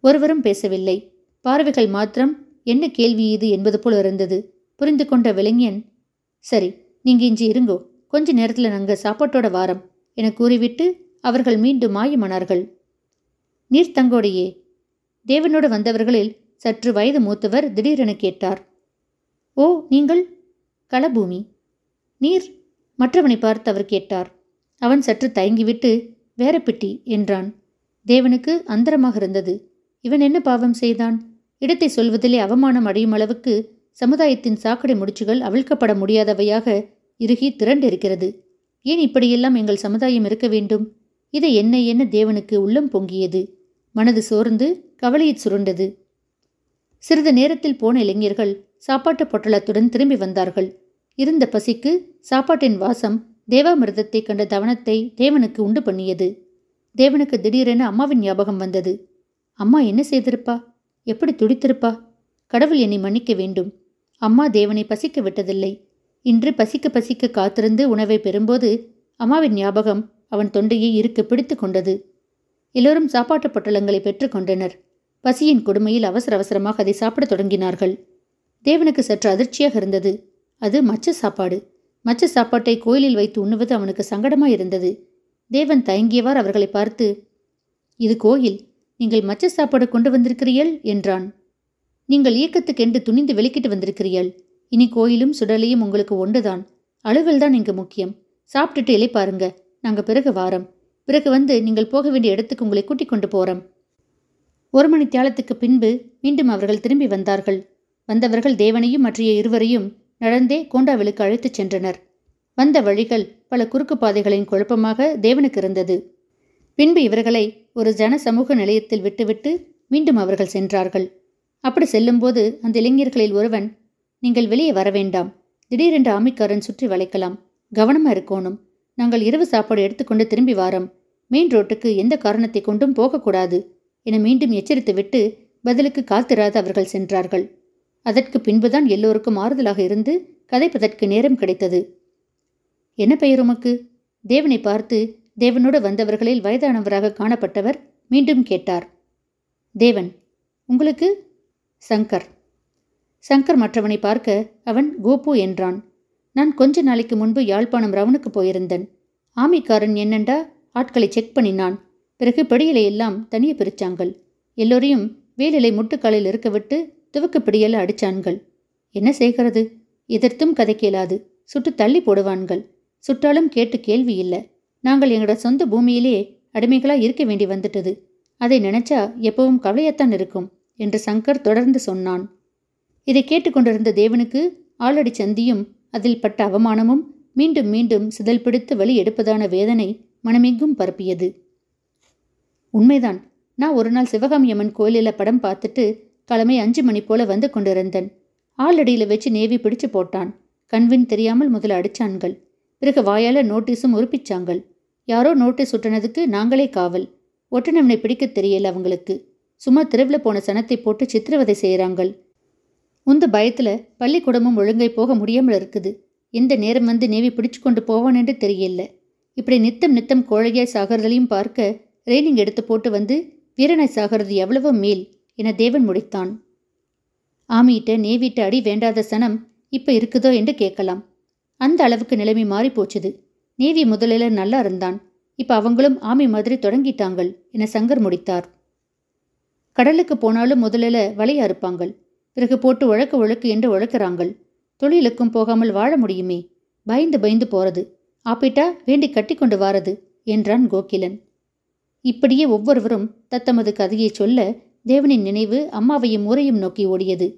ஒருவரும் பேசவில்லை. பார்வைகள் மாத்திரம் என்ன கேள்வி இது? என்பது போல் இருந்தது. புரிந்து கொண்ட விளைஞன் சரி நீங்க இஞ்சி இருங்கோ. கொஞ்ச நேரத்தில் நாங்க சாப்பாட்டோட வாரம் என கூறிவிட்டு அவர்கள் மீண்டும் மாயமானார்கள். நீர் தங்கோடையே தேவனோடு வந்தவர்களில் சற்று வயது மூத்தவர் திடீரென கேட்டார் ஓ நீங்கள் களபூமி நீர் மற்றவனை பார்த்து அவர் கேட்டார் அவன் சற்று தயங்கிவிட்டு வேற பிட்டி என்றான். தேவனுக்கு அந்தரமாக இருந்தது. இவன் என்ன பாவம் செய்தான்? இடத்தை சொல்வதிலே அவமானம் அடையும் அளவுக்கு சமுதாயத்தின் சாக்கடை முடிச்சுகள் அவிழ்க்கப்பட முடியாதவையாக இறுகி திரண்டிருக்கிறது. ஏன் இப்படியெல்லாம் எங்கள் சமுதாயம் இருக்க வேண்டும்? இதை என்ன என்ன தேவனுக்கு உள்ளம் பொங்கியது? மனது சோர்ந்து கவலையைச் சுருண்டது. சிறிது நேரத்தில் போன இளைஞர்கள் சாப்பாட்டு பொட்டலத்துடன் திரும்பி வந்தார்கள். இருந்த பசிக்கு சாப்பாட்டின் வாசம் தேவாமிர்தத்தை கண்ட தவனத்தை தேவனுக்கு உண்டு பண்ணியது. தேவனுக்கு திடீரென அம்மாவின் ஞாபகம் வந்தது. அம்மா என்ன செய்திருப்பா? எப்படி துடித்திருப்பா? கடவுள் என்னை மன்னிக்க வேண்டும். அம்மா தேவனை பசிக்க விட்டதில்லை. இன்று பசிக்க பசிக்க காத்திருந்து உணவை பெறும்போது அம்மாவின் ஞாபகம் அவன் தொண்டையை இருக்க பிடித்து கொண்டது. எல்லோரும் சாப்பாட்டு பொட்டலங்களை பெற்றுக்கொண்டனர் பசியின் கொடுமையில் அவசர அவசரமாக அதை சாப்பிடத் தொடங்கினார்கள். தேவனுக்கு சற்று அதிர்ச்சியாக இருந்தது. அது மச்ச சாப்பாடு. மச்ச சாப்பாட்டை கோயிலில் வைத்து உண்ணுவது அவனுக்கு சங்கடமாய் இருந்தது. தேவன் தயங்கியவார் அவர்களை பார்த்து இது கோயில். நீங்கள் மச்ச சாப்பாடு கொண்டு வந்திருக்கிறீர்கள்? என்றான். நீங்கள் இயக்கத்துக்கென்று துணிந்து வெளிக்கிட்டு வந்திருக்கிறீர்கள். இனி கோயிலும் சுடலையும் உங்களுக்கு ஒன்றுதான். அலுவல் தான் இங்கு முக்கியம். சாப்பிட்டுட்டு இலை பாருங்க நாங்கள் பிறகு வாரம். பிறகு வந்து நீங்கள் போக வேண்டிய இடத்துக்கு உங்களை கூட்டிக் கொண்டு போறோம். ஒரு மணி தியாலத்துக்கு பின்பு மீண்டும் அவர்கள் திரும்பி வந்தார்கள். வந்தவர்கள் தேவனையும் மற்றைய இருவரையும் நடந்தே கோண்டாவிலுக்கு அழைத்துச் சென்றனர். வந்த வழிகள் பல குறுக்கு பாதைகளின் குழப்பமாக தேவனுக்கு இருந்தது. பின்பு இவர்களை ஒரு ஜன சமூக நிலையத்தில் விட்டுவிட்டு மீண்டும் அவர்கள் சென்றார்கள். அப்படி செல்லும்போது அந்த இளைஞர்களில் ஒருவன் நீங்கள் வெளியே வர வேண்டாம். திடீரென்று ஆமிக்காரன் சுற்றி வளைக்கலாம். கவனமா இருக்கணும். நாங்கள் இரவு சாப்பாடு எடுத்துக்கொண்டு திரும்பி வாரம். மெயின் ரோட்டுக்கு எந்த காரணத்தை கொண்டும் போகக்கூடாது. என மீண்டும் எச்சரித்துவிட்டு பதிலுக்கு காத்திராது அவர்கள் சென்றார்கள். அதற்கு பின்புதான் எல்லோருக்கும் ஆறுதலாக இருந்து கதைப்பதற்கு நேரம் கிடைத்தது. என்ன பெயர் உமக்கு? தேவனை பார்த்து தேவனோடு வந்தவர்களில் வயதானவராக காணப்பட்டவர் மீண்டும் கேட்டார். தேவன் உங்களுக்கு? சங்கர். சங்கர் மற்றவனை பார்க்க அவன் கோபு என்றான். நான் கொஞ்ச நாளைக்கு முன்பு யாழ்ப்பாணம் ரவனுக்கு போயிருந்தேன். ஆமிக்காரன் என்னண்டா? ஆட்களை செக் பண்ணினான். பிறகு பிடியிலை எல்லாம் தனியே பிரிச்சாங்கள். எல்லோரையும் வேலிலை முட்டுக்காலில் இருக்க விட்டு துவக்குப்பிடியல் அடிச்சான்கள். என்ன செய்கிறது? எதிர்த்தும் கதை கேளாது. சுட்டு தள்ளி போடுவான்கள். சுட்டாலும் கேட்டு கேள்வி இல்லை. நாங்கள் எங்களோட சொந்த பூமியிலே அடிமைகளா இருக்க வேண்டி வந்துட்டது. அதை நினைச்சா எப்பவும் கவலையத்தான் இருக்கும் என்று சங்கர் தொடர்ந்து சொன்னான். இதை கேட்டுக்கொண்டிருந்த தேவனுக்கு ஆளடி சந்தியும் அதில் பட்ட அவமானமும் மீண்டும் மீண்டும் சிதல் பிடித்து வழி எடுப்பதான வேதனை மனமெங்கும் பரப்பியது. உண்மைதான். நான் ஒரு நாள் சிவகாமி அம்மன் கோயிலில் படம் பார்த்துட்டு கிழமை அஞ்சு மணி போல வந்து கொண்டிருந்தேன். ஆளடியில் வச்சு நேவி பிடிச்சு போட்டான். கண்வின் தெரியாமல் முதல்ல அடிச்சான்கள். பிறகு வாயால நோட்டீஸும் உறுப்பிச்சாங்கள். யாரோ நோட்டீஸ் சுட்டினதுக்கு நாங்களே காவல். ஒட்டுனவனை பிடிக்க தெரியல அவங்களுக்கு. சும்மா தெருவில் போன சனத்தை போட்டு சித்திரவதை செய்கிறாங்கள் உந்த பயத்தில் பள்ளிக்கூடமும் ஒழுங்கை போக முடியாமல் இருக்குது. எந்த நேரம் வந்து நேவி பிடிச்சு கொண்டு போவான்னு தெரியல. இப்படி நித்தம் நித்தம் கோழையாய் சாகிறதையும் பார்க்க ரெய்னிங் எடுத்து போட்டு வந்து வீரனை சாகிறது எவ்வளவோ மேல் என தேவன் முடித்தான். ஆமியிட்ட நேவிட்ட அடி வேண்டாத சனம் இப்ப இருக்குதோ என்று கேட்கலாம். அந்த அளவுக்கு நிலைமை மாறி போச்சுது. நேவி முதலில் நல்லா இருந்தான். இப்ப அவங்களும் ஆமி மாதிரி தொடங்கிட்டாங்கள் என சங்கர் முடித்தார். கடலுக்கு போனாலும் முதலில் வலைய அறுப்பாங்கள். பிறகு போட்டு உழக்கு உழக்கு என்று உழக்கிறாங்கள். தொழிலுக்கும் போகாமல் வாழ முடியுமே. பயந்து பயந்து போறது. ஆப்பிட்டா வேண்டி கட்டி கொண்டு வாரது என்றான் கோகிலன். இப்படியே ஒவ்வொருவரும் தத்தமது கதையை சொல்ல தேவனின் நினைவு அம்மாவையும் ஊரையும் நோக்கி ஓடியது.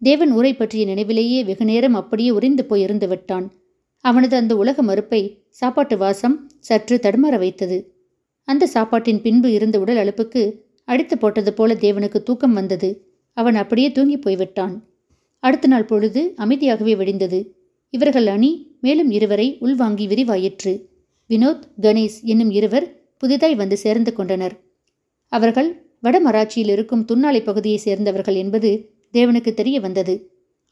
தேவன் உரை பற்றிய நினைவிலேயே வெகுநேரம் அப்படியே உறைந்து போய் இருந்து விட்டான். அவனது அந்த உலக மறுப்பை சாப்பாட்டு வாசம் சற்று தடுமாற வைத்தது. அந்த சாப்பாட்டின் பின்பு இருந்த உடல் அழுப்புக்கு அடித்து போட்டது போல தேவனுக்கு தூக்கம் வந்தது. அவன் அப்படியே தூங்கி போய்விட்டான். அடுத்த நாள் பொழுது அமைதியாகவே வெடிந்தது. இவர்கள் அணி மேலும் இருவரை உள்வாங்கி விரிவாயிற்று. வினோத் கணேஷ் என்னும் இருவர் புதிதாய் வந்து சேர்ந்து கொண்டனர். அவர்கள் வடமராட்சியில் இருக்கும் துன்னாலை பகுதியை சேர்ந்தவர்கள் என்பது தேவனுக்கு தெரிய வந்தது.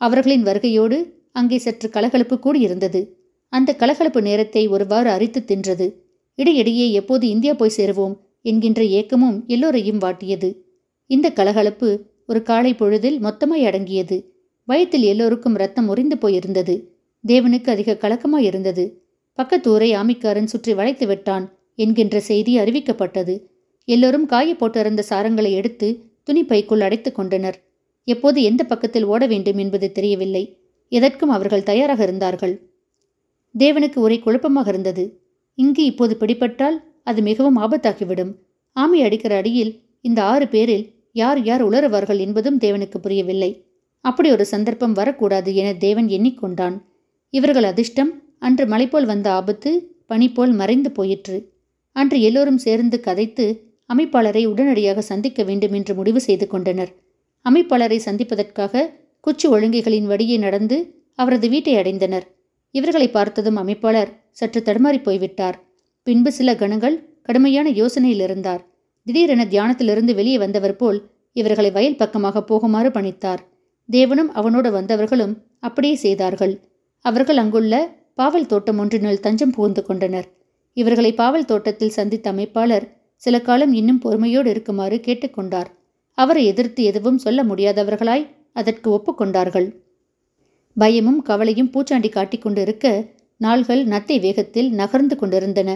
அவர்களின் வருகையோடு அங்கே சற்று கலகலப்பு கூடியிருந்தது. அந்த கலகலப்பு நேரத்தை ஒருவாறு அரித்து தின்றது. இடையிடையே எப்போது இந்தியா போய் சேருவோம் என்கின்ற ஏக்கமும் எல்லோரையும் வாட்டியது. இந்த கலகலப்பு ஒரு காலை பொழுதில் மொத்தமாய் அடங்கியது. வயத்தில் எல்லோருக்கும் ரத்தம் உறிந்து போயிருந்தது. தேவனுக்கு அதிக கலக்கமாயிருந்தது பக்கத்தூரை ஆமிக்காரன் சுற்றி வளைத்து விட்டான். என்கின்ற செய்தி அறிவிக்கப்பட்டது. எல்லோரும் காய போட்டிருந்த சாரங்களை எடுத்து துணி பைக்குள் அடைத்துக் கொண்டனர். எப்போது எந்த பக்கத்தில் ஓட வேண்டும் என்பது தெரியவில்லை. எதற்கும் அவர்கள் தயாராக இருந்தார்கள். தேவனுக்கு ஒரே குழப்பமாக இருந்தது. இங்கு இப்போது பிடிபட்டால் அது மிகவும் ஆபத்தாகிவிடும். ஆமை அடிக்கிற அடியில் இந்த ஆறு பேரில் யார் யார் உளறுவார்கள் என்பதும் தேவனுக்கு புரியவில்லை. அப்படி ஒரு சந்தர்ப்பம் வரக்கூடாது என தேவன் எண்ணிக்கொண்டான். இவர்கள் அதிர்ஷ்டம் அன்று மலை போல் வந்த ஆபத்து பனி போல் மறைந்து போயிற்று. அன்று எல்லோரும் சேர்ந்து கதைத்து அமைப்பாளரை உடனடியாக சந்திக்க வேண்டும் என்று முடிவு செய்து கொண்டனர். அமைப்பாளரை சந்திப்பதற்காக குச்சி ஒழுங்கைகளின் வழியே நடந்து அவரது வீட்டை அடைந்தனர். இவர்களை பார்த்ததும் அமைப்பாளர் சற்று தடுமாறி போய்விட்டார். பின்பு சில கணங்கள் கடுமையான யோசனையில் இருந்தார். திடீரென தியானத்திலிருந்து வெளியே வந்தவர் போல் இவர்களை வயல் பக்கமாக போகுமாறு பணித்தார். தேவனும் அவனோடு வந்தவர்களும் அப்படியே செய்தார்கள். அவர்கள் அங்குள்ள பாவல் தோட்டம் ஒன்றினுள் தஞ்சம் புகுந்து கொண்டனர். இவர்களை பாவல் தோட்டத்தில் சந்தித்த அமைப்பாளர் சில காலம் இன்னும் பொறுமையோடு இருக்குமாறு கேட்டுக்கொண்டார். அவரை எதிர்த்து எதுவும் சொல்ல முடியாதவர்களாய் அதற்கு ஒப்புக்கொண்டார்கள். பயமும் கவலையும் பூச்சாண்டி காட்டிக்கொண்டு இருக்க நாள்கள் நத்தை வேகத்தில் நகர்ந்து கொண்டிருந்தன.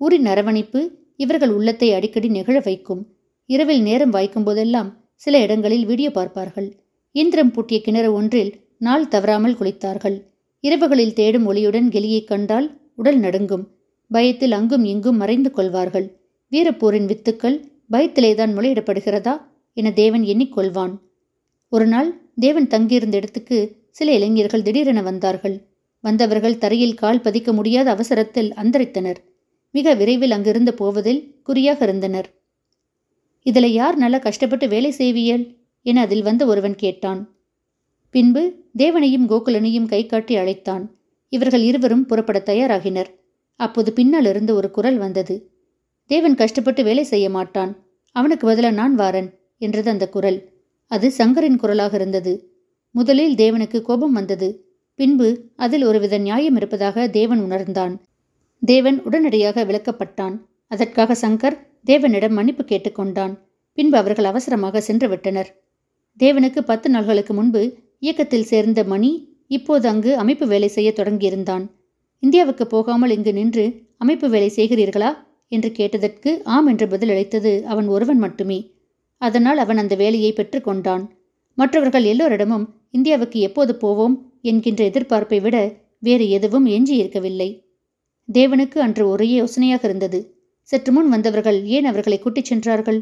ஊரின் அரவணைப்பு இவர்கள் உள்ளத்தை அடிக்கடி நிகழ வைக்கும். இரவில் நேரம் வாய்க்கும் போதெல்லாம் சில இடங்களில் வீடியோ பார்ப்பார்கள். இந்திரம் பூட்டிய கிணறு ஒன்றில் நாள் தவறாமல் குளித்தார்கள். இரவுகளில் தேடும் ஒளியுடன் கெலியை கண்டால் உடல் நடுங்கும். பயத்தில் அங்கும் இங்கும் மறைந்து கொள்வார்கள். வீரப்போரின் வித்துக்கள் பயத்திலேதான் முளையிடப்படுகிறதா? என தேவன் எண்ணிக்கொள்வான். ஒரு நாள் தேவன் தங்கியிருந்த இடத்துக்கு சில இளைஞர்கள் திடீரென வந்தார்கள். வந்தவர்கள் தரையில் கால் பதிக்க முடியாத அவசரத்தில் அந்தரித்தனர். மிக விரைவில் அங்கிருந்து போவதில் குறியாக இருந்தனர். இதில் யார் நல்லா கஷ்டப்பட்டு வேலை செய்வியல்? என அதில் வந்த ஒருவன் கேட்டான். பின்பு தேவனையும் கோகுலனையும் கை காட்டி அழைத்தான். இவர்கள் இருவரும் புறப்பட தயாராகினர். அப்போது பின்னாலிருந்து ஒரு குரல் வந்தது. தேவன் கஷ்டப்பட்டு வேலை செய்ய மாட்டான். அவனுக்கு பதில நான் வாரன் என்றது அந்த குரல். அது சங்கரின் குரலாக இருந்தது. முதலில் தேவனுக்கு கோபம் வந்தது. பின்பு அதில் ஒருவித நியாயம் இருப்பதாக தேவன் உணர்ந்தான். தேவன் உடனடியாக விளக்கப்பட்டான். அதற்காக சங்கர் தேவனிடம் மன்னிப்பு கேட்டுக்கொண்டான் பின்பு அவர்கள் அவசரமாக சென்று விட்டனர். தேவனுக்கு பத்து நாள்களுக்கு முன்பு இயக்கத்தில் சேர்ந்த மணி இப்போது அங்கு அமைப்பு வேலை செய்ய தொடங்கியிருந்தான். இந்தியாவுக்கு போகாமல் இங்கு நின்று அமைப்பு வேலை செய்கிறீர்களா? என்று கேட்டதற்கு ஆம் என்று பதிலளித்தது அவன் ஒருவன் மட்டுமே. அதனால் அவன் அந்த வேலையை பெற்றுக்கொண்டான் மற்றவர்கள் எல்லோரிடமும் இந்தியாவுக்கு எப்போது போவோம்? என்கின்ற எதிர்பார்ப்பை விட வேறு எதுவும் எஞ்சியிருக்கவில்லை தேவனுக்கு அன்று ஒரே யோசனையாக இருந்தது. சற்று முன் வந்தவர்கள் ஏன் அவர்களை கூட்டிச் சென்றார்கள்?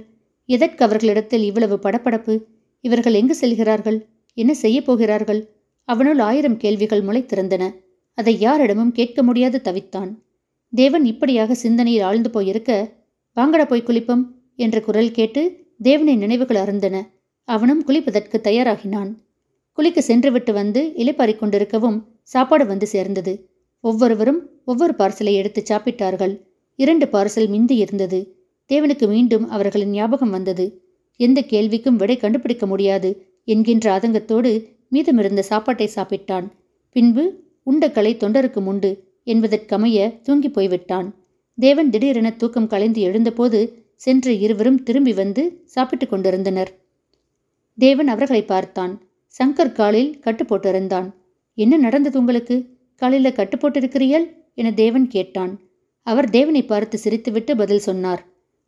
எதற்கு அவர்களிடத்தில் இவ்வளவு படப்படப்பு இவர்கள் எங்கு செல்கிறார்கள்? என்ன செய்யப் போகிறார்கள்? அவனுள் ஆயிரம் கேள்விகள் முளைத்திருந்தன. அதை யாரிடமும் கேட்க முடியாது தவித்தான். தேவன் இப்படியாக சிந்தனையில் ஆழ்ந்து போயிருக்க வாங்கட போய் குளிப்பம் என்ற குரல் கேட்டு தேவனின் நினைவுகள் அருந்தன. அவனும் குளிப்பதற்கு தயாராகினான். குளிக்க சென்றுவிட்டு வந்து இலைப்பாரிக் கொண்டிருக்கவும் சாப்பாடு வந்து சேர்ந்தது. ஒவ்வொருவரும் ஒவ்வொரு பார்சலை எடுத்து சாப்பிட்டார்கள். இரண்டு பார்சல் மிந்தி இருந்தது. தேவனுக்கு மீண்டும் அவர்களின் ஞாபகம் வந்தது. எந்த கேள்விக்கும் விடை கண்டுபிடிக்க முடியாது என்கின்ற ஆதங்கத்தோடு மீதமிருந்த சாப்பாட்டை சாப்பிட்டான். பின்பு உண்டக்கலை தொண்டருக்கு உண்டு என்பதற்கமைய தூங்கி போய்விட்டான். தேவன் திடீரென தூக்கம் கலைந்து எழுந்தபோது சென்று இருவரும் திரும்பி வந்து சாப்பிட்டுக் கொண்டிருந்தனர். தேவன் அவர்களை பார்த்தான். சங்கர் காலில் கட்டு போட்டிருந்தான். என்ன நடந்தது உங்களுக்கு? காலில கட்டு போட்டிருக்கிறீர்கள்? என தேவன் கேட்டான். அவர் தேவனை பார்த்து சிரித்துவிட்டு பதில் சொன்னார்.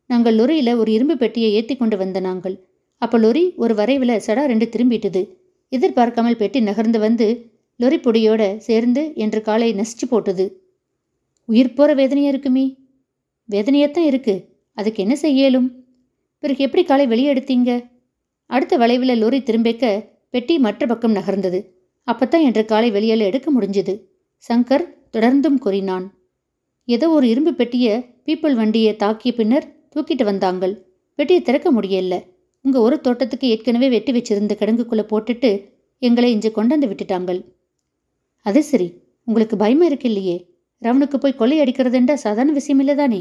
நாங்கள் லொரியில ஒரு இரும்பு பெட்டியை ஏற்றி கொண்டு வந்த நாங்கள். அப்போ லொரி ஒரு வரைவில் சடா ரெண்டு திரும்பிட்டது. எதிர்பார்க்காமல் பெட்டி நகர்ந்து வந்து லொரி சேர்ந்து என்று காலை நசிச்சு போட்டது. உயிர் போற வேதனையா இருக்குமே? வேதனையாத்தான் இருக்கு. அதுக்கு என்ன செய்யலும்? பிறகு எப்படி காலை வெளியே எடுத்தீங்க? அடுத்த வளைவில் லொரி திரும்பிக்க பெட்டி மற்ற பக்கம் நகர்ந்தது. அப்பத்தான் என்ற காலை வெளியால் எடுக்க முடிஞ்சது. சங்கர் தொடர்ந்தும் கூறினான். ஏதோ ஒரு இரும்பு பெட்டியை பீப்புள் வண்டியை தாக்கிய பின்னர் தூக்கிட்டு வந்தாங்கள். பெட்டியை திறக்க முடியல. உங்க ஒரு தோட்டத்துக்கு ஏற்கனவே வெட்டி வச்சிருந்த கிடங்குக்குள்ள போட்டுட்டு எங்களை இஞ்சு கொண்டாந்து விட்டுட்டாங்கள். அது சரி. உங்களுக்கு பயமா இருக்கு இல்லையே? ரவுனுக்கு போய் கொள்ளை அடிக்கிறதுண்டா சாதாரண விஷயம் இல்லைதானே?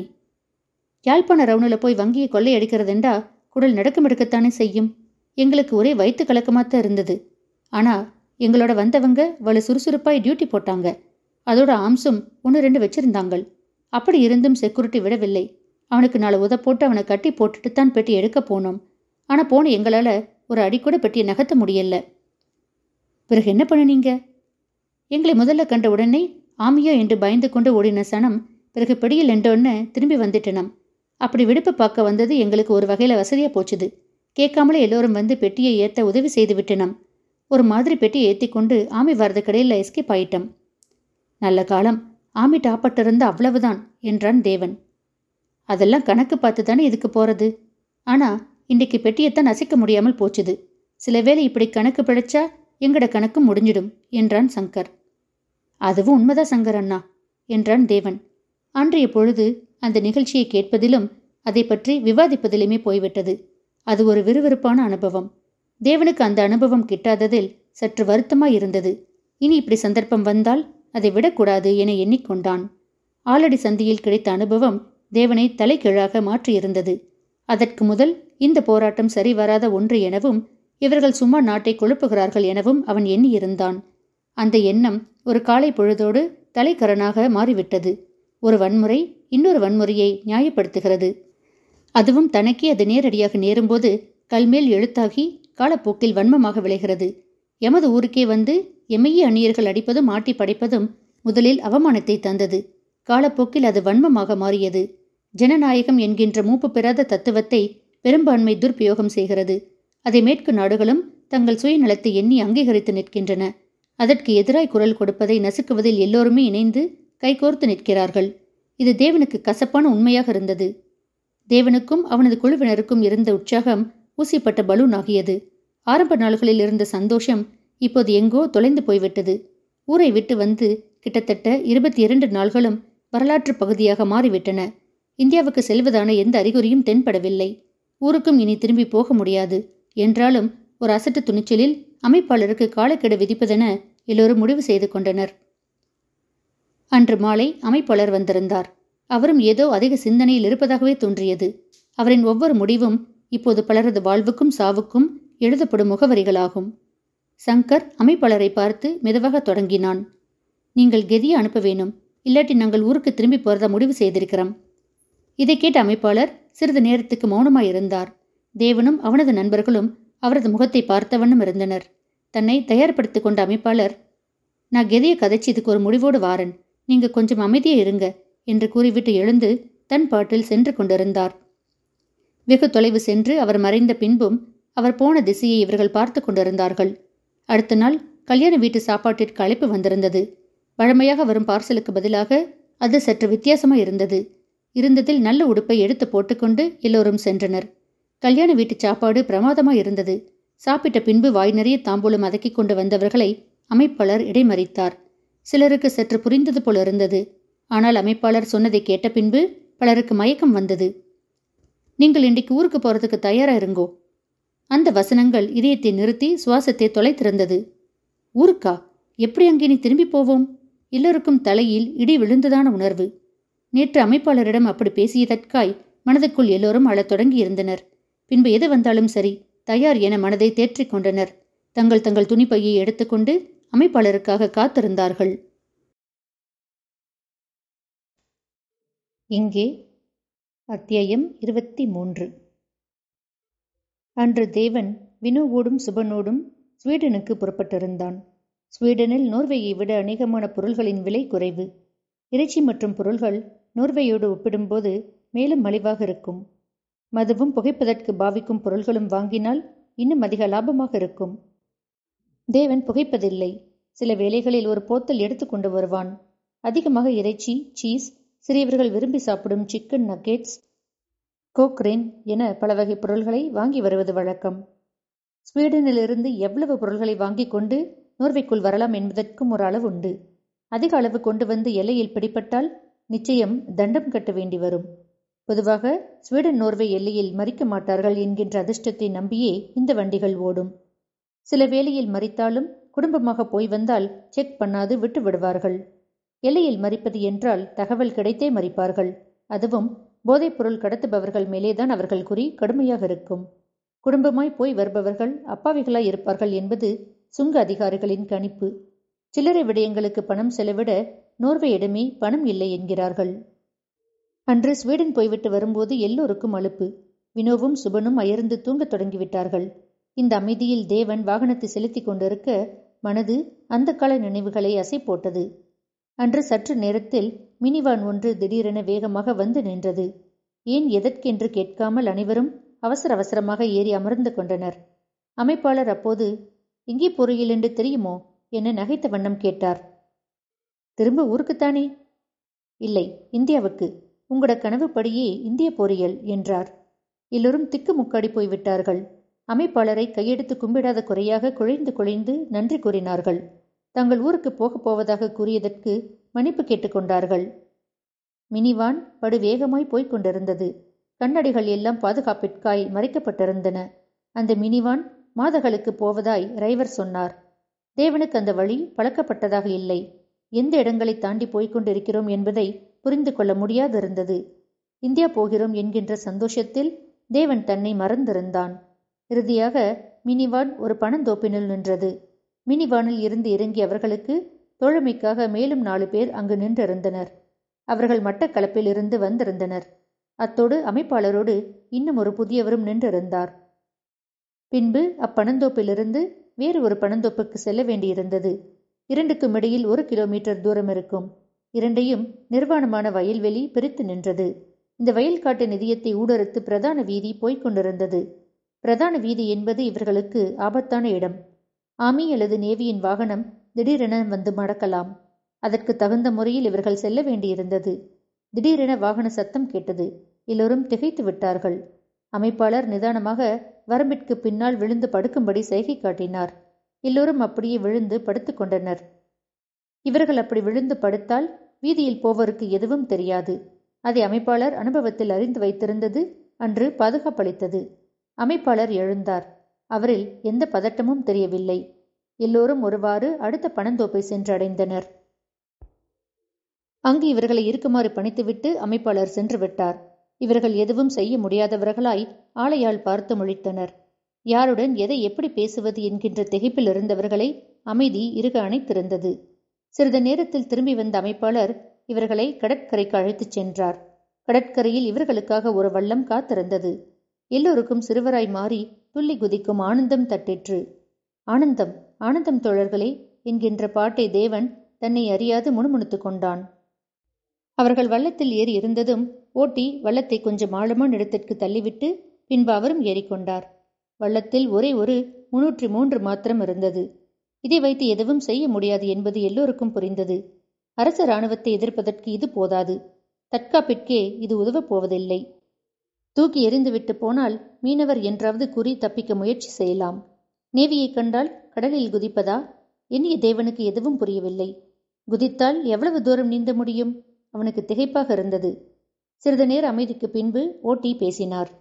யாழ்ப்பாண ரவுனில் போய் வங்கியை கொள்ளை அடிக்கிறதுண்டா குடல் நடக்கம் எடுக்கத்தானே செய்யும்? எங்களுக்கு ஒரே வயிற்று கலக்கமாத்தான் இருந்தது. ஆனால் எங்களோட வந்தவங்க வலு சுறுசுறுப்பாய் டியூட்டி போட்டாங்க. அதோட ஆம்சும் ஒன்று ரெண்டு வச்சிருந்தாங்கள். அப்படி இருந்தும் செக்யூரிட்டி விடவில்லை. அவனுக்கு நாலு உத போட்டு அவனை கட்டி போட்டுட்டு தான் பெட்டி எடுக்க போனோம். ஆனால் போன எங்களால் ஒரு அடி கூட பெட்டியை நகர்த்த முடியல. பிறகு என்ன பண்ணுனீங்க? எங்களை முதல்ல கண்ட உடனே ஆமியோ என்று பயந்து கொண்டு ஓடின சனம் பிறகு பிடியில் என்றோன்னு திரும்பி வந்துட்டனம். அப்படி விடுப்பு பார்க்க வந்தது எங்களுக்கு ஒரு வகையில் வசதியாக போச்சுது. கேட்காமலே எல்லோரும் வந்து பெட்டியை ஏற்ற உதவி செய்து விட்டனம். ஒரு மாதிரி பெட்டியை ஏற்றி கொண்டு ஆமி வரது கடையில் எஸ்கேப் ஆயிட்டம். நல்ல காலம் ஆமி டாப்பட்டிருந்த அவ்வளவுதான் என்றான் தேவன். அதெல்லாம் கணக்கு பார்த்து தானே இதுக்கு போறது? ஆனா இன்றைக்கு பெட்டியைத்தான் நசிக்க முடியாமல் போச்சுது. சில வேளை இப்படி கணக்கு பிழைச்சா எங்கட கணக்கும் முடிஞ்சிடும் என்றான் சங்கர். அதுவும் உண்மைதான் சங்கர் அண்ணா என்றான் தேவன். அன்றைய பொழுது அந்த நிகழ்ச்சியை கேட்பதிலும் அதை பற்றி விவாதிப்பதிலுமே போய்விட்டது. அது ஒரு விறுவிறுப்பான அனுபவம். தேவனுக்கு அந்த அனுபவம் கிட்டாததில் சற்று வருத்தமாய் இருந்தது இனி இப்படி சந்தர்ப்பம் வந்தால் அதை விடக்கூடாது என எண்ணிக்கொண்டான். ஆலடி சந்தியில் கிடைத்த அனுபவம் தேவனை தலைகீழாக மாற்றியிருந்தது. அதற்கு முதல் இந்த போராட்டம் சரி வராத ஒன்று எனவும் இவர்கள் சும்மா நாட்டை கொழுப்புகிறார்கள் எனவும் அவன் எண்ணியிருந்தான். அந்த எண்ணம் ஒரு காலை பொழுதோடு தலைக்கரனாக மாறிவிட்டது. ஒரு வன்முறை இன்னொரு வன்முறையை நியாயப்படுத்துகிறது. அதுவும் தனக்கே அது நேரடியாக நேரும்போது கல்மேல் எழுத்தாகி காலப்போக்கில் வன்மமாக விளைகிறது. எமது ஊருக்கே வந்து எமைய அந்நியர்கள் அடிப்பதும் ஆட்டி படைப்பதும் முதலில் அவமானத்தை தந்தது. காலப்போக்கில் அது வன்மமாக மாறியது. ஜனநாயகம் என்கின்ற மூப்பு பெறாத தத்துவத்தை பெரும்பான்மை துர்பியோகம் செய்கிறது. அதை மேற்கு நாடுகளும் தங்கள் சுயநலத்தை எண்ணி அங்கீகரித்து நிற்கின்றன. அதற்கு எதிராய் குரல் கொடுப்பதை நசுக்குவதில் எல்லோருமே இணைந்து கைகோர்த்து நிற்கிறார்கள். இது தேவனுக்கு கசப்பான உண்மையாக இருந்தது. தேவனுக்கும் அவனது குழுவினருக்கும் இருந்த உற்சாகம் ஊசிப்பட்ட பலூன் ஆகியது. ஆரம்ப நாள்களில் இருந்த சந்தோஷம் இப்போது எங்கோ தொலைந்து போய்விட்டது. ஊரை விட்டு வந்து கிட்டத்தட்ட இருபத்தி இரண்டு நாள்களும் வரலாற்று பகுதியாக மாறிவிட்டன. இந்தியாவுக்கு செல்வதான எந்த அறிகுறியும் தென்படவில்லை. ஊருக்கும் இனி திரும்பி போக முடியாது. என்றாலும் ஒரு அசட்டு துணிச்சலில் அமைப்பாளருக்கு காலக்கெடு விதிப்பதென எல்லோரும் முடிவு செய்து கொண்டனர். அன்று மாலை அமைப்பாளர் வந்திருந்தார். அவரும் ஏதோ அதிக சிந்தனையில் இருப்பதாகவே தோன்றியது. அவரின் ஒவ்வொரு முடிவும் இப்போது பலரது வாழ்வுக்கும் சாவுக்கும் எழுதப்படும் முகவரிகளாகும். சங்கர் அமைப்பாளரை பார்த்து மெதுவாக தொடங்கினான். நீங்கள் கெதியை அனுப்ப வேணும். இல்லாட்டி நாங்கள் ஊருக்கு திரும்பி போறதா முடிவு செய்திருக்கிறோம். இதை கேட்ட அமைப்பாளர் சிறிது நேரத்துக்கு மௌனமாயிருந்தார். தேவனும் அவனது நண்பர்களும் அவரது முகத்தை பார்த்தவண்ணம் இருந்தனர். தன்னை தயார்படுத்திக் கொண்ட அமைப்பாளர் நான் கெதையை கதைச்சி இதுக்கு ஒரு முடிவோடு வாரன். நீங்க கொஞ்சம் அமைதியே இருங்க என்று கூறிவிட்டு எழுந்து தன் பாட்டில் சென்று கொண்டிருந்தார். வெகு தொலைவு சென்று அவர் மறைந்த பின்பும் அவர் போன திசையை இவர்கள் பார்த்து கொண்டிருந்தார்கள். அடுத்த நாள் கல்யாண வீட்டு சாப்பாட்டிற்கு அழைப்பு வந்திருந்தது. வழமையாக வரும் பார்சலுக்கு பதிலாக அது சற்று வித்தியாசமாக இருந்தது. இருந்ததில் நல்ல உடுப்பை எடுத்து போட்டுக்கொண்டு எல்லோரும் சென்றனர். கல்யாண வீட்டு சாப்பாடு பிரமாதமாக இருந்தது. சாப்பிட்ட பின்பு வாய் நிறைய தாம்பூலம் அதக்கிக் கொண்டு வந்தவர்களை அமைப்பாளர் இடைமறித்தார். சிலருக்கு சற்று புரிந்தது போல இருந்தது. ஆனால் அமைப்பாளர் சொன்னதை கேட்ட பின்பு பலருக்கு மயக்கம் வந்தது. நீங்கள் இன்றைக்கு ஊருக்கு போறதுக்கு தயாரா இருங்கோ. அந்த வசனங்கள் இதயத்தை நிறுத்தி சுவாசத்தை தொலைத்திருந்தது ஊருக்கா? எப்படி அங்கே நீ திரும்பி போவோம்? எல்லோருக்கும் தலையில் இடி விழுந்ததான உணர்வு. நேற்று அமைப்பாளரிடம் அப்படி பேசியதற்காய் மனதுக்குள் எல்லோரும் அழத் தொடங்கி இருந்தனர் பின்பு எது வந்தாலும் சரி தயார் என மனதை தேற்றிக் கொண்டனர். தங்கள் தங்கள் துணிப்பையை எடுத்துக்கொண்டு அமைப்பாளருக்காக காத்திருந்தார்கள். இங்கே அத்தியாயம் இருபத்தி மூன்று அன்று தேவன் வினுவோடும் சுபனோடும் ஸ்வீடனுக்கு புறப்பட்டிருந்தான். ஸ்வீடனில் நோர்வேயை விட அநேகமான பொருள்களின் விலை குறைவு. இறைச்சி மற்றும் பொருள்கள் நோர்வேயோடு ஒப்பிடும்போது மேலும் மலிவாக இருக்கும். மதுவும் புகைப்பதற்கு பாவிக்கும் பொருள்களும் வாங்கினால் இன்னும் அதிக லாபமாக இருக்கும். தேவன் புகைப்பதில்லை. சில வேளைகளில் ஒரு போத்தல் எடுத்துக்கொண்டு வருவான். அதிகமாக இறைச்சி சீஸ் சிறியவர்கள் விரும்பி சாப்பிடும் சிக்கன் நக்கெட்ஸ் கோக்ரேன் என பல வகை பொருள்களை வாங்கி வருவது வழக்கம். ஸ்வீடனிலிருந்து எவ்வளவு பொருள்களை வாங்கி கொண்டு நோர்வைக்குள் வரலாம் என்பதற்கும் ஒரு அளவு உண்டு. அதிக அளவு கொண்டு வந்து எல்லையில் பிடிப்பட்டால் நிச்சயம் தண்டம் கட்ட வேண்டி வரும். பொதுவாக ஸ்வீடன் நோர்வே எல்லையில் மறிக்க மாட்டார்கள் என்கின்ற அதிர்ஷ்டத்தை நம்பியே இந்த வண்டிகள் ஓடும். சில வேளையில் மறித்தாலும் குடும்பமாக போய் வந்தால் செக் பண்ணாது விட்டு விடுவார்கள். எல்லையில் மறிப்பது என்றால் தகவல் கிடைத்தே மறிப்பார்கள். அதுவும் போதைப்பொருள் கடத்துபவர்கள் மேலேதான் அவர்கள் குறி கடுமையாக இருக்கும். குடும்பமாய் போய் வருபவர்கள் அப்பாவிகளாய் இருப்பார்கள் என்பது சுங்க அதிகாரிகளின் கணிப்பு. சில்லறை விடயங்களுக்கு பணம் செலவிட நோர்வேயிடமே பணம் இல்லை என்கிறார்கள். அன்று ஸ்வீடன் போய்விட்டு வரும்போது எல்லோருக்கும் அலுப்பு. வினோவும் சுபனும் அயர்ந்து தூங்கத் தொடங்கிவிட்டார்கள். இந்த அமைதியில் தேவன் வாகனத்தை செலுத்திக் கொண்டிருக்க மனது அந்த கால நினைவுகளை அசை போட்டது அன்று சற்று நேரத்தில் மினிவான் ஒன்று திடீரென வேகமாக வந்து நின்றது. ஏன் எதற்கென்று கேட்காமல் அனைவரும் அவசர அவசரமாக ஏறி அமர்ந்து கொண்டனர். அமைப்பாளர் அப்போது எங்கே போறீர்கள் என்று தெரியுமோ? என நகைத்த வண்ணம் கேட்டார். திரும்ப ஊருக்குத்தானே? இல்லை இந்தியாவுக்கு. உங்களோட கனவுப்படியே இந்திய பொறியியல் என்றார். எல்லோரும் திக்கு முக்காடி போய்விட்டார்கள். அமைப்பாளரை கையெடுத்து கும்பிடாத குறையாக குழைந்து குழைந்து நன்றி கூறினார்கள். தங்கள் ஊருக்கு போகப் போவதாக கூறியதற்கு மன்னிப்பு கேட்டுக்கொண்டார்கள் மினிவான் படுவேகமாய் போய்க் கொண்டிருந்தது. கண்ணடிகள் எல்லாம் பாதுகாப்பிற்காய் மறைக்கப்பட்டிருந்தன. அந்த மினிவான் மாதகளுக்கு போவதாய் ரைவர் சொன்னார். தேவனுக்கு அந்த வழி பழக்கப்பட்டதாக இல்லை. எந்த இடங்களை தாண்டி போய்க் கொண்டிருக்கிறோம் என்பதை புரிந்து கொள்ள முடியாதிருந்தது. இந்தியா போகிறோம் என்கின்ற சந்தோஷத்தில் தேவன் தன்னை மறந்திருந்தான். இறுதியாக மினிவான் ஒரு பணந்தோப்பினில் நின்றது. மினிவானில் இருந்து இறங்கிய அவர்களுக்கு தோழமைக்காக மேலும் நாலு பேர் அங்கு நின்றிருந்தனர். அவர்கள் மட்டக்களப்பில் இருந்து வந்திருந்தனர். அத்தோடு அமைப்பாளரோடு இன்னும் ஒரு புதியவரும் நின்றிருந்தார். பின்பு அப்பணந்தோப்பிலிருந்து வேறு ஒரு பணந்தோப்புக்கு செல்ல வேண்டியிருந்தது. இரண்டுக்கும் இடையில் ஒரு கிலோமீட்டர் தூரம் இருக்கும். இரண்டையும் நிர்வாணமான வயல்வெளி பிரித்து நின்றது. இந்த வயல்காட்டு நிதியத்தை ஊடறுத்து பிரதான வீதி போய்க் கொண்டிருந்தது. பிரதான வீதி என்பது இவர்களுக்கு ஆபத்தான இடம். ஆமி அல்லது நேவியின் வாகனம் திடீரென வந்து மடக்கலாம். அதற்கு தகுந்த முறையில் இவர்கள் செல்ல வேண்டியிருந்தது. திடீரென வாகன சத்தம் கேட்டது. எல்லோரும் திகைத்து விட்டார்கள். அமைப்பாளர் நிதானமாக வரம்பிற்கு பின்னால் விழுந்து படுக்கும்படி செய்கை காட்டினார். எல்லோரும் அப்படியே விழுந்து படுத்துக் கொண்டனர். இவர்கள் அப்படி விழுந்து படுத்தால் வீதியில் போவருக்கு எதுவும் தெரியாது. அதை அமைப்பாளர் அனுபவத்தில் அறிந்து வைத்திருந்தது அன்று பாதுகாப்பளித்தது. அமைப்பாளர் எழுந்தார். அவரில் எந்த பதட்டமும் தெரியவில்லை. எல்லோரும் ஒருவாறு அடுத்த பணந்தோப்பை சென்றடைந்தனர். அங்கு இவர்களை இருக்குமாறு பணித்துவிட்டு அமைப்பாளர் சென்று விட்டார். இவர்கள் எதுவும் செய்ய முடியாதவர்களாய் ஆளையால் பார்த்து முழித்தனர். யாருடன் எதை எப்படி பேசுவது என்கின்ற திகைப்பில் இருந்தவர்களை அமைதி இருக அணைத்திருந்தது. சிறிது நேரத்தில் திரும்பி வந்த அமைப்பாளர் இவர்களை கடற்கரைக்கு அழைத்துச் சென்றார். கடற்கரையில் இவர்களுக்காக ஒரு வள்ளம் காத்திருந்தது. எல்லோருக்கும் சிறுவராய் மாறி துள்ளி குதிக்கும் ஆனந்தம் தட்டிற்று. ஆனந்தம் ஆனந்தம் தோழர்களே என்கின்ற பாட்டை தேவன் தன்னை அறியாது முணுமுணுத்துக் கொண்டான். அவர்கள் வள்ளத்தில் ஏறி இருந்ததும் ஓட்டி வள்ளத்தை கொஞ்சம் ஆழமான இடத்திற்கு தள்ளிவிட்டு பின்பு அவரும் ஏறிக்கொண்டார். வள்ளத்தில் ஒரே ஒரு முன்னூற்றி மூன்று மாத்திரம் இருந்தது. இதை வைத்து எதுவும் செய்ய முடியாது என்பது எல்லோருக்கும் புரிந்தது. அரச இராணுவத்தை எதிர்ப்பதற்கு இது போதாது. தற்காப்பிற்கே இது உதவப் போவதில்லை. தூக்கி எறிந்துவிட்டு போனால் மீனவர் என்றாவது குறி தப்பிக்க முயற்சி செய்யலாம். நேவியை கண்டால் கடலில் குதிப்பதா? எண்ணிய தேவனுக்கு எதுவும் புரியவில்லை. குதித்தால் எவ்வளவு தூரம் நீந்த முடியும்? அவனுக்கு திகைப்பாக இருந்தது. சிறிது நேர அமைதிக்கு பின்பு ஓட்டி பேசினார்.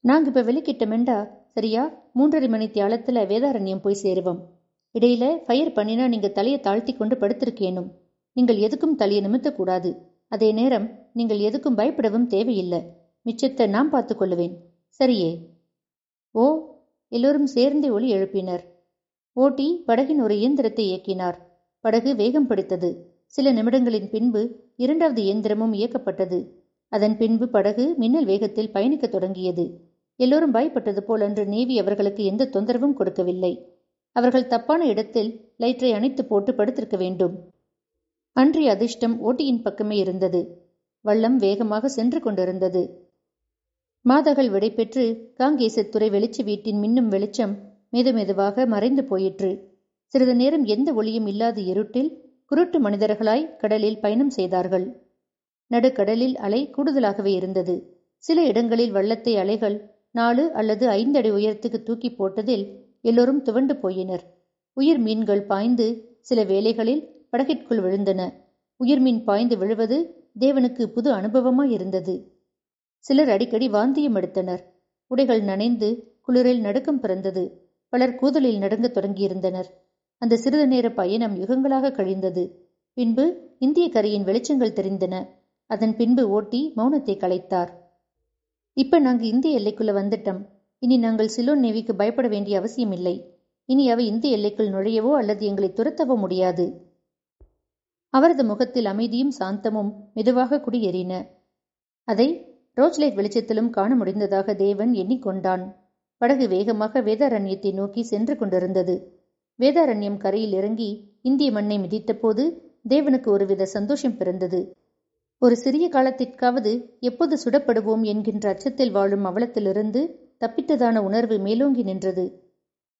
நாங்க இப்ப வெளிக்கிட்டமெண்டா சரியா? மூன்றரை மணி தியாலத்துல வேதாரண்யம் போய் சேருவோம். இடையில ஃபயர் பண்ணினா நீங்க தலையை தாழ்த்தி கொண்டு படுத்திருக்கேனும். நீங்கள் எதுக்கும் தலையை நிமித்தக்கூடாது. அதே நேரம் நீங்கள் எதுக்கும் பயப்படவும் தேவையில்லை. மிச்சத்தை நான் பார்த்து கொள்ளுவேன். சரியே. ஓ எல்லோரும் சேர்ந்தே ஒளி எழுப்பினர். ஓட்டி படகின் ஒரு இயந்திரத்தை இயக்கினார். படகு வேகம் பிடித்தது. சில நிமிடங்களின் பின்பு இரண்டாவது இயந்திரமும் இயக்கப்பட்டது. அதன் பின்பு படகு மின்னல் வேகத்தில் பயணிக்க தொடங்கியது. எல்லோரும் பயப்பட்டது போல் அன்று நேவி அவர்களுக்கு எந்த தொந்தரவும் கொடுக்கவில்லை. அவர்கள் தப்பான இடத்தில் லைட்டரை அணைத்து போட்டு படுத்திருக்க வேண்டும். அன்றைய அதிர்ஷ்டம் ஓட்டியின் பக்கமே இருந்தது. வள்ளம் வேகமாக சென்று கொண்டிருந்தது. மாதகள் விடைபெற்று காங்கேசத்துறை வெளிச்ச வீட்டின் மின்னும் வெளிச்சம் மெதுமெதுவாக மறைந்து போயிற்று. சிறிது நேரம் எந்த ஒளியும் இல்லாத இருட்டில் குருட்டு மனிதர்களாய் கடலில் பயணம் செய்தார்கள். நடுக்கடலில் அலை கூடுதலாகவே இருந்தது. சில இடங்களில் வள்ளத்தை அலைகள் நாலு அல்லது ஐந்து அடி உயரத்துக்கு தூக்கி போட்டதில் எல்லோரும் துவண்டு போயினர். உயிர் மீன்கள் பாய்ந்து சில வேளைகளில் படகிற்குள் விழுந்தன. உயிர்மீன் பாய்ந்து விழுவது தேவனுக்கு புது அனுபவமாய் இருந்தது சிலர் அடிக்கடி வாந்தியம் எடுத்தனர். உடைகள் நனைந்து குளிரில் நடுக்கம் பிறந்தது. பலர் கூதலில் நடுங்க தொடங்கியிருந்தனர். அந்த சிறிது நேர பயணம் யுகங்களாக கழிந்தது. பின்பு இந்திய கரையின் வெளிச்சங்கள் தெரிந்தன. அதன் பின்பு ஓட்டி மௌனத்தை கலைத்தார். இப்ப நாங்க இந்திய எல்லைக்குள்ள வந்துட்டோம். இனி நாங்கள் சிலோன் நேவிக்கு பயப்பட வேண்டிய அவசியமில்லை. இனி அவை இந்திய எல்லைக்குள் நுழையவோ அல்லது எங்களை துரத்தவோ முடியாது. அவரது முகத்தில் அமைதியும் சாந்தமும் மெதுவாக குடியேறின. அதை ரோஜ்லைட் வெளிச்சத்திலும் காண முடிந்ததாக தேவன் எண்ணிக்கொண்டான். படகு வேகமாக வேதாரண்யத்தை நோக்கி சென்று கொண்டிருந்தது. வேதாரண்யம் கரையில் இறங்கி இந்திய மண்ணை மிதித்தபோது தேவனுக்கு ஒருவித சந்தோஷம் பிறந்தது. ஒரு சிறிய காலத்திற்காவது எப்போது சுடப்படுவோம் என்கின்ற அச்சத்தில் வாழும் அவலத்திலிருந்து தப்பித்ததான உணர்வு மேலோங்கி நின்றது.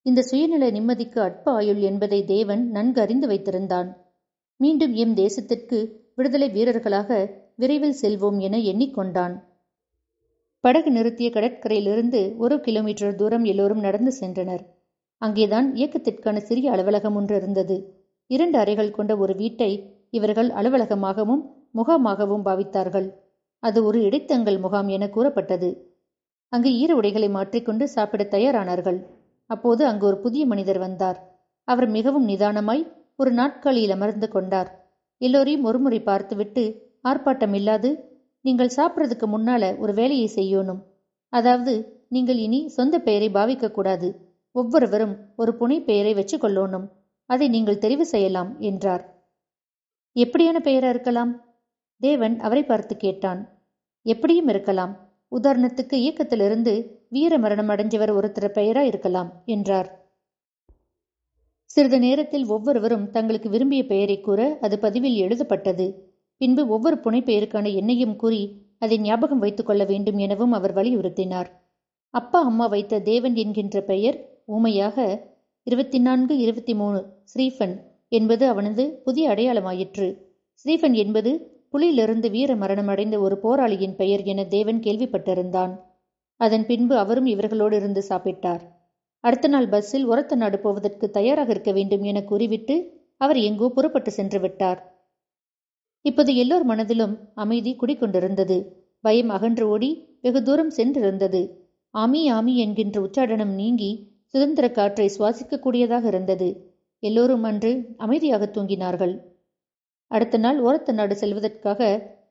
இந்த சுயநல நிம்மதிக்கு அற்ப ஆயுள் என்பதை தேவன் நன்கு அறிந்து வைத்திருந்தான். மீண்டும் எம் தேசத்திற்கு விடுதலை வீரர்களாக விரைவில் செல்வோம் என எண்ணிக்கொண்டான். படகு நிறுத்திய கடற்கரையிலிருந்து ஒரு கிலோமீட்டர் தூரம் எல்லோரும் நடந்து சென்றனர். அங்கேதான் இயக்கத்திற்கான சிறிய அலுவலகம் ஒன்று இருந்தது. இரண்டு அறைகள் கொண்ட ஒரு வீட்டை இவர்கள் அலுவலகமாகவும் முகாமாகவும் பாவித்தார்கள். அது ஒரு இடைத்தங்கல் முகாம் என கூறப்பட்டது. அங்கு ஈர உடைகளை மாற்றிக்கொண்டு சாப்பிட தயாரானார்கள். அப்போது அங்கு ஒரு புதிய மனிதர் வந்தார். அவர் மிகவும் நிதானமாய் ஒரு நாட்காலியில் அமர்ந்து கொண்டார். எல்லோரையும் ஒருமுறை பார்த்துவிட்டு ஆர்ப்பாட்டம் இல்லாது நீங்கள் சாப்பிட்றதுக்கு முன்னால ஒரு வேலையை செய்யணும். அதாவது நீங்கள் இனி சொந்த பெயரை பாவிக்க கூடாது. ஒவ்வொருவரும் ஒரு புனை பெயரை வச்சு கொள்ளணும். அதை நீங்கள் தெரிவு செய்யலாம் என்றார். எப்படியான பெயரா இருக்கலாம்? தேவன் அவரை பார்த்து கேட்டான். எப்படியும் இருக்கலாம். உதாரணத்துக்கு இயக்கத்திலிருந்து வீர மரணம் அடைஞ்சவர் ஒருத்தர் பெயரா இருக்கலாம் என்றார். சிறிது நேரத்தில் ஒவ்வொருவரும் தங்களுக்கு விரும்பிய பெயரை கூற அது பதிவில் எழுதப்பட்டது. பின்பு ஒவ்வொரு புனைப்பெயருக்கான எண்ணையும் கூறி அதை ஞாபகம் வைத்துக் கொள்ள வேண்டும் எனவும் அவர் வலியுறுத்தினார். அப்பா அம்மா வைத்த தேவன் என்கின்ற பெயர் ஊமையாக இருபத்தி நான்கு இருபத்தி மூணு ஸ்ரீஃபன் என்பது அவனது புதிய அடையாளமாயிற்று. ஸ்ரீஃபன் என்பது புலியிலிருந்து வீர மரணம் அடைந்த ஒரு போராளியின் பெயர் என தேவன் கேள்விப்பட்டிருந்தான். அதன் பின்பு அவரும் இவர்களோடு இருந்து சாப்பிட்டார். அடுத்த நாள் பஸ்ஸில் உரத்த நாடு போவதற்கு தயாராக இருக்க வேண்டும் என கூறிவிட்டு அவர் எங்கோ புறப்பட்டு சென்று விட்டார். இப்போது எல்லோர் மனதிலும் அமைதி குடிக்கொண்டிருந்தது பயம் அகன்று ஓடி வெகு தூரம் சென்றிருந்தது. ஆமி ஆமி என்கின்ற உச்சாடனம் நீங்கி சுதந்திர காற்றை சுவாசிக்கக்கூடியதாக இருந்தது. எல்லோரும் அன்று அமைதியாக தூங்கினார்கள். அடுத்த நாள் ஓரத்த நாடு செல்வதற்காக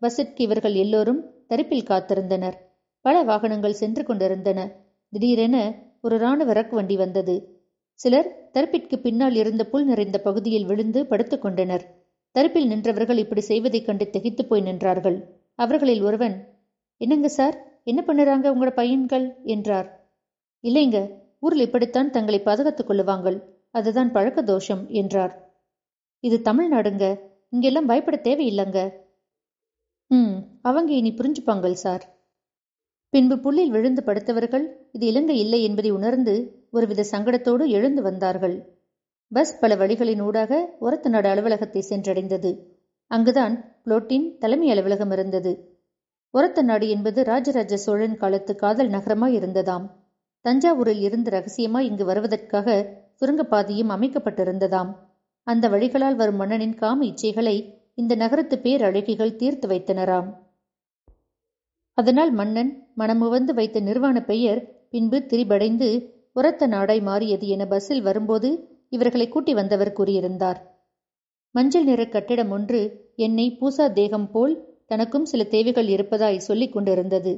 பஸ்ஸிற்கு இவர்கள் எல்லோரும் தரிப்பில் காத்திருந்தனர். பல வாகனங்கள் சென்று கொண்டிருந்தன. திடீரென ஒரு இராணுவ ரக் வண்டி வந்தது. சிலர் தரிப்பிற்கு பின்னால் இருந்த புல் நிறைந்த பகுதியில் விழுந்து படுத்துக் கொண்டனர். தரிப்பில் நின்றவர்கள் இப்படி செய்வதைக் கண்டு திகைத்து போய் நின்றார்கள். அவர்களில் ஒருவன் என்னங்க சார் என்ன பண்ணுறாங்க உங்களோட பையன்கள்? என்றார். இல்லைங்க ஊரில் இப்படித்தான் தங்களை பாதுகாத்துக் கொள்ளுவாங்கள். அதுதான் பழக்க தோஷம் என்றார். இது தமிழ்நாடுங்க. இங்கெல்லாம் பயப்பட தேவையில்லைங்க. ம் அவங்க இனி புரிஞ்சுப்பாங்கள் சார். பின்பு புல்லில் விழுந்து படுத்தவர்கள் இது இலங்கை இல்லை என்பதை உணர்ந்து ஒருவித சங்கடத்தோடு எழுந்து வந்தார்கள். பஸ் பல வழிகளின் ஊடாக ஒரத்த நாடு அலுவலகத்தை சென்றடைந்தது. அங்குதான் புளோட்டின் தலைமை அலுவலகம் இருந்தது. ஒரத்த நாடு என்பது ராஜராஜ சோழன் காலத்து காதல் நகரமாய் இருந்ததாம். தஞ்சாவூரில் இருந்து ரகசியமாய் இங்கு வருவதற்காக சுரங்கப்பாதையும் அமைக்கப்பட்டிருந்ததாம். அந்த வழிகளால் வரும் மன்னனின் காம இச்சைகளை இந்த நகரத்து பேரழகிகள் தீர்த்து வைத்தனராம். அதனால் மன்னன் மனமுவந்து வைத்த நிர்வாண பெயர் பின்பு திரிபடைந்து உரத்த நாடாய் மாறியது என பஸ்ஸில் வரும்போது இவர்களை கூட்டி வந்தவர் கூறியிருந்தார். மஞ்சள் நிற கட்டிடம் ஒன்று என்னை பூசா தேகம் போல் தனக்கும் சில தேவைகள் இருப்பதாய் சொல்லிக் கொண்டிருந்தது.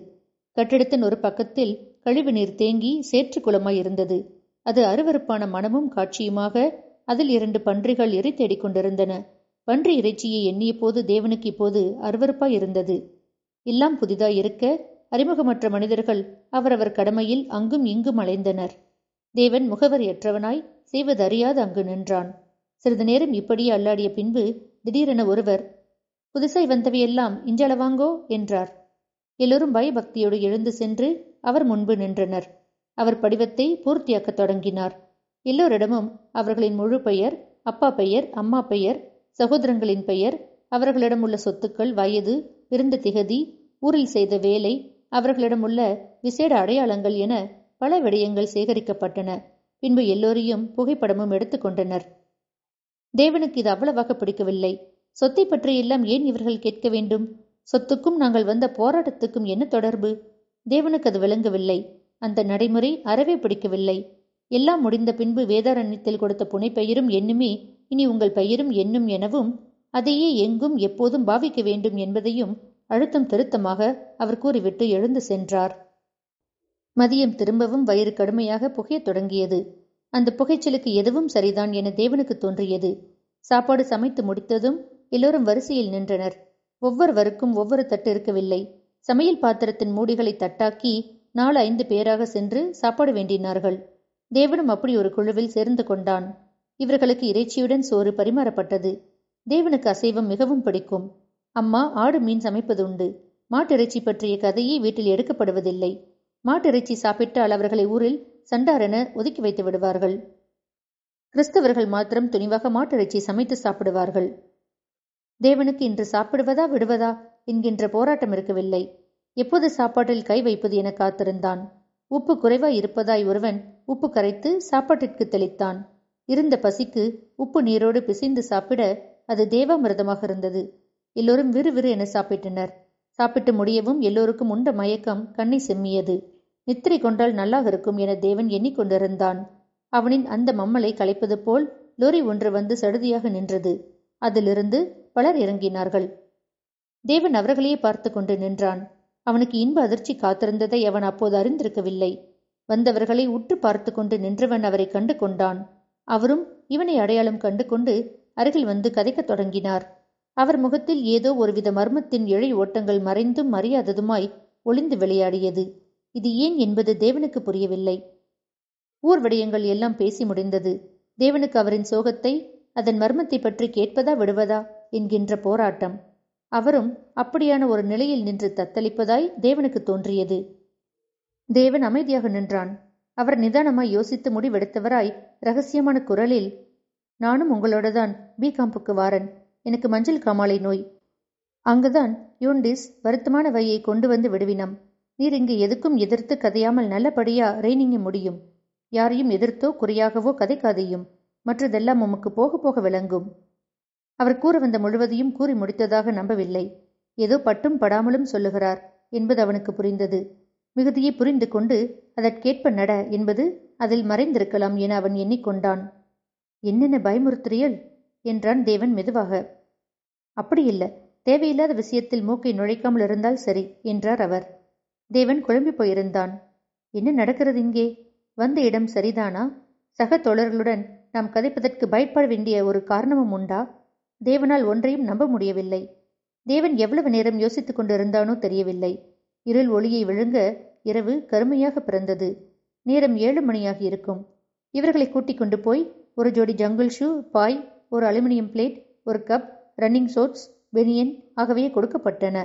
கட்டிடத்தின் ஒரு பக்கத்தில் கழிவு நீர் தேங்கி சேற்று குளமாய் இருந்தது. அது அருவறுப்பான மனமும் காட்சியுமாக அதில் இரண்டு பன்றிகள் எரி தேடிக் கொண்டிருந்தன பன்றி இறைச்சியை எண்ணிய போது தேவனுக்கு இப்போது அருவறுப்பாய் இருந்தது. எல்லாம் புதிதாய் இருக்க அறிமுகமற்ற மனிதர்கள் அவரவர் கடமையில் அங்கும் இங்கும் அலைந்தனர். தேவன் முகவரியற்றவனாய் செய்வதறியாது அங்கு நின்றான். சிறிது நேரம் இப்படியே அல்லாடிய பின்பு திடீரென ஒருவர் புதுசாய் வந்தவையெல்லாம் இஞ்சளவாங்கோ? என்றார். எல்லோரும் பயபக்தியோடு எழுந்து சென்று அவர் முன்பு நின்றனர். அவர் படிவத்தை பூர்த்தியாக்கத் தொடங்கினார். எல்லோரிடமும் அவர்களின் முழு பெயர் அப்பா பெயர் அம்மா பெயர் சகோதரங்களின் பெயர் அவர்களிடம் உள்ள சொத்துக்கள் வயது பிறந்த திகதி ஊரில் செய்த வேலை அவர்களிடம் உள்ள விசேட அடையாளங்கள் என பல விடயங்கள் சேகரிக்கப்பட்டன. பின்பு எல்லோரையும் புகைப்படமும் எடுத்துக்கொண்டனர் தேவனுக்கு இது அவ்வளவாக பிடிக்கவில்லை. சொத்தை பற்றியெல்லாம் ஏன் இவர்கள் கேட்க வேண்டும்? சொத்துக்கும் நாங்கள் வந்த போராட்டத்துக்கும் என்ன தொடர்பு? தேவனுக்கு அது விளங்கவில்லை. அந்த நடைமுறை அறவே பிடிக்கவில்லை. எல்லாம் முடிந்த பின்பு வேதாரண்யத்தில் கொடுத்த புனைப்பெயரும் எண்ணுமே இனி உங்கள் பெயரும் எண்ணும் எனவும் அதையே எங்கும் எப்போதும் பாவிக்க வேண்டும் என்பதையும் அழுத்தம் திருத்தமாக அவர் கூறிவிட்டு எழுந்து சென்றார். மதியம் திரும்பவும் வயிறு கடுமையாக புகையத் தொடங்கியது. அந்த புகைச்சலுக்கு எதுவும் சரிதான் என தேவனுக்கு தோன்றியது. சாப்பாடு சமைத்து முடித்ததும் எல்லோரும் வரிசையில் நின்றனர். ஒவ்வொருவருக்கும் ஒவ்வொரு தட்டு இருக்கவில்லை. சமையல் பாத்திரத்தின் மூடிகளை தட்டாக்கி நாலு ஐந்து பேராக சென்று சாப்பாடு வேண்டினார்கள். தேவனும் அப்படி ஒரு குழுவில் சேர்ந்து கொண்டான். இவர்களுக்கு இறைச்சியுடன் சோறு பரிமாறப்பட்டது. தேவனுக்கு அசைவம் மிகவும் பிடிக்கும். அம்மா ஆடு மீன் சமைப்பது உண்டு மாட்டிறைச்சி பற்றிய கதையே வீட்டில் எடுக்கப்படுவதில்லை. மாட்டிறைச்சி சாப்பிட்டால் அவர்களை ஊரில் சண்டாரென ஒதுக்கி வைத்து விடுவார்கள். கிறிஸ்தவர்கள் மாத்திரம் துணிவாக மாட்டிறைச்சி சமைத்து சாப்பிடுவார்கள். தேவனுக்கு இன்று சாப்பிடுவதா விடுவதா என்கின்ற போராட்டம் இருக்கவில்லை. எப்போது சாப்பாட்டில் கை வைப்பது என காத்திருந்தான். உப்பு குறைவாய் இருப்பதாய் ஒருவன் உப்பு கரைத்து சாப்பாட்டிற்கு தெளித்தான். இருந்த பசிக்கு உப்பு நீரோடு பிசைந்து சாப்பிட அது தேவாமிரதமாக இருந்தது. எல்லோரும் விறுவிறு என சாப்பிட்டனர். சாப்பிட்டு முடியவும் எல்லோருக்கும் உண்ட மயக்கம் கண்ணை செம்மியது. நித்திரை கொண்டால் நல்லாக இருக்கும் என தேவன் எண்ணிக்கொண்டிருந்தான். அவனின் அந்த மம்மலை களைப்பது போல் லோரி ஒன்று வந்து சடுதியாக நின்றது. அதிலிருந்து பலர் இறங்கினார்கள். தேவன் அவர்களையே பார்த்து கொண்டு நின்றான். அவனுக்கு இன்ப அதிர்ச்சி காத்திருந்ததை அவன் அப்போது அறிந்திருக்கவில்லை. வந்தவர்களை உற்று பார்த்து கொண்டு நின்றவன் அவரை கண்டு கொண்டான் அவரும் இவனை அடையாளம் கண்டு கொண்டு அருகில் வந்து கதைக்கத் தொடங்கினார். அவர் முகத்தில் ஏதோ ஒருவித மர்மத்தின் இழை ஓட்டங்கள் மறைந்தும் மறியாததுமாய் ஒளிந்து விளையாடியது. இது ஏன் என்பது தேவனுக்கு புரியவில்லை. ஊர் விடயங்கள் எல்லாம் பேசி முடிந்தது. தேவனுக்கு அவரின் சோகத்தை அதன் மர்மத்தை பற்றி கேட்பதா விடுவதா என்கின்ற போராட்டம். அவரும் அப்படியான ஒரு நிலையில் நின்று தத்தளிப்பதாய் தேவனுக்கு தோன்றியது. தேவன் அமைதியாக நின்றான். அவர் நிதானமாய் யோசித்து முடிவெடுத்தவராய் ரகசியமான குரலில் நானும் உங்களோட தான் பி காம்புக்கு வாரன். எனக்கு மஞ்சள் காமாலை நோய். அங்குதான் யூண்டிஸ் வருத்தமான வையை கொண்டு வந்து விடுவினம் நீர் இங்கு எதுக்கும் எதிர்த்து கதையாமல் நல்லபடியா ரெய்னிங்க முடியும். யாரையும் எதிர்த்தோ குறையாகவோ கதைக்காதையும். மற்றதெல்லாம் உமக்கு போக போக விளங்கும் அவர் கூற வந்த முழுவதையும் கூறி முடித்ததாக நம்பவில்லை. ஏதோ பட்டும் படாமலும் சொல்லுகிறார் என்பது அவனுக்கு புரிந்தது. மிகுதியை புரிந்து கொண்டு அதற்கேற்ப நட என்பது அதில் மறைந்திருக்கலாம் என அவன் எண்ணிக்கொண்டான். என்னென்ன பயமுறுத்துறியல்? என்றான் தேவன் மெதுவாக. அப்படியில்ல தேவையில்லாத விஷயத்தில் மூக்கை நுழைக்காமல் இருந்தால் சரி என்றார் அவர். தேவன் குழம்பி போயிருந்தான். என்ன நடக்கிறது இங்கே? வந்த இடம் சரிதானா? சக தோழர்களுடன் நாம் கதைப்பதற்கு பயப்பட வேண்டிய ஒரு காரணமும் உண்டா? தேவனால் ஒன்றையும் நம்ப முடியவில்லை. தேவன் எவ்வளவு நேரம் யோசித்துக் கொண்டிருந்தானோ தெரியவில்லை. இருள் ஒளியை விழுங்க இரவு கருமையாக பிறந்தது. நேரம் ஏழு மணியாக இருக்கும். இவர்களை கூட்டிக் கொண்டு போய் ஒரு ஜோடி ஜங்கிள் ஷூ பாய் ஒரு அலுமினியம் பிளேட் ஒரு கப் ரன்னிங் சோட்ஸ் பெனியன் ஆகவே கொடுக்கப்பட்டன.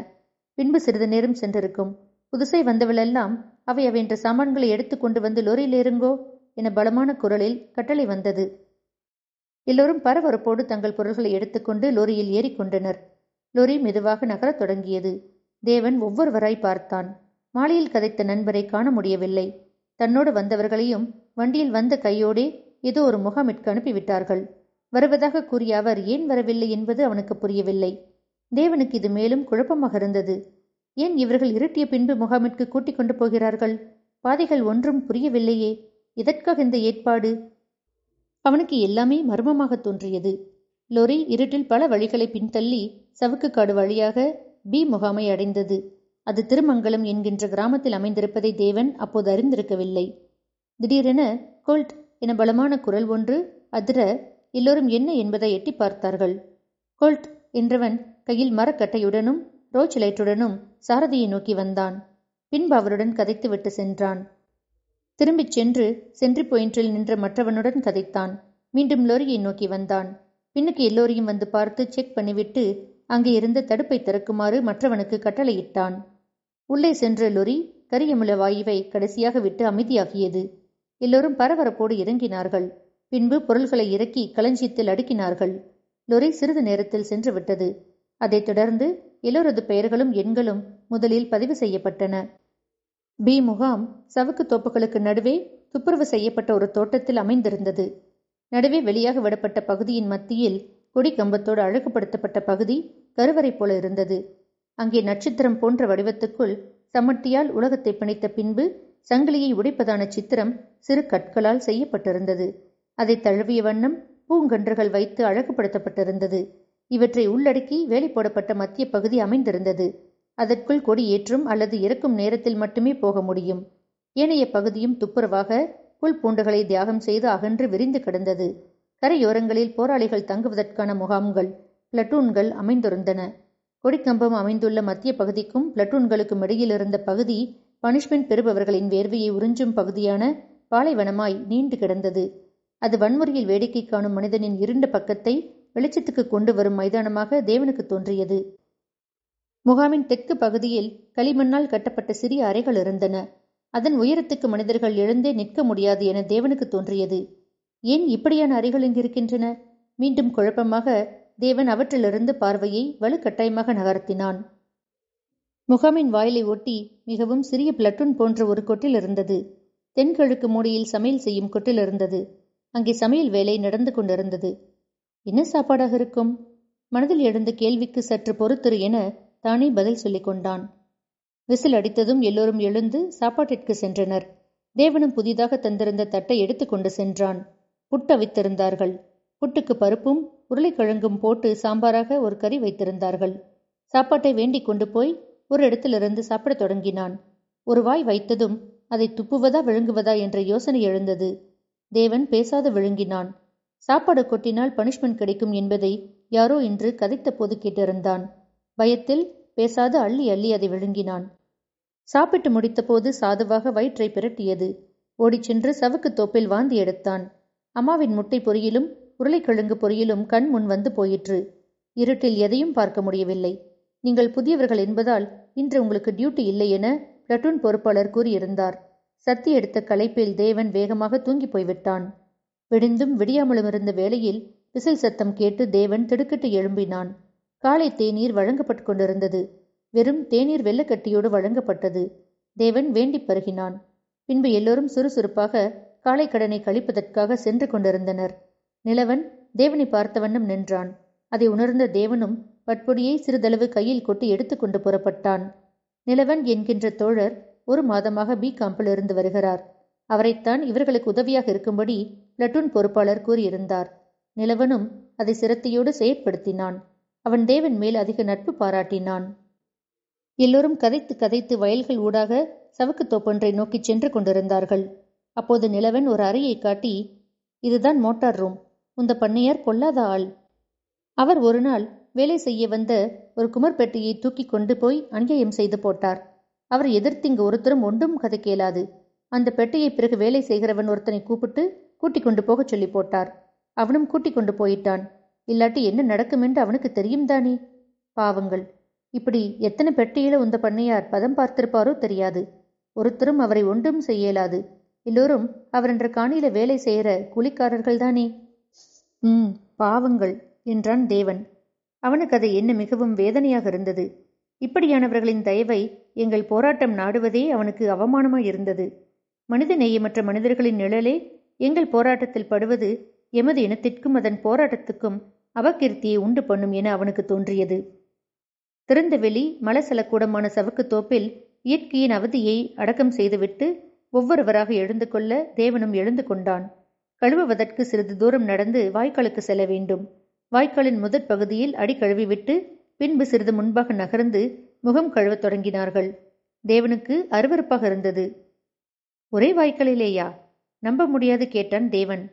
பின்பு சிறிது நேரம் சென்றிருக்கும். புதுசை வந்தவளெல்லாம் அவை அவைன்ற சாமான்களை எடுத்து கொண்டு வந்து லோரியில் ஏறுங்கோ என பலமான குரலில் கட்டளை வந்தது. எல்லோரும் பரபரப்போடு தங்கள் பொருள்களை எடுத்துக்கொண்டு லோரியில் ஏறிக்கொண்டனர் லோரி மெதுவாக நகரத் தொடங்கியது. தேவன் ஒவ்வொருவராய் பார்த்தான். மாலையில் கதைத்த நண்பரை காண முடியவில்லை. தன்னோடு வந்தவர்களையும் வண்டியில் வந்த கையோடே ஏதோ ஒரு முகாமிற்கு அனுப்பிவிட்டார்கள். வருவதாக கூறிய அவர் ஏன் வரவில்லை என்பது அவனுக்கு புரியவில்லை. தேவனுக்கு இது மேலும் குழப்பமாக இருந்தது. ஏன் இவர்கள் இருட்டிய பின்பு முகாமிற்கு கூட்டிக் கொண்டு போகிறார்கள்? பாதைகள் ஒன்றும் புரியவில்லையே. எதற்காக இந்த ஏற்பாடு? அவனுக்கு எல்லாமே மர்மமாக தோன்றியது. லொரி இருட்டில் பல வழிகளை பின்தள்ளி சவுக்கு காடு வழியாக பி முகாமை அடைந்தது அது திருமங்கலம் என்கின்ற கிராமத்தில் அமைந்திருப்பதை தேவன் அப்போது அறிந்திருக்கவில்லை. திடீரென கோல்ட் என பலமான குரல் ஒன்று அதிர எல்லோரும் என்ன என்பதை எட்டி பார்த்தார்கள். கோல்ட் என்றவன் கையில் மரக்கட்டையுடனும் ரோச் லைட்டுடனும் சாரதியை நோக்கி வந்தான். பின்பு அவருடன் கதைத்துவிட்டு சென்றான். திரும்பிச் சென்று சென்ட்ரி பாயிண்டில் நின்ற மற்றவனுடன் கதைத்தான். மீண்டும் லோரியை நோக்கி வந்தான். பின்னுக்கு எல்லோரையும் வந்து பார்த்து செக் பண்ணிவிட்டு அங்கே இருந்த தடுப்பை திறக்குமாறு மற்றவனுக்கு கட்டளையிட்டான். உள்ளே சென்ற லொரி கரியமுல வாயுவை கடைசியாக விட்டு அமைதியாகியது. எல்லோரும் பரபரப்போடு இறங்கினார்கள். பின்பு பொருள்களை இறக்கி களஞ்சியத்தில் அடுக்கினார்கள். லொரி சிறிது நேரத்தில் சென்று விட்டது. அதைத் தொடர்ந்து எல்லோரது பெயர்களும் எண்களும் முதலில் பதிவு செய்யப்பட்டன. பி முகாம் சவுக்கு தோப்புகளுக்கு நடுவே துப்புரவு செய்யப்பட்ட ஒரு தோட்டத்தில் அமைந்திருந்தது. நடுவே வெளியாக விடப்பட்ட பகுதியின் மத்தியில் கொடி கம்பத்தோடு அழகுபடுத்தப்பட்ட பகுதி கருவறை போல இருந்தது. அங்கே நட்சத்திரம் போன்ற வடிவத்துக்குள் சமட்டியால் உலகத்தை பிணைத்த பின்பு சங்கிலியை உடைப்பதான சித்திரம் சிறு கற்களால் செய்யப்பட்டிருந்தது. அதை தழுவிய வண்ணம் பூங்கன்றுகள் வைத்து அழகுபடுத்தப்பட்டிருந்தது. இவற்றை உள்ளடக்கி வேலை போடப்பட்ட மத்திய பகுதி அமைந்திருந்தது. அதற்குள் கொடி ஏற்றும் அல்லது இறக்கும் நேரத்தில் மட்டுமே போக முடியும். ஏனைய பகுதியும் துப்புரவாக புல் பூண்டுகளை தியாகம் செய்து அகன்று விரிந்து கிடந்தது. கரையோரங்களில் போராளிகள் தங்குவதற்கான முகாம்கள் பிளட்டூன்கள் அமைந்திருந்தன. கொடிக்கம்பம் அமைந்துள்ள மத்திய பகுதிக்கும் பிளட்டூன்களுக்கும் இடையில் இருந்த பகுதி பனிஷ்மெண்ட் பெறுபவர்களின் வேர்வையை உறிஞ்சும் பகுதியான பாலைவனமாய் நீண்டு கிடந்தது. அது வன்முறையில் வேடிக்கை காணும் மனிதனின் இருண்ட பக்கத்தை வெளிச்சத்துக்கு கொண்டு வரும் மைதானமாக தேவனுக்கு தோன்றியது. முகாமின் தெற்கு பகுதியில் களிமண்ணால் கட்டப்பட்ட சிறிய அறைகள் இருந்தன. அதன் உயரத்துக்கு மனிதர்கள் எழுந்தே நிற்க முடியாது என தேவனுக்கு தோன்றியது. ஏன் இப்படியான அறைகள் இங்கிருக்கின்றன? மீண்டும் குழப்பமாக தேவன் அவற்றிலிருந்து பார்வையை வலுக்கட்டாயமாக நகர்த்தினான். முகாமின் வாயிலை ஒட்டி மிகவும் சிறிய பிளட்டூன் போன்ற ஒரு கொட்டில் இருந்தது. தென்கிழக்கு மூடியில் சமையல் செய்யும் கொட்டில் இருந்தது. அங்கே சமையல் வேலை நடந்து கொண்டிருந்தது. என்ன சாப்பாடாக இருக்கும்? மனதில் எழுந்த கேள்விக்கு சற்று பொறுத்திரு என தானே பதில் சொல்லிக் கொண்டான். விசில் அடித்ததும் எல்லோரும் எழுந்து சாப்பாட்டிற்கு சென்றனர். தேவனும் புதிதாக தந்திருந்த தட்டை எடுத்துக்கொண்டு சென்றான். புட்டு அவித்திருந்தார்கள் புட்டுக்கு பருப்பும் உருளைக்கிழங்கும் போட்டு சாம்பாராக ஒரு கறி வைத்திருந்தார்கள். சாப்பாட்டை வேண்டிக் கொண்டு போய் ஒரு இடத்திலிருந்து சாப்பிடத் தொடங்கினான். ஒரு வாய் வைத்ததும் அதை துப்புவதா விழுங்குவதா? என்ற யோசனை எழுந்தது. தேவன் பேசாது விழுங்கினான். சாப்பாடு கொட்டினால் பனிஷ்மெண்ட் கிடைக்கும் என்பதை யாரோ இன்று கதைத்த போது கேட்டிருந்தான். பயத்தில் பேசாது அள்ளி அள்ளி அதை விழுங்கினான். சாப்பிட்டு முடித்தபோது சாதுவாக வயிற்றை பிரட்டியது. ஓடிச் சென்று சவுக்கு தோப்பில் வாந்தி எடுத்தான். அம்மாவின் முட்டை பொரியலும் உருளைக்கிழங்கு பொரியலும் கண் முன் வந்து போயிற்று. இருட்டில் எதையும் பார்க்க முடியவில்லை. நீங்கள் புதியவர்கள் என்பதால் இன்று உங்களுக்கு டியூட்டி இல்லை என பிளட்டூன் பொறுப்பாளர் கூறியிருந்தார். சத்தி எடுத்த களைப்பில் தேவன் வேகமாக தூங்கி போய்விட்டான். விடிந்தும் விடியாமலும் இருந்த வேளையில் விசில் சத்தம் கேட்டு தேவன் திடுக்கிட்டு எழும்பினான். காலை தேநீர் வழங்கப்பட்டு கொண்டிருந்தது. வெறும் தேநீர் வெள்ளக்கட்டியோடு வழங்கப்பட்டது. தேவன் வேண்டி பருகினான். பின்பு எல்லோரும் சுறுசுறுப்பாக காலை கடனை கழிப்பதற்காக சென்று கொண்டிருந்தனர். நிலவன் தேவனை பார்த்தவண்ணம் நின்றான். அதை உணர்ந்த தேவனும் பட்பொடியை சிறிதளவு கையில் கொட்டி எடுத்துக்கொண்டு புறப்பட்டான். நிலவன் என்கின்ற தோழர் ஒரு மாதமாக பி காம்பில் இருந்து வருகிறார். அவரைத்தான் இவர்களுக்கு உதவியாக இருக்கும்படி பிளட்டூன் பொறுப்பாளர் கூறியிருந்தார். நிலவனும் அதை சிரத்தையோடு செயற்படுத்தினான். அவன் தேவன் மேல் அதிக நட்பு பாராட்டினான். எல்லோரும் கதைத்து கதைத்து வயல்கள் ஊடாக சவுக்கு தோப்பொன்றை நோக்கி சென்று கொண்டிருந்தார்கள். அப்போது நிலவன் ஒரு அறையை காட்டி இதுதான் மோட்டார் ரூம். உந்த பண்ணையார் பொல்லாத ஆள். அவர் ஒரு நாள் வேலை செய்ய வந்த ஒரு குமர்பெட்டியை தூக்கி கொண்டு போய் அநியாயம் செய்து போட்டார். அவர் எதிர்த்து இங்கு ஒருத்தரும் ஒன்றும் கதை கேளாது. அந்த பெட்டையை பிறகு வேலை செய்கிறவன் ஒருத்தனை கூப்பிட்டு கூட்டிக் கொண்டு போகச் சொல்லி போட்டார். அவனும் கூட்டிக் கொண்டு போயிட்டான். இல்லாட்டி என்ன நடக்கும் என்று அவனுக்கு தெரியும் தானே? பாவங்கள். இப்படி எத்தனை பெட்டியில உந்த பண்ணையார் பதம் பார்த்திருப்பாரோ தெரியாது. ஒருத்தரும் அவரை ஒன்றும் செய்யலாது. எல்லோரும் அவர் என்ற காணியில வேலை செய்கிற கூலிக்காரர்கள் தானே ம் பாவங்கள் என்றான் தேவன். அவனுக்கு அதை என்ன மிகவும் வேதனையாக இருந்தது. இப்படியானவர்களின் தயவை எங்கள் போராட்டம் நாடுவதே அவனுக்கு அவமானமாய் இருந்தது. மனித நேயமற்ற மனிதர்களின் நிழலே எங்கள் போராட்டத்தில் படுவது எமது இனத்திற்கும் அதன் போராட்டத்துக்கும் அவகீர்த்தியை உண்டு பண்ணும் என அவனுக்கு தோன்றியது. திறந்தவெளி மலசலக்கூடமான சவுக்கு தோப்பில் இயற்கையின் அவதியை அடக்கம் செய்துவிட்டு ஒவ்வொருவராக எழுந்து கொள்ள தேவனும் எழுந்து கொண்டான் கழுவுவதற்கு சிறிது தூரம் நடந்து வாய்க்காலுக்கு செல்ல வேண்டும். வாய்க்காலின் முதற் பகுதியில் அடி கழுவிவிட்டு பின்பு சிறிது முன்பாக நகர்ந்து முகம் கழுவத் தொடங்கினார்கள். தேவனுக்கு அருவறுப்பாக இருந்தது. ஒரே வாய்க்காலிலேயா? நம்ப முடியாது கேட்டான் தேவன்.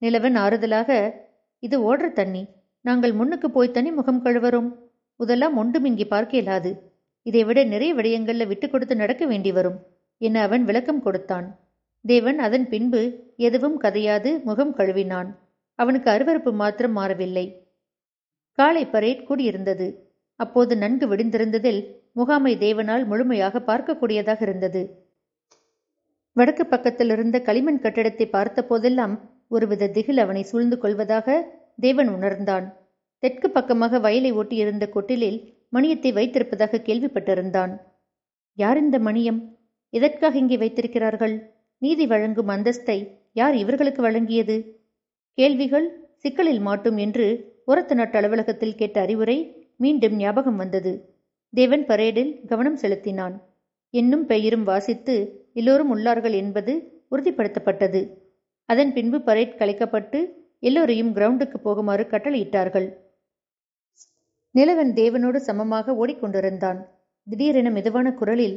நிலவன் ஆறுதலாக இது ஓடுற தண்ணி. நாங்கள் முன்னுக்கு போய் தனி முகம் கழுவறோம். முதலாம் ஒன்றும் இங்கே பார்க்க இயலாது. இதைவிட நிறைய விடயங்கள்ல விட்டு கொடுத்து நடக்க வேண்டி வரும். என அவன் விளக்கம் கொடுத்தான். தேவன் அதன் பின்பு எதுவும் கதையாது முகம் கழுவினான். அவனுக்கு அருவறுப்பு மாத்திரம் மாறவில்லை. காலை பரேட் கூடியிருந்தது. அப்போது நன்கு விடிந்திருந்ததில் முகாமை தேவனால் முழுமையாக பார்க்கக்கூடியதாக இருந்தது. வடக்கு பக்கத்தில் இருந்த களிமண் கட்டிடத்தை பார்த்த போதெல்லாம் ஒருவித திகில் அவனை சூழ்ந்து கொள்வதாக தேவன் உணர்ந்தான். தெற்கு பக்கமாக வயலை ஒட்டியிருந்த கொட்டிலில் மணியத்தை வைத்திருப்பதாக கேள்விப்பட்டிருந்தான். யார் இந்த மணியம்? எதற்காக இங்கே வைத்திருக்கிறார்கள்? நீதி வழங்கும் அந்தஸ்தை யார் இவர்களுக்கு வழங்கியது? கேள்விகள் சிக்கலில் மாட்டும் என்று உரத்த நாட்டு அலுவலகத்தில் கேட்ட அறிவுரை மீண்டும் ஞாபகம் வந்தது. தேவன் பரேடில் கவனம் செலுத்தினான். என்னும் பெயரும் வாசித்து எல்லோரும் உள்ளார்கள் என்பது உறுதிப்படுத்தப்பட்டது. அதன் பின்பு பரேட் கலைக்கப்பட்டு எல்லோரையும் கிரவுண்டுக்கு போகுமாறு கட்டளையிட்டார்கள். நிலவன் தேவனோடு சமமாக ஓடிக்கொண்டிருந்தான். திடீரென மெதுவான குரலில்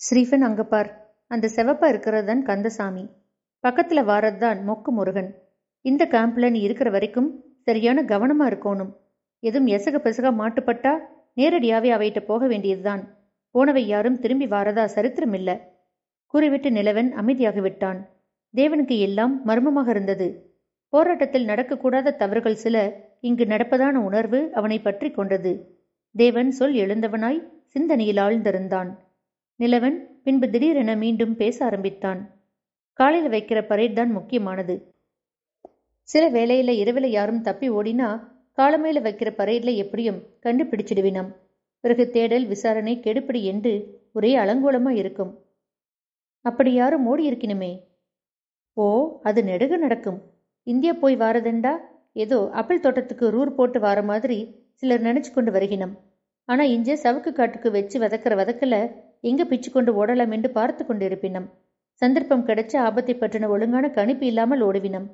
ஸ்ரீஃபன் அங்க பார். அந்த செவப்பா இருக்கிறது கந்தசாமி. பக்கத்துல வாரதுதான் மொக்கு முருகன். இந்த கேம்ப்ல நீ இருக்கிற வரைக்கும் சரியான கவனமா இருக்கணும். எதுவும் எசக பெசக மாட்டுப்பட்டா நேரடியாவே அவைகிட்ட போக வேண்டியதுதான். போனவை யாரும் திரும்பி வாரதா சரித்திரம் இல்ல. கூறிவிட்டு நிலவன் அமைதியாக விட்டான். தேவனுக்கு எல்லாம் மர்மமாக இருந்தது. போராட்டத்தில் நடக்கக்கூடாத தவறுகள் சில இங்கு நடப்பதான உணர்வு அவனை பற்றி கொண்டது. தேவன் சொல் எழுந்தவனாய் சிந்தனையில் ஆழ்ந்திருந்தான். நிலவன் பின்பு திடீரென மீண்டும் பேச ஆரம்பித்தான். காலையில் வைக்கிற பரேட் தான் முக்கியமானது. சில வேளையில இரவில் யாரும் தப்பி ஓடினா காலமேல வைக்கிற பரேட்ல எப்படியும் கண்டுபிடிச்சிடுவினம். பிறகு தேடல் விசாரணை கெடுப்படி என்று ஒரே அலங்கோலமா இருக்கும். அப்படி யாரும் ஓடி இருக்கணுமே ஓ அது நெடுக நடக்கும். இந்தியா போய் வாரதெண்டா? ஏதோ அப்பிள் தோட்டத்துக்கு ரூர் போட்டு வார மாதிரி சிலர் நினைச்சு கொண்டு வருகினம். ஆனா இஞ்ச சவுக்கு காட்டுக்கு வச்சு வதக்கிற வதக்கல எங்க பிச்சு கொண்டு ஓடலாம் என்று பார்த்து கொண்டிருப்பினம். சந்தர்ப்பம் கிடைச்ச ஆபத்தை பற்றின ஒழுங்கான கணிப்பு இல்லாமல் ஓடுவினம்.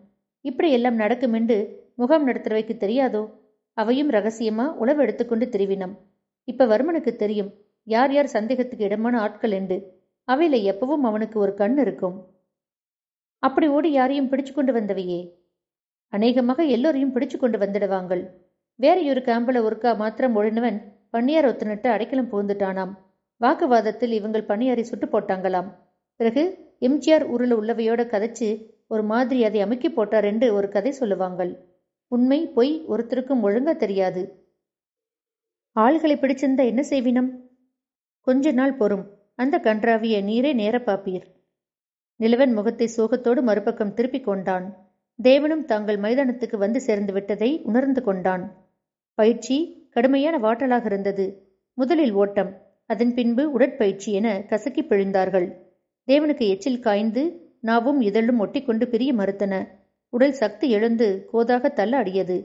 இப்படி எல்லாம் நடக்கும் என்று முகாம் நடத்துறவைக்கு தெரியாதோ? அவையும் ரகசியமா உளவு எடுத்துக்கொண்டு திரிவினம். இப்ப வர்மனுக்கு தெரியும் யார் யார் சந்தேகத்துக்கு இடமான ஆட்கள் என்று. அவையில எப்பவும் அவனுக்கு ஒரு கண் இருக்கும். அப்படி ஓடி யாரையும் பிடிச்சு கொண்டு வந்தவையே? அநேகமாக எல்லோரையும் பிடிச்சு கொண்டு வந்துடுவாங்கள். வேறையொரு கேம்பில் ஒருக்கா மாத்திரம் ஓடினவன் பன்னியார் ஒத்துனிட்டு அடைக்கலம் புகுந்துட்டானாம். வாக்குவாதத்தில் இவங்கள் பன்னியாரை சுட்டு போட்டாங்களாம். பிறகு எம்ஜிஆர் ஊரில் உள்ளவையோட கதைச்சு ஒரு மாதிரி அதை அமுக்கி போட்டார் என்று ஒரு கதை சொல்லுவாங்கள். உண்மை பொய் ஒருத்தருக்கும் ஒழுங்கா தெரியாது. ஆள்களை பிடிச்சிருந்தா என்ன செய்வினம்? கொஞ்ச நாள் பொறும். அந்த கன்றாவிய நீரே நேர பாப்பீர். நிலவன் முகத்தை சோகத்தோடு மறுபக்கம் திருப்பிக் கொண்டான். தேவனும் தாங்கள் மைதானத்துக்கு வந்து சேர்ந்து விட்டதை உணர்ந்து கொண்டான். பயிற்சி கடுமையான வாட்டலாக இருந்தது. முதலில் ஓட்டம் அதன் பின்பு உடற்பயிற்சி என கசக்கி பிழிந்தார்கள். தேவனுக்கு எச்சில் காய்ந்து நாவும் இதழும் ஒட்டிக்கொண்டு பிரிய மறுத்தன. உடல் சக்தி எழுந்து கோதாக தள்ளாடியது.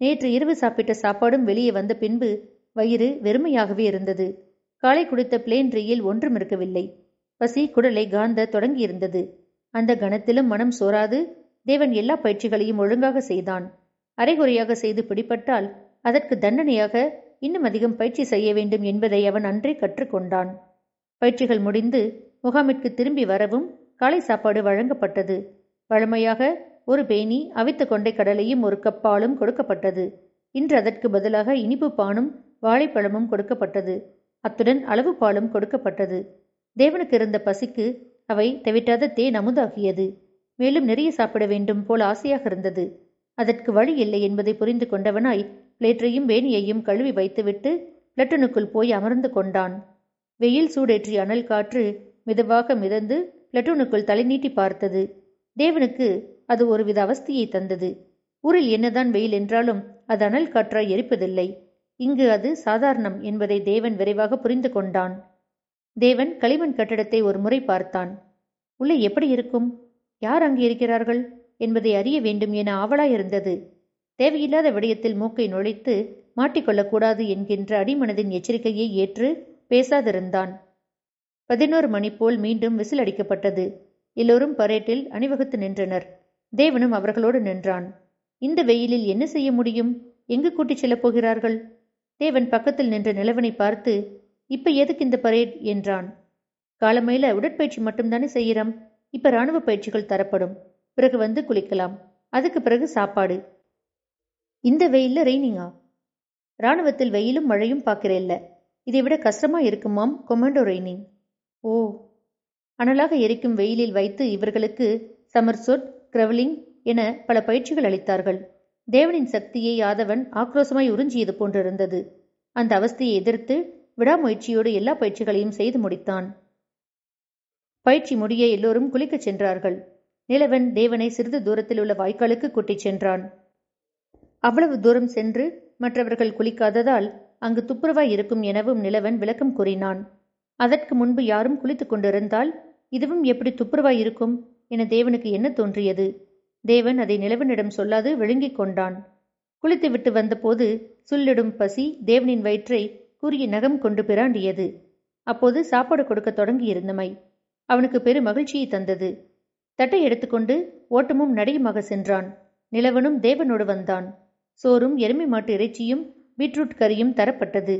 நேற்று இரவு சாப்பிட்ட சாப்பாடும் வெளியே வந்த பின்பு வயிறு வெறுமையாகவே இருந்தது. காலை குடித்த பிளேன் ரீயில் ஒன்றும் இருக்கவில்லை. பசி குடலை காந்த தொடங்கியிருந்தது. அந்த கணத்திலும் மனம் சோராது தேவன் எல்லா பயிற்சிகளையும் ஒழுங்காக செய்தான். அரைகுறையாக செய்து பிடிப்பட்டால் அதற்கு தண்டனையாக இன்னும் அதிகம் பயிற்சி செய்ய வேண்டும் என்பதை அவன் அன்றே கற்றுக்கொண்டான். பயிற்சிகள் முடிந்து முகாமிற்கு திரும்பி வரவும் காலை சாப்பாடு வழங்கப்பட்டது. வழமையாக ஒரு பேணி அவித்த கொண்டை கடலையும் ஒரு கப்பாலும் கொடுக்கப்பட்டது. இன்று அதற்கு பதிலாக இனிப்பு பானும் வாழைப்பழமும் கொடுக்கப்பட்டது. அத்துடன் அளவு பாலும் கொடுக்கப்பட்டது. தேவனுக்கு இருந்த பசிக்கு அவை தவிட்டாத தேன் அமுதாகியது. மேலும் நிறைய சாப்பிட வேண்டும் போல் ஆசையாக இருந்தது. அதற்கு வழி இல்லை என்பதை புரிந்து கொண்டவனாய் பிளேற்றையும் வேணியையும் கழுவி வைத்துவிட்டு பிளட்டனுக்குள் போய் அமர்ந்து கொண்டான். வெயில் சூடேற்றி அனல் காற்று மெதுவாக மிதந்து பிளட்டூனுக்குள் தலை நீட்டி பார்த்தது. தேவனுக்கு அது ஒருவித அவஸ்தியை தந்தது. ஊரில் என்னதான் வெயில் என்றாலும் அது அனல் காற்றாய் எரிப்பதில்லை. இங்கு அது சாதாரணம் என்பதை தேவன் விரைவாக புரிந்து கொண்டான். தேவன் களிமண் கட்டடத்தை ஒரு முறை பார்த்தான். உள்ளே எப்படி இருக்கும்? யார் அங்கு இருக்கிறார்கள்? என்பதை அறிய வேண்டும் என ஆவலாயிருந்தது. தேவையில்லாத விடயத்தில் மூக்கை நுழைத்து மாட்டிக்கொள்ளக்கூடாது என்கின்ற அடிமனதின் எச்சரிக்கையை ஏற்று பேசாதிருந்தான். பதினோரு மணி போல் மீண்டும் விசில் அடிக்கப்பட்டது. எல்லோரும் பரேட்டில் அணிவகுத்து நின்றனர். தேவனும் அவர்களோடு நின்றான். இந்த வெயிலில் என்ன செய்ய முடியும்? எங்கு கூட்டிச் செல்லப் போகிறார்கள்? தேவன் பக்கத்தில் நின்ற நிலவனை பார்த்து இப்ப எதுக்கு இந்த பரேட்? என்றான். காலமையில உடற்பயிற்சி மட்டும்தானே செய்கிறோம். இப்ப ராணுவ பயிற்சிகள் தரப்படும். பிறகு வந்து குளிக்கலாம். அதுக்கு பிறகு சாப்பாடு. இந்த வெயில்ல ரெய்னிங்கா ராணுவத்தில் வெயிலும் மழையும் பார்க்கிறேல்ல இதை விட கஷ்டமா இருக்குமாம் கொமாண்டோ ரெய்னிங் ஓ. அனலாக எரிக்கும் வெயிலில் வைத்து இவர்களுக்கு சமர்சொட் கிரவலிங் என பல பயிற்சிகள் அளித்தார்கள். தேவனின் சக்தியை யாதவன் ஆக்ரோசமாய் உறிஞ்சியது போன்றிருந்தது. அந்த அவஸ்தையை எதிர்த்து விடாமுயற்சியோடு எல்லா பயிற்சிகளையும் செய்து முடித்தான். பயிற்சி முடிய எல்லோரும் குளிக்கச் சென்றார்கள். நிலவன் தேவனை சிறிது தூரத்தில் உள்ள வாய்க்காலுக்கு கூட்டிச் சென்றான். அவ்வளவு தூரம் சென்று மற்றவர்கள் குளிக்காததால் அங்கு துப்புரவாய் இருக்கும் எனவும் நிலவன் விளக்கம் கூறினான். அதற்கு முன்பு யாரும் குளித்துக் கொண்டிருந்தால் இதுவும் எப்படி துப்புரவாய் இருக்கும் என தேவனுக்கு என்ன தோன்றியது? தேவன் அதை நிலவனிடம் சொல்லாது விழுங்கிக் கொண்டான். குளித்துவிட்டு வந்தபோது சுல்லிடும் பசி தேவனின் வயிற்றை கூறிய நகம் கொண்டு பிராண்டியது. அப்போது சாப்பாடு கொடுக்க தொடங்கியிருந்தமை. அவனுக்கு பெரு மகிழ்ச்சியை தந்தது. தட்டை எடுத்துக்கொண்டு ஓட்டமும் நடையுமாக சென்றான். நிலவனும் தேவனோடு வந்தான். சோறும் எருமை மாட்டு இறைச்சியும் பீட்ரூட் கறியும் தரப்பட்டது.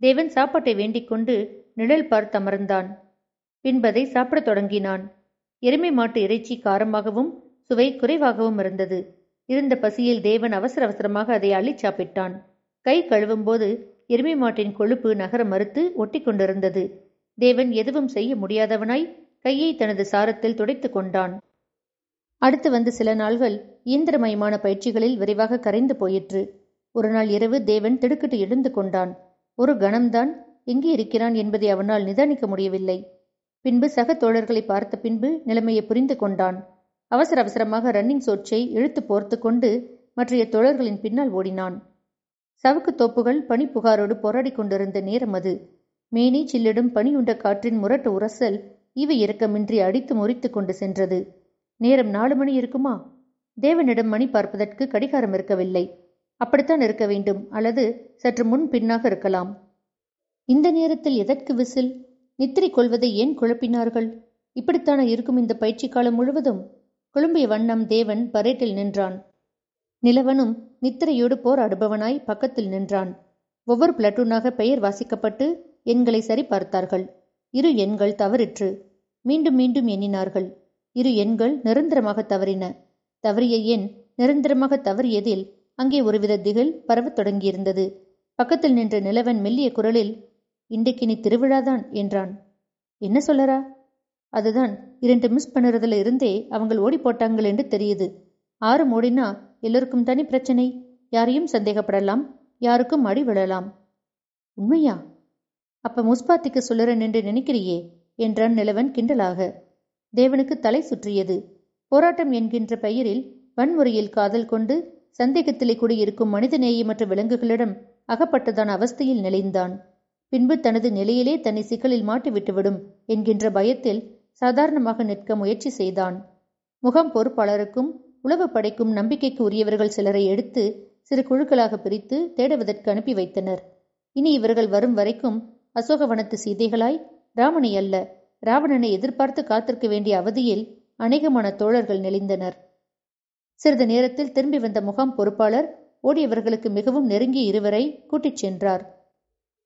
தேவன் சாப்பாட்டை வேண்டிக் கொண்டு நிழல் பார்த்தமர்ந்தான் பின்பதை சாப்பிடத் தொடங்கினான். எருமை மாட்டு இறைச்சி காரமாகவும் சுவை குறைவாகவும் இருந்தது. இருந்த பசியில் தேவன் அவசர அவசரமாக அதை அள்ளி சாப்பிட்டான். கை கழுவும் போது எருமை மாட்டின் கொழுப்பு நகர மறுத்து ஒட்டி கொண்டிருந்தது. தேவன் எதுவும் செய்ய முடியாதவனாய் கையை தனது சாரத்தில் துடைத்து கொண்டான். அடுத்து வந்து சில நாள்கள் இயந்திரமயமான பயிற்சிகளில் விரைவாக கரைந்து போயிற்று. ஒரு நாள் இரவு தேவன் திடுக்கிட்டு எழுந்து கொண்டான். ஒரு கணம்தான் எங்கே இருக்கிறான் என்பதை அவனால் நிதானிக்க முடியவில்லை. பின்பு சக தோழர்களை பார்த்த பின்பு நிலைமையை புரிந்து கொண்டான். அவசர அவசரமாக ரன்னிங் சோற்றை இழுத்து போர்த்து கொண்டு மற்றைய தோழர்களின் பின்னால் ஓடினான். சவுக்கு தோப்புகள் பனி புகாரோடு போராடி கொண்டிருந்த நேரம் அது. மேனி சில்லிடும் பனியுண்ட காற்றின் முரட்டு உரசல் இவை இறக்கமின்றி அடித்து முறித்து கொண்டு சென்றது. நேரம் நாலு மணி இருக்குமா? தேவனிடம் மணி பார்ப்பதற்கு கடிகாரம் இருக்கவில்லை. அப்படித்தான் இருக்க வேண்டும். அல்லது சற்று முன் பின்னாக இருக்கலாம். இந்த நேரத்தில் எதற்கு விசில்? நித்திரை கொள்வதை ஏன் குழப்பினார்கள்? இப்படித்தான இருக்கும் இந்த பயிற்சி காலம் முழுவதும்? குழும்பிய வண்ணம் தேவன் பரேட்டில் நின்றான். நிலவனும் நித்திரையோடு போராடுபவனாய் பக்கத்தில் நின்றான். ஒவ்வொரு பிளட்டூனாக பெயர் வாசிக்கப்பட்டு எண்களை சரி பார்த்தார்கள் இரு எண்கள் தவறிற்று. மீண்டும் மீண்டும் எண்ணினார்கள். இரு எண்கள் நிரந்தரமாக தவறின. தவறிய எண் நிரந்தரமாக தவறியதில் அங்கே ஒருவித திகில் பரவத் தொடங்கியிருந்தது. பக்கத்தில் நின்ற நிலவன் மெல்லிய குரலில் இன்றைக்கு நீ திருவிழாதான் என்றான். என்ன சொல்லறா? அதுதான் இரண்டு மிஸ் பண்ணுறதுல இருந்தே அவங்கள் ஓடி போட்டாங்கள் என்று தெரியுது. ஆறு ஓடினா எல்லோருக்கும் தனி பிரச்சனை. யாரையும் சந்தேகப்படலாம் யாருக்கும் அடி விழலாம். உண்மையா? அப்ப முஸ்பாத்திக்கு சொல்லுறேன் என்று நினைக்கிறியே? என்றான் நிலவன் கிண்டலாக. தேவனுக்கு தலை சுற்றியது. போராட்டம் என்கின்ற பெயரில் வன்முறையில் காதல் கொண்டு சந்தேகத்திலே குடியிருக்கும் மனிதநேயமற்ற விலங்குகளிடம் அகப்பட்டதான அவஸ்தையில் நிலைந்தான். பின்பு தனது நிலையிலே தன்னை சிக்கலில் மாட்டிவிட்டுவிடும் என்கின்ற பயத்தில் சாதாரணமாக நிற்க முயற்சி செய்தான். முகம் பொறுப்பாளருக்கும் உளவு படைக்கும் நம்பிக்கைக்கு உரியவர்கள் சிலரை எடுத்து சிறு குழுக்களாக பிரித்து தேடுவதற்கு அனுப்பி வைத்தனர். இனி இவர்கள் வரும் வரைக்கும் அசோகவனத்து சீதைகளாய் ராமனை அல்ல ராவணனை எதிர்பார்த்து காத்திருக்க வேண்டிய அவதியில் அநேகமான தோழர்கள் நெளிந்தனர். சிறிது நேரத்தில் திரும்பி வந்த முகாம் பொறுப்பாளர் ஓடியவர்களுக்கு மிகவும் நெருங்கிய இருவரை கூட்டிச் சென்றார்.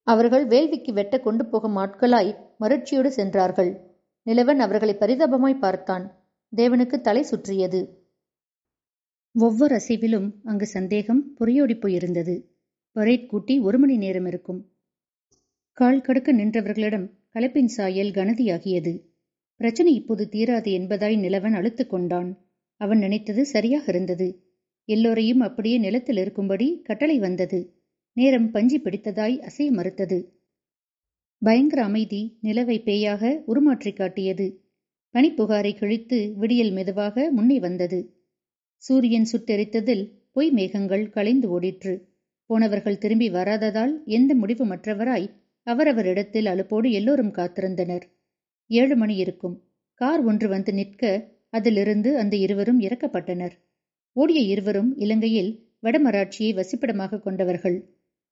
அவர்கள் வேள்விக்கு வெட்ட கொண்டு போகும் ஆட்களாய் மருட்சியோடு சென்றார்கள். நிலவன் அவர்களை பரிதாபமாய் பார்த்தான். தேவனுக்கு தலை சுற்றியது. ஒவ்வொரு அசைவிலும் அங்கு சந்தேகம் பொறியோடி போயிருந்தது. பரேட் கூட்டி ஒரு மணி நேரம் இருக்கும். கால் கடுக்க நின்றவர்களிடம் கலப்பின் சாயல் கனதியாகியது. பிரச்சனை இப்போது தீராது என்பதாய் நிலவன் அழுத்து கொண்டான். அவன் நினைத்தது சரியாக இருந்தது. எல்லோரையும் அப்படியே நிலத்தில் இருக்கும்படி கட்டளை வந்தது. நேரம் பஞ்சி பிடித்ததாய் அசைய மறுத்தது. பயங்கர அமைதி நிலவை பேயாக உருமாற்றி காட்டியது. பனிப்புகாரை கிழித்து விடியல் மெதுவாக முன்னே வந்தது. சூரியன் சுட்டெரித்ததில் பொய் மேகங்கள் கலைந்து ஓடிற்று. போனவர்கள் திரும்பி வராததால் எந்த முடிவுமற்றவராய் அவரவரிடத்தில் அலுப்போடு எல்லோரும் காத்திருந்தனர். ஏழு மணி இருக்கும். கார் ஒன்று வந்து நிற்க அதிலிருந்து அந்த இருவரும் இறக்கப்பட்டனர். ஓடிய இருவரும் இலங்கையில் வடமராட்சியை வசிப்பிடமாக கொண்டவர்கள்.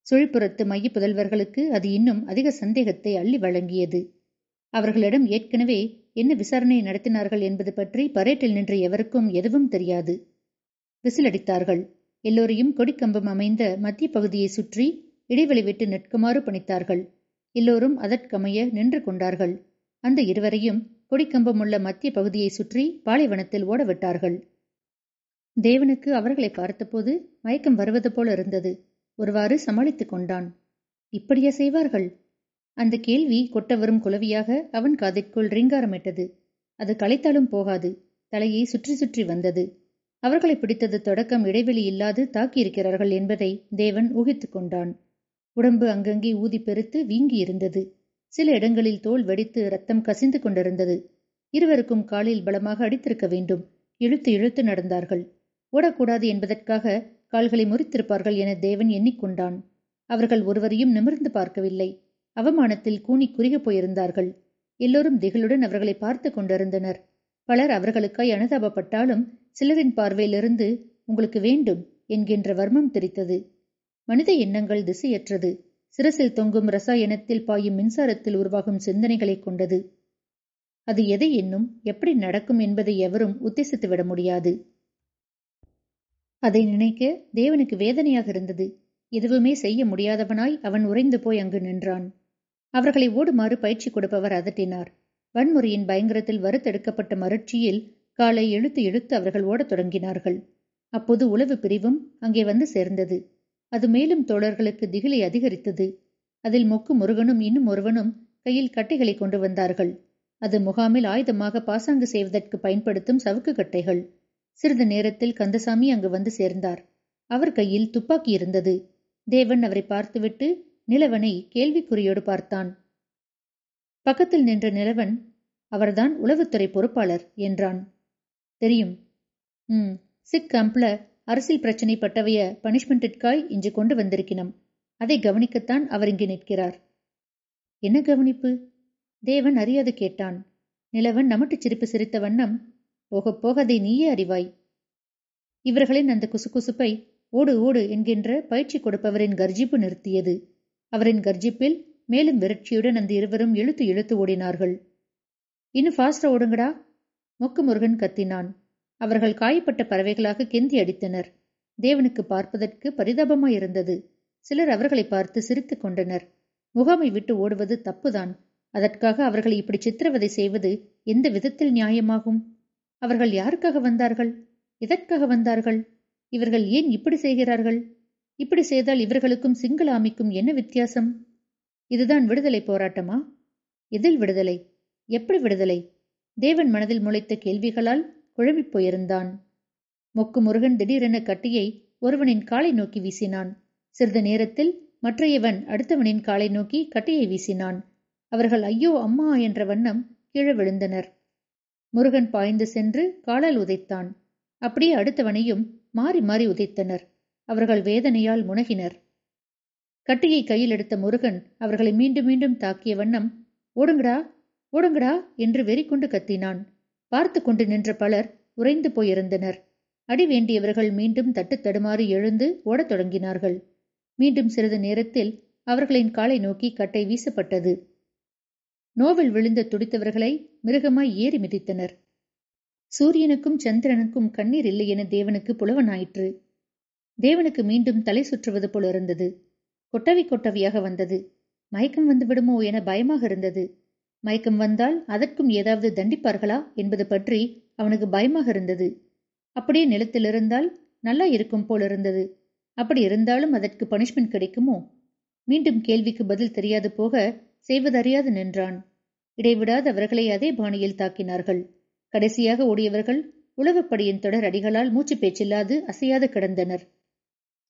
சுழிப்புறத்து மைய புதல்வர்களுக்கு அது இன்னும் அதிக சந்தேகத்தை அள்ளி வழங்கியது. அவர்களிடம் ஏற்கனவே என்ன விசாரணை நடத்தினார்கள் என்பது பற்றி பரேட்டில் நின்ற எவருக்கும் எதுவும் தெரியாது. விசிலடித்தார்கள். எல்லோரையும் கொடிக்கம்பம் அமைந்த மத்திய பகுதியை சுற்றி இடைவெளி விட்டு நிற்குமாறு பணித்தார்கள். எல்லோரும் அதற்கமைய நின்று கொண்டார்கள். அந்த இருவரையும் கொடிக்கம்பமுள்ள மத்திய பகுதியை சுற்றி பாலைவனத்தில் ஓடவிட்டார்கள். தேவனுக்கு அவர்களை பார்த்தபோது மயக்கம் வருவது போல இருந்தது. ஒருவாறு சமாளித்துக் கொண்டான். இப்படியா செய்வார்கள்? அந்த கேள்வி கொட்ட வரும் குலவியாக அவன் காதிற்குள் ரீங்காரமிட்டது. அது களைத்தாலும் போகாது. தலையை சுற்றி சுற்றி வந்தது. அவர்களை பிடித்தது தொடக்கம் இடைவெளி இல்லாது தாக்கியிருக்கிறார்கள் என்பதை தேவன் ஊகித்துக் கொண்டான். உடம்பு அங்கங்கே ஊதி பெருத்து வீங்கி இருந்தது. சில இடங்களில் தோல் வெடித்து ரத்தம் கசிந்து கொண்டிருந்தது. இருவருக்கும் காலில் பலமாக அடித்திருக்க வேண்டும். இழுத்து இழுத்து நடந்தார்கள். ஓடக்கூடாது என்பதற்காக கால்களை முறித்திருப்பார்கள் என தேவன் எண்ணிக்கொண்டான். அவர்கள் ஒருவரையும் நிமிர்ந்து பார்க்கவில்லை. அவமானத்தில் கூனி குறுகப் போயிருந்தார்கள். எல்லோரும் திகளுடன் அவர்களை பார்த்து கொண்டிருந்தனர். பலர் அவர்களுக்காய் அனுதாபப்பட்டாலும் சிலரின் பார்வையிலிருந்து உங்களுக்கு வேண்டும் என்கின்ற வர்மம் தெரித்தது. மனித எண்ணங்கள் திசையற்றது. சிரசில் தொங்கும் ரசாயனத்தில் பாயும் மின்சாரத்தில் உருவாகும் சிந்தனைகளை கொண்டது. அது எதை என்னும் எப்படி நடக்கும் என்பதை எவரும் உத்தேசித்து விட முடியாது. அதை நினைக்க தேவனுக்கு வேதனையாக இருந்தது. எதுவுமே செய்ய முடியாதவனாய் அவன் உறைந்து போய் அங்கு நின்றான். அவர்களை ஓடுமாறு பயிற்சி கொடுப்பவர் அதட்டினார். வன்முறையின் பயங்கரத்தில் வறுத்தெடுக்கப்பட்ட மருட்சியில் காலை இழுத்து இழுத்து அவர்கள் ஓடத் தொடங்கினார்கள். அப்போது உளவு பிரிவும் அங்கே வந்து சேர்ந்தது. அது மேலும் தோழர்களுக்கு திகிலை அதிகரித்தது. அதில் மொக்கு முருகனும் இன்னும் ஒருவனும் கையில் கட்டைகளை கொண்டு வந்தார்கள். அது முகாமில் ஆயுதமாக பாசாங்கு செய்வதற்கு பயன்படுத்தும் சவுக்கு கட்டைகள். சிறிது நேரத்தில் கந்தசாமி அங்கு வந்து சேர்ந்தார். அவர் கையில் துப்பாக்கி இருந்தது. தேவன் அவரை பார்த்துவிட்டு நிலவனை கேள்விக்குறியோடு பார்த்தான். பக்கத்தில் நின்ற நிலவன் அவர்தான் உளவுத்துறை பொறுப்பாளர் என்றான். தெரியும். ம் சிக் கேம்ப்ல அரசியல் பிரச்சனை பட்டவைய பனிஷ்மெண்ட்டிற்காய் இன்று கொண்டு வந்திருக்கினம். அதை கவனிக்கத்தான் அவர் இங்கு நிற்கிறார். என்ன கவனிப்பு? தேவன் அறியாது கேட்டான். நிலவன் நமட்டுச் சிரிப்பு சிரித்த வண்ணம் போகப் போக அதை நீயே அறிவாய். இவர்களின் அந்த குசுகுசுப்பை ஓடு ஓடு என்கின்ற பயிற்சி கொடுப்பவரின் கர்ஜிப்பு நிறுத்தியது. அவரின் கர்ஜிப்பில் மேலும் விரட்சியுடன் அந்த இருவரும் இழுத்து இழுத்து ஓடினார்கள். இன்னும் ஃபாஸ்டா ஓடுங்கடா மொக்கு முருகன் கத்தினான். அவர்கள் காயப்பட்ட பறவைகளாக கெந்தி அடித்தனர். தேவனுக்கு பார்ப்பதற்கு பரிதாபமாயிருந்தது சிலர் அவர்களை பார்த்து சிரித்துக் கொண்டனர். முகாமை விட்டு ஓடுவது தப்புதான். அதற்காக அவர்களை இப்படி சித்திரவதை செய்வது எந்த விதத்தில் நியாயமாகும்? அவர்கள் யாருக்காக வந்தார்கள்? எதற்காக வந்தார்கள்? இவர்கள் ஏன் இப்படி செய்கிறார்கள்? இப்படி செய்தால் இவர்களுக்கும் சிங்கள ஆமிக்கும் என்ன வித்தியாசம்? இதுதான் விடுதலை போராட்டமா? எதில் விடுதலை? எப்படி விடுதலை? தேவன் மனதில் முளைத்த கேள்விகளால் குழம்பிப் போயிருந்தான். மொக்கு முருகன் திடீரென கட்டியை ஒருவனின் காலை நோக்கி வீசினான். சிறிது நேரத்தில் மற்றையவன் அடுத்தவனின் காலை நோக்கி கட்டையை வீசினான். அவர்கள் ஐயோ அம்மா! என்ற வண்ணம் கீழே விழுந்தனர். முருகன் பாய்ந்து சென்று காலால் உதைத்தான். அப்படியே அடுத்தவனையும் மாறி மாறி உதைத்தனர். அவர்கள் வேதனையால் முனகினர். கட்டியை கையில் எடுத்த முருகன் அவர்களை மீண்டும் மீண்டும் தாக்கிய வண்ணம் ஓடுங்கடா ஓடுங்கடா! என்று வெறிக்கொண்டு கத்தினான். பார்த்து கொண்டு நின்ற பலர் உறைந்து போயிருந்தனர். அடி வேண்டியவர்கள் மீண்டும் தட்டு தடுமாறி எழுந்து ஓடத் தொடங்கினார்கள். மீண்டும் சிறிது நேரத்தில் அவர்களின் காலை நோக்கி கட்டை வீசப்பட்டது. நோவில் விழுந்த துடித்தவர்களை மிருகமாய் ஏறி மிதித்தனர். சூரியனுக்கும் சந்திரனுக்கும் கண்ணீர் இல்லை என தேவனுக்கு புலவனாயிற்று. தேவனுக்கு மீண்டும் தலை சுற்றுவது போல இருந்தது. கொட்டவி கொட்டவியாக வந்தது. மயக்கம் வந்து விடுமோ என பயமாக இருந்தது. மயக்கம் வந்தால் அதற்கும் ஏதாவது தண்டிப்பார்களா என்பது பற்றி அவனுக்கு பயமாக இருந்தது. அப்படியே நிலத்தில் இருந்தால் நல்லா இருக்கும் போல் இருந்தது. அப்படி இருந்தாலும் அதற்கு பனிஷ்மெண்ட் கிடைக்குமோ? மீண்டும் கேள்விக்கு பதில் தெரியாது போக செய்வதறியாது நின்றான். இடைவிடாது அவர்களை அதே பாணியில் தாக்கினார்கள். கடைசியாக ஓடியவர்கள் உளவுப்படியின் தொடர் அடிகளால் மூச்சு பேச்சில்லாது அசையாது கிடந்தனர்.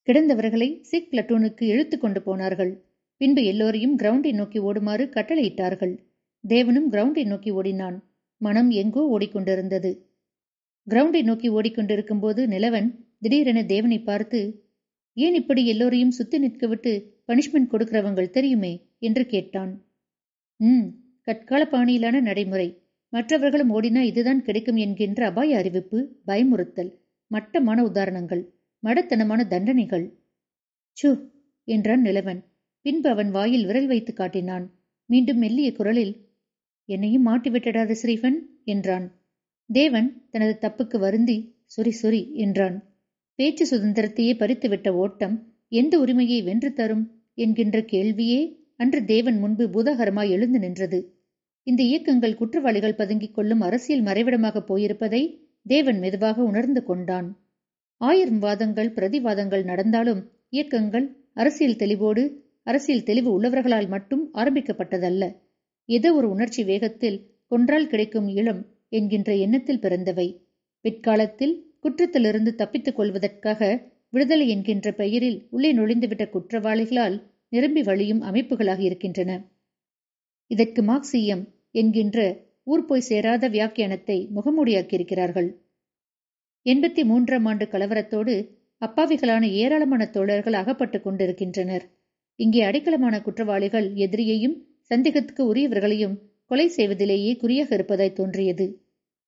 கிடந்தவர்களை சிக் பிளட்டூனுக்கு இழுத்து கொண்டு போனார்கள். பின்பு எல்லோரையும் கிரவுண்டை நோக்கி ஓடுமாறு கட்டளையிட்டார்கள். தேவனும் கிரவுண்டை நோக்கி ஓடினான். மனம் எங்கோ ஓடிக்கொண்டிருந்தது. கிரவுண்டை நோக்கி ஓடிக்கொண்டிருக்கும் போது நிலவன் திடீரென தேவனை பார்த்து ஏன் இப்படி எல்லோரையும் சுத்தி நிற்க விட்டு பனிஷ்மெண்ட் கொடுக்கிறவங்கள் தெரியுமே? என்று கேட்டான். ம் கற்கால பாணியிலான நடைமுறை. மற்றவர்களும் ஓடினா இதுதான் கிடைக்கும் என்கின்ற அபாய அறிவிப்பு பயமுறுத்தல் மட்டமான உதாரணங்கள் மடத்தனமான தண்டனைகள். சு என்றான் நிலவன். பின்பு அவன் வாயில் விரல் வைத்து காட்டினான். மீண்டும் மெல்லிய குரலில் என்னையும் மாட்டிவிட்டடாத ஸ்ரீவன் என்றான். தேவன் தனது தப்புக்கு வருந்தி சொரி சொரி என்றான். பேச்சு சுதந்திரத்தையே பறித்துவிட்ட ஓட்டம் எந்த உரிமையை வென்று தரும் என்கின்ற கேள்வியே அன்று தேவன் முன்பு பூதாகரமாய் எழுந்து நின்றது. இந்த இயக்கங்கள் குற்றவாளிகள் பதுங்கிக் கொள்ளும் அரசியல் மறைவிடமாக போயிருப்பதை தேவன் மெதுவாக உணர்ந்து கொண்டான். ஆயிரம் வாதங்கள் பிரதிவாதங்கள் நடந்தாலும் இயக்கங்கள் அரசியல் தெளிவோடு அரசியல் தெளிவு உள்ளவர்களால் மட்டும் ஆரம்பிக்கப்பட்டதல்ல. ஏதோ ஒரு உணர்ச்சி வேகத்தில் கொன்றால் கிடைக்கும் இளம் என்கின்ற எண்ணத்தில் பிறந்தவை. பிற்காலத்தில் குற்றத்திலிருந்து தப்பித்துக் கொள்வதற்காக விடுதலை என்கின்ற பெயரில் உள்ளே நுழைந்துவிட்ட குற்றவாளிகளால் நிரம்பி வழியும் அமைப்புகளாக இருக்கின்றன. இதற்கு மார்க்சியம் என்கின்ற ஊர் போய் சேராத வியாக்கியானத்தை முகமூடியாக்கியிருக்கிறார்கள். எண்பத்தி மூன்றாம் ஆண்டு கலவரத்தோடு அப்பாவிகளான ஏராளமான தோழர்கள் அகப்பட்டுக் கொண்டிருக்கின்றனர். இங்கே அடைக்கலமான குற்றவாளிகள் எதிரியையும் சந்தேகத்துக்கு உரியவர்களையும் கொலை செய்வதிலேயே குறியாக இருப்பதாய் தோன்றியது.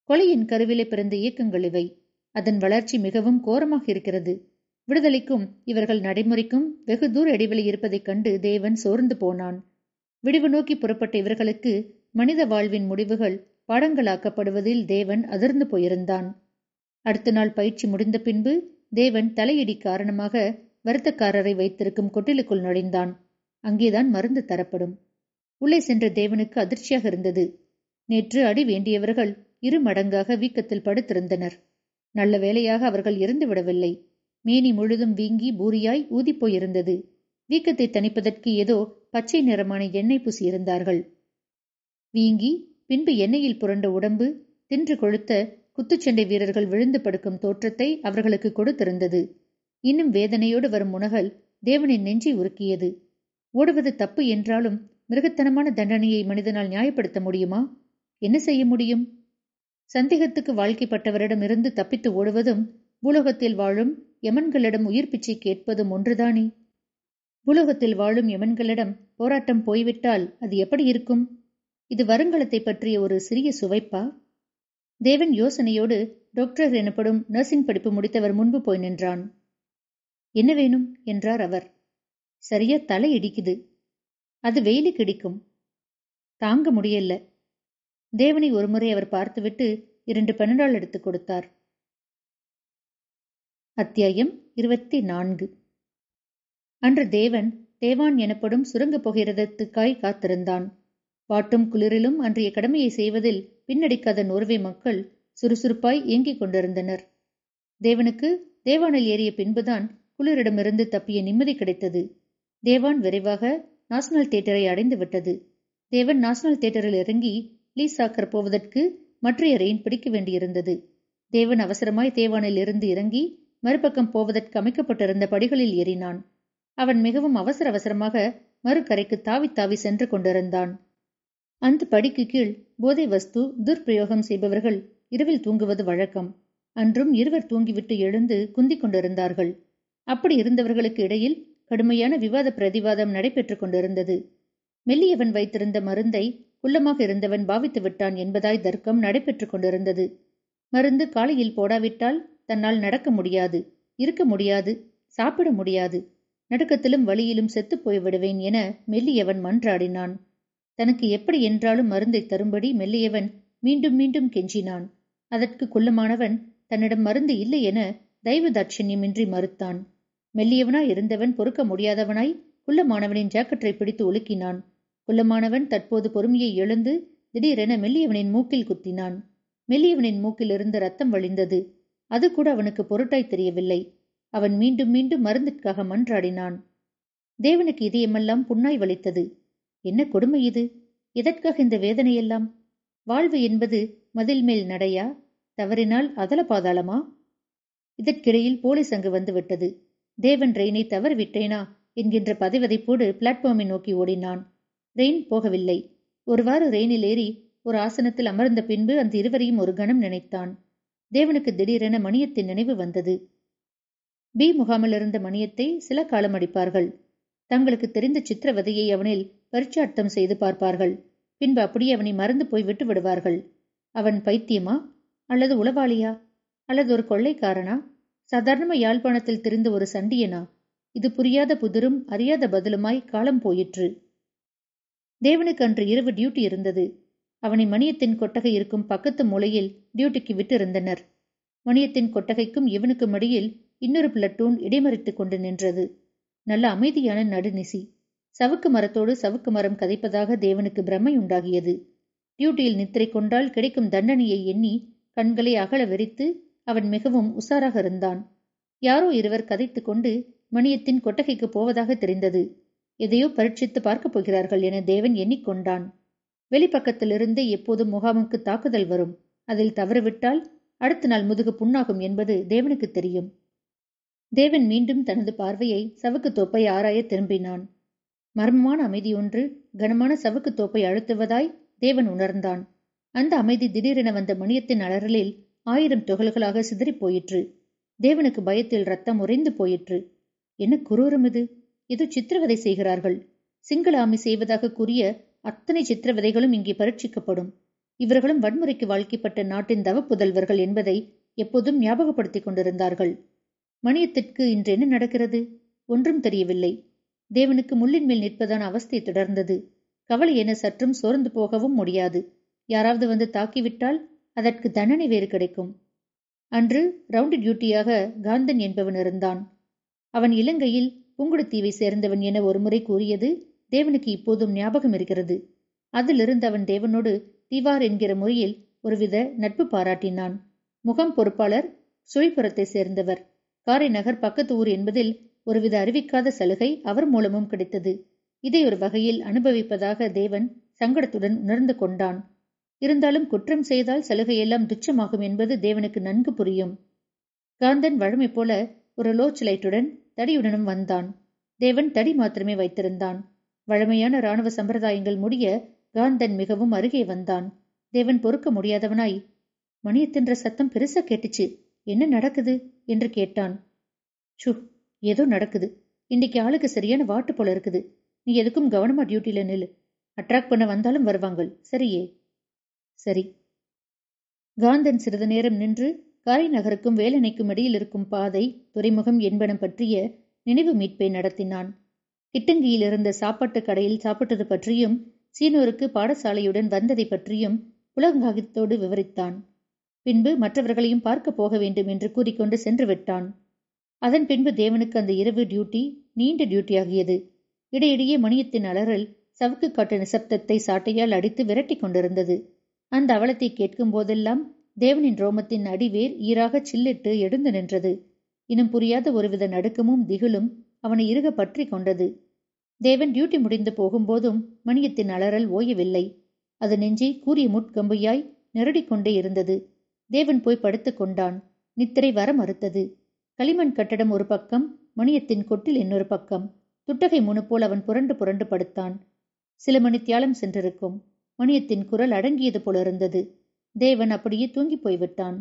கொலையின் கருவிலே பிறந்த இயக்கங்கள் இவை. அதன் வளர்ச்சி மிகவும் கோரமாக இருக்கிறது. விடுதலைக்கும் இவர்கள் நடைமுறைக்கும் வெகு தூர இடைவெளி இருப்பதைக் கண்டு தேவன் சோர்ந்து போனான். விடிவு நோக்கி புறப்பட்ட இவர்களுக்கு மனித வாழ்வின் முடிவுகள் பாடங்களாக்கப்படுவதில் தேவன் அதிர்ந்து போயிருந்தான். அடுத்த நாள் பயிற்சி முடிந்த பின்பு தேவன் தலையிடி காரணமாக வருத்தக்காரரை வைத்திருக்கும் கொட்டிலுக்குள் நுழைந்தான். அங்கேதான் மருந்து தரப்படும். உள்ளே சென்ற தேவனுக்கு அதிர்ச்சியாக இருந்தது. நேற்று அடி வேண்டியவர்கள் இரு மடங்காக வீக்கத்தில் படுத்திருந்தனர். நல்ல வேலையாக அவர்கள் இறந்துவிடவில்லை மேனி முழுதும் வீங்கி பூரியாய் ஊதிப்போயிருந்தது. வீக்கத்தை தணிப்பதற்கு ஏதோ பச்சை நிறமான எண்ணெய் பூசியிருந்தார்கள். வீங்கி பின்பு எண்ணெயில் புரண்ட உடம்பு தின்று கொழுத்த குத்துச்சண்டை வீரர்கள் விழுந்து படுக்கும் தோற்றத்தை அவர்களுக்கு கொடுத்திருந்தது. இன்னும் வேதனையோடு வரும் உணகல் தேவனின் நெஞ்சை உருக்கியது. ஓடுவது தப்பு என்றாலும் மிருகத்தனமான தண்டனையை மனிதனால் நியாயப்படுத்த முடியுமா? என்ன செய்ய முடியும்? சந்தேகத்துக்கு வாழ்க்கைப்பட்டவரிடமிருந்து தப்பித்து ஓடுவதும் பூலோகத்தில் வாழும் யமன்களிடம் உயிர் பிச்சை கேட்பதும் ஒன்றுதானே? பூலோகத்தில் வாழும் யமன்களிடம் போராட்டம் போய்விட்டால் அது எப்படி இருக்கும்? இது வருங்காலத்தை பற்றிய ஒரு சிறிய சுவைப்பா? தேவன் யோசனையோடு டாக்டர் எனப்படும் நர்சிங் படிப்பு முடித்தவர் முன்பு போய் நின்றான். என்ன வேணும்? என்றார் அவர். சரியா தலை இடிக்குது. அது வெயிலுக்கு கிடைக்கும். தாங்க முடியல. தேவனை ஒருமுறை அவர் பார்த்துவிட்டு இரண்டு பெனடால் எடுத்துக் கொடுத்தார். அத்தியாயம் இருபத்தி நான்கு அன்று தேவன் தேவான் எனப்படும் சுரங்க புகையிரதத்துக்காய் காத்திருந்தான். பாட்டும் குளிரிலும் அன்றைய கடமையை செய்வதில் பின்னடிக்காத நோர்வே மக்கள் சுறுசுறுப்பாய் இயங்கிக் கொண்டிருந்தனர். தேவனுக்கு தேவானில் ஏறிய பின்புதான் குளிரிடமிருந்து தப்பிய நிம்மதி கிடைத்தது. தேவான் விரைவாக நேஷனல் தியேட்டரை அடைந்து விட்டது தேவன் நேஷனல் தியேட்டரில் இறங்கி லீ சாக்கர் போவதற்கு மற்றைய ரெயின் பிடிக்க வேண்டியிருந்தது. தேவன் அவசரமாய் தேவானில் இருந்து இறங்கி மறுபக்கம் போவதற்கு அமைக்கப்பட்டிருந்த படிகளில் ஏறினான். அவன் மிகவும் அவசர அவசரமாக மறுக்கரைக்கு தாவி தாவி சென்று கொண்டிருந்தான். அந்த படிக்கு கீழ் போதை வஸ்து துர்பிரயோகம் செய்பவர்கள் இரவில் தூங்குவது வழக்கம். அன்றும் இருவர் தூங்கிவிட்டு எழுந்து குந்திக் கொண்டிருந்தார்கள். அப்படி இருந்தவர்களுக்கு இடையில் கடுமையான விவாத பிரதிவாதம் நடைபெற்றுக் கொண்டிருந்தது. மெல்லியவன் வைத்திருந்த மருந்தை குள்ளமாக இருந்தவன் பாவித்து விட்டான் என்பதாய் தர்க்கம் நடைபெற்றுக் கொண்டிருந்தது. மருந்து காலையில் போடாவிட்டால் தன்னால் நடக்க முடியாது இருக்க முடியாது சாப்பிட முடியாது நடுக்கத்திலும் வழியிலும் செத்துப் போய்விடுவேன் என மெல்லியவன் மன்றாடினான். தனக்கு எப்படி என்றாலும் மருந்தை தரும்படி மெல்லியவன் மீண்டும் மீண்டும் கெஞ்சினான். அதற்கு குள்ளமானவன் தன்னிடம் மருந்து இல்லை என தெய்வ தாட்சண்யமின்றி மறுத்தான். மெல்லியவனாய் இருந்தவன் பொறுக்க முடியாதவனாய் குள்ளமானவனின் ஜாக்கெட்டை பிடித்து ஒலுக்கினான் குள்ளமானவன் தற்போது பொறுமையை எழுந்து திடீரென மெல்லியவனின் மூக்கில் குத்தினான். மெல்லியவனின் மூக்கில் இருந்து ரத்தம் வழிந்தது. அது கூட அவனுக்கு பொருட்டாய் தெரியவில்லை. அவன் மீண்டும் மீண்டும் மருந்திற்காக மன்றாடினான். தேவனுக்கு இதயமெல்லாம் புண்ணாய் வலித்தது. என்ன கொடுமை இது? எதற்காக இந்த வேதனையெல்லாம்? வாழ்வு என்பது மதில் மேல் நடையா? தவறினால் அதல பாதாளமா? இதற்கிடையில் போலீஸ் அங்கு வந்துவிட்டது தேவன் ரெயினை தவறிவிட்டேனா? என்கின்ற பதைவதைப்போடு பிளாட்ஃபார்மை நோக்கி ஓடினான். ரெயின் போகவில்லை. ஒருவாறு ரெயினில் ஏறி ஒரு ஆசனத்தில் அமர்ந்த பின்பு அந்த இருவரையும் ஒரு கணம் நினைத்தான். தேவனுக்கு திடீரென மணியத்தின் நினைவு வந்தது. பி முகாமில் இருந்த மணியத்தை சில காலம் அடிப்பார்கள். தங்களுக்கு தெரிந்த சித்திரவதையை அவனில் பரிச்சார்த்தம் செய்து பார்ப்பார்கள். பின்பு அப்படியே அவனை மறந்து போய் விட்டு விடுவார்கள். அவன் பைத்தியமா? அல்லது உளவாளியா? அல்லது ஒரு கொள்ளைக்காரனா? சாதாரண யாழ்ப்பாணத்தில் தெரிந்த ஒரு சண்டியனா? இது புரியாத புதிரும் அறியாத பதிலுமாய் காலம் போயிற்று. தேவனுக்கு அன்று இரவு டியூட்டி இருந்தது. அவனை மணியத்தின் கொட்டகை இருக்கும் பக்கத்து மூலையில் டியூட்டிக்கு விட்டிருந்தனர். மணியத்தின் கொட்டகைக்கும் இவனுக்கும் இடையில் இன்னொரு பிளட்டூன் இடைமறித்துக் கொண்டு நின்றது. நல்ல அமைதியான நடுநிசி. சவுக்கு மரத்தோடு சவுக்கு மரம் கதைப்பதாக தேவனுக்கு பிரமை உண்டாகியது. டியூட்டியில் நித்திரை கொண்டால் கிடைக்கும் தண்டனையை எண்ணி கண்களை அகல வெறித்து அவன் மிகவும் உசாராக இருந்தான். யாரோ இருவர் கதைத்துக் கொண்டு மணியத்தின் கொட்டகைக்கு போவதாக தெரிந்தது. எதையோ பரீட்சித்து பார்க்கப் போகிறார்கள் என தேவன் எண்ணிக்கொண்டான். வெளிப்பக்கத்திலிருந்தே எப்போதும் முகாமுக்கு தாக்குதல் வரும். அதில் தவறுவிட்டால் அடுத்த நாள் முதுகு புண்ணாகும் என்பது தேவனுக்கு தெரியும். தேவன் மீண்டும் தனது பார்வையை சவுக்கு தோப்பை ஆராய திரும்பினான். மர்மமான அமைதி ஒன்று கனமான சவுக்கு தோப்பை அழுத்துவதாய் தேவன் உணர்ந்தான். அந்த அமைதி திடீரென வந்த மணியத்தின் அலறலில் ஆயிரம் துகள்களாக சிதறிப் போயிற்று தேவனுக்கு பயத்தில் ரத்தம் உறைந்து போயிற்று. என்ன குரூரம் இது? இது சித்திரவதை செய்கிறார்கள். சிங்கள ஆமி செய்வதாக கூறிய அத்தனை சித்திரவதைகளும் இங்கே பரீட்சிக்கப்படும். இவர்களும் வன்முறைக்கு வாழ்க்கைப்பட்ட நாட்டின் தவப்புதல்வர்கள் என்பதை எப்போதும் ஞாபகப்படுத்திக் கொண்டிருந்தார்கள். மணியத்திற்கு இன்று என்ன நடக்கிறது? ஒன்றும் தெரியவில்லை. தேவனுக்கு முள்ளின் மேல் நிற்பதான அவஸ்தை தொடர்ந்தது. கவலை என சற்றும் சோர்ந்து போகவும் முடியாது. யாராவது வந்து தாக்கிவிட்டால் அதற்கு தண்டனை வேறு கிடைக்கும். அன்று ரவுண்டு டியூட்டியாக காந்தன் என்பவன் இருந்தான். அவன் இலங்கையில் புங்குடுத்தீவை சேர்ந்தவன் என ஒருமுறை கூறியது தேவனுக்கு இப்போதும் ஞாபகம் இருக்கிறது. அதிலிருந்து அவன் தேவனோடு திவார் என்கிற முறையில் ஒருவித நட்பு பாராட்டினான். முகம் பொறுப்பாளர் சுழிப்புறத்தை சேர்ந்தவர். காரை நகர் பக்கத்து ஊர் என்பதில் ஒருவித அறிவிக்காத சலுகை அவர் மூலமும் கிடைத்தது. இதை ஒரு வகையில் அனுபவிப்பதாக தேவன் சங்கடத்துடன் உணர்ந்து கொண்டான். இருந்தாலும் குற்றம் செய்தால் சலுகையெல்லாம் துச்சமாகும் என்பது தேவனுக்கு நன்கு புரியும். காந்தன் வழமை போல ஒரு லோச் லைட்டுடன் தடியுடனும் வந்தான். தேவன் தடி மாத்திரமே வைத்திருந்தான். வழமையான ராணுவ சம்பிரதாயங்கள் முடிய காந்தன் மிகவும் அருகே வந்தான். தேவன் பொறுக்க முடியாதவனாய் மணியத்தின்ற சத்தம் பெருசா கேட்டுச்சு. என்ன நடக்குது? என்று கேட்டான். சு ஏதோ நடக்குது. இன்னைக்கு ஆளுக்கு சரியான வாட்டு போல இருக்குது. நீ எதுக்கும் கவனமா டியூட்டில நில்லு. அட்ராக்ட் பண்ண வந்தாலும் வருவாங்கள். சரியே. சரி. காந்தன் சிறிது நேரம் நின்று காரை நகருக்கும் வேலனைக்கும் இடையில் இருக்கும் பாதை துறைமுகம் என்பன பற்றிய நினைவு மீட்பை நடத்தினான். கிட்டங்கியில் இருந்த சாப்பாட்டு கடையில் சாப்பிட்டது பற்றியும் சீனோருக்கு பாடசாலையுடன் வந்ததை பற்றியும் உலகாகத்தோடு விவரித்தான். பின்பு மற்றவர்களையும் பார்க்க போக வேண்டும் என்று கூறிக்கொண்டு சென்று விட்டான். அதன் பின்பு தேவனுக்கு அந்த இரவு டியூட்டி நீண்ட டியூட்டியாகியது. இடையிடையே மணியத்தின் அலறல் சவுக்கு காட்டு நிசப்தத்தை சாட்டையால் அடித்து விரட்டி கொண்டிருந்தது. அந்த அவலத்தை கேட்கும் போதெல்லாம் தேவனின் ரோமத்தின் அடிவேர் ஈராக சில்லிட்டு எழுந்து நின்றது. இனம் புரியாத ஒருவித நடுக்கமும் திகிலும் அவனை இறுக பற்றி கொண்டது. தேவன் டியூட்டி முடிந்து போகும்போதும் மணியத்தின் அலறல் ஓயவில்லை. அது நெஞ்சி கூறிய முட்கம்பையாய் நெருடிக்கொண்டே இருந்தது. தேவன் போய் படுத்துக் கொண்டான். நித்திரை வர மறுத்தது. களிமண் கட்டடம் ஒரு பக்கம் மணியத்தின் கொட்டில் இன்னொரு பக்கம். துட்டகை முனு போல் அவன் புரண்டு புரண்டு படுத்தான். சில மணித்தியாலம் சென்றிருக்கும். மணியத்தின் குரல் அடங்கியது போல இருந்தது. தேவன் அப்படியே தூங்கி போய்விட்டான்.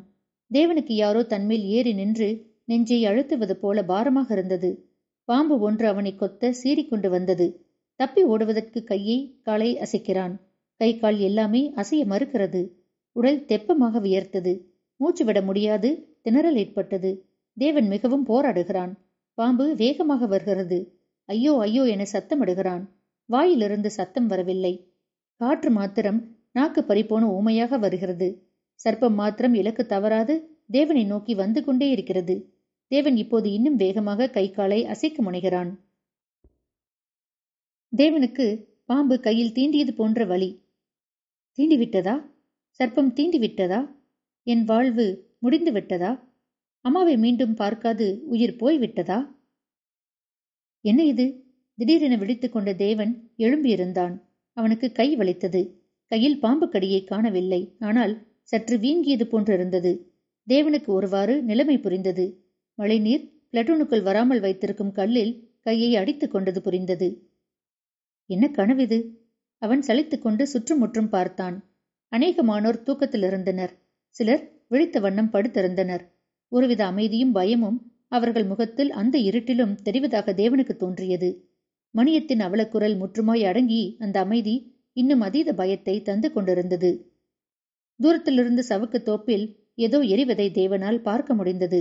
தேவனுக்கு யாரோ தன்மேல் ஏறி நின்று நெஞ்சை அழுத்துவது போல பாரமாக இருந்தது. பாம்பு ஒன்று அவனை கொத்த சீறிக்கொண்டு வந்தது. தப்பி ஓடுவதற்கு கையை காலை அசைக்கிறான். கை கால் எல்லாமே அசைய மறுக்கிறது. உடல் தெப்பமாக வியர்த்தது. மூச்சு விட முடியாது. திணறல் ஏற்பட்டது. தேவன் மிகவும் போராடுகிறான். பாம்பு வேகமாக வருகிறது. ஐயோ ஐயோ என சத்தமிடுகிறான். வாயிலிருந்து சத்தம் வரவில்லை. காற்று மாத்திரம் நாக்கு பறிப்போன ஊமையாக வருகிறது. சர்ப்பம் மாத்திரம் இலக்கு தவறாது தேவனை நோக்கி வந்து கொண்டே இருக்கிறது. தேவன் இப்போது இன்னும் வேகமாக கை காலை அசைக்க முனைகிறான். தேவனுக்கு பாம்பு கையில் தீண்டியது போன்ற வழி தீண்டிவிட்டதா? சர்ப்பம் தீண்டிவிட்டதா? என் வாழ்வு முடிந்து விட்டதா? அம்மாவை மீண்டும் பார்க்காது உயிர் போய்விட்டதா என்ன இது? திடீரென விழித்துக் கொண்ட தேவன் எழும்பியிருந்தான். அவனுக்கு கை வலித்தது. கையில் பாம்பு கடியை காணவில்லை. ஆனால் சற்று வீங்கியது போன்றிருந்தது. தேவனுக்கு ஒருவாறு நிலைமை புரிந்தது. மழைநீர் பிளட்டூனுக்குள் வராமல் வைத்திருக்கும் கல்லில் கையை அடித்துக் கொண்டது புரிந்தது. என்ன கனவிது அவன் சலித்துக்கொண்டு சுற்றுமுற்றும் பார்த்தான். அநேகமானோர் தூக்கத்தில் இருந்தனர் சிலர் விழித்த வண்ணம் படுத்திருந்தனர். ஒருவித அமைதியும் பயமும் அவர்கள் முகத்தில் அந்த இருட்டிலும் தெரிவதாக தேவனுக்கு தோன்றியது. மணியத்தின் அவலக்குரல் முற்றுமாய் அடங்கி அந்த அமைதி இன்னும் அதீத பயத்தை தந்து கொண்டிருந்தது. தூரத்திலிருந்து சவுக்கு தோப்பில் ஏதோ எரிவதை தேவனால் பார்க்க முடிந்தது.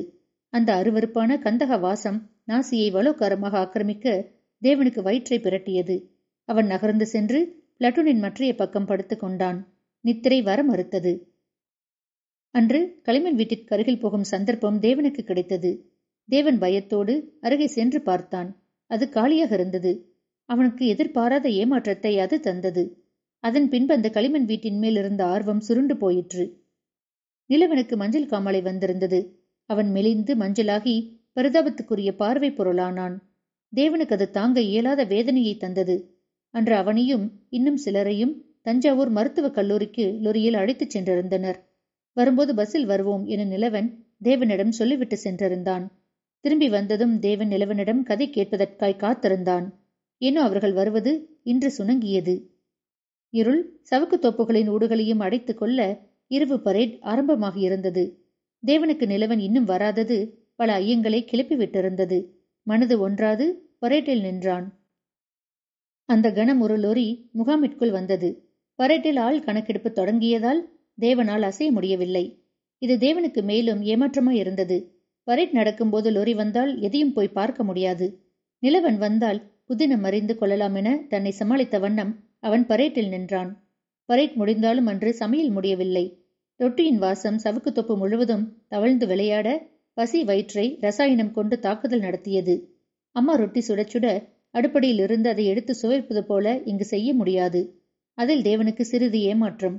அந்த அருவருப்பான கந்தக வாசம் நாசியை வலோக்காரமாக ஆக்கிரமிக்க தேவனுக்கு வயிற்றை பிரட்டியது. அவன் நகர்ந்து சென்று பிளட்டூனின் மற்றைய பக்கம் படுத்துக் கொண்டான். நித்திரை வர மறுத்தது. அன்று களிமண் வீட்டிற்கு அருகில் போகும் சந்தர்ப்பம் தேவனுக்கு கிடைத்தது. தேவன் பயத்தோடு அருகே சென்று பார்த்தான். அது காலியாக இருந்தது. அவனுக்கு எதிர்பாராத ஏமாற்றத்தை அது தந்தது. அதன் பின்பு அந்த களிமண் வீட்டின் மேல் இருந்த ஆர்வம் சுருண்டு போயிற்று. நிலவனுக்கு மஞ்சள் காமாலை வந்திருந்தது. அவன் மெலிந்து மஞ்சளாகி பரிதாபத்துக்குரிய பார்வை பொருளானான். தேவனுக்கு அது தாங்க இயலாத வேதனையை தந்தது. அன்று அவனையும் இன்னும் சிலரையும் தஞ்சாவூர் மருத்துவக் கல்லூரிக்கு லொரியில் அழைத்துச் சென்றிருந்தனர். வரும்போது பஸ்ஸில் வருவோம் என நிலவன் தேவனிடம் சொல்லிவிட்டு சென்றிருந்தான். திரும்பி வந்ததும் தேவன் நிலவனிடம் கதை கேட்பதற்காய் காத்திருந்தான். இன்னும் அவர்கள் வருவது இன்று சுணங்கியது. இருள் சவுக்கு தோப்புகளின் ஊடுகளையும் அடைத்துக் கொள்ள இரவு பரேட் ஆரம்பமாகியிருந்தது தேவனுக்கு நிலவன் இன்னும் வராதது பல ஐயங்களை கிளப்பிவிட்டிருந்தது மனது ஒன்றாது பரேட்டில் நின்றான். அந்த கணம் ஒரு லொரி முகாமிற்குள் வந்தது. பரேட்டில் ஆள் கணக்கெடுப்பு தொடங்கியதால் தேவனால் அசைய முடியவில்லை. இது தேவனுக்கு மேலும் ஏமாற்றமாய் இருந்தது. பரேட் நடக்கும்போது லொரி வந்தால் எதையும் போய் பார்க்க முடியாது. நிலவன் வந்தால் புதினம் அறிந்து கொள்ளலாம் என தன்னை சமாளித்த வண்ணம் அவன் பரேட்டில் நின்றான். பரேட் முடிந்தாலும் அன்று சமையல் முடியவில்லை. ரொட்டியின் வாசம் சவுக்கு தொப்பு முழுவதும் தவழ்ந்து விளையாட பசி வயிற்றை ரசாயனம் கொண்டு தாக்குதல் நடத்தியது. அம்மா ரொட்டி சுட சுட அடுப்படியில் இருந்து அதை எடுத்து சுவைப்பது போல இங்கு செய்ய முடியாது. அதில் தேவனுக்கு சிறிது ஏமாற்றம்.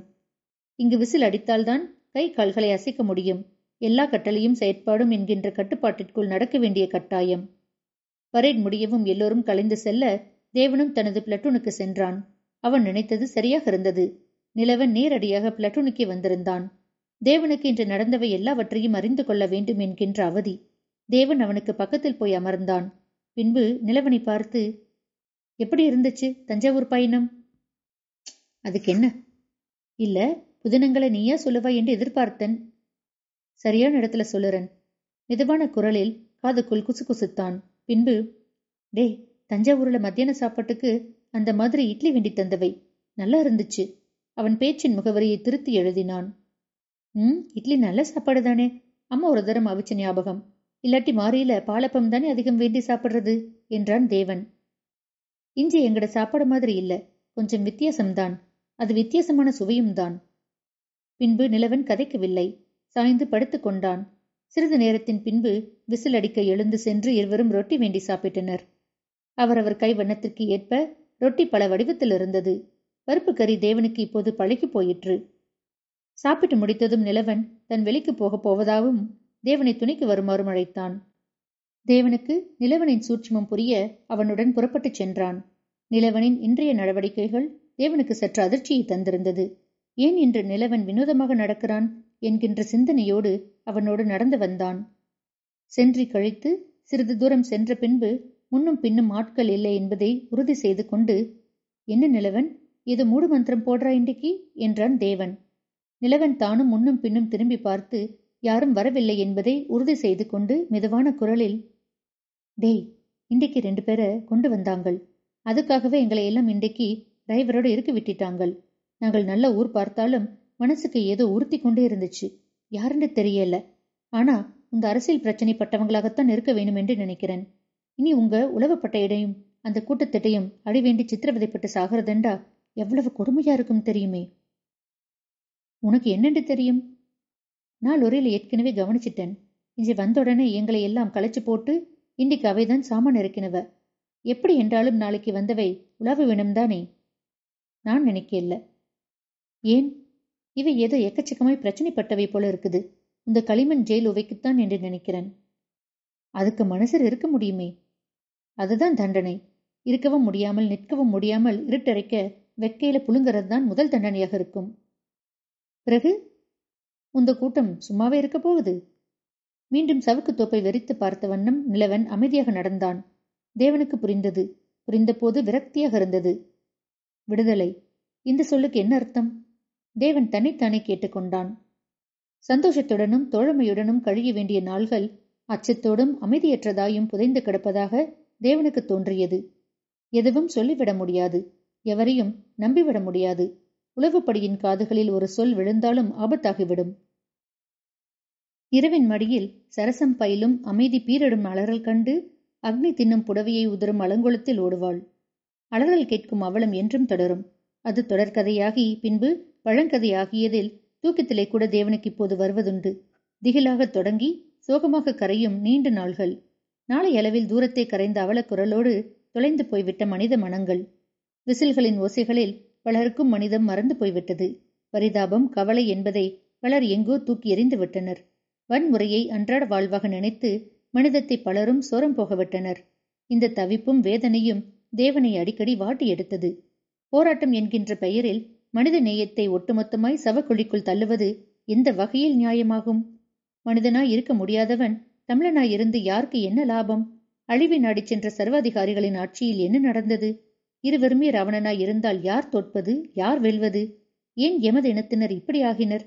இங்கு விசில் அடித்தால்தான் கை கால்களை அசைக்க முடியும். எல்லா கட்டளையும் செயற்பாடும் என்கின்ற கட்டுப்பாட்டிற்குள் நடக்க வேண்டிய கட்டாயம். பரேட் முடியவும் எல்லோரும் கலைந்து செல்ல தேவனும் தனது பிளட்டூனுக்கு சென்றான். அவன் நினைத்தது சரியாக இருந்தது. நிலவன் நேரடியாக பிளட்டூனுக்கே வந்திருந்தான். தேவனுக்கு இன்று நடந்தவை எல்லாவற்றையும் அறிந்து கொள்ள வேண்டும் என்கின்ற அவதி. தேவன் அவனுக்கு பக்கத்தில் போய் அமர்ந்தான். பின்பு நிலவனை பார்த்து எப்படி இருந்துச்சு தஞ்சாவூர் பயணம்? அதுக்கு என்ன? இல்ல புதினங்களை நீயா சொல்லுவா என்று எதிர்பார்த்தன். சரியான இடத்துல சொல்லுறன். மெதுவான குரலில் காதுக்குள் குசு குசுத்தான் பின்பு டேய் தஞ்சாவூர்ல மத்தியான சாப்பாட்டுக்கு அந்த மாதிரி இட்லி வேண்டி தந்தவை. நல்லா இருந்துச்சு. அவன் பேச்சின் முகவரியை திருத்தி எழுதினான். ம் இட்லி நல்ல சாப்பாடு தானே. அம்மா ஒரு தரம் அவிச்ச ஞாபகம். இல்லாட்டி மாறியில பாலப்பம் தானே அதிகம் வேண்டி சாப்பிடுறது? என்றான் தேவன். இஞ்சி எங்கட சாப்பாடு மாதிரி இல்ல. கொஞ்சம் வித்தியாசம்தான். அது வித்தியாசமான சுவையும் தான் பின்பு நிலவன் கதைக்கவில்லை. சாய்ந்து படுத்துக் கொண்டான். சிறிது நேரத்தின் பின்பு விசில் அடிக்க எழுந்து சென்று இருவரும் ரொட்டி வேண்டி சாப்பிட்டனர். அவரவர் கை வண்ணத்திற்கு ஏற்ப ரொட்டி பல வடிவத்தில் இருந்தது. பருப்பு கறி தேவனுக்கு இப்போது பழகி போயிற்று. சாப்பிட்டு முடித்ததும் நிலவன் தன் வெளிக்கு போகப் போவதாகவும் தேவனை துணைக்கு வருமாறும் அழைத்தான். தேவனுக்கு நிலவனின் சூட்சமம் புரிய அவனுடன் புறப்பட்டுச் சென்றான். நிலவனின் இன்றைய நடவடிக்கைகள் தேவனுக்கு சற்று அதிர்ச்சியை தந்திருந்தது. ஏன் இன்று நிலவன் வினோதமாக நடக்கிறான்? என்கின்ற சிந்தனையோடு அவனோடு நடந்து வந்தான். சென்றி கழித்து சிறிது தூரம் சென்ற பின்பு முன்னும் பின்னும் ஆட்கள் இல்லை என்பதை உறுதி செய்து கொண்டு என்ன நிலவன்? இது மூடு மந்திரம் போடுறா இன்றைக்கு? என்றான் தேவன். நிலவன் தானும் முன்னும் பின்னும் திரும்பி பார்த்து யாரும் வரவில்லை என்பதை உறுதி செய்து கொண்டு மெதுவான குரலில் டேய் இன்றைக்கு ரெண்டு பேரை கொண்டு வந்தாங்கள். அதுக்காகவே எங்களை எல்லாம் இன்றைக்கு டிரைவரோடு இருக்க விட்டுட்டாங்கள். நாங்கள் நல்ல ஊர் பார்த்தாலும் மனசுக்கு ஏதோ உறுத்தி கொண்டே இருந்துச்சு. யாருன்னு தெரியல. ஆனா இந்த அரசியல் பிரச்சனை பட்டவங்களாகத்தான் இருக்க வேணும் என்று நினைக்கிறேன். இனி உங்க உழவப்பட்ட இடையும் அந்த கூட்டத்திட்டையும் அடிவேண்டி சித்திரவதைப்பட்டு சாகிறதெண்டா எவ்வளவு கொடுமையா இருக்கும் தெரியுமே? உனக்கு என்னென்று தெரியும்? நான் லொரியில் ஏற்கனவே கவனிச்சிட்டேன். இஞ்சி வந்தவுடனே எங்களை எல்லாம் களைச்சு போட்டு இன்னைக்கு அவைதான் சாமான் இறக்கினவ எப்படி என்றாலும் நாளைக்கு வந்தவை உழவு வேணும்தானே? நான் நினைக்கல ஏன்? இவை ஏதோ எக்கச்சக்கமாய் பிரச்சனைப்பட்டவை போல இருக்குது. இந்த களிமண் ஜெயில் உவைக்குத்தான் என்று நினைக்கிறேன். அதுக்கு மனசர் இருக்க முடியுமே? அதுதான் தண்டனை. இருக்கவும் முடியாமல் நிற்கவும் முடியாமல் இருட்டரைக்க வெக்கையில புழுங்கிறது தான் முதல் தண்டனையாக இருக்கும். பிறகு? உந்த கூட்டம் சும்மாவே இருக்க போகுது? மீண்டும் சவுக்கு தோப்பை வெறித்து பார்த்த வண்ணம் நிலவன் அமைதியாக நடந்தான். தேவனுக்கு புரிந்தது. புரிந்தபோது விரக்தியாக இருந்தது. விடுதலை. இந்த சொல்லுக்கு என்ன அர்த்தம்? தேவன் தன்னைத்தானே கேட்டுக்கொண்டான். சந்தோஷத்துடனும் தோழமையுடனும் கழிய வேண்டிய நாள்கள் அச்சத்தோடும் அமைதியற்றதாயும் புதைந்து கிடப்பதாக தேவனுக்கு தோன்றியது. எதுவும் சொல்லிவிட முடியாது. எவரையும் நம்பிவிட முடியாது. உளவுப்படியின் காதுகளில் ஒரு சொல் விழுந்தாலும் ஆபத்தாகிவிடும். இரவின் மடியில் சரசம் பயிலும் அமைதி பீரிடும் அலறல் கண்டு அக்னி தின்னும் புடவையை உதறும் அலங்குளத்தில் ஓடுவாள். அலறல் கேட்கும் அவலம் என்றும் தொடரும். அது தொடர்கதையாகி பின்பு பழங்கதையாகியதில் தூக்கத்திலே கூட தேவனுக்கு இப்போது வருவதுண்டு. திகிலாக தொடங்கி சோகமாக கரையும் நீண்ட நாள்கள். நாளை அளவில் தூரத்தை கரைந்த அவல குரலோடு தொலைந்து போய்விட்ட மனித மனங்கள். விசில்களின் ஓசைகளில் பலருக்கும் மனிதம் மறந்து போய்விட்டது. பரிதாபம் கவலை என்பதை பலர் எங்கோ தூக்கி எறிந்து விட்டனர். வன்முறையை அன்றாட வாழ்வாக நினைத்து மனிதத்தை பலரும் சோரம் போகவிட்டனர். இந்த தவிப்பும் வேதனையும் தேவனை அடிக்கடி வாட்டி எடுத்தது. போராட்டம் என்கின்ற பெயரில் மனித நேயத்தை ஒட்டுமொத்தமாய் சவக்குழிக்குள் தள்ளுவது எந்த வகையில் நியாயமாகும்? மனிதனாய் இருக்க முடியாதவன் தமிழனாய் இருந்து யாருக்கு என்ன லாபம்? அழிவை நாடி சென்ற சர்வாதிகாரிகளின் ஆட்சியில் என்ன நடந்தது? இருவருமே ராவணனாய் இருந்தால் யார் தோற்பது யார் வெல்வது? ஏன் எமது இனத்தினர் இப்படி ஆகினர்?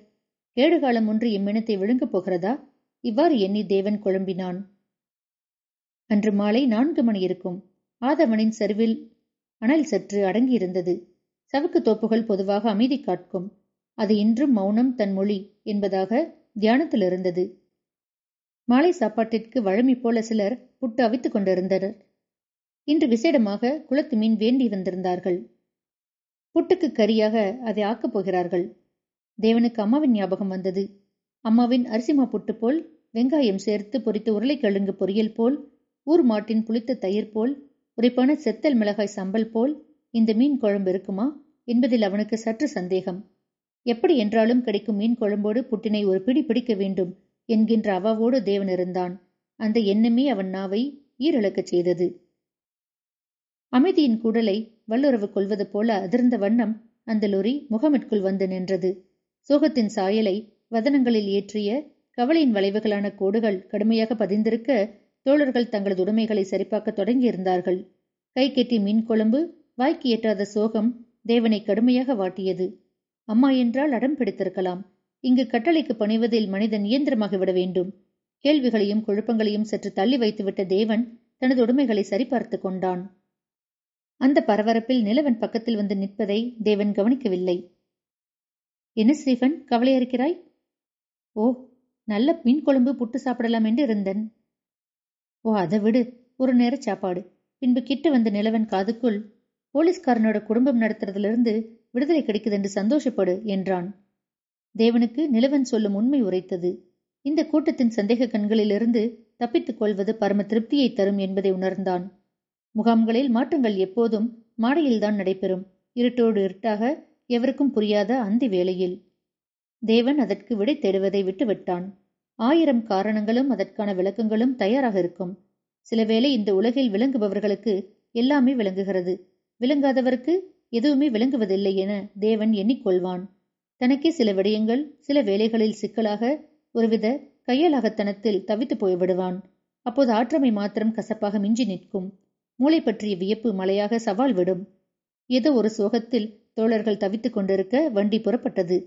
கேடுகாலம் ஒன்று இம்மினத்தை விழுங்கப் போகிறதா? இவ்வாறு எண்ணி தேவன் குழம்பினான். அன்று மாலை நான்கு மணி இருக்கும். ஆதவனின் சரிவில் அனல் சற்று அடங்கியிருந்தது. சவுக்கு தோப்புகள் பொதுவாக அமைதி காட்கும் அது இன்றும் மௌனம் தன் மொழி என்பதாக தியானத்தில் இருந்தது. மாலை சாப்பாட்டிற்கு வழமை போல சிலர் புட்டு அவித்துக் கொண்டிருந்தனர். இன்று விசேடமாக குளத்து மீன் வேண்டி வந்திருந்தார்கள். புட்டுக்கு கரியாக அதை ஆக்கப் போகிறார்கள். தேவனுக்கு அம்மாவின் ஞாபகம் வந்தது. அம்மாவின் அரிசிமா புட்டு போல் வெங்காயம் சேர்த்து பொரித்த உருளைக்கிழங்கு பொரியல் போல் ஊர் மாட்டின் புளித்த தயிர் போல் உரைப்பான செத்தல் மிளகாய் சம்பல் போல் இந்த மீன் குழம்பு இருக்குமா? என்பதில் அவனுக்கு சற்று சந்தேகம். எப்படி என்றாலும் கிடைக்கும் மீன் குழம்போடு புட்டினை ஒரு பிடி பிடிக்க வேண்டும் என்கின்ற அவாவோடு தேவன் இருந்தான். அந்த எண்ணமே அவன் நாவை ஈரழக்கச் செய்தது. அமைதியின் குடலை வல்லுறவு கொள்வது போல அதிர்ந்த வண்ணம் அந்த லொரி முகமிற்குள் வந்து நின்றது. சோகத்தின் சாயலை வதனங்களில் ஏற்றிய கவலையின் வளைவுகளான கோடுகள் கடுமையாக பதிந்திருக்க தோழர்கள் தங்களது உடைமைகளை சரிபார்க்க தொடங்கியிருந்தார்கள். கை கெட்டி மீன் குழம்பு வாய்க்கு எட்டாத சோகம் தேவனை கடுமையாக வாட்டியது. அம்மா என்றால் அடம் பிடித்திருக்கலாம். இங்கு கட்டளைக்கு பணிவதில் மனிதன் இயந்திரமாக விட வேண்டும். கேள்விகளையும் குழப்பங்களையும் சற்று தள்ளி வைத்துவிட்ட தேவன் தனது உடைமைகளை சரிபார்த்து கொண்டான். அந்த பரபரப்பில் நிலவன் பக்கத்தில் வந்து நிற்பதை தேவன் கவனிக்கவில்லை. என்ன ஸ்ரீவன் கவலையா இருக்கிறாய்? ஓ நல்ல மீன் குழம்பு புட்டு சாப்பிடலாம் என்று இருந்தன். ஓ அதை விடு. ஒரு நேர சாப்பாடு. பின்பு கிட்ட வந்த நிலவன் காதுக்குள் போலீஸ்காரனோட குடும்பம் நடத்துறதிலிருந்து விடுதலை கிடைக்குது என்று சந்தோஷப்படு என்றான். தேவனுக்கு நிலவன் சொல்லும் உண்மை உரைத்தது. இந்த கூட்டத்தின் சந்தேக கண்களிலிருந்து தப்பித்துக் கொள்வது பரம திருப்தியை தரும் என்பதை உணர்ந்தான். முகாம்களில் மாற்றங்கள் எப்போதும் மாடையில்தான் நடைபெறும். இருட்டோடு இருட்டாக எவருக்கும் புரியாத அந்தி வேளையில். தேவன் அதற்கு விடை தேடுவதை விட்டுவிட்டான். ஆயிரம் காரணங்களும் அதற்கான விளக்கங்களும் தயாராக இருக்கும். சிலவேளை இந்த உலகில் விளங்குபவர்களுக்கு எல்லாமே விளங்குகிறது. விளங்காதவருக்கு எதுவுமே விளங்குவதில்லை என தேவன் எண்ணிக்கொள்வான். தனக்கே சில விடயங்கள் சில வேலைகளில் சிக்கலாக ஒருவித கையலாகத்தனத்தில் தவித்து போய்விடுவான். அப்போது ஆற்றமை மாத்திரம் கசப்பாக மிஞ்சி நிற்கும். மூளை பற்றிய வியப்பு மலையாக சவால் விடும். ஏதோ ஒரு சோகத்தில் தோழர்கள் தவித்துக் கொண்டிருக்க வண்டி புறப்பட்டது.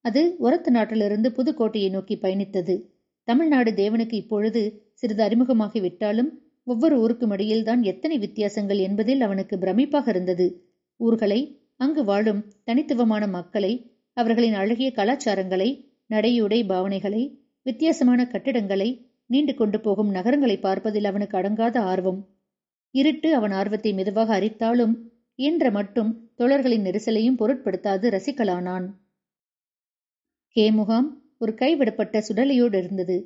அது உரத்து நாட்டிலிருந்து புதுக்கோட்டையை நோக்கி பயணித்தது. தமிழ்நாடு தேவனுக்கு இப்பொழுது சிறிது அறிமுகமாகி விட்டாலும் ஒவ்வொரு ஊருக்கும் இடையில்தான் எத்தனை வித்தியாசங்கள் என்பதில் அவனுக்கு பிரமிப்பாக இருந்தது. ஊர்களை அங்கு வாழும் தனித்துவமான மக்களை அவர்களின் அழகிய கலாச்சாரங்களை நடையுடை பாவனைகளை வித்தியாசமான கட்டிடங்களை நீண்டு கொண்டு போகும் நகரங்களை பார்ப்பதில் அவனுக்கு அடங்காத ஆர்வம். இருட்டு அவன் ஆர்வத்தை மெதுவாக அரித்தாலும் இயன்ற மட்டும் தோழர்களின் நெரிசலையும் பொருட்படுத்தாது ரசிக்கலானான் கே முகாம் ஒரு கைவிடப்பட்ட சுடலையோடு இருந்தது.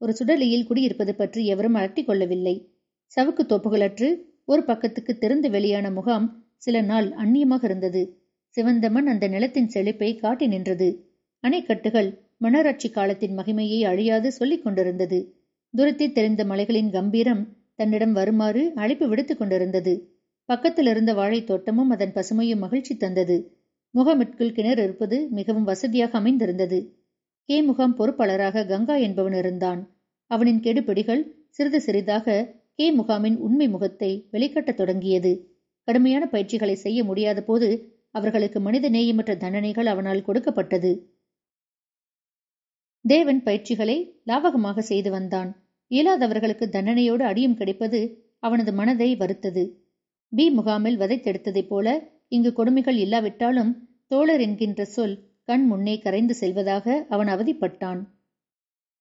ஒரு சுடலியில் குடியிருப்பது பற்றி எவரும் அலட்டிக் கொள்ளவில்லை. சவுக்கு தோப்புகளற்று ஒரு பக்கத்துக்கு திறந்து வெளியான முகாம் சில நாள் அந்நியமாக இருந்தது. சிவந்தமன் அந்த நிலத்தின் செழிப்பை காட்டி நின்றது. அணைக்கட்டுகள் மன்னராட்சி காலத்தின் மகிமையை அழியாது சொல்லிக் கொண்டிருந்தது. துரத்தி தெரிந்த மலைகளின் கம்பீரம் தன்னிடம் வருமாறு அழைப்பு விடுத்துக் கொண்டிருந்தது. பக்கத்தில் இருந்த வாழைத் தோட்டமும் அதன் பசுமையும் மகிழ்ச்சி தந்தது. முகமிற்குள் கிணறு இருப்பது மிகவும் வசதியாக அமைந்திருந்தது. கே முகாம் பொறுப்பாளராக கங்கா என்பவன் இருந்தான். அவனின் கெடுபிடிகள் சிறிது சிறிதாக கே முகாமின் உண்மை முகத்தை வெளிக்கட்டத் தொடங்கியது. கடுமையான பயிற்சிகளை செய்ய முடியாத போது அவர்களுக்கு மனித நேயமற்ற தண்டனைகள் அவனால் கொடுக்கப்பட்டது. தேவன் பயிற்சிகளை லாவகமாக செய்து வந்தான். இயலாதவர்களுக்கு தண்டனையோடு அடியும் கிடைப்பது அவனது மனதை வருத்தது. பி முகாமில் வதைத்தெடுத்ததைப் போல இங்கு கொடுமைகள் இல்லாவிட்டாலும் தோழர் என்கின்ற சொல் கண் முன்னே கரைந்து செல்வதாக அவன் அவதிப்பட்டான்.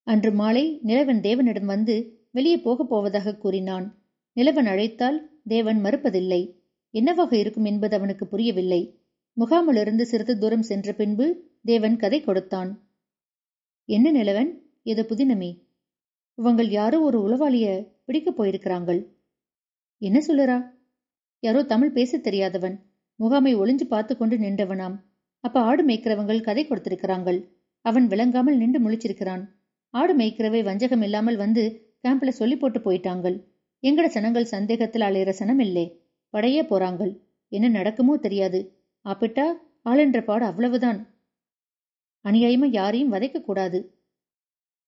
அன்று மாலை நிலவன் தேவனிடம் வந்து வெளியே போகப் போவதாக கூறினான். நிலவன் அழைத்தால் தேவன் மறுப்பதில்லை. என்னவாக இருக்கும் என்பது அவனுக்கு புரியவில்லை. முகாமிலிருந்து சிறிது தூரம் சென்ற பின்பு தேவன் கதை கொடுத்தான். என்ன நிலவன்? ஏதோ புதினமே. இவங்கள் யாரோ ஒரு உளவாளிய பிடிக்கப் போயிருக்கிறாங்கள். என்ன சொல்லுறா? யாரோ தமிழ் பேச தெரியாதவன். முகாமை ஒளிஞ்சு பார்த்து கொண்டு நின்றவனாம். அப்ப ஆடு மேய்க்கிறவங்கள் கதை கொடுத்திருக்கிறாங்கள். அவன் விளங்காமல் நின்று முழிச்சிருக்கிறான். ஆடு மேய்க்கிறவை வஞ்சகம் இல்லாமல் வந்து கேம்ப்ல சொல்லி போட்டு போயிட்டாங்கள். எங்கட சனங்கள் சந்தேகத்தில் அலையிற சனம் இல்லே படையே போறாங்கள். என்ன நடக்குமோ தெரியாது. ஆப்பிட்டா ஆளென்ற பாடு அவ்வளவுதான். அநியாயமா யாரையும் வதைக்க கூடாது.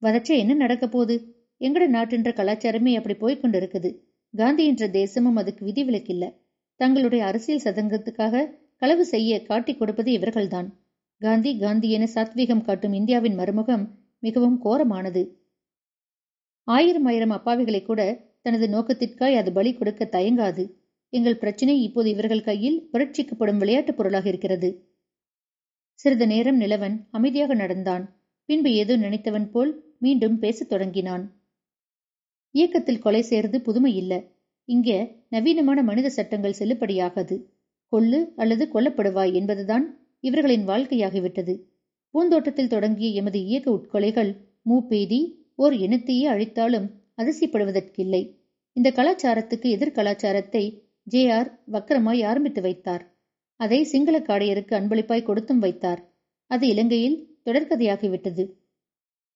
வதச்ச என்ன நடக்க போகுது? எங்கட நாட்டுன்ற கலாச்சாரமே அப்படி போய்கொண்டு இருக்குது காந்தி என்ற தேசமும் அதுக்கு விதிவிலக்கில்ல தங்களுடைய அரசியல் சதங்கத்துக்காக களவு செய்ய காட்டிக் கொடுப்பது இவர்கள்தான். காந்தி காந்தி என சாத்வீகம் காட்டும் இந்தியாவின் மறுமுகம் மிகவும் கோரமானது. ஆயிரம் ஆயிரம் அப்பாவிகளை கூட தனது நோக்கத்திற்காய் அது பலி கொடுக்க தயங்காது. எங்கள் பிரச்சினை இப்போது இவர்கள் கையில் புரட்சிக்கப்படும் விளையாட்டுப் பொருளாக இருக்கிறது. சிறிது நேரம் நிலவன் அமைதியாக நடந்தான். பின்பு ஏதோ நினைத்தவன் போல் மீண்டும் பேசத் தொடங்கினான். இயக்கத்தில் கொலை செய்யறது புதுமை இல்ல. இங்க நவீனமான மனித சட்டங்கள் செல்லுபடியாகாது. கொல்லு அல்லது கொல்லப்படுவாய் என்பதுதான் இவர்களின் வாழ்க்கையாகிவிட்டது. பூந்தோட்டத்தில் தொடங்கிய எமது இயக்க உட்கொலைகள் மூபேதி ஓர் இனத்தையே அழித்தாலும் அதிசயப்படுவதற்கில்லை. இந்த கலாச்சாரத்துக்கு எதிர் கலாச்சாரத்தை ஜே ஆர் வக்கரமாய் ஆரம்பித்து வைத்தார். அதை சிங்கள காடையருக்கு அன்பளிப்பாய் கொடுத்தும் வைத்தார். அது இலங்கையில் தொடர்கதையாகிவிட்டது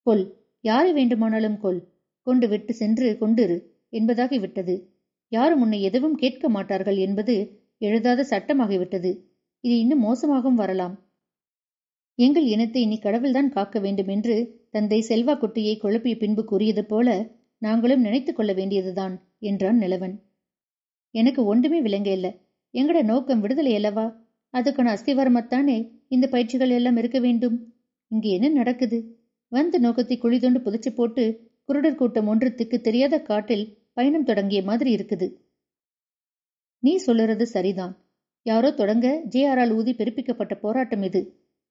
கொல். யாரை வேண்டுமானாலும் கொல். கொண்டு விட்டு சென்று கொண்டிரு என்பதாகிவிட்டது யாரும் உன்னை எதுவும் கேட்க மாட்டார்கள் என்பது எழுதாத சட்டமாகிவிட்டது இது இன்னும் மோசமாகவும் வரலாம். எங்கள் இனத்தை இனி கடவுள்தான் காக்க வேண்டும் என்று தந்தை செல்வா குட்டியை குழப்பிய பின்பு கூறியது போல நாங்களும் நினைத்துக் கொள்ள வேண்டியதுதான் என்றான் நிலவன். எனக்கு ஒன்றுமே விளங்க இல்ல. எங்கட நோக்கம் விடுதலை அல்லவா? அதுக்கான அஸ்திவாரமத்தானே இந்த பயிற்சிகள் எல்லாம் இருக்க வேண்டும்? இங்கே என்ன நடக்குது? வந்த நோக்கத்தை குழி தோண்டு புதைச்சு போட்டு குருடர் கூட்டம் ஒன்றத்துக்கு தெரியாத காட்டில் பயணம் தொடங்கிய மாதிரி இருக்குது. நீ சொல்லுறது சரிதான். யாரோ தொடங்க ஜேஆரால் ஊதி பிறப்பிக்கப்பட்ட போராட்டம் இது.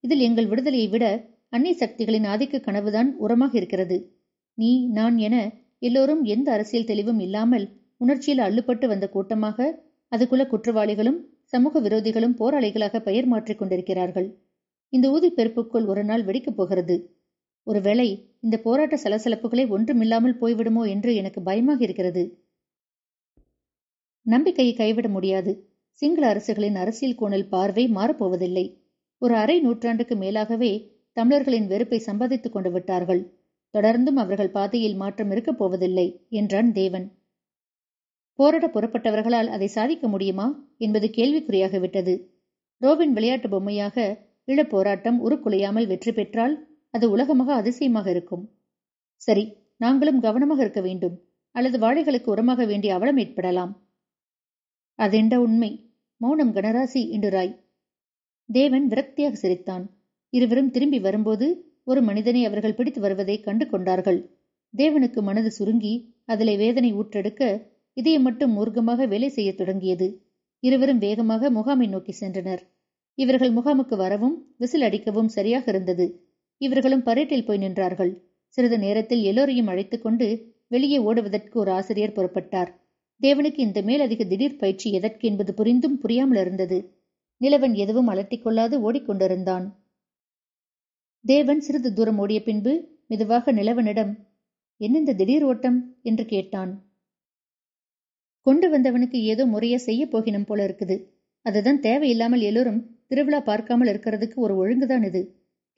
இதில் எங்கள் விடுதலையை விட அந்நிய சக்திகளின் ஆதிக்க கனவுதான் உரமாக இருக்கிறது. நீ நான் என எல்லோரும் எந்த அரசியல் தெளிவும் இல்லாமல் உணர்ச்சியில் அள்ளுப்பட்டு வந்த கூட்டமாக அதுக்குள்ள குற்றவாளிகளும் சமூக விரோதிகளும் போராளிகளாக பெயர் மாற்றிக் கொண்டிருக்கிறார்கள். இந்த ஊதி பெருப்புக்குள் ஒரு நாள் வெடிக்கப் போகிறது. ஒருவேளை இந்த போராட்ட சலசலப்புகளை ஒன்றுமில்லாமல் போய்விடுமோ என்று எனக்கு பயமாக இருக்கிறது. நம்பிக்கையை கைவிட முடியாது. சிங்கள அரசுகளின் அரசியல் கோணல் பார்வை மாறப்போவதில்லை ஒரு அரை நூற்றாண்டுக்கு மேலாகவே தமிழர்களின் வெறுப்பை சம்பாதித்துக் கொண்டு விட்டார்கள். தொடர்ந்தும் அவர்கள் பாதையில் மாற்றம் இருக்கப் போவதில்லை என்றான் தேவன். போராட புறப்பட்டவர்களால் அதை சாதிக்க முடியுமா என்பது கேள்விக்குறியாகிவிட்டது ரோவின் விளையாட்டு பொம்மையாக ஈழப் போராட்டம் உருக்குலையாமல் வெற்றி பெற்றால் அது உலகமாக அதிசயமாக இருக்கும். சரி நாங்களும் கவனமாக இருக்க வேண்டும். அல்லது வாழைகளுக்கு உரமாக வேண்டிய அவலம் ஏற்படலாம். அதெண்ட உண்மை. மௌனம் கனராசி இன்று ராய். தேவன் விரக்தியாக சிரித்தான். இருவரும் திரும்பி வரும்போது ஒரு மனிதனை அவர்கள் பிடித்து வருவதை கண்டு கொண்டார்கள். தேவனுக்கு மனது சுருங்கி அதிலே வேதனை ஊற்றெடுக்க இதயம் மட்டும் மூர்க்கமாக வேலை செய்யத் தொடங்கியது. இருவரும் வேகமாக முகாமை நோக்கி சென்றனர். இவர்கள் முகாமுக்கு வரவும் விசில் அடிக்கவும் சரியாக இருந்தது. இவர்களும் பரேட்டில் போய் நின்றார்கள். சிறிது நேரத்தில் எல்லோரையும் அழைத்துக் கொண்டு வெளியே ஓடுவதற்கு ஒரு ஆசிரியர் புறப்பட்டார். தேவனுக்கு இந்த மேலதிக திடீர் பயிற்சி எதற்கு என்பது புரிந்தும் புரியாமல் இருந்தது நிலவன் எதுவும் அலட்டிக் கொள்ளாது ஓடிக்கொண்டிருந்தான். தேவன் சிறிது தூரம் ஓடிய பின்பு மெதுவாக நிலவனிடம் என்ன இந்த திடீர் ஓட்டம்? என்று கேட்டான். கொண்டு வந்தவனுக்கு ஏதோ முறைய செய்ய போகினம் போல இருக்குது. அதுதான் தேவையில்லாமல் எல்லோரும் திருவிழா பார்க்காமல் இருக்கிறதுக்கு ஒரு ஒழுங்குதான் இது.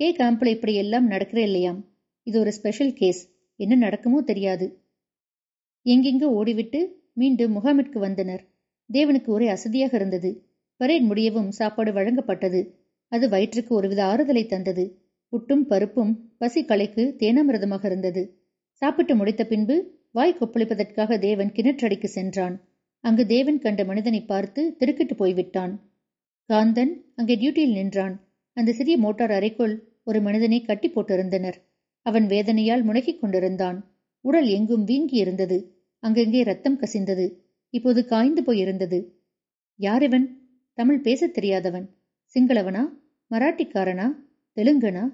கே கேம்பில் இப்படி எல்லாம் நடக்கிற இல்லையாம். இது ஒரு ஸ்பெஷல் கேஸ். என்ன நடக்குமோ தெரியாது. எங்கெங்கோ ஓடிவிட்டு மீண்டும் முகாமிற்கு வந்தனர். தேவனுக்கு ஒரே அசதியாக இருந்தது. பரேட் முடியவும் சாப்பாடு வழங்கப்பட்டது. அது வயிற்றுக்கு ஒருவித ஆறுதலை தந்தது. புட்டும் பருப்பும் பசி களைக்கு தேனாமிரதமாக இருந்தது. சாப்பிட்டு முடித்த பின்பு வாய் கொப்பளிப்பதற்காக தேவன் கிணற்றடிக்கு சென்றான். அங்கு தேவன் கண்ட மனிதனை பார்த்து திருக்கிட்டு போய்விட்டான். காந்தன் அங்கே டியூட்டியில் நின்றான். அந்த சிறிய மோட்டார் அறைக்குள் ஒரு மனிதனை கட்டி போட்டிருந்தனர். அவன் வேதனையால் முனகிக் கொண்டிருந்தான். உடல் எங்கும் வீங்கி இருந்தது அங்கங்கே ரத்தம் கசிந்தது. இப்போது காய்ந்து போயிருந்தது. யார் இவன்? தமிழ் பேசத் தெரியாதவன். சிங்களவனா? மராட்டிக்காரனா? தெலுங்கனா?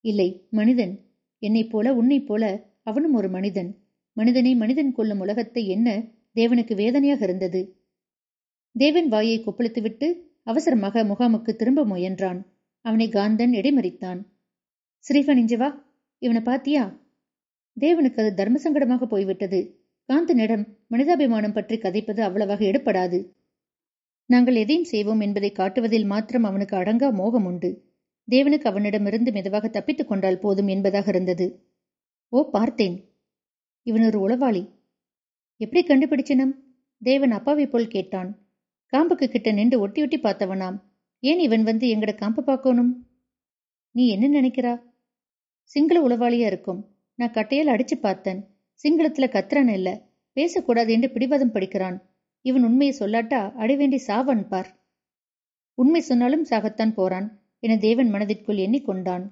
இல்லை மனிதன். என்னைப் போல உன்னைப் போல அவனும் ஒரு மனிதன். மனிதனை மனிதன் கொள்ளும் உலகத்தை என்ன தேவனுக்கு வேதனையாக இருந்தது? தேவன் வாயை கொப்பளித்துவிட்டு அவசரமாக முகாமுக்கு திரும்ப முயன்றான். அவனை காந்தன் இடைமறித்தான். ஸ்ரீஃபன் இஞ்சு வா இவனை பாத்தியா? தேவனுக்கு அது தர்ம சங்கடமாக போய்விட்டது. காந்தனிடம் மனிதாபிமானம் பற்றி கதைப்பது அவ்வளவாக எடுப்படாது நாங்கள் எதையும் செய்வோம் என்பதை காட்டுவதில் மாத்திரம் அவனுக்கு அடங்கா மோகம் உண்டு. தேவனுக்கு அவனிடமிருந்து மெதுவாக தப்பித்துக் கொண்டால் போதும் என்பதாக இருந்தது. ஓ பார்த்தேன். இவன் ஒரு உளவாளி. எப்படி கண்டுபிடிச்சினம்? தேவன் அப்பாவை போல் கேட்டான். காம்புக்கு கிட்ட நின்று ஒட்டி ஒட்டி பார்த்தவனாம். ஏன் இவன் வந்து எங்கட காம்பு பார்க்கணும்? நீ என்ன நினைக்கிறா? சிங்கள உளவாளியா இருக்கும். நான் கட்டையால் அடிச்சு பார்த்தேன். சிங்களத்துல கத்துறான் இல்ல. பேசக்கூடாது என்று பிடிவாதம் படிக்கிறான். இவன் உண்மையை சொல்லாட்டா அடைவேண்டி சாவன் பார். உண்மை சொன்னாலும் சாகத்தான் போறான் என தேவன் மனதிற்குள் எண்ணிக்கொண்டான்.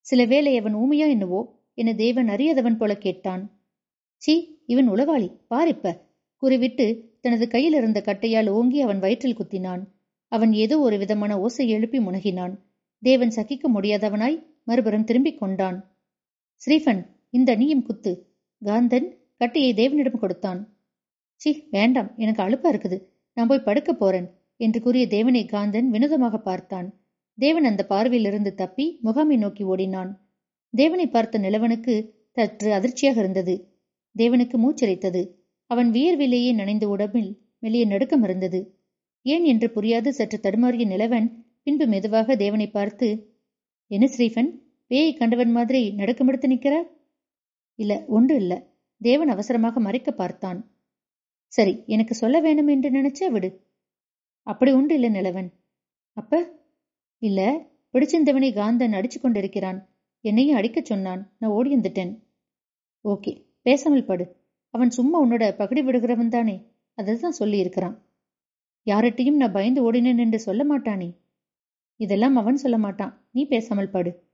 சில வேளை அவன் ஊமையா என்னவோ என தேவன் அறியாதவன் போல கேட்டான். சி இவன் உளவாளி பாரிப்ப கூறிவிட்டு தனது கையில் இருந்த கட்டையால் ஓங்கி அவன் வயிற்றில் குத்தினான். அவன் ஏதோ ஒரு விதமான ஓசை எழுப்பி முனகினான். தேவன் சகிக்க முடியாதவனாய் மறுபுறம் திரும்பிக் கொண்டான். ஸ்ரீஃபன் இந்த நீயும் குத்து. காந்தன் கட்டையை தேவனிடம் கொடுத்தான். சி வேண்டாம் எனக்கு அழுப்பா இருக்குது. நான் போய் படுக்க போறேன் என்று கூறிய தேவனை காந்தன் வினோதமாக பார்த்தான். தேவன் அந்த பார்வையிலிருந்து தப்பி முகாமை நோக்கி ஓடினான். தேவனை பார்த்த நிலவனுக்கு சற்று அதிர்ச்சியாக இருந்தது. தேவனுக்கு மூச்சரித்தது அவன் வியர்விலேயே நனைந்த உடம்பில் மெல்லிய நடுக்கம் இருந்தது. ஏன் என்று புரியாது சற்று தடுமாறிய நிலவன் பின்பு மெதுவாக தேவனை பார்த்து என்ன ஸ்ரீஃபன் பேயை கண்டவன் மாதிரி நடுக்கமெடுத்து நிற்கிற இல்ல ஒன்று இல்ல. தேவன் அவசரமாக மறைக்க பார்த்தான். சரி எனக்கு சொல்ல வேணும் என்று நினைச்சா விடு. அப்படி உண்டு இல்ல நிலவன். அப்ப? இல்ல பிடிச்சிருந்தவனை காந்தன் அடிச்சு கொண்டிருக்கிறான். என்னையும் அடிக்கச் சொன்னான். நான் ஓடி வந்துட்டேன். ஓகே பேசாமல் படு. அவன் சும்மா உன்னோட பகடி விடுகிறவன் தானே. அதைதான் சொல்லியிருக்கிறான். யார்கிட்டையும் நான் பயந்து ஓடினேன் என்று சொல்ல மாட்டானே. இதெல்லாம் அவன் சொல்ல மாட்டான். நீ பேசாமல் படு.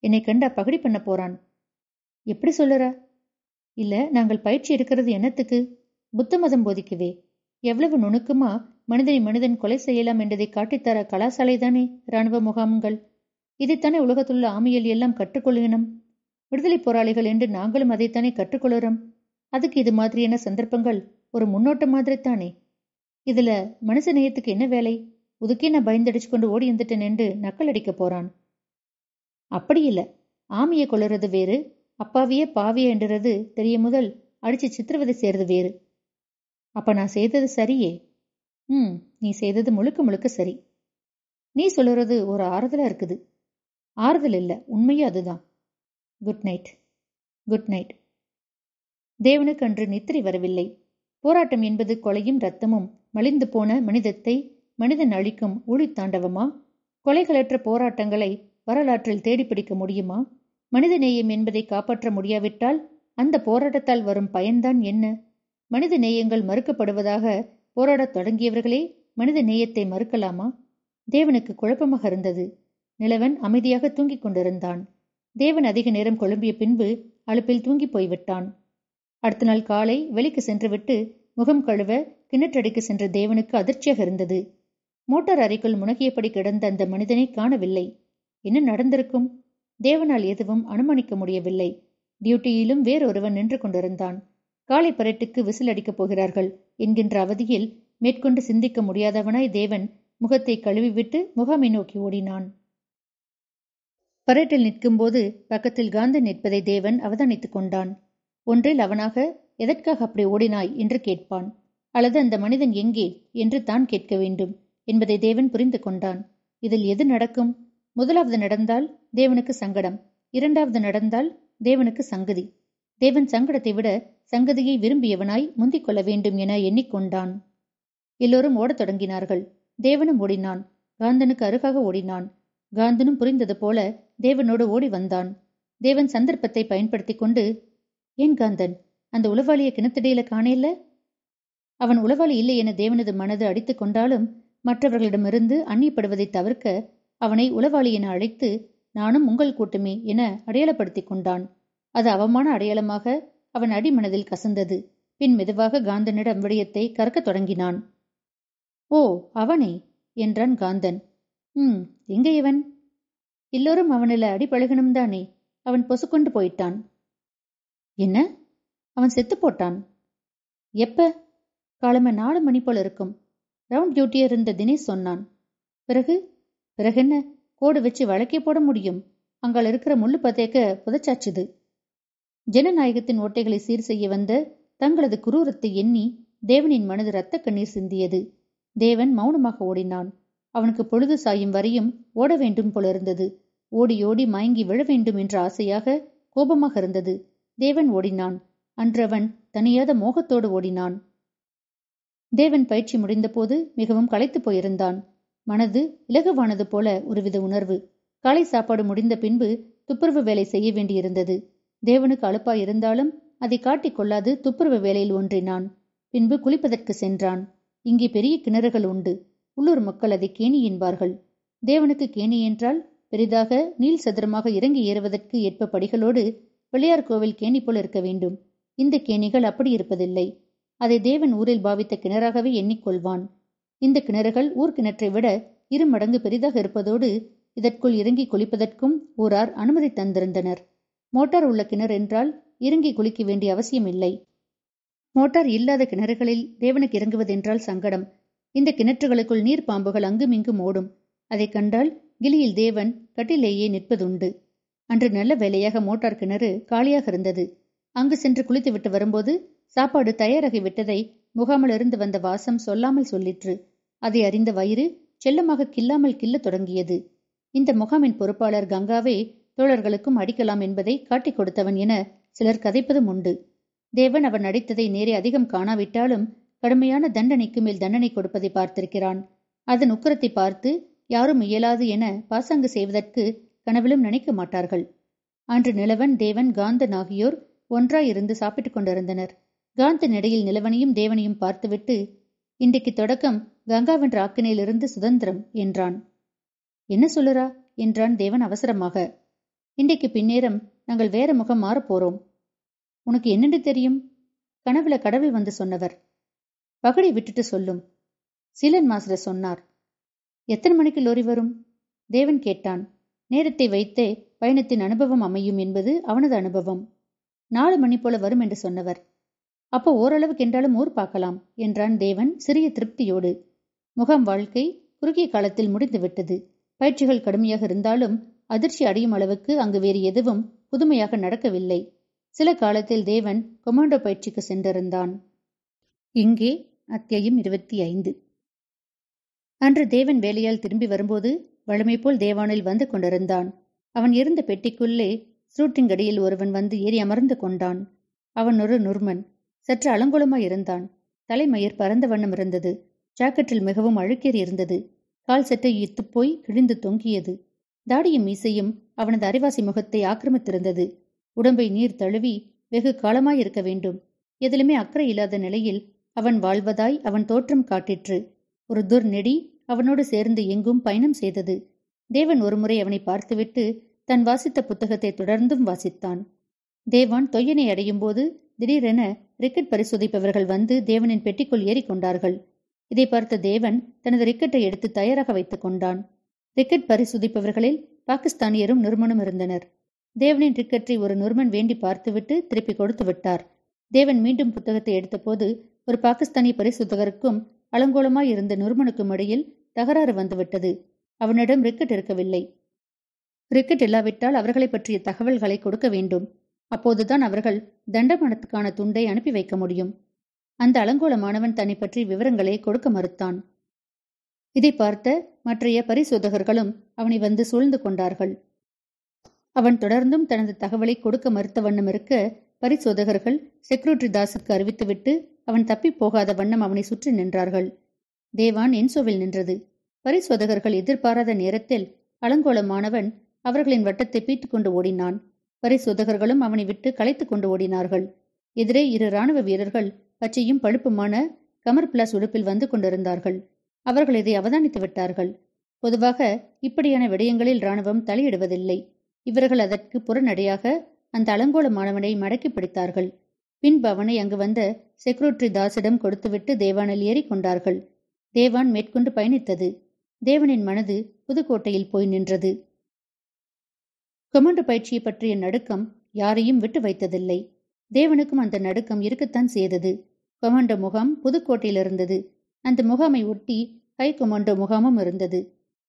என்னை கண்டா பகடி பண்ண போறான். எப்படி சொல்லுற? இல்ல நாங்கள் பயிற்சி எடுக்கிறது என்னத்துக்கு? புத்த மதம் போதிக்கவே. எவ்வளவு நுணுக்கமா மனிதனை மனிதன் கொலை செய்யலாம் என்பதை காட்டித்தர கலாசாலை தானே இராணுவ முகாம்கள். இதைத்தானே உலகத்துள்ள ஆமியல் எல்லாம் கற்றுக்கொள்ளணும் விடுதலை போராளிகள் என்று நாங்களும் அதைத்தானே கற்றுக்கொள்கிறோம். அதுக்கு இது மாதிரியான சந்தர்ப்பங்கள் ஒரு முன்னோட்டம் மாதிரி தானே இதுல மனுஷ நேயத்துக்கு என்ன வேலை? உதுக்கே நான் பயந்தடிச்சு கொண்டு ஓடி இருந்துட்டேன் என்று நக்கல் அடிக்க போறான். அப்படி இல்ல. ஆமையை கொள்ளுறது வேறு அப்பாவியே பாவிய என்றது தெரிய முதல் அடிச்சு சித்திரவதை செய்யறது வேறு. அப்ப நான் செய்தது சரியே? ம் நீ செய்தது முழுக்க முழுக்க சரி. நீ சொல்லுறது ஒரு ஆறுதலா இருக்குது. ஆறுதல் இல்ல உண்மையும் அதுதான். குட் நைட் குட் நைட் தேவனுக்கு அன்று நித்திரை வரவில்லை. போராட்டம் என்பது கொலையும் ரத்தமும் மலிந்து போன மனிதத்தை மனிதன் அழிக்கும் ஊழித்தாண்டவமா கொலைகளற்ற போராட்டங்களை வரலாற்றில் தேடிப்பிடிக்க முடியுமா? மனித நேயம் என்பதை காப்பாற்ற முடியாவிட்டால் அந்த போராட்டத்தால் வரும் பயன்தான் என்ன? மனித நேயங்கள் மறுக்கப்படுவதாக போராடத் தொடங்கியவர்களே மனித நேயத்தை மறுக்கலாமா? தேவனுக்கு குழப்பமாக இருந்தது. நிலவன் அமைதியாக தூங்கிக் கொண்டிருந்தான். தேவன் அதிக நேரம் குழம்பிய பின்பு அழுப்பில் தூங்கி போய்விட்டான். அடுத்த நாள் காலை வெளிக்கு சென்றுவிட்டு முகம் கழுவ கிணற்றடிக்கு சென்ற தேவனுக்கு அதிர்ச்சியாக இருந்தது. மோட்டார் அறைக்குள் முனகியபடி கிடந்த அந்த மனிதனை காணவில்லை. என்ன நடந்திருக்கும்? தேவனால் எதுவும் அனுமானிக்க முடியவில்லை. டியூட்டியிலும் வேறொருவன் நின்று கொண்டிருந்தான். காளை பரட்டுக்கு விசில் அடிக்கப் போகிறார்கள். என்கின்ற அவதியில் மேற்கொண்டு சிந்திக்க முடியாதவனாய் தேவன் முகத்தை கழுவிவிட்டு முகாமை நோக்கி ஓடினான். பரேட்டில் நிற்கும்போது பக்கத்தில் காந்தன் நிற்பதை தேவன் அவதானித்துக் கொண்டான். ஒன்றில் அவனாக எதற்காக அப்படி ஓடினாய்? என்று கேட்பான். அல்லது அந்த மனிதன் எங்கே? என்று தான் கேட்க வேண்டும் என்பதை தேவன் புரிந்து கொண்டான். இதில் எது நடக்கும்? முதலாவது நடந்தால் தேவனுக்கு சங்கடம். இரண்டாவது நடந்தால் தேவனுக்கு சங்கதி. தேவன் சங்கடத்தை விட சங்கதியை விரும்பியவனாய் முந்திக் கொள்ள வேண்டும் என எண்ணிக்கொண்டான். எல்லோரும் ஓடத் தொடங்கினார்கள். தேவனும் ஓடினான். காந்தனுக்கு அருகாக ஓடினான். காந்தனும் புரிந்தது போல தேவனோடு ஓடி வந்தான். தேவன் சந்தர்ப்பத்தை பயன்படுத்திக் கொண்டு ஏன் காந்தன் அந்த உளவாளிய கிணத்திடையில காணேல்ல? அவன் உளவாளி இல்லை என தேவனது மனது அடித்துக் கொண்டாலும் மற்றவர்களிடமிருந்து அந்நியப்படுவதை தவிர்க்க அவனை உளவாளி என அழைத்து நானும் உங்கள் கூட்டமே என அடையாளப்படுத்திக் கொண்டான். அது அவமான அடையாளமாக அவன் அடிமனதில் கசந்தது. பின் மெதுவாக காந்தனிடம் விடயத்தை கறக்கத் தொடங்கினான். ஓ அவனே என்றான் காந்தன். ம் எங்க இவன்? எல்லோரும் அவனில அடிபழகணும் தானே அவன் பொசுக்கொண்டு போயிட்டான். என்ன? அவன் செத்து போட்டான். எப்ப? காலம நாலு மணி போல இருக்கும். ரவுண்ட் டியூட்டியா? இருந்த தினேஷ் சொன்னான். பிறகு? பிறகு என்ன கோடு வச்சு வழக்கே போட முடியும். அங்கால இருக்கிற முள்ளு பத்தேக்க புதைச்சாச்சுது. ஜனநாயகத்தின் ஓட்டைகளை சீர் செய்ய வந்த தங்களது குரூரத்தை எண்ணி தேவனின் மனது இரத்த கண்ணீர் சிந்தியது. தேவன் மௌனமாக ஓடினான். அவனுக்கு பொழுது சாயும் வரையும் ஓட வேண்டும் போல இருந்தது. ஓடி ஓடி மயங்கி விழ வேண்டும் என்ற ஆசையாக கோபமாக இருந்தது. தேவன் ஓடினான். அன்றவன் தனியாத மோகத்தோடு ஓடினான். தேவன் பயிற்சி முடிந்தபோது மிகவும் களைத்து போயிருந்தான். மனது இலகுவானது போல ஒருவித உணர்வு. காலை சாப்பாடு முடிந்த பின்பு துப்புரவு வேலை செய்ய வேண்டியிருந்தது. தேவனுக்கு அழுப்பாய் இருந்தாலும் அதை காட்டிக் கொள்ளாது துப்புரவு வேலையில் ஒன்றினான். பின்பு குளிப்பதற்கு சென்றான். இங்கே பெரிய கிணறுகள் உண்டு. உள்ளூர் மக்கள் அதை கேணி என்பார்கள். தேவனுக்கு கேணி என்றால் பெரிதாக நீள் சதுரமாக இறங்கி ஏறுவதற்கு ஏற்ப படிகளோடு பிள்ளையார் கோவில் கேணி போல் இருக்க வேண்டும். இந்த கேணிகள் அப்படி இருப்பதில்லை. அதை தேவன் ஊரில் பாவித்த கிணறாகவே எண்ணிக்கொள்வான். இந்த கிணறுகள் ஊர் கிணற்றை விட இரு மடங்கு பெரிதாக இருப்பதோடு இதற்குள் இறங்கி குளிப்பதற்கும் ஊரார் அனுமதி தந்திருந்தனர். மோட்டார் உள்ள கிணறு என்றால் இறங்கி குளிக்க வேண்டிய அவசியம் இல்லை. மோட்டார் இல்லாத கிணறுகளில் தேவனுக்கு இறங்குவதென்றால் சங்கடம். இந்த கிணற்றுகளுக்குள் நீர் பாம்புகள் அங்குமிங்கும் ஓடும். அதைக் கண்டால் கிளியில் தேவன் கட்டிலேயே நிற்பதுண்டு. அன்று நல்ல வேலையாக மோட்டார் கிணறு காலியாக இருந்தது. அங்கு சென்று குளித்துவிட்டு வரும்போது சாப்பாடு தயாராகி விட்டதை முகாமிலிருந்து வந்த வாசம் சொல்லாமல் சொல்லிற்று. அதை அறிந்த வயிறு செல்லமாக கில்லாமல் கில்ல தொடங்கியது. இந்த முகாமின் பொறுப்பாளர் கங்காவே தோழர்களுக்கும் அடிக்கலாம் என்பதை காட்டிக் கொடுத்தவன் என சிலர் கதைப்பதும் உண்டு. தேவன் அவன் நடித்ததை நேரே அதிகம் காணாவிட்டாலும் கடுமையான தண்டனைக்கு மேல் தண்டனை கொடுப்பதை பார்த்திருக்கிறான். அதன் உக்கரத்தை பார்த்து யாரும் இயலாது என பாசாங்கு செய்வதற்கு கனவிலும் நினைக்க மாட்டார்கள். அன்று நிலவன் தேவன் காந்தன் ஆகியோர் ஒன்றாயிருந்து சாப்பிட்டுக் கொண்டிருந்தனர். காந்தன் இடையில் நிலவனையும் தேவனையும் பார்த்துவிட்டு இன்றைக்கு தொடக்கம் கங்காவின் ஆக்கினையிலிருந்து சுதந்திரம் என்றான். என்ன சொல்லுறா? என்றான் தேவன் அவசரமாக. இன்றைக்கு பின்னேரம் நாங்கள் வேற முகம் மாறப்போறோம் உனக்கு என்னென்று தெரியும்? கனவுல கடவுள் வந்து சொன்னவர். பகடை விட்டுட்டு சொல்லும். சீலன் மாஸ்டர் சொன்னார். எத்தனை மணிக்கு லோரி வரும்? தேவன் கேட்டான். நேரத்தை வைத்தே பயணத்தின் அனுபவம் அமையும் என்பது அவனது அனுபவம். நாலு மணி போல வரும் என்று சொன்னவர். அப்போ ஓரளவுக்கு என்றாலும் ஊர் பார்க்கலாம் என்றான் தேவன் சிறிய திருப்தியோடு. முகம் வாழ்க்கை குறுகிய காலத்தில் முடிந்துவிட்டது. பயிற்சிகள் கடுமையாக இருந்தாலும் அதிர்ச்சி அடையும் அளவுக்கு அங்கு வேறு எதுவும் புதுமையாக நடக்கவில்லை. சில காலத்தில் தேவன் கொமாண்டோ பயிற்சிக்கு சென்றிருந்தான். இங்கே அத்தியாயம் இருபத்தி ஐந்து. அன்று தேவன் வேலையால் திரும்பி வரும்போது வழமை போல் தேவானில் வந்து கொண்டிருந்தான். அவன் இருந்த பெட்டிக்குள்ளே ஸ்ரூட்டிங்கடியில் ஒருவன் வந்து ஏறி அமர்ந்து கொண்டான். அவன் ஒரு நுர்மன். சற்று அலங்கோலமாய் இருந்தான். தலைமயிர் பரந்த வண்ணம் இருந்தது. ஜாக்கெட்டில் மிகவும் அழுக்கேறி இருந்தது. கால் சட்டை இத்துப்போய் கிழிந்து தொங்கியது. தாடியும் மீசையும் அவனது அரைவாசி முகத்தை ஆக்கிரமித்திருந்தது. உடம்பை நீர் தழுவி வெகு காலமாயிருக்க வேண்டும். எதிலுமே அக்கறை இல்லாத நிலையில் அவன் வாழ்வதாய் அவன் தோற்றம் காட்டிற்று. ஒரு துர்நெடி அவனோடு சேர்ந்து எங்கும் பயணம் செய்தது. தேவன் ஒருமுறை அவனை பார்த்துவிட்டு தன் வாசித்த புத்தகத்தை தொடர்ந்தும் வாசித்தான். தேவான் தொய்யனை அடையும் போது திடீரென ரிக்கெட் பரிசோதிப்பவர்கள் வந்து தேவனின் பெட்டிக்குள் ஏறிக்கொண்டார்கள். இதை பார்த்த தேவன் தனது ரிக்கெட்டை எடுத்து தயாராக வைத்துக் கொண்டான். ரிக்கெட் பரிசோதிப்பவர்களில் பாகிஸ்தானியரும் நிர்மனும் இருந்தனர். தேவனின் ரிக்கெட்டை ஒரு நுர்மன் வேண்டி பார்த்துவிட்டு திருப்பி கொடுத்து விட்டார். தேவன் மீண்டும் புத்தகத்தை எடுத்தபோது ஒரு பாகிஸ்தானிய பரிசுத்தகருக்கும் அலங்கோலமாய் இருந்த நுர்மனுக்கும் இடையில் தகராறு வந்துவிட்டது. அவனிடம் ரிக்கெட் இருக்கவில்லை. ரிக்கெட் இல்லாவிட்டால் அவர்களை பற்றிய தகவல்களை கொடுக்க வேண்டும். அப்போதுதான் அவர்கள் தண்டமானத்துக்கான துண்டை அனுப்பி வைக்க முடியும். அந்த அலங்கோல மாணவன் தன்னை பற்றி விவரங்களை கொடுக்க மறுத்தான். இதை பார்த்த மற்றைய பரிசோதகர்களும் அவனை வந்து சூழ்ந்து கொண்டார்கள். அவன் தொடர்ந்தும் தனது தகவலை கொடுக்க மறுத்த வண்ணம் இருக்க பரிசோதகர்கள் செக்ரட்டரி தாஸுக்கு அறிவித்துவிட்டு அவன் தப்பி போகாத வண்ணம் அவனை சுற்றி நின்றார்கள். தேவான் என்சோவில் நின்றது. பரிசோதகர்கள் எதிர்பாராத நேரத்தில் அலங்கோலமானவன் அவர்களின் வட்டத்தை பீட்டுக்கொண்டு ஓடினான். பரிசோதகர்களும் அவனை விட்டு களைத்துக் கொண்டு ஓடினார்கள். எதிரே இரு ராணுவ வீரர்கள் பச்சையும் பழுப்புமான கமர் பிளாஸ் உடுப்பில் வந்து கொண்டிருந்தார்கள். அவர்கள் இதை அவதானித்து விட்டார்கள். பொதுவாக இப்படியான விடயங்களில் ராணுவம் தலையிடுவதில்லை. இவர்கள் அதற்கு புறநடையாக அந்த அலங்கோல மாணவனை மடக்கி பிடித்தார்கள். பின்பு அவனை அங்கு வந்த செக்ரட்டரி தாஸிடம் கொடுத்துவிட்டு தேவானில் ஏறி கொண்டார்கள். தேவான் மேற்கொண்டு பயணித்தது. தேவனின் மனது புதுக்கோட்டையில் போய் நின்றது. கொமண்டு பயிற்சியை பற்றிய நடுக்கம் யாரையும் விட்டு வைத்ததில்லை. தேவனுக்கும் அந்த நடுக்கம் இருக்கத்தான் செய்தது. கொமண்ட முகாம் புதுக்கோட்டையில் இருந்தது. அந்த முகாமை ஒட்டி கை கொமண்டோ முகாமும் இருந்தது.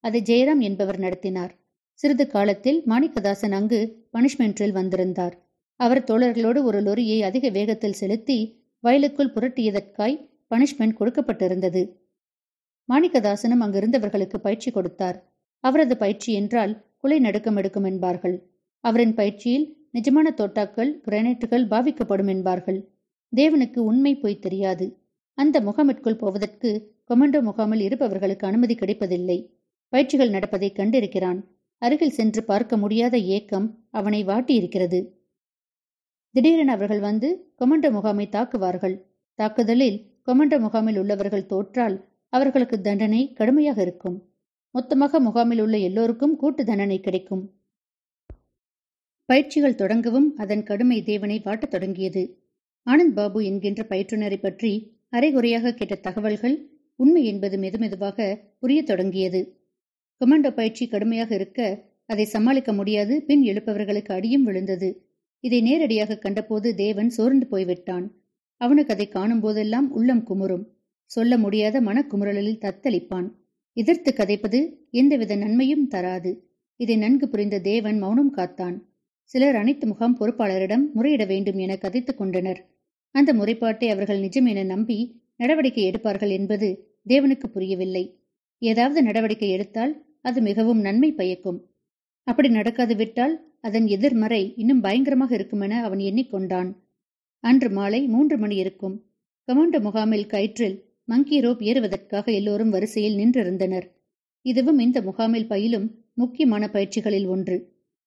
அதை ஜெயராம் என்பவர் நடத்தினார். சிறிது காலத்தில் மாணிக்கதாசன் அங்கு பனிஷ்மெண்டில் வந்திருந்தார். அவர் தோழர்களோடு ஒரு லொரியை அதிக வேகத்தில் செலுத்தி வயலுக்குள் புரட்டியதற்காய் பனிஷ்மெண்ட் கொடுக்கப்பட்டிருந்தது. மாணிக்கதாசனும் அங்கிருந்தவர்களுக்கு பயிற்சி கொடுத்தார். அவரது பயிற்சி என்றால் குலை நடுக்கம் எடுக்கும் என்பார்கள். அவரின் பயிற்சியில் நிஜமான தோட்டாக்கள் கிரானைட்டுகள் பாவிக்கப்படும் என்பார்கள். தேவனுக்கு உண்மை போய் தெரியாது. அந்த முகாமிற்குள் போவதற்கு கொமண்டோ முகாமில் இருப்பவர்களுக்கு அனுமதி கிடைப்பதில்லை. பயிற்சிகள் நடப்பதை கண்டிருக்கிறான். அருகில் சென்று பார்க்க முடியாத ஏக்கம் அவனை வாட்டியிருக்கிறது. திடீரென அவர்கள் வந்து கொமண்டோ முகாமை தாக்குவார்கள். தாக்குதலில் கொமண்டோ முகாமில் உள்ளவர்கள் தோற்றால் அவர்களுக்கு தண்டனை கடுமையாக இருக்கும். மொத்தமாக முகாமில் உள்ள எல்லோருக்கும் கூட்டு தண்டனை கிடைக்கும். பயிற்சிகள் தொடங்கவும் அதன் கடுமை தேவனை வாட்டத் தொடங்கியது. ஆனந்த் பாபு என்கின்ற பயிற்றுனரை பற்றி அரைகுறையாக கேட்ட தகவல்கள் உண்மை என்பது மெதுமெதுவாக புரியத் தொடங்கியது. கொமாண்டோ பயிற்சி கடுமையாக இருக்க அதை சமாளிக்க முடியாது. பின் எழுப்பவர்களுக்கு அடியும் விழுந்தது. இதை நேரடியாக கண்டபோது தேவன் சோர்ந்து போய்விட்டான். அவனுக்கு அதை காணும் போதெல்லாம் உள்ளம் குமுறும். சொல்ல முடியாத மனக்குமுறலில் தத்தளிப்பான். எதிர்த்து கதைப்பது எந்தவித நன்மையும் தராது. இதை நன்கு புரிந்த தேவன் மௌனம் காத்தான். சிலர் அனைத்து முகாம் பொறுப்பாளரிடம் முறையிட வேண்டும் என கதைத்துக் கொண்டனர். அந்த முறைப்பாட்டை அவர்கள் நிஜம் என நம்பி நடவடிக்கை எடுப்பார்கள் என்பது தேவனுக்கு புரியவில்லை. ஏதாவது நடவடிக்கை எடுத்தால் அது மிகவும் நன்மை பயக்கும். அப்படி நடக்காது விட்டால் அதன் எதிர்மறை இன்னும் பயங்கரமாக இருக்குமென அவன் எண்ணிக்கொண்டான். அன்று மாலை மூன்று மணி இருக்கும். கமாண்டோ முகாமில் கயிற்றில் மங்கி ரோப் ஏறுவதற்காக எல்லோரும் வரிசையில் நின்றிருந்தனர். இதுவும் இந்த முகாமில் பயிலும் முக்கியமான பயிற்சிகளில் ஒன்று.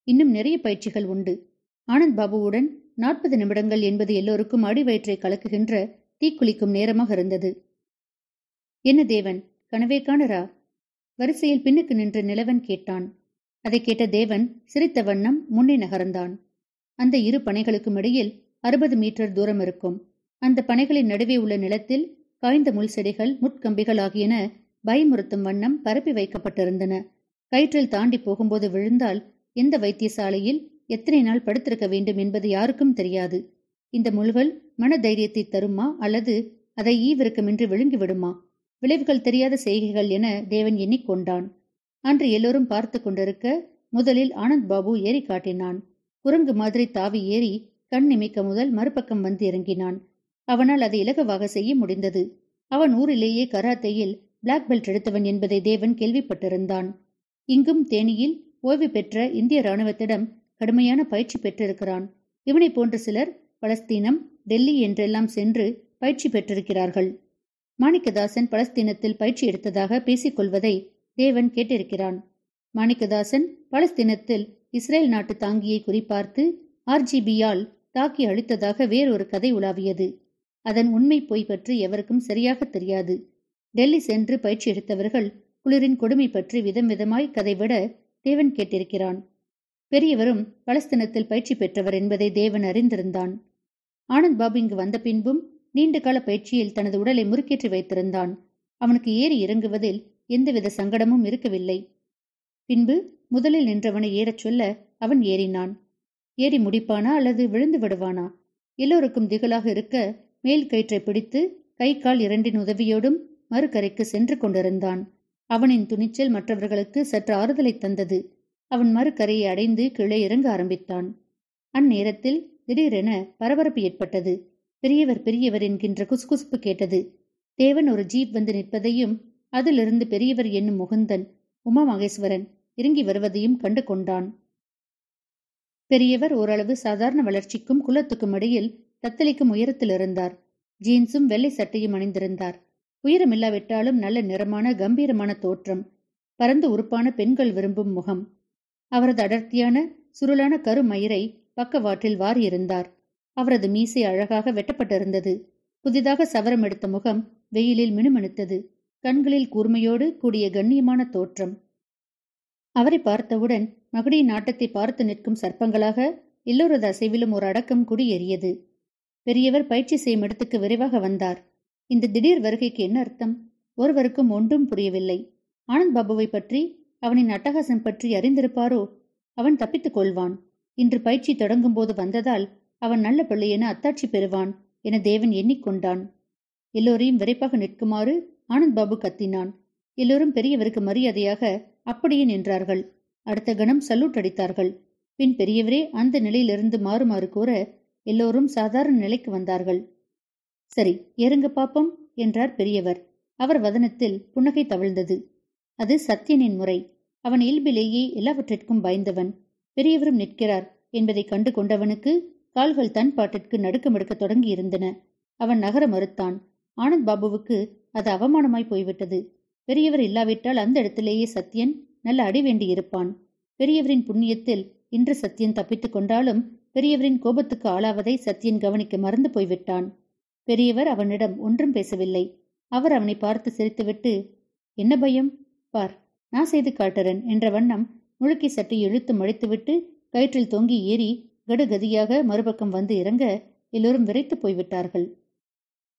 இன்னும் நிறைய பயிற்சிகள் உண்டு. ஆனந்த் பாபுவுடன் நாற்பது நிமிடங்கள் என்பது எல்லோருக்கும் அடி வயிற்றை கலக்குகின்ற தீக்குளிக்கும் நேரமாக இருந்தது. என்ன தேவன் கனவே காணரா வரிசையில் பின்னுக்கு நின்ற நிலவன் கேட்டான். அதை கேட்ட தேவன் சிரித்த வண்ணம் முன்னே நகர்ந்தான். அந்த இரு பனைகளுக்கும் இடையில் அறுபது மீட்டர் தூரம் இருக்கும். அந்த பனைகளின் நடுவே உள்ள நிலத்தில் காய்ந்த முள் செடிகள் முட்கம்பிகள் ஆகியன பயமுறுத்தும் வண்ணம் பரப்பி வைக்கப்பட்டிருந்தன. கயிற்றில் தாண்டி போகும்போது விழுந்தால் எந்த வைத்தியசாலையில் எத்தனை நாள் படுத்திருக்க வேண்டும் என்பது யாருக்கும் தெரியாது. இந்த முழுவல் மன தைரியத்தை தருமா அல்லது அதை ஈவிருக்கமின்றி விழுங்கிவிடுமா? விளைவுகள் தெரியாத செய்கைகள் என தேவன் எண்ணிக்கொண்டான். அன்று எல்லோரும் பார்த்து கொண்டிருக்க முதலில் ஆனந்த் பாபு ஏறி காட்டினான். குரங்கு மாதிரி தாவி ஏறி கண் நிமிக்க முதல் மறுபக்கம் வந்து இறங்கினான். அவனால் அதை இலகுவாக செய்ய முடிந்தது. அவன் ஊரிலேயே கராத்தையில் பிளாக் பெல்ட் எடுத்தவன் என்பதை தேவன் கேள்விப்பட்டிருந்தான். இங்கும் தேனியில் ஓய்வு பெற்ற இந்திய ராணுவத்திடம் கடுமையான பயிற்சி பெற்றிருக்கிறான். இவனை போன்ற சிலர் பலஸ்தீனம் டெல்லி என்றெல்லாம் சென்று பயிற்சி பெற்றிருக்கிறார்கள். மாணிக்கதாசன் பலஸ்தீனத்தில் பயிற்சி எடுத்ததாக பேசிக்கொள்வதை தேவன் கேட்டிருக்கிறான். மாணிக்கதாசன் பலஸ்தீனத்தில் இஸ்ரேல் நாட்டு தாங்கியை குறிப்பார்த்து ஆர்ஜிபியால் தாக்கி அழித்ததாக வேறொரு கதை உலாவியது. அதன் உண்மை பொய் பற்றி எவருக்கும் சரியாக தெரியாது. டெல்லி சென்று பயிற்சி எடுத்தவர்கள் குளிரின் கொடுமை பற்றி விதம் விதமாய் கதைவிட தேவன் கேட்டிருக்கிறான். பெரியவரும் பலஸ்தீனத்தில் பயிற்சி பெற்றவர் என்பதை தேவன் அறிந்திருந்தான். ஆனந்த் பாபு இங்கு வந்த பின்பும் நீண்ட கால பயிற்சியில் தனது உடலை முறுக்கேற்றி வைத்திருந்தான். அவனுக்கு ஏறி இறங்குவதில் எந்தவித சங்கடமும் இருக்கவில்லை. பின்பு முதலில் நின்றவனை ஏறச் சொல்ல அவன் ஏறினான். ஏறி முடிப்பானா அல்லது விழுந்து விடுவானா? எல்லோருக்கும் திகழாக இருக்க மேல் கயிற்றை பிடித்து கை கால் இரண்டின் உதவியோடும் மறுக்கரைக்கு சென்று கொண்டிருந்தான். அவனின் துணிச்சல் மற்றவர்களுக்கு சற்று ஆறுதலை தந்தது. அவன் மறுக்கரையை அடைந்து கீழே இறங்க ஆரம்பித்தான். அந்நேரத்தில் திடீரென பரபரப்பு ஏற்பட்டது. பெரியவர் பெரியவர் என்கின்ற குசுகுசுப்பு கேட்டது. தேவன் ஒரு ஜீப் வந்து நிற்பதையும் அதிலிருந்து பெரியவர் என்னும் முகுந்தன் உமா மகேஸ்வரன் இறங்கி வருவதையும் கண்டு கொண்டான். பெரியவர் ஓரளவு சாதாரண வளர்ச்சிக்கும் குலத்துக்கும் இடையில் தத்தளிக்கும் உயரத்தில் இருந்தார். ஜீன்ஸும் வெள்ளை சட்டையும் அணிந்திருந்தார். உயரமில்லாவிட்டாலும் நல்ல நிறமான கம்பீரமான தோற்றம் பரந்து உறுப்பான பெண்கள் விரும்பும் முகம் அவரது அடர்த்தியான சுருளான கருமயிரை பக்கவாற்றில் வாரியிருந்தார். அவரது மீசை அழகாக வெட்டப்பட்டிருந்தது. புதிதாக சவரம் எடுத்த முகம் வெயிலில் மினுமினுத்தது. கண்களில் கூர்மையோடு கூடிய கண்ணியமான தோற்றம். அவரை பார்த்தவுடன் மகுடியின் நாட்டத்தை பார்த்து நிற்கும் சர்ப்பங்களாக எல்லோரது அசைவிலும் ஒரு அடக்கம் குடியேறியது. பெரியவர் பயிற்சி செய்யும் இடத்துக்கு விரைவாக வந்தார். இந்த திடீர் வருகைக்கு என்ன அர்த்தம்? ஒருவருக்கும் ஒன்றும் புரியவில்லை. ஆனந்த் பாபுவை பற்றி அவனின் அட்டகாசம் பற்றி அறிந்திருப்பாரோ? அவன் தப்பித்துக் கொள்வான். இன்று பயிற்சி தொடங்கும் போது வந்ததால் அவன் நல்ல பிள்ளை என அத்தாட்சி பெறுவான் என தேவன் எண்ணிக்கொண்டான். எல்லோரையும் விரைப்பாக நிற்குமாறு ஆனந்த் பாபு கத்தினான். எல்லோரும் பெரியவருக்கு மரியாதையாக அப்படியே நின்றார்கள். அடுத்த கணம் சல்யூட் அடித்தார்கள். பின் பெரியவரே அந்த நிலையிலிருந்து மாறுமாறு கூற எல்லோரும் சாதாரண நிலைக்கு வந்தார்கள். சரி இறங்க பாப்போம் என்றார் பெரியவர். அவர் வதனத்தில் புன்னகை தவிழ்ந்தது. அது சத்தியனின் முறை. அவன் இயல்பிலேயே எல்லாவற்றிற்கும் பயந்தவன். பெரியவரும் நிற்கிறார் என்பதை கண்டு கொண்டவனுக்கு கால்கள் தன் பாட்டிற்கு நடுக்கமெடுக்க தொடங்கி இருந்தன அவன் நகர மறுத்தான். ஆனந்த் பாபுவுக்கு அது அவமானமாய் போய்விட்டது. பெரியவர் இல்லாவிட்டால் அந்த இடத்திலேயே சத்யன் நல்ல அடி வேண்டியிருப்பான். பெரியவரின் புண்ணியத்தில் இன்று சத்யன் தப்பித்துக் கொண்டாலும் பெரியவரின் கோபத்துக்கு ஆளாவதை சத்யன் கவனிக்க மறந்து போய்விட்டான். பெரியவர் அவனிடம் ஒன்றும் பேசவில்லை. அவர் அவனை பார்த்து சிரித்துவிட்டு என்ன பயம்? பார் நான் செய்து காட்டுறேன் என்ற வண்ணம் முழுக்கி சட்டை இழுத்து மடித்துவிட்டு கயிற்றில் தொங்கி ஏறி கடுகதியாக மறுபக்கம் வந்து இறங்க எல்லோரும் விரைத்து போய்விட்டார்கள்.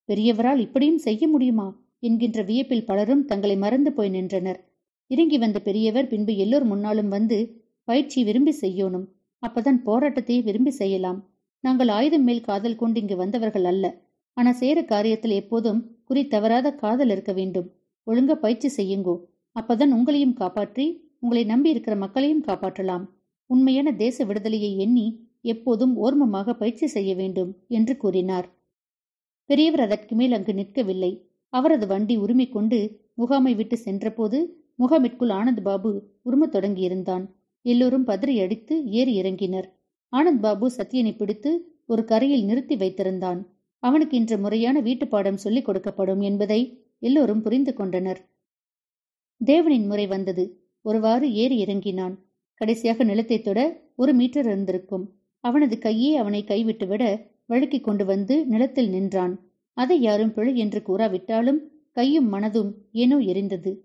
பெரியவரால் இப்படியும் செய்ய முடியுமா? என்கின்ற வியப்பில் பலரும் தங்களை மறந்து போய் நின்றனர். இறங்கி வந்த பெரியவர் பின்பு எல்லோர் முன்னாலும் வந்து பயிற்சி விரும்பி செய்யணும். அப்பதான் போராட்டத்தை விரும்பி செய்யலாம். நாங்கள் ஆயுதம் மேல் காதல் கொண்டு இங்கு வந்தவர்கள் அல்ல. ஆனா சேர காரியத்தில் எப்போதும் குறி தவறாத காதல் இருக்க வேண்டும். ஒழுங்க பயிற்சி செய்யுங்கோ. அப்பதான் உங்களையும் காப்பாற்றி உங்களை நம்பி இருக்கிற மக்களையும் காப்பாற்றலாம். உண்மையான தேச விடுதலையை எண்ணி எப்போதும் ஓர்மமாக பயிற்சி செய்ய வேண்டும் என்று கூறினார். பெரியவர் அதற்கு மேல் அங்கு நிற்கவில்லை. அவரது வண்டி உரிமை கொண்டு முகாமை விட்டு சென்றபோது முகாமிற்குள் ஆனந்த் பாபு உருமத் தொடங்கியிருந்தான். எல்லோரும் பதறி அடித்து ஏறி இறங்கினர். ஆனந்த் பாபு சத்தியனை பிடித்து ஒரு கரையில் நிறுத்தி வைத்திருந்தான். அவனுக்கு இன்று முறையான வீட்டுப்பாடம் சொல்லிக் கொடுக்கப்படும் என்பதை எல்லோரும் புரிந்து கொண்டனர். தேவனின் முறை வந்தது. ஒருவாறு ஏறி இறங்கினான். கடைசியாக நிலத்தை தொட ஒரு மீட்டர் இருந்திருக்கும். அவனது கையே அவனை கைவிட்டுவிட வழுக்கிக் கொண்டு வந்து நிலத்தில் நின்றான். அதை யாரும் பிழை என்று கூறாவிட்டாலும் கையும் மனதும் ஏனோ எரிந்தது.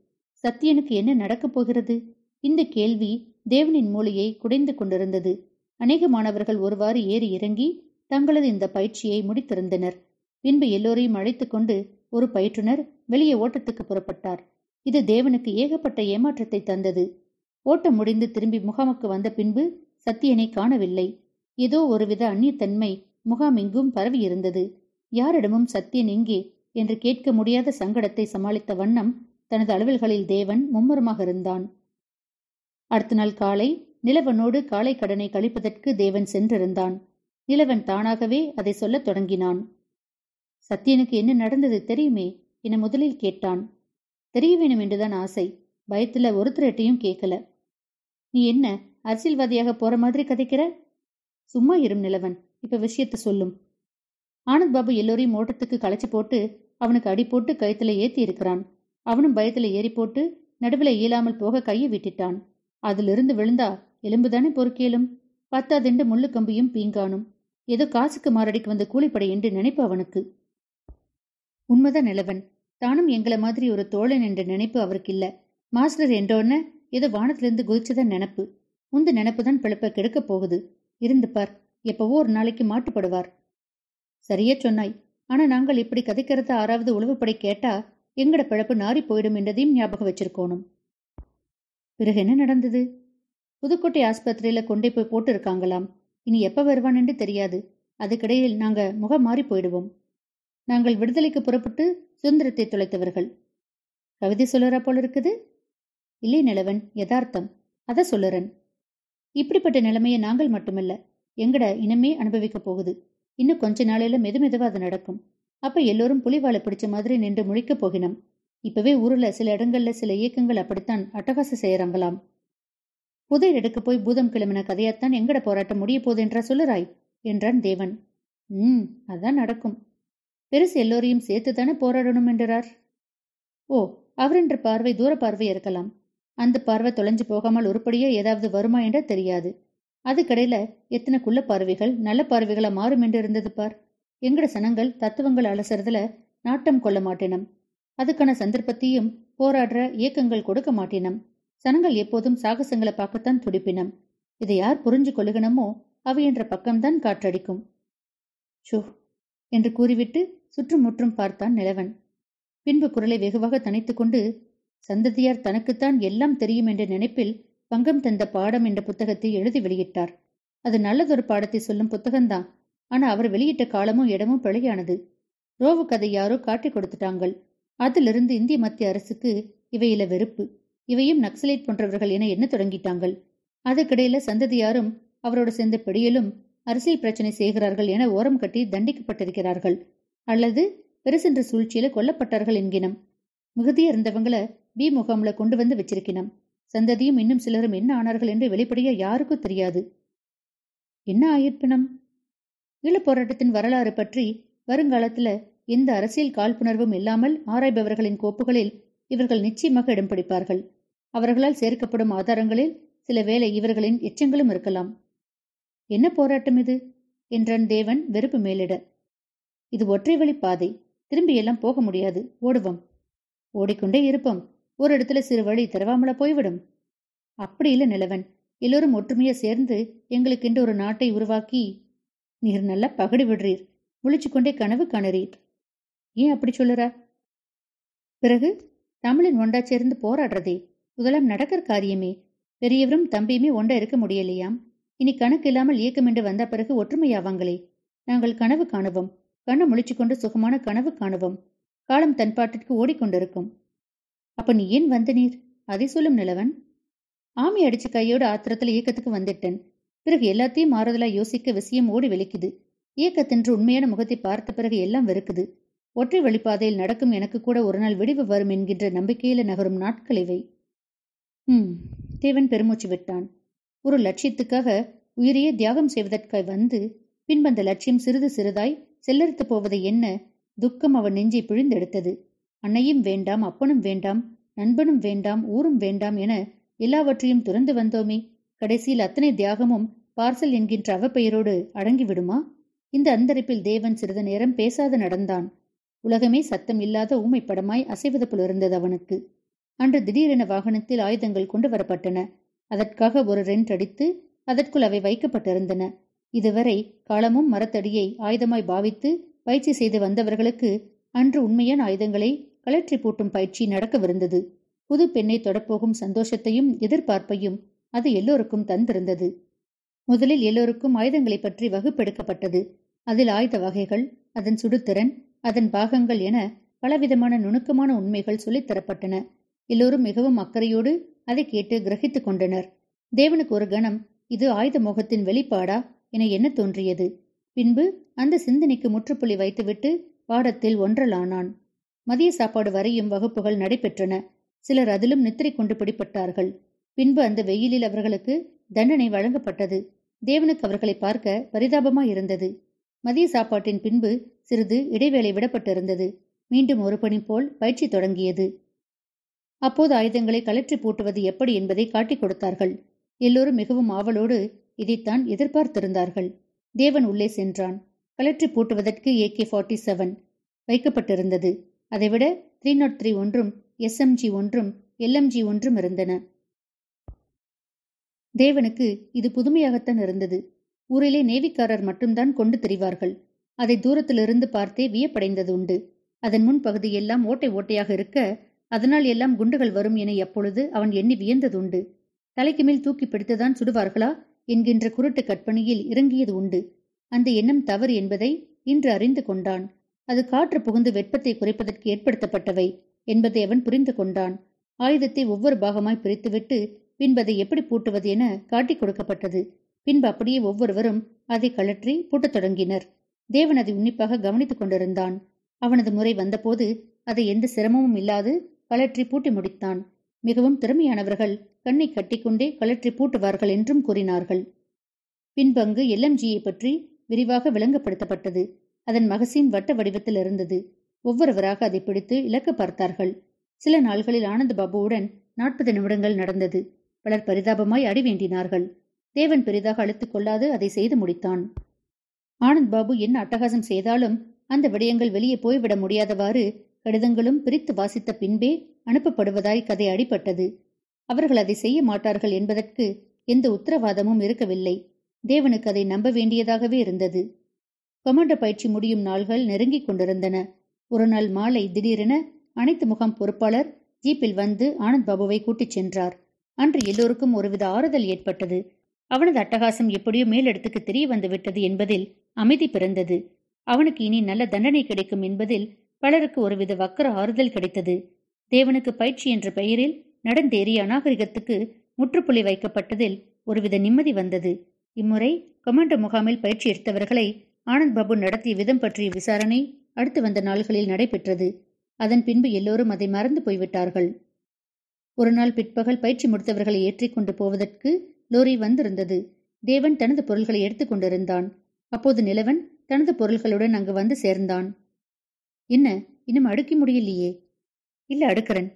சத்தியனுக்கு என்ன நடக்கப் போகிறது? இந்த கேள்வி தேவனின் மூளையை குடைந்து கொண்டிருந்தது. அநேக மாணவர்கள் ஒருவாறு ஏறி இறங்கி தங்களது இந்த பயிற்சியை முடித்திருந்தனர். பின்பு எல்லோரையும் அழைத்துக் கொண்டு ஒரு பயிற்றுனர் வெளியே ஓட்டத்துக்கு புறப்பட்டார். இது தேவனுக்கு ஏகப்பட்ட ஏமாற்றத்தை தந்தது. ஓட்டம் முடிந்து திரும்பி முகாமுக்கு வந்த பின்பு சத்தியனை காணவில்லை. ஏதோ ஒருவித அந்நியத்தன்மை முகாமிங்கும் பரவியிருந்தது யாரிடமும் சத்தியன் எங்கே? என்று கேட்க முடியாத சங்கடத்தை சமாளித்த வண்ணம் தனது அலுவல்களில் தேவன் மும்முரமாக இருந்தான். அடுத்த நாள் காலை நிலவனோடு காலை கடனை கழிப்பதற்கு தேவன் சென்றிருந்தான். நிலவன் தானாகவே அதை சொல்லத் தொடங்கினான். சத்தியனுக்கு என்ன நடந்தது தெரியுமே? என முதலில் கேட்டான். தெரிய வேணும் என்றுதான் ஆசை. பயத்துல ஒருத்தரட்டையும் கேட்கல நீ என்ன அரசியல்வாதியாக போற மாதிரி கதைக்கிற? சும்மா இரும் நிலவன் இப்ப விஷயத்த சொல்லும். ஆனந்த் பாபு எல்லோரையும் ஓட்டத்துக்கு களைச்சு போட்டு அவனுக்கு அடி போட்டு கயத்துல ஏத்தி இருக்கிறான். அவனும் பயத்துல ஏறி போட்டு நடுவில் இயலாமல் போக கையை விட்டுட்டான். அதிலிருந்து விழுந்தா எலும்புதானே பொறுக்கேலும்? பத்தாதெண்டு முள்ளு கம்பியும் பீங்கானும். ஏதோ காசுக்கு மாரடிக்கு வந்த கூலிப்படை என்று நினைப்பு அவனுக்கு. உண்மைதான் நிலவன் தானும் எங்களை மாதிரி ஒரு தோழன் என்ற நினைப்பு அவருக்கு இல்ல மாஸ்டர் என்றோன்ன ஏதோ வானத்திலிருந்து குதிச்சுதான் நினப்பு. உந்த நினப்பு தான் பிழப்ப கெடுக்கப் போகுது. இருந்து பார் எப்பவோ ஒரு நாளைக்கு மாட்டுப்படுவார். சரியே சொன்னாய். ஆனா நாங்கள் இப்படி கதைக்கிறத ஆறாவது உளவுப்படை கேட்டா எங்கட பிழப்பு நாரி போயிடும் என்றதையும் ஞாபகம் வச்சிருக்கோணும். பிறகு என்ன நடந்தது? புதுக்கோட்டை ஆஸ்பத்திரியில கொண்டே போய் போட்டு இருக்காங்களாம் இனி எப்ப வருவான் என்று தெரியாது. அதுக்கிடையில் நாங்க முகம் மாறி போயிடுவோம். நாங்கள் விடுதலைக்கு புறப்பட்டு சுதந்திரத்தை தொலைத்தவர்கள் கவிதை சொல்லுற போல இருக்குது? இல்லை நிலவன் யதார்த்தம். அத சொல்லுறன். இப்படிப்பட்ட நிலைமையை நாங்கள் மட்டுமல்ல எங்கட இனமே அனுபவிக்க போகுது. இன்னும் கொஞ்ச நாளையில மெது மெதுவா அது நடக்கும். அப்ப எல்லோரும் புலிவாலை பிடிச்ச மாதிரி நின்று முழிக்க போகினோம். இப்பவே ஊர்ல சில இடங்கள்ல சில இயக்கங்கள் அப்படித்தான் அட்டகாசம் செய்யறாங்களாம் புதையல் எடுக்க போய் பூதம் கிளம்பின கதையாத்தான் எங்கட போராட்டம் முடிய போகுது என்றா சொல்லுறாய்? என்றான் தேவன். ம் அதான் நடக்கும். பெருசு எல்லோரையும் சேர்த்துதானே போராடணும் என்றார். ஓ அவரென்ற பார்வை தூர பார்வை இருக்கலாம். அந்த பார்வை தொலைஞ்சு போகாமல் உருப்படியே ஏதாவது வருமா என்ற தெரியாது. அதுக்கடையில எத்தனை குள்ள பார்வைகள் நல்ல பார்வைகளா மாறும் என்று இருந்தது பார். எங்கட சனங்கள் தத்துவங்கள் அலசறதுல நாட்டம் கொள்ள மாட்டேனம். அதுக்கான சந்தர்ப்பத்தையும் போராடுற இயக்கங்கள் கொடுக்க மாட்டினம். சனங்கள் எப்போதும் சாகசங்களை பார்க்கத்தான் துடிப்பினம். இதை யார் புரிஞ்சு கொள்ளுகணுமோ அவை என்ற பக்கம்தான் காற்றடிக்கும். ஷோ என்று கூறிவிட்டு சுற்றுமுற்றும் பார்த்தான் நிலவன். பின்பு குரலை வெகுவாக தனித்துக்கொண்டு சந்ததியார் தனக்குத்தான் எல்லாம் தெரியும் என்ற நினைப்பில் பங்கம் தந்த பாடம் என்ற புத்தகத்தை எழுதி வெளியிட்டார். அது நல்லதொரு பாடத்தை சொல்லும் புத்தகம்தான். ஆனா அவர் வெளியிட்ட காலமும் இடமும் பிழையானது. ரோவு கதை யாரோ காட்டி கொடுத்துட்டாங்கள். அதிலிருந்து இந்திய மத்திய அரசுக்கு இவையில வெறுப்பு. இவையும் நக்சலைட் போன்றவர்கள் என என்ன தொடங்கிட்டாங்கள். அதுக்கிடையில சந்ததியாரும் அவரோட சேர்ந்த பிடியலும் அரசியல் பிரச்சனை செய்கிறார்கள் என ஓரம் கட்டி தண்டிக்கப்பட்டிருக்கிறார்கள். அல்லது பெருசென்ற சூழ்ச்சியில கொல்லப்பட்டார்கள் என்கினம். மிகுதியா இருந்தவங்கள பி முகாம்ல கொண்டு வந்து வச்சிருக்கினம். சந்ததியும் இன்னும் சிலரும் என்ன ஆனார்கள் என்று வெளிப்படையா யாருக்கும் தெரியாது. என்ன ஆயிருப்பினம் ஈழப் போராட்டத்தின் வரலாறு பற்றி வருங்காலத்துல எந்த அரசியல் காழ்ப்புணர்வும் இல்லாமல் ஆராய்பவர்களின் கோப்புகளில் இவர்கள் நிச்சயமாக இடம் பிடிப்பார்கள். அவர்களால் சேர்க்கப்படும் ஆதாரங்களில் சில வேளை இவர்களின் எச்சங்களும் இருக்கலாம். என்ன போராட்டம் இது? என்றான் தேவன் வெறுப்பு மேலிட. இது ஒற்றை வழி பாதை. திரும்பி எல்லாம் போக முடியாது. ஓடுவோம். ஓடிக்கொண்டே இருப்போம். ஒரு இடத்துல சிறு வழி திறவாமல போய்விடும். அப்படி இல்ல நிலவன். எல்லோரும் ஒற்றுமையா சேர்ந்து எங்களுக்கென்று ஒரு நாட்டை உருவாக்கி நீர் நல்லா பகடி விடுறீர். முழிச்சு கொண்டே கனவு காணுறீர். ஏன் அப்படி சொல்லுற? பிறகு தமிழின் ஒண்டா சேர்ந்து போராடுறதே. முதலாம் நடக்கிற காரியமே. பெரியவரும் தம்பியுமே ஒண்டா இருக்க முடியலையாம். இனி கணக்கு இல்லாமல் இயக்கம் என்று வந்த பிறகு ஒற்றுமையாவாங்களே. நாங்கள் கனவு காணுவோம். கண்ணை முழிச்சுக்கொண்டு சுகமான கனவு காணுவோம். காலம் தன் பாட்டிற்கு ஓடிக்கொண்டிருக்கும். அப்ப நீ ஏன் வந்த நீர் அதை சொல்லும் நிலவன். ஆமி அடிச்சு கையோட ஆத்திரத்துல இயக்கத்துக்கு வந்துட்டேன். பிறகு எல்லாத்தையும் மாறுதலா யோசிக்க விஷயம் ஓடி வெளிக்குது. இயக்கத்தின்று உண்மையான முகத்தை பார்த்த பிறகு எல்லாம் வெறுக்குது. ஒற்றை வழிப்பாதையில் நடக்கும் எனக்கு கூட ஒரு நாள் விடிவு வரும் என்கின்ற நம்பிக்கையில நகரும் நாட்கள் இவை. ம் தேவன் பெருமூச்சு விட்டான். ஒரு லட்சியத்துக்காக உயிரையே தியாகம் செய்வதற்காய் வந்து பின்பந்த லட்சியம் சிறிது சிறிதாய் செல்லறுத்து போவதை என்ன? துக்கம் அவன் நெஞ்சை பிழிந்தெடுத்தது. அன்னையும் வேண்டாம் அப்பனும் வேண்டாம் நண்பனும் வேண்டாம் ஊரும் வேண்டாம் என எல்லாவற்றையும் துறந்து வந்தோமே. கடைசியில் அத்தனை தியாகமும் பார்சல் என்கின்ற அவப்பெயரோடு அடங்கிவிடுமா? இந்த அந்தரிப்பில் தேவன் சிறிது நேரம் பேசாது நடந்தான். உலகமே சத்தம் இல்லாத ஊமைப்படமாய் அசைவது போல இருந்தது அவனுக்கு. அன்று திடீரென வாகனத்தில் ஆயுதங்கள் கொண்டு வரப்பட்டன. அதற்காக ஒரு ரெண்ட் அடித்து அதற்குள் அவை வைக்கப்பட்டிருந்தன. இதுவரை காலமும் மரத்தடியை ஆயுதமாய் பாவித்து பயிற்சி செய்து வந்தவர்களுக்கு அன்று உண்மையான ஆயுதங்களை கலற்றி பூட்டும் பயிற்சி நடக்கவிருந்தது. புது பெண்ணை தொடப்போகும் சந்தோஷத்தையும் எதிர்பார்ப்பையும் அது எல்லோருக்கும் தந்திருந்தது. முதலில் எல்லோருக்கும் ஆயுதங்களை பற்றி வகுப்பெடுக்கப்பட்டது. அதில் ஆயுத வகைகள் அதன் சுடுத்திறன் அதன் பாகங்கள் என பலவிதமான நுணுக்கமான உண்மைகள் சொல்லித்தரப்பட்டன எல்லோரும் மிகவும் அக்கறையோடு அதை கேட்டு கிரகித்துக் கொண்டனர். தேவனுக்கு ஒரு கணம் இது ஆயுத மோகத்தின் வெளிப்பாடா? என என்ன தோன்றியது? பின்பு அந்த சிந்தனைக்கு முற்றுப்புள்ளி வைத்துவிட்டு பாடத்தில் ஒன்றலானான். மதிய சாப்பாடு வரையும் வகுப்புகள் நடைபெற்றன. சிலர் அதிலும் நித்திரை கொண்டு பிடிப்பட்டார்கள் பின்பு அந்த வெயிலில் அவர்களுக்கு தண்டனை வழங்கப்பட்டது. தேவனுக்கு அவர்களை பார்க்க பரிதாபமாய் இருந்தது. மதிய சாப்பாட்டின் பின்பு சிறிது இடைவேளை விடப்பட்டிருந்தது. மீண்டும் ஒரு பணி போல் பயிற்சி தொடங்கியது. அப்போது ஆயுதங்களை கலற்றி பூட்டுவது எப்படி என்பதை காட்டிக் கொடுத்தார்கள். எல்லோரும் மிகவும் ஆவலோடு இதைத்தான் எதிர்பார்த்திருந்தார்கள். தேவன் உள்ளே சென்றான். கலற்றி பூட்டுவதற்கு ஏ கே ஃபார்ட்டி செவன் வைக்கப்பட்டிருந்தது. அதைவிட த்ரீ நாட் த்ரீ ஒன்றும் எஸ்எம்ஜி ஒன்றும் எல்எம்ஜி ஒன்றும் இருந்தன. தேவனுக்கு இது புதுமையாகத்தான் இருந்தது. ஊரிலே நேவிக்காரர் மட்டும்தான் கொண்டு தெரிவார்கள். அதை தூரத்திலிருந்து பார்த்தே வியப்படைந்தது உண்டு. அதன் முன் பகுதியெல்லாம் ஓட்டை ஓட்டையாக இருக்க அதனால் எல்லாம் குண்டுகள் வரும் என எப்பொழுது அவன் எண்ணி வியந்ததுண்டு தலைக்கு மேல் தூக்கி பிடித்துதான் சுடுவார்களா? என்கின்ற குருட்டு கற்பனையில் இறங்கியது உண்டு. அந்த எண்ணம் தவறு என்பதை இன்று அறிந்து கொண்டான். அது காற்று புகுந்து வெப்பத்தை குறைப்பதற்கு ஏற்படுத்தப்பட்டவை என்பதை அவன் புரிந்து கொண்டான். ஆயுதத்தை ஒவ்வொரு பாகமாய் பிரித்துவிட்டு பின்பதை எப்படி பூட்டுவது என காட்டிக் கொடுக்கப்பட்டது. பின்பு அப்படியே ஒவ்வொருவரும் அதை கழற்றி பூட்டத் தொடங்கினர். தேவன் அதை உன்னிப்பாக கவனித்துக் கொண்டிருந்தான். அவனது முறை வந்தபோது அதை எந்த சிரமமும் இல்லாது கலற்றி பூட்டி முடித்தான். மிகவும் திறமையானவர்கள். கண்ணை கட்டிக்கொண்டே கலற்றி பூட்டுவார்கள் என்றும் கூறினார்கள். பின்பங்கு எல்எம்ஜியை பற்றி விரிவாக விளங்கப்படுத்தப்பட்டது. அதன் மகசின் வட்ட வடிவத்தில் இருந்தது. ஒவ்வொருவராக அதை பிடித்து இலக்க பார்த்தார்கள். சில நாள்களில் ஆனந்த பாபுவுடன் நாற்பது நிமிடங்கள் நடந்தது. பலர் பரிதாபமாய் அடி வேண்டினார்கள். தேவன் பெரிதாக அழுத்துக் கொள்ளாது அதை செய்து முடித்தான். ஆனந்த் பாபு என்ன அட்டகாசம் செய்தாலும் அந்த விடயங்கள் வெளியே போய்விட முடியாதவாறு கடிதங்களும் பிரித்து வாசித்த பின்பே அனுப்பப்படுவதாய் கதை அடிபட்டது. அவர்கள் அதை செய்ய மாட்டார்கள் என்பதற்கு எந்த உத்தரவாதமும் இருக்கவில்லை. தேவனுக்கு அதை நம்ப வேண்டியதாகவே இருந்தது. கொமாண்டோ பயிற்சி முடியும் நாள்கள் நெருங்கிக் கொண்டிருந்தன. ஒரு நாள் மாலை திடீரென அனைத்து முகாம் பொறுப்பாளர் ஜீப்பில் வந்து ஆனந்த் பாபுவை கூட்டிச் சென்றார். அன்று எல்லோருக்கும் ஒருவித ஆறுதல் ஏற்பட்டது. அவனது அட்டகாசம் எப்படியோ மேலிடத்துக்கு தெரிய வந்துவிட்டது என்பதில் அமைதி பிறந்தது. அவனுக்கு இனி நல்ல தண்டனை கிடைக்கும் என்பதில் பலருக்கு ஒருவித வக்கர ஆறுதல் கிடைத்தது. தேவனுக்கு பயிற்சி என்ற பெயரில் நடந்தேறிய அநாகரிகத்துக்கு முற்றுப்புள்ளி வைக்கப்பட்டதில் ஒருவித நிம்மதி வந்தது. இம்முறை கமாண்டோ முகாமில் பயிற்சி எடுத்தவர்களை ஆனந்த் பாபு நடத்திய விதம் பற்றிய விசாரணை அடுத்து வந்த நாள்களில் நடைபெற்றது. அதன் பின்பு எல்லோரும் அதை மறந்து போய்விட்டார்கள். ஒரு நாள் பிற்பகல் பயிற்சி முடித்தவர்களை ஏற்றிக்கொண்டு போவதற்கு லோரி வந்திருந்தது. தேவன் தனது பொருள்களை எடுத்துக் கொண்டிருந்தான். அப்போது நிலவன் தனது பொருள்களுடன் அங்கு வந்து சேர்ந்தான். என்ன? இன்னும் அடுக்கி முடியலையே. இல்ல அடுக்கிறன்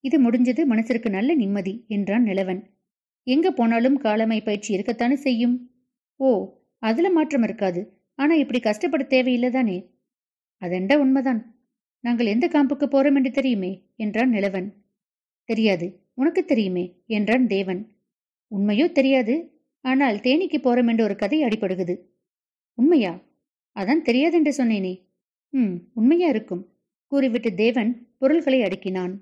இது முடிஞ்சது மனசிற்கு நல்ல நிம்மதி என்றான் நிலவன். எங்க போனாலும் காலமை பயிற்சி இருக்கத்தானே செய்யும்? ஓ அதுல மாற்றம் இருக்காது. ஆனா இப்படி கஷ்டப்பட தேவையில்லைதானே அதெண்டா உண்மைதான். நாங்கள் எந்த காம்புக்கு போறோம் என்று தெரியுமே என்றான் நிலவன். தெரியாது. உனக்கு தெரியுமே என்றான் தேவன். உண்மையோ தெரியாது. ஆனால் தேனிக்கு போறோம் என்று ஒரு கதை அடிபடுகுது. உண்மையா? அதான் தெரியாதென்று சொன்னேனே. ம் உண்மையா இருக்கும் கூறிவிட்டு தேவன் பொருள்களை அடுக்கினான்.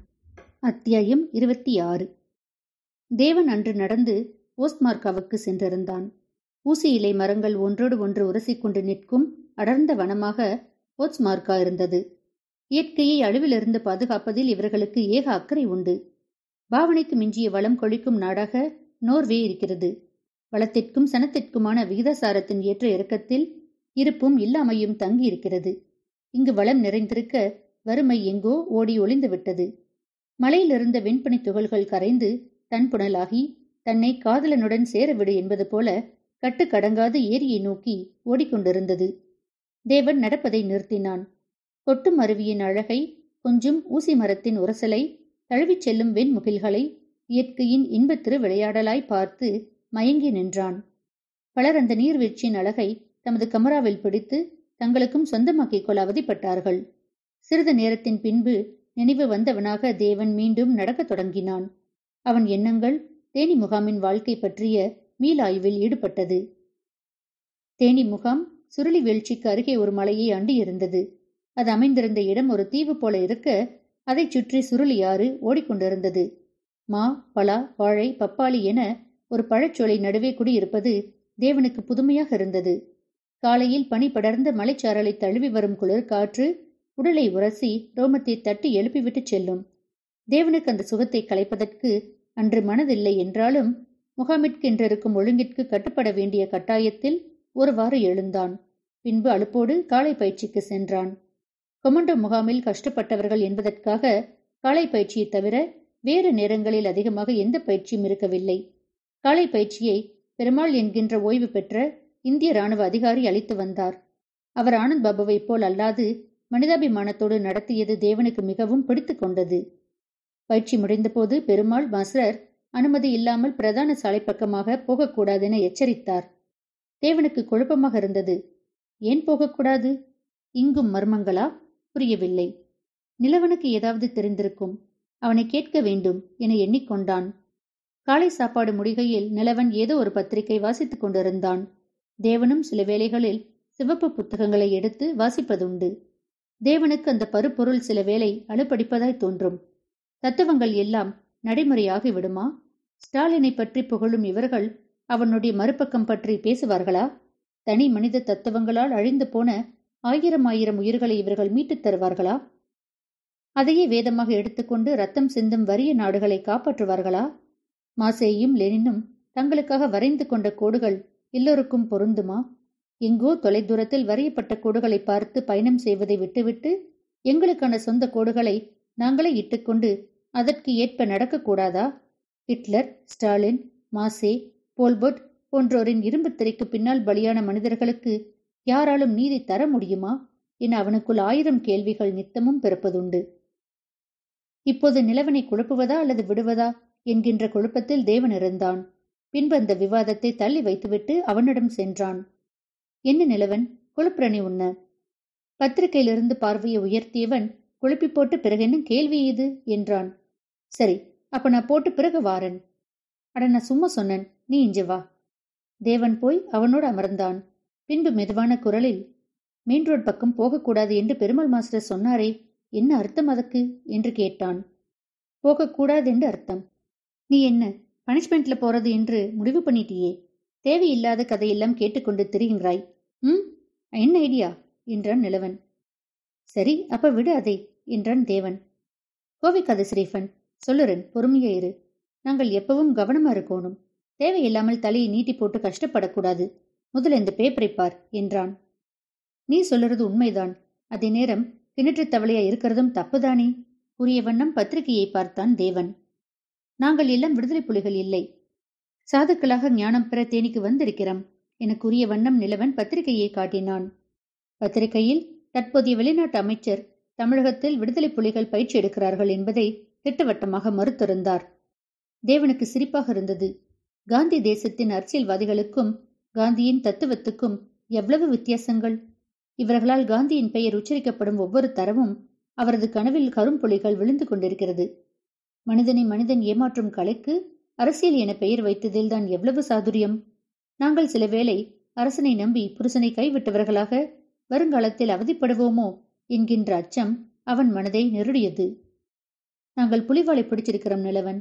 அத்தியாயம் இருபத்தி ஆறு. தேவன் அன்று நடந்து ஓஸ்மார்க்காவுக்கு சென்றிருந்தான். ஊசி இலை மரங்கள் ஒன்றோடு ஒன்று உரசிக்கொண்டு நிற்கும் அடர்ந்த வனமாக ஓஸ்மார்கா இருந்தது. இயற்கையை அழிவிலிருந்து பாதுகாப்பதில் இவர்களுக்கு ஏக அக்கறை உண்டு. பாவனைக்கு மிஞ்சிய வளம் கொழிக்கும் நாடாக நோர்வே இருக்கிறது. வளத்திற்கும் சனத்திற்குமான விகிதாசாரத்தின் ஏற்ற இறக்கத்தில் இருப்பும் இல்லாமையும் தங்கி இருக்கிறது இங்கு வளம் நிறைந்திருக்க வறுமை எங்கோ ஓடி ஒளிந்து விட்டது. மலையிலிருந்த வெண்பனி துகள்கள் கரைந்து தன் புனலாகி தன்னை காதலனுடன் சேரவிடு என்பது போல கட்டுக்கடங்காது ஏரியை நோக்கி ஓடிக்கொண்டிருந்தது. தேவன் நடப்பதை நிறுத்தினான். கொட்டும் அருவியின் அழகை கொஞ்சம் ஊசி மரத்தின் உரசலை தழுவிச் செல்லும் வெண்முகில்களை இயற்கையின் இன்பத்திரு விளையாடலாய் பார்த்து மயங்கி நின்றான். பலர் அந்த நீர்வீழ்ச்சியின் அழகை தமது கமராவில் பிடித்து தங்களுக்கும் சொந்தமாக்கிக் கொள்ள அவதிப்பட்டார்கள். சிறிது நேரத்தின் பின்பு நினைவு வந்தவனாக தேவன் மீண்டும் நடக்கத் தொடங்கினான். அவன் எண்ணங்கள் தேனி முகாமின் வாழ்க்கை பற்றிய மீளாய்வில் ஈடுபட்டது. தேனி முகாம் சுருளி வீழ்ச்சிக்கு அருகே ஒரு மலையை அண்டியிருந்தது. அது அமைந்திருந்த இடம் ஒரு தீவு போல இருக்க அதைச் சுற்றி சுருளி ஆறு ஓடிக்கொண்டிருந்தது. மா பலா வாழை பப்பாளி என ஒரு பழச்சோலை நடுவே குடியிருப்பது தேவனுக்கு புதுமையாக இருந்தது. காலையில் பனி படர்ந்த மலைச்சாரலை தழுவி வரும் குளிர் காற்று உடலை உரசி ரோமத்தை தட்டி எழுப்பிவிட்டு செல்லும். தேவனுக்கு அந்த சுகத்தை கலைப்பதற்கு அன்று மனதில்லை என்றாலும் முகாமிற்கென்றிருக்கும் ஒழுங்கிற்கு கட்டுப்பட வேண்டிய கட்டாயத்தில் ஒருவாறு எழுந்தான். பின்பு அலுப்போடு காலை பயிற்சிக்கு சென்றான். கொமண்டோ முகாமில் கஷ்டப்பட்டவர்கள் என்பதற்காக காலை பயிற்சியை தவிர வேறு நேரங்களில் அதிகமாக எந்த பயிற்சியும் இருக்கவில்லை. காலை பயிற்சியை பெருமாள் என்கின்ற ஓய்வு பெற்ற இந்திய ராணுவ அதிகாரி அளித்து வந்தார். அவர் ஆனந்த் பாபுவைப் போல் அல்லாது மனிதாபிமானத்தோடு நடத்தியது தேவனுக்கு மிகவும் பிடித்துக் கொண்டது. பயிற்சி முடிந்தபோது பெருமாள் மசரர் அனுமதி இல்லாமல் பிரதான சாலை பக்கமாக போகக்கூடாதென எச்சரித்தார். தேவனுக்கு குழப்பமாக இருந்தது. ஏன் போகக்கூடாது? இங்கும் மர்மங்களா? புரியவில்லை. நிலவனுக்கு ஏதாவது தெரிந்திருக்கும். அவனை கேட்க வேண்டும் என எண்ணிக்கொண்டான். காலை சாப்பாடு முடிகையில் நிலவன் ஏதோ ஒரு பத்திரிகை வாசித்துக் கொண்டிருந்தான். தேவனும் சில வேளைகளில் சிவப்பு புத்தகங்களை எடுத்து வாசிப்பதுண்டு. தேவனுக்கு அந்த பருப்பொருள் சில வேளை அழுப்படிப்பதாய் தோன்றும். தத்துவங்கள் எல்லாம் நடைமுறையாகி விடுமா? ஸ்டாலினை பற்றி புகழும் இவர்கள் அவனுடைய மறுபக்கம் பற்றி பேசுவார்களா? தனி மனித தத்துவங்களால் அழிந்து போன ஆயிரம் ஆயிரம் உயிர்களை இவர்கள் மீட்டுத் தருவார்களா? அதையே வேதமாக எடுத்துக்கொண்டு ரத்தம் சிந்தும் வறிய நாடுகளை காப்பாற்றுவார்களா? மாசேயும் லெனினும் தங்களுக்காக வரைந்து கொண்ட கோடுகள் எல்லோருக்கும் பொருந்துமா? எங்கோ தொலைதூரத்தில் வரையப்பட்ட கோடுகளை பார்த்து பயணம் செய்வதை விட்டுவிட்டு எங்களுக்கான சொந்த கோடுகளை நாங்களே இட்டுக்கொண்டு அதற்கு ஏற்ப நடக்கக்கூடாதா ஹிட்லர் ஸ்டாலின் மாசே போல்பொட் போன்றோரின் இரும்பு திரைக்கு பின்னால் பலியான மனிதர்களுக்கு யாராலும் நீதி தர முடியுமா? என அவனுக்குள் ஆயிரம் கேள்விகள் நித்தமும் பிறப்பதுண்டு. இப்போது நிலவனை குழப்புவதா அல்லது விடுவதா? என்கின்ற குழப்பத்தில் தேவன் இருந்தான். பின்பு அந்த விவாதத்தை தள்ளி வைத்துவிட்டு அவனிடம் சென்றான். என்ன நிலவன்? குழப்பிரணி உன்ன பத்திரிகையிலிருந்து பார்வையை உயர்த்தியவன் குழப்பி போட்டு பிறகு என்ன கேள்வி இது? என்றான். சரி அப்ப நான் போட்டு பிறகு வாரன். அட நான் சும்மா சொன்னேன். நீ இஞ்ச வா. தேவன் போய் அவனோடு அமர்ந்தான். பின்பு மெதுவான குரலில் மெயின் ரோட் பக்கம் போகக்கூடாது என்று பெருமாள் மாஸ்டர் சொன்னாரே என்ன அர்த்தம் அதற்கு? என்று கேட்டான். போகக்கூடாது என்று அர்த்தம். நீ என்ன? பனிஷ்மெண்ட்ல போறது என்று முடிவு பண்ணிட்டியே. தேவையில்லாத கதையெல்லாம் கேட்டுக்கொண்டு திரிகின்றாய் ம் என்ன ஐடியா? என்றான் நிலவன். சரி அப்ப விடு அதை என்றான் தேவன். கோவிக்காத ஸ்ரீஃபன் சொல்லுறன் பொறுமையா இரு. நாங்கள் எப்பவும் கவனமா இருக்கணும். தேவையில்லாமல் தலையை நீட்டி போட்டு கஷ்டப்படக்கூடாது. முதல்ல இந்த பேப்பரை பார் என்றான். நீ சொல்லுறது உண்மைதான். அதே நேரம் கிணற்று தவளையா இருக்கிறதும் தப்புதானே? உரிய வண்ணம் பத்திரிகையை பார்த்தான் தேவன். நாங்கள் எல்லாம் விடுதலை புலிகள் இல்லை. சாதுக்களாக ஞானம் பெற தேனிக்கு வந்திருக்கிறோம். எனக்குரிய வண்ணம் நிலவன் பத்திரிகையை காட்டினான். பத்திரிகையில் தற்போதைய வெளிநாட்டு அமைச்சர் தமிழகத்தில் விடுதலை புலிகள் பயிற்சி எடுக்கிறார்கள் என்பதை திட்டவட்டமாக மறுத்திருந்தார். தேவனுக்கு சிரிப்பாக இருந்தது. காந்தி தேசத்தின் அரசியல்வாதிகளுக்கும் காந்தியின் தத்துவத்துக்கும் எவ்வளவு வித்தியாசங்கள்? இவர்களால் காந்தியின் பெயர் உச்சரிக்கப்படும் ஒவ்வொரு தரவும் அவரது கனவில் கரும்புலிகள் விழுந்து கொண்டிருக்கிறது. மனிதனை மனிதன் ஏமாற்றும் கலைக்கு அரசியல் என பெயர் வைத்ததில் தான் எவ்வளவு சாதுரியம்? நாங்கள் சில வேளை அரசனை நம்பி புருஷனை கைவிட்டவர்களாக வருங்காலத்தில் அவதிப்படுவோமோ என்கின்ற அச்சம் அவன் மனதை நெருடியது. நாங்கள் புலிவாலை பிடிச்சிருக்கிறோம் நிலவன்.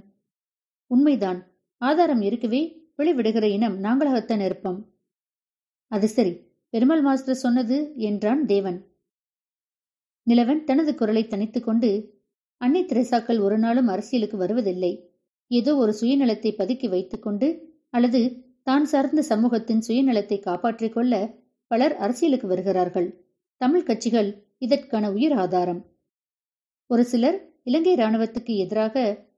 உண்மைதான். ஆதாரம் இருக்கவே வெளிவிடுகிற இனம் நாங்களாகத்தான் இருப்போம். அது சரி. பெருமாள் மாஸ்டர் சொன்னது என்றான் தேவன். நிலவன் தனது குரலை தனித்துக் கொண்டு அன்னை திரேசாக்கள் ஒரு நாளும் அரசியலுக்கு வருவதில்லை. ஏதோ ஒரு சுயநலத்தை பதுக்கி வைத்துக்கொண்டு அல்லது தான் சார்ந்த சமூகத்தின் சுயநலத்தை காப்பாற்றிக் கொள்ள பலர் அரசியலுக்கு வருகிறார்கள். தமிழ் கட்சிகள் இதற்கான உயிர் ஆதாரம். ஒரு சிலர் இலங்கை இராணுவத்துக்கு எதிராக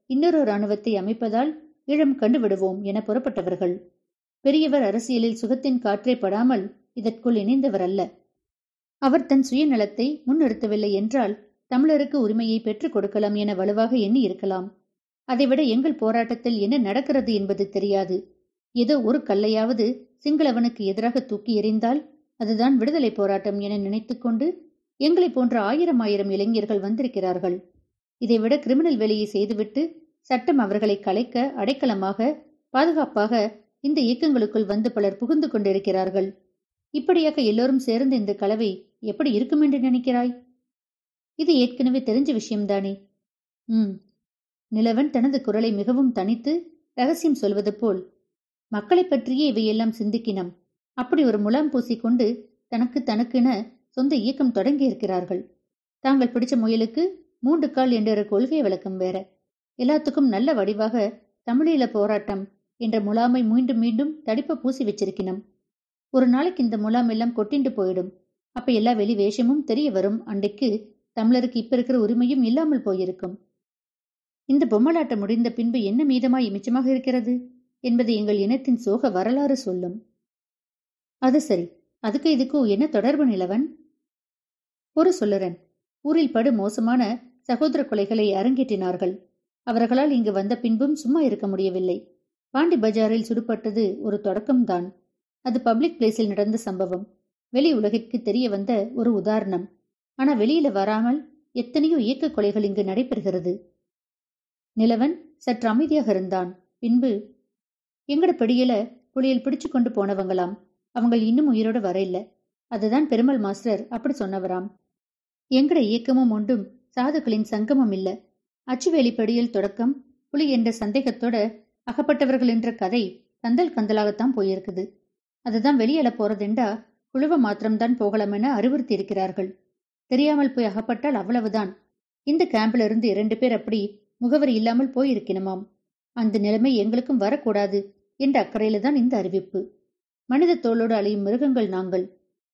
இன்னொரு இராணுவத்தை அமைப்பதால் ஈழம் கண்டுவிடுவோம் என புறப்பட்டவர்கள். பெரியவர் அரசியலில் சுகத்தின் காற்றே படாமல் இதற்குள் இணைந்தவர் அல்ல அவர் தன் சுயநலத்தை முன்னிறுத்தவில்லை என்றால் தமிழருக்கு உரிமையை பெற்றுக் கொடுக்கலாம் என வலுவாக எண்ணி இருக்கலாம். அதைவிட எங்கள் போராட்டத்தில் என்ன நடக்கிறது என்பது தெரியாது. ஏதோ ஒரு கல்லையாவது சிங்களவனுக்கு எதிராக தூக்கி எறிந்தால் அதுதான் விடுதலை போராட்டம் என நினைத்துக்கொண்டு எங்களை போன்ற ஆயிரம் ஆயிரம் இளைஞர்கள் வந்திருக்கிறார்கள். இதைவிட கிரிமினல் வேலையை செய்துவிட்டு சட்டம் அவர்களை கலைக்க அடைக்கலமாக பாதுகாப்பாக இந்த இயக்கங்களுக்குள் வந்து பலர் புகுந்து கொண்டிருக்கிறார்கள். இப்படியாக எல்லோரும் சேர்ந்து இந்த கலவை எப்படி இருக்கும் என்று நினைக்கிறாய்? இது ஏற்கனவே தெரிஞ்ச விஷயம்தானே? ம். நிலவன் தனது குரலை மிகவும் தனித்து ரகசியம் சொல்வது போல் மக்களை பற்றியே இவையெல்லாம் சிந்திக்கினம். அப்படி ஒரு முலாம் பூசிக்கொண்டு தனக்கு தனக்கென சொந்த இயக்கம் தொடங்கி இருக்கிறார்கள் தாங்கள் பிடிச்ச முயலுக்கு மூன்று கால் என்ற கொள்கை விளக்கம் வேற. எல்லாத்துக்கும் நல்ல வடிவாக தமிழீழ போராட்டம் என்ற முலாமை மீண்டும் மீண்டும் தடிப்ப பூசி வச்சிருக்கணும் ஒரு நாளைக்கு இந்த முலாம் எல்லாம் கொட்டிண்டு போயிடும். அப்ப எல்லா வெளி வேஷமும் தெரிய வரும் அன்றைக்கு தமிழருக்கு இப்ப இருக்கிற உரிமையும் இல்லாமல் போயிருக்கும். இந்த பொம்மலாட்டம் முடிந்த பின்பு என்ன மீதமாய் மிச்சமாக இருக்கிறது? என்பது எங்கள் இனத்தின் சோக வரலாறு சொல்லும். அது சரி அதுக்கு இதுக்கும் என்ன தொடர்பு நிலவன்? ஒரு சொல்லுறன் ஊரில் படு மோசமான சகோதர கொலைகளை அரங்கேற்றினார்கள். அவர்களால் இங்கு வந்த பின்பும் சும்மா இருக்க முடியவில்லை. பாண்டி பஜாரில் சுடுபட்டது ஒரு தொடக்கம்தான். அது பப்ளிக் பிளேஸில் நடந்த சம்பவம். வெளி உலகிற்கு தெரிய வந்த ஒரு உதாரணம். ஆனா வெளியில வராமல் எத்தனையோ இயக்க கொலைகள் இங்கு நடைபெறுகிறது. நிலவன் சற்று அமைதியாக இருந்தான். பின்பு எங்கட பிடியில புளியல் பிடிச்சு கொண்டு போனவங்களாம். அவங்க இன்னும் உயிரோட வர இல்ல அதுதான் பெருமல் மாஸ்டர் அப்படி சொன்னவராம். எங்கட இயக்கமும் ஒன்றும் சாதுக்களின் சங்கமம் இல்ல. அச்சுவேலி படியில் தொடக்கம் புலி என்ற சந்தேகத்தோட அகப்பட்டவர்கள் என்ற கதை கந்தல் கந்தலாகத்தான் போயிருக்குது. அதுதான் வெளியேல போறதெண்டா குழுவ மாத்திரம்தான் போகலாம் என அறிவுறுத்தி இருக்கிறார்கள் தெரியாமல் போய் அகப்பட்டால் அவ்வளவுதான். இந்த கேம்பிலிருந்து இரண்டு பேர் அப்படி முகவரி இல்லாமல் போயிருக்கணுமாம் அந்த நிலைமை எங்களுக்கும் வரக்கூடாது என்ற அக்கறையில தான் இந்த அறிவிப்பு. மனித தோளோடு அழியும் மிருகங்கள் நாங்கள்.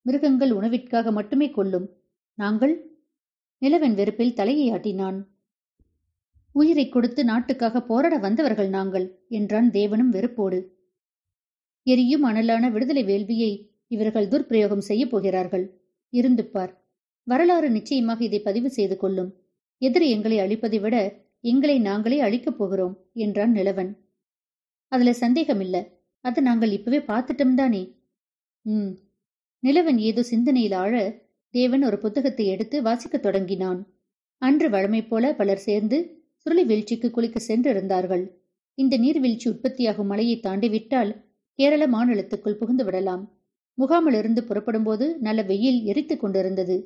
மிருகங்கள் உணவிற்காக மட்டுமே கொள்ளும் நாங்கள் நிலவன் வெறுப்பில் தலையை ஆட்டினான். உயிரை கொடுத்து நாட்டுக்காக போராட வந்தவர்கள் நாங்கள் என்றான் தேவனும் வெறுப்போடு. எரியும் அனலான விடுதலை வேள்வியை இவர்கள் துர்பிரயோகம் செய்ய போகிறார்கள். இருந்து பார் வரலாறு நிச்சயமாக இதை பதிவு செய்து கொள்ளும். எதிரி எங்களை அழிப்பதை விட எங்களை நாங்களே அழிக்கப் போகிறோம் என்றான் நிலவன். அதுல சந்தேகமில்ல. அது நாங்கள் இப்பவே பார்த்துட்டோம் தானே? ம் நிலவன் ஏதோ சிந்தனையில் ஆழ தேவன் ஒரு புத்தகத்தை எடுத்து வாசிக்கத் தொடங்கினான். அன்று வழமை போல பலர் சேர்ந்து சுருளி வீழ்ச்சிக்கு குளிக்க சென்றிருந்தார்கள். இந்த நீர்வீழ்ச்சி உற்பத்தியாகும் மலையை தாண்டிவிட்டால் கேரள மாநிலத்துக்குள் புகுந்து விடலாம். முகாமிலிருந்து புறப்படும்போது நல்ல வெயில் எரித்துக் கொண்டிருந்தது.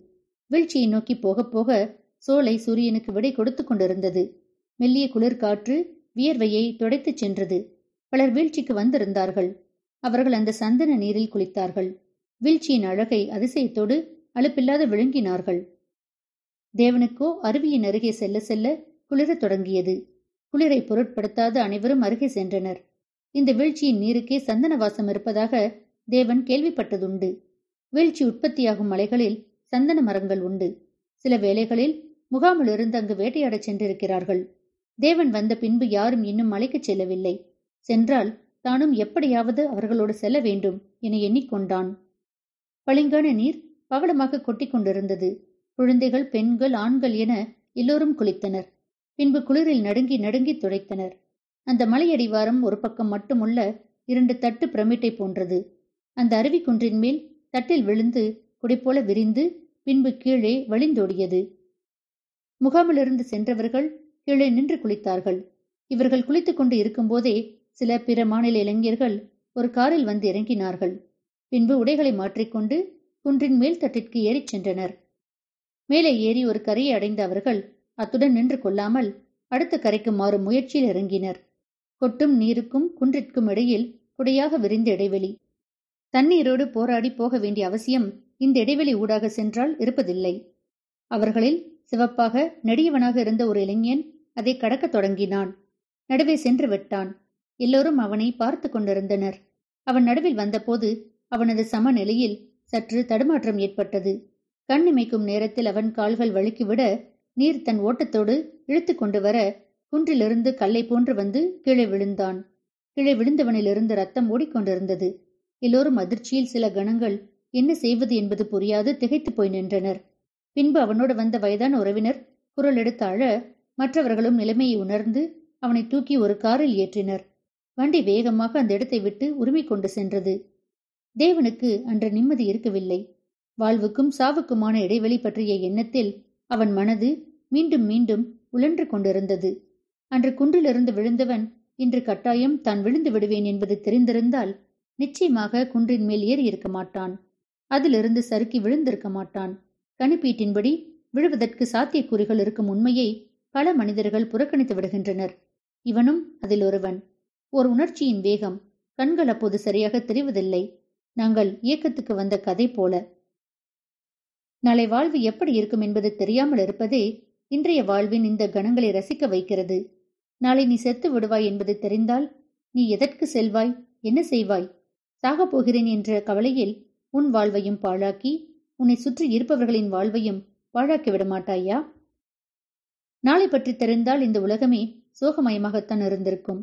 வீழ்ச்சியை நோக்கி போக போக சோலை சூரியனுக்கு விடை கொடுத்து கொண்டிருந்தது. மெல்லிய குளிர் காற்று வியர்வையை துடைத்துச் சென்றது. பலர் வீழ்ச்சிக்கு வந்திருந்தார்கள். அவர்கள் அந்த சந்தன நீரில் குளித்தார்கள். வீழ்ச்சியின் அழகை அதிசயத்தோடு அழுப்பில்லாத விழுங்கினார்கள். தேவனுக்கோ அருவியின் அருகே செல்ல செல்ல குளிரத் தொடங்கியது. குளிரை பொருட்படுத்தாத அனைவரும் அருகே சென்றனர். இந்த வீழ்ச்சியின் நீருக்கே சந்தன வாசம் இருப்பதாக தேவன் கேள்விப்பட்டதுண்டு. வீழ்ச்சி உற்பத்தியாகும் மலைகளில் சந்தன மரங்கள் உண்டு. சில வேளைகளில் முகாமிலிருந்து அங்கு வேட்டையாடச் சென்றிருக்கிறார்கள். தேவன் வந்த பின்பு யாரும் இன்னும் மலைக்குச் செல்லவில்லை. சென்றால் தானும் எப்படியாவது அவர்களோடு செல்ல வேண்டும் என எண்ணிக்கொண்டான். பளிங்கான நீர் பவளமாக கொட்டிக் கொண்டிருந்தது. குழந்தைகள் பெண்கள் ஆண்கள் என எல்லோரும் குளித்தனர். பின்பு குளிரில் நடுங்கி நடுங்கி துடைத்தனர். அந்த மலையடிவாரம் ஒரு பக்கம் மட்டுமுள்ள இரண்டு தட்டு பிரமிட்டை போன்றது. அந்த அருவி குன்றின் மேல் தட்டில் விழுந்து குடைப்போல விரிந்து பின்பு கீழே வழிந்தோடியது. முகாமிலிருந்து சென்றவர்கள் கீழே நின்று குளித்தார்கள். இவர்கள் குளித்துக் கொண்டு இருக்கும்போதே சில பிற மாநில இளைஞர்கள் ஒரு காரில் வந்து இறங்கினார்கள். பின்பு உடைகளை மாற்றிக்கொண்டு குன்றின் மேல் தட்டிற்கு ஏறிச் சென்றனர். மேலே ஏறி ஒரு கரையை அடைந்த அவர்கள் அத்துடன் நின்று கொள்ளாமல் அடுத்த கரைக்கு மாறும் முயற்சியில் இறங்கினர். கொட்டும் நீருக்கும் குன்றிற்கும் இடையில் குடையாக விரிந்த இடைவெளி. தண்ணீரோடு போராடி போக வேண்டிய அவசியம் இந்த இடைவெளி ஊடாக சென்றால் இருப்பதில்லை. அவர்களில் சிவப்பாக நெடியவனாக இருந்த ஒரு இளைஞன் அதை கடக்கத் தொடங்கினான். நடுவே சென்று விட்டான். எல்லோரும் அவனை பார்த்து கொண்டிருந்தனர். அவன் நடுவில் வந்தபோது அவனது சமநிலையில் சற்று தடுமாற்றம் ஏற்பட்டது. கண் இமைக்கும் நேரத்தில் அவன் கால்கள் வழுக்கிவிட நீர் தன் ஓட்டத்தோடு இழுத்து கொண்டு வர குன்றிலிருந்து கல்லை போன்று வந்து கீழே விழுந்தான். கீழே விழுந்தவனிலிருந்து ரத்தம் ஓடிக்கொண்டிருந்தது. எல்லோரும் அதிர்ச்சியில் சில கணங்கள் என்ன செய்வது என்பது புரியாது திகைத்து போய் நின்றனர். பின்பு அவனோடு வந்த வயதான உறவினர் குரல் எடுத்து அழ மற்றவர்களும் நிலைமையை உணர்ந்து அவனை தூக்கி ஒரு காரில் ஏற்றினர். வண்டி வேகமாக அந்த இடத்தை விட்டு உரிமை கொண்டு சென்றது. தேவனுக்கு அன்று நிம்மதி இருக்கவில்லை. வாழ்வுக்கும் சாவுக்குமான இடைவெளி பற்றிய எண்ணத்தில் அவன் மனது மீண்டும் மீண்டும் உழன்று கொண்டிருந்தது. அன்று குன்றிலிருந்து விழுந்தவன் இன்று கட்டாயம் தான் விழுந்து விடுவேன் என்பது தெரிந்திருந்தால் நிச்சயமாக குன்றின் மேல் ஏறி இருக்க மாட்டான். அதிலிருந்து சறுக்கி விழுந்திருக்க மாட்டான். கணிப்பீட்டின்படி விழுவதற்கு சாத்தியக்கூறுகள் இருக்கும் உண்மையை பல மனிதர்கள் புறக்கணித்து விடுகின்றனர். இவனும் அதில் ஒருவன் ஒரு உணர்ச்சியின் வேகம் கண்கள் அப்போது சரியாக தெரிவதில்லை. நாங்கள் இயக்கத்துக்கு வந்த கதை போல. நாளை வாழ்வு எப்படி இருக்கும் என்பது தெரியாமல் இருப்பதே இன்றைய வாழ்வின் இந்த கணங்களை ரசிக்க வைக்கிறது. நாளை நீ செத்து விடுவாய் என்பது தெரிந்தால் நீ எதற்கு செல்வாய்? என்ன செய்வாய்? சாகப் போகிறேன் என்ற கவலையில் உன் வாழ்வையும் பாழாக்கி உன்னை சுற்றி இருப்பவர்களின் வாழ்வையும் பாழாக்கி விட மாட்டாயா? நாளை பற்றி தெரிந்தால் இந்த உலகமே சோகமயமாகத்தான் இருந்திருக்கும்.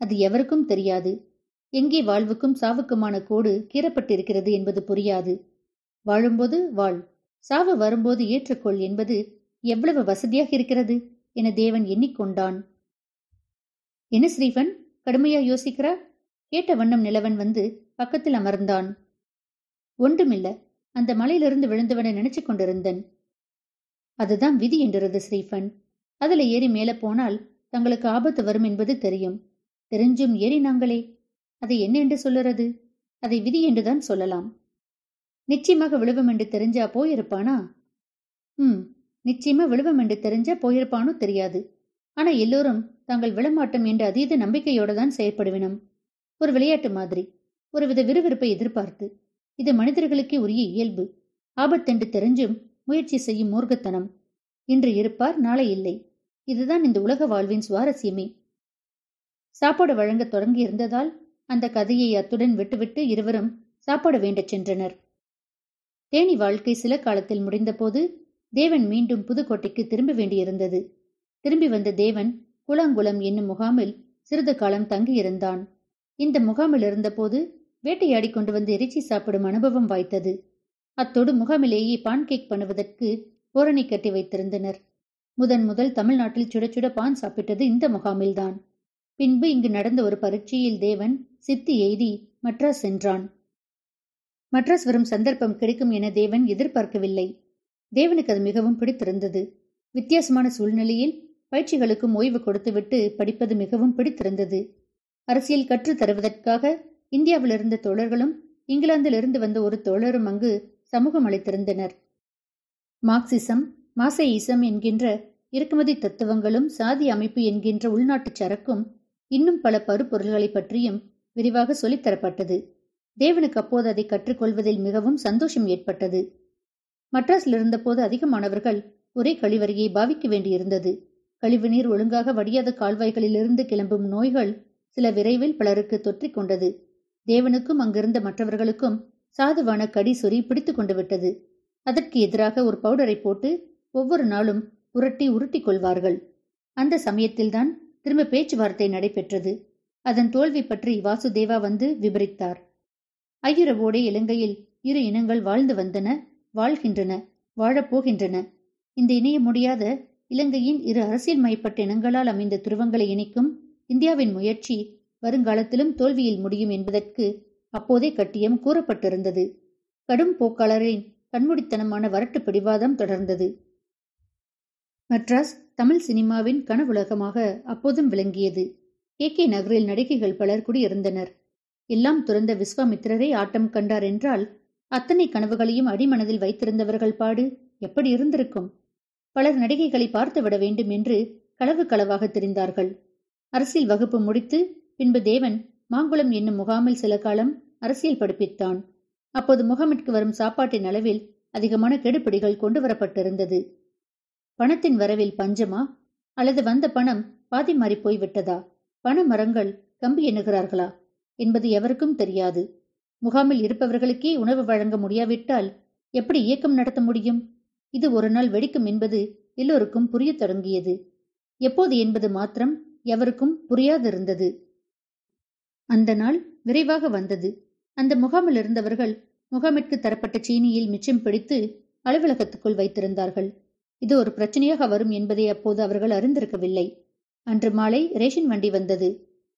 அது எவருக்கும் தெரியாது. எங்கே வாழ்வுக்கும் சாவுக்குமான கோடு கீறப்பட்டிருக்கிறது என்பது புரியாது. வாழும்போது வாழ். சாவு வரும்போது ஏற்றுக்கொள் என்பது எவ்வளவு வசதியாக இருக்கிறது என தேவன் எண்ணிக்கொண்டான். என்ன ஸ்ரீவன் கடுமையா யோசிக்கிறா கேட்ட வண்ணம் நிலவன் வந்து பக்கத்தில் அமர்ந்தான். ஒன்றுமில்ல. அந்த மலையிலிருந்து விழுந்தவனை நினைச்சு கொண்டிருந்தன். அதுதான் விதி என்றது ஸ்ரீஃபன் அதுல ஏறி மேல போனால் தங்களுக்கு ஆபத்து வரும் என்பது தெரியும். தெரிஞ்சும் ஏறி நாங்களே அதை என்ன என்று சொல்லுறது? அதை விதி என்றுதான் சொல்லலாம். நிச்சயமாக விழுவம் என்று தெரிஞ்சா போயிருப்பானா? ம் நிச்சயமா விழுவம் என்று தெரிஞ்சா போயிருப்பானோ தெரியாது. ஆனா எல்லோரும் தாங்கள் விழமாட்டோம் என்ற அதீத நம்பிக்கையோட தான் செயற்படுவினம். ஒரு விளையாட்டு மாதிரி ஒருவித விறுவிறுப்பை எதிர்பார்த்து. இது மனிதர்களுக்கே உரிய இயல்பு. ஆபத்தென்று தெரிஞ்சும் முயற்சி செய்யும் மூர்க்கத்தனம். இன்று இருப்பார் நாளை இல்லை. இதுதான் இந்த உலக வாழ்வின் சுவாரஸ்யமே. சாப்பாடு வழங்க தொடங்கி இருந்ததால் அந்த கதையை அத்துடன் விட்டுவிட்டு இருவரும் சாப்பாடு வேண்டச் சென்றனர். தேனி வாழ்க்கை சில காலத்தில் முடிந்தபோது தேவன் மீண்டும் புதுக்கோட்டைக்கு திரும்ப வேண்டியிருந்தது. திரும்பி வந்த தேவன் குளங்குளம் என்னும் முகாமில் சிறிது காலம் தங்கியிருந்தான். இந்த முகாமில் இருந்தபோது வேட்டையாடி கொண்டு வந்து இறைச்சி சாப்பிடும் அனுபவம் வாய்த்தது. அத்தோடு முகாமிலேயே பான்கேக் பண்ணுவதற்கு ஓரணி கட்டி வைத்திருந்தனர். முதன் முதல் தமிழ்நாட்டில் சுட சுட பான் சாப்பிட்டது இந்த முகாமில்தான். பின்பு இங்கு நடந்த ஒரு பரீட்சையில் தேவன் சித்தி எய்தி மட்ராஸ் சென்றான். மட்ராஸ் வரும் சந்தர்ப்பம் கிடைக்கும் என தேவன் எதிர்பார்க்கவில்லை. தேவனுக்கு அது மிகவும் பிடித்திருந்தது. வித்தியாசமான சூழ்நிலையில் பயிற்சிகளுக்கும் ஓய்வு கொடுத்துவிட்டு படிப்பது மிகவும் பிடித்திருந்தது. அரசியல் கற்றுத் தருவதற்காக இந்தியாவிலிருந்த தோழர்களும் இங்கிலாந்திலிருந்து வந்த ஒரு தோழரும் அங்கு சமூகம் அளித்திருந்தனர். மார்க்சிசம் மாசையிசம் என்கின்ற இறக்குமதி தத்துவங்களும் சாதி அமைப்பு என்கின்ற உள்நாட்டுச் சரக்கும் இன்னும் பல பருப்பொருள்களை பற்றியும் விரிவாக சொல்லித்தரப்பட்டது தேவனுக்கு அப்போது அதை கற்றுக்கொள்வதில் மிகவும் சந்தோஷம் ஏற்பட்டது. மட்ராஸில் இருந்தபோது அதிகமானவர்கள் ஒரே கழிவறையை பாவிக்க வேண்டியிருந்தது. கழிவுநீர் ஒழுங்காக வடியாத கால்வாய்களிலிருந்து கிளம்பும் நோய்கள் சில விரைவில் பலருக்கு தொற்றிக் கொண்டது. தேவனுக்கும் அங்கிருந்த மற்றவர்களுக்கும் சாதுவான கடி சொறி பிடித்துக் கொண்டு விட்டது அதற்கு எதிராக ஒரு பவுடரை போட்டு ஒவ்வொரு நாளும் உருட்டி உருட்டிக் கொள்வார்கள். அந்த சமயத்தில்தான் திரும்ப பேச்சுவார்த்தை நடைபெற்றது. அதன் தோல்வி பற்றி வாசுதேவா வந்து விபரித்தார். ஐயுறவோடே இலங்கையில் இரு இனங்கள் வாழ்ந்து வந்தன வாழ்கின்றன வாழப்போகின்றன இந்த இணைய முடியாத இலங்கையின் இரு அரசியல் மயப்பட்ட இனங்களால் அமைந்த துருவங்களை இணைக்கும் இந்தியாவின் முயற்சி வருங்காலத்திலும் தோல்வியில் முடியும் என்பதற்கு அப்போதே கட்டியம் கூறப்பட்டிருந்தது. கடும் போக்காளரின் கண்முடித்தனமான வரட்டு பிடிவாதம் தொடர்ந்தது. மெட்ராஸ் தமிழ் சினிமாவின் கனவுலகமாக அப்போதும் விளங்கியது. கே. கே. நகரில் நடிகைகள் பலர் குடியிருந்தனர். எல்லாம் துறந்த விஸ்வாமித்திரரை ஆட்டம் கண்டார் என்றால் அத்தனை கனவுகளையும் அடிமனதில் வைத்திருந்தவர்கள் பாடு எப்படி இருந்திருக்கும்? பலர் நடிகைகளை பார்த்து விட வேண்டும் என்று களவு களவாக தெரிந்தார்கள். அரசியல் வகுப்பு முடித்து பின்பு தேவன் மாங்குளம் என்னும் முகாமில் சில காலம் அரசியல் படிப்பித்தான். அப்போது முகாமிற்கு வரும் சாப்பாட்டின் அளவில் அதிகமான கெடுபிடிகள் கொண்டு வரப்பட்டிருந்தது பணத்தின் வரவில் பஞ்சமா? அல்லது வந்த பணம் பாதி மாறி போய்விட்டதா? பண மரங்கள் கம்பி எண்ணுகிறார்களா? என்பது எவருக்கும் தெரியாது. முகாமில் இருப்பவர்களுக்கே உணவு வழங்க முடியாவிட்டால் எப்படி இயக்கம் நடத்த முடியும்? இது ஒரு நாள் வெடிக்கும் என்பது எல்லோருக்கும் புரிய தொடங்கியது. எப்போது என்பது மாத்திரம் எவருக்கும் புரியாதிருந்தது. அந்த நாள் விரைவாக வந்தது. அந்த முகாமில் இருந்தவர்கள் முகாமிற்கு தரப்பட்ட சீனியில் மிச்சம் பிடித்து அலுவலகத்துக்குள் வைத்திருந்தார்கள். இது ஒரு பிரச்சனையாக வரும் என்பதை அப்போது அவர்கள் அறிந்திருக்கவில்லை. அன்று மாலை ரேஷன் வண்டி வந்தது.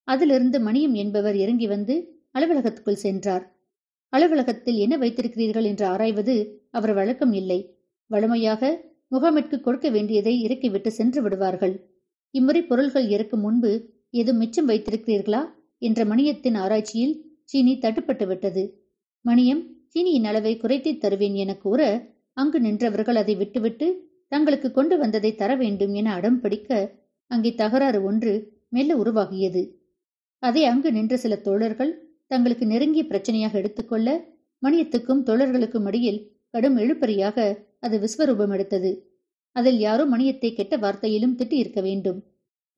அதிலிருந்து மணியம் என்பவர் இறங்கி வந்து அலுவலகத்துக்குள் சென்றார். அலுவலகத்தில் என்ன வைத்திருக்கிறீர்கள் என்று ஆராய்வது அவர் வழக்கம் இல்லை. வழமையாக முகாமிற்கு கொடுக்க வேண்டியதை இறக்கிவிட்டு சென்று விடுவார்கள். இம்முறை பொருள்கள் இறக்கும் முன்பு ஏதும் மிச்சம் வைத்திருக்கிறீர்களா? என்ற மணியத்தின் ஆராய்ச்சியில் சீனி தட்டுப்பட்டு விட்டது. மணியம் சீனியின் அளவை குறைத்து தருவேன் என கூற அங்கு நின்றவர்கள் அதை விட்டுவிட்டு தங்களுக்கு கொண்டு வந்ததை தர வேண்டும் என அடம் பிடிக்க அங்கே தகராறு ஒன்று மெல்ல உருவாகியது. அதை அங்கு நின்ற சில தோழர்கள் தங்களுக்கு நெருங்கிய பிரச்சனையாக எடுத்துக்கொள்ள மணியத்துக்கும் தோழர்களுக்கும் இடையில் கடும் எழுப்பறியாக அது விஸ்வரூபம் எடுத்தது. அதில் யாரோ மணியத்தை கெட்ட வார்த்தையிலும் திட்டியிருக்க வேண்டும்.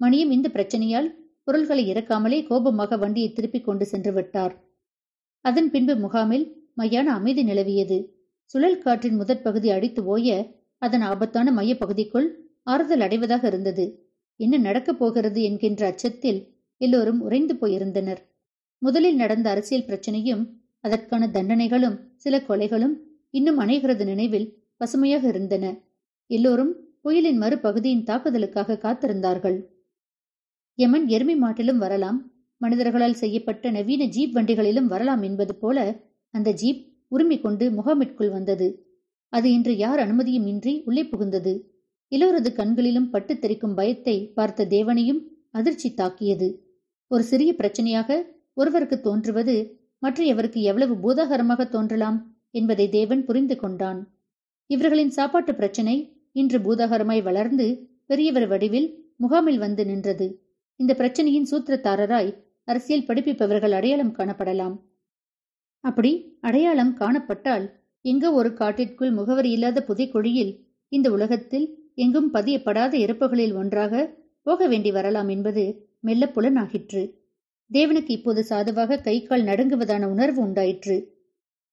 மணியம் இந்த பிரச்சனையால் பொருள்களை இறக்காமலே கோபமாக வண்டியை திருப்பிக் கொண்டு சென்று விட்டார். அதன் பின்பு முகாமில் மையான அமைதி நிலவியது. சுழல் காற்றின் முதற் பகுதி அடித்து ஓய அதன் ஆபத்தான மையப்பகுதிக்குள் ஆறுதல் அடைவதாக இருந்தது. என்ன நடக்கப் போகிறது என்கின்ற அச்சத்தில் எல்லோரும் உறைந்து போயிருந்தனர். முதலில் நடந்த அரசியல் பிரச்சனையும் அதற்கான தண்டனைகளும் சில கொலைகளும் இன்னும் அணைகிறது நினைவில் பசுமையாக இருந்தன. எல்லோரும் புயலின் மறுபகுதியின் தாக்குதலுக்காக காத்திருந்தார்கள். யமன் எருமை மாட்டிலும் வரலாம். மனிதர்களால் செய்யப்பட்ட நவீன ஜீப் வண்டிகளிலும் வரலாம் என்பது போல அந்த ஜீப் உரிமை கொண்டு முகாமிற்குள் வந்தது. அது இன்று யார் அனுமதியும் இன்றி உள்ளே புகுந்தது. எல்லோரது கண்களிலும் பட்டு தெரிக்கும் பயத்தை பார்த்த தேவனையும் அதிர்ச்சி தாக்கியது. ஒரு சிறிய பிரச்சனையாக ஒருவருக்கு தோன்றுவது மற்றையவருக்கு எவ்வளவு பூதாகரமாக தோன்றலாம் என்பதை தேவன் புரிந்து கொண்டான். இவர்களின் சாப்பாட்டு பிரச்சனை இன்று பூதாகரமாய் வளர்ந்து பெரியவர் வடிவில் முகாமில் வந்து நின்றது. இந்த பிரச்சனையின் சூத்திரத்தாரராய் அரசியல் படிப்பிப்பவர்கள் அடையாளம் காணப்படலாம். அப்படி அடையாளம் காணப்பட்டால் எங்கோ ஒரு காட்டிற்குள் முகவரி இல்லாத புதைக்குழியில் இந்த உலகத்தில் எங்கும் பதியப்படாத இறப்புகளில் ஒன்றாக போக வேண்டி வரலாம் என்பது மெல்ல புலனாகிற்று தேவனுக்கு இப்போது சாதுவாக கை கால் நடுங்குவதான உணர்வு உண்டாயிற்று.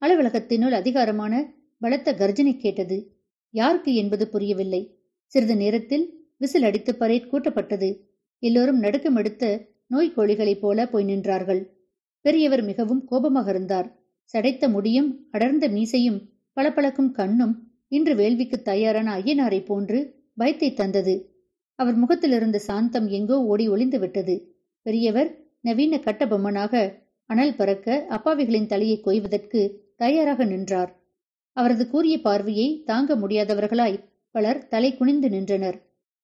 அலுவலகத்தினுள் அதிகாரமான பலத்த கர்ஜனை கேட்டது. யாருக்கு என்பது புரியவில்லை. சிறிது நேரத்தில் விசில் அடித்து பரேட் கூட்டப்பட்டது. எல்லோரும் நடுக்கம் எடுத்த நோய்க்கோழிகளைப் போல போய் நின்றார்கள். பெரியவர் மிகவும் கோபமாக இருந்தார். சடைத்த முடியும் அடர்ந்த மீசையும் பளபளக்கும் கண்ணும் இன்று வேள்விக்கு தயாரான ஐயனாரை போன்று பயத்தை தந்தது. அவர் முகத்திலிருந்த சாந்தம் எங்கோ ஓடி ஒளிந்து விட்டது. பெரியவர் நவீன கட்டபொம்மனாக அனல் பறக்க அப்பாவிகளின் தலையை கொய்வதற்கு தயாராக நின்றார். அவரது கூறிய பார்வையை தாங்க முடியாதவர்களாய் பலர் தலை குனிந்து நின்றனர்.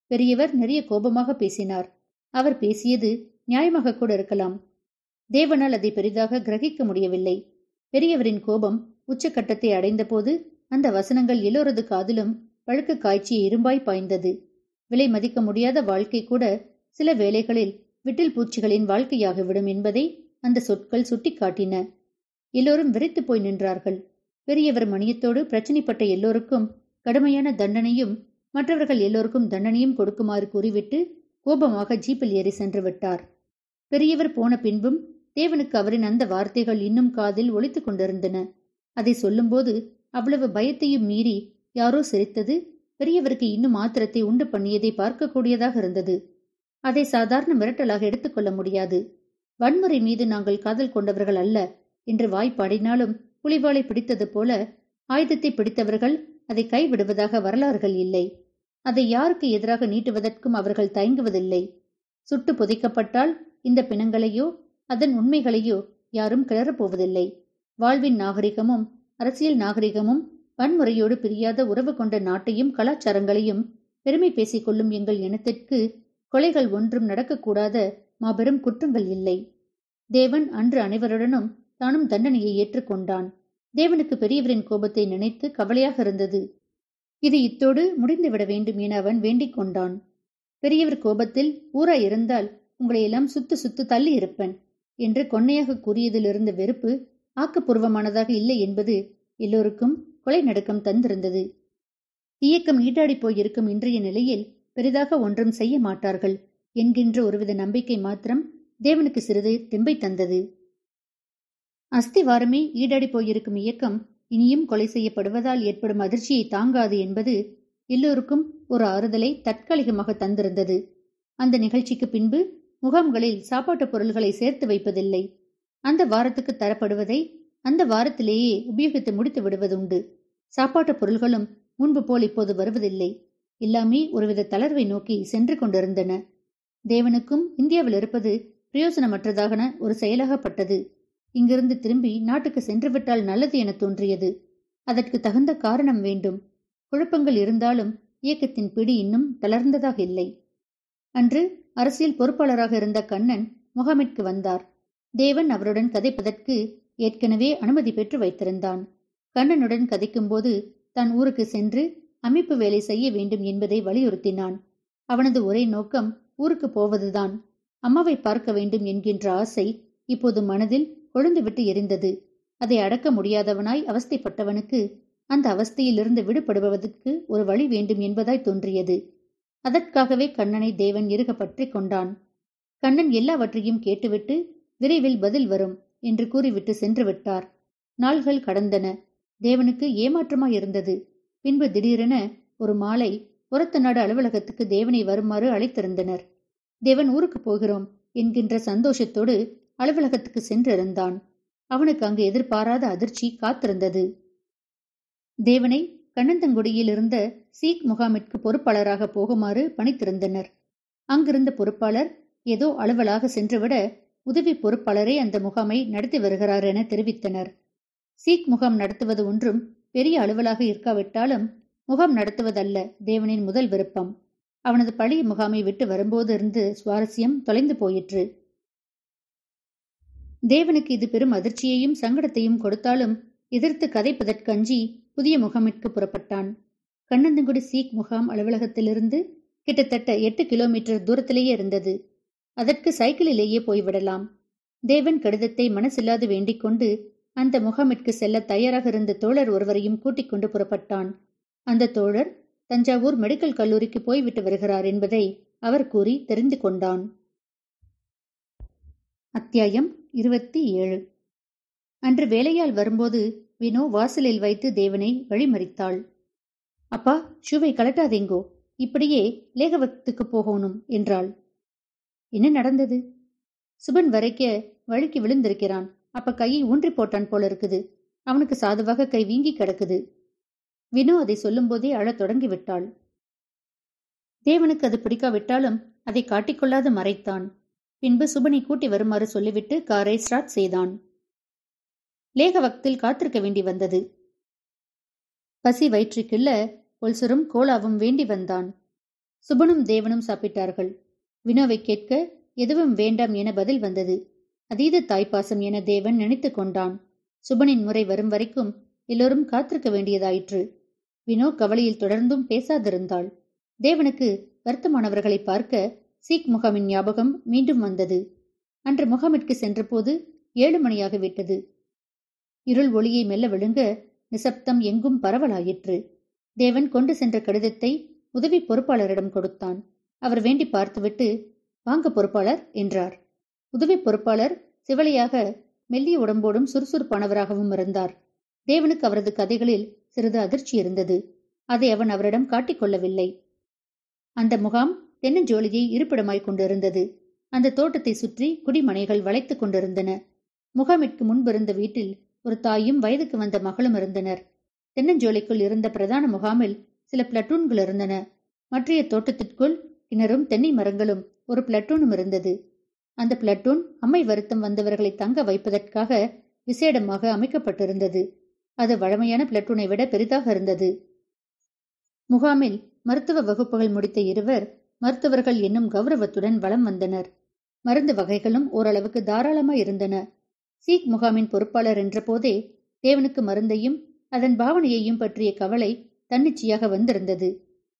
பெரியவர் நிறைய கோபமாக பேசினார். அவர் பேசியது நியாயமாக கூட இருக்கலாம். தேவனால் அதை பெரிதாக கிரகிக்க முடியவில்லை. பெரியவரின் கோபம் உச்சக்கட்டத்தை அடைந்தபோது அந்த வசனங்கள் எல்லோரது காதிலும் பழுக்க காய்ச்சி இரும்பாய் பாய்ந்தது. விலை மதிக்க முடியாத வாழ்க்கை கூட சில வேளைகளில் விட்டில் பூச்சிகளின் வாழ்க்கையாகிவிடும் என்பதை அந்த சொற்கள் சுட்டிக்காட்டின. எல்லோரும் விரைத்து போய் நின்றார்கள். பெரியவர் மணியத்தோடு பிரச்சனைப்பட்ட எல்லோருக்கும் கடுமையான தண்டனையும் மற்றவர்கள் எல்லோருக்கும் தண்டனையும் கொடுக்குமாறு கூறிவிட்டு கோபமாக ஜீப்பில் ஏறி சென்று விட்டார். பெரியவர் போன பின்பும் தேவனுக்கு அவரின் அந்த வார்த்தைகள் இன்னும் காதில் ஒழித்துக் கொண்டிருந்தன. அதை சொல்லும்போது அவ்வளவு பயத்தையும் மீறி யாரோ சிரித்தது பெரியவருக்கு இன்னும் ஆத்திரத்தை உண்டு பண்ணியதை பார்க்கக்கூடியதாக இருந்தது. அதை சாதாரண மிரட்டலாக எடுத்துக்கொள்ள முடியாது. வன்முறை மீது நாங்கள் காதல் கொண்டவர்கள் அல்ல என்று வாய்ப்பாடினாலும் புலிவாளை பிடித்தது போல ஆயுதத்தை பிடித்தவர்கள் அதை கைவிடுவதாக வரலாறுகள் இல்லை. அதை யாருக்கு எதிராக நீட்டுவதற்கும் அவர்கள் தயங்குவதில்லை. சுட்டு புதைக்கப்பட்டால் இந்த பிணங்களையோ அதன் உண்மைகளையோ யாரும் கிளறப்போவதில்லை. வாழ்வின் நாகரிகமும் அரசியல் நாகரிகமும் வன்முறையோடு பிரியாத உறவு கொண்ட நாட்டையும் கலாச்சாரங்களையும் பெருமை பேசிக் கொள்ளும் எங்கள் இனத்திற்கு கொலைகள் ஒன்றும் நடக்கக்கூடாத மாபெரும் குற்றங்கள் இல்லை. தேவன் அன்று அனைவருடனும் தானும் தண்டனையை ஏற்றுக்கொண்டான். தேவனுக்கு பெரியவரின் கோபத்தை நினைத்து கவலையாக இருந்தது. இது இத்தோடு முடிந்துவிட வேண்டும் என அவன் வேண்டிக் கொண்டான். பெரியவர் கோபத்தில் ஊரா இருந்தால் உங்களையெல்லாம் சுத்து சுத்து தள்ளி இருப்பேன் என்று கொன்னையாக கூறியதிலிருந்த வெறுப்பு ஆக்கப்பூர்வமானதாக இல்லை என்பது எல்லோருக்கும் கொலை நடுக்கம் தந்திருந்தது. இயக்கம் ஈட்டாடி போயிருக்கும் இன்றைய நிலையில் பெரிதாக ஒன்றும் செய்ய மாட்டார்கள் என்கின்ற ஒருவித நம்பிக்கை மாத்திரம் தேவனுக்கு சிறிது தெம்பை தந்தது. அஸ்திவாரமே ஈடாடி போயிருக்கும் இயக்கம் இனியும் கொலை செய்யப்படுவதால் ஏற்படும் அதிர்ச்சியை தாங்காது என்பது எல்லோருக்கும் ஒரு ஆறுதலை தற்காலிகமாக தந்திருந்தது. அந்த நிகழ்ச்சிக்கு பின்பு முகாம்களில் சாப்பாட்டுப் பொருள்களை சேர்த்து வைப்பதில்லை. அந்த வாரத்துக்கு தரப்படுவதை அந்த வாரத்திலேயே உபயோகித்து முடித்து விடுவதுண்டு. சாப்பாட்டுப் பொருள்களும் முன்பு போல் இப்போது வருவதில்லை. எல்லாமே ஒருவித தளர்வை நோக்கி சென்று கொண்டிருந்தன. தேவனுக்கும் இந்தியாவில் இருப்பது பிரயோசனமற்றதாகன ஒரு செயலாகப்பட்டது. இங்கிருந்து திரும்பி நாட்டுக்கு சென்றுவிட்டால் நல்லது என தோன்றியது. அதற்கு தகுந்த காரணம் வேண்டும். குழப்பங்கள் இருந்தாலும் இயக்கத்தின் பிடி இன்னும் தளர்ந்ததாக இல்லை. அன்று அரசியல் பொறுப்பாளராக இருந்த கண்ணன் முகாமிற்கு வந்தார். தேவன் அவருடன் கதைப்பதற்கு ஏற்கனவே அனுமதி பெற்று வைத்திருந்தான். கண்ணனுடன் கதைக்கும்போது தான் ஊருக்கு சென்று அமைப்பு வேலை செய்ய வேண்டும் என்பதை வலியுறுத்தினான். அவனது ஒரே நோக்கம் ஊருக்கு போவதுதான். அம்மாவை பார்க்க வேண்டும் என்கின்ற ஆசை இப்போது மனதில் கொழுந்துவிட்டு எரிந்தது. அதை அடக்க முடியாதவனாய் அவஸ்தைப்பட்டவனுக்கு அந்த அவஸ்தையிலிருந்து விடுபடுவதற்கு ஒரு வழி வேண்டும் என்பதாய் தோன்றியது. அதற்காகவே கண்ணனை தேவன் இருக பற்றி கொண்டான். கண்ணன் எல்லாவற்றையும் கேட்டுவிட்டு விரைவில் பதில் வரும் என்று கூறிவிட்டு சென்று விட்டார் நாள்கள் கடந்தன. தேவனுக்கு ஏமாற்றமாயிருந்தது பின்பு திடீரென ஒரு மாலை புறத்த நாடு அலுவலகத்துக்கு தேவனை வருமாறு அழைத்திருந்தனர். தேவன் ஊருக்கு போகிறோம் என்கின்ற சந்தோஷத்தோடு அலுவலகத்துக்கு சென்றிருந்தான். அவனுக்கு அங்கு எதிர்பாராத அதிர்ச்சி காத்திருந்தது. தேவனை கண்ணந்தங்குடியில் இருந்த சீக் முகாமிற்கு பொறுப்பாளராக போகுமாறு பணித்திருந்தனர். அங்கிருந்த பொறுப்பாளர் ஏதோ அலுவலாக சென்றுவிட உதவி பொறுப்பாளரே அந்த முகாமை நடத்தி வருகிறார் என தெரிவித்தனர். சீக் முகாம் நடத்துவது ஒன்றும் பெரிய அலுவலாக இருக்காவிட்டாலும் முகாம் நடத்துவதல்ல தேவனின் முதல் விருப்பம். அவனது பழைய முகாமை விட்டு வரும்போது இருந்து சுவாரஸ்யம் தொலைந்து போயிற்று. தேவனுக்கு இது பெரும் அதிர்ச்சியையும் சங்கடத்தையும் கொடுத்தாலும் எதிர்த்து கதைப்பதற்கஞ்சி புதிய முகாமிற்கு புறப்பட்டான். கண்ணந்தங்குடி சீக் முகாம் அலுவலகத்திலிருந்து கிட்டத்தட்ட எட்டு கிலோமீட்டர் தூரத்திலேயே இருந்தது. அதற்கு சைக்கிளிலேயே போய்விடலாம். தேவன் கடிதத்தை மனசில்லாது வேண்டிக் கொண்டு அந்த முகாமிற்கு செல்ல தயாராக இருந்த தோழர் ஒருவரையும் கூட்டிக் கொண்டு புறப்பட்டான். அந்த தோழர் தஞ்சாவூர் மெடிக்கல் கல்லூரிக்கு போய்விட்டு வருகிறார் என்பதை அவர் கூறி தெரிந்து கொண்டான். அத்தியாயம் இருபத்தி ஏழு. அன்று வேலையால் வரும்போது வினோ வாசலில் வைத்து தேவனை வழிமறித்தாள். அப்பா ஷூவை கலட்டாதேங்கோ இப்படியே லேகவத்துக்கு போகணும் என்றாள். என்ன நடந்தது? சுபன் வரைக்க வழுக்கி விழுந்திருக்கிறான். அப்ப கையை ஊன்றி போட்டான் போல இருக்குது. அவனுக்கு சாதுவாக கை வீங்கி கிடக்குது. வினோ அதை சொல்லும்போதே அழத் தொடங்கி விட்டாள் தேவனுக்கு அது பிடிக்காவிட்டாலும் அதை காட்டிக்கொள்ளாது மறைத்தான். பின்பு சுபனை கூட்டி வருமாறு சொல்லிவிட்டு காரை ஸ்டார்ட் செய்தான். லேக வக்தில் காத்திருக்க வேண்டி வந்தது. பசி வயிற்றுக்குள்ள ஒல்சரும் கோலாவும் வேண்டி வந்தான். சுபனும் தேவனும் சாப்பிட்டார்கள். வினோவை கேட்க எதுவும் வேண்டாம் என பதில் வந்தது. அதீத தாய்ப்பாசம் என தேவன் நினைத்து கொண்டான். சுபனின் முறை வரும் வரைக்கும் எல்லோரும் காத்திருக்க வேண்டியதாயிற்று. வினோ கவலையில் தொடர்ந்தும் பேசாதிருந்தாள். தேவனுக்கு வருத்தமானவர்களை பார்க்க சீக் முகாமின் ஞாபகம் மீண்டும் வந்தது. அன்று முகாமிற்கு சென்றபோது ஏழு மணியாக விட்டது. இருள் ஒளியை மெல்ல விழுங்க நிசப்தம் எங்கும் பரவலாயிற்று. தேவன் கொண்டு சென்ற கடிதத்தை உதவி பொறுப்பாளரிடம் கொடுத்தான். அவர் வேண்டி பார்த்துவிட்டு வாங்க பொறுப்பாளர் என்றார். உதவி பொறுப்பாளர் சிவலையாக மெல்லிய உடம்போடும் சுறுசுறுப்பானவராகவும் இருந்தார். தேவனுக்கு அவரது கதைகளில் சிறிது அதிர்ச்சி இருந்தது. அதை அவன் அவரிடம் காட்டிக்கொள்ளவில்லை அந்த முகாம் தென்னஞ்சோலியை இருப்பிடமாய் கொண்டிருந்தது. அந்த தோட்டத்தை சுற்றி குடிமனைகள் வளைத்துக் கொண்டிருந்தன. முகாமிற்கு முன்பிருந்த வீட்டில் ஒரு தாயும் வயதுக்கு வந்த மகளும் இருந்தனர். தென்னஞ்சோலைக்குள் இருந்த பிரதான முகாமில் சில பிளட்டூன்கள் இருந்தன. மற்றைய தோட்டத்திற்குள் கிணறும் தென்னை மரங்களும் ஒரு பிளட்டூனும் இருந்தது. அந்த பிளட்டூன் அம்மை வருத்தம் வந்தவர்களை தங்க வைப்பதற்காக விசேடமாக அமைக்கப்பட்டிருந்தது. அது வழமையான பிளட்டூனை விட பெரிதாக இருந்தது. முகாமில் மருத்துவ வகுப்புகள் முடித்த இருவர் மருத்துவர்கள் என்னும் கௌரவத்துடன் வலம் வந்தனர். மருந்து வகைகளும் ஓரளவுக்கு தாராளமாய் இருந்தன. சீக் முகாமின் பொறுப்பாளர் என்ற போதே தேவனுக்கு மருந்தையும் அதன் பாவனையையும் பற்றிய கவலை தன்னிச்சையாக வந்திருந்தது.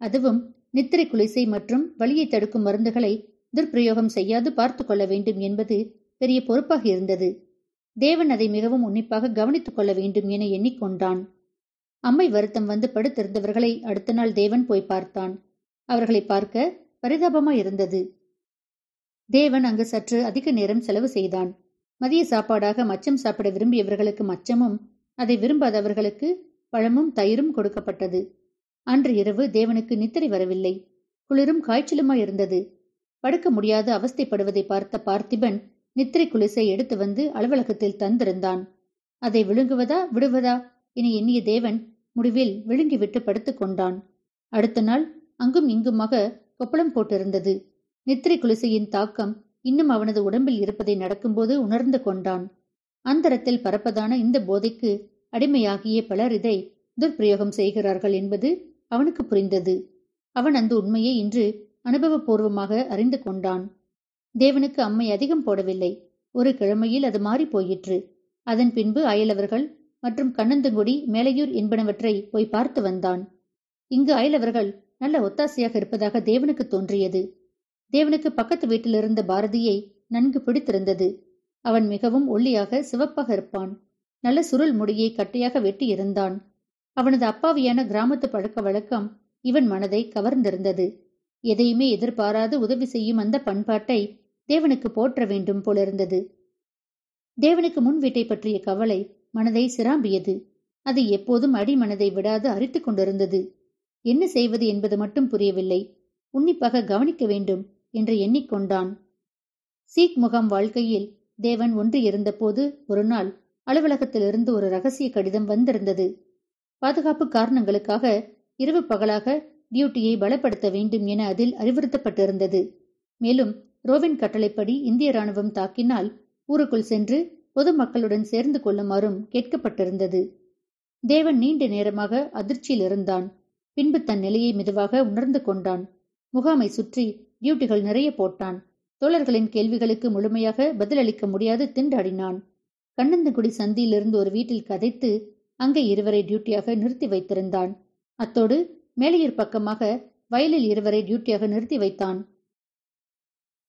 அதுவும் நித்திரை குளிசை மற்றும் வலியை தடுக்கும் மருந்துகளை துர்பிரயோகம் செய்யாது பார்த்து கொள்ள வேண்டும் என்பது பெரிய பொறுப்பாக இருந்தது. தேவன் அதை மிகவும் உன்னிப்பாக கவனித்துக் கொள்ள வேண்டும் என எண்ணிக்கொண்டான். அம்மை வருத்தம் வந்து படுத்திருந்தவர்களை அடுத்த நாள் தேவன் போய் பார்த்தான். அவர்களை பார்க்க பரிதாபமா இருந்தது. தேவன் அங்கு சற்று அதிக நேரம் செலவு செய்தான். மதிய சாப்பாடாக மச்சம் சாப்பிட விரும்பியவர்களுக்கு மச்சமும் அதை விரும்பாதவர்களுக்கு பழமும் தயிரும் கொடுக்கப்பட்டது. அன்று இரவு தேவனுக்கு நித்திரை வரவில்லை. குளிரும் காய்ச்சலுமாய் இருந்தது. படுக்க முடியாது அவஸ்தைப்படுவதை பார்த்த பார்த்திபன் நித்திரை குலிசை எடுத்து வந்து அலுவலகத்தில் தந்திருந்தான். அதை விழுங்குவதா விடுவதா? என எண்ணிய தேவன் முடிவில் விழுங்கிவிட்டு படுத்துக் கொண்டான். அடுத்த நாள் அங்கும் இங்குமாக கொப்பளம் போட்டிருந்தது. நித்திரை குலிசையின் தாக்கம் இன்னும் அவனது உடம்பில் இருப்பதை நடக்கும்போது உணர்ந்து கொண்டான். அந்தரத்தில் பரப்பதான இந்த போதைக்கு அடிமையாகிய பலர் இதை துர்பிரயோகம் செய்கிறார்கள் என்பது அவனுக்கு புரிந்தது. அவன் அந்த உண்மையை இன்று அனுபவபூர்வமாக அறிந்து கொண்டான். தேவனுக்கு அம்மை அதிகம் போடவில்லை. ஒரு கிழமையில் அது மாறி போயிற்று. அதன் பின்பு அயலவர்கள் மற்றும் கண்ணந்தங்குடி மேலையூர் என்பனவற்றை போய் பார்த்து வந்தான். இங்கு அயலவர்கள் நல்ல ஒத்தாசையாக இருப்பதாக தேவனுக்கு தோன்றியது. தேவனுக்கு பக்கத்து வீட்டில் இருந்த பாரதியை நன்கு பிடித்திருந்தது. அவன் மிகவும் ஒல்லியாக சிவப்பாக இருப்பான். நல்ல சுருள் முடியை கட்டையாக வெட்டி இருந்தான். அவனது அப்பாவியான கிராமத்து பழக்க வழக்கம் இவன் மனதை கவர்ந்திருந்தது. எதையுமே எதிர்பாராது உதவி செய்யும் அந்த பண்பாட்டை தேவனுக்கு போற்ற வேண்டும் போலிருந்தது. தேவனுக்கு முன் வீட்டை பற்றிய கவலை மனதை சிராம்பியது. அது எப்போதும் அடிமனதை விடாது அரித்துக் கொண்டிருந்தது. என்ன செய்வது என்பது மட்டும் புரியவில்லை. உன்னிப்பாக கவனிக்க வேண்டும் என்று எண்ணிக்கொண்டான். சீக் முகாம் வாழ்க்கையில் தேவன் ஒன்று இருந்தபோது ஒரு நாள் அலுவலகத்திலிருந்து ஒரு ரகசிய கடிதம் வந்திருந்தது. பாதுகாப்பு காரணங்களுக்காக இரவு பகலாக டியூட்டியை பலப்படுத்த வேண்டும் என அதில் அறிவுறுத்தப்பட்டிருந்தது. மேலும் ரோவின் கட்டளைப்படி இந்திய ராணுவம் தாக்கினால் ஊருக்குள் சென்று பொதுமக்களுடன் சேர்ந்து கொள்ளுமாறும் கேட்கப்பட்டிருந்தது. தேவன் நீண்ட நேரமாக அதிர்ச்சியில் இருந்தான். பின்பு தன் நிலையை மெதுவாக உணர்ந்து கொண்டான். முகாமை சுற்றி டியூட்டிகள் நிறைய போட்டான். தோழர்களின் கேள்விகளுக்கு முழுமையாக பதிலளிக்க முடியாது திண்டாடினான். கண்ணந்தங்குடி சந்தியிலிருந்து ஒரு வீட்டில் கதைத்து அங்கே இருவரை டியூட்டியாக நிறுத்தி வைத்திருந்தான். அத்தோடு மேலையூர் பக்கமாக வயலில் இருவரை டியூட்டியாக நிறுத்தி வைத்தான்.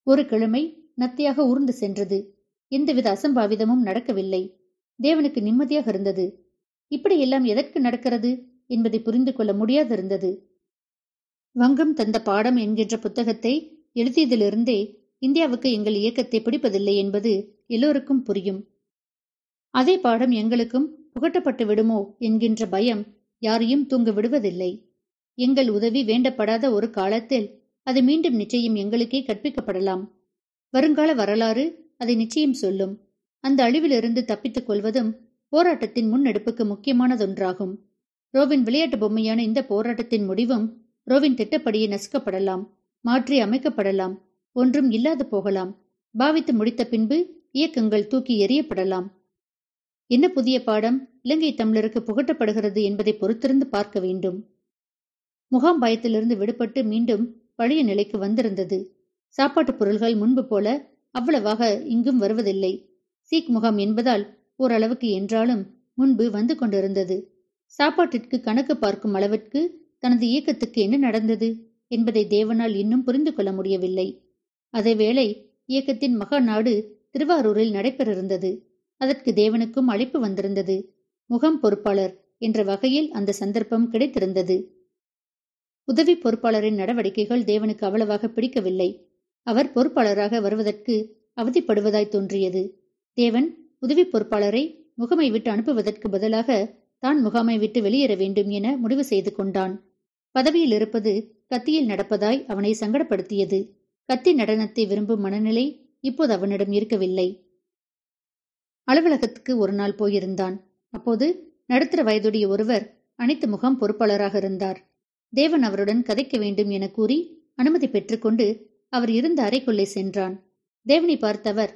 ஒரு கிழமை நத்தியாக ஊர்ந்து சென்றது. எந்தவித அசம்பாவிதமும் நடக்கவில்லை. தேவனுக்கு நிம்மதியாக இருந்தது. இப்படியெல்லாம் எதற்கு நடக்கிறது? என்பதை புரிந்து கொள்ள முடியாதிருந்தது. வங்கம் தந்த பாடம் என்கின்ற புத்தகத்தை எழுதியதிலிருந்தே இந்தியாவுக்கு எங்கள் இயக்கத்தை பிடிப்பதில்லை என்பது எல்லோருக்கும் புரியும். அதே பாடம் எங்களுக்கும் புகட்டப்பட்டு விடுமோ என்கின்ற பயம் யாரையும் தூங்க விடுவதில்லை. எங்கள் உதவி வேண்டப்படாத ஒரு காலத்தில் அது மீண்டும் நிச்சயம் எங்களுக்கே கற்பிக்கப்படலாம். வருங்கால வரலாறு அதை நிச்சயம் சொல்லும். அந்த அழிவிலிருந்து தப்பித்துக் கொள்வதும் போராட்டத்தின் முன்னெடுப்புக்கு முக்கியமானதொன்றாகும். ரோவின் விளையாட்டு பொம்மையான இந்த போராட்டத்தின் முடிவும் ரோவின் திட்டப்படியே நசுக்கப்படலாம் மாற்றி அமைக்கப்படலாம் ஒன்றும் இல்லாது போகலாம். பாவித்து முடித்த பின்பு இயக்கங்கள் தூக்கி எறியப்படலாம். என்ன புதிய பாடம் இலங்கை தமிழருக்கு புகட்டப்படுகிறது என்பதை பொறுத்திருந்து பார்க்க வேண்டும். முகாம் பயத்திலிருந்து விடுபட்டு மீண்டும் பழைய நிலைக்கு வந்திருந்தது. சாப்பாட்டுப் பொருள்கள் முன்பு போல அவ்வளவாக இங்கும் வருவதில்லை. சீக் முகாம் என்பதால் ஓரளவுக்கு என்றாலும் முன்பு வந்து கொண்டிருந்தது. சாப்பாட்டிற்கு கணக்கு பார்க்கும் அளவிற்கு தனது இயக்கத்துக்கு என்ன நடந்தது என்பதை தேவனால் இன்னும் புரிந்து கொள்ள முடியவில்லை. அதேவேளை இயக்கத்தின் மகா நாடு திருவாரூரில் நடைபெறிருந்தது அதற்கு தேவனுக்கும் அழைப்பு வந்திருந்தது. முகம் பொறுப்பாளர் என்ற வகையில் அந்த சந்தர்ப்பம் கிடைத்திருந்தது. உதவி பொறுப்பாளரின் நடவடிக்கைகள் தேவனுக்கு அவ்வளவாக பிடிக்கவில்லை. அவர் பொறுப்பாளராக வருவதற்கு அவதிப்படுவதாய் தோன்றியது. தேவன் உதவி பொறுப்பாளரை முகமை விட்டு அனுப்புவதற்கு பதிலாக தான் முகாமை விட்டு வெளியேற வேண்டும் என முடிவு செய்து கொண்டான். பதவியில் இருப்பது கத்தியில் நடப்பதாய் அவனை சங்கடப்படுத்தியது. கத்தி நடனத்தை விரும்பும் மனநிலை இப்போது அவனிடம் இருக்கவில்லை. அலுவலகத்துக்கு ஒரு நாள் போயிருந்தான். அப்போது நடுத்தர வயதுடைய ஒருவர் அனைத்து முகாம் பொறுப்பாளராக இருந்தார். தேவன் அவருடன் கதைக்க வேண்டும் என கூறி அனுமதி பெற்றுக்கொண்டு அவர் இருந்த அறைக்குள்ளே சென்றான். தேவனை பார்த்தவர்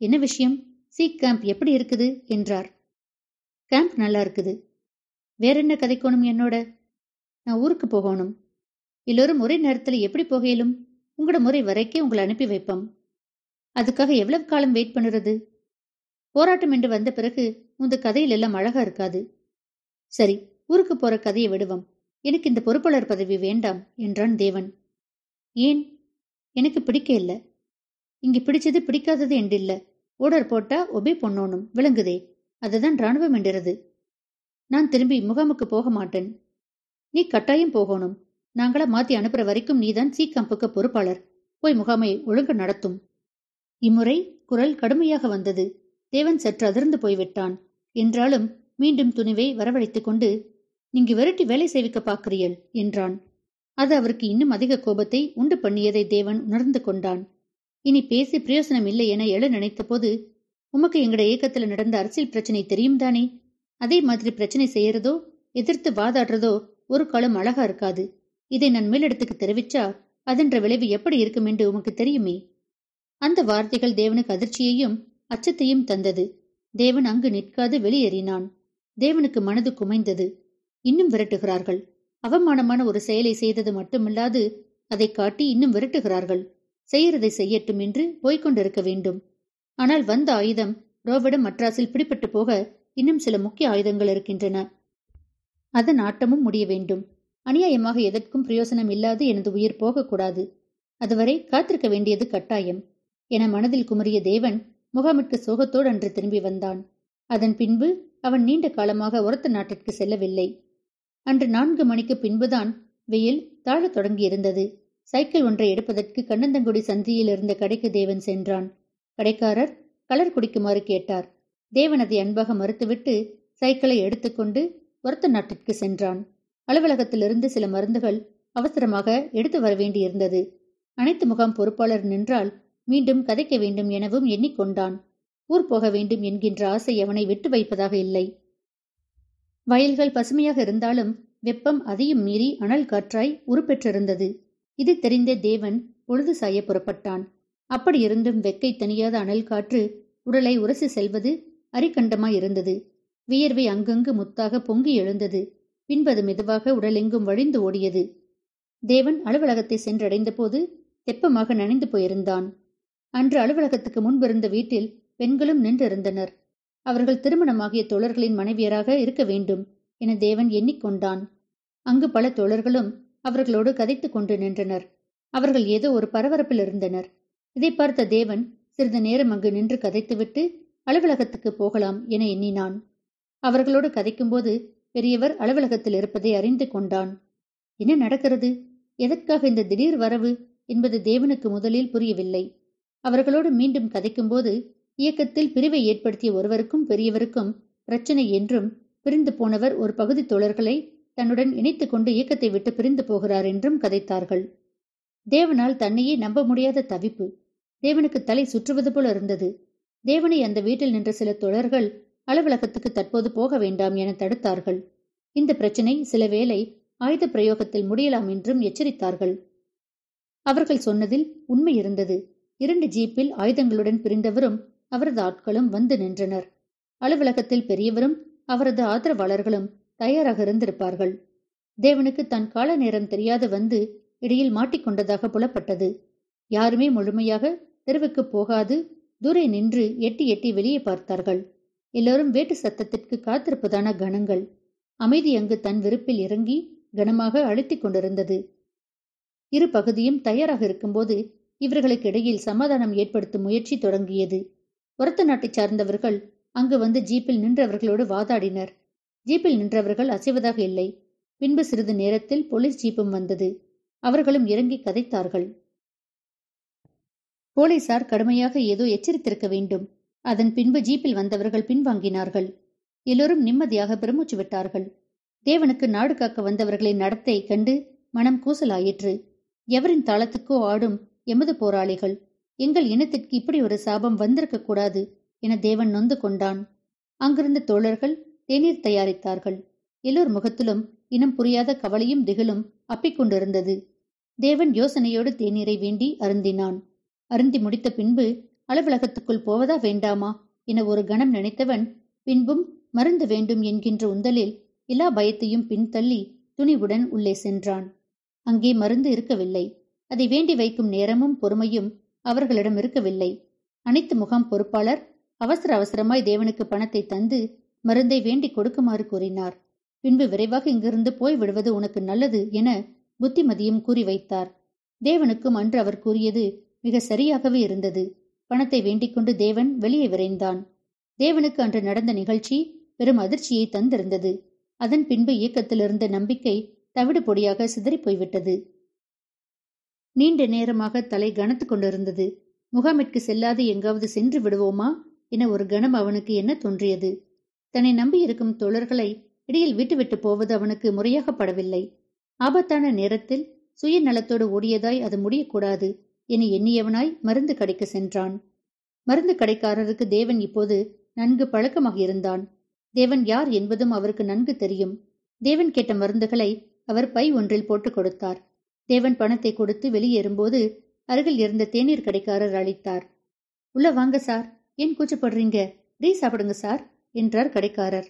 என்ன விஷயம்? சீக் கேம்ப் எப்படி இருக்குது? என்றார். கேம்ப் நல்லா இருக்குது வேற என்ன கதைக்கணும் என்னோட? நான் ஊருக்கு போகணும். எல்லோரும் ஒரே நேரத்தில் எப்படி போகையிலும் உங்களோட முறை வரைக்கே உங்களை அனுப்பி வைப்போம். அதுக்காக எவ்வளவு காலம் வெயிட் பண்ணுறது? போராட்டம் என்று வந்த பிறகு உந்த கதையில் எல்லாம் அழகா இருக்காது. சரி ஊருக்கு போற கதையை விடுவோம். எனக்கு இந்த பொறுப்பாளர் பதவி வேண்டாம் என்றான் தேவன். ஏன்? எனக்கு பிடிக்க இல்லை. இங்க பிடிச்சது பிடிக்காதது என்றில்ல. ஓடர் போட்டா ஒபே பொண்ணோனும் விளங்குதே. அதுதான் ராணுவம் என்றது. நான் திரும்பி முகாமுக்கு போக மாட்டேன். நீ கட்டாயம் போகணும். நாங்களா மாத்தி அனுப்புற வரைக்கும் நீதான் சி கம்புக்கு பொறுப்பாளர். போய் முகாமை ஒழுங்கு நடத்தும். இம்முறை குரல் கடுமையாக வந்தது. தேவன் சற்று அதிர்ந்து போய்விட்டான். என்றாலும் மீண்டும் துணிவை வரவழைத்துக் கொண்டு நீங்க விரட்டி வேலை செய்விக்க பார்க்கிறீள் என்றான். அது அவருக்கு இன்னும் அதிக கோபத்தை உண்டு பண்ணியதை தேவன் உணர்ந்து கொண்டான். இனி பேசி பிரயோசனம் இல்லை என எழ நினைத்தபோது உமக்கு எங்கட இயக்கத்துல நடந்த அரசியல் பிரச்சனை தெரியும் தானே? அதே மாதிரி பிரச்சனை செய்யறதோ எதிர்த்து வாதாடுறதோ ஒரு காலம் அழகா இருக்காது. இதை நான் மேலிடத்துக்கு தெரிவிச்சா அதன்ற விளைவு எப்படி இருக்கும் என்று உமக்கு தெரியுமே? அந்த வார்த்தைகள் தேவனுக்கு அதிர்ச்சியையும் அச்சத்தையும் தந்தது. தேவன் அங்கு நிற்காது வெளியேறினான். தேவனுக்கு மனது குமைந்தது. இன்னும் விரட்டுகிறார்கள். அவமானமான ஒரு செயலை செய்தது மட்டுமில்லாது அதை காட்டி இன்னும் விரட்டுகிறார்கள். செய்யறதை செய்யட்டும் என்று போய்கொண்டிருக்க வேண்டும். ஆனால் வந்த ஆயுதம் ரோவிடம் மட்ராஸில் பிடிபட்டு போக இன்னும் சில முக்கிய ஆயுதங்கள் இருக்கின்றன. அதன் ஆட்டமும் முடிய வேண்டும். அநியாயமாக எதற்கும் பிரயோசனம் இல்லாது எனது உயிர் போகக்கூடாது. அதுவரை காத்திருக்க வேண்டியது கட்டாயம். என மனதில் குமரிய தேவன் முகாமிற்கு சோகத்தோடு அன்று திரும்பி வந்தான். அதன் பின்பு அவன் நீண்ட காலமாக உரத்த நாட்டிற்கு செல்லவில்லை. அன்று நான்கு மணிக்கு பின்புதான் வெயில் தாழத் தொடங்கியிருந்தது. சைக்கிள் ஒன்றை எடுப்பதற்கு கண்ணந்தங்குடி சந்தியில் இருந்த கடைக்கு தேவன் சென்றான். கடைக்காரர் கலர் குடிக்குமாறு கேட்டார். தேவன் அதை அன்பாக மறுத்துவிட்டு சைக்கிளை எடுத்துக்கொண்டு ஒருத்த நாட்டிற்கு சென்றான். அலுவலகத்திலிருந்து சில மருந்துகள் அவசரமாக எடுத்து வர வேண்டியிருந்தது. அனைத்து முகாம் பொறுப்பாளர் நின்றால் மீண்டும் கதைக்க வேண்டும் எனவும் எண்ணிக்கொண்டான். ஊர் போக வேண்டும் என்கின்ற ஆசை அவனை விட்டு வைப்பதாக இல்லை. வயல்கள் பசுமையாக இருந்தாலும் வெப்பம் அதையும் மீறி அனல் காற்றாய் உருப்பெற்றிருந்தது. இது தெரிந்த தேவன் பொழுது சாய புறப்பட்டான். அப்படியிருந்தும் வெக்கை தனியாத அனல் காற்று உடலை உரசி செல்வது அரிக்கண்டமாய் இருந்தது. வியர்வை அங்கங்கு முத்தாக பொங்கி எழுந்தது. பின்பது மெதுவாக உடலெங்கும் வழிந்து ஓடியது. தேவன் அலுவலகத்தை சென்றடைந்த போது தெப்பமாக நனைந்து போயிருந்தான். அன்று அலுவலகத்துக்கு முன்பிருந்த வீட்டில் பெண்களும் நின்றிருந்தனர். அவர்கள் திருமணமாகிய தோழர்களின் மனைவியராக இருக்க வேண்டும் என தேவன் எண்ணிக்கொண்டான். அங்கு பல தோழர்களும் அவர்களோடு கதைத்துக் கொண்டு நின்றனர். அவர்கள் ஏதோ ஒரு பரபரப்பில் இருந்தனர். இதை பார்த்த தேவன் சிறிது நேரம் அங்கு நின்று கதைத்துவிட்டு அலுவலகத்துக்கு போகலாம் என எண்ணினான். அவர்களோடு கதைக்கும்போது பெரியவர் அலுவலகத்தில் இருப்பதை அறிந்து கொண்டான். என்ன நடக்கிறது? எதற்காக இந்த திடீர் வரவு? என்பது தேவனுக்கு முதலில் புரியவில்லை. அவர்களோடு மீண்டும் கதைக்கும்போது இயக்கத்தில் பிரிவை ஏற்படுத்திய ஒருவருக்கும் பெரியவருக்கும் பிரச்சனை என்றும் பிரிந்து போனவர் ஒரு பகுதி தோழர்களை தன்னுடன் இணைத்துக் கொண்டு இயக்கத்தை விட்டு பிரிந்து போகிறார் என்றும் கதைத்தார்கள். தேவனால் தன்னையே நம்ப முடியாத தவிப்பு. தேவனுக்கு தலை சுற்றுவது போல இருந்தது. தேவனை அந்த வீட்டில் நின்ற சில தொழர்கள் அலுவலகத்துக்கு தற்போது போக வேண்டாம் என தடுத்தார்கள். இந்த பிரச்சினை சில வேளை ஆயுத பிரயோகத்தில் முடியலாம் என்றும் எச்சரித்தார்கள். அவர்கள் சொன்னதில் உண்மை இருந்தது. இரண்டு ஜீப்பில் ஆயுதங்களுடன் பிரிந்தவரும் அவரது ஆட்களும் வந்து நின்றனர். அலுவலகத்தில் பெரியவரும் அவரது ஆதரவாளர்களும் தயாராக இருந்திருப்பார்கள். தேவனுக்கு தன் கால நேரம் தெரியாது வந்து இடையில் மாட்டிக்கொண்டதாக புலப்பட்டது. யாருமே முழுமையாக தெருவுக்கு போகாது. தூரை நின்று எட்டி எட்டி வெளியே பார்த்தார்கள். எல்லோரும் வேட்டு சத்தத்திற்கு காத்திருப்பதான கணங்கள். அமைதி அங்கு தன் விருப்பில் இறங்கி கனமாக அழுத்திக் கொண்டிருந்தது. இரு பகுதியும் தயாராக இருக்கும்போது இவர்களுக்கு இடையில் சமாதானம் ஏற்படுத்தும் முயற்சி தொடங்கியது. உரத்த நாட்டைச் சார்ந்தவர்கள் அங்கு வந்து ஜீப்பில் நின்றவர்களோடு வாதாடினர். ஜீப்பில் நின்றவர்கள் அசைவதாக இல்லை. பின்பு சிறிது நேரத்தில் போலீஸ் ஜீப்பும் வந்தது. அவர்களும் இறங்கி கதைத்தார்கள். போலீசார் கடுமையாக ஏதோ எச்சரித்திருக்க வேண்டும். அதன் பின்பு ஜீப்பில் வந்தவர்கள் பின்வாங்கினார்கள். எல்லோரும் நிம்மதியாக பெருமூச்சு விட்டார்கள். தேவனுக்கு நாடு காக்க வந்தவர்களின் நடத்தை கண்டு மனம் கூசலாயிற்று. எவரின் தாளத்துக்கோ ஆடும் எமது போராளிகள். எங்கள் இனத்திற்கு இப்படி ஒரு சாபம் வந்திருக்க கூடாது என தேவன் நொந்து கொண்டான். அங்கிருந்த தோழர்கள் தேநீர் தயாரித்தார்கள். எல்லோர் முகத்திலும் இனம் புரியாத கவலையும் திகிலும் அப்பிக்கொண்டிருந்தது தேவன் யோசனையோடு தேநீரை வேண்டி அருந்தினான். அருந்தி முடித்த பின்பு அலுவலகத்துக்குள் போவதா வேண்டாமா? என ஒரு கணம் நினைத்தவன் பின்பும் மருந்து வேண்டும் என்கின்ற உந்தலில் எல்லா பயத்தையும் பின்தள்ளி துணிவுடன் உள்ளே சென்றான். அங்கே மருந்து இருக்கவில்லை. அதை வேண்டி வைக்கும் நேரமும் பொறுமையும் அவர்களிடம் இருக்கவில்லை. அனைத்து முகாம் பொறுப்பாளர் அவசர அவசரமாய் தேவனுக்கு பணத்தை தந்து மருந்தை வேண்டி கொடுக்குமாறு கூறினார். பின்பு விரைவாக இங்கிருந்து போய் விடுவது உனக்கு நல்லது என புத்திமதியும் கூறி வைத்தார். தேவனுக்கும் அன்று அவர் கூறியது மிக சரியாகவே இருந்தது. பணத்தை வேண்டிக் கொண்டு தேவன் வெளியே விரைந்தான். தேவனுக்கு அன்று நடந்த நிகழ்ச்சி பெரும் அதிர்ச்சியை தந்திருந்தது. அதன் பின்பு இயக்கத்தில் இருந்த நம்பிக்கை தவிடு பொடியாக சிதறிப் போய்விட்டது நீண்ட நேரமாக தலை கனத்துக் கொண்டிருந்தது. முகாமிற்கு செல்லாது எங்காவது சென்று விடுவோமா என ஒரு கணம் அவனுக்கு என்ன தோன்றியது? தன்னை நம்பியிருக்கும் தோழர்களை இடையில் விட்டுவிட்டு போவது அவனுக்கு முறையாகப்படவில்லை. ஆபத்தான நேரத்தில் சுயநலத்தோடு ஓடியதாய் அது முடியக்கூடாது. என எண்ணியவனாய் மருந்து கடைக்கு சென்றான். மருந்து கடைக்காரருக்கு தேவன் இப்போது நன்கு பழக்கமாக இருந்தான். தேவன் யார் என்பதும் அவருக்கு நன்கு தெரியும். தேவன் கேட்ட மருந்துகளை அவர் பை ஒன்றில் போட்டுக் கொடுத்தார். தேவன் பணத்தை கொடுத்து வெளியேறும்போது அருகில் இருந்த தேநீர் கடைக்காரர் அளித்தார். உள்ள வாங்க சார். ஏன் கூச்சப்படுறீங்க? டீ சாப்பிடுங்க சார் என்றார் கடைக்காரர்.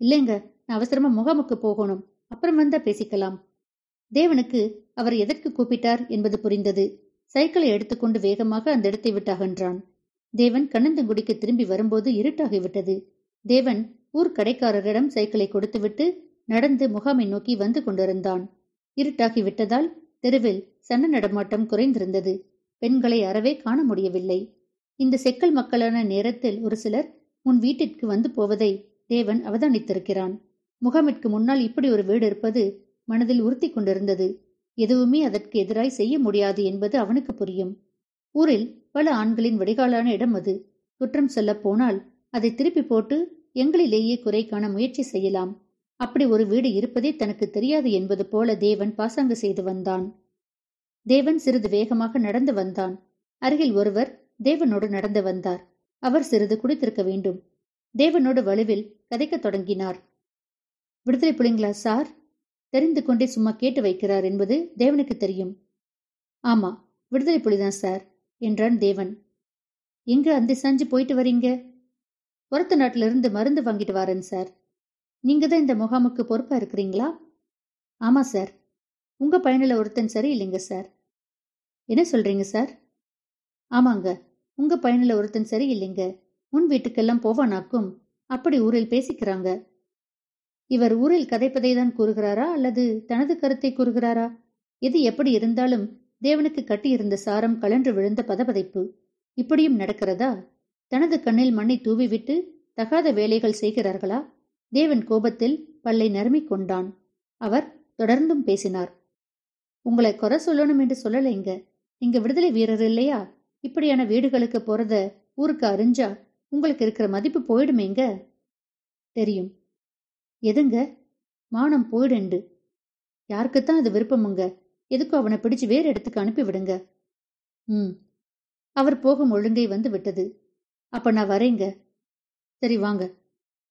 இல்லைங்க நான் அவசரமா முகாமுக்கு போகணும். அப்புறம் வந்தா பேசிக்கலாம். தேவனுக்கு அவர் எதற்கு கூப்பிட்டார் என்பது புரிந்தது. சைக்கிளை எடுத்துக்கொண்டு வேகமாக அந்த இடத்தை விட்டு அகன்றான். தேவன் கண்ணந்தங்குடிக்கு திரும்பி வரும்போது இருட்டாகிவிட்டது. தேவன் ஊர் கடைக்காரரிடம் சைக்கிளை கொடுத்துவிட்டு நடந்து முகாமை நோக்கி வந்து கொண்டிருந்தான். இருட்டாகிவிட்டதால் தெருவில் சன்ன நடமாட்டம் குறைந்திருந்தது. பெண்களை அறவே காண முடியவில்லை. இந்த செக்கல் மக்களான நேரத்தில் ஒரு சிலர் உன் வீட்டிற்கு வந்து போவதை தேவன் அவதானித்திருக்கிறான். முகாமிற்கு முன்னால் இப்படி ஒரு வீடு இருப்பது மனதில் உறுத்தி கொண்டிருந்தது. எதுவுமே அதற்கு எதிராய் செய்ய முடியாது என்பது அவனுக்கு புரியும். ஊரில் பல ஆண்களின் வடிகாலான இடம் அது. குற்றம் சொல்ல போனால் அதை திருப்பி போட்டு எங்களிலேயே குறை காண முயற்சி செய்யலாம். அப்படி ஒரு வீடு இருப்பதே தனக்கு தெரியாது என்பது போல தேவன் பாசாங்கு செய்து வந்தான். தேவன் சிறிது வேகமாக நடந்து வந்தான். அருகில் ஒருவர் தேவனோடு நடந்து வந்தார். அவர் சிறிது குடித்திருக்க வேண்டும். தேவனோடு வலுவில் கதைக்கத் தொடங்கினார். விடுதலை புலிங்களா சார்? தெரிந்து கொண்டே சும்மா கேட்டு வைக்கிறார் என்பது தேவனுக்கு தெரியும். ஆமா விடுதலை புலிதான் சார் என்றான் தேவன். எங்க அந்த சாஞ்சு போயிட்டு வரீங்க? ஒருத்த நாட்டில இருந்து மருந்து வாங்கிட்டு வரேன் சார். நீங்க தான் இந்த முகாமுக்கு பொறுப்பா இருக்கிறீங்களா? ஆமா சார். உங்க பயனில் ஒருத்தன் சரியில்லைங்க சார். என்ன சொல்றீங்க சார்? ஆமாங்க உங்க பயனில் ஒருத்தன் சரியில்லைங்க. முன் வீட்டுக்கெல்லாம் போவானாக்கும் அப்படி ஊரில் பேசிக்கிறாங்க. இவர் ஊரில் கதைப்பதை தான் கூறுகிறாரா அல்லது தனது கருத்தை கூறுகிறாரா? எது எப்படி இருந்தாலும் தேவனுக்கு கட்டியிருந்த சாரம் கலன்று விழுந்த பதபதைப்பு இப்படியும் நடக்கிறதா? தனது கண்ணில் மண்ணை தூவிவிட்டு தகாத வேலைகள் செய்கிறார்களா? தேவன் கோபத்தில் பல்லை நறுமிக் கொண்டான். அவர் தொடர்ந்தும் பேசினார். உங்களை குறை சொல்லணும் என்று சொல்லலைங்க நீங்க விடுதலை வீரர் இல்லையா? இப்படியான வீடுகளுக்கு போறத ஊருக்கு அறிஞ்சா உங்களுக்கு இருக்கிற மதிப்பு போயிடுமேங்க தெரியும். எதுங்க? மானம் போயிடுண்டு. யாருக்குத்தான் அது விருப்பமுங்க? எதுக்கும் அவனை பிடிச்சு வேறு இடத்துக்கு அனுப்பி விடுங்க ம். அவர் போகும் ஒழுங்கை வந்து விட்டது. அப்ப நான் வரேங்க. சரி வாங்க.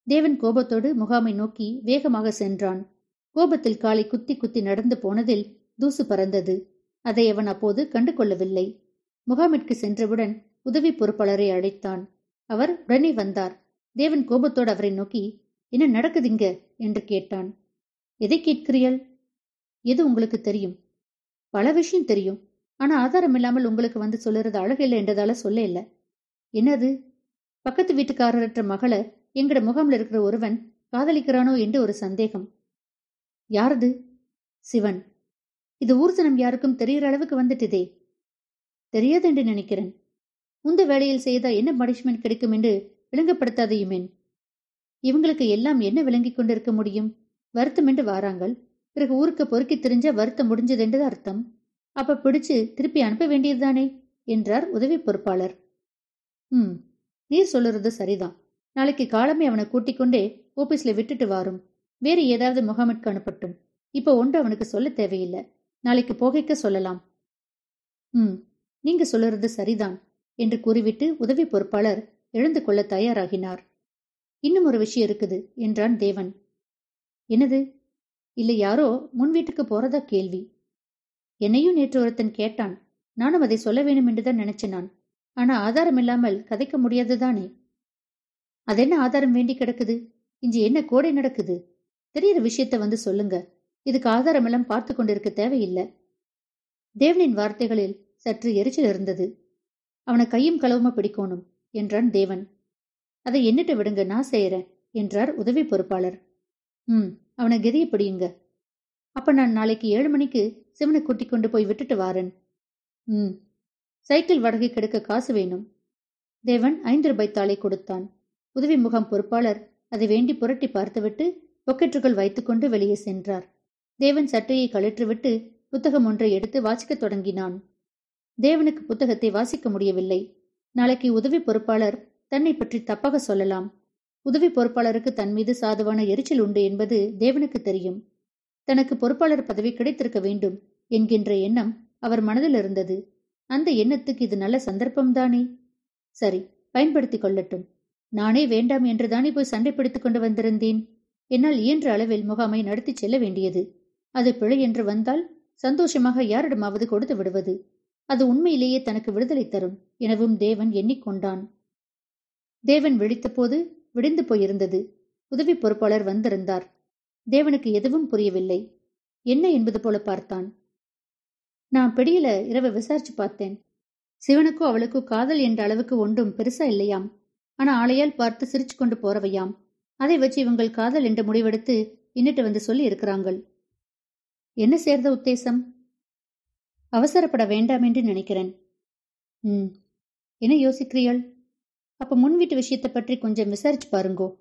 தேவன் கோபத்தோடு முகாமை நோக்கி வேகமாக சென்றான். கோபத்தில் காலை குத்தி குத்தி நடந்து போனதில் தூசு பறந்தது. அதை அவன் அப்போது கண்டு கொள்ளவில்லை முகாமிற்கு சென்றவுடன் உதவி பொறுப்பாளரை அழைத்தான். அவர் உடனே வந்தார். தேவன் கோபத்தோடு அவரை நோக்கி என்ன நடக்குதுங்க? என்று கேட்டான். எதை கேட்கிறீள் எது உங்களுக்கு தெரியும்? பல விஷயம் தெரியும். ஆனா ஆதாரம் இல்லாமல் உங்களுக்கு வந்து சொல்லுறது அழகில்லை என்றதால சொல்ல இல்ல. என்னது? பக்கத்து வீட்டுக்காரரற்ற மகளை எங்கட முகாம்ல இருக்கிற ஒருவன் காதலிக்கிறானோ என்று ஒரு சந்தேகம். யாரது? சிவன். இது ஊர்சனம் யாருக்கும் தெரிகிற அளவுக்கு வந்துட்டுதே. தெரியாது என்று நினைக்கிறேன். உந்த வேலையில் செய்தா என்ன பனிஷ்மெண்ட் கிடைக்கும் என்று விளங்கப்படுத்தாதையுமேன் இவங்களுக்கு எல்லாம் என்ன விளங்கிக் கொண்டிருக்க முடியும்? வருத்தமென்று வாராங்கள். பிறகு ஊருக்கு பொறுக்கி தெரிஞ்ச வருத்தம் முடிஞ்சது அர்த்தம். அப்ப பிடிச்சு திருப்பி அனுப்ப வேண்டியதுதானே? என்றார் உதவி பொறுப்பாளர். ம் நீர் சொல்லுறது சரிதான். நாளைக்கு காலமே அவனை கூட்டிக் கொண்டே ஆபீஸ்ல விட்டுட்டு வாரும். வேறு ஏதாவது முகாமிற்கு அனுப்பட்டும். இப்போ ஒன்று அவனுக்கு சொல்ல தேவையில்லை. நாளைக்கு போகைக்க சொல்லலாம். ம் நீங்க சொல்லுறது சரிதான் என்று கூறிவிட்டு உதவி பொறுப்பாளர் எழுந்து கொள்ள தயாராகினார். இன்னும் ஒரு விஷயம் இருக்குது என்றான் தேவன். என்னது? இல்லை யாரோ முன் வீட்டுக்கு போறதா கேள்வி. என்னையும் நேற்று ஒருத்தன் கேட்டான் நானும் அதை சொல்ல வேண்டும் என்றுதான் நினைச்சேன் நான். ஆனா ஆதாரம் இல்லாமல் கதைக்க முடியாதுதானே அதென்ன ஆதாரம் வேண்டி கிடக்குது? இஞ்சி என்ன கோடை நடக்குது? தெரியற விஷயத்த வந்து சொல்லுங்க. இதுக்கு ஆதாரம் எல்லாம் பார்த்து கொண்டிருக்க தேவையில்லை. தேவனின் வார்த்தைகளில் சற்று எரிச்சல் இருந்தது. அவனை கையும் களவுமா பிடிக்கணும் என்றான் தேவன். அதை என்னட்டு விடுங்க நான் செய்யறேன் என்றார் உதவி பொறுப்பாளர். ம் அவனை கெதிய பிடியுங்க. அப்ப நான் நாளைக்கு ஏழு மணிக்கு சிவனை கூட்டிக் கொண்டு போய் விட்டுட்டு வாரன். ம் சைக்கிள் வடகை கெடுக்க காசு வேணும். தேவன் ஐந்து ரூபாய் தாளை கொடுத்தான். உதவி முகாம் பொறுப்பாளர் அதை வேண்டி புரட்டி பார்த்துவிட்டு பொக்கெட்டுக்குள் வைத்துக்கொண்டு வெளியே சென்றார். தேவன் சட்டையை கழற்றிவிட்டு புத்தகம் ஒன்றை எடுத்து வாசிக்கத் தொடங்கினான். தேவனுக்கு புத்தகத்தை வாசிக்க முடியவில்லை. நாளைக்கு உதவி பொறுப்பாளர் தன்னை பற்றி தப்பாக சொல்லலாம். உதவி பொறுப்பாளருக்கு தன் மீது சாதுவான எரிச்சல் உண்டு என்பது தேவனுக்கு தெரியும். தனக்கு பொறுப்பாளர் பதவி கிடைத்திருக்க வேண்டும் என்கின்ற எண்ணம் அவர் மனதில் இருந்தது. அந்த எண்ணத்துக்கு இது நல்ல சந்தர்ப்பம்தானே சரி பயன்படுத்திக் கொள்ளட்டும். நானே வேண்டாம் என்றுதானே போய் சண்டை பிடித்துக் கொண்டு வந்திருந்தேன். என்னால் இயன்ற அளவில் முகாமை நடத்தி செல்ல வேண்டியது. அது பிழை என்று வந்தால் சந்தோஷமாக யாரிடமாவது கொடுத்து விடுவது. அது உண்மையிலேயே தனக்கு விடுதலை தரும் எனவும் தேவன் எண்ணிக்கொண்டான். தேவன் விழித்தபோது விடிந்து போயிருந்தது. உதவி பொறுப்பாளர் வந்திருந்தார். தேவனுக்கு எதுவும் புரியவில்லை. என்ன என்பது போல பார்த்தான். நான் பிடியில இரவு விசாரிச்சு பார்த்தேன். சிவனுக்கோ அவளுக்கோ காதல் என்ற அளவுக்கு ஒன்றும் பெருசா இல்லையாம். ஆனா ஆளையால் பார்த்து சிரிச்சு கொண்டு போறவையாம். அதை வச்சு இவங்கள் காதல் என்று முடிவெடுத்து இன்னிட்டு வந்து சொல்லி இருக்கிறாங்கள். என்ன சேர்ந்த உத்தேசம்? அவசரப்பட வேண்டாம் என்று நினைக்கிறேன். ம். என்ன யோசிக்கிறீள் அப்ப முன் வீட்டு விஷயத்தை பற்றி கொஞ்சம் விசாரிச்சு பாருங்கோ.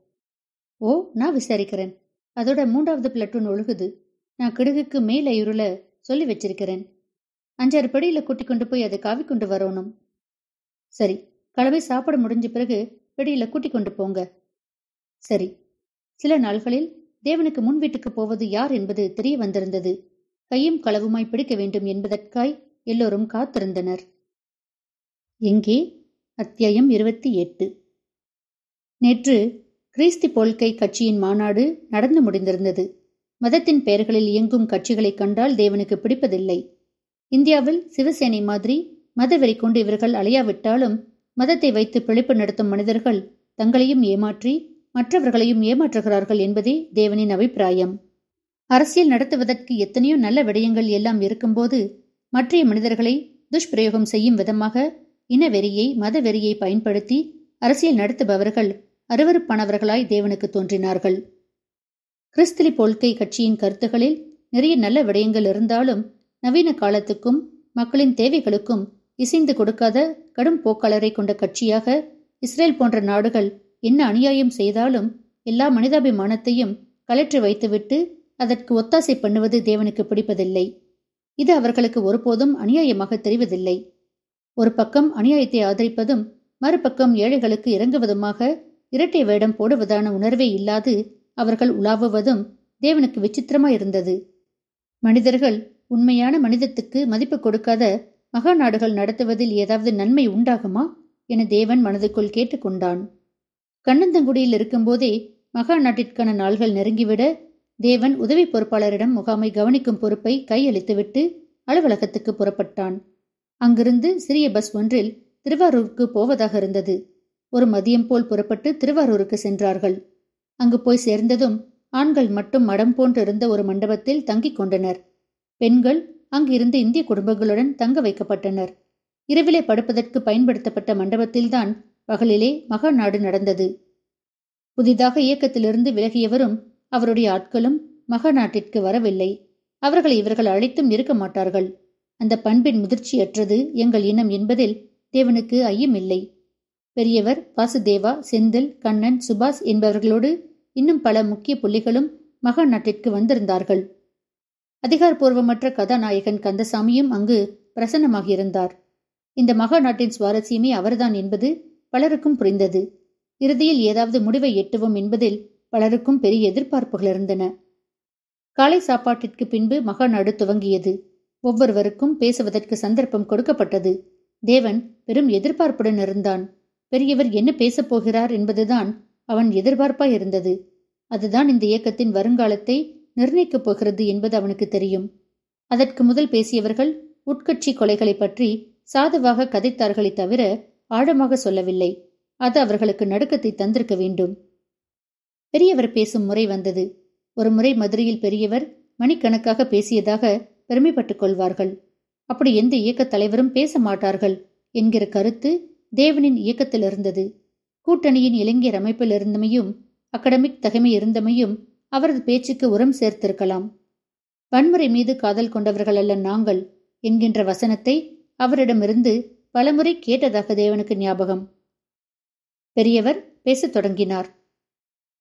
ஓ நான் விசாரிக்கிறேன். அதோட மூன்றாவது பிளட்டூன் ஒழுகுது. நான் கிடுகுக்கு மேல இருள சொல்லி வச்சிருக்கிறேன். அஞ்சாறு படியில கூட்டிக் கொண்டு போய் அதை காவி கொண்டு வரணும். சரி கலவை சாப்பிட முடிஞ்ச பிறகு பெடியில கூட்டிக் கொண்டு போங்க. சரி. சில நாள்களில் தேவனுக்கு முன் வீட்டுக்கு போவது யார் என்பது தெரிய வந்திருந்தது. கையும் களவுமாய் பிடிக்க வேண்டும் என்பதற்காய் எல்லோரும் காத்திருந்தனர். எங்கே? அத்தியாயம் இருபத்தி எட்டு. நேற்று கிறிஸ்தி போல்கை கட்சியின் மாநாடு நடந்து முடிந்திருந்தது. மதத்தின் பெயர்களில் இயங்கும் கட்சிகளை கண்டால் தேவனுக்கு பிடிப்பதில்லை. இந்தியாவில் சிவசேனை மாதிரி மதவெறி கொண்டு இவர்கள் அலையாவிட்டாலும் மதத்தை வைத்து பிழைப்பு நடத்தும் மனிதர்கள் தங்களையும் ஏமாற்றி மற்றவர்களையும் ஏமாற்றுகிறார்கள் என்பதே தேவனின் அபிப்பிராயம். அரசியல் நடத்துவதற்கு எத்தனையோ நல்ல விடயங்கள் எல்லாம் இருக்கும்போது மற்றைய மனிதர்களை துஷ்பிரயோகம் செய்யும் விதமாக இனவெறியை மதவெறியை பயன்படுத்தி அரசியல் நடத்துபவர்கள் அருவறுப்பானவர்களாய் தேவனுக்கு தோன்றினார்கள். கிறிஸ்தலி போல்கை கட்சியின் கருத்துகளில் நிறைய நல்ல விடயங்கள் இருந்தாலும் நவீன காலத்துக்கும் மக்களின் தேவைகளுக்கும் இசைந்து கொடுக்காத கடும் போக்காளரை கொண்ட கட்சியாக இஸ்ரேல் போன்ற நாடுகள் என்ன அநியாயம் செய்தாலும் எல்லா மனிதாபிமானத்தையும் கலற்றி வைத்துவிட்டு அதற்கு ஒத்தாசை பண்ணுவது தேவனுக்கு பிடிப்பதில்லை. இது அவர்களுக்கு ஒருபோதும் அநியாயமாக தெரிவதில்லை. ஒரு பக்கம் அநியாயத்தை ஆதரிப்பதும் மறுபக்கம் ஏழைகளுக்கு இறங்குவதுமாக இரட்டை வேடம் போடுவதான உணர்வே இல்லாது அவர்கள் உலாவுவதும் தேவனுக்கு விசித்திரமாயிருந்தது. மனிதர்கள் உண்மையான மனிதத்துக்கு மதிப்பு கொடுக்காத மகா நாடுகள் நடத்துவதில் ஏதாவது நன்மை உண்டாகுமா? என தேவன் மனதுக்குள் கேட்டுக்கொண்டான். கண்ணந்தங்குடியில் இருக்கும்போதே மகா நாட்டிற்கான நாள்கள் நெருங்கிவிட தேவன் உதவி பொறுப்பாளரிடம் முகாமை கவனிக்கும் பொறுப்பை கையளித்துவிட்டு அலுவலகத்துக்கு புறப்பட்டான். அங்கிருந்து சிறிய பஸ் ஒன்றில் திருவாரூருக்கு போவதாக இருந்தது. ஒரு மதியம் போல் புறப்பட்டு திருவாரூருக்கு சென்றார்கள். அங்கு போய் சேர்ந்ததும் ஆண்கள் மட்டும் மடம் போன்றிருந்த ஒரு மண்டபத்தில் தங்கிக் கொண்டனர். பெண்கள் அங்கிருந்து இந்திய குடும்பங்களுடன் தங்க வைக்கப்பட்டனர். இரவிலே படுப்பதற்கு பயன்படுத்தப்பட்ட மண்டபத்தில்தான் பகலிலே மகா நாடு நடந்தது. புதிதாக இயக்கத்திலிருந்து விலகியவரும் அவருடைய ஆட்களும் மகா நாட்டிற்கு வரவில்லை. அவர்களை இவர்கள் அழைத்தும் இருக்க மாட்டார்கள். அந்த பண்பின் முதிர்ச்சியற்றது எங்கள் இனம் என்பதில் தேவனுக்கு ஐயமில்லை. பெரியவர் வாசுதேவா செந்தில் கண்ணன் சுபாஷ் என்பவர்களோடு இன்னும் பல முக்கிய புள்ளிகளும் மகா நாட்டிற்கு வந்திருந்தார்கள். அதிகாரப்பூர்வமற்ற கதாநாயகன் கந்தசாமியும் அங்கு பிரசன்னமாகியிருந்தார். இந்த மகா நாட்டின் சுவாரஸ்யமே அவர்தான் என்பது பலருக்கும் புரிந்தது. இறுதியில் ஏதாவது முடிவை எட்டுவோம் என்பதில் பலருக்கும் பெரிய எதிர்பார்ப்புகள் இருந்தன. காலை சாப்பாட்டிற்கு பின்பு மகாநாடு துவங்கியது. ஒவ்வொருவருக்கும் பேசுவதற்கு சந்தர்ப்பம் கொடுக்கப்பட்டது. தேவன் பெரும் எதிர்பார்ப்புடன் இருந்தான். பெரியவர் என்ன பேசப் போகிறார் என்பதுதான் அவன் எதிர்பார்ப்பாய் இருந்தது அதுதான் இந்த இயக்கத்தின் வருங்காலத்தை நிர்ணயிக்கப் போகிறது என்பது அவனுக்கு தெரியும். அதற்கு முதல் பேசியவர்கள் உட்கட்சி கொலைகளை பற்றி சாதுவாக கதைத்தார்களே தவிர ஆழமாக சொல்லவில்லை. அது அவர்களுக்கு நடுக்கத்தை தந்திருக்க வேண்டும். பெரியவர் பேசும் முறை வந்தது. ஒரு முறை மதுரையில் பெரியவர் மணிக்கணக்காக பேசியதாக பெருமைப்பட்டுக் கொள்வார்கள். அப்படி எந்த இயக்கத் தலைவரும் பேச மாட்டார்கள் என்கிற கருத்து தேவனின் இயக்கத்தில் இருந்தது. கூட்டணியின் இளைஞர் அமைப்பில் இருந்தமையும் அகடமிக் தகைமை இருந்தமையும் அவரது பேச்சுக்கு உரம் சேர்த்திருக்கலாம். வன்முறை மீது காதல் கொண்டவர்கள் அல்ல நாங்கள் என்கின்ற வசனத்தை அவரிடமிருந்து பலமுறை கேட்டதாக தேவனுக்கு ஞாபகம். பெரியவர் பேசத் தொடங்கினார்.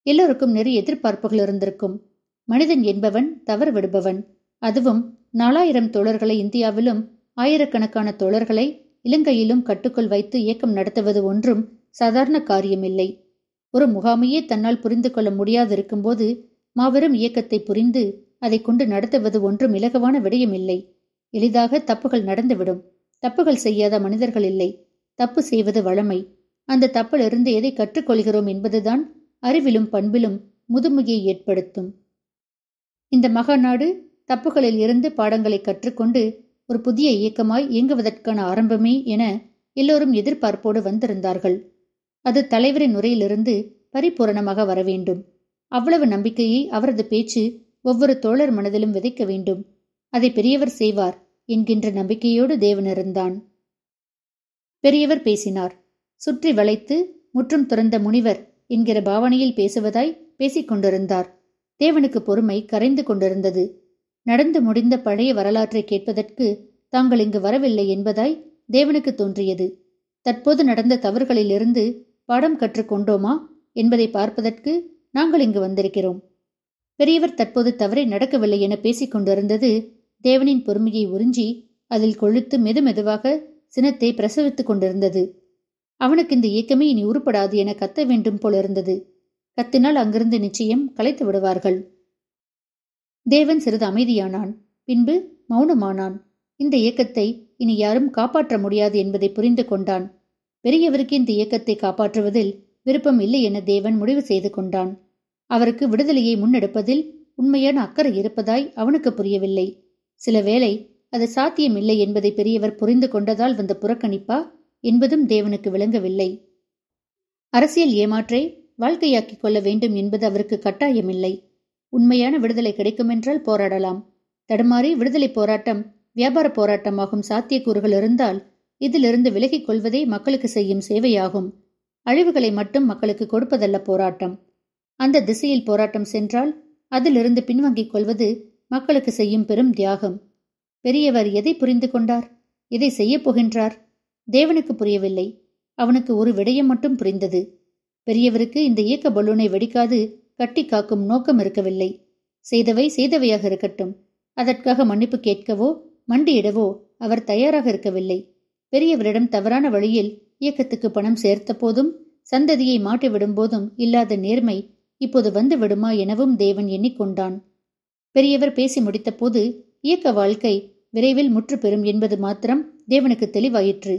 எல்லோருக்கும் நிறைய எதிர்பார்ப்புகள் இருந்திருக்கும். மனிதன் என்பவன் தவறு விடுபவன். அதுவும் நாலாயிரம் தோழர்களை இந்தியாவிலும் ஆயிரக்கணக்கான தோழர்களை இலங்கையிலும் கட்டுக்குள் வைத்து இயக்கம் நடத்துவது ஒன்றும் சாதாரண காரியமில்லை. ஒரு முகாமையே தன்னால் புரிந்து கொள்ள முடியாதிருக்கும்போது மாபெரும் இயக்கத்தை புரிந்து அதை கொண்டு நடத்துவது ஒன்றும் இலகுவான விடயமில்லை. எளிதாக தப்புகள் நடந்துவிடும். தப்புகள் செய்யாத மனிதர்கள் இல்லை. தப்பு செய்வது வழமை. அந்த தப்பிலிருந்து எதை கற்றுக்கொள்கிறோம் என்பதுதான் அறிவிலும் பண்பிலும் முதுமையை ஏற்படுத்தும். இந்த மகாநாடு தப்புகளில் இருந்து பாடங்களை கற்றுக்கொண்டு ஒரு புதிய இயக்கமாய் இயங்குவதற்கான ஆரம்பமே என எல்லோரும் எதிர்பார்ப்போடு வந்திருந்தார்கள். அது தலைவரின் உரையிலிருந்து பரிபூரணமாக வர வேண்டும். அவ்வளவு நம்பிக்கையை அவரது பேச்சு ஒவ்வொரு தோழர் மனதிலும் விதைக்க வேண்டும். அதை பெரியவர் செய்வார் என்கின்ற நம்பிக்கையோடு தேவன் இருந்தான். பெரியவர் பேசினார். சுற்றி வளைத்து முற்றும் துறந்த முனிவர் என்கிற பாவனையில் பேசுவதாய் பேசிக் கொண்டிருந்தார் தேவனுக்கு பொறுமை கரைந்து கொண்டிருந்தது. நடந்து முடிந்த பழைய வரலாற்றை கேட்பதற்கு தாங்கள் இங்கு வரவில்லை என்பதாய் தேவனுக்கு தோன்றியது. தற்போது நடந்த தவறுகளிலிருந்து பாடம் கற்றுக்கொண்டோமா என்பதை பார்ப்பதற்கு நாங்கள் இங்கு வந்திருக்கிறோம். பெரியவர் தற்போது தவறை நடக்கவில்லை என பேசிக் கொண்டிருந்தது தேவனின் பொறுமையை உறிஞ்சி அதில் கொழுத்து மெதுமெதுவாக சினத்தை பிரசவித்துக் கொண்டிருந்தது. அவனுக்கு இந்த இயக்கமே இனி உருப்படாது என கத்த வேண்டும் போலிருந்தது கத்தினால் அங்கிருந்து நிச்சயம் கலைத்து விடுவார்கள். தேவன் சிறிது அமைதியானான். பின்பு மௌனமானான். இந்த இயக்கத்தை இனி யாரும் காப்பாற்ற முடியாது என்பதை புரிந்து கொண்டான். பெரியவருக்கு இந்த இயக்கத்தை காப்பாற்றுவதில் விருப்பம் இல்லை என தேவன் முடிவு செய்து கொண்டான். அவருக்கு விடுதலையை முன்னெடுப்பதில் உண்மையான அக்கறை இருப்பதாய் அவனுக்கு புரியவில்லை. சில வேளை அது சாத்தியமில்லை என்பதை பெரியவர் புரிந்து கொண்டதால் வந்த புறக்கணிப்பா என்பதும் தேவனுக்கு விளங்கவில்லை. அரசியல் ஏமாற்றை வாழ்க்கையாக்கிக் கொள்ள வேண்டும் என்பது அவருக்கு கட்டாயமில்லை. உண்மையான விடுதலை கிடைக்குமென்றால் போராடலாம். தடுமாறி விடுதலை போராட்டம் வியாபார போராட்டமாகும் சாத்தியக்கூறுகள் இருந்தால் இதிலிருந்து விலகிக் கொள்வதே மக்களுக்கு செய்யும் சேவையாகும். அழிவுகளை மட்டும் மக்களுக்கு கொடுப்பதல்ல போராட்டம். அந்த திசையில் போராட்டம் சென்றால் அதிலிருந்து பின்வாங்கிக் கொள்வது மக்களுக்கு செய்யும் பெரும் தியாகம். பெரியவர் எதை புரிந்து கொண்டார்? எதை செய்யப் போகின்றார்? தேவனுக்கு புரியவில்லை. அவனுக்கு ஒரு விடயம் மட்டும் புரிந்தது. பெரியவருக்கு இந்த இயக்க பலூனை வெடிக்காது கட்டி காக்கும் நோக்கம் இருக்கவில்லை. செய்தவை செய்தவையாக இருக்கட்டும். அதற்காக மன்னிப்பு கேட்கவோ மண்டியிடவோ அவர் தயாராக இருக்கவில்லை. பெரியவரிடம் தவறான வழியில் இயக்கத்துக்கு பணம் சேர்த்த போதும் சந்ததியை மாட்டிவிடும் போதும் இல்லாத நேர்மை இப்போது வந்து விடுமா எனவும் தேவன் எண்ணிக்கொண்டான். பெரியவர் பேசி முடித்தபோது இயக்க வாழ்க்கை விரைவில் முற்று பெறும் என்பது மாத்திரம் தேவனுக்கு தெளிவாயிற்று.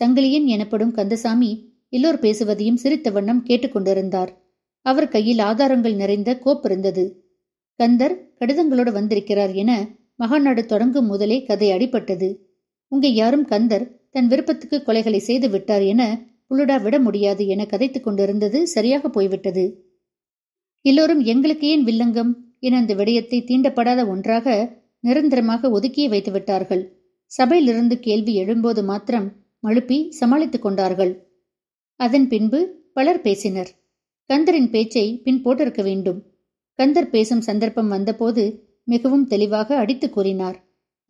சங்கிலியன் எனப்படும் கந்தசாமி எல்லோர் பேசுவதையும் சிரித்த வண்ணம் கேட்டுக்கொண்டிருந்தார். அவர் கையில் ஆதாரங்கள் நிறைந்த கோப்பிருந்தது கந்தர் கடிதங்களோடு வந்திருக்கிறார் என மகாநாடு தொடங்கும் முதலே கதை அடிபட்டது. உங்க யாரும் கந்தர் தன் விருப்பத்துக்கு கொலைகளை செய்து விட்டார் என புல்லுடா விட முடியாது என கதைத்துக் கொண்டிருந்தது சரியாக போய்விட்டது. எல்லோரும் எங்களுக்கு ஏன் வில்லங்கம் என அந்த விடயத்தை தீண்டப்படாத ஒன்றாக நிரந்தரமாக ஒதுக்கியே வைத்து விட்டார்கள். சபையிலிருந்து கேள்வி எழும்போது மாத்திரம் மழுப்பி சமாளித்துக் கொண்டார்கள். அதன் பின்பு பலர் பேசினர். கந்தரின் பேச்சை பின் போட்டிருக்க வேண்டும். கந்தர் பேசும் சந்தர்ப்பம் வந்தபோது மிகவும் தெளிவாக அடித்து கூறினார்.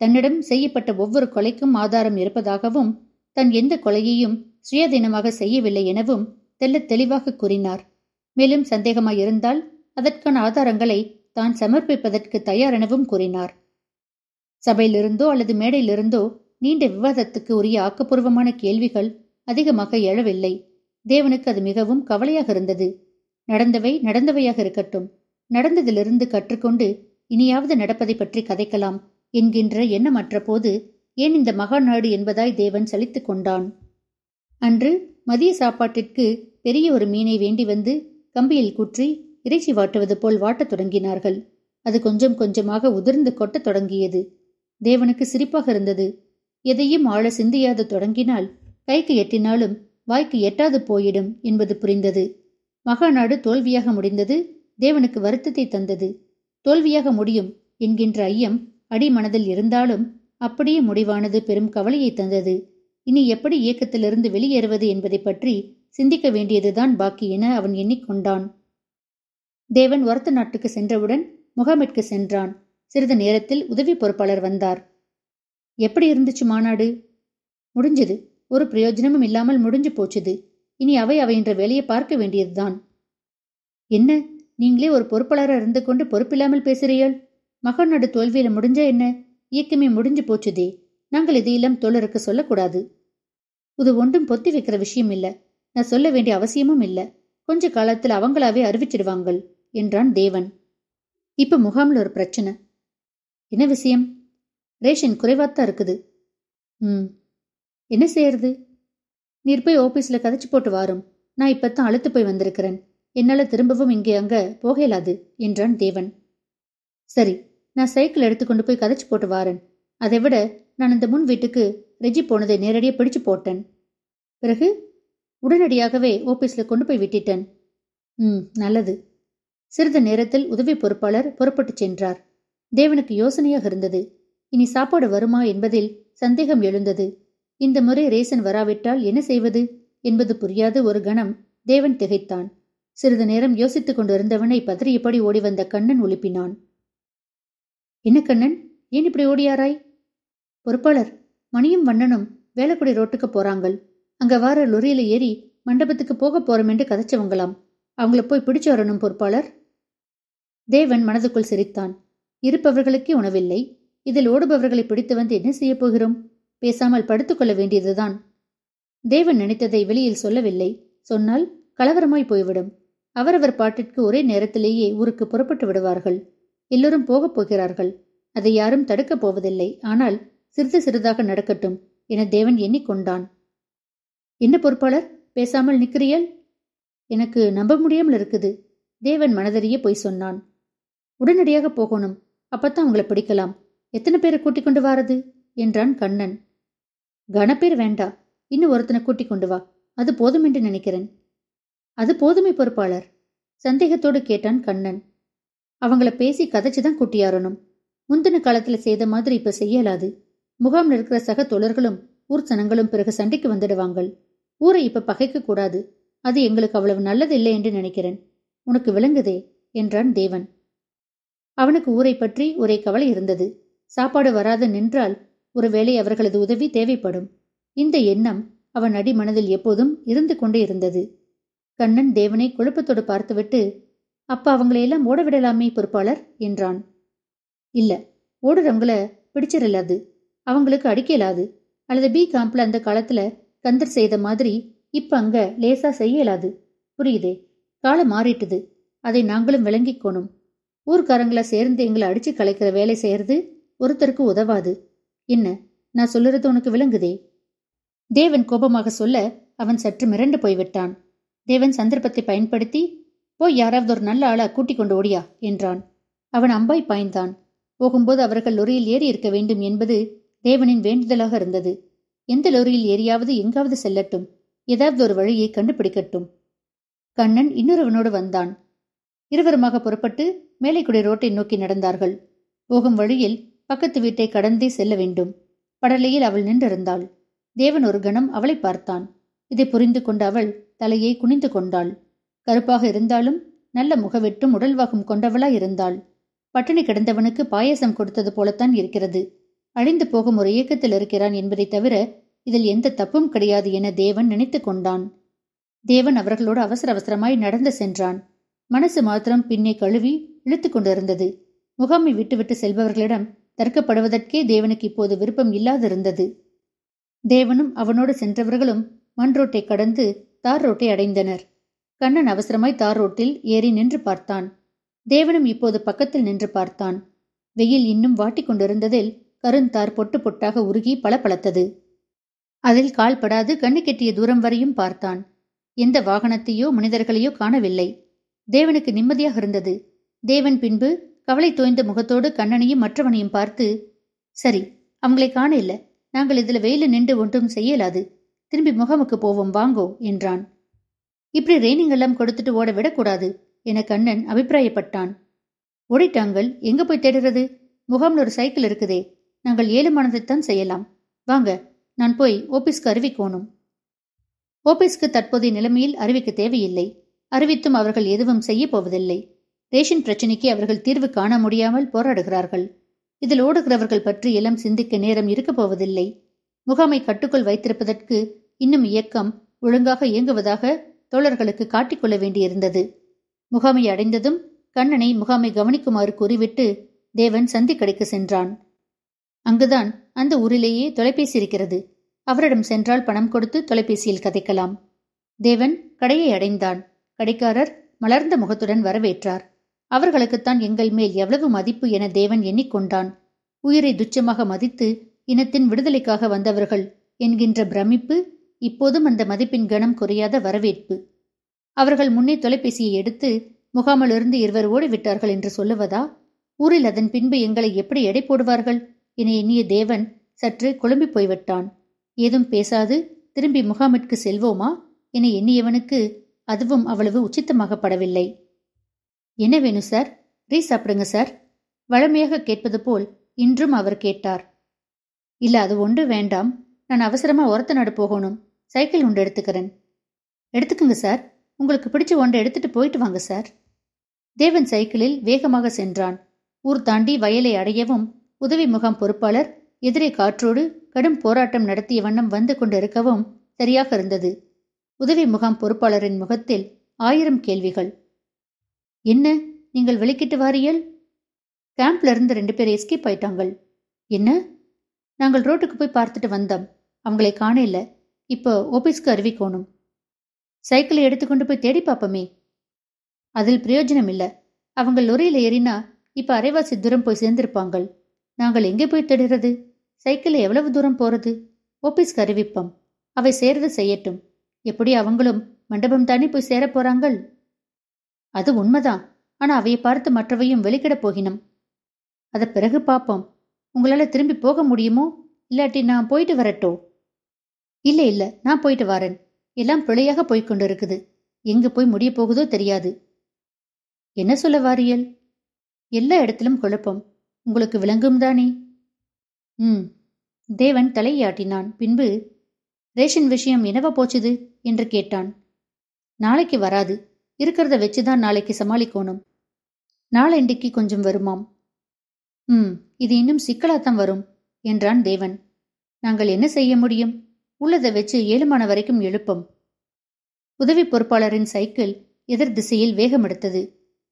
தன்னிடம் செய்யப்பட்ட ஒவ்வொரு கொலைக்கும் ஆதாரம் இருப்பதாகவும் தன் எந்த கொலையையும் சுயாதீனமாக செய்யவில்லை எனவும் தெல்ல தெளிவாக கூறினார். மேலும் சந்தேகமாயிருந்தால் அதற்கான ஆதாரங்களை தான் சமர்ப்பிப்பதற்கு தயார் எனவும் கூறினார். சபையிலிருந்தோ அல்லது மேடையிலிருந்தோ நீண்ட விவாதத்துக்கு உரிய ஆக்கப்பூர்வமான கேள்விகள் அதிகமாக எழவில்லை. தேவனுக்கு அது மிகவும் கவலையாக இருந்தது. நடந்தவை நடந்தவையாக இருக்கட்டும். நடந்ததிலிருந்து கற்றுக்கொண்டு இனியாவது நடப்பதை பற்றி கதைக்கலாம் என்கின்ற எண்ணமற்ற போது ஏன் இந்த மகாநாடு என்பதாய் தேவன் சலித்துக் கொண்டான். அன்று மதிய சாப்பாட்டிற்கு பெரிய ஒரு மீனை வேண்டி வந்து கம்பியில் குற்றி இறைச்சி வாட்டுவது போல் வாட்டத் தொடங்கினார்கள். அது கொஞ்சம் கொஞ்சமாக உதிர்ந்து கொட்டத் தொடங்கியது. தேவனுக்கு சிரிப்பாக இருந்தது. எதையும் ஆழ சிந்தியாது தொடங்கினால் கைக்கு எட்டினாலும் வாய்க்கு எட்டாது போயிடும் என்பது புரிந்தது. மகாநாடு தோல்வியாக முடிந்தது தேவனுக்கு வருத்தத்தை தந்தது. தோல்வியாக முடியும் என்கின்ற ஐயம் அடிமனதில் இருந்தாலும் அப்படியே முடிவானது பெரும் கவலையை தந்தது. இனி எப்படி இயக்கத்திலிருந்து வெளியேறுவது என்பதை பற்றி சிந்திக்க வேண்டியதுதான் பாக்கி என அவன் எண்ணிக்கொண்டான். தேவன் ஒரத்த நாட்டுக்கு சென்றவுடன் முகாமிற்கு சென்றான். சிறிது நேரத்தில் உதவி பொறுப்பாளர் வந்தார். எப்படி இருந்துச்சு மாநாடு? முடிஞ்சது. ஒரு பிரயோஜனமும் இல்லாமல் முடிஞ்சு போச்சுது. இனி அவை அவை என்ற வேலையை பார்க்க வேண்டியதுதான். என்ன? நீங்களே ஒரு பொறுப்பாளராக இருந்து கொண்டு பொறுப்பில்லாமல் பேசுறீள் மகன் நாடு தோல்வியில முடிஞ்சா என்ன? இயக்கமே முடிஞ்சு போச்சுதே. நாங்கள் இதையெல்லாம் தோழருக்கு சொல்லக்கூடாது. இது ஒன்றும் பொத்தி வைக்கிற விஷயம் இல்ல. நான் சொல்ல வேண்டிய அவசியமும் இல்ல. கொஞ்ச காலத்தில் அவங்களாவே அறிவிச்சிடுவாங்கள் என்றான் தேவன். இப்ப முகாமில் ஒரு பிரச்சனை. என்ன விஷயம்? ரேஷன் குறைவாத்தான் இருக்குது. ம். என்ன செய்யறது? நீர் போய் ஆபீஸ்ல கதைச்சு போட்டு வாரும். நான் இப்பத்தான் அழுத்து போய் வந்திருக்கிறேன். என்னால திரும்பவும் இங்கே அங்க போகலாது என்றான் தேவன். சரி நான் சைக்கிள் எடுத்துக்கொண்டு போய் கதைச்சு போட்டு வாரன். அதை விட நான் இந்த முன் வீட்டுக்கு ரெஜி போனதை நேரடியாக பிடிச்சு போட்டேன். பிறகு உடனடியாகவே ஓபீஸில் கொண்டு போய் விட்டுட்டேன். ம் நல்லது. சிறிது நேரத்தில் உதவி பொறுப்பாளர் புறப்பட்டு சென்றார். தேவனுக்கு யோசனையாக இருந்தது. இனி சாப்பாடு வருமா என்பதில் சந்தேகம் எழுந்தது. இந்த முறை ரேசன் வராவிட்டால் என்ன செய்வது? என்பது புரியாத ஒரு கணம் தேவன் திகைத்தான். சிறிது நேரம் யோசித்துக் கொண்டிருந்தவனை பதறியபடி ஓடி வந்த கண்ணன் ஒழுப்பினான் என்ன கண்ணன்? ஏன் இப்படி ஓடியாராய்? பொறுப்பாளர் மணியும் வண்ணனும் வேலைக்குடி ரோட்டுக்கு போறாங்கள். அங்க வார லொரியில ஏறி மண்டபத்துக்கு போக போறோம் என்று கதைச்சவங்களாம். அவங்கள போய் பிடிச்சு வரணும் பொறுப்பாளர். தேவன் மனதுக்குள் சிரித்தான். இருப்பவர்களுக்கே உணவில்லை. இதில் ஓடுபவர்களை பிடித்து வந்து என்ன செய்யப் போகிறோம்? பேசாமல் படுத்துக்கொள்ள வேண்டியதுதான். தேவன் நினைத்ததை வெளியில் சொல்லவில்லை. சொன்னால் கலவரமாய் போய்விடும். அவரவர் பாட்டிற்கு ஒரே நேரத்திலேயே ஊருக்கு புறப்பட்டு விடுவார்கள். எல்லோரும் போகப் போகிறார்கள். அதை யாரும் தடுக்கப் போவதில்லை. ஆனால் சிறிது சிறிதாக நடக்கட்டும் என தேவன் எண்ணிக்கொண்டான். என்ன பொறுப்பாளர்? பேசாமல் நிற்கிறியல் எனக்கு நம்ப முடியாமல் இருக்குது. தேவன் மனதறிய போய் சொன்னான். உடனடியாக போகணும். அப்பத்தான் உங்களை பிடிக்கலாம். எத்தனை பேரை கூட்டிக் கொண்டு வாரது? என்றான் கண்ணன். கனப்பேர் வேண்டா. இன்னும் ஒருத்தனை கூட்டிக் கொண்டு வா. அது போதும் என்று நினைக்கிறேன். அது போதுமை பொறுப்பாளர். சந்தேகத்தோடு கேட்டான் கண்ணன். அவங்கள பேசி கதைச்சுதான் கூட்டியாரணும் முந்தின காலத்துல செய்த மாதிரி இப்ப செய்யலாது. முகாம்ல இருக்கிற சக தோழர்களும் ஊர் சனங்களும் பிறகு சண்டைக்கு வந்துடுவாங்கள். ஊரை இப்ப பகைக்க கூடாது. அது எங்களுக்கு அவ்வளவு நல்லது இல்லை என்று நினைக்கிறேன். உனக்கு விளங்குதே என்றான் தேவன். அவனுக்கு ஊரை பற்றி ஒரே கவலை இருந்தது. சாப்பாடு வராது நின்றால் ஒருவேளை அவர்களது உதவி தேவைப்படும். இந்த எண்ணம் அவன் அடிமனதில் எப்போதும் இருந்து கொண்டே இருந்தது. கண்ணன் தேவனை குழப்பத்தோடு பார்த்துவிட்டு அப்ப அவங்களையெல்லாம் ஓட விடலாமே பொறுப்பாளர்? என்றான். இல்ல ஓடுறவங்கள பிடிச்சிடலாது. அவங்களுக்கு அடிக்கலாது. அல்லது பி காம்ப்ல அந்த காலத்துல கந்தர் செய்த மாதிரி இப்ப அங்க லேசா செய்யலாது. புரியுதே? காலம் மாறிட்டுது. அதை நாங்களும் விளங்கிக்கோணும். ஊர்க்காரங்கள சேர்ந்து எங்களை அடிச்சு கலைக்கிற வேலை செய்யறது ஒருத்தருக்கு உதவாது. என்ன நான் சொல்லுறது உனக்கு விளங்குதே? தேவன் கோபமாக சொல்ல அவன் சற்று மிரண்டு போய்விட்டான். தேவன் சந்தர்ப்பத்தை பயன்படுத்தி போய் யாராவது ஒரு நல்ல ஆளா கூட்டிக் கொண்டு ஓடியா? என்றான். அவன் அம்பாய் பாய்ந்தான். போகும்போது அவர்கள் லொரியில் ஏறி இருக்க வேண்டும் என்பது தேவனின் வேண்டுதலாக இருந்தது. எந்த லொரியில் ஏறியாவது எங்காவது செல்லட்டும். ஏதாவது ஒரு வழியை கண்டுபிடிக்கட்டும். கண்ணன் இன்னொருவனோடு வந்தான். இருவருமாக புறப்பட்டு மேலைக்குடி ரோட்டை நோக்கி நடந்தார்கள். போகும் வழியில் பக்கத்து வீட்டை கடந்தே செல்ல வேண்டும். படலையில் அவள் நின்றிருந்தாள். தேவன் ஒரு கணம் அவளை பார்த்தான். இதை புரிந்து கொண்ட அவள் தலையை குனிந்து கொண்டாள். கருப்பாக இருந்தாலும் நல்ல முகவெட்டும் உடல்வாகும் கொண்டவளாய் இருந்தாள். பட்டினி கிடந்தவனுக்கு பாயசம் கொடுத்தது போலத்தான் இருக்கிறது. அழிந்து போகும் ஒரு இயக்கத்தில் இருக்கிறான் என்பதை தவிர இதில் எந்த தப்பும் கிடையாது என தேவன் நினைத்து கொண்டான். தேவன் அவர்களோடு அவசர அவசரமாய் நடந்து சென்றான். மனசு மாத்திரம் பின்னே கழுவி இழுத்து கொண்டிருந்தது. முகாமை விட்டுவிட்டு செல்பவர்களிடம் தர்க்கப்படுவதற்கே தேவனுக்கு இப்போது விருப்பம் இல்லாதிருந்தது. தேவனும் அவனோடு சென்றவர்களும் மண் ரோட்டை கடந்து தார் ரோட்டை அடைந்தனர். கண்ணன் அவசரமாய் தார் ரோட்டில் ஏறி நின்று பார்த்தான். தேவனும் இப்போது பக்கத்தில் நின்று பார்த்தான். வெயில் இன்னும் வாட்டிக் கொண்டிருந்ததில் கருந்தார் பொட்டு பொட்டாக உருகி பளபளத்தது. அதில் கால் படாது கண்ணு கெட்டிய தூரம் வரையும் பார்த்தான். எந்த வாகனத்தையோ மனிதர்களையோ காணவில்லை. தேவனுக்கு நிம்மதியாக இருந்தது. தேவன் பின்பு கவலை தோய்ந்த முகத்தோடு கண்ணனையும் மற்றவனையும் பார்த்து சரி அவங்களை காண இல்ல. நாங்கள் இதுல வெயில நின்று ஒன்றும் செய்யலாது. திரும்பி முகமுக்கு போவோம் வாங்கோ என்றான். இப்படி ரெய்னிங் எல்லாம் கொடுத்துட்டு ஓட விடக்கூடாது என கண்ணன் அபிப்பிராயப்பட்டான். ஓடிட்டாங்கள் எங்க போய் தேடுறது? முகாம்ல ஒரு சைக்கிள் இருக்குதே. நாங்கள் ஏழுமானதைத்தான் செய்யலாம். வாங்க நான் போய் ஓபிஸ்க்கு அறிவிக்கோணும் ஓபிஸ்க்கு தற்போதைய நிலைமையில் அறிவிக்க தேவையில்லை. அறிவித்தும் அவர்கள் எதுவும் செய்ய போவதில்லை. ரேஷன் பிரச்சினைக்கு அவர்கள் தீர்வு காண முடியாமல் போராடுகிறார்கள். இதில் ஓடுகிறவர்கள் பற்றி எல்லாம் சிந்திக்க நேரம் இருக்கப் போவதில்லை. முகாமை கட்டுக்குள் வைத்திருப்பதற்கு இன்னும் இயக்கம் ஒழுங்காக இயங்குவதாக தோழர்களுக்கு காட்டிக்கொள்ள வேண்டியிருந்தது. முகாமை அடைந்ததும் கண்ணனை முகாமை கவனிக்குமாறு கூறிவிட்டு தேவன் சந்தி கடைக்கு சென்றான். அங்குதான் அந்த ஊரிலேயே தொலைபேசி இருக்கிறது. அவரிடம் சென்றால் பணம் கொடுத்து தொலைபேசியில் கதைக்கலாம். தேவன் கடையை அடைந்தான். கடைக்காரர் மலர்ந்த முகத்துடன் வரவேற்றார். அவர்களுக்குத்தான் எங்கள் மேல் எவ்வளவு மதிப்பு என தேவன் எண்ணிக்கொண்டான். உயிரை துச்சமாக மதித்து இனத்தின் விடுதலைக்காக வந்தவர்கள் என்கின்ற பிரமிப்பு இப்போதும் அந்த மதிப்பின் கணம் குறையாத வரவேற்பு. அவர்கள் முன்னே தொலைபேசியை எடுத்து முகாமிலிருந்து இருவர் ஓடிவிட்டார்கள் என்று சொல்லுவதா? ஊரில் அதன் பின்பு எங்களை எப்படி எடை போடுவார்கள்? என எண்ணிய தேவன் சற்று குழம்பி போய்விட்டான். ஏதும் பேசாது திரும்பி முகாமிற்கு செல்வோமா? என எண்ணியவனுக்கு அதுவும் அவ்வளவு உச்சித்தமாகப்படவில்லை. என்ன வேணும் சார் ரீ சாப்பிடுங்க சார் வழமையாக கேட்பது போல் இன்றும் அவர் கேட்டார். இல்ல அது ஒன்று வேண்டாம். நான் அவசரமா உரத்த நடு போகணும். சைக்கிள் ஒன்று எடுத்துக்கிறேன். எடுத்துக்குங்க சார் உங்களுக்கு பிடிச்ச ஒன்றை எடுத்துட்டு போயிட்டு வாங்க சார் தேவன் சைக்கிளில் வேகமாக சென்றான். ஊர் தாண்டி வயலை அடையவும் உதவி முகாம் பொறுப்பாளர் எதிரே காற்றோடு கடும் போராட்டம் நடத்திய வண்ணம் வந்து கொண்டிருக்கவும் சரியாக இருந்தது. உதவி முகாம் பொறுப்பாளரின் முகத்தில் ஆயிரம் கேள்விகள். என்ன நீங்கள் வெளிக்கிட்டு வாரியல்? கேம்ப்ல இருந்து ரெண்டு பேர் எஸ்கேப் ஆயிட்டாங்கள். என்ன? நாங்கள் ரோட்டுக்கு போய் பார்த்துட்டு வந்தோம். அவங்களை காண இல்லை இப்போ ஆபீஸ்க்கு அறிவிக்கணும் சைக்கிளை எடுத்துக்கொண்டு போய் தேடி பார்ப்போமே. அதில் பிரயோஜனம் இல்லை. அவங்க லொரியில் ஏறினா இப்ப அரைவாசி தூரம் போய் சேர்ந்திருப்பாங்கள். நாங்கள் எங்கே போய் தேடுறது? சைக்கிளில் எவ்வளவு தூரம் போறது? ஆபீஸ்க்கு அறிவிப்போம். அவை சேரது செய்யட்டும். எப்படி அவங்களும் மண்டபம் தானே போய் சேர போறாங்கள்? அது உண்மைதான். ஆனா அவையை பார்த்து மற்றவையும் வெளிக்கிட போகினோம். அத பிறகு பார்ப்போம் உங்களால திரும்பி போக முடியுமோ? இல்லாட்டி நான் போயிட்டு வரட்டோ? இல்ல இல்ல. நான் போயிட்டு வரேன். எல்லாம் பிழையாக போய்கொண்டு இருக்குது எங்க போய் முடிய போகுதோ தெரியாது. என்ன சொல்ல வாரியல்? எல்லா இடத்திலும் குழப்பம். உங்களுக்கு விளங்கும் தானே? ம். தேவன் தலையாட்டினான். பின்பு ரேஷன் விஷயம் என்னவா போச்சுது? என்று கேட்டான். நாளைக்கு வராது. இருக்கிறத வச்சுதான் நாளைக்கு சமாளிக்கணும். நாளண்டிக்கு கொஞ்சம் வருமாம். ம் இது இன்னும் சிக்கலாத்தான் வரும் என்றான் தேவன். நாங்கள் என்ன செய்ய முடியும்? உள்ளதை வச்சு ஏழுமான வரைக்கும் எழுப்பம். உதவி பொறுப்பாளரின் சைக்கிள் எதிர் திசையில் வேகம் எடுத்தது.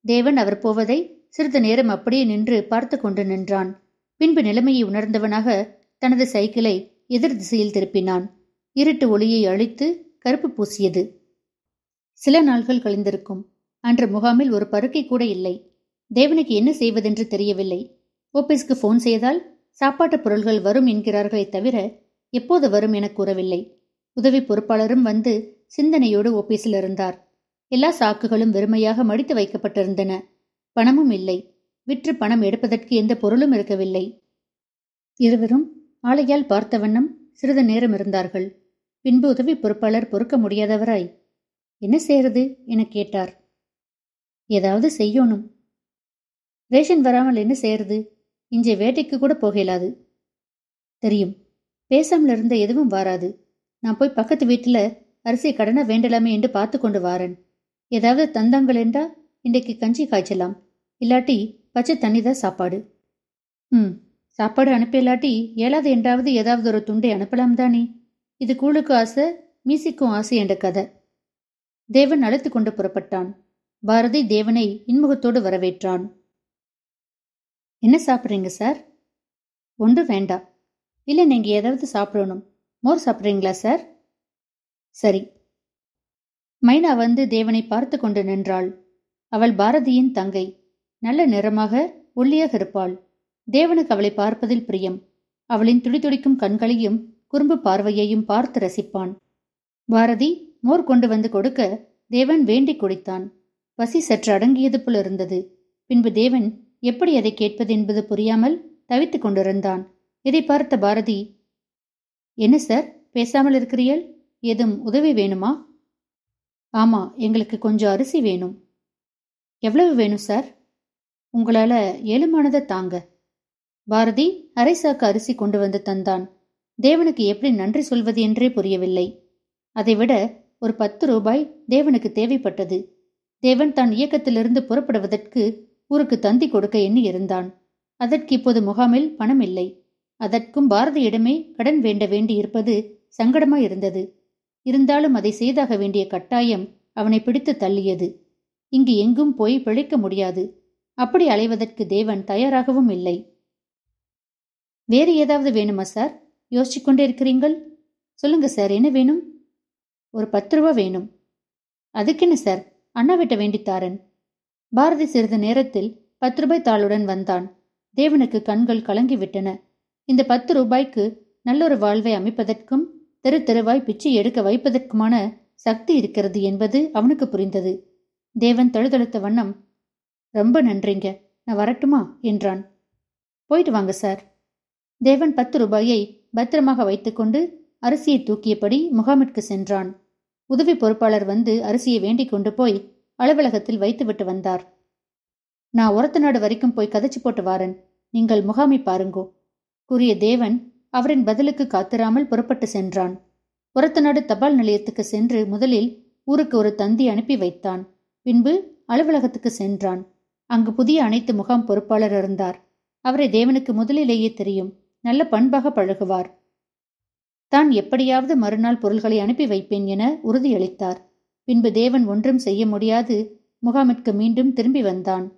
தேவன் அவர் போவதை சிறிது நேரம் அப்படியே நின்று பார்த்து கொண்டு நின்றான். பின்பு நிலைமையை உணர்ந்தவனாக தனது சைக்கிளை எதிர் திசையில் திருப்பினான். இருட்டு ஒளியை அழித்து கருப்பு பூசியது. சில நாள்கள் கழிந்திருக்கும். அன்று முகாமில் ஒரு பருக்கை கூட இல்லை. தேவனுக்கு என்ன செய்வதென்று தெரியவில்லை. ஓபிஸ்க்கு போன் செய்தால் சாப்பாட்டு பொருள்கள் வரும் என்கிறார்களே தவிர எப்போது வரும் என கூறவில்லை. உதவி பொறுப்பாளரும் வந்து சிந்தனையோடு ஓபிஸில் இருந்தார். எல்லா சாக்குகளும் வெறுமையாக மடித்து வைக்கப்பட்டிருந்தன. பணமும் இல்லை. விற்று பணம் எடுப்பதற்கு எந்த பொருளும் இருக்கவில்லை. இருவரும் ஆலையால் பார்த்த வண்ணம் சிறிது நேரம் இருந்தார்கள். பின்பு உதவி பொறுப்பாளர் பொறுக்க முடியாதவராய் என்ன செய்யறது? என கேட்டார். ஏதாவது செய்யணும். ரேஷன் வராமல் என்ன செய்யறது? இஞ்ச வேட்டைக்கு கூட போகலாது தெரியும். பேசாமல் இருந்த எதுவும் வாராது. நான் போய் பக்கத்து வீட்டில் அரிசி கடனை வேண்டலாமே என்று பார்த்து கொண்டு வாரன். ஏதாவது தந்தாங்கள் என்றா இன்றைக்கு கஞ்சி காய்ச்சலாம். இல்லாட்டி பச்சை தண்ணி தான் சாப்பாடு. ம். சாப்பாடு அனுப்பியலாட்டி ஏழாவது என்றாவது ஏதாவது ஒரு துண்டை அனுப்பலாம் தானே? இது கூழுக்கு ஆசை மீசிக்கும் ஆசை என்ற கதை. தேவன் அழைத்து கொண்டு புறப்பட்டான். பாரதி தேவனை இன்முகத்தோடு வரவேற்றான். என்ன சாப்பிட்றீங்க சார்? ஒன்று வேண்டாம் இல்லை நீங்கள் ஏதாவது சாப்பிடணும். மோர் சாப்பிட்றீங்களா சார்? சரி. மைனா வந்து தேவனை பார்த்து கொண்டு நின்றாள். அவள் பாரதியின் தங்கை. நல்ல நிறமாக ஒல்லியாக இருப்பாள். தேவனுக்கு அவளை பார்ப்பதில் பிரியம். அவளின் துடிதுடிக்கும் கண்களையும் குறும்பு பார்வையையும் பார்த்து ரசிப்பான். பாரதி மோர் கொண்டு வந்து கொடுக்க தேவன் வேண்டிக் குடித்தான். பசி சற்று அடங்கியது போல் இருந்தது. பின்பு தேவன் எப்படி அதை கேட்பது என்பது புரியாமல் தவித்துக் கொண்டிருந்தான். இதை பார்த்த பாரதி என்ன சார் பேசாமல் இருக்கிறீள் ஏதும் உதவி வேணுமா? ஆமா எங்களுக்கு கொஞ்சம் அரிசி வேணும். எவ்வளவு வேணும் சார்? உங்களால ஏழுமானதை தாங்க. பாரதி அரை சாக்கு அரிசி கொண்டு வந்து தந்தான். தேவனுக்கு எப்படி நன்றி சொல்வது என்றே புரியவில்லை. அதைவிட ஒரு பத்து ரூபாய் தேவனுக்கு தேவைப்பட்டது. தேவன் தான் இயக்கத்திலிருந்து புறப்படுவதற்கு ஊருக்கு தந்தி கொடுக்க எண்ணி இருந்தான் அதற்கு இப்போது முகாமில் பணம் இல்லை அதற்கும் பாரதியிடமே கடன் வேண்ட வேண்டி இருப்பது சங்கடமாய் இருந்தது இருந்தாலும் அதை செய்தாக வேண்டிய கட்டாயம் அவனை பிடித்து தள்ளியது. இங்கு எங்கும் போய் பிழைக்க முடியாது. அப்படி அலைவதற்கு தேவன் தயாராகவும் இல்லை. வேறு ஏதாவது வேணுமா சார்? யோசிச்சுக்கொண்டே இருக்கிறீங்கள் சொல்லுங்க சார். என்ன வேணும்? ஒரு பத்து ரூபா வேணும். அதுக்கென்ன சார்? அண்ணா விட்ட வேண்டித்தாரன். பாரதி சிறிது நேரத்தில் பத்து ரூபாய் தாளுடன் வந்தான். தேவனுக்கு கண்கள் கலங்கிவிட்டன இந்த பத்து ரூபாய்க்கு நல்லொரு வாழ்வை அமைப்பதற்கும் தெரு தெருவாய் பிச்சை எடுக்க வைப்பதற்குமான சக்தி இருக்கிறது என்பது அவனுக்கு புரிந்தது. தேவன் தழுதழுத்த வண்ணம் ரொம்ப நன்றிங்க. நான் வரட்டுமா? என்றான். போயிட்டு வாங்க சார். தேவன் பத்து ரூபாயை பத்திரமாக வைத்துக்கொண்டு அரிசியை தூக்கியபடி முகாமிற்கு சென்றான். உதவி பொறுப்பாளர் வந்து அரிசியை வேண்டிக் கொண்டு போய் அலுவலகத்தில் வைத்துவிட்டு வந்தார். நான் உரத்த நாடு வரைக்கும் போய் கதைச்சு போட்டு வாரன். நீங்கள் முகாமை பாருங்கோ. கூறிய தேவன் அவரின் பதிலுக்கு காத்திராமல் புறப்பட்டு சென்றான். உரத்த நாடு தபால் நிலையத்துக்கு சென்று முதலில் ஊருக்கு ஒரு தந்தி அனுப்பி வைத்தான். பின்பு அலுவலகத்துக்கு சென்றான். அங்கு புதிய அனைத்து முகாம் பொறுப்பாளர் இருந்தார். அவரை தேவனுக்கு முதலிலேயே தெரியும். நல்ல பண்பாக பழகுவார். தான் எப்படியாவது மறுநாள் பொருள்களை அனுப்பி வைப்பேன் என உறுதியளித்தார். பின்பு தேவன் ஒன்றும் செய்ய முடியாது. முகாமிற்கு மீண்டும் திரும்பி வந்தான்.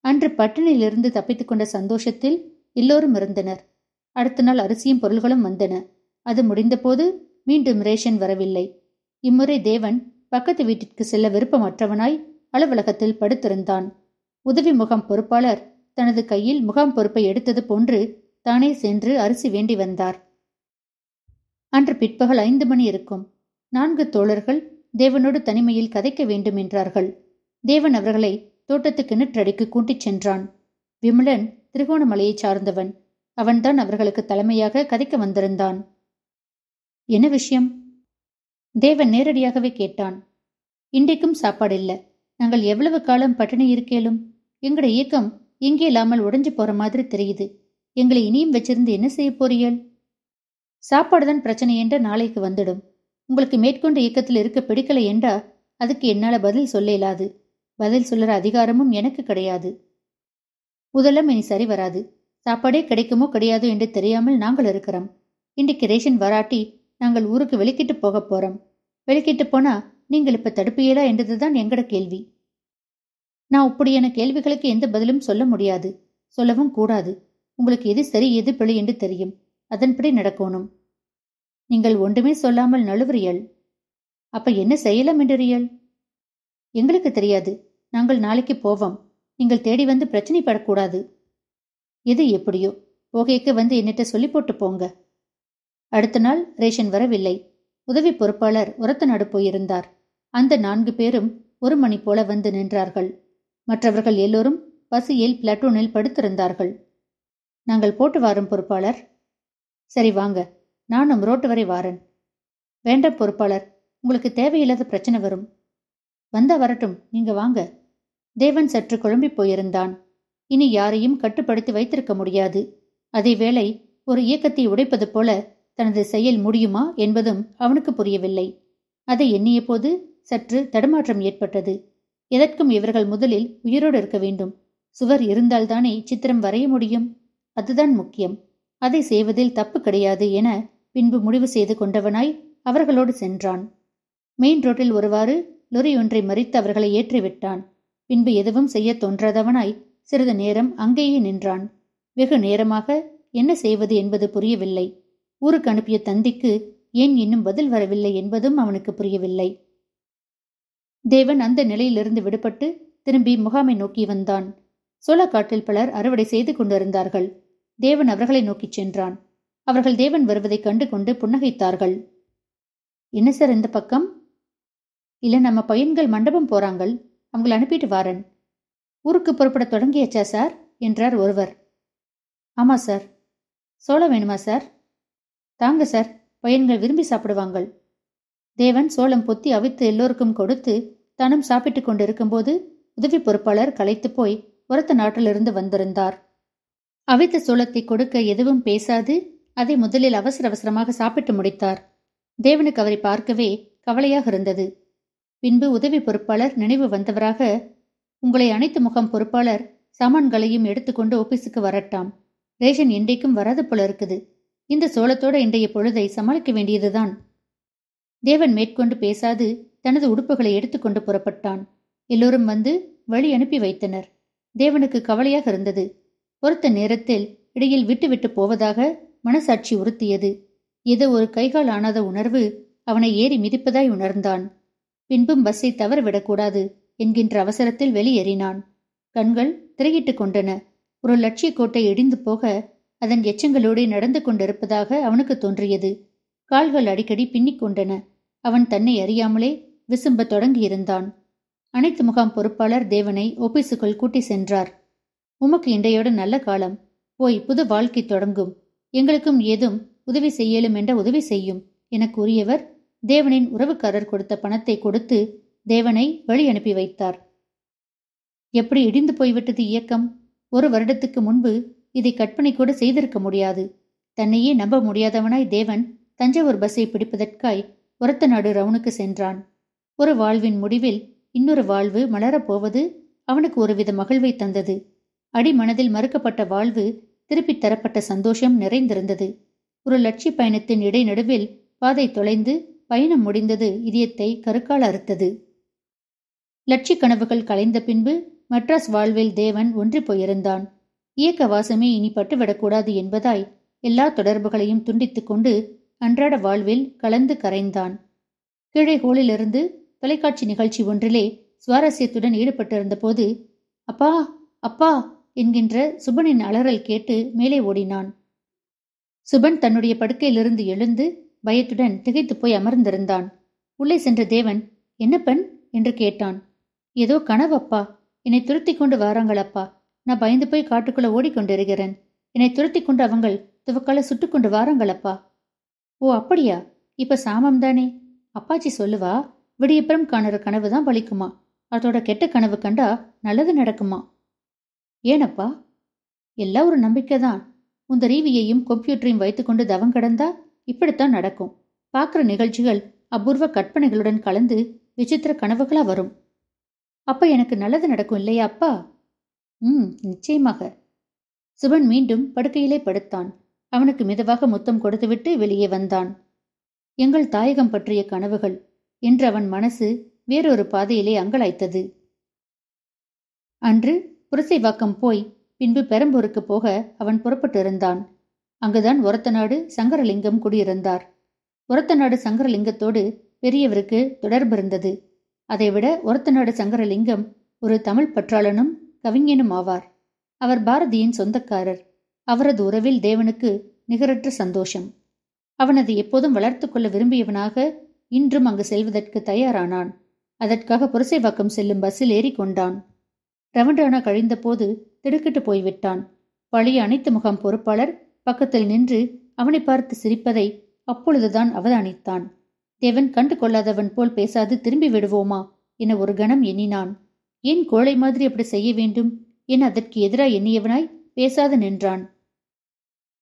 அன்று பட்டினியிலிருந்து தப்பித்துக் கொண்ட சந்தோஷத்தில் எல்லோரும் இருந்தனர். அடுத்த நாள் அரிசியும் பொருள்களும் வந்தன. அது முடிந்தபோது மீண்டும் ரேஷன் வரவில்லை. இம்முறை தேவன் பக்கத்து வீட்டிற்கு செல்ல விருப்பமற்றவனாய் அலுவலகத்தில் படுத்திருந்தான். உதவி முகாம் பொறுப்பாளர் தனது கையில் முகாம் பொறுப்பை எடுத்தது போன்று தானே சென்று அரிசி வேண்டி வந்தார். அன்று பிற்பகல் ஐந்து மணி இருக்கும். நான்கு தோழர்கள் தேவனோடு தனிமையில் கதைக்க வேண்டும் என்றார்கள். தேவன் அவர்களை தோட்டத்துக்கு கிணற்றடிக்கு கூட்டிச் சென்றான். விமலன் திருகோணமலையைச் சார்ந்தவன். அவன்தான் அவர்களுக்கு தலைமையாக கதைக்க வந்திருந்தான். என்ன விஷயம்? தேவன் நேரடியாகவே கேட்டான். இன்றைக்கும் சாப்பாடு இல்லை. நாங்கள் எவ்வளவு காலம் பட்டினி இருக்கேலும்? எங்கட இயக்கம் இங்கே இல்லாமல் உடைஞ்சு போற மாதிரி தெரியுது. எங்களை இனியும் வச்சிருந்து என்ன செய்ய சாப்பாடு சாப்பாடுதான் பிரச்சனை என்ற நாளைக்கு வந்துடும். உங்களுக்கு மேற்கொண்டு இயக்கத்தில் இருக்க பிடிக்கலை என்றா அதுக்கு என்னால பதில் சொல்ல இயலாது. பதில் சொல்லுற அதிகாரமும் எனக்கு கிடையாது. முதலம் இனி சரி வராது. சாப்பாடே கிடைக்குமோ கிடையாதோ என்று தெரியாமல் நாங்கள் இருக்கிறோம். இன்றைக்கு ரேஷன் வராட்டி நாங்கள் ஊருக்கு வெளிக்கிட்டு போக போறோம். வெளிக்கிட்டு போனா நீங்கள் இப்ப தடுப்பீங்களா என்றதுதான் எங்கட கேள்வி. நான் இப்படியான கேள்விகளுக்கு எந்த பதிலும் சொல்ல முடியாது. சொல்லவும் கூடாது. உங்களுக்கு எது சரி எது பிழை என்று தெரியும். அதன்படி நடக்கணும். நீங்கள் ஒன்றுமே சொல்லாமல் நழுவுறியல். அப்ப என்ன செய்யலாம் என்றியல் எங்களுக்கு தெரியாது. நாங்கள் நாளைக்கு போவோம். நீங்கள் தேடி வந்து பிரச்சனைப்படக்கூடாது எது எப்படியோ? போகைக்கு வந்து என்னிட்ட சொல்லி போட்டு போங்க. அடுத்த நாள் ரேஷன் வரவில்லை. உதவி பொறுப்பாளர் உரத்த நாடு போயிருந்தார். அந்த நான்கு பேரும் ஒரு மணி போல வந்து நின்றார்கள். மற்றவர்கள் எல்லோரும் பசியில் பிளட்டூனில் படுத்திருந்தார்கள். நாங்கள் போட்டு வாரும் பொறுப்பாளர் சரி வாங்க நானும் ரோட்டு வரை வாரன். வேண்டாம் பொறுப்பாளர் உங்களுக்கு தேவையில்லாத பிரச்சனை வரும். வந்தா வரட்டும் நீங்க வாங்க. தேவன் சற்று குழம்பி போயிருந்தான். இனி யாரையும் கட்டுப்படுத்தி வைத்திருக்க முடியாது. அதேவேளை ஒரு இயக்கத்தை உடைப்பது போல தனது செயல் முடியுமா என்பதும் அவனுக்கு புரியவில்லை. அதை எண்ணிய போது சற்று தடுமாற்றம் ஏற்பட்டது. எதற்கும் இவர்கள் முதலில் உயிரோடு இருக்க வேண்டும். சுவர் இருந்தால்தானே சித்திரம் வரைய முடியும்? அதுதான் முக்கியம். அதை செய்வதில் தப்பு கிடையாது என பின்பு முடிவு செய்து கொண்டவனாய் அவர்களோடு சென்றான். மெயின் ரோட்டில் ஒருவாறு லொரி ஒன்றை மறித்து அவர்களை ஏற்றிவிட்டான். பின்பு எதுவும் செய்ய தோன்றாதவனாய் சிறிது நேரம் அங்கேயே நின்றான். வெகு நேரமாக என்ன செய்வது என்பது புரியவில்லை. ஊருக்கு அனுப்பிய தந்திக்கு ஏன் இன்னும் பதில் வரவில்லை என்பதும் அவனுக்கு புரியவில்லை. தேவன் அந்த நிலையிலிருந்து விடுபட்டு திரும்பி முகாமை நோக்கி வந்தான். சோளக்காட்டில் பலர் அறுவடை செய்து கொண்டிருந்தார்கள். தேவன் அவர்களை நோக்கிச் சென்றான். அவர்கள் தேவன் வருவதைக் கண்டு கொண்டு புன்னகைத்தார்கள். என்ன சார் இந்த பக்கம்? இல்ல நம்ம பையன்கள் மண்டபம் போறாங்கள். அவங்களை அனுப்பிட்டு வாரன். ஊருக்கு புறப்பட தொடங்கியாச்சா சார்? என்றார் ஒருவர். ஆமா சார். சோளம் வேணுமா சார்? தாங்க சார் பையன்கள் விரும்பி சாப்பிடுவாங்கள். தேவன் சோளம் பொத்தி அவித்து எல்லோருக்கும் கொடுத்து தானும் சாப்பிட்டுக் கொண்டிருக்கும்போது உதவி பொறுப்பாளர் களைத்து போய் உரத்த நாட்டிலிருந்து வந்திருந்தார். அவித்த சோளத்தை கொடுக்க எதுவும் பேசாது. அதை முதலில் அவசர அவசரமாக சாப்பிட்டு முடித்தார். தேவனுக்கு அவரை பார்க்கவே கவலையாக இருந்தது. பின்பு உதவி பொறுப்பாளர் நினைவு வந்தவராக உங்களை அனைத்து முகம் பொறுப்பாளர் சாமான்களையும் எடுத்துக்கொண்டு ஆபீஸுக்கு வரட்டாம். ரேஷன் இன்றைக்கும் வராது போல இருக்குது. இந்த சோளத்தோட இன்றைய பொழுதை சமாளிக்க வேண்டியதுதான். தேவன் மேற்கொண்டு பேசாது தனது உடுப்புகளை எடுத்துக்கொண்டு புறப்பட்டான். எல்லோரும் வந்து வழி அனுப்பி வைத்தனர். தேவனுக்கு கவலையாக இருந்தது. பொறுத்த நேரத்தில் இடையில் விட்டுவிட்டு போவதாக மனசாட்சி உறுத்தியது. ஏதோ ஒரு கைகால் ஆனாத உணர்வு அவனை ஏறி மிதிப்பதாய் உணர்ந்தான். பின்பும் பஸ்ஸை தவறவிடக்கூடாது என்கின்ற அவசரத்தில் வெளியேறினான். கண்கள் திரையிட்டுக் கொண்டன. ஒரு லட்சிய கோட்டை இடிந்து போக அதன் எச்சங்களோடு நடந்து கொண்டிருப்பதாக அவனுக்கு தோன்றியது. கால்கள் அடிக்கடி பின்னிக் கொண்டன. அவன் தன்னை அறியாமலே விசும்ப தொடங்கியிருந்தான். அனைத்து முகாம் பொறுப்பாளர் தேவனை ஒபிசுக்குள் கூட்டி சென்றார். உமக்கு இன்றையோட நல்ல காலம். போய் புது வாழ்க்கை தொடங்கும். எங்களுக்கும் ஏதும் உதவி செய்யலும் என்ற உதவி செய்யும். என கூறியவர் தேவனின் உறவுக்காரர் கொடுத்த பணத்தை கொடுத்து தேவனை வழி அனுப்பி வைத்தார். எப்படி இடிந்து போய்விட்டது இயக்கம்? ஒரு வருடத்துக்கு முன்பு இதை கற்பனை கூட செய்திருக்க முடியாது. தன்னையே நம்ப முடியாதவனாய் தேவன் தஞ்சாவூர் பஸ்ஸை பிடிப்பதற்காய் உரத்த நாடு ரவுனுக்கு சென்றான். ஒரு வாழ்வின் முடிவில் இன்னொரு வாழ்வு மலரப்போவது அவனுக்கு ஒருவித மகிழ்வை தந்தது. அடிமனதில் மறுக்கப்பட்ட வாழ்வு திருப்பித் தரப்பட்ட சந்தோஷம் நிறைந்திருந்தது. ஒரு லட்சிய பயணத்தின் இடைநடுவில் பாதை தொலைந்து பயணம் முடிந்தது இதயத்தை கருக்கால் அறுத்தது. லட்சிய கனவுகள் கலைந்த பின்பு மட்ராஸ் வாழ்வில் தேவன் ஒன்றி போயிருந்தான். இயக்க வாசமே இனி பட்டுவிடக்கூடாது என்பதாய் எல்லா தொடர்புகளையும் துண்டித்துக் கொண்டு அன்றாட வாழ்வில் கலந்து கரைந்தான். கீழே ஹோலிலிருந்து தொலைக்காட்சி நிகழ்ச்சி ஒன்றிலே சுவாரஸ்யத்துடன் ஈடுபட்டிருந்த போது அப்பா அப்பா என்கின்ற சுபனின் அலறல் கேட்டு மேலே ஓடினான். சுபன் தன்னுடைய படுக்கையிலிருந்து எழுந்து பயத்துடன் திகைத்து போய் அமர்ந்திருந்தான். உள்ளே சென்ற தேவன் என்ன பெண்? என்று கேட்டான். ஏதோ கனவப்பா. என்னை துருத்தி கொண்டு வாராங்களப்பா. நான் பயந்து போய் காட்டுக்குள்ள ஓடிக்கொண்டிருக்கிறேன். என்னை துரத்தி கொண்டு அவங்கள் துவக்கால சுட்டு கொண்டு வாராங்களப்பா. ஓ அப்படியா? இப்ப சாமம் தானே? அப்பாச்சி சொல்லுவா விடியப்புறம் காணுற கனவு தான் பலிக்குமா அதோட கெட்ட கனவு கண்டா நல்லது நடக்குமா? ஏனப்பா? எல்லாம் ஒரு நம்பிக்கை தான் உந்த ரீவியையும் கம்ப்யூட்டரையும் வைத்துக்கொண்டு தவம் கடந்தா இப்படித்தான் நடக்கும். பார்க்குற நிகழ்ச்சிகள் அபூர்வ கற்பனைகளுடன் கலந்து விசித்திர கனவுகளா வரும். அப்ப எனக்கு நல்லது நடக்கும் இல்லையா அப்பா? ம் நிச்சயமாக. சுபன் மீண்டும் படுக்கையிலே படுத்தான். அவனுக்கு மெதுவாக முத்தம் கொடுத்துவிட்டு வெளியே வந்தான். எங்கள் தாயகம் பற்றிய கனவுகள். என்று அவன் மனசு வேறொரு பாதையிலே அங்கலாய்த்தது. அன்று புரசைவாக்கம் போய் பின்பு பெரம்பூருக்கு போக அவன் புறப்பட்டிருந்தான். அங்குதான் ஒரத்தநாடு சங்கரலிங்கம் குடியிருந்தார். ஒரத்தநாடு சங்கரலிங்கத்தோடு பெரியவருக்கு தொடர்பு இருந்தது. அதைவிட ஒரத்தநாடு சங்கரலிங்கம் ஒரு தமிழ் பற்றாளனும் கவிஞனும் ஆவார். அவர் பாரதியின் சொந்தக்காரர். அவரது உறவில் தேவனுக்கு நிகரற்ற சந்தோஷம். அவனது எப்போதும் வளர்த்து கொள்ள விரும்பியவனாக இன்றும் அங்கு செல்வதற்கு தயாரானான். அதற்காக புரசைவாக்கம் செல்லும் பஸ்ஸில் ஏறிக்கொண்டான். ரவண்டானா கழிந்தபோது திடுக்கிட்டு போய்விட்டான். பழைய அனைத்து முகாம் பொறுப்பாளர் பக்கத்தில் நின்று அவனை பார்த்து சிரிப்பதை அப்பொழுதுதான் அவதானித்தான். தேவன் கண்டு கொள்ளாதவன் போல் பேசாது திரும்பி விடுவோமா? என ஒரு கணம் எண்ணினான். ஏன் கோழை மாதிரி அப்படி செய்ய வேண்டும்? என அதற்கு எதிராக எண்ணியவனாய் பேசாது? நின்றான்.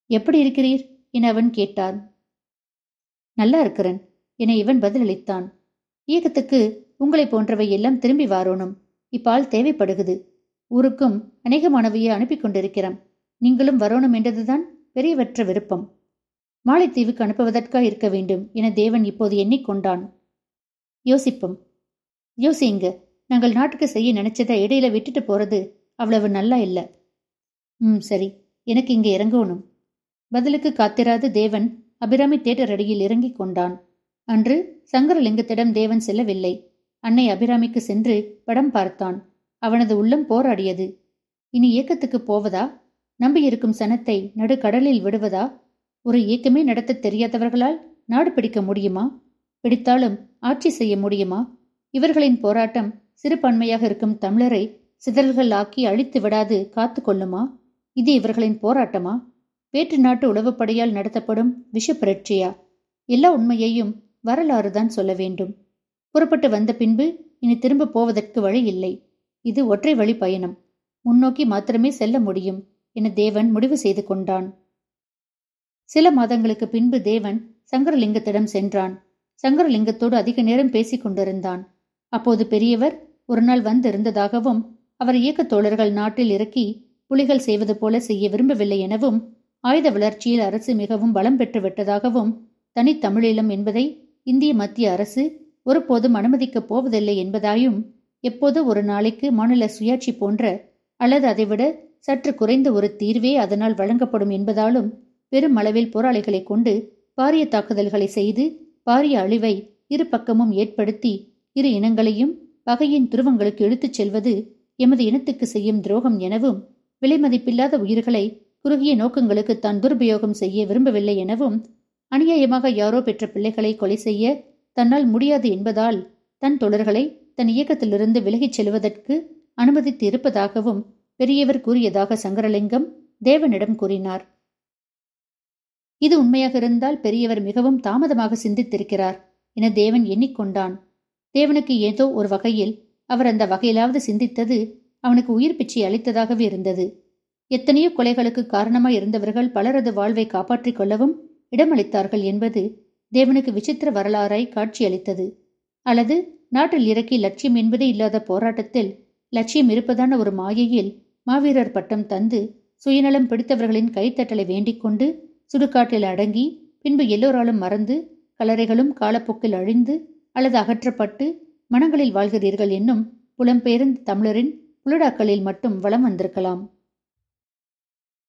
எப்படி இருக்கிறீர்? என அவன் கேட்டான். நல்லா இருக்கிறேன் என இவன் பதிலளித்தான். இயக்கத்துக்கு உங்களை போன்றவை எல்லாம் திரும்பி வாரோணும். இப்பால் தேவைப்படுகுது ஊருக்கும் அநேகமானவையை அனுப்பி கொண்டிருக்கிறோம் நீங்களும் வரணும் என்றதுதான் பெரியவற்ற விருப்பம். மாலைத்தீவுக்கு அனுப்புவதற்காக இருக்க வேண்டும் என தேவன் இப்போது எண்ணிக்கொண்டான் யோசிப்போம். யோசிங்க நாங்கள் நாட்டுக்கு செய்ய நினைச்சதை இடையில விட்டுட்டு போறது அவ்வளவு நல்லா இல்ல. ம் சரி. எனக்கு இங்கே இறங்கணும். பதிலுக்கு காத்திராது தேவன் அபிராமி தேட்டர் அடியில் இறங்கிக் கொண்டான். அன்று சங்கரலிங்கத்திடம் தேவன் செல்லவில்லை. அன்னை அபிராமிக்கு சென்று படம் பார்த்தான். அவனது உள்ளம் போராடியது. இனி இயக்கத்துக்கு போவதா? நம்பியிருக்கும் சனத்தை நடுக்கடலில் விடுவதா? ஒரு இயக்கமே நடத்த தெரியாதவர்களால் நாடு பிடிக்க முடியுமா? பிடித்தாலும் ஆட்சி செய்ய முடியுமா? இவர்களின் போராட்டம் சிறுபான்மையாக இருக்கும் தமிழரை சிதறல்கள் ஆக்கி அழித்து விடாது காத்து கொள்ளுமா? இது இவர்களின் போராட்டமா? வேற்று நாட்டு உளவுப்படையால் நடத்தப்படும் விஷ புரட்சியா எல்லா உண்மையையும் வரலாறுதான் சொல்ல வேண்டும். புறப்பட்டு வந்த பின்பு இனி திரும்ப போவதற்கு வழி இல்லை. இது ஒற்றை வழி பயணம். முன்னோக்கி மாத்திரமே செல்ல முடியும் என தேவன் முடிவு செய்து கொண்டான். சில மாதங்களுக்கு பின்பு தேவன் சங்கரலிங்கத்திடம் சென்றான். சங்கரலிங்கத்தோடு அதிக நேரம் பேசிக் கொண்டிருந்தான். அப்போது பெரியவர் ஒரு நாள் வந்திருந்ததாகவும் அவர் இயக்கத் தோழர்கள் நாட்டில் இறக்கி புலிகள் செய்வது போல செய்ய விரும்பவில்லை எனவும் ஆயுத வளர்ச்சியில் அரசு மிகவும் பலம் பெற்று விட்டதாகவும் தனித்தமிழீழம் என்பதை இந்திய மத்திய அரசு ஒருபோதும் அனுமதிக்கப் போவதில்லை என்பதாயும் எப்போது ஒரு நாளைக்கு மாநில சுயாட்சி போன்ற அல்லது அதைவிட சற்று குறைந்த ஒரு தீர்வே அதனால் வழங்கப்படும் என்பதாலும் பெரும் அளவில் போராளிகளை கொண்டு பாரிய தாக்குதல்களை செய்து பாரிய அழிவை இரு பக்கமும் ஏற்படுத்தி இரு இனங்களையும் பகையின் துருவங்களுக்கு இழுத்துச் செல்வது எமது இனத்துக்கு செய்யும் துரோகம் எனவும் விலைமதிப்பில்லாத உயிர்களை குறுகிய நோக்கங்களுக்கு தான் துருபயோகம் செய்ய விரும்பவில்லை எனவும் அநியாயமாக யாரோ பெற்ற பிள்ளைகளை கொலை செய்ய தன்னால் முடியாது என்பதால் தன் தொடர்களை தன் இயக்கத்திலிருந்து விலகிச் செல்வதற்கு அனுமதித்து இருப்பதாகவும் பெரியவர் கூறியதாக சங்கரலிங்கம் தேவனிடம் கூறினார். இது உண்மையாக இருந்தால் பெரியவர் மிகவும் தாமதமாக சிந்தித்திருக்கிறார் என தேவன் எண்ணிக்கொண்டான். தேவனுக்கு ஏதோ ஒரு வகையில் அவர் அந்த வகையிலாவது சிந்தித்தது அவனுக்கு உயிர் பிச்சை அளித்ததாகவே இருந்தது. எத்தனையோ கொலைகளுக்கு காரணமாய் இருந்தவர்கள் பலரது வாழ்வை காப்பாற்றிக் கொள்ளவும் இடமளித்தார்கள் என்பது தேவனுக்கு விசித்திர வரலாறாய் காட்சியளித்தது. அல்லது நாட்டில் இறக்கி லட்சியம் என்பதே இல்லாத போராட்டத்தில் லட்சியம் இருப்பதான ஒரு மாயையில் மாவீரர் பட்டம் தந்து சுயநலம் பிடித்தவர்களின் கைத்தட்டலை வேண்டிக் கொண்டு சுடுகாட்டில் அடங்கி பின்பு எல்லோராலும் மறந்து கலரைகளும் காலப்போக்கில் அழிந்து அல்லது அகற்றப்பட்டு மனங்களில் வாழ்கிறீர்கள் என்னும் புலம்பெயர்ந்த தமிழரின் புலடாக்களில் மட்டும் வளம் வந்திருக்கலாம்.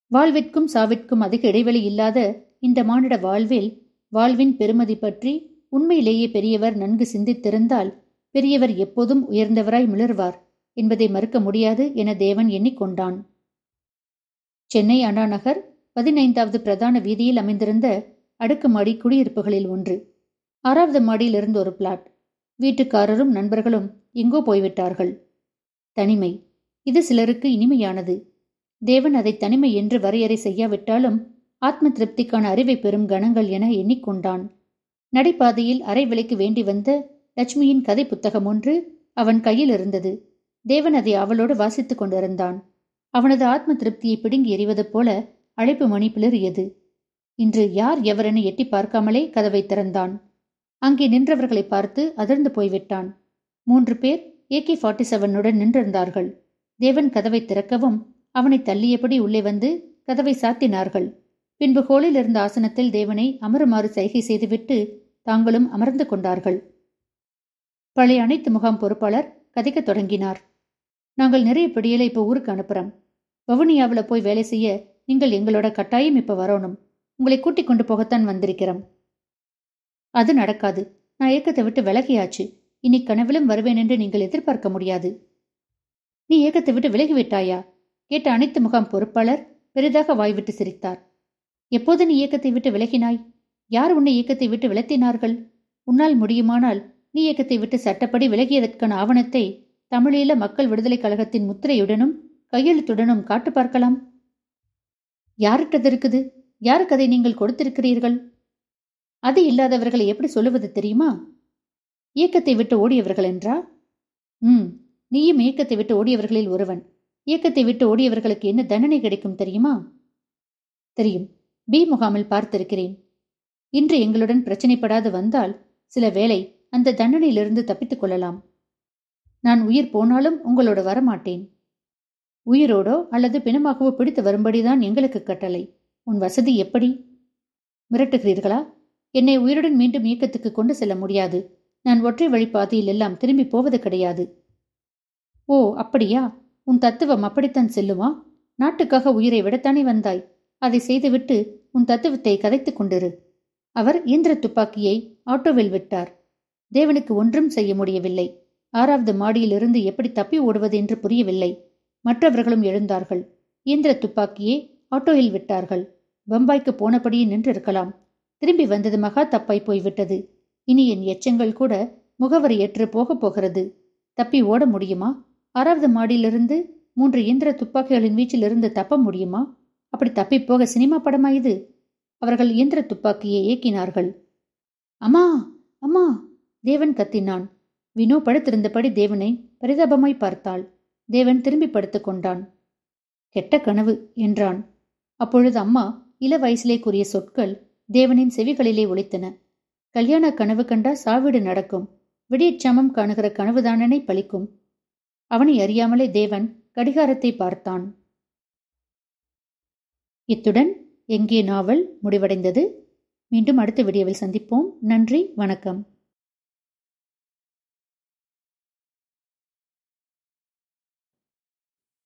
வாழ்விற்கும் சாவிற்கும் அதிக இடைவெளி இல்லாத இந்த மானிட வாழ்வில் வாழ்வின் பெருமதி பற்றி உண்மையிலேயே பெரியவர் நன்கு சிந்தித்திருந்தால் பெரியவர் எப்போதும் உயர்ந்தவராய் மிளர்வார் என்பதை மறுக்க முடியாது என தேவன் எண்ணிக்கொண்டான். சென்னை அண்ணா நகர் பதினைந்தாவது பிரதான வீதியில் அமைந்திருந்த அடுக்குமாடி குடியிருப்புகளில் ஒன்று. ஆறாவது மாடியில் இருந்த ஒரு பிளாட். வீட்டுக்காரரும் நண்பர்களும் எங்கோ போய்விட்டார்கள். தனிமை. இது சிலருக்கு இனிமையானது. தேவன் அதை தனிமை என்று வரையறை செய்யாவிட்டாலும் ஆத்ம திருப்திக்கான அறிவை பெறும் கணங்கள் என எண்ணிக்கொண்டான். நடைபாதையில் அரை விலைக்கு வேண்டி வந்த லட்சுமியின் கதை புத்தகம் ஒன்று அவன் கையில் இருந்தது. தேவன் அதை அவளோடு வாசித்துக் கொண்டிருந்தான். அவனது ஆத்ம திருப்தியை பிடுங்கி எறிவது போல அழைப்பு மணி பிளறியது. இன்று யார் எவரென எட்டி பார்க்காமலே கதவை திறந்தான். அங்கே நின்றவர்களை பார்த்து அதிர்ந்து போய்விட்டான். மூன்று பேர் ஏகே ஃபார்ட்டி செவனுடன் நின்றிருந்தார்கள். தேவன் கதவை திறக்கவும் அவனை தள்ளியபடி உள்ளே வந்து கதவை சாத்தினார்கள். பின்பு ஹோலில் இருந்த ஆசனத்தில் தேவனை அமருமாறு சைகை செய்துவிட்டு தாங்களும் அமர்ந்து கொண்டார்கள். பழைய அனைத்து முகாம் பொறுப்பாளர் கதைக்கத் தொடங்கினார். நாங்கள் நிறைய பிடியலை இப்போ ஊருக்கு அனுப்புறோம். வவுனியாவில் போய் வேலை செய்ய நீங்கள் எங்களோட கட்டாயம் இப்போ வரணும். உங்களை கூட்டிக் கொண்டு போகத்தான் வந்திருக்கிறோம். அது நடக்காது. நான் இயக்கத்தை விட்டு விலகியாச்சு. இனி கனவிலும் வருவேன் என்று நீங்கள் எதிர்பார்க்க முடியாது. நீ இயக்கத்தை விட்டு விலகிவிட்டாயா? கேட்ட அனைத்து முகாம் பொறுப்பாளர் பெரிதாக வாய்விட்டு சிரித்தார். எப்போது நீ இயக்கத்தை விட்டு விலகினாய்? யார் உன்னை இயக்கத்தை விட்டு விலத்தினார்கள்? உன்னால் முடியுமானால் நீ இயக்கத்தை விட்டு சட்டப்படி விலகியதற்கான ஆவணத்தை தமிழீழ மக்கள் விடுதலைக் கழகத்தின் முத்திரையுடனும் கையெழுத்துடனும் காட்டு பார்க்கலாம். யாருக்கிட்டது இருக்குது யாருக்கு அதை நீங்கள் கொடுத்திருக்கிறீர்கள்? அது இல்லாதவர்களை எப்படி சொல்லுவது தெரியுமா? இயக்கத்தை விட்டு ஓடியவர்கள் என்றா? ம் நீயும் இயக்கத்தை விட்டு ஓடியவர்களில் ஒருவன். இயக்கத்தை விட்டு ஓடியவர்களுக்கு என்ன தண்டனை கிடைக்கும் தெரியுமா? தெரியும். பி முகாமில் பார்த்திருக்கிறேன். இன்று எங்களுடன் பிரச்சனைப்படாது வந்தால் சில வேளை அந்த தண்டனையிலிருந்து தப்பித்துக் கொள்ளலாம். நான் உயிர் போனாலும் உங்களோட வரமாட்டேன். உயிரோடோ அல்லது பிணமாகவோ பிடித்து வரும்படிதான் எங்களுக்கு கட்டளை. உன் வசதி எப்படி? மிரட்டுகிறீர்களா? என்னை உயிருடன் மீண்டும் இயக்கத்துக்கு கொண்டு செல்ல முடியாது. நான் ஒற்றை வழிபாதையில் எல்லாம் திரும்பி போவது கிடையாது. ஓ அப்படியா? உன் தத்துவம் அப்படித்தான் செல்லுமா? நாட்டுக்காக உயிரை விடத்தானே வந்தாய்? அதை செய்துவிட்டு உன் தத்துவத்தை கதைத்துக் கொண்டிரு. அவர் இயந்திர துப்பாக்கியை ஆட்டோவில் விட்டார். தேவனுக்கு ஒன்றும் செய்ய முடியவில்லை. ஆறாவது மாடியிலிருந்து எப்படி தப்பி ஓடுவது என்று புரியவில்லை. மற்றவர்களும் எழுந்தார்கள். இயந்திர துப்பாக்கியை ஆட்டோவில் விட்டார்கள். பம்பாய்க்கு போனபடியே நின்றிருக்கலாம். திரும்பி வந்தது மகா தப்பாய் போய்விட்டது. இனி என் எச்சங்கள் கூட முகவரி ஏற்று போகப் போகிறது. தப்பி ஓட முடியுமா? ஆறாவது மாடியிலிருந்து மூன்று இயந்திர துப்பாக்கிகளின் வீச்சிலிருந்து தப்ப முடியுமா? அப்படி தப்பிப்போக போக சினிமா படமா இது? அவர்கள் இயந்திர துப்பாக்கியை இயக்கினார்கள் அம்மா அம்மா தேவன் கத்தினான். வினோ படுத்திருந்தபடி தேவனை பரிதாபமாய் பார்த்தாள். தேவன் திரும்பி படுத்துக் கொண்டான். கெட்ட கனவு என்றான். அப்பொழுது அம்மா இள வயசிலே கூறிய சொற்கள் தேவனின் செவிகளிலே ஒழித்தன கல்யாண கனவு கண்டா சாவிடு நடக்கும். விடியச்சமம் காணுகிற கனவுதானனை பழிக்கும். அவனை அறியாமலே தேவன் கடிகாரத்தை பார்த்தான். இத்துடன் எங்கே நாவல் முடிவடைந்தது. மீண்டும் அடுத்த வீடியோவில் சந்திப்போம். நன்றி வணக்கம்.